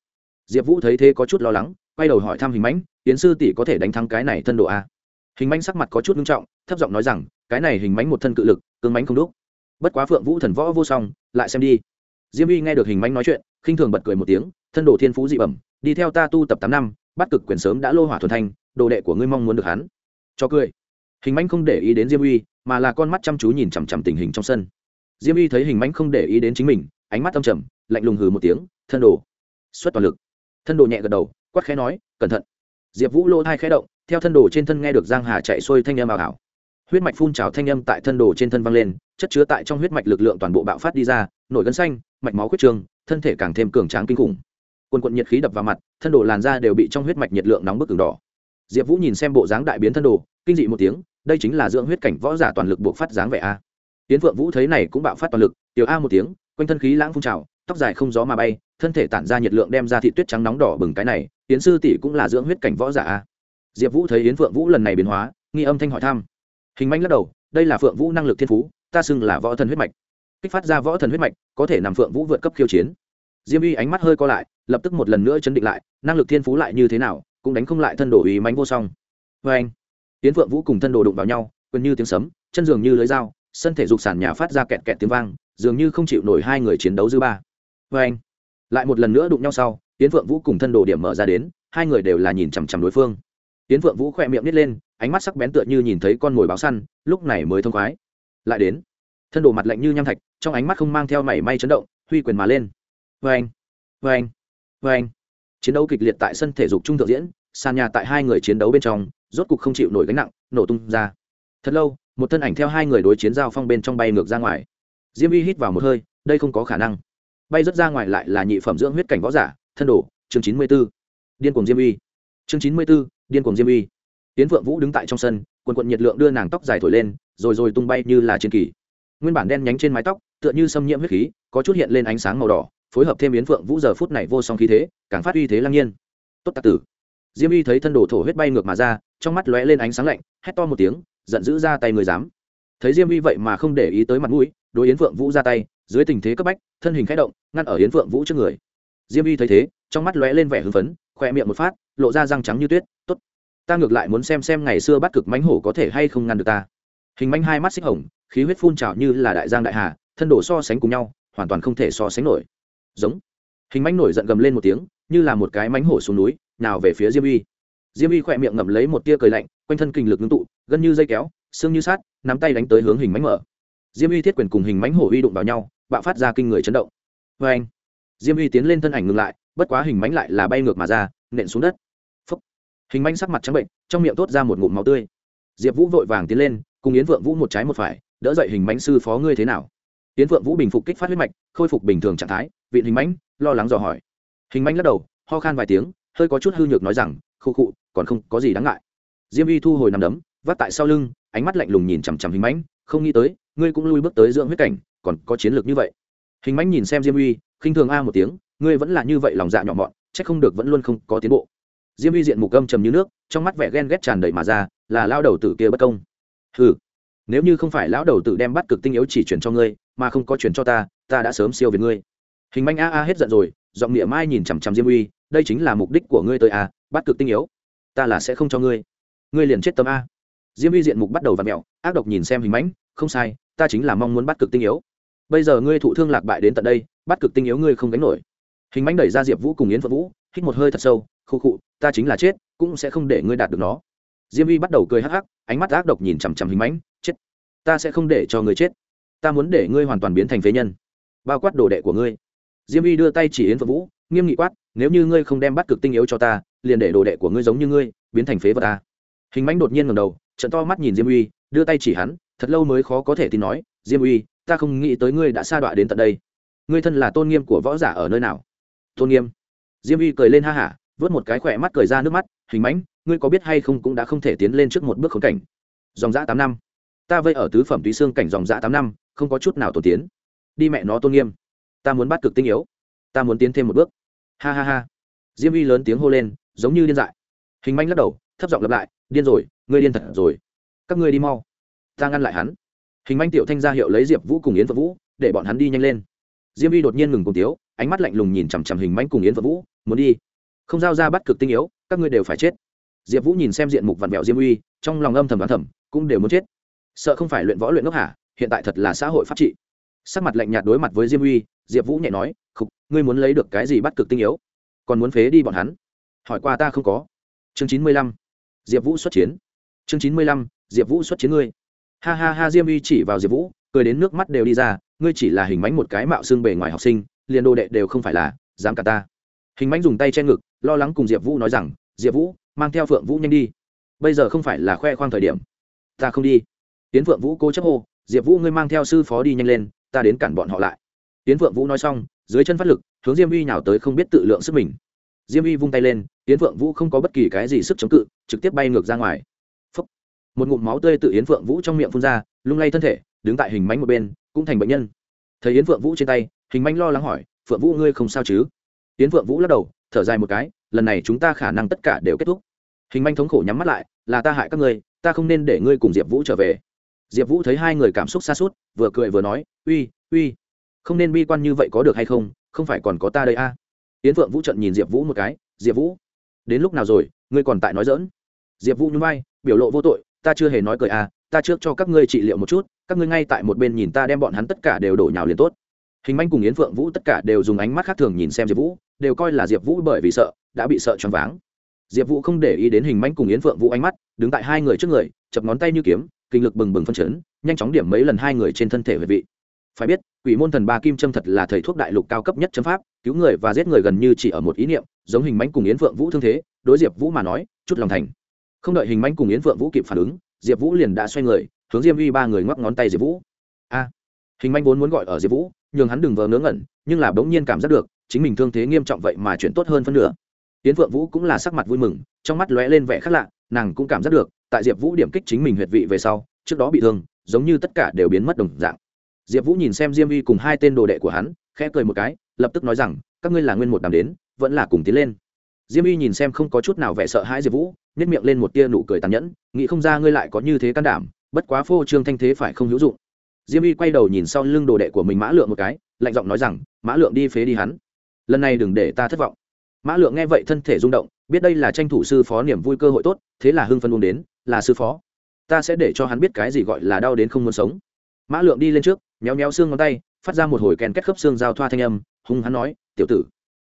Diệp vũ thấy thế có chút lo lắng, quay đầu hỏi thăm hình mãnh, yến sư tỷ có thể đánh thắng cái này thân đồ a hình mãnh sắc mặt có chút nghiêm trọng, thấp giọng nói rằng cái này hình mãnh một thân cự lực cương mãnh không đúc. Bất quá phượng vũ thần võ vô song, lại xem đi. Diêm uy nghe được hình mãnh nói chuyện, khinh thường bật cười một tiếng, thân đồ thiên phú dị bẩm, đi theo ta tu tập tám năm, bắt cực quyền sớm đã lô hỏa thuần thanh, đồ đệ của ngươi mong muốn được hắn. Cho cười. Hình mánh không để ý đến diêm uy, mà là con mắt chăm chú nhìn chằm chằm tình hình trong sân. Diêm uy thấy hình mánh không để ý đến chính mình, ánh mắt tâm trầm, lạnh lùng hừ một tiếng, thân đồ. Xuất toàn lực. Thân đồ nhẹ gật đầu, quát khẽ nói, cẩn thận. Diệp vũ lô hai khẽ động, theo thân đồ trên thân nghe được giang hà chạy xuôi thanh âm ảo ảo huyết mạch phun trào thanh âm tại thân đồ trên thân vang lên, chất chứa tại trong huyết mạch lực lượng toàn bộ bạo phát đi ra, nổi gân xanh, mạch máu khuyết trường, thân thể càng thêm cường tráng kinh khủng. Quần quận nhiệt khí đập vào mặt, thân đồ làn da đều bị trong huyết mạch nhiệt lượng nóng bức cường đỏ. Diệp vũ nhìn xem bộ dáng đại biến thân đồ, kinh dị một tiếng, đây chính là dưỡng huyết cảnh võ giả toàn lực buộc phát dáng vẻ a. Tiến phượng vũ thấy này cũng bạo phát toàn lực, tiểu a một tiếng, quanh thân khí lãng phun trào, tóc dài không gió mà bay, thân thể tản ra nhiệt lượng đem ra thị tuyết trắng nóng đỏ bừng cái này tiến sư tỷ cũng là dưỡng huyết cảnh võ giả a. Diệp vũ thấy yến phượng vũ lần này biến hóa, nghi âm thanh hỏi thăm hình manh lắc đầu, đây là phượng vũ năng lực thiên phú, ta xưng là võ thần huyết mạch. Kích phát ra võ thần huyết mạch, có thể nằm phượng vũ vượt cấp khiêu chiến. Diêm uy ánh mắt hơi co lại, lập tức một lần nữa chấn định lại, năng lực thiên phú lại như thế nào, cũng đánh không lại thân đồ ý mánh vô song. Vê anh tiến phượng vũ cùng thân đồ đụng vào nhau gần như tiếng sấm, chân dường như lưới dao, sân thể dục sản nhà phát ra kẹt kẹt tiếng vang, dường như không chịu nổi hai người chiến đấu dư ba. Vê anh, lại một lần nữa đụng nhau sau tiến phượng vũ cùng thân đồ điểm mở ra đến, hai người đều là nhìn chằm chằm đối phương. Tiến phượng vũ khỏe miệng nít lên ánh mắt sắc bén tựa như nhìn thấy con mồi báo săn, lúc này mới thông khoái. Lại đến. Thân đồ mặt lạnh như nham thạch, trong ánh mắt không mang theo mảy may chấn động, huy quyền mà lên. Vê anh vê anh vê anh chiến đấu kịch liệt tại sân thể dục trung thượng diễn, sàn nhà tại hai người chiến đấu bên trong, rốt cục không chịu nổi gánh nặng, nổ tung ra. Thật lâu, một thân ảnh theo hai người đối chiến giao phong bên trong bay ngược ra ngoài. Diêm vi hít vào một hơi, đây không có khả năng. Bay rớt ra ngoài lại là nhị phẩm dưỡng huyết cảnh võ giả, thân đồ, chương chín mươi b ố điên cuồng diêm vi chương chín mươi b ố điên cuồng diêm vi tiến vượng vũ đứng tại trong sân, quần quận nhiệt lượng đưa nàng tóc dài thổi lên, rồi rồi tung bay như là chiến kỳ. Nguyên bản đen nhánh trên mái tóc, tựa như xâm nhiễm huyết khí, có chút hiện lên ánh sáng màu đỏ, phối hợp thêm yến phượng vũ giờ phút này vô song khí thế, càng phát uy thế lăng nhiên. Tốt tạc tử. Diêm y thấy thân đồ thổ huyết bay ngược mà ra, trong mắt lóe lên ánh sáng lạnh, hét to một tiếng, giận dữ ra tay người dám. Thấy diêm y vậy mà không để ý tới mặt mũi, đối yến phượng vũ ra tay, dưới tình thế cấp bách, thân hình khẽ động, ngăn ở yến phượng vũ trước người. Diêm y thấy thế, trong mắt lóe lên vẻ hưng phấn, khoe miệng một phát, lộ ra răng trắng như tuyết, tốt ta ngược lại muốn xem xem ngày xưa bắt cực mánh hổ có thể hay không ngăn được ta. Hình manh hai mắt xích hồng, khí huyết phun trào như là đại giang đại hà, thân đổ so sánh cùng nhau, hoàn toàn không thể so sánh nổi. Giống. Hình manh nổi giận gầm lên một tiếng, như là một cái mánh hổ xuống núi, nào về phía diêm uy. Diêm uy khỏe miệng ngậm lấy một tia cười lạnh, quanh thân kinh lực ngưng tụ, gân như dây kéo, xương như sát nắm tay đánh tới hướng hình mánh mở. Diêm uy thiết quyền cùng hình mánh hổ uy đụng vào nhau, bạo phát ra kinh người chấn động. Vê anh diêm uy tiến lên thân ảnh ngừng lại, bất quá hình mánh lại là bay ngược mà ra, nện xuống đất hình manh sắc mặt trắng bệnh, trong miệng thốt ra một ngụm máu tươi. Diệp vũ vội vàng tiến lên, cùng yến vượng vũ một trái một phải, đỡ dậy hình mánh sư phó ngươi thế nào? Yến vượng vũ bình phục kích phát huyết mạch, khôi phục bình thường trạng thái, vị hình mánh lo lắng dò hỏi. Hình mánh lắc đầu, ho khan vài tiếng, hơi có chút hư nhược nói rằng khô khụ còn không có gì đáng ngại. Diêm y thu hồi nằm đấm, vắt tại sau lưng, ánh mắt lạnh lùng nhìn chằm chằm hình mánh không nghĩ tới, ngươi cũng lui bước tới dưỡng huyết cảnh, còn có chiến lược như vậy. Hình mánh nhìn xem diêm uy khinh thường a một tiếng, ngươi vẫn là như vậy lòng dạ nhỏ mọn c h ắ c không được vẫn luôn không có tiến bộ diêm Vi diện mục âm trầm như nước, trong mắt vẻ ghen ghét tràn đầy mà ra, là lao đầu tử kia bất công. Ừ nếu như không phải lão đầu tử đem bắt cực tinh yếu chỉ chuyển cho ngươi, mà không có chuyển cho ta ta đã sớm siêu về ngươi. Hình manh a a hết giận rồi, giọng nghĩa mai nhìn chằm chằm diêm uy đây chính là mục đích của ngươi tới a bắt cực tinh yếu. Ta là sẽ không cho ngươi. Ngươi liền chết tâm a. Diêm uy diện mục bắt đầu v ặ mẹo, ác độc nhìn xem hình mãnh không sai, ta chính là mong muốn bắt cực tinh yếu. Bây giờ ngươi thụ thương lạc bại đến tận đây, bắt cực tinh yếu ngươi không gánh nổi. Hình mãnh đẩy ra diệp vũ cùng yến phật vũ hít một hơi thật sâu khô khụ, ta chính là chết, cũng sẽ không để ngươi đạt được nó. Diêm uy bắt đầu cười hắc hắc, ánh mắt ác độc nhìn chằm chằm hình mãnh, chết, ta sẽ không để cho ngươi chết. Ta muốn để ngươi hoàn toàn biến thành phế nhân. Bao quát đồ đệ của ngươi. Diêm uy đưa tay chỉ yến phượng vũ, nghiêm nghị quát, nếu như ngươi không đem bắt cực tinh yếu cho ta, liền để đồ đệ của ngươi giống như ngươi, biến thành phế vật ta. Hình mãnh đột nhiên ngầm đầu trận to mắt nhìn diêm uy, đưa tay chỉ hắn, thật lâu mới khó có thể tin nói, diêm uy, ta không nghĩ tới ngươi đã sa đọa đến tận đây. Ngươi thân là tôn nghiêm của võ giả ở nơi nào? Tôn nghiêm diêm uy cười lên ha hả, vớt một cái khỏe mắt cười ra nước mắt, hình mãnh, ngươi có biết hay không cũng đã không thể tiến lên trước một bước khốn cảnh. Dòng dã tám năm. Ta vây ở tứ phẩm túy xương cảnh dòng dã tám năm, không có chút nào tổ tiến. Đi mẹ nó tôn nghiêm. Ta muốn bắt cực tinh yếu. Ta muốn tiến thêm một bước. Ha ha ha. Diêm uy lớn tiếng hô lên, giống như điên dại. Hình manh lắc đầu, thấp giọng lặp lại, điên rồi, ngươi điên thật rồi. Các ngươi đi mau. Ta ngăn lại hắn. Hình manh tiểu thanh ra hiệu lấy diệp vũ cùng yến phượng vũ, để bọn hắn đi nhanh lên. Diêm uy đột nhiên ngừng cùng tiếu, ánh mắt lạnh lùng nhìn chằm chằm hình manh cùng yến phượng vũ muốn đi. Không giao ra bắt cực tinh yếu, các ngươi đều phải chết. Diệp vũ nhìn xem diện mục vặn vẹo diêm uy, trong lòng âm thầm đoán thầm, cũng đều muốn chết. Sợ không phải luyện võ luyện ngốc hả? Hiện tại thật là xã hội pháp trị. Sắc mặt lạnh nhạt đối mặt với diêm uy, diệp vũ nhẹ nói, khục, ngươi muốn lấy được cái gì bắt cực tinh yếu? Còn muốn phế đi bọn hắn? Hỏi qua ta không có. Chương chín mươi lăm, diệp vũ xuất chiến. Chương chín mươi lăm, diệp vũ xuất chiến ngươi. Ha ha ha, diêm uy chỉ vào diệp vũ, cười đến nước mắt đều đi ra, ngươi chỉ là hình mánh một cái mạo xương bề ngoài học sinh, liền đồ đệ đều không phải là, dám cả ta hình mánh dùng tay che ngực, lo lắng cùng diệp vũ nói rằng, diệp vũ, mang theo phượng vũ nhanh đi. Bây giờ không phải là khoe khoang thời điểm. Ta không đi. Tiến phượng vũ cố chấp hô, diệp vũ ngươi mang theo sư phó đi nhanh lên, ta đến cản bọn họ lại. Tiến phượng vũ nói xong, dưới chân phát lực, hướng diêm uy nào tới không biết tự lượng sức mình. Diêm uy vung tay lên, tiến phượng vũ không có bất kỳ cái gì sức chống cự, trực tiếp bay ngược ra ngoài. Phúc. một ngụm máu tươi tự yến phượng vũ trong miệng phun ra, lung lay thân thể, đứng tại hình mánh một bên, cũng thành bệnh nhân. Thấy yến phượng vũ trên tay, hình mánh lo lắng hỏi, phượng vũ ngươi không sao chứ? Tiến vượng vũ lắc đầu, thở dài một cái, lần này chúng ta khả năng tất cả đều kết thúc. Hình manh thống khổ nhắm mắt lại, là ta hại các ngươi, ta không nên để ngươi cùng diệp vũ trở về. Diệp vũ thấy hai người cảm xúc xa suốt, vừa cười vừa nói, uy uy, không nên bi quan như vậy có được hay không không phải còn có ta đây a? À? yến phượng vũ trận nhìn diệp vũ một cái, diệp vũ, đến lúc nào rồi, ngươi còn tại nói dỡn diệp vũ nhún vai, biểu lộ vô tội, ta chưa hề nói cười à ta trước cho các ngươi trị liệu một chút, các ngươi ngay tại một bên nhìn ta đem bọn hắn tất cả đều đổ nhào liền tốt. Hình manh cùng yến phượng vũ tất cả đều dùng ánh mắt khác thường nhìn xem diệp vũ đều coi là diệp vũ bởi vì sợ, đã bị sợ choáng váng. Diệp vũ không để ý đến hình manh cùng yến phượng vũ ánh mắt, đứng tại hai người trước người, chập ngón tay như kiếm, kinh lực bừng bừng phân chấn, nhanh chóng điểm mấy lần hai người trên thân thể huệ vị. Phải biết, quỷ môn thần ba kim châm thật là thầy thuốc đại lục cao cấp nhất chấm pháp, cứu người và giết người gần như chỉ ở một ý niệm, giống hình mánh cùng yến phượng vũ thương thế, đối diệp vũ mà nói, chút lòng thành. Không đợi hình mánh cùng yến phượng vũ kịp phản ứng, diệp vũ liền đã xoay người, hướng diêm uy ba người ngoắc ngón tay diệp vũ. A! Hình manh vốn muốn gọi ở diệp vũ, nhường hắn đừng vờ ngớ ngẩn, nhưng là bỗng nhiên cảm giác được chính mình thương thế nghiêm trọng vậy mà chuyển tốt hơn phân nửa. Tiến phượng vũ cũng là sắc mặt vui mừng, trong mắt lóe lên vẻ khác lạ, nàng cũng cảm giác được, tại diệp vũ điểm kích chính mình huyệt vị về sau, trước đó bị thương, giống như tất cả đều biến mất đồng dạng. Diệp vũ nhìn xem diêm uy cùng hai tên đồ đệ của hắn, khẽ cười một cái, lập tức nói rằng, các ngươi là nguyên một đàm đến, vẫn là cùng tiến lên. Diêm uy nhìn xem không có chút nào vẻ sợ hãi diệp vũ nhét miệng lên một tia nụ cười tàn nhẫn, nghĩ không ra ngươi lại có như thế can đảm, bất quá phô trương thanh thế phải không hữu dụng. Diêm uy quay đầu nhìn sau lưng đồ đệ của mình mã lượng một cái, lạnh giọng nói rằng, mã lượng đi phế đi hắn lần này đừng để ta thất vọng. Mã lượng nghe vậy thân thể rung động, biết đây là tranh thủ sư phó niềm vui cơ hội tốt, thế là hưng phân uống đến, là sư phó, ta sẽ để cho hắn biết cái gì gọi là đau đến không muốn sống. Mã lượng đi lên trước, méo méo xương ngón tay, phát ra một hồi kèn kết khớp xương giao thoa thanh âm, hung hắn nói, tiểu tử,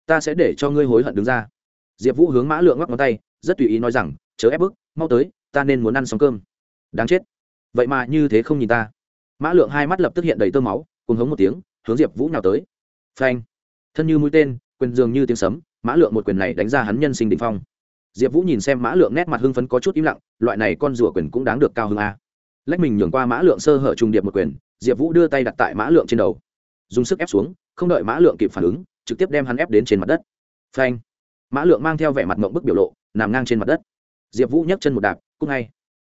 ta sẽ để cho ngươi hối hận đứng ra. Diệp vũ hướng mã lượng ngóc ngón tay, rất tùy ý nói rằng, chớ ép bức, mau tới, ta nên muốn ăn xong cơm. Đáng chết, vậy mà như thế không nhìn ta. Mã lượng hai mắt lập tức hiện đầy tơ máu cùng hống một tiếng, hướng diệp vũ nào tới. Phanh! Thân như mũi tên, quyền dường như tiếng sấm, mã lượng một quyền này đánh ra hắn nhân sinh định phong. Diệp vũ nhìn xem mã lượng nét mặt hưng phấn có chút im lặng, loại này con rùa quyền cũng đáng được cao hơn a. Lách mình nhường qua mã lượng sơ hở trùng điệp một quyền, diệp vũ đưa tay đặt tại mã lượng trên đầu. Dùng sức ép xuống, không đợi mã lượng kịp phản ứng, trực tiếp đem hắn ép đến trên mặt đất. Phanh. Mã lượng mang theo vẻ mặt mộng bức biểu lộ, nằm ngang trên mặt đất. Diệp vũ nhấc chân một đạp cúc ngay.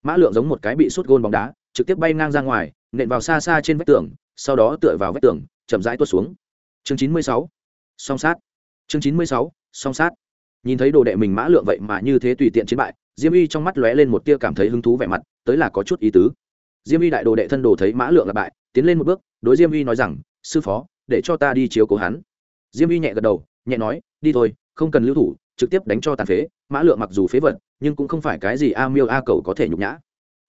Mã lượng giống một cái bị sút gôn bóng đá, trực tiếp bay ngang ra ngoài, nện vào xa xa trên vách tường, sau đó tựa vào vách tường, chậm rãi tuốt xuống. Chương chín mươi sáu song sát. Chương chín mươi sáu, song sát. Nhìn thấy đồ đệ mình mã lượng vậy mà như thế tùy tiện chiến bại, diêm y trong mắt lóe lên một tia cảm thấy hứng thú vẻ mặt, tới là có chút ý tứ. Diêm y đại đồ đệ thân đồ thấy mã lượng là bại, tiến lên một bước, đối diêm y nói rằng, sư phó, để cho ta đi chiếu cố hắn. Diêm y nhẹ gật đầu, nhẹ nói, đi thôi, không cần lưu thủ, trực tiếp đánh cho tàn phế, mã lượng mặc dù phế vật, nhưng cũng không phải cái gì a miêu a cầu có thể nhục nhã.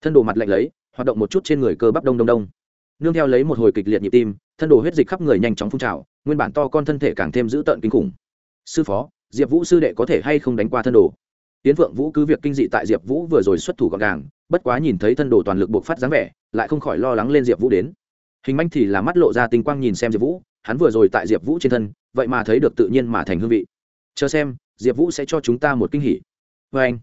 Thân đồ mặt lạnh lấy, hoạt động một chút trên người cơ bắp đông đông đông nương theo lấy một hồi kịch liệt nhịp tim, thân đồ huyết dịch khắp người nhanh chóng phun trào, nguyên bản to con thân thể càng thêm dữ tợn kinh khủng. Sư phó, diệp vũ sư đệ có thể hay không đánh qua thân đồ? Tiến phượng vũ cứ việc kinh dị tại diệp vũ vừa rồi xuất thủ gọn gàng, bất quá nhìn thấy thân đồ toàn lực buộc phát dáng vẻ, lại không khỏi lo lắng lên diệp vũ đến. Hình manh thì là mắt lộ ra tinh quang nhìn xem diệp vũ, hắn vừa rồi tại diệp vũ trên thân, vậy mà thấy được tự nhiên mà thành hương vị. Chờ xem, diệp vũ sẽ cho chúng ta một kinh hỉ. Vê anh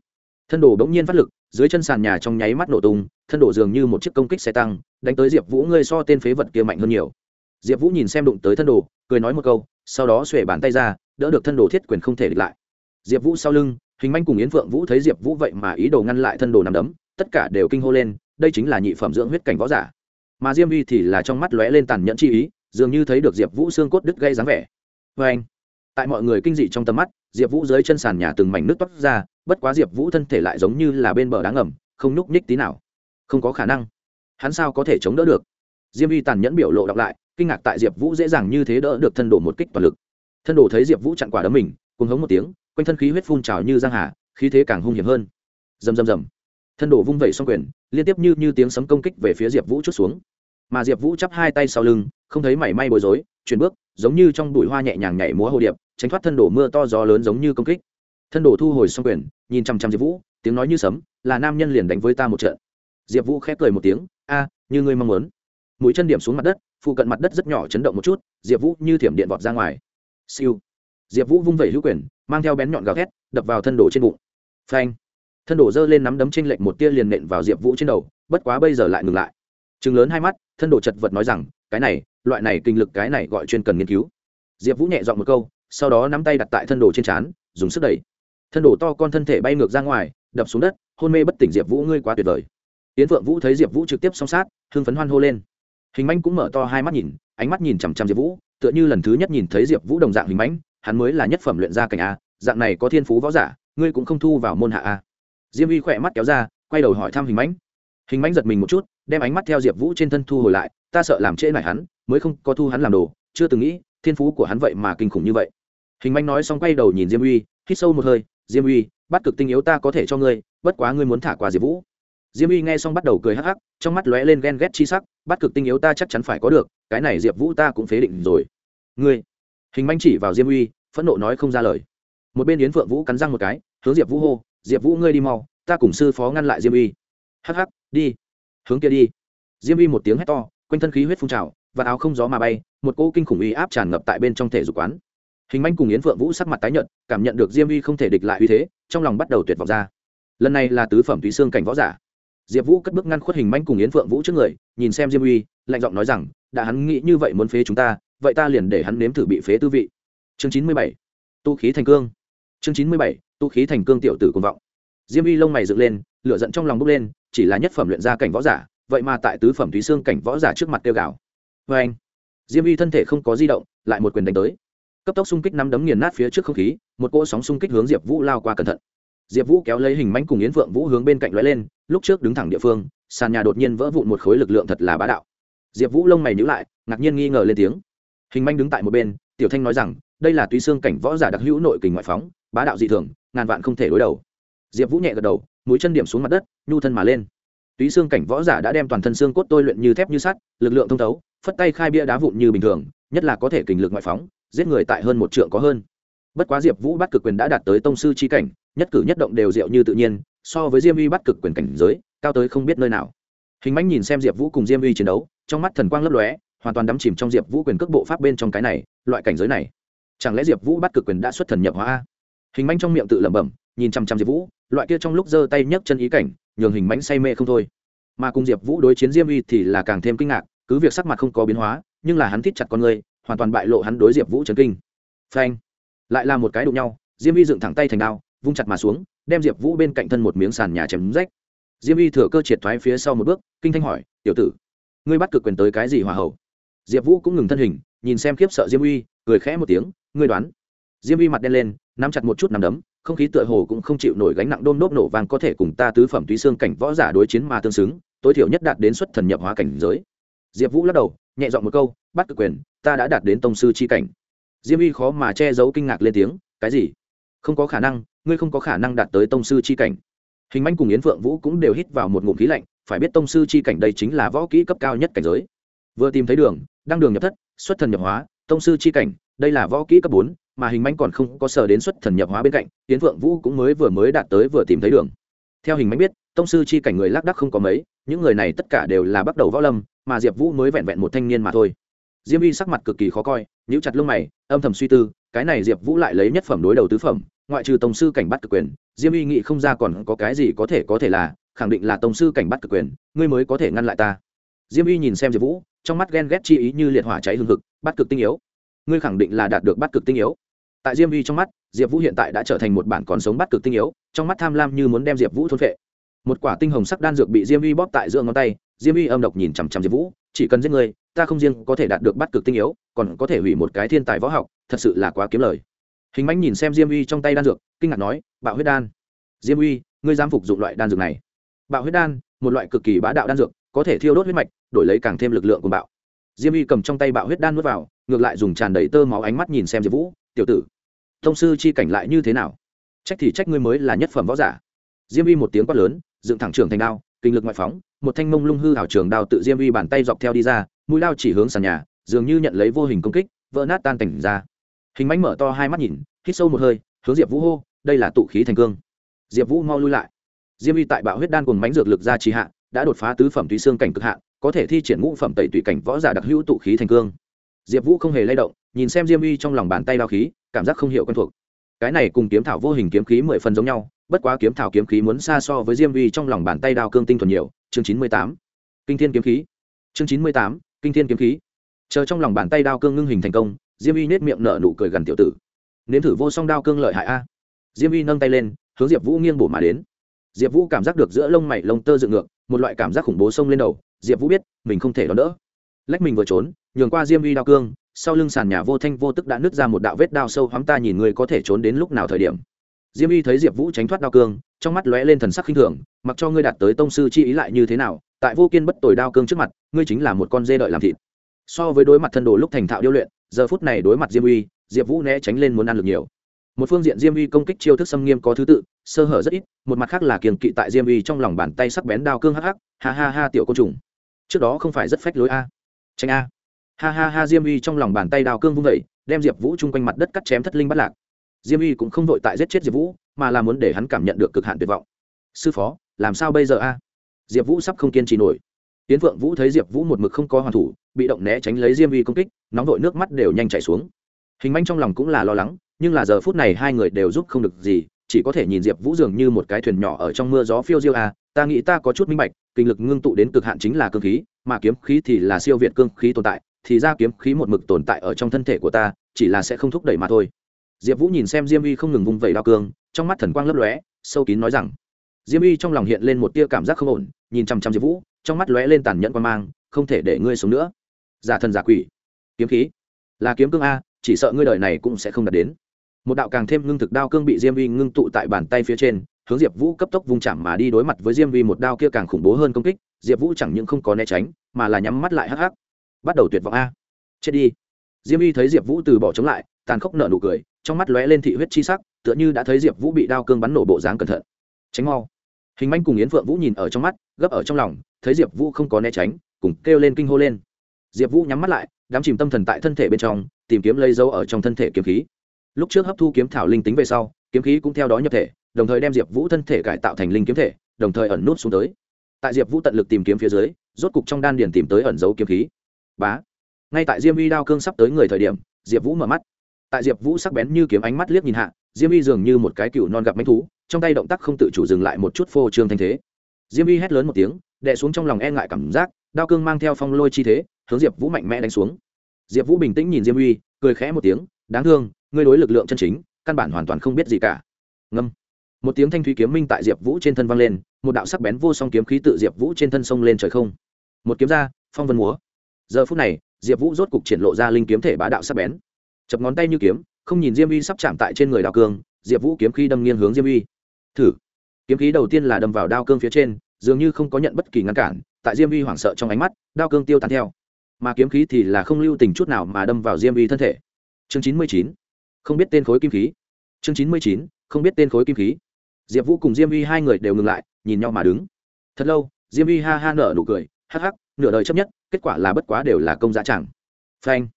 thân đồ bỗng nhiên phát lực dưới chân sàn nhà trong nháy mắt nổ tung, thân đổ dường như một chiếc công kích xe tăng, đánh tới diệp vũ ngươi so tên phế vật kia mạnh hơn nhiều. Diệp vũ nhìn xem đụng tới thân đồ, cười nói một câu, sau đó xuể bàn tay ra, đỡ được thân đồ thiết quyền không thể địch lại. Diệp vũ sau lưng, hình manh cùng yến phượng vũ thấy diệp vũ vậy mà ý đồ ngăn lại thân đồ nằm đấm, tất cả đều kinh hô lên, đây chính là nhị phẩm dưỡng huyết cảnh võ giả. Mà diêm vi thì là trong mắt lóe lên tàn nhẫn chi ý, dường như thấy được diệp vũ xương cốt đứt gây dáng vẻ. Vê anh tại mọi người kinh dị trong tầm mắt, diệp vũ dưới chân sàn nhà từng mảnh nước toát ra, bất quá diệp vũ thân thể lại giống như là bên bờ đá ngầm, không nhúc nhích tí nào. Không có khả năng. Hắn sao có thể chống đỡ được? Diêm vi tàn nhẫn biểu lộ đọc lại, kinh ngạc tại diệp vũ dễ dàng như thế đỡ được thân đổ một kích toàn lực. Thân đổ thấy diệp vũ chặn quả đấm mình cùng hống một tiếng, quanh thân khí huyết phun trào như giang hà, khí thế càng hung hiểm hơn. Rầm rầm rầm. Thân đổ vung vẩy xong quyền, liên tiếp như như tiếng sấm công kích về phía diệp vũ chút xuống. Mà diệp vũ chắp hai tay sau lưng, không thấy mảy may bối rối, chuyển bước, giống như trong bụi hoa nhẹ nhàng nhảy múa hồ điệp tránh thoát thân đổ mưa to gió lớn giống như công kích. Thân đổ thu hồi xong quyền, nhìn chăm chăm diệp vũ, tiếng nói như sấm, là nam nhân liền đánh với ta một trận. Diệp vũ khép cười một tiếng, a, như ngươi mong muốn. Mũi chân điểm xuống mặt đất, phụ cận mặt đất rất nhỏ chấn động một chút, diệp vũ như thiểm điện vọt ra ngoài. Siêu. Diệp vũ vung vẩy hữu quyền, mang theo bén nhọn gào thét, đập vào thân đổ trên bụng. Phanh. Thân đổ giơ lên nắm đấm t r ê n lệch một tia liền nện vào diệp vũ trên đầu, bất quá bây giờ lại ngừng lại. Chừng lớn hai mắt, thân đổ chật vật nói rằng, cái này, loại này kinh lực cái này gọi chuyên cần nghiên cứu. Diệp vũ nhẹ dọn một câu sau đó nắm tay đặt tại thân đồ trên trán, dùng sức đẩy. Thân đồ to con thân thể bay ngược ra ngoài, đập xuống đất, hôn mê bất tỉnh diệp vũ, ngươi quá tuyệt vời. Yến phượng vũ thấy diệp vũ trực tiếp song sát, hưng phấn hoan hô lên. Hình manh cũng mở to hai mắt nhìn, ánh mắt nhìn chằm chằm diệp vũ, tựa như lần thứ nhất nhìn thấy diệp vũ đồng dạng hình mánh hắn mới là nhất phẩm luyện gia cảnh a, dạng này có thiên phú võ giả, ngươi cũng không thu vào môn hạ a. Diêm uy khỏe mắt kéo ra, quay đầu hỏi thăm hình mánh hình mánh giật mình một chút, đem ánh mắt theo diệp vũ trên thân thu hồi lại, ta sợ làm trễ nải hắn, mới không có thu hắn làm đồ, chưa từng nghĩ, thiên phú của hắn vậy mà kinh khủng như vậy hình Manh nói xong quay đầu nhìn diêm uy, hít sâu một hơi, diêm uy, bắt cực tinh yếu ta có thể cho ngươi, bất quá ngươi muốn thả qua diệp vũ. Diêm uy nghe xong bắt đầu cười hắc hắc, trong mắt lóe lên ghen ghét chi sắc, bắt cực tinh yếu ta chắc chắn phải có được, cái này diệp vũ ta cũng phế định rồi. Ngươi? Hình manh chỉ vào diêm uy, phẫn nộ nói không ra lời. Một bên yến phượng vũ cắn răng một cái, hướng diệp vũ hô, diệp vũ ngươi đi mau, ta cùng sư phó ngăn lại diêm uy. Hắc hắc, đi. Hướng kia đi. Diêm uy một tiếng hét to, quanh thân khí huyết phun trào, và áo không gió mà bay, một cỗ kinh khủng uy áp tràn ngập tại bên trong thể dục quán hình manh cùng yến phượng vũ sắc mặt tái nhợt, cảm nhận được diêm uy không thể địch lại uy thế, trong lòng bắt đầu tuyệt vọng ra. Lần này là tứ phẩm thúy xương cảnh võ giả. Diệp vũ cất bước ngăn khuất hình manh cùng yến phượng vũ trước người, nhìn xem diêm uy, lạnh giọng nói rằng, đã hắn nghĩ như vậy muốn phế chúng ta, vậy ta liền để hắn nếm thử bị phế tư vị. Chương chín mươi bảy, tu khí thành cương. Chương chín mươi bảy, tu khí thành cương tiểu tử cùng vọng. Diêm uy lông mày dựng lên, lửa giận trong lòng bốc lên, chỉ là nhất phẩm luyện ra cảnh võ giả, vậy mà tại tứ phẩm thúy xương cảnh võ giả trước mặt tiêu gạo vê vâng. anh diêm uy thân thể không có di động, lại một quyền đánh tới cấp tốc xung kích nắm đấm nghiền nát phía trước không khí, một cỗ sóng xung kích hướng diệp vũ lao qua cẩn thận. Diệp vũ kéo lấy hình mánh cùng yến phượng vũ hướng bên cạnh lóe lên, lúc trước đứng thẳng địa phương, sàn nhà đột nhiên vỡ vụn một khối lực lượng thật là bá đạo. Diệp vũ lông mày nhữ lại, ngạc nhiên nghi ngờ lên tiếng. Hình manh đứng tại một bên, tiểu thanh nói rằng, đây là túy xương cảnh võ giả đặc hữu nội kình ngoại phóng, bá đạo dị thường, ngàn vạn không thể đối đầu. Diệp vũ nhẹ gật đầu, mũi chân điểm xuống mặt đất, nhu thân mà lên. Túy xương cảnh võ giả đã đem toàn thân xương cốt tôi luyện như thép như sắt, lực lượng thông thấu, phất tay khai bia đá vụn như bình thường, nhất là có thể kình lực ngoại phóng giết người tại hơn một trượng có hơn. Bất quá diệp vũ bắt cực quyền đã đạt tới tông sư c h i cảnh, nhất cử nhất động đều diệu như tự nhiên, so với diêm uy bắt cực quyền cảnh giới, cao tới không biết nơi nào. Hình mánh nhìn xem diệp vũ cùng diêm uy chiến đấu, trong mắt thần quang lấp lóe, hoàn toàn đắm chìm trong diệp vũ quyền cước bộ pháp bên trong cái này, loại cảnh giới này. Chẳng lẽ diệp vũ bắt cực quyền đã xuất thần nhập hóa a? Hình mánh trong miệng tự lẩm bẩm, nhìn chăm chăm diệp vũ, loại kia trong lúc giơ tay nhấc chân ý cảnh, nhường hình mánh say mê không thôi. Mà cùng diệp vũ đối chiến diêm uy thì là càng thêm kinh ngạc, cứ việc sắc mặt không có biến hóa, nhưng là hắn thít chặt con người hoàn toàn bại lộ hắn đối diệp vũ trấn kinh. Phanh. Lại là một cái đụng nhau, diêm Vi dựng thẳng tay thành đao, vung chặt mà xuống, đem diệp vũ bên cạnh thân một miếng sàn nhà chém rách. Diêm Vi thừa cơ triệt thoái phía sau một bước, kinh thanh hỏi, tiểu tử, ngươi bắt cực quyền tới cái gì hòa hậu diệp vũ cũng ngừng thân hình, nhìn xem khiếp sợ diêm uy, cười khẽ một tiếng, ngươi đoán? Diêm uy mặt đen lên, nắm chặt một chút nằm đấm, không khí tựa hồ cũng không chịu nổi gánh nặng đôn nốt nổ vàng có thể cùng ta tứ phẩm túy xương cảnh võ giả đối chiến mà tương xứng, tối thiểu nhất đạt đến xuất thần nhập hóa cảnh giới. Diệp vũ lắc đầu, nhẹ dọn một câu bắt cực quyền, ta đã đạt đến tông sư c h i cảnh. Diêm y khó mà che giấu kinh ngạc lên tiếng, cái gì? Không có khả năng, ngươi không có khả năng đạt tới tông sư c h i cảnh. Hình manh cùng yến phượng vũ cũng đều hít vào một ngụm khí lạnh, phải biết tông sư c h i cảnh đây chính là võ kỹ cấp cao nhất cảnh giới. Vừa tìm thấy đường, đăng đường nhập thất, xuất thần nhập hóa, tông sư c h i cảnh, đây là võ kỹ cấp bốn, mà hình manh còn không có sở đến xuất thần nhập hóa bên cạnh, yến phượng vũ cũng mới vừa mới đạt tới vừa tìm thấy đường. Theo hình manh biết, tông sư c h i cảnh người lác đắc không có mấy, những người này tất cả đều là bắt đầu võ lâm, mà diệp vũ mới vẹn vẹn một thanh niên mà thôi diêm vi sắc mặt cực kỳ khó coi, nhíu chặt lông mày, âm thầm suy tư, cái này diệp vũ lại lấy nhất phẩm đối đầu tứ phẩm, ngoại trừ tổng sư cảnh bắt cực quyền, diêm Vi nghĩ không ra còn có cái gì có thể có thể là, khẳng định là tổng sư cảnh bắt cực quyền, ngươi mới có thể ngăn lại ta. Diêm Vi nhìn xem diệp vũ, trong mắt ghen ghét chi ý như liệt hỏa cháy hương thực bắt cực tinh yếu. Ngươi khẳng định là đạt được bắt cực tinh yếu. Tại diêm Vi trong mắt, diệp vũ hiện tại đã trở thành một bản còn sống bắt cực tinh yếu, trong mắt tham lam như muốn đem diệp vũ thôn vệ một quả tinh hồng sắc đan dược bị diêm Vi bóp tại giữa ngón tay, diêm Vi âm độc nhìn chằm chằm diệp vũ, chỉ cần giết người ta không riêng có thể đạt được bắt cực tinh yếu, còn có thể hủy một cái thiên tài võ học, thật sự là quá kiếm lời. Hình mánh nhìn xem diêm uy trong tay đan dược, kinh ngạc nói, bạo huyết đan. Diêm uy, ngươi dám phục dụng loại đan dược này? Bạo huyết đan, một loại cực kỳ bá đạo đan dược, có thể thiêu đốt huyết mạch, đổi lấy càng thêm lực lượng của bạo. Diêm uy cầm trong tay bạo huyết đan nuốt vào, ngược lại dùng tràn đầy tơ máu ánh mắt nhìn xem diệp vũ, tiểu tử thông sư chi cảnh lại như thế nào? Trách thì trách ngươi mới là nhất phẩm võ giả. Diêm uy một tiếng quát lớn, dựng thẳng trường thành đao, kinh lực ngoại phóng, một thanh mông lung hư hảo trường đao tự diêm uy bàn tay dọc theo đi ra mũi lao chỉ hướng sàn nhà, dường như nhận lấy vô hình công kích, vỡ nát tan cảnh ra. Hình mánh mở to hai mắt nhìn, hít sâu một hơi, hướng diệp vũ hô, đây là tụ khí thành cương. Diệp vũ mau lui lại. Diêm y tại bạo huyết đan cùng mánh dược lực ra trì hạ, đã đột phá tứ phẩm tùy xương cảnh cực hạ có thể thi triển ngũ phẩm tẩy tùy cảnh võ giả đặc hữu tụ khí thành cương. Diệp vũ không hề lay động, nhìn xem diêm y trong lòng bàn tay đao khí, cảm giác không hiểu quen thuộc. Cái này cùng kiếm thảo vô hình kiếm khí mười phần giống nhau, bất quá kiếm thảo kiếm khí muốn xa so với diêm y trong lòng bàn tay đao cương tinh thuần nhiều. Chương chín mươi tám. Kinh thiên kiếm khí. Chương chín mươi tám kinh thiên kiếm khí. Chờ trong lòng bàn tay đao cương ngưng hình thành công, diêm uy nết miệng nở nụ cười gần tiểu tử. Nếm thử vô song đao cương lợi hại a. Diêm uy nâng tay lên, hướng diệp vũ nghiêng bổ mà đến. Diệp vũ cảm giác được giữa lông mày lông tơ dựng ngược, một loại cảm giác khủng bố xông lên đầu. Diệp vũ biết, mình không thể đón đỡ. Lách mình vừa trốn, nhường qua diêm uy đao cương, sau lưng sàn nhà vô thanh vô tức đã nứt ra một đạo vết đao sâu hoắm ta nhìn người có thể trốn đến lúc nào thời điểm. Diêm uy thấy diệp vũ tránh thoát đao cương trong mắt lóe lên thần sắc khinh thường, mặc cho ngươi đạt tới tông sư chi ý lại như thế nào, tại vô kiên bất tồi đao cương trước mặt, ngươi chính là một con dê đợi làm thịt. So với đối mặt thân đồ lúc thành thạo điêu luyện, giờ phút này đối mặt diêm uy, diệp vũ né tránh lên muốn ăn được nhiều. Một phương diện diêm uy công kích chiêu thức xâm nghiêm có thứ tự, sơ hở rất ít, một mặt khác là kiềm kỵ tại diêm uy trong lòng bàn tay sắc bén đao cương hắc hắc, ha ha ha tiểu côn trùng. Trước đó không phải rất phách lối a. Tranh a. Ha ha ha diêm uy trong lòng bàn tay đao cương vung vẩy đem diệp vũ chung quanh mặt đất cắt chém thất linh bắt lạc. Diêm uy cũng không vội tại giết chết diệp vũ mà là muốn để hắn cảm nhận được cực hạn tuyệt vọng. Sư phó, làm sao bây giờ a? Diệp vũ sắp không kiên trì nổi. Tiến Vượng vũ thấy diệp vũ một mực không có hoàn thủ, bị động né tránh lấy diêm Vi công kích, nóng vội nước mắt đều nhanh chảy xuống. Hình manh trong lòng cũng là lo lắng, nhưng là giờ phút này hai người đều giúp không được gì, chỉ có thể nhìn diệp vũ dường như một cái thuyền nhỏ ở trong mưa gió phiêu diêu à ta nghĩ ta có chút minh bạch, kinh lực ngưng tụ đến cực hạn chính là cương khí, mà kiếm khí thì là siêu việt cương khí tồn tại, thì ra kiếm khí một mực tồn tại ở trong thân thể của ta, chỉ là sẽ không thúc đẩy mà thôi. Diệp vũ nhìn xem diêm uy không ngừng vung vẩy đao cương trong mắt thần quang lấp lóe, sâu kín nói rằng, diêm y trong lòng hiện lên một tia cảm giác không ổn, nhìn chăm chăm diệp vũ, trong mắt lóe lên tàn nhẫn quan mang, không thể để ngươi sống nữa. Giả thần giả quỷ. Kiếm khí. Là kiếm cương a, chỉ sợ ngươi đời này cũng sẽ không đạt đến. Một đạo càng thêm ngưng thực đao cương bị diêm Vi ngưng tụ tại bàn tay phía trên, hướng diệp vũ cấp tốc vung chạm mà đi đối mặt với diêm Vi một đao kia càng khủng bố hơn công kích, diệp vũ chẳng những không có né tránh, mà là nhắm mắt lại hắc hắc. Bắt đầu tuyệt vọng a. Chết đi. Diêm Vi thấy diệp vũ từ bỏ chống lại, tàn khốc nợ nụ cười, trong mắt lóe lên thị huyết chi sắc tựa như đã thấy diệp vũ bị đao cương bắn nổ bộ dáng cẩn thận. Tránh mau. Hình manh cùng yến phượng vũ nhìn ở trong mắt, gấp ở trong lòng, thấy diệp vũ không có né tránh, cùng kêu lên kinh hô lên. Diệp vũ nhắm mắt lại đám chìm tâm thần tại thân thể bên trong, tìm kiếm lấy dấu ở trong thân thể kiếm khí. Lúc trước hấp thu kiếm thảo linh tính về sau, kiếm khí cũng theo đó nhập thể, đồng thời đem diệp vũ thân thể cải tạo thành linh kiếm thể, đồng thời ẩn nút xuống tới. Tại diệp vũ tận lực tìm kiếm phía dưới, rốt cục trong đan điền tìm tới ẩn dấu kiếm khí. Bá! Ngay tại diêm uy đao cương sắp tới người thời điểm, diệp vũ mở mắt tại diệp vũ sắc bén như kiếm ánh mắt liếc nhìn hạ, diêm y dường như một cái cựu non gặp manh thú, trong tay động tác không tự chủ dừng lại một chút phô trương thanh thế. Diêm y hét lớn một tiếng, đè xuống trong lòng e ngại cảm giác, đao cương mang theo phong lôi chi thế, hướng diệp vũ mạnh mẽ đánh xuống. Diệp vũ bình tĩnh nhìn diêm uy cười khẽ một tiếng, đáng thương, ngươi đối lực lượng chân chính, căn bản hoàn toàn không biết gì cả. Ngâm. Một tiếng thanh thúy kiếm minh tại diệp vũ trên thân vang lên, một đạo sắc bén vô song kiếm khí tự diệp vũ trên thân sông lên trời không. Một kiếm ra, phong vân múa. Giờ phút này, diệp vũ rốt cục triển lộ ra linh kiếm thể bá đạo sắc bén chập ngón tay như kiếm, không nhìn diêm uy sắp chạm tại trên người Đào cương, diệp vũ kiếm khí đâm nghiêng hướng diêm uy. Thử. Kiếm khí đầu tiên là đâm vào đao cương phía trên, dường như không có nhận bất kỳ ngăn cản, tại diêm uy hoảng sợ trong ánh mắt, đao cương tiêu tán theo. Mà kiếm khí thì là không lưu tình chút nào mà đâm vào diêm uy thân thể. Chương chín mươi chín. Không biết tên khối kim khí. Chương chín mươi chín. Không biết tên khối kim khí. Diệp vũ cùng diêm uy hai người đều ngừng lại, nhìn nhau mà đứng. Thật lâu, diêm uy ha ha nở nụ cười, hắc hắc, nửa đời chấp nhất, kết quả là bất quá đều là công giá chẳng. Phanh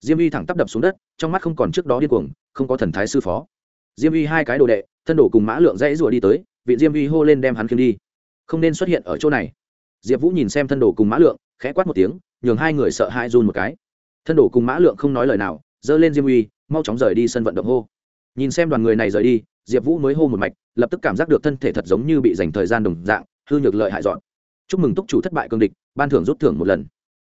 diêm y thẳng tắp đập xuống đất, trong mắt không còn trước đó điên cuồng, không có thần thái sư phó. Diêm y hai cái đồ đệ, thân đổ cùng mã lượng dãy rùa đi tới, vị diêm y hô lên đem hắn khiêng đi. Không nên xuất hiện ở chỗ này. Diệp vũ nhìn xem thân đổ cùng mã lượng, khẽ quát một tiếng, nhường hai người sợ hai run một cái. Thân đổ cùng mã lượng không nói lời nào, giơ lên diêm uy, mau chóng rời đi sân vận động hô. Nhìn xem đoàn người này rời đi, diệp vũ mới hô một mạch, lập tức cảm giác được thân thể thật giống như bị dành thời gian đồng dạng, hư nhược lợi hại dọn. Chúc mừng túc chủ thất bại cương địch, ban thưởng rút thưởng một lần.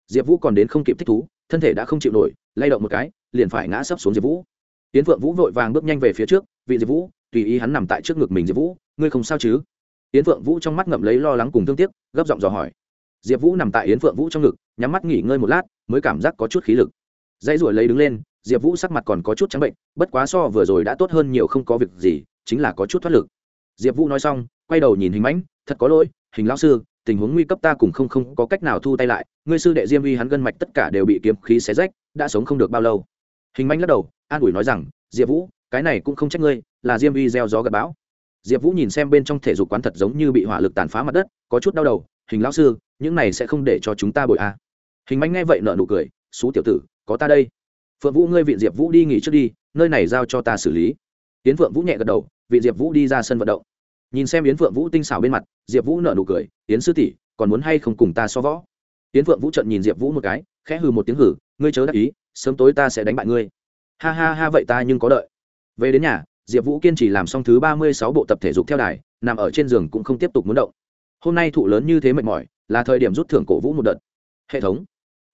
Diệp vũ còn đến không kịp thích thú thân thể đã không chịu nổi, lay động một cái, liền phải ngã sấp xuống diệp vũ. Tiến phượng vũ vội vàng bước nhanh về phía trước, vị diệp vũ, tùy ý hắn nằm tại trước ngực mình diệp vũ, ngươi không sao chứ? Yến phượng vũ trong mắt ngậm lấy lo lắng cùng thương tiếc, gấp giọng dò hỏi. Diệp vũ nằm tại yến phượng vũ trong ngực, nhắm mắt nghỉ ngơi một lát, mới cảm giác có chút khí lực. Dãy ruổi lấy đứng lên, diệp vũ sắc mặt còn có chút trắng bệnh, bất quá so vừa rồi đã tốt hơn nhiều không có việc gì, chính là có chút thoát lực. Diệp vũ nói xong, quay đầu nhìn hình mãnh thật có lỗi, hình lão sư tình huống nguy cấp ta cùng không không có cách nào thu tay lại, ngươi sư đệ diêm uy hắn gân mạch tất cả đều bị kiếm khí xé rách, đã sống không được bao lâu. Hình manh lắc đầu, an ủi nói rằng, diệp vũ, cái này cũng không trách ngươi, là diêm uy gieo gió gặp bão. Diệp vũ nhìn xem bên trong thể dục quán thật giống như bị hỏa lực tàn phá mặt đất, có chút đau đầu, hình lão sư, những này sẽ không để cho chúng ta bội a à. hình manh nghe vậy nợ nụ cười, xú tiểu tử, có ta đây. Phượng vũ ngươi viện diệp vũ đi nghỉ trước đi, nơi này giao cho ta xử lý. Tiến phượng vũ nhẹ gật đầu viện diệp vũ đi ra sân vận động nhìn xem yến phượng vũ tinh xảo bên mặt, diệp vũ nợ nụ cười, yến sư tỷ, còn muốn hay không cùng ta so võ? Yến phượng vũ trận nhìn diệp vũ một cái, khẽ hừ một tiếng hử ngươi chớ đắc ý, sớm tối ta sẽ đánh bại ngươi. Ha ha ha, vậy ta nhưng có đợi. Về đến nhà, diệp vũ kiên trì làm xong thứ ba mươi sáu bộ tập thể dục theo đài, nằm ở trên giường cũng không tiếp tục muốn động. Hôm nay thụ lớn như thế mệt mỏi, là thời điểm rút thưởng cổ vũ một đợt. Hệ thống.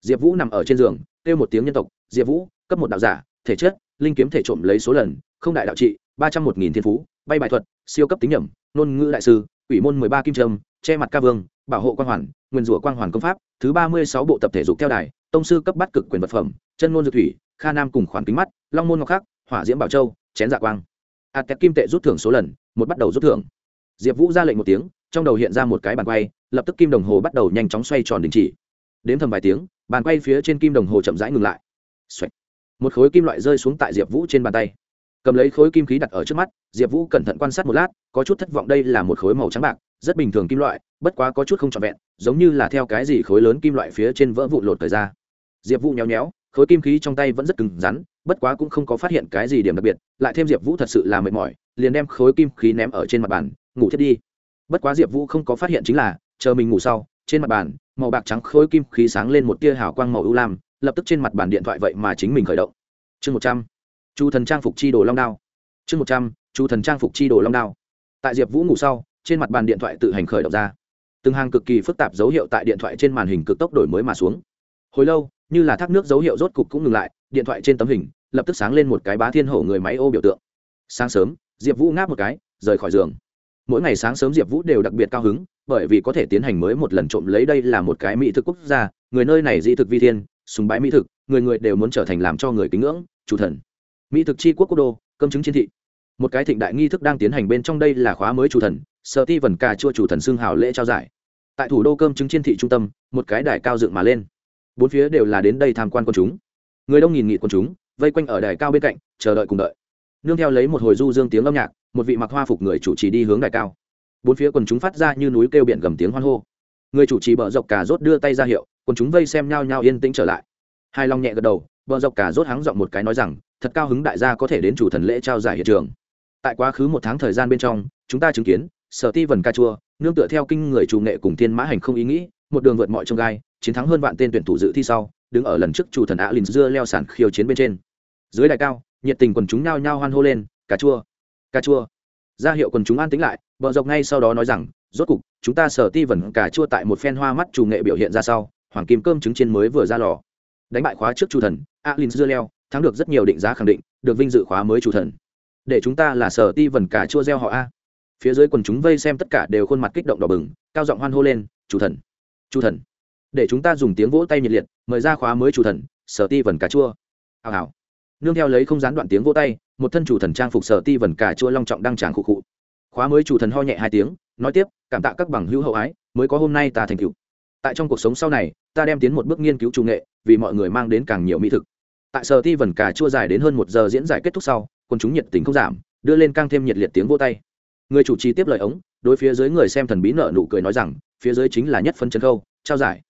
Diệp vũ nằm ở trên giường, kêu một tiếng nhân tộc, diệp vũ, cấp một đạo giả, thể chất, linh kiếm thể trộm lấy số lần, không đại đạo trị, ba trăm một nghìn thiên phú bay bài thuật, siêu cấp tính nhẩm, ngôn ngữ đại sư ủy môn mười ba kim trâm, che mặt ca vương, bảo hộ quang hoàn, nguyên rủa quang hoàn công pháp, thứ ba mươi sáu bộ tập thể dục theo đài, tông sư cấp bắt cực quyền vật phẩm, chân ngôn dược thủy, kha nam cùng khoản kính mắt, long môn ngọc khắc, hỏa diễm bảo châu, chén dạ quang. Hạt kẹp kim tệ rút thưởng số lần, một bắt đầu rút thưởng. Diệp vũ ra lệnh một tiếng, trong đầu hiện ra một cái bàn quay, lập tức kim đồng hồ bắt đầu nhanh chóng xoay tròn đình chỉ. Đến thầm vài tiếng, bàn quay phía trên kim đồng hồ chậm rãi ngừng lại. Một khối kim loại rơi xuống tại diệp vũ trên bàn tay cầm lấy khối kim khí đặt ở trước mắt, diệp vũ cẩn thận quan sát một lát, có chút thất vọng đây là một khối màu trắng bạc, rất bình thường kim loại, bất quá có chút không trọn vẹn, giống như là theo cái gì khối lớn kim loại phía trên vỡ vụn lột thời ra. Diệp vũ nhéo nhéo, khối kim khí trong tay vẫn rất cứng rắn, bất quá cũng không có phát hiện cái gì điểm đặc biệt, lại thêm diệp vũ thật sự là mệt mỏi, liền đem khối kim khí ném ở trên mặt bàn, ngủ thiết đi. Bất quá diệp vũ không có phát hiện chính là, chờ mình ngủ sau, trên mặt bàn, màu bạc trắng khối kim khí sáng lên một tia hào quang màu ưu lam, lập tức trên mặt bàn điện thoại vậy mà chính mình khởi động. Chương một trăm chu thần trang phục chi đồ long đao. Chương một trăm, chu thần trang phục chi đồ long đao. Tại diệp vũ ngủ sau, trên mặt bàn điện thoại tự hành khởi động ra. Từng hàng cực kỳ phức tạp dấu hiệu tại điện thoại trên màn hình cực tốc đổi mới mà xuống. Hồi lâu, như là thác nước dấu hiệu rốt cục cũng ngừng lại, điện thoại trên tấm hình lập tức sáng lên một cái bá thiên hổ người máy ô biểu tượng. Sáng sớm, diệp vũ ngáp một cái, rời khỏi giường. Mỗi ngày sáng sớm diệp vũ đều đặc biệt cao hứng, bởi vì có thể tiến hành mới một lần trộm lấy đây là một cái mỹ thực quốc gia, người nơi này dị thực vi thiên, sùng bái mỹ thực, người người đều muốn trở thành làm cho người kính ngưỡng chủ thần mỹ thực chi quốc quốc đô, cơm chứng chiến thị. Một cái thịnh đại nghi thức đang tiến hành bên trong đây là khóa mới chủ thần sợ ti vần cà chua chủ thần xương hào lễ trao giải. Tại thủ đô cơm chứng chiến thị trung tâm, một cái đài cao dựng mà lên. Bốn phía đều là đến đây tham quan quân chúng. Người đông nghìn nghị quân chúng, vây quanh ở đài cao bên cạnh, chờ đợi cùng đợi. Nương theo lấy một hồi du dương tiếng âm nhạc, một vị mặc hoa phục người chủ trì đi hướng đài cao. Bốn phía quần chúng phát ra như núi kêu biển gầm tiếng hoan hô. Người chủ trì bờ dọc cà rốt đưa tay ra hiệu quần chúng vây xem nhau nhau yên tĩnh trở lại. Hai long nhẹ gật đầu, bờ dọc cà rốt hắng giọng một cái nói rằng thật cao hứng đại gia có thể đến chủ thần lễ trao giải hiện trường. Tại quá khứ một tháng thời gian bên trong, chúng ta chứng kiến, sở ti vần ca chua, nương tựa theo kinh người chủ nghệ cùng thiên mã hành không ý nghĩ, một đường vượt mọi trông gai, chiến thắng hơn vạn tên tuyển thủ dự thi sau, đứng ở lần trước chủ thần ạ lìn dưa leo sản khiêu chiến bên trên. Dưới đài cao, nhiệt tình quần chúng nhao nhao hoan hô lên, cà chua cà chua. Ra hiệu quần chúng an tính lại, vợ dọc ngay sau đó nói rằng, rốt cục, chúng ta sở ti vần cà chua tại một phen hoa mắt chủ nghệ biểu hiện ra sau, hoàng kim cơm trứng chiên mới vừa ra lò. Đánh bại khóa trước chủ thần, alin dưa leo thắng được rất nhiều định giá khẳng định, được vinh dự khóa mới chủ thần. Để chúng ta là sở ti vần cả chua gieo họ a. Phía dưới quần chúng vây xem tất cả đều khuôn mặt kích động đỏ bừng, cao giọng hoan hô lên, chủ thần! Chủ thần! Để chúng ta dùng tiếng vỗ tay nhiệt liệt, mời ra khóa mới chủ thần, sở ti vần cà chua. Hào hào. Nương theo lấy không gián đoạn tiếng vỗ tay, một thân chủ thần trang phục sở ti vần cà chua long trọng đăng tràng khụ khụ. Khóa mới chủ thần ho nhẹ hai tiếng, nói tiếp, cảm tạ các bằng hữu hậu ái, mới có hôm nay ta thành cựu tại trong cuộc sống sau này, ta đem tiến một bước nghiên cứu trung nghệ, vì mọi người mang đến càng nhiều mỹ thực tại sở ti vần cà chua dài đến hơn một giờ diễn giải kết thúc sau quần chúng nhiệt tình không giảm, đưa lên càng thêm nhiệt liệt tiếng vô tay. Người chủ trì tiếp lời ống, đối phía dưới người xem thần bí nợ nụ cười nói rằng, phía dưới chính là nhất phân chân khâu, trao giải.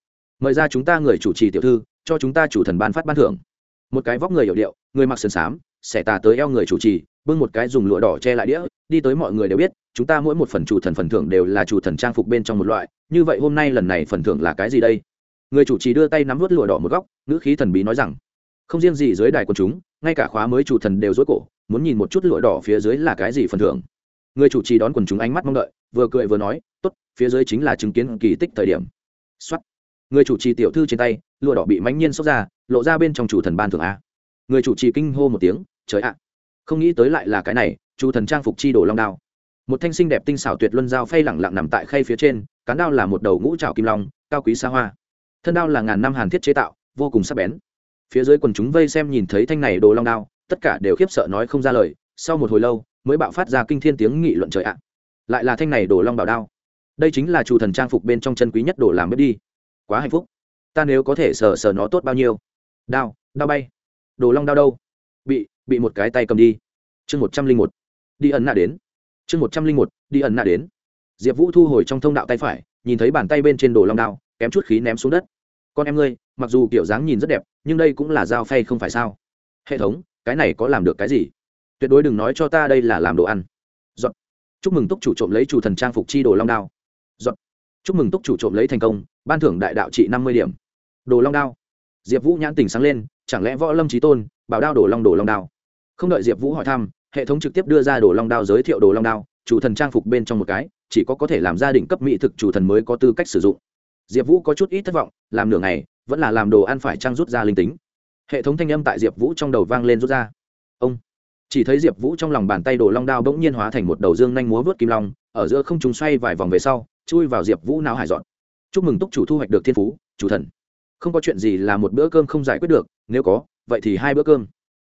Mời ra chúng ta người chủ trì tiểu thư, cho chúng ta chủ thần ban phát ban thưởng. Một cái vóc người hiệu điệu, người mặc sườn xám, xẻ tà tới eo người chủ trì, bưng một cái dùng lụa đỏ che lại đĩa, đi tới mọi người đều biết, chúng ta mỗi một phần chủ thần phần thưởng đều là chủ thần trang phục bên trong một loại, như vậy hôm nay lần này phần thưởng là cái gì đây? Người chủ trì đưa tay nắm vớt lụa đỏ một góc, ngữ khí thần bí nói rằng không riêng gì dưới đài quần chúng, ngay cả khóa mới chủ thần đều dối cổ, muốn nhìn một chút lụa đỏ phía dưới là cái gì phần thưởng. Người chủ trì đón quần chúng ánh mắt mong đợi, vừa cười vừa nói, tốt, phía dưới chính là chứng kiến kỳ tích thời điểm. Xuất người chủ trì tiểu thư trên tay, lụa đỏ bị mãnh nhiên xốc ra, lộ ra bên trong chủ thần ban thưởng a. Người chủ trì kinh hô một tiếng, trời ạ, không nghĩ tới lại là cái này, chủ thần trang phục chi đồ long đao. Một thanh sinh đẹp tinh xảo tuyệt luân dao phay lẳng lặng nằm tại khay phía trên, cán đao là một đầu ngũ trào kim long, cao quý xa hoa. Thân đao là ngàn năm hàn thiết chế tạo, vô cùng sắc bén phía dưới quần chúng vây xem nhìn thấy thanh này đồ long đao, tất cả đều khiếp sợ nói không ra lời, sau một hồi lâu, mới bạo phát ra kinh thiên tiếng nghị luận trời ạ. Lại là thanh này đồ long bảo đao. Đây chính là chủ thần trang phục bên trong chân quý nhất đồ làm bếp đi. Quá hạnh phúc. Ta nếu có thể sờ sờ nó tốt bao nhiêu? Đao đao bay. Đồ long đao đâu? Bị bị một cái tay cầm đi. Chương một trăm linh một. Đi ẩn nạ đến. Chương một trăm linh một. Đi ẩn nạ đến. Diệp vũ thu hồi trong thông đạo tay phải, nhìn thấy bàn tay bên trên đồ long đao, kém chút khí ném xuống đất. Con em ngươi mặc dù kiểu dáng nhìn rất đẹp, nhưng đây cũng là dao phay không phải sao? Hệ thống, cái này có làm được cái gì? Tuyệt đối đừng nói cho ta đây là làm đồ ăn. Giọt. chúc mừng túc chủ trộm lấy chủ thần trang phục chi đồ long đao. Giọt. chúc mừng túc chủ trộm lấy thành công, ban thưởng đại đạo trị năm mươi điểm. Đồ long đao. Diệp vũ nhãn tỉnh sáng lên, chẳng lẽ võ lâm trí tôn, bảo đao đồ long đồ long đao? Không đợi diệp vũ hỏi thăm, hệ thống trực tiếp đưa ra đồ long đao giới thiệu đồ long đao, chủ thần trang phục bên trong một cái, chỉ có có thể làm gia đình cấp mỹ thực chủ thần mới có tư cách sử dụng. Diệp vũ có chút ít thất vọng, làm nửa ngày vẫn là làm đồ ăn phải trang rút ra linh tính. Hệ thống thanh âm tại diệp vũ trong đầu vang lên rút ra. Ông, chỉ thấy diệp vũ trong lòng bàn tay đồ long đao bỗng nhiên hóa thành một đầu dương nhanh múa vớt kim long, ở giữa không chúng xoay vài vòng về sau, chui vào diệp vũ não hải dọn. Chúc mừng túc chủ thu hoạch được thiên phú, chủ thần. Không có chuyện gì là một bữa cơm không giải quyết được, nếu có, vậy thì hai bữa cơm.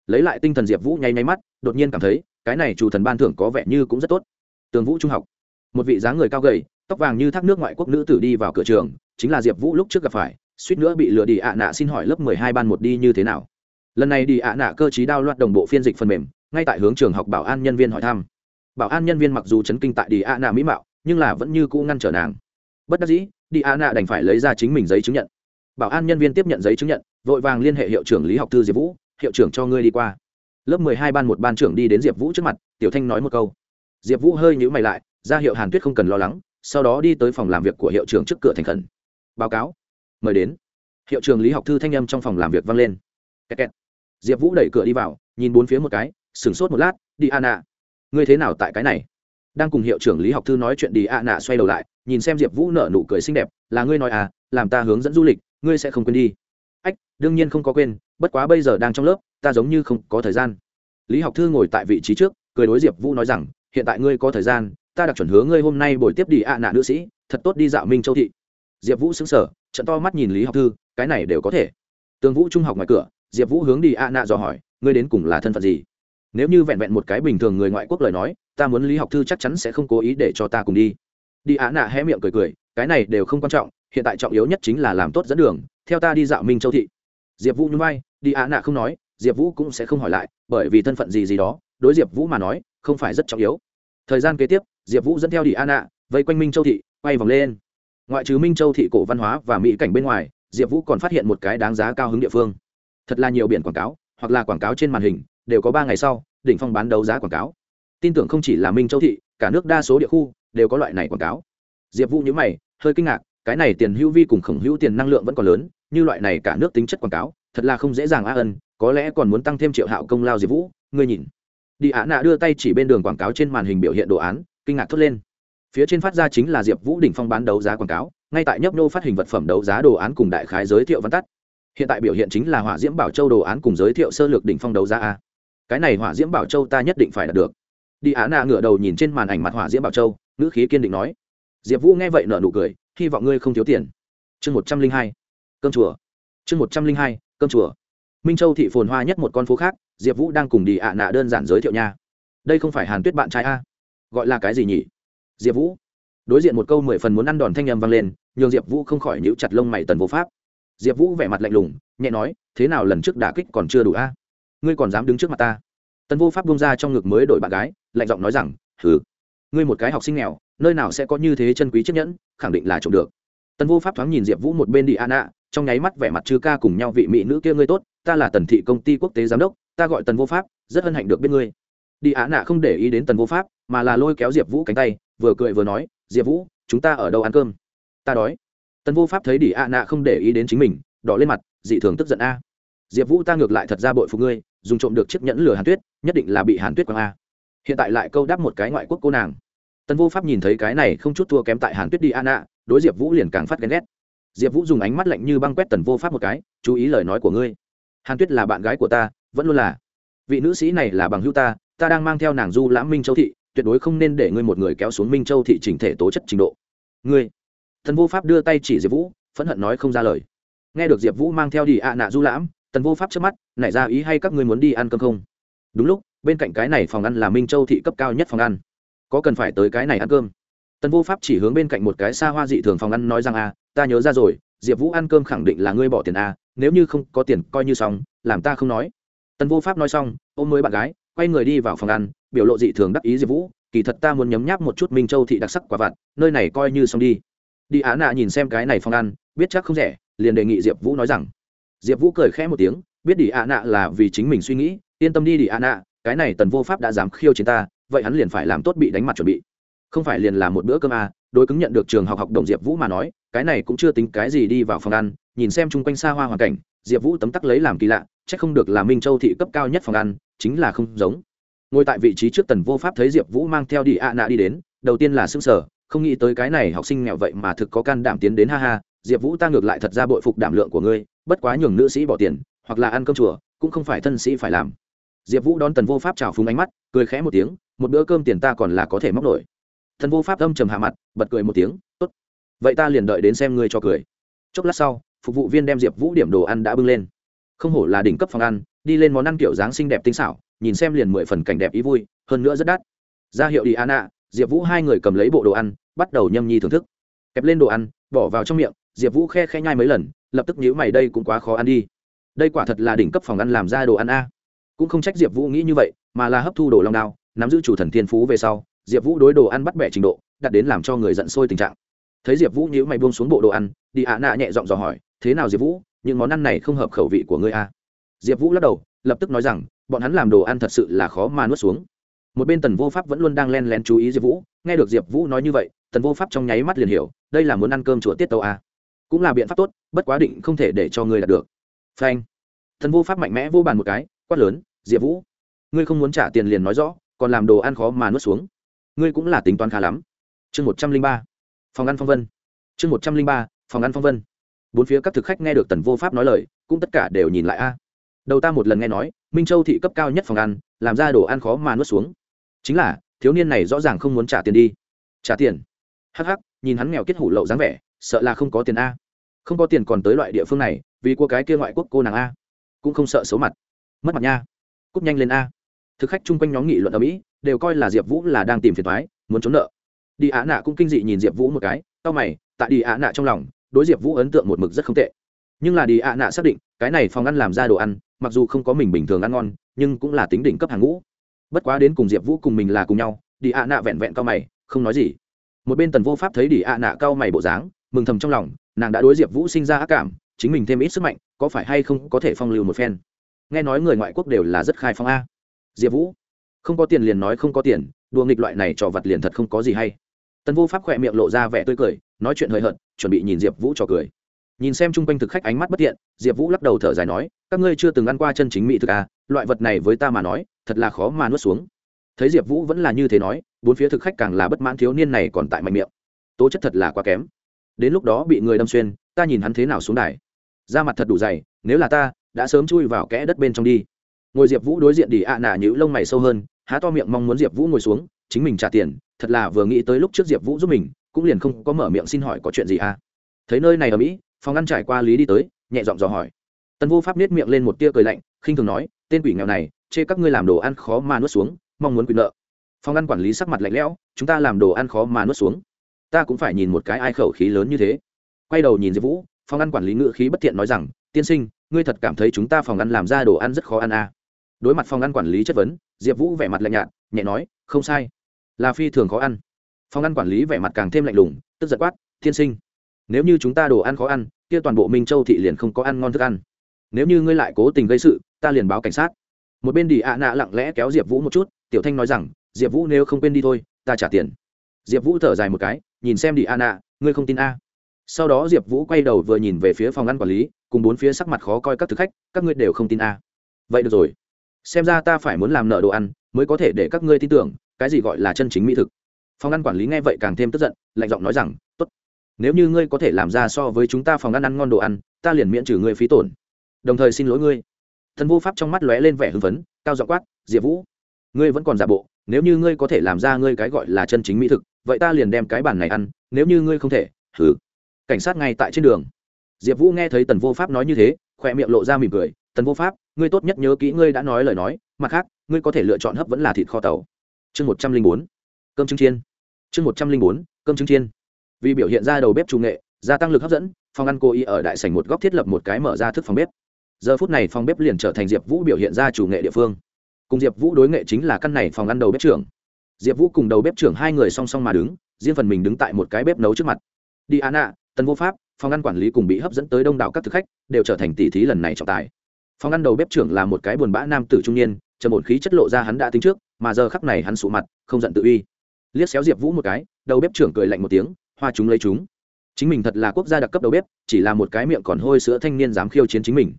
Lấy lại tinh thần diệp vũ nháy nháy mắt, đột nhiên cảm thấy, cái này chủ thần ban thưởng có vẻ như cũng rất tốt. Tường vũ trung học. Một vị dáng người cao gầy, tóc vàng như thác nước ngoại quốc nữ tử đi vào cửa trường, chính là diệp vũ lúc trước gặp phải suýt nữa bị lừa đi ạ nạ xin hỏi lớp mười hai ban một đi như thế nào? Lần này đi ạ nạ cơ chí đao loạt đồng bộ phiên dịch phần mềm, ngay tại hướng trường học bảo an nhân viên hỏi thăm. Bảo an nhân viên mặc dù chấn kinh tại đi ạ nạ mỹ mạo, nhưng là vẫn như cũ ngăn trở nàng. Bất đắc dĩ, đi ạ nạ đành phải lấy ra chính mình giấy chứng nhận. Bảo an nhân viên tiếp nhận giấy chứng nhận, vội vàng liên hệ hiệu trưởng lý học thư diệp vũ, hiệu trưởng cho ngươi đi qua. Lớp mười hai ban một ban trưởng đi đến diệp vũ trước mặt, tiểu thanh nói một câu. Diệp vũ hơi nhữ mày lại, ra hiệu hàn tuyết không cần lo lắng, sau đó đi tới phòng làm việc của hiệu trưởng trước cửa thành khẩn. Báo cáo mời đến. Hiệu trưởng lý học thư thanh âm trong phòng làm việc vang lên. Kẹt kẹt. diệp vũ đẩy cửa đi vào, nhìn bốn phía một cái, sửng sốt một lát, đi a nạ. Ngươi thế nào tại cái này? Đang cùng hiệu trưởng lý học thư nói chuyện, đi ạ nạ xoay đầu lại, nhìn xem diệp vũ nở nụ cười xinh đẹp, là ngươi nói à làm ta hướng dẫn du lịch, ngươi sẽ không quên đi. Ách, đương nhiên không có quên, bất quá bây giờ đang trong lớp, ta giống như không có thời gian. Lý học thư ngồi tại vị trí trước, cười đối diệp vũ nói rằng, hiện tại ngươi có thời gian, ta đặc chuẩn hứa ngươi hôm nay buổi tiếp đi ạ nạ nữ sĩ, thật tốt đi dạo minh châu thị. Diệp vũ xứng sở trận to mắt nhìn lý học thư, cái này đều có thể. Tường vũ trung học ngoài cửa, diệp vũ hướng đi a nạ dò hỏi, ngươi đến cùng là thân phận gì? Nếu như vẹn vẹn một cái bình thường người ngoại quốc lời nói, ta muốn lý học thư chắc chắn sẽ không cố ý để cho ta cùng đi. Đi Á nạ hé miệng cười cười, cái này đều không quan trọng, hiện tại trọng yếu nhất chính là làm tốt dẫn đường, theo ta đi dạo minh châu thị. Diệp vũ nhún vai, đi Á nạ không nói, diệp vũ cũng sẽ không hỏi lại, bởi vì thân phận gì gì đó, đối diệp vũ mà nói, không phải rất trọng yếu. Thời gian kế tiếp, diệp vũ dẫn theo đi Á nạ vây quanh minh châu thị, quay vòng lên ngoại trừ minh châu thị cổ văn hóa và mỹ cảnh bên ngoài diệp vũ còn phát hiện một cái đáng giá cao hứng địa phương thật là nhiều biển quảng cáo hoặc là quảng cáo trên màn hình đều có ba ngày sau đỉnh phong bán đấu giá quảng cáo tin tưởng không chỉ là minh châu thị cả nước đa số địa khu đều có loại này quảng cáo diệp vũ nhớ mày hơi kinh ngạc cái này tiền hữu vi cùng khổng hữu tiền năng lượng vẫn còn lớn như loại này cả nước tính chất quảng cáo thật là không dễ dàng a ân có lẽ còn muốn tăng thêm triệu hạo công lao diệp vũ ngươi nhìn đi ạ nạ đưa tay chỉ bên đường quảng cáo trên màn hình biểu hiện đồ án kinh ngạc thốt lên phía trên phát ra chính là diệp vũ đỉnh phong bán đấu giá quảng cáo, ngay tại nhấp nô phát hình vật phẩm đấu giá đồ án cùng đại khái giới thiệu văn tắt. Hiện tại biểu hiện chính là hỏa diễm bảo châu đồ án cùng giới thiệu sơ lược đỉnh phong đấu giá a. Cái này hỏa diễm bảo châu ta nhất định phải đạt được. Đi á nạ ngửa đầu nhìn trên màn ảnh mặt hỏa diễm bảo châu, ngữ khí kiên định nói. Diệp vũ nghe vậy nở nụ cười, hy vọng ngươi không thiếu tiền. Chương một trăm linh hai, cơm chùa. Chương một trăm linh hai, cơm chùa. Minh châu thị phồn hoa nhất một con phố khác, diệp vũ đang cùng đi ạ nạ đơn giản giới thiệu nha. Đây không phải hàn tuyết bạn trai a. Gọi là cái gì nhỉ? Diệp vũ. Đối diện một câu mười phần muốn ăn đòn thanh â m vang lên, nhường diệp vũ không khỏi nhíu chặt lông mày tần vô pháp. Diệp vũ vẻ mặt lạnh lùng, nhẹ nói, thế nào lần trước đả kích còn chưa đủ a? Ngươi còn dám đứng trước mặt ta? Tần vô pháp bung ra trong ngực mới đổi bạn gái, lạnh giọng nói rằng, hừ, ngươi một cái học sinh nghèo, nơi nào sẽ có như thế chân quý chiếc nhẫn, khẳng định là trộm được. Tần vô pháp thoáng nhìn diệp vũ một bên đi an ạ trong nháy mắt vẻ mặt chư ca cùng nhau vị mỹ nữ kia ngươi tốt, ta là tần thị công ty quốc tế giám đốc, ta gọi tần vô pháp, rất hân hạnh được biết ngươi. Đi á nạ không để ý đến tần vô pháp, mà là lôi kéo diệp vũ cánh tay vừa cười vừa nói, diệp vũ, chúng ta ở đâu ăn cơm? Ta đói. Tần vô pháp thấy đỉ á nạ không để ý đến chính mình, đỏ lên mặt, dị thường tức giận a. Diệp vũ, ta ngược lại thật ra bội phụ ngươi, dùng trộm được chiếc nhẫn lửa hàn tuyết, nhất định là bị hàn tuyết quang a. Hiện tại lại câu đáp một cái ngoại quốc cô nàng. Tần vô pháp nhìn thấy cái này không chút thua kém tại hàn tuyết đi an ạ đối diệp vũ liền càng phát ghen ghét. Diệp vũ dùng ánh mắt lạnh như băng quét tần vô pháp một cái, chú ý lời nói của ngươi. Hàn tuyết là bạn gái của ta, vẫn luôn là. Vị nữ sĩ này là bằng hữu ta ta đang mang theo nàng du lãm minh châu thị tuyệt đối không nên để ngươi một người kéo xuống minh châu thị chỉnh thể tố chất trình độ. Ngươi. Thần vô pháp đưa tay chỉ diệp vũ, phẫn hận nói không ra lời. Nghe được diệp vũ mang theo đi ạ nạ du lãm, tần vô pháp trước mắt, nảy ra ý hay các ngươi muốn đi ăn cơm không? Đúng lúc, bên cạnh cái này phòng ăn là minh châu thị cấp cao nhất phòng ăn. Có cần phải tới cái này ăn cơm? Tần vô pháp chỉ hướng bên cạnh một cái xa hoa dị thường phòng ăn nói rằng a ta nhớ ra rồi, diệp vũ ăn cơm khẳng định là ngươi bỏ tiền a nếu như không có tiền coi như xong, làm ta không nói. Tần vô pháp nói xong, ôm mới bạn gái, quay người đi vào phòng ăn biểu lộ dị thường đắc ý diệp vũ kỳ thật ta muốn nhấm nháp một chút minh châu thị đặc sắc quả vặt nơi này coi như xong đi. Đi á nạ nhìn xem cái này phòng ăn biết chắc không rẻ liền đề nghị diệp vũ nói rằng. Diệp vũ cười khẽ một tiếng biết đi Á nạ là vì chính mình suy nghĩ yên tâm đi đi Á nạ cái này tần vô pháp đã dám khiêu chiến ta vậy hắn liền phải làm tốt bị đánh mặt chuẩn bị. Không phải liền làm một bữa cơm à, đối cứng nhận được trường học học đồng diệp vũ mà nói cái này cũng chưa tính cái gì đi vào phòng ăn nhìn xem chung quanh xa hoa hoàn cảnh diệp vũ tấm tắc lấy làm kỳ lạ c h ắ c không được là minh châu thị cấp cao nhất phòng ăn chính là không giống ngồi tại vị trí trước tần vô pháp thấy diệp vũ mang theo đi ạ nạ đi đến, đầu tiên là s sở không nghĩ tới cái này học sinh nghèo vậy mà thực có can đảm tiến đến ha ha, diệp vũ ta ngược lại thật ra bội phục đảm lượng của ngươi, bất quá nhường nữ sĩ bỏ tiền, hoặc là ăn cơm chùa, cũng không phải thân sĩ phải làm. Diệp vũ đón tần vô pháp trào phúng ánh mắt, cười khẽ một tiếng, một bữa cơm tiền ta còn là có thể móc nổi. Thần vô pháp âm trầm hạ mặt, bật cười một tiếng, tốt, vậy ta liền đợi đến xem ngươi cho cười. Chốc lát sau, phục vụ viên đem diệp vũ điểm đồ ăn đã bưng lên. Không hổ là đỉnh cấp phòng ăn, đi lên món ăn kiểu dáng xinh đẹp tinh xảo nhìn xem liền mười phần cảnh đẹp ý vui, hơn nữa rất đắt. Ra hiệu đi an ạ diệp vũ hai người cầm lấy bộ đồ ăn, bắt đầu nhâm nhi thưởng thức. Kẹp lên đồ ăn, bỏ vào trong miệng, diệp vũ khe khe nhai mấy lần, lập tức nhíu mày, đây cũng quá khó ăn đi. Đây quả thật là đỉnh cấp phòng ăn làm ra đồ ăn a. Cũng không trách diệp vũ nghĩ như vậy, mà là hấp thu đồ long đao, nắm giữ chủ thần thiên phú về sau, diệp vũ đối đồ ăn bắt bẻ trình độ, đặt đến làm cho người giận sôi tình trạng. Thấy diệp vũ nhíu mày buông xuống bộ đồ ăn, đi ạ nạ nhẹ giọng dò hỏi, thế nào diệp vũ, những món ăn này không hợp khẩu vị của ngươi a? Diệp vũ lắc đầu, lập tức nói rằng bọn hắn làm đồ ăn thật sự là khó mà nuốt xuống. Một bên tần vô pháp vẫn luôn đang len lén chú ý diệp vũ, nghe được diệp vũ nói như vậy, tần vô pháp trong nháy mắt liền hiểu, đây là muốn ăn cơm chùa tiết tàu a à. cũng là biện pháp tốt, bất quá định không thể để cho ngươi đạt được. Phanh. Tần vô pháp mạnh mẽ vô bàn một cái, quát lớn, diệp vũ, ngươi không muốn trả tiền liền nói rõ, còn làm đồ ăn khó mà nuốt xuống. Ngươi cũng là tính toán khá lắm. Chương một trăm linh ba, phòng ăn phong vân. Chương một trăm linh ba, phòng ăn phong vân. Bốn phía các thực khách nghe được tần vô pháp nói lời, cũng tất cả đều nhìn lại a. Đầu ta một lần nghe nói minh châu thị cấp cao nhất phòng ăn làm ra đồ ăn khó mà nuốt xuống chính là thiếu niên này rõ ràng không muốn trả tiền đi trả tiền hắc hắc nhìn hắn nghèo kết hủ lậu dáng vẻ sợ là không có tiền a không có tiền còn tới loại địa phương này vì cô cái kia ngoại quốc cô nàng a cũng không sợ xấu mặt mất mặt nha cúp nhanh lên a thực khách chung quanh nhóm nghị luận ở mỹ đều coi là diệp vũ là đang tìm phiền thoái muốn trốn nợ đi á nạ cũng kinh dị nhìn diệp vũ một cái tao mày tại đi á nạ trong lòng đối diệp vũ ấn tượng một mực rất không tệ nhưng là đi á nạ xác định, cái này phòng ăn làm ra đồ ăn, mặc dù không có mình bình thường ăn ngon, nhưng cũng là tính đỉnh cấp hàng ngũ. Bất quá đến cùng diệp vũ cùng mình là cùng nhau, đi ạ nạ vẹn vẹn cao mày, không nói gì. Một bên tần vô pháp thấy đi ạ nạ cao mày bộ dáng, mừng thầm trong lòng, nàng đã đối diệp vũ sinh ra ác cảm, chính mình thêm ít sức mạnh, có phải hay không có thể phong lưu một phen? Nghe nói người ngoại quốc đều là rất khai phong a. Diệp vũ, không có tiền liền nói không có tiền, đùa nghịch loại này trò vặt liền thật không có gì hay. Tần vô pháp khỏe miệng lộ ra vẻ tươi cười, nói chuyện hời hợt, chuẩn bị nhìn diệp vũ trò cười nhìn xem chung quanh thực khách ánh mắt bất tiện diệp vũ lắc đầu thở dài nói, các ngươi chưa từng ăn qua chân chính mỹ thực à loại vật này với ta mà nói, thật là khó mà nuốt xuống. Thấy diệp vũ vẫn là như thế nói, bốn phía thực khách càng là bất mãn thiếu niên này còn tại mạnh miệng. Tố chất thật là quá kém. Đến lúc đó bị người đâm xuyên, ta nhìn hắn thế nào xuống đài. Da mặt thật đủ dày, nếu là ta, đã sớm chui vào kẽ đất bên trong đi. Ngồi diệp vũ đối diện đi ạ à nả nhữ lông mày sâu hơn, há to miệng mong muốn diệp vũ ngồi xuống, chính mình trả tiền, thật là vừa nghĩ tới lúc trước diệp vũ giúp mình, cũng liền không có mở miệng xin hỏi có chuyện gì à. Thấy nơi này ở mỹ phòng ngăn trải qua lý đi tới, nhẹ giọng dò hỏi. Tần vô pháp nết miệng lên một tia cười lạnh, khinh thường nói, tên quỷ nghèo này, chê các ngươi làm đồ ăn khó mà nuốt xuống, mong muốn quyền nợ. Phòng ngăn quản lý sắc mặt lạnh lẽo, chúng ta làm đồ ăn khó mà nuốt xuống. Ta cũng phải nhìn một cái ai khẩu khí lớn như thế. Quay đầu nhìn diệp vũ, phòng ăn quản lý ngự khí bất thiện nói rằng, tiên sinh, ngươi thật cảm thấy chúng ta phòng ăn làm ra đồ ăn rất khó ăn à. đối mặt phòng ăn quản lý chất vấn, diệp vũ vẻ mặt lạnh nhạt, nhẹ nói, không sai. Là phi thường khó ăn. Phòng ăn quản lý vẻ mặt càng thêm lạnh lùng, tức giật quát, tiên sinh nếu như chúng ta đồ ăn khó ăn, kia toàn bộ minh châu thị liền không có ăn ngon thức ăn. Nếu như ngươi lại cố tình gây sự, ta liền báo cảnh sát. Một bên đi ạ nạ lặng lẽ kéo diệp vũ một chút, tiểu thanh nói rằng, diệp vũ nếu không quên đi thôi, ta trả tiền. Diệp vũ thở dài một cái, nhìn xem đi ạ nạ, ngươi không tin a? Sau đó diệp vũ quay đầu vừa nhìn về phía phòng ăn quản lý, cùng bốn phía sắc mặt khó coi các thực khách, các ngươi đều không tin a. Vậy được rồi. Xem ra ta phải muốn làm nợ đồ ăn, mới có thể để các ngươi tin tưởng, cái gì gọi là chân chính mỹ thực. Phòng ăn quản lý nghe vậy càng thêm tức giận, lạnh giọng nói rằng nếu như ngươi có thể làm ra so với chúng ta phòng ăn ăn ngon đồ ăn, ta liền miễn trừ ngươi phí tổn. Đồng thời xin lỗi ngươi. Thần vô pháp trong mắt lóe lên vẻ hưng phấn, cao dọ quát, diệp vũ, ngươi vẫn còn giả bộ, nếu như ngươi có thể làm ra ngươi cái gọi là chân chính mỹ thực, vậy ta liền đem cái bản này ăn, nếu như ngươi không thể thử cảnh sát ngay tại trên đường. Diệp vũ nghe thấy tần vô pháp nói như thế, khỏe miệng lộ ra mỉm cười, tần vô pháp, ngươi tốt nhất nhớ kỹ ngươi đã nói lời nói, mặt khác, ngươi có thể lựa chọn hấp vẫn là thịt kho tàu. Chương một trăm linh bốn, cơm trứng chiên. Chương một trăm linh bốn, cơm trứng chiên vì biểu hiện ra đầu bếp trung nghệ, gia tăng lực hấp dẫn phòng ăn cô y ở đại sảnh một góc thiết lập một cái mở ra thức phòng bếp. Giờ phút này phòng bếp liền trở thành diệp vũ biểu hiện ra chủ nghệ địa phương. Cùng diệp vũ đối nghệ chính là căn này phòng ăn đầu bếp trưởng. Diệp vũ cùng đầu bếp trưởng hai người song song mà đứng, riêng phần mình đứng tại một cái bếp nấu trước mặt. Đi an ạ, tân vô pháp, phòng ăn quản lý cùng bị hấp dẫn tới đông đảo các thực khách, đều trở thành tỷ thí lần này trọng tài. Phòng ăn đầu bếp trưởng là một cái buồn bã nam tử trung niên, trầm ổn khí chất lộ ra hắn đã tính trước, mà giờ khắc này hắn sụ mặt, không giận tự uy. Liếc xéo diệp vũ một cái, đầu bếp trưởng cười lạnh một tiếng hoa chúng lấy chúng. Chính mình thật là quốc gia đặc cấp đầu bếp, chỉ là một cái miệng còn hôi sữa thanh niên dám khiêu chiến chính mình.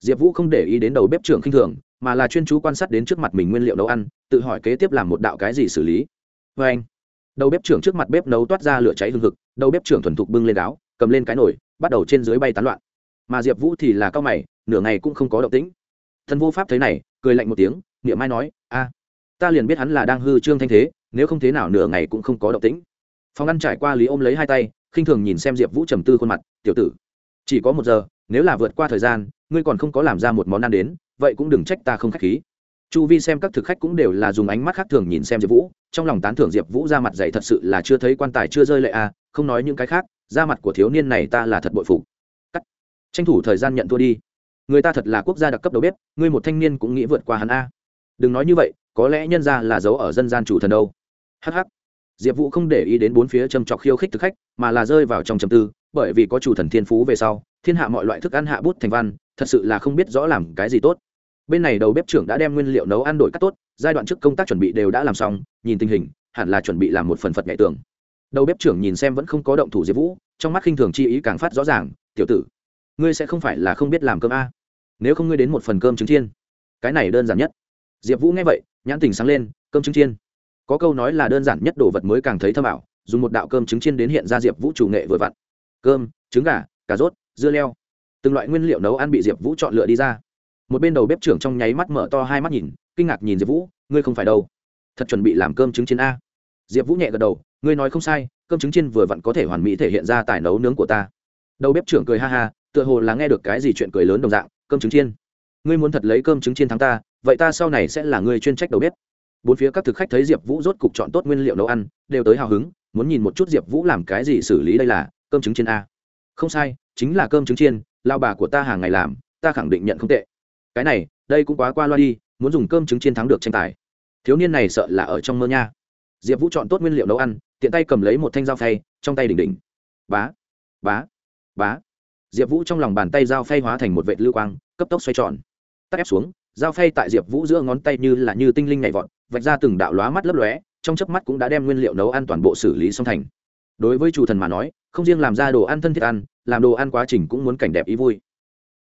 Diệp vũ không để ý đến đầu bếp trưởng khinh thường, mà là chuyên chú quan sát đến trước mặt mình nguyên liệu nấu ăn, tự hỏi kế tiếp làm một đạo cái gì xử lý. Vê anh, đầu bếp trưởng trước mặt bếp nấu toát ra lửa cháy hương thực đầu bếp trưởng thuần thục bưng lên áo, cầm lên cái nồi, bắt đầu trên dưới bay tán loạn. Mà diệp vũ thì là cao mày, nửa ngày cũng không có động tĩnh. Thần vô pháp thấy này, cười lạnh một tiếng, niệm mai nói, a, ta liền biết hắn là đang hư trương thanh thế, nếu không thế nào nửa ngày cũng không có động tĩnh phòng ăn trải qua lý ôm lấy hai tay, khinh thường nhìn xem diệp vũ trầm tư khuôn mặt, tiểu tử, chỉ có một giờ, nếu là vượt qua thời gian, ngươi còn không có làm ra một món ăn đến, vậy cũng đừng trách ta không k h á c h khí. Chu vi xem các thực khách cũng đều là dùng ánh mắt khác thường nhìn xem diệp vũ, trong lòng tán thưởng diệp vũ ra mặt dày thật sự là chưa thấy quan tài chưa rơi lệ à không nói những cái khác, ra mặt của thiếu niên này ta là thật bội phục. Cắt. Tranh thủ thời gian nhận thua đi. Người ta thật là quốc gia đặc cấp đầu bếp, ngươi một thanh niên cũng nghĩ vượt qua hắn a. Đừng nói như vậy, có lẽ nhân ra là giấu ở dân gian chủ thần đâu. Hh diệp vũ không để ý đến bốn phía châm trọc khiêu khích thực khách, mà là rơi vào trong trầm tư, bởi vì có chủ thần thiên phú về sau, thiên hạ mọi loại thức ăn hạ bút thành văn, thật sự là không biết rõ làm cái gì tốt. Bên này đầu bếp trưởng đã đem nguyên liệu nấu ăn đổi cắt tốt, giai đoạn trước công tác chuẩn bị đều đã làm xong, nhìn tình hình, hẳn là chuẩn bị làm một phần phật nhạy tường. Đầu bếp trưởng nhìn xem vẫn không có động thủ diệp vũ, trong mắt khinh thường chi ý càng phát rõ ràng, tiểu tử, ngươi sẽ không phải là không biết làm cơm a? Nếu không ngươi đến một phần cơm trứng chiên. Cái này đơn giản nhất. Diệp vũ nghe vậy, nhãn tình sáng lên, cơm trứng chiên có câu nói là đơn giản nhất đồ vật mới càng thấy thơm ảo, dùng một đạo cơm trứng chiên đến hiện ra diệp vũ chủ nghệ vừa vặn. Cơm, trứng gà, cà rốt, dưa leo. Từng loại nguyên liệu nấu ăn bị diệp vũ chọn lựa đi ra. Một bên đầu bếp trưởng trong nháy mắt mở to hai mắt nhìn, kinh ngạc nhìn diệp vũ, ngươi không phải đâu? Thật chuẩn bị làm cơm trứng chiên a? Diệp vũ nhẹ gật đầu, ngươi nói không sai, cơm trứng chiên vừa vặn có thể hoàn mỹ thể hiện ra tài nấu nướng của ta. Đầu bếp trưởng cười ha ha, tựa hồ là nghe được cái gì chuyện cười lớn đồng dạng, cơm trứng chiên? Ngươi muốn thật lấy cơm trứng chiên thắng ta, vậy ta sau này sẽ là người chuyên trách đầu bếp bốn phía các thực khách thấy diệp vũ rốt cục chọn tốt nguyên liệu nấu ăn, đều tới hào hứng, muốn nhìn một chút diệp vũ làm cái gì xử lý đây là, cơm trứng chiên a. Không sai, chính là cơm trứng chiên, lao bà của ta hàng ngày làm, ta khẳng định nhận không tệ. Cái này, đây cũng quá qua loa đi, muốn dùng cơm trứng chiên thắng được tranh tài. Thiếu niên này sợ là ở trong mơ nha. Diệp vũ chọn tốt nguyên liệu nấu ăn, tiện tay cầm lấy một thanh dao phay, trong tay đỉnh đỉnh. Bá bá bá. Diệp vũ trong lòng bàn tay dao phay hóa thành một vệ lưu quang, cấp tốc xoay tròn. Tắt ép xuống, dao phay tại diệp vũ giữa ngón tay như là như tinh linh nhảy vọt vạch ra từng đạo lóa mắt lấp lóe, trong chớp mắt cũng đã đem nguyên liệu nấu ăn toàn bộ xử lý xong thành. Đối với chủ thần mà nói, không riêng làm ra đồ ăn thân thiết ăn, làm đồ ăn quá trình cũng muốn cảnh đẹp ý vui.